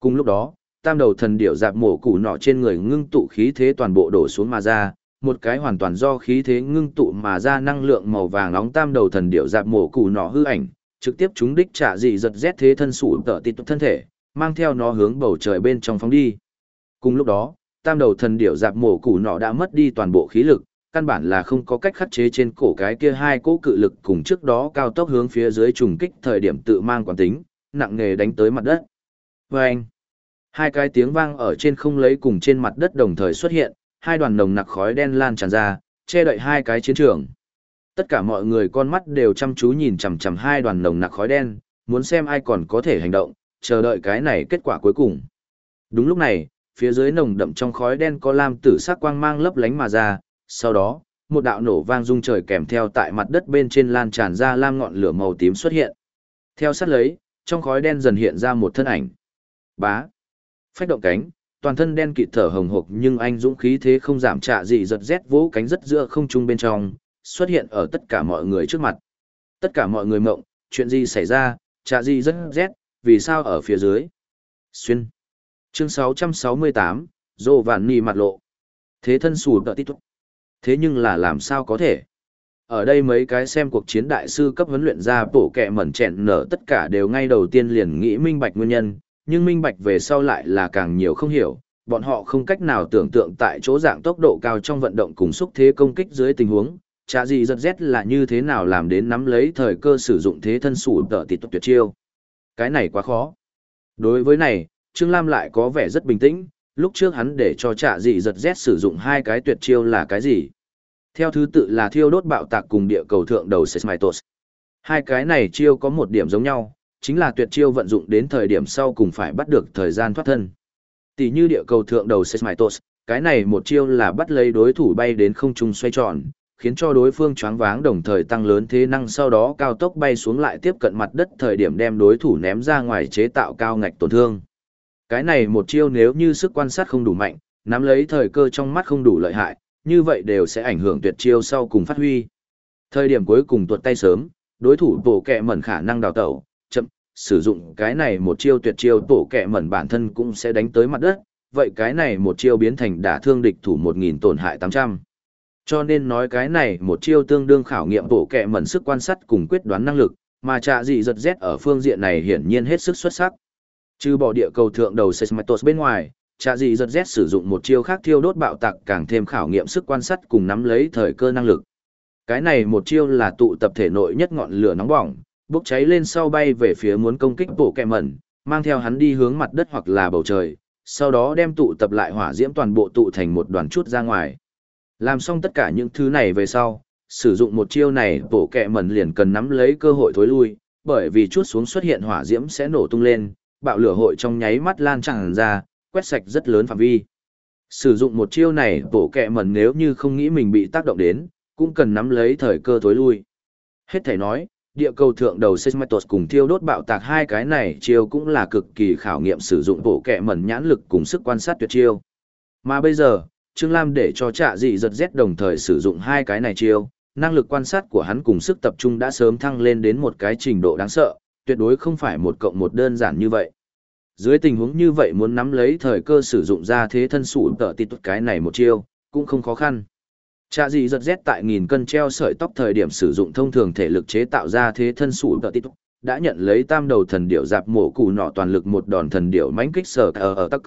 Cùng lúc đó, tam đầu thần điểu dạp mổ củ nọ trên người ngưng tụ khí thế toàn bộ đổ xuống mà ra, một cái hoàn toàn do khí thế ngưng tụ mà ra năng lượng màu vàng nóng tam đầu thần điểu dạp mổ củ nọ hư ảnh, trực tiếp chúng đích trả dị giật rét thế thân sủ tợ tịt thân thể, mang theo nó hướng bầu trời bên trong phóng đi. Cùng lúc đó, tam đầu thần điểu dạp mổ củ nọ đã mất đi toàn bộ khí lực, căn bản là không có cách khắc chế trên cổ cái kia hai cỗ cự lực cùng trước đó cao tốc hướng phía dưới trùng kích thời điểm tự mang quán tính, nặng nề đánh tới mặt đất. Vâng! Hai cái tiếng vang ở trên không lấy cùng trên mặt đất đồng thời xuất hiện, hai đoàn nồng nặc khói đen lan tràn ra, che đậy hai cái chiến trường. Tất cả mọi người con mắt đều chăm chú nhìn chằm chằm hai đoàn nồng nặc khói đen, muốn xem ai còn có thể hành động, chờ đợi cái này kết quả cuối cùng. Đúng lúc này, phía dưới nồng đậm trong khói đen có lam tử sắc quang mang lấp lánh mà ra, sau đó, một đạo nổ vang rung trời kèm theo tại mặt đất bên trên lan tràn ra lam ngọn lửa màu tím xuất hiện. Theo sát lấy, trong khói đen dần hiện ra một thân ảnh. Bá. Phách động cánh, toàn thân đen kịt thở hồng hộc nhưng anh dũng khí thế không giảm trạ gì giật rét vỗ cánh rất giữa không trung bên trong, xuất hiện ở tất cả mọi người trước mặt. Tất cả mọi người mộng, chuyện gì xảy ra, trạ gì rất rét, vì sao ở phía dưới? Xuyên. Chương 668, Dô Vạn ni mặt lộ. Thế thân sù tợ tít thúc. Thế nhưng là làm sao có thể? Ở đây mấy cái xem cuộc chiến đại sư cấp huấn luyện ra bổ kẹ mẩn chẹn nở tất cả đều ngay đầu tiên liền nghĩ minh bạch nguyên nhân, nhưng minh bạch về sau lại là càng nhiều không hiểu, bọn họ không cách nào tưởng tượng tại chỗ dạng tốc độ cao trong vận động cùng xúc thế công kích dưới tình huống, trả gì giật rét là như thế nào làm đến nắm lấy thời cơ sử dụng thế thân sủ tợ tịt tuyệt chiêu. Cái này quá khó. Đối với này, Trương Lam lại có vẻ rất bình tĩnh, lúc trước hắn để cho trả gì giật rét sử dụng hai cái tuyệt chiêu là cái gì. Theo thứ tự là thiêu đốt bạo tạc cùng địa cầu thượng đầu Sesmitos. Hai cái này chiêu có một điểm giống nhau, chính là tuyệt chiêu vận dụng đến thời điểm sau cùng phải bắt được thời gian thoát thân. Tỷ như địa cầu thượng đầu Sesmitos, cái này một chiêu là bắt lấy đối thủ bay đến không trung xoay tròn, khiến cho đối phương choáng váng đồng thời tăng lớn thế năng sau đó cao tốc bay xuống lại tiếp cận mặt đất thời điểm đem đối thủ ném ra ngoài chế tạo cao ngạch tổn thương. Cái này một chiêu nếu như sức quan sát không đủ mạnh, nắm lấy thời cơ trong mắt không đủ lợi hại, như vậy đều sẽ ảnh hưởng tuyệt chiêu sau cùng phát huy. Thời điểm cuối cùng tuột tay sớm, đối thủ bổ kẹ mẩn khả năng đào tẩu, chậm, sử dụng cái này một chiêu tuyệt chiêu tổ kẹ mẩn bản thân cũng sẽ đánh tới mặt đất, vậy cái này một chiêu biến thành đả thương địch thủ 1.000 tổn hại 800. Cho nên nói cái này một chiêu tương đương khảo nghiệm tổ kẹ mẩn sức quan sát cùng quyết đoán năng lực, mà trạ dị giật rét ở phương diện này hiển nhiên hết sức xuất sắc. Trừ bỏ địa cầu thượng đầu Seismitos bên ngoài, trạ dị giật rét sử dụng một chiêu khác thiêu đốt bạo tạc càng thêm khảo nghiệm sức quan sát cùng nắm lấy thời cơ năng lực. Cái này một chiêu là tụ tập thể nội nhất ngọn lửa nóng bỏng, bốc cháy lên sau bay về phía muốn công kích bộ kẹ mẩn, mang theo hắn đi hướng mặt đất hoặc là bầu trời, sau đó đem tụ tập lại hỏa diễm toàn bộ tụ thành một đoàn chút ra ngoài. Làm xong tất cả những thứ này về sau, sử dụng một chiêu này bộ kẹ mẩn liền cần nắm lấy cơ hội thối lui, bởi vì chút xuống xuất hiện hỏa diễm sẽ nổ tung lên, bạo lửa hội trong nháy mắt lan tràn ra, quét sạch rất lớn phạm vi. Sử dụng một chiêu này bộ kẹ mẩn nếu như không nghĩ mình bị tác động đến, cũng cần nắm lấy thời cơ thối lui. Hết thể nói, địa cầu thượng đầu Seismitos cùng thiêu đốt bạo tạc hai cái này chiêu cũng là cực kỳ khảo nghiệm sử dụng bộ kẹ mẩn nhãn lực cùng sức quan sát tuyệt chiêu. Mà bây giờ, Trương Lam để cho trạ dị giật rét đồng thời sử dụng hai cái này chiêu, năng lực quan sát của hắn cùng sức tập trung đã sớm thăng lên đến một cái trình độ đáng sợ, tuyệt đối không phải một cộng một đơn giản như vậy. Dưới tình huống như vậy muốn nắm lấy thời cơ sử dụng ra thế thân sủ tợ tịt cái này một chiêu, cũng không khó khăn. Chạ gì giật rét tại nghìn cân treo sợi tóc thời điểm sử dụng thông thường thể lực chế tạo ra thế thân sủ tợ tít đã nhận lấy tam đầu thần điểu dạp mổ củ nọ toàn lực một đòn thần điểu mãnh kích sở ở ở tắc.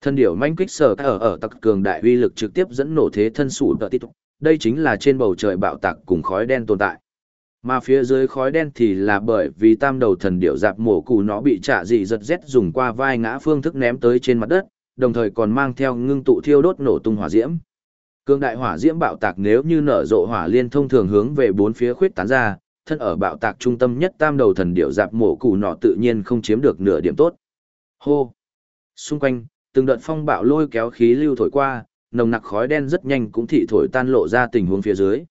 Thần điểu mãnh kích sở ở ở tắc cường đại uy lực trực tiếp dẫn nổ thế thân sủ tợ tít. Đây chính là trên bầu trời bạo tạc cùng khói đen tồn tại. Mà phía dưới khói đen thì là bởi vì tam đầu thần điểu dạp mổ cụ nó bị trả dị giật rét dùng qua vai ngã phương thức ném tới trên mặt đất, đồng thời còn mang theo ngưng tụ thiêu đốt nổ tung hỏa diễm. Cương đại hỏa diễm bạo tạc nếu như nở rộ hỏa liên thông thường hướng về bốn phía khuyết tán ra, thân ở bạo tạc trung tâm nhất tam đầu thần điểu dạp mổ cụ nọ tự nhiên không chiếm được nửa điểm tốt. Hô! Xung quanh, từng đợt phong bạo lôi kéo khí lưu thổi qua, nồng nặc khói đen rất nhanh cũng thị thổi tan lộ ra tình huống phía dưới.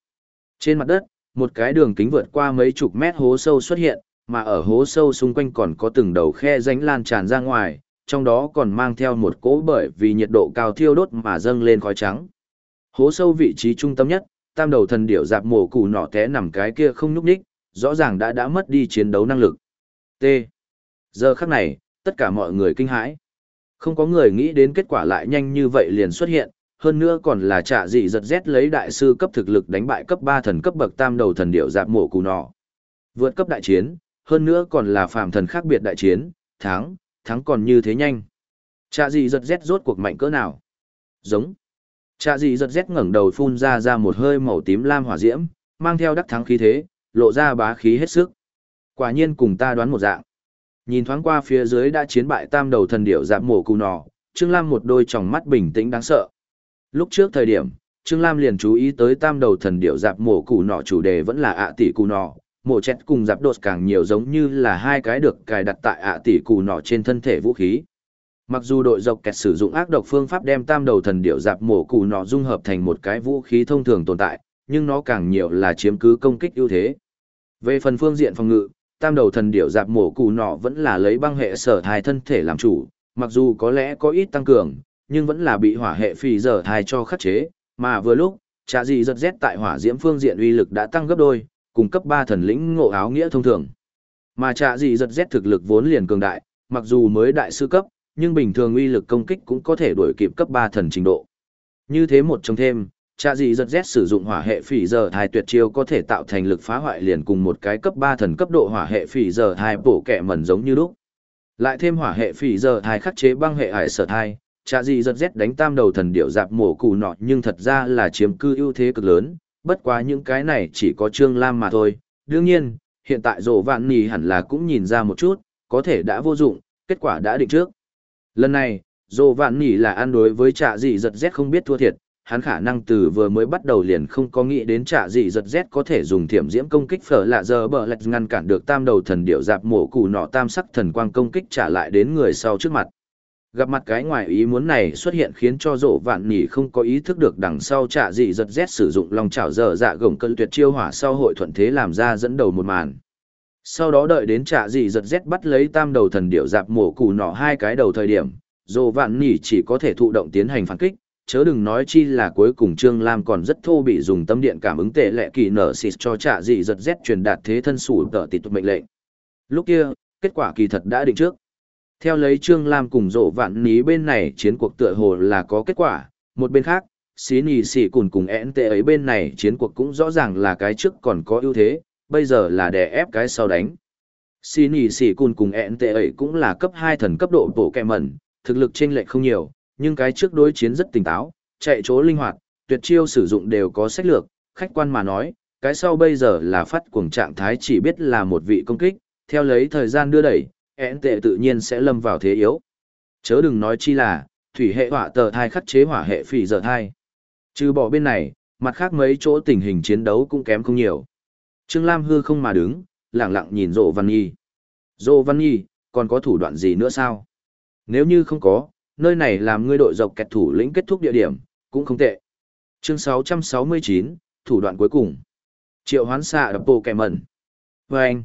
Trên mặt đất, một cái đường kính vượt qua mấy chục mét hố sâu xuất hiện, mà ở hố sâu xung quanh còn có từng đầu khe rãnh lan tràn ra ngoài, trong đó còn mang theo một cỗ bởi vì nhiệt độ cao thiêu đốt mà dâng lên khói trắng. Hố sâu vị trí trung tâm nhất, tam đầu thần điểu dạp mổ củ nọ té nằm cái kia không nhúc nhích, rõ ràng đã đã mất đi chiến đấu năng lực. T. Giờ khắc này, tất cả mọi người kinh hãi. Không có người nghĩ đến kết quả lại nhanh như vậy liền xuất hiện, hơn nữa còn là trả dị giật rét lấy đại sư cấp thực lực đánh bại cấp 3 thần cấp bậc tam đầu thần điểu dạp mổ cù nọ. Vượt cấp đại chiến, hơn nữa còn là phàm thần khác biệt đại chiến, thắng, thắng còn như thế nhanh. Trả dị giật rét rốt cuộc mạnh cỡ nào? Giống. Trả dị giật rét ngẩng đầu phun ra ra một hơi màu tím lam hỏa diễm, mang theo đắc thắng khí thế, lộ ra bá khí hết sức. Quả nhiên cùng ta đoán một dạng. Nhìn thoáng qua phía dưới đã chiến bại tam đầu thần điểu giảm mổ cù nỏ, Trương Lam một đôi tròng mắt bình tĩnh đáng sợ. Lúc trước thời điểm, Trương Lam liền chú ý tới tam đầu thần điểu dạp mổ củ nọ chủ đề vẫn là ạ tỷ củ nọ, mổ chét cùng dạp đột càng nhiều giống như là hai cái được cài đặt tại ạ tỷ củ nọ trên thân thể vũ khí. Mặc dù đội dọc kẹt sử dụng ác độc phương pháp đem tam đầu thần điểu dạp mổ cụ nọ dung hợp thành một cái vũ khí thông thường tồn tại, nhưng nó càng nhiều là chiếm cứ công kích ưu thế. Về phần phương diện phòng ngự, tam đầu thần điểu dạp mổ cụ nọ vẫn là lấy băng hệ sở thai thân thể làm chủ, mặc dù có lẽ có ít tăng cường, nhưng vẫn là bị hỏa hệ phì dở thai cho khắc chế, mà vừa lúc, trả gì giật rét tại hỏa diễm phương diện uy lực đã tăng gấp đôi, cùng cấp 3 thần lĩnh ngộ áo nghĩa thông thường. Mà trả gì giật rét thực lực vốn liền cường đại, mặc dù mới đại sư cấp, nhưng bình thường uy lực công kích cũng có thể đuổi kịp cấp 3 thần trình độ. Như thế một trong thêm, Cha dị giật rét sử dụng hỏa hệ phỉ giờ thai tuyệt chiêu có thể tạo thành lực phá hoại liền cùng một cái cấp 3 thần cấp độ hỏa hệ phỉ giờ thai bổ kẹ mẩn giống như lúc. Lại thêm hỏa hệ phỉ giờ thai khắc chế băng hệ hải sở thai, trạ dị giật rét đánh tam đầu thần điệu dạp mổ cù nọ nhưng thật ra là chiếm cư ưu thế cực lớn, bất quá những cái này chỉ có Trương Lam mà thôi. Đương nhiên, hiện tại rổ vạn nì hẳn là cũng nhìn ra một chút, có thể đã vô dụng, kết quả đã định trước. Lần này, dồ vạn nỉ là ăn đối với trạ dị giật rét không biết thua thiệt, hắn khả năng từ vừa mới bắt đầu liền không có nghĩ đến trạ dị giật rét có thể dùng thiểm diễm công kích phở lạ giờ bờ lạch ngăn cản được tam đầu thần điệu dạp mổ củ nọ tam sắc thần quang công kích trả lại đến người sau trước mặt. Gặp mặt cái ngoài ý muốn này xuất hiện khiến cho rộ vạn nỉ không có ý thức được đằng sau trạ dị giật rét sử dụng lòng chảo dở dạ gồng cân tuyệt chiêu hỏa sau hội thuận thế làm ra dẫn đầu một màn. Sau đó đợi đến trả dị giật rét bắt lấy tam đầu thần điệu dạp mổ củ nọ hai cái đầu thời điểm, rộ vạn nỉ chỉ có thể thụ động tiến hành phản kích, chớ đừng nói chi là cuối cùng Trương Lam còn rất thô bị dùng tâm điện cảm ứng tệ lệ kỳ nở xịt cho trả dị giật rét truyền đạt thế thân sủ tờ tịt mệnh lệnh. Lúc kia, kết quả kỳ thật đã định trước. Theo lấy Trương Lam cùng rộ vạn ní bên này chiến cuộc tựa hồ là có kết quả, một bên khác, xí nì xì cùn cùng ẹn tệ ấy bên này chiến cuộc cũng rõ ràng là cái trước còn có ưu thế, bây giờ là đè ép cái sau đánh. Xì nì xì cùn cùng ẹn tệ ấy cũng là cấp 2 thần cấp độ bộ kẹ mẩn, thực lực chênh lệch không nhiều, nhưng cái trước đối chiến rất tỉnh táo, chạy chỗ linh hoạt, tuyệt chiêu sử dụng đều có sách lược, khách quan mà nói, cái sau bây giờ là phát cuồng trạng thái chỉ biết là một vị công kích, theo lấy thời gian đưa đẩy, ẹn tệ tự nhiên sẽ lâm vào thế yếu. Chớ đừng nói chi là, thủy hệ hỏa tờ thai khắc chế hỏa hệ phỉ giờ thai. Trừ bỏ bên này, mặt khác mấy chỗ tình hình chiến đấu cũng kém không nhiều. Trương Lam hư không mà đứng, lặng lặng nhìn Dỗ Văn Nhi. Dỗ Văn Nhi, còn có thủ đoạn gì nữa sao? Nếu như không có, nơi này làm ngươi đội dọc kẹt thủ lĩnh kết thúc địa điểm, cũng không tệ. Chương 669, thủ đoạn cuối cùng. Triệu hoán xạ đập bộ kẻ mẩn. Và anh,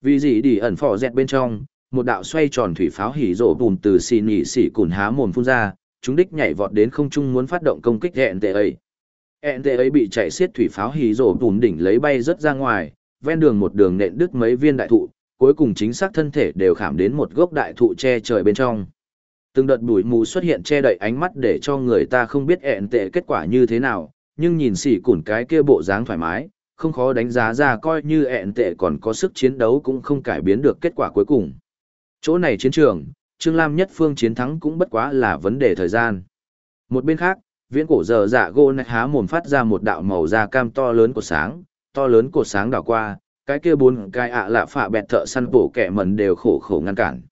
vì gì đi ẩn phỏ dẹt bên trong, một đạo xoay tròn thủy pháo hỉ rộ bùn từ xì nỉ xỉ cùn há mồm phun ra, chúng đích nhảy vọt đến không trung muốn phát động công kích hẹn tệ ấy. Hẹn tệ ấy bị chạy xiết thủy pháo hỉ rổ bùn đỉnh lấy bay rất ra ngoài, ven đường một đường nện đứt mấy viên đại thụ, cuối cùng chính xác thân thể đều khảm đến một gốc đại thụ che trời bên trong. Từng đợt bụi mù xuất hiện che đậy ánh mắt để cho người ta không biết hẹn tệ kết quả như thế nào, nhưng nhìn xỉ cùn cái kia bộ dáng thoải mái, không khó đánh giá ra coi như ẹn tệ còn có sức chiến đấu cũng không cải biến được kết quả cuối cùng. Chỗ này chiến trường, Trương Lam nhất phương chiến thắng cũng bất quá là vấn đề thời gian. Một bên khác, viễn cổ giờ dạ gỗ nạch há mồm phát ra một đạo màu da cam to lớn của sáng, to lớn của sáng đảo qua, cái kia bốn cái ạ lạ phạ bẹt thợ săn bổ kẻ mẩn đều khổ khổ ngăn cản.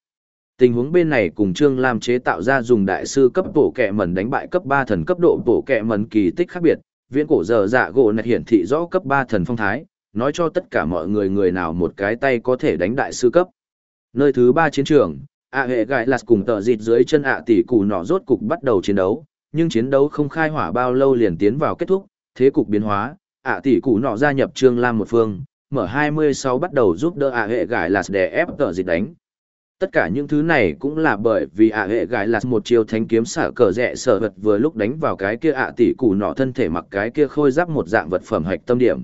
Tình huống bên này cùng Trương Lam chế tạo ra dùng đại sư cấp bổ kẻ mẩn đánh bại cấp ba thần cấp độ bổ kẻ mẩn kỳ tích khác biệt, viễn cổ giờ dạ gỗ nạch hiển thị rõ cấp ba thần phong thái, nói cho tất cả mọi người người nào một cái tay có thể đánh đại sư cấp. Nơi thứ ba chiến trường, ạ hệ gại lạt cùng tờ dịt dưới chân ạ tỷ cụ nọ rốt cục bắt đầu chiến đấu, nhưng chiến đấu không khai hỏa bao lâu liền tiến vào kết thúc, thế cục biến hóa, ạ tỷ cụ nọ gia nhập Trương Lam một phương, mở 26 bắt đầu giúp đỡ ạ hệ gại lạt để ép tờ dịt đánh. Tất cả những thứ này cũng là bởi vì ạ hệ gái là một chiêu thánh kiếm xả cờ rẽ sở vật vừa lúc đánh vào cái kia ạ tỷ củ nọ thân thể mặc cái kia khôi giáp một dạng vật phẩm hạch tâm điểm.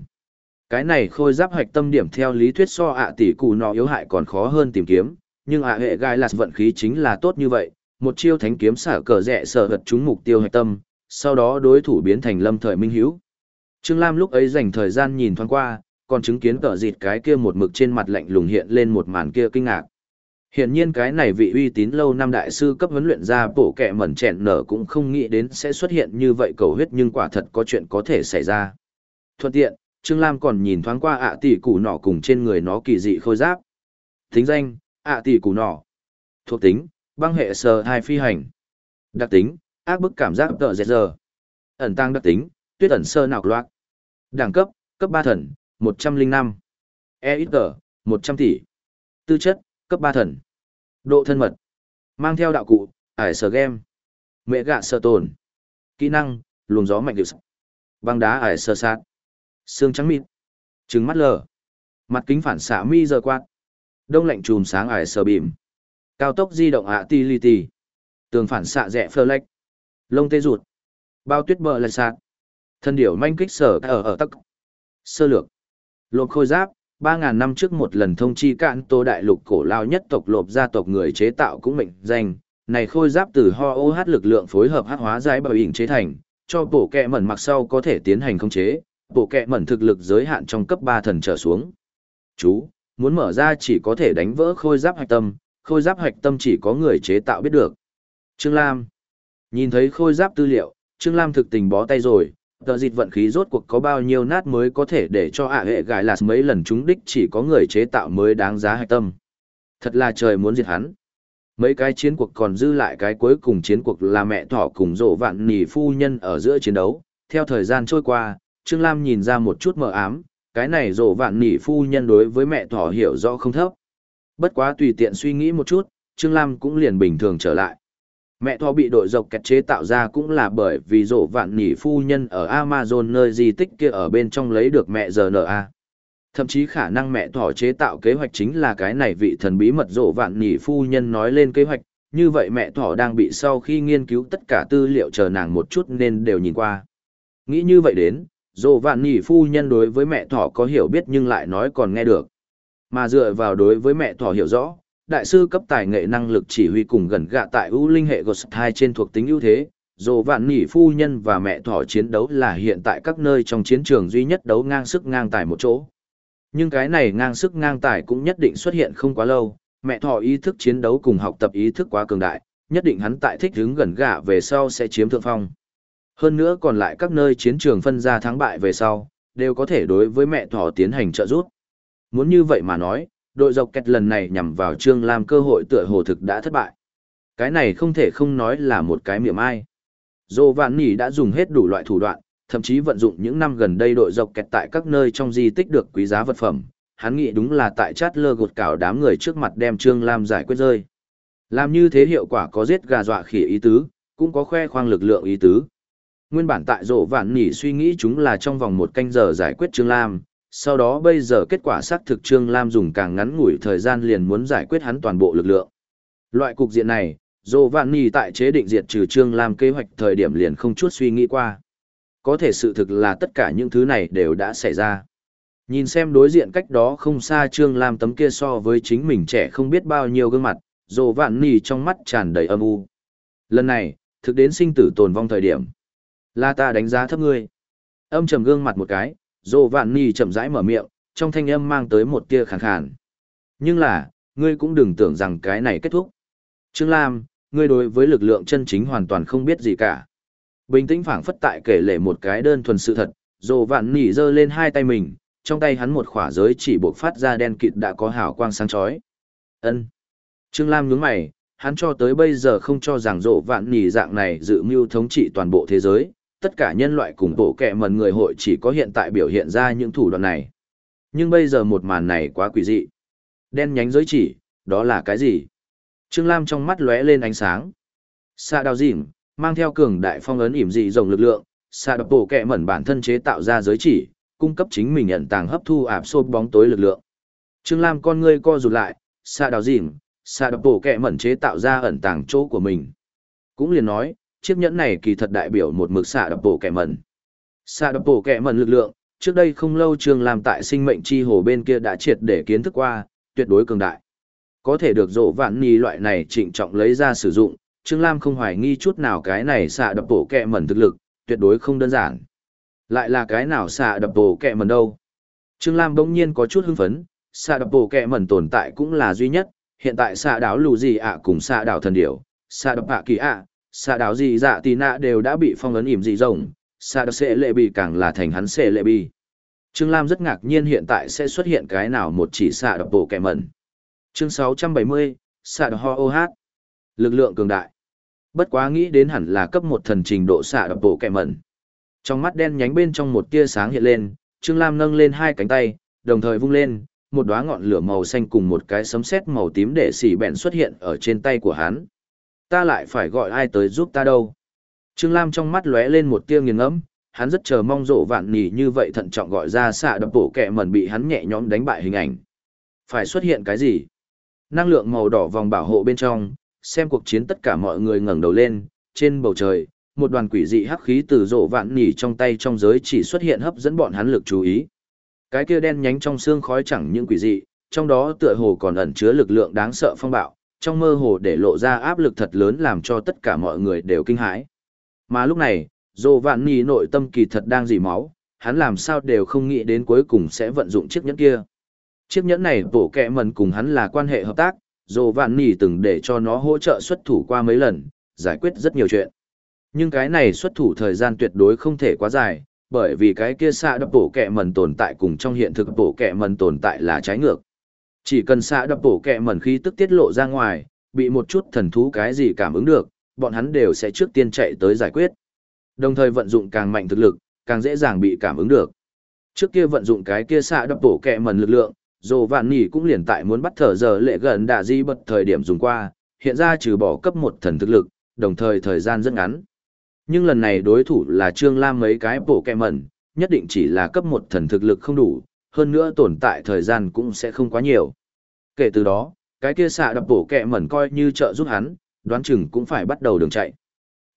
Cái này khôi giáp hạch tâm điểm theo lý thuyết so ạ tỷ củ nọ yếu hại còn khó hơn tìm kiếm, nhưng ạ hệ gai là vận khí chính là tốt như vậy, một chiêu thánh kiếm xả cờ rẽ sở vật chúng mục tiêu hạch tâm, sau đó đối thủ biến thành lâm thời minh hiếu. Trương Lam lúc ấy dành thời gian nhìn thoáng qua, còn chứng kiến cờ dịt cái kia một mực trên mặt lạnh lùng hiện lên một màn kia kinh ngạc. Hiển nhiên cái này vị uy tín lâu năm đại sư cấp huấn luyện ra bổ kẹ mẩn chẹn nở cũng không nghĩ đến sẽ xuất hiện như vậy cầu huyết nhưng quả thật có chuyện có thể xảy ra. Thuận tiện, Trương Lam còn nhìn thoáng qua ạ tỷ củ nỏ cùng trên người nó kỳ dị khôi giáp. Tính danh, ạ tỷ củ nỏ. Thuộc tính, băng hệ sờ hai phi hành. Đặc tính, ác bức cảm giác tợ dẹt giờ. Ẩn tăng đặc tính, tuyết ẩn sơ nạc loạt. Đẳng cấp, cấp ba thần, một trăm linh năm E ít tờ, một trăm tỷ. Tư chất, cấp ba thần. Độ thân mật. Mang theo đạo cụ, ải sờ game. Mẹ gạ sơ tồn. Kỹ năng, luồng gió mạnh điệu sắc. Băng đá ải sơ sát. Xương trắng mịn. Trứng mắt lờ. Mặt kính phản xạ mi giờ quát. Đông lạnh chùm sáng ải sờ bìm. Cao tốc di động ạ ti li ti. Tường phản xạ rẽ phơ lách. Lông tê rụt. Bao tuyết bờ lạch sạt. Thân điểu manh kích sở ở ở tắc. Sơ lược. Lộp khôi giáp, ba ngàn năm trước một lần thông chi cạn tô đại lục cổ lao nhất tộc lộp gia tộc người chế tạo cũng mệnh danh này khôi giáp từ ho ô hát lực lượng phối hợp hát hóa giải bảo ỉn chế thành cho bổ kẹ mẩn mặc sau có thể tiến hành khống chế bộ kẹ mẩn thực lực giới hạn trong cấp ba thần trở xuống chú muốn mở ra chỉ có thể đánh vỡ khôi giáp hạch tâm khôi giáp hạch tâm chỉ có người chế tạo biết được trương lam nhìn thấy khôi giáp tư liệu trương lam thực tình bó tay rồi tờ dịch vận khí rốt cuộc có bao nhiêu nát mới có thể để cho ạ hệ gái là mấy lần trúng đích chỉ có người chế tạo mới đáng giá hạch tâm. Thật là trời muốn diệt hắn. Mấy cái chiến cuộc còn dư lại cái cuối cùng chiến cuộc là mẹ thỏ cùng rộ vạn nỉ phu nhân ở giữa chiến đấu. Theo thời gian trôi qua, Trương Lam nhìn ra một chút mờ ám, cái này rộ vạn nỉ phu nhân đối với mẹ thỏ hiểu rõ không thấp. Bất quá tùy tiện suy nghĩ một chút, Trương Lam cũng liền bình thường trở lại. Mẹ thỏ bị đội dọc kẹt chế tạo ra cũng là bởi vì rổ vạn nỉ phu nhân ở Amazon nơi di tích kia ở bên trong lấy được mẹ RNA. Thậm chí khả năng mẹ thỏ chế tạo kế hoạch chính là cái này vị thần bí mật rổ vạn nỉ phu nhân nói lên kế hoạch, như vậy mẹ thỏ đang bị sau khi nghiên cứu tất cả tư liệu chờ nàng một chút nên đều nhìn qua. Nghĩ như vậy đến, Dồ vạn nỉ phu nhân đối với mẹ thỏ có hiểu biết nhưng lại nói còn nghe được. Mà dựa vào đối với mẹ thỏ hiểu rõ, đại sư cấp tài nghệ năng lực chỉ huy cùng gần gạ tại ưu linh hệ ghost hai trên thuộc tính ưu thế dồ vạn nỉ phu nhân và mẹ thỏ chiến đấu là hiện tại các nơi trong chiến trường duy nhất đấu ngang sức ngang tài một chỗ nhưng cái này ngang sức ngang tài cũng nhất định xuất hiện không quá lâu mẹ thỏ ý thức chiến đấu cùng học tập ý thức quá cường đại nhất định hắn tại thích hướng gần gạ về sau sẽ chiếm thượng phong hơn nữa còn lại các nơi chiến trường phân ra thắng bại về sau đều có thể đối với mẹ thỏ tiến hành trợ giúp muốn như vậy mà nói đội dọc kẹt lần này nhằm vào Trương Lam cơ hội tựa hồ thực đã thất bại. Cái này không thể không nói là một cái miệng ai. Dô Vạn Nỉ đã dùng hết đủ loại thủ đoạn, thậm chí vận dụng những năm gần đây đội dọc kẹt tại các nơi trong di tích được quý giá vật phẩm. Hắn nghĩ đúng là tại chát lơ gột cảo đám người trước mặt đem Trương Lam giải quyết rơi. Làm như thế hiệu quả có giết gà dọa khỉ ý tứ, cũng có khoe khoang lực lượng ý tứ. Nguyên bản tại rộ vạn nỉ suy nghĩ chúng là trong vòng một canh giờ giải quyết Trương Lam, sau đó bây giờ kết quả xác thực Trương Lam dùng càng ngắn ngủi thời gian liền muốn giải quyết hắn toàn bộ lực lượng. Loại cục diện này, Dô Vạn Nì tại chế định diệt trừ Trương Lam kế hoạch thời điểm liền không chút suy nghĩ qua. Có thể sự thực là tất cả những thứ này đều đã xảy ra. Nhìn xem đối diện cách đó không xa Trương Lam tấm kia so với chính mình trẻ không biết bao nhiêu gương mặt, Dô Vạn Nì trong mắt tràn đầy âm u. Lần này, thực đến sinh tử tồn vong thời điểm. Là ta đánh giá thấp ngươi. Âm trầm gương mặt một cái, dồ vạn nỉ chậm rãi mở miệng, trong thanh âm mang tới một tia khàn khàn. Nhưng là, ngươi cũng đừng tưởng rằng cái này kết thúc. Trương Lam, ngươi đối với lực lượng chân chính hoàn toàn không biết gì cả. Bình tĩnh phảng phất tại kể lể một cái đơn thuần sự thật, dồ vạn nỉ giơ lên hai tay mình, trong tay hắn một khỏa giới chỉ buộc phát ra đen kịt đã có hào quang sáng chói. Ân. Trương Lam nhướng mày, hắn cho tới bây giờ không cho rằng dồ vạn nỉ dạng này dự mưu thống trị toàn bộ thế giới, tất cả nhân loại cùng bộ kẹ mần người hội chỉ có hiện tại biểu hiện ra những thủ đoạn này. Nhưng bây giờ một màn này quá quỷ dị. Đen nhánh giới chỉ, đó là cái gì? Trương Lam trong mắt lóe lên ánh sáng. Xạ đào dìm, mang theo cường đại phong ấn ỉm dị rồng lực lượng, xạ đập bộ kẹ mẩn bản thân chế tạo ra giới chỉ, cung cấp chính mình nhận tàng hấp thu ạp xô bóng tối lực lượng. Trương Lam con ngươi co rụt lại, xạ đào dìm, xạ đập bộ kẹ mẩn chế tạo ra ẩn tàng chỗ của mình. Cũng liền nói, chiếc nhẫn này kỳ thật đại biểu một mực xạ đập bộ kẻ mẩn. Xạ đập bộ kẻ mẩn lực lượng, trước đây không lâu Trương Lam tại sinh mệnh chi hồ bên kia đã triệt để kiến thức qua, tuyệt đối cường đại. Có thể được rổ vạn ni loại này trịnh trọng lấy ra sử dụng, Trương Lam không hoài nghi chút nào cái này xạ đập bổ kẻ mẩn thực lực, tuyệt đối không đơn giản. Lại là cái nào xạ đập bổ kẻ mẩn đâu? Trương Lam bỗng nhiên có chút hưng phấn, xạ đập bổ kẻ mẩn tồn tại cũng là duy nhất, hiện tại xạ đảo lù gì ạ cùng xạ đảo thần điểu, xạ đập ạ kỳ ạ, xạ đảo gì dạ tì nạ đều đã bị phong ấn ỉm dị rồng, xạ đặc sẽ lệ bị càng là thành hắn sẽ lệ bị. Trương Lam rất ngạc nhiên hiện tại sẽ xuất hiện cái nào một chỉ xạ đập bổ kẻ mẩn. Chương 670, xạ đập ho ô hát. Lực lượng cường đại. Bất quá nghĩ đến hẳn là cấp một thần trình độ xạ đập bộ kẻ mẩn. Trong mắt đen nhánh bên trong một tia sáng hiện lên, Trương Lam nâng lên hai cánh tay, đồng thời vung lên, một đóa ngọn lửa màu xanh cùng một cái sấm sét màu tím để xỉ bẹn xuất hiện ở trên tay của hắn. Ta lại phải gọi ai tới giúp ta đâu. Trương Lam trong mắt lóe lên một tia nghiền ngẫm, hắn rất chờ mong rộ vạn nỉ như vậy thận trọng gọi ra xạ đập bổ kẹ mẩn bị hắn nhẹ nhõm đánh bại hình ảnh. Phải xuất hiện cái gì? Năng lượng màu đỏ vòng bảo hộ bên trong, xem cuộc chiến tất cả mọi người ngẩng đầu lên, trên bầu trời, một đoàn quỷ dị hắc khí từ rộ vạn nỉ trong tay trong giới chỉ xuất hiện hấp dẫn bọn hắn lực chú ý. Cái kia đen nhánh trong xương khói chẳng những quỷ dị, trong đó tựa hồ còn ẩn chứa lực lượng đáng sợ phong bạo, trong mơ hồ để lộ ra áp lực thật lớn làm cho tất cả mọi người đều kinh hãi. Mà lúc này, Dô vạn nỉ nội tâm kỳ thật đang dỉ máu, hắn làm sao đều không nghĩ đến cuối cùng sẽ vận dụng chiếc nhẫn kia. Chiếc nhẫn này bổ kẹ mần cùng hắn là quan hệ hợp tác, dồ vạn nỉ từng để cho nó hỗ trợ xuất thủ qua mấy lần, giải quyết rất nhiều chuyện. Nhưng cái này xuất thủ thời gian tuyệt đối không thể quá dài, bởi vì cái kia xạ đập bổ kẹ mần tồn tại cùng trong hiện thực bổ kẹ mần tồn tại là trái ngược. Chỉ cần xạ đập bổ kẹ mẩn khí tức tiết lộ ra ngoài, bị một chút thần thú cái gì cảm ứng được, bọn hắn đều sẽ trước tiên chạy tới giải quyết. Đồng thời vận dụng càng mạnh thực lực, càng dễ dàng bị cảm ứng được. Trước kia vận dụng cái kia xạ đập bổ kẹ mẩn lực lượng, dồ vạn nỉ cũng liền tại muốn bắt thở giờ lệ gần đạ di bật thời điểm dùng qua hiện ra trừ bỏ cấp một thần thực lực đồng thời thời gian rất ngắn nhưng lần này đối thủ là trương lam mấy cái bổ kẹ mẩn nhất định chỉ là cấp một thần thực lực không đủ hơn nữa tồn tại thời gian cũng sẽ không quá nhiều kể từ đó cái kia xạ đập bổ kẹ mẩn coi như trợ giúp hắn đoán chừng cũng phải bắt đầu đường chạy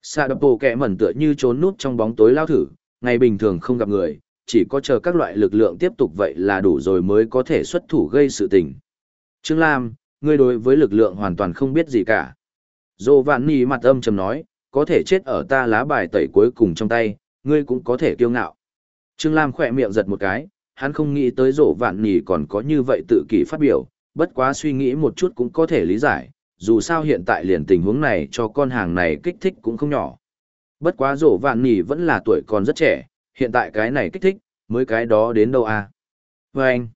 xạ đập bổ kẹ mẩn tựa như trốn nút trong bóng tối lao thử ngày bình thường không gặp người chỉ có chờ các loại lực lượng tiếp tục vậy là đủ rồi mới có thể xuất thủ gây sự tình. Trương Lam, ngươi đối với lực lượng hoàn toàn không biết gì cả. Dô Vạn Nì mặt âm trầm nói, có thể chết ở ta lá bài tẩy cuối cùng trong tay, ngươi cũng có thể kiêu ngạo. Trương Lam khỏe miệng giật một cái, hắn không nghĩ tới rổ Vạn Nì còn có như vậy tự kỷ phát biểu, bất quá suy nghĩ một chút cũng có thể lý giải, dù sao hiện tại liền tình huống này cho con hàng này kích thích cũng không nhỏ. Bất quá rổ Vạn Nì vẫn là tuổi còn rất trẻ, hiện tại cái này kích thích, mới cái đó đến đâu à? Và anh,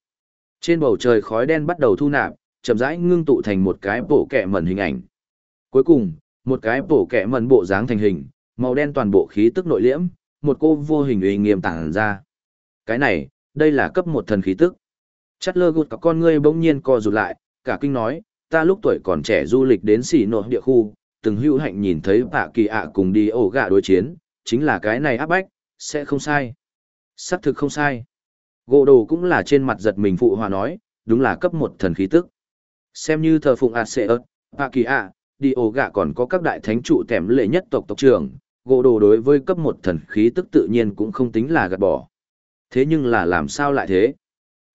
trên bầu trời khói đen bắt đầu thu nạp, chậm rãi ngưng tụ thành một cái bộ kẹ mẩn hình ảnh. Cuối cùng, một cái bộ kẹ mẩn bộ dáng thành hình, màu đen toàn bộ khí tức nội liễm, một cô vô hình uy nghiêm tàng ra. Cái này, đây là cấp một thần khí tức. Chất lơ gụt cả con ngươi bỗng nhiên co rụt lại, cả kinh nói, ta lúc tuổi còn trẻ du lịch đến xỉ nội địa khu, từng hữu hạnh nhìn thấy bạ kỳ ạ cùng đi ổ gạ đối chiến, chính là cái này áp bách, sẽ không sai. Sắc thực không sai. Gỗ đồ cũng là trên mặt giật mình phụ hòa nói, đúng là cấp một thần khí tức. Xem như thờ phụng ạt ớt, bạ kỳ ạ, đi ổ gạ còn có các đại thánh trụ tẻm lệ nhất tộc tộc trưởng, gỗ đồ đối với cấp một thần khí tức tự nhiên cũng không tính là gạt bỏ. Thế nhưng là làm sao lại thế?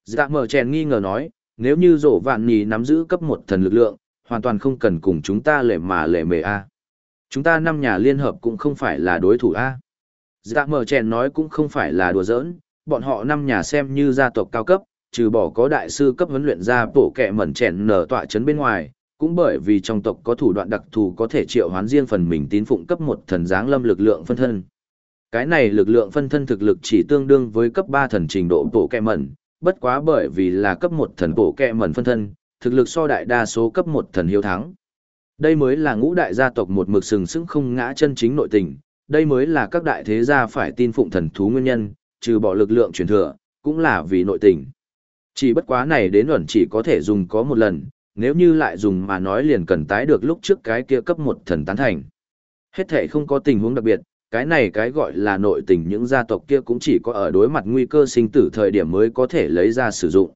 Dạ mở chèn nghi ngờ nói, nếu như rổ vạn nhì nắm giữ cấp một thần lực lượng, hoàn toàn không cần cùng chúng ta lệ mà lệ mề A. Chúng ta năm nhà liên hợp cũng không phải là đối thủ A. Dạ mở chèn nói cũng không phải là đùa giỡn, bọn họ năm nhà xem như gia tộc cao cấp, trừ bỏ có đại sư cấp huấn luyện ra bổ kẹ mẩn chèn nở tọa chấn bên ngoài, cũng bởi vì trong tộc có thủ đoạn đặc thù có thể triệu hoán riêng phần mình tín phụng cấp một thần giáng lâm lực lượng phân thân. Cái này lực lượng phân thân thực lực chỉ tương đương với cấp 3 thần trình độ bổ kẹ mẩn, bất quá bởi vì là cấp 1 thần bổ kẹ mẩn phân thân, thực lực so đại đa số cấp 1 thần hiếu thắng. Đây mới là ngũ đại gia tộc một mực sừng sững không ngã chân chính nội tình, đây mới là các đại thế gia phải tin phụng thần thú nguyên nhân, trừ bỏ lực lượng truyền thừa, cũng là vì nội tình. Chỉ bất quá này đến ẩn chỉ có thể dùng có một lần, nếu như lại dùng mà nói liền cần tái được lúc trước cái kia cấp một thần tán thành. Hết thể không có tình huống đặc biệt, cái này cái gọi là nội tình những gia tộc kia cũng chỉ có ở đối mặt nguy cơ sinh tử thời điểm mới có thể lấy ra sử dụng.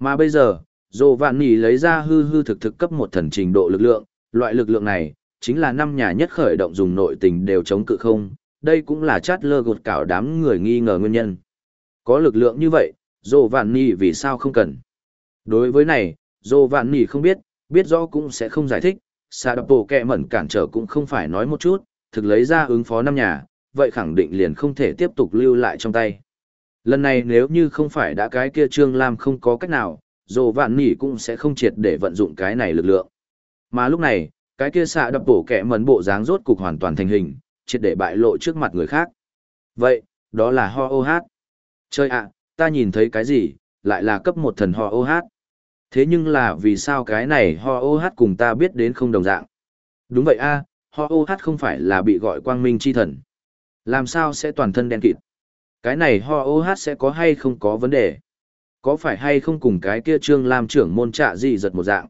Mà bây giờ, Dồ Vạn Nỉ lấy ra hư hư thực thực cấp một thần trình độ lực lượng, loại lực lượng này, chính là năm nhà nhất khởi động dùng nội tình đều chống cự không, đây cũng là chát lơ gột cảo đám người nghi ngờ nguyên nhân. Có lực lượng như vậy, Dồ Vạn Nỉ vì sao không cần? Đối với này, Dồ Vạn Nỉ không biết, biết rõ cũng sẽ không giải thích, xa đập bộ kẹ mẩn cản trở cũng không phải nói một chút, thực lấy ra ứng phó năm nhà, vậy khẳng định liền không thể tiếp tục lưu lại trong tay. Lần này nếu như không phải đã cái kia Trương Lam không có cách nào, dù Vạn Nỉ cũng sẽ không triệt để vận dụng cái này lực lượng. Mà lúc này, cái kia xạ đập bổ kẻ mấn bộ dáng rốt cục hoàn toàn thành hình, triệt để bại lộ trước mặt người khác. Vậy, đó là ho ô hát. Chơi ạ, ta nhìn thấy cái gì, lại là cấp một thần ho ô hát. Thế nhưng là vì sao cái này ho ô hát cùng ta biết đến không đồng dạng? Đúng vậy a, ho ô hát không phải là bị gọi quang minh chi thần. Làm sao sẽ toàn thân đen kịt? Cái này ho ô hát sẽ có hay không có vấn đề? Có phải hay không cùng cái kia trương làm trưởng môn trạ gì giật một dạng?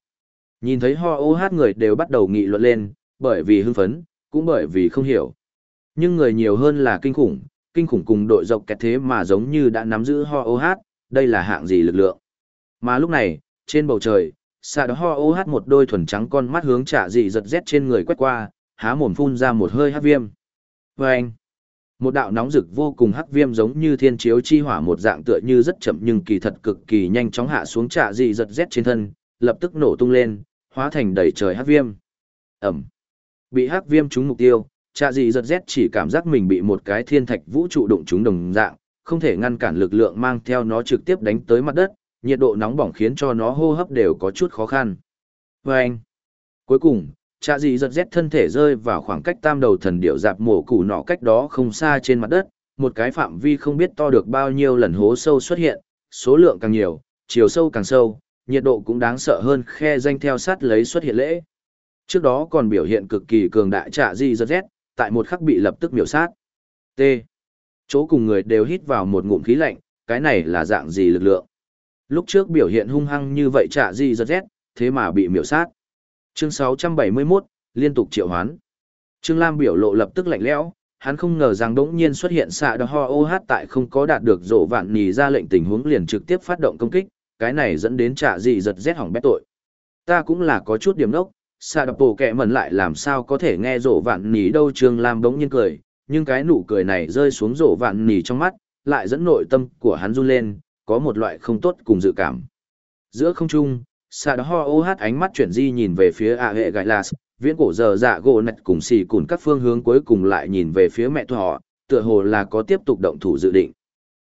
Nhìn thấy ho ô hát người đều bắt đầu nghị luận lên, bởi vì hưng phấn, cũng bởi vì không hiểu. Nhưng người nhiều hơn là kinh khủng, kinh khủng cùng đội dọc kẹt thế mà giống như đã nắm giữ ho ô hát, đây là hạng gì lực lượng. Mà lúc này, trên bầu trời, xạ đó ho ô hát một đôi thuần trắng con mắt hướng trả dị giật rét trên người quét qua, há mồm phun ra một hơi hắc viêm. Và anh, một đạo nóng rực vô cùng hắc viêm giống như thiên chiếu chi hỏa một dạng tựa như rất chậm nhưng kỳ thật cực kỳ nhanh chóng hạ xuống trả dị giật rét trên thân, lập tức nổ tung lên, hóa thành đầy trời hắc viêm. Ẩm. Bị hắc viêm trúng mục tiêu, trà dị giật rét chỉ cảm giác mình bị một cái thiên thạch vũ trụ đụng trúng đồng dạng, không thể ngăn cản lực lượng mang theo nó trực tiếp đánh tới mặt đất, nhiệt độ nóng bỏng khiến cho nó hô hấp đều có chút khó khăn. Và anh. Cuối cùng, Chà dị giật rét thân thể rơi vào khoảng cách tam đầu thần điệu dạp mổ củ nọ cách đó không xa trên mặt đất, một cái phạm vi không biết to được bao nhiêu lần hố sâu xuất hiện, số lượng càng nhiều, chiều sâu càng sâu, nhiệt độ cũng đáng sợ hơn khe danh theo sát lấy xuất hiện lễ. Trước đó còn biểu hiện cực kỳ cường đại trả di giật rét, tại một khắc bị lập tức miểu sát. T. Chỗ cùng người đều hít vào một ngụm khí lạnh, cái này là dạng gì lực lượng. Lúc trước biểu hiện hung hăng như vậy trả di giật rét, thế mà bị miểu sát. Chương 671, liên tục triệu hoán. Trương Lam biểu lộ lập tức lạnh lẽo, hắn không ngờ rằng đống nhiên xuất hiện xạ đo ho OH tại không có đạt được rổ vạn nì ra lệnh tình huống liền trực tiếp phát động công kích, cái này dẫn đến trả gì giật rét hỏng bét tội. Ta cũng là có chút điểm đốc, xạ đập bổ kẹ mẩn lại làm sao có thể nghe rổ vạn nỉ đâu Trương Lam đống nhiên cười, nhưng cái nụ cười này rơi xuống rổ vạn nỉ trong mắt, lại dẫn nội tâm của hắn run lên, có một loại không tốt cùng dự cảm. Giữa không trung, Sa đó ho ô hát ánh mắt chuyển di nhìn về phía a hệ gãi las, viễn cổ giờ dạ gỗ nạch cùng xì cùn các phương hướng cuối cùng lại nhìn về phía mẹ thọ, tựa hồ là có tiếp tục động thủ dự định.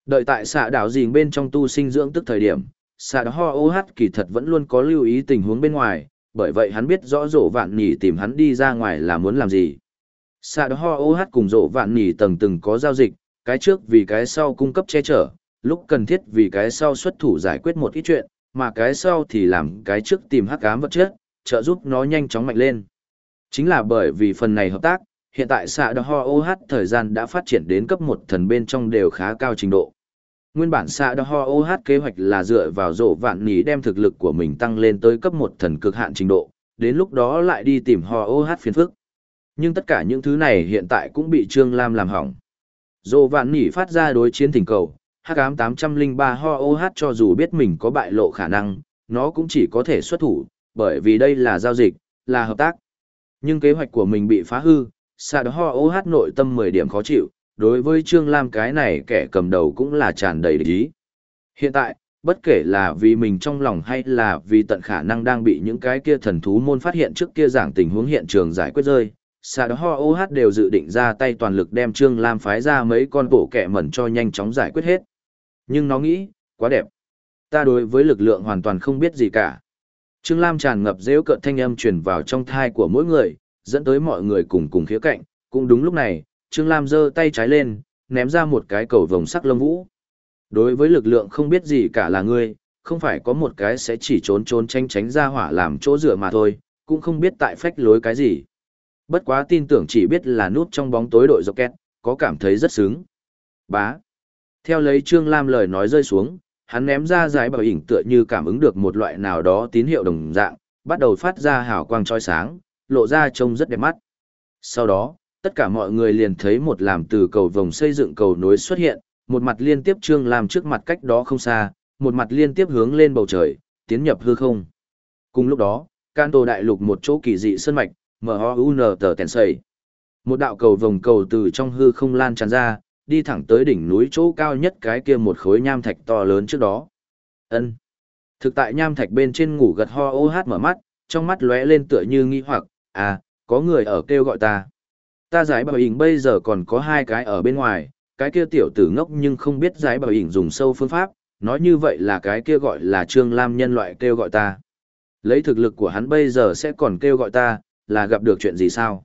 Đợi tại xạ đảo dình bên trong tu sinh dưỡng tức thời điểm, xạ đó ho ô hát kỳ thật vẫn luôn có lưu ý tình huống bên ngoài, bởi vậy hắn biết rõ rổ vạn nỉ tìm hắn đi ra ngoài là muốn làm gì. Xạ đó ho ô hát cùng rổ vạn nỉ tầng từng có giao dịch, cái trước vì cái sau cung cấp che chở, lúc cần thiết vì cái sau xuất thủ giải quyết một ít chuyện, mà cái sau thì làm cái trước tìm hắc ám vật chất, trợ giúp nó nhanh chóng mạnh lên. Chính là bởi vì phần này hợp tác, hiện tại xạ đó ho OH thời gian đã phát triển đến cấp một thần bên trong đều khá cao trình độ. Nguyên bản xạ đo ho OH kế hoạch là dựa vào rổ vạn ní đem thực lực của mình tăng lên tới cấp một thần cực hạn trình độ, đến lúc đó lại đi tìm ho OH phiền phức. Nhưng tất cả những thứ này hiện tại cũng bị Trương Lam làm hỏng. Rổ vạn nỉ phát ra đối chiến thỉnh cầu, hắc ám 803 ho OH cho dù biết mình có bại lộ khả năng, nó cũng chỉ có thể xuất thủ, bởi vì đây là giao dịch, là hợp tác. Nhưng kế hoạch của mình bị phá hư, xạ đó ho OH nội tâm 10 điểm khó chịu, đối với Trương Lam cái này kẻ cầm đầu cũng là tràn đầy lý. Hiện tại, bất kể là vì mình trong lòng hay là vì tận khả năng đang bị những cái kia thần thú môn phát hiện trước kia giảng tình huống hiện trường giải quyết rơi, Sa đó ho OH đều dự định ra tay toàn lực đem Trương Lam phái ra mấy con bộ kẻ mẩn cho nhanh chóng giải quyết hết. Nhưng nó nghĩ, quá đẹp. Ta đối với lực lượng hoàn toàn không biết gì cả. Trương Lam tràn ngập dễu cợt thanh âm truyền vào trong thai của mỗi người, dẫn tới mọi người cùng cùng khía cạnh. Cũng đúng lúc này, Trương Lam giơ tay trái lên, ném ra một cái cầu vồng sắc lông vũ. Đối với lực lượng không biết gì cả là ngươi, không phải có một cái sẽ chỉ trốn trốn tránh tránh ra hỏa làm chỗ dựa mà thôi, cũng không biết tại phách lối cái gì. Bất quá tin tưởng chỉ biết là nút trong bóng tối đội dọc có cảm thấy rất sướng. Bá. Theo lấy Trương Lam lời nói rơi xuống, hắn ném ra giải bảo ảnh, tựa như cảm ứng được một loại nào đó tín hiệu đồng dạng, bắt đầu phát ra hào quang trói sáng, lộ ra trông rất đẹp mắt. Sau đó, tất cả mọi người liền thấy một làm từ cầu vòng xây dựng cầu nối xuất hiện, một mặt liên tiếp Trương Lam trước mặt cách đó không xa, một mặt liên tiếp hướng lên bầu trời, tiến nhập hư không. Cùng lúc đó, can tổ đại lục một chỗ kỳ dị sơn mạch, M-O-U-N tờ tèn sầy. Một đạo cầu vòng cầu từ trong hư không lan tràn ra, đi thẳng tới đỉnh núi chỗ cao nhất cái kia một khối nham thạch to lớn trước đó. Ân. Thực tại nham thạch bên trên ngủ gật ho ô hát mở mắt, trong mắt lóe lên tựa như nghi hoặc, à, có người ở kêu gọi ta. Ta giải bảo hình bây giờ còn có hai cái ở bên ngoài, cái kia tiểu tử ngốc nhưng không biết giải bảo hình dùng sâu phương pháp, nói như vậy là cái kia gọi là Trương Lam nhân loại kêu gọi ta. Lấy thực lực của hắn bây giờ sẽ còn kêu gọi ta, là gặp được chuyện gì sao?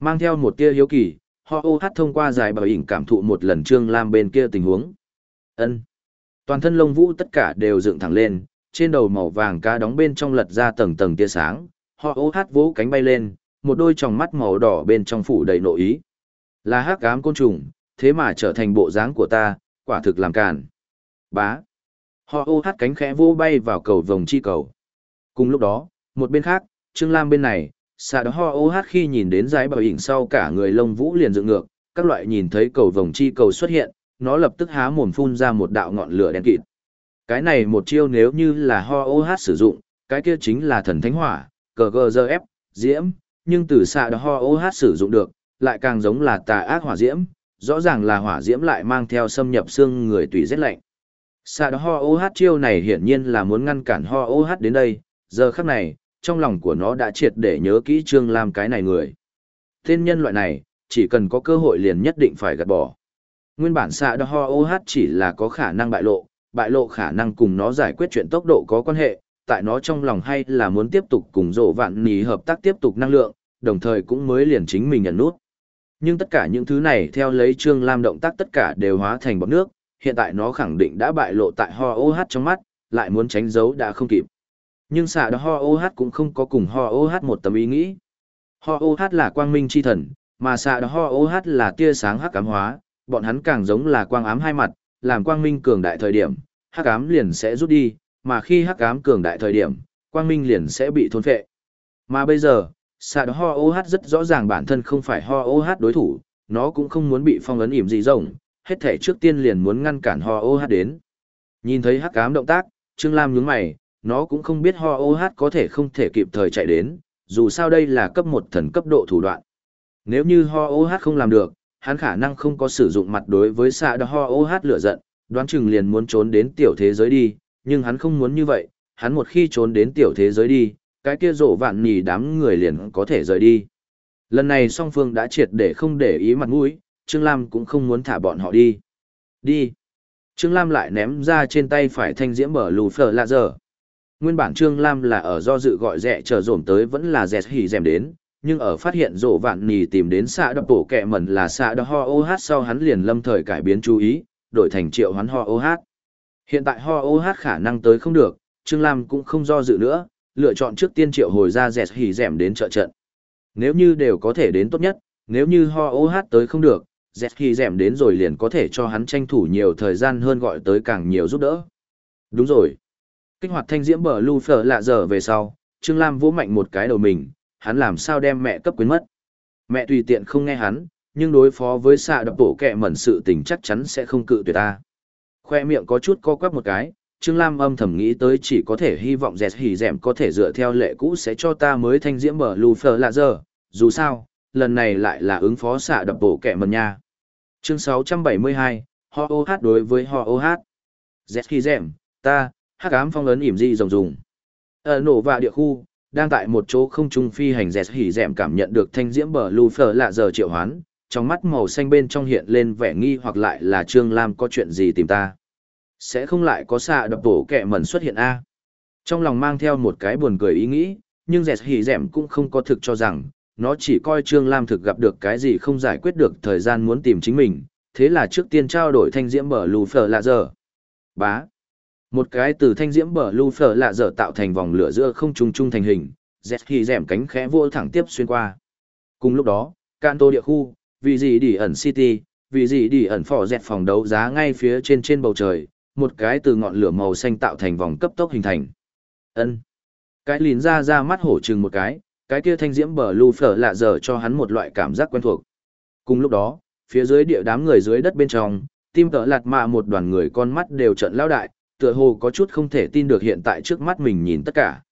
Mang theo một tia hiếu kỳ, họ ô hát thông qua giải bảo ỉnh cảm thụ một lần Trương Lam bên kia tình huống. ân Toàn thân lông vũ tất cả đều dựng thẳng lên, trên đầu màu vàng cá đóng bên trong lật ra tầng tầng tia sáng, họ ô hát vỗ cánh bay lên, một đôi tròng mắt màu đỏ bên trong phủ đầy nội ý. Là hát cám côn trùng, thế mà trở thành bộ dáng của ta, quả thực làm càn. Bá. Họ ô hát cánh khẽ vô bay vào cầu vòng chi cầu. Cùng lúc đó, một bên khác, Trương Lam bên này, xạ đó ho ô hát khi nhìn đến giải bảo ỉnh sau cả người lông vũ liền dựng ngược, các loại nhìn thấy cầu vòng chi cầu xuất hiện, nó lập tức há mồm phun ra một đạo ngọn lửa đen kịt. Cái này một chiêu nếu như là ho ô hát sử dụng, cái kia chính là thần thánh hỏa, cờ gờ dơ ép, diễm, nhưng từ xạ đó ho ô hát sử dụng được, lại càng giống là tà ác hỏa diễm, rõ ràng là hỏa diễm lại mang theo xâm nhập xương người tùy rét lạnh. Xạ đó ho ô hát chiêu này hiển nhiên là muốn ngăn cản ho ô hát đến đây, giờ khắc này, trong lòng của nó đã triệt để nhớ kỹ Trương Lam cái này người. Tên nhân loại này, chỉ cần có cơ hội liền nhất định phải gạt bỏ. Nguyên bản xạ đo ho OH chỉ là có khả năng bại lộ, bại lộ khả năng cùng nó giải quyết chuyện tốc độ có quan hệ, tại nó trong lòng hay là muốn tiếp tục cùng rộ vạn ní hợp tác tiếp tục năng lượng, đồng thời cũng mới liền chính mình nhận nút. Nhưng tất cả những thứ này theo lấy Trương Lam động tác tất cả đều hóa thành bọt nước, hiện tại nó khẳng định đã bại lộ tại ho OH trong mắt, lại muốn tránh giấu đã không kịp. Nhưng xạ đó ho OH cũng không có cùng ho OH một tầm ý nghĩ. Ho OH là quang minh chi thần, mà xạ đó ho OH là tia sáng hắc ám hóa, bọn hắn càng giống là quang ám hai mặt, làm quang minh cường đại thời điểm, hắc ám liền sẽ rút đi, mà khi hắc ám cường đại thời điểm, quang minh liền sẽ bị thôn phệ. Mà bây giờ, xạ đó ho OH rất rõ ràng bản thân không phải ho OH đối thủ, nó cũng không muốn bị phong ấn ỉm gì rồng, hết thể trước tiên liền muốn ngăn cản ho OH đến. Nhìn thấy hắc ám động tác, Trương Lam nhướng mày, nó cũng không biết ho OH có thể không thể kịp thời chạy đến, dù sao đây là cấp một thần cấp độ thủ đoạn. Nếu như ho OH không làm được, hắn khả năng không có sử dụng mặt đối với xạ đo ho OH lửa giận, đoán chừng liền muốn trốn đến tiểu thế giới đi, nhưng hắn không muốn như vậy, hắn một khi trốn đến tiểu thế giới đi, cái kia rộ vạn nhì đám người liền có thể rời đi. Lần này song phương đã triệt để không để ý mặt mũi, Trương Lam cũng không muốn thả bọn họ đi. Đi. Trương Lam lại ném ra trên tay phải thanh diễm bờ lù phở lạ giờ. Nguyên bản Trương Lam là ở do dự gọi rẻ chờ dồn tới vẫn là rẻ hỉ dèm đến, nhưng ở phát hiện rộ vạn nì tìm đến xạ đập bổ kẹ mẩn là xạ đập ho ô hát sau hắn liền lâm thời cải biến chú ý, đổi thành triệu hắn ho ô hát. Hiện tại ho ô hát khả năng tới không được, Trương Lam cũng không do dự nữa, lựa chọn trước tiên triệu hồi ra rẻ hỉ dèm đến trợ trận. Nếu như đều có thể đến tốt nhất, nếu như ho ô hát tới không được, dẹt khi rèm đến rồi liền có thể cho hắn tranh thủ nhiều thời gian hơn gọi tới càng nhiều giúp đỡ. Đúng rồi. Kích hoạt thanh diễm bờ lưu phở lạ giờ về sau, Trương Lam vỗ mạnh một cái đầu mình, hắn làm sao đem mẹ cấp quyến mất. Mẹ tùy tiện không nghe hắn, nhưng đối phó với xạ đập bổ kẹ mẩn sự tình chắc chắn sẽ không cự tuyệt ta. Khoe miệng có chút co quắp một cái, Trương Lam âm thầm nghĩ tới chỉ có thể hy vọng dẹt hỉ dẻm có thể dựa theo lệ cũ sẽ cho ta mới thanh diễm bờ lưu phở lạ giờ, dù sao, lần này lại là ứng phó xạ đập bổ kẹ mẩn nha. Chương 672, Ho ô hát đối với Ho ô hát. Dẹt hỉ dẻm, ta, hắc ám phong ấn ỉm di rồng dùng. Ở nổ và địa khu, đang tại một chỗ không trung phi hành dẹt hỉ dẹm cảm nhận được thanh diễm bờ lù phở lạ giờ triệu hoán, trong mắt màu xanh bên trong hiện lên vẻ nghi hoặc lại là Trương Lam có chuyện gì tìm ta. Sẽ không lại có xạ đập bổ kẹ mẩn xuất hiện A. Trong lòng mang theo một cái buồn cười ý nghĩ, nhưng dẹt hỉ dẻm cũng không có thực cho rằng, nó chỉ coi Trương Lam thực gặp được cái gì không giải quyết được thời gian muốn tìm chính mình, thế là trước tiên trao đổi thanh diễm bờ lù phở lạ giờ. Bá. Một cái từ thanh diễm bờ lù phở lạ dở tạo thành vòng lửa giữa không trung trung thành hình, dẹt hỉ dẻm cánh khẽ vô thẳng tiếp xuyên qua. Cùng lúc đó, Canto địa khu, vì gì đi ẩn City, vì gì đi ẩn phỏ dẹt phòng đấu giá ngay phía trên trên bầu trời, một cái từ ngọn lửa màu xanh tạo thành vòng cấp tốc hình thành. Ân. Cái lìn ra ra mắt hổ chừng một cái, cái kia thanh diễm bờ lưu phở lạ dở cho hắn một loại cảm giác quen thuộc. Cùng lúc đó, phía dưới địa đám người dưới đất bên trong, tim tợ lạt mạ một đoàn người con mắt đều trận lao đại, tựa hồ có chút không thể tin được hiện tại trước mắt mình nhìn tất cả.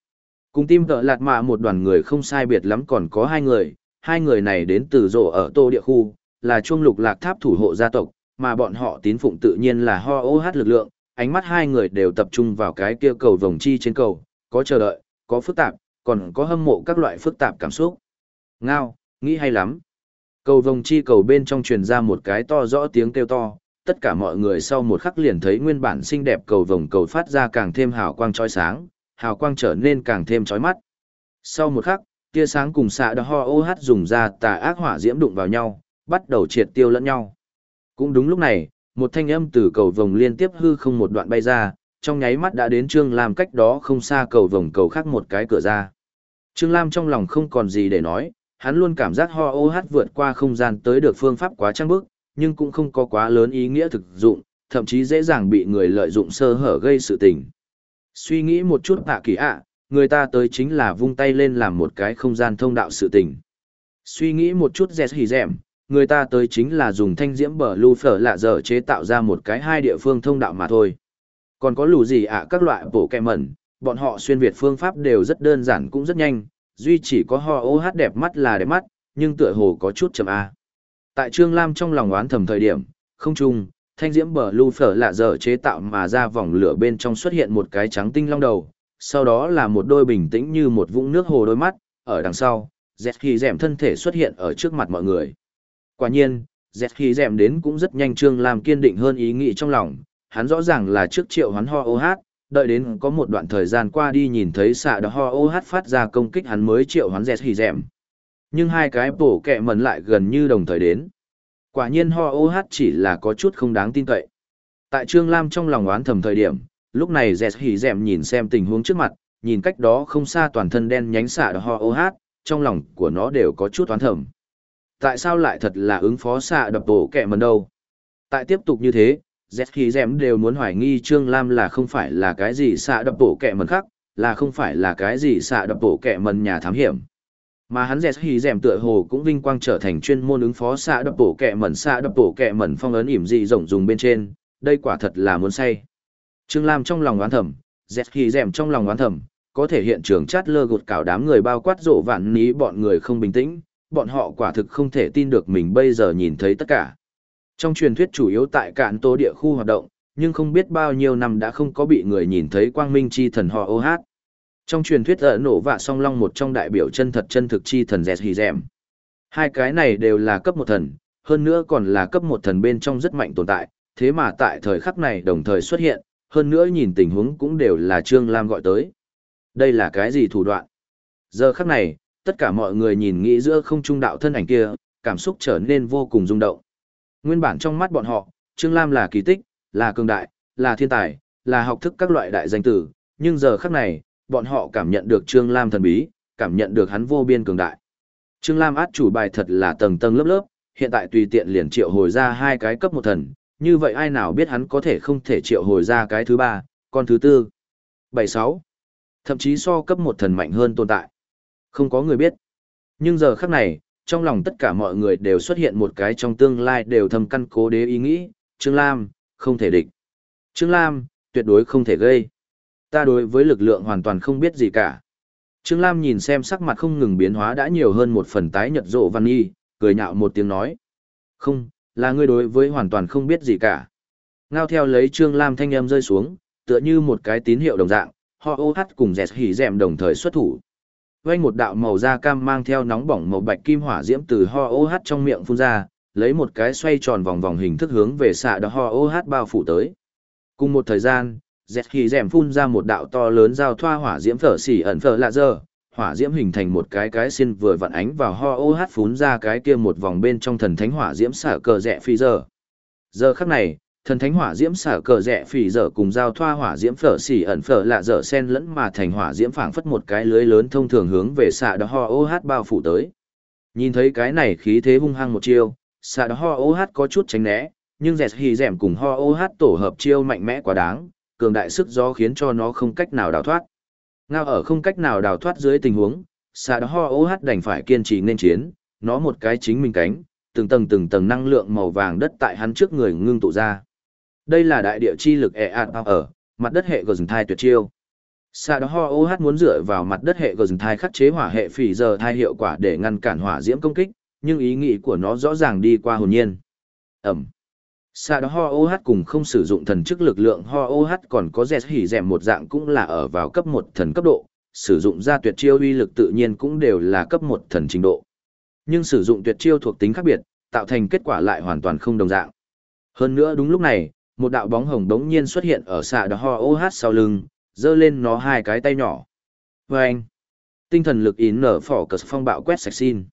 Cùng tim tợ lạt mạ một đoàn người không sai biệt lắm còn có hai người, hai người này đến từ rổ ở tô địa khu, là chuông lục lạc tháp thủ hộ gia tộc, mà bọn họ tín phụng tự nhiên là ho ô hát lực lượng, ánh mắt hai người đều tập trung vào cái kia cầu vòng chi trên cầu, có chờ đợi, có phức tạp, còn có hâm mộ các loại phức tạp cảm xúc. Ngao, nghĩ hay lắm. Cầu vòng chi cầu bên trong truyền ra một cái to rõ tiếng kêu to, tất cả mọi người sau một khắc liền thấy nguyên bản xinh đẹp cầu vồng cầu phát ra càng thêm hào quang chói sáng, hào quang trở nên càng thêm chói mắt. Sau một khắc, tia sáng cùng xạ đờ ho ô hát dùng ra tà ác hỏa diễm đụng vào nhau, bắt đầu triệt tiêu lẫn nhau. Cũng đúng lúc này, một thanh âm từ cầu vồng liên tiếp hư không một đoạn bay ra, trong nháy mắt đã đến Trương Lam cách đó không xa cầu vồng cầu khác một cái cửa ra. Trương Lam trong lòng không còn gì để nói, hắn luôn cảm giác ho ô hát vượt qua không gian tới được phương pháp quá trăng bức, nhưng cũng không có quá lớn ý nghĩa thực dụng, thậm chí dễ dàng bị người lợi dụng sơ hở gây sự tình. Suy nghĩ một chút hạ kỳ ạ, người ta tới chính là vung tay lên làm một cái không gian thông đạo sự tình. Suy nghĩ một chút dẹt hỉ dẹm, người ta tới chính là dùng thanh diễm bờ lưu phở lạ dở chế tạo ra một cái hai địa phương thông đạo mà thôi. Còn có lù gì ạ các loại bổ kẹ mẩn, bọn họ xuyên Việt phương pháp đều rất đơn giản cũng rất nhanh, duy chỉ có ho ô hát đẹp mắt là đẹp mắt, nhưng tựa hồ có chút chậm A. Tại Trương Lam trong lòng oán thầm thời điểm, không chung, thanh diễm bờ lưu phở lạ dở chế tạo mà ra vòng lửa bên trong xuất hiện một cái trắng tinh long đầu, sau đó là một đôi bình tĩnh như một vũng nước hồ đôi mắt, ở đằng sau, dẹt khi dẻm thân thể xuất hiện ở trước mặt mọi người. Quả nhiên, dẹt khi dẻm đến cũng rất nhanh Trương Lam kiên định hơn ý nghĩ trong lòng, hắn rõ ràng là trước triệu hắn ho ô hát, đợi đến có một đoạn thời gian qua đi nhìn thấy xạ đó ho ô hát phát ra công kích hắn mới triệu hắn dẹt khi dẹm nhưng hai cái bổ kẹ mần lại gần như đồng thời đến. Quả nhiên ho ô hát chỉ là có chút không đáng tin cậy. Tại trương lam trong lòng oán thầm thời điểm lúc này dẹt hỉ dẹm nhìn xem tình huống trước mặt nhìn cách đó không xa toàn thân đen nhánh xạ ho ô hát trong lòng của nó đều có chút oán thầm. Tại sao lại thật là ứng phó xạ đập bổ kẹ mần đâu? Tại tiếp tục như thế dẹt hỉ dèm đều muốn hoài nghi Trương Lam là không phải là cái gì xạ đập bổ kẹ mần khác, là không phải là cái gì xạ đập bổ kẹ mần nhà thám hiểm. Mà hắn dẹt hì dèm tựa hồ cũng vinh quang trở thành chuyên môn ứng phó xạ đập bổ kẹ mẩn xạ đập bổ kẹ mẩn phong ấn ỉm dị rộng dùng bên trên, đây quả thật là muốn say. Trương Lam trong lòng oán thầm, dẹt hì dèm trong lòng oán thầm, có thể hiện trường chát lơ gột cảo đám người bao quát rộ vạn ní bọn người không bình tĩnh, bọn họ quả thực không thể tin được mình bây giờ nhìn thấy tất cả. Trong truyền thuyết chủ yếu tại cạn tố địa khu hoạt động, nhưng không biết bao nhiêu năm đã không có bị người nhìn thấy quang minh chi thần họ ô hát. Trong truyền thuyết ở nổ vạ song long một trong đại biểu chân thật chân thực chi thần dẹt hì dẹm. Hai cái này đều là cấp một thần, hơn nữa còn là cấp một thần bên trong rất mạnh tồn tại, thế mà tại thời khắc này đồng thời xuất hiện, hơn nữa nhìn tình huống cũng đều là Trương Lam gọi tới. Đây là cái gì thủ đoạn? Giờ khắc này, tất cả mọi người nhìn nghĩ giữa không trung đạo thân ảnh kia, cảm xúc trở nên vô cùng rung động. Nguyên bản trong mắt bọn họ, Trương Lam là kỳ tích, là cường đại, là thiên tài, là học thức các loại đại danh tử, nhưng giờ khắc này, bọn họ cảm nhận được Trương Lam thần bí, cảm nhận được hắn vô biên cường đại. Trương Lam át chủ bài thật là tầng tầng lớp lớp, hiện tại tùy tiện liền triệu hồi ra hai cái cấp một thần, như vậy ai nào biết hắn có thể không thể triệu hồi ra cái thứ ba, con thứ tư, bảy sáu, thậm chí so cấp một thần mạnh hơn tồn tại. Không có người biết. Nhưng giờ khắc này, trong lòng tất cả mọi người đều xuất hiện một cái trong tương lai đều thầm căn cố đế ý nghĩ, Trương Lam, không thể địch. Trương Lam, tuyệt đối không thể gây. Ta đối với lực lượng hoàn toàn không biết gì cả. Trương Lam nhìn xem sắc mặt không ngừng biến hóa đã nhiều hơn một phần tái nhật rộ văn y, cười nhạo một tiếng nói. Không, là ngươi đối với hoàn toàn không biết gì cả. Ngao theo lấy Trương Lam thanh âm rơi xuống, tựa như một cái tín hiệu đồng dạng, họ ô hát cùng dẹt hỉ dẹm đồng thời xuất thủ vây một đạo màu da cam mang theo nóng bỏng màu bạch kim hỏa diễm từ ho ô hát trong miệng phun ra lấy một cái xoay tròn vòng vòng hình thức hướng về xạ đó ho ô hát bao phủ tới Cùng một thời gian, dẹt khi rèm phun ra một đạo to lớn giao thoa hỏa diễm phở xỉ ẩn phở lạ dơ, hỏa diễm hình thành một cái cái xin vừa vặn ánh vào ho ô hát phun ra cái kia một vòng bên trong thần thánh hỏa diễm xả cờ rẽ phi giờ. Giờ khắc này, thần thánh hỏa diễm xả cờ rẽ phỉ dở cùng giao thoa hỏa diễm phở xỉ ẩn phở lạ dở sen lẫn mà thành hỏa diễm phảng phất một cái lưới lớn thông thường hướng về xạ đó ho ô hát bao phủ tới. Nhìn thấy cái này khí thế hung hăng một chiêu xạ đó ho ô hát có chút tránh né nhưng dẹt hì rẻm cùng ho ô hát tổ hợp chiêu mạnh mẽ quá đáng cường đại sức gió khiến cho nó không cách nào đào thoát ngao ở không cách nào đào thoát dưới tình huống xạ đó ho OH hát đành phải kiên trì nên chiến nó một cái chính mình cánh từng tầng từng tầng năng lượng màu vàng đất tại hắn trước người ngưng tụ ra đây là đại địa chi lực e ạt ở, mặt đất hệ gần thai tuyệt chiêu. Sa đó ho OH muốn dựa vào mặt đất hệ gần thai khắc chế hỏa hệ phỉ giờ thai hiệu quả để ngăn cản hỏa diễm công kích, nhưng ý nghĩ của nó rõ ràng đi qua hồn nhiên. Ẩm. Sa đó ho OH cùng không sử dụng thần chức lực lượng ho OH còn có dẹt hỉ dẹm một dạng cũng là ở vào cấp một thần cấp độ, sử dụng ra tuyệt chiêu uy lực tự nhiên cũng đều là cấp một thần trình độ. Nhưng sử dụng tuyệt chiêu thuộc tính khác biệt, tạo thành kết quả lại hoàn toàn không đồng dạng. Hơn nữa đúng lúc này, một đạo bóng hồng đống nhiên xuất hiện ở xạ đó ho OH sau lưng, giơ lên nó hai cái tay nhỏ. Vâng! anh, tinh thần lực ín nở phỏ cờ phong bạo quét sạch xin.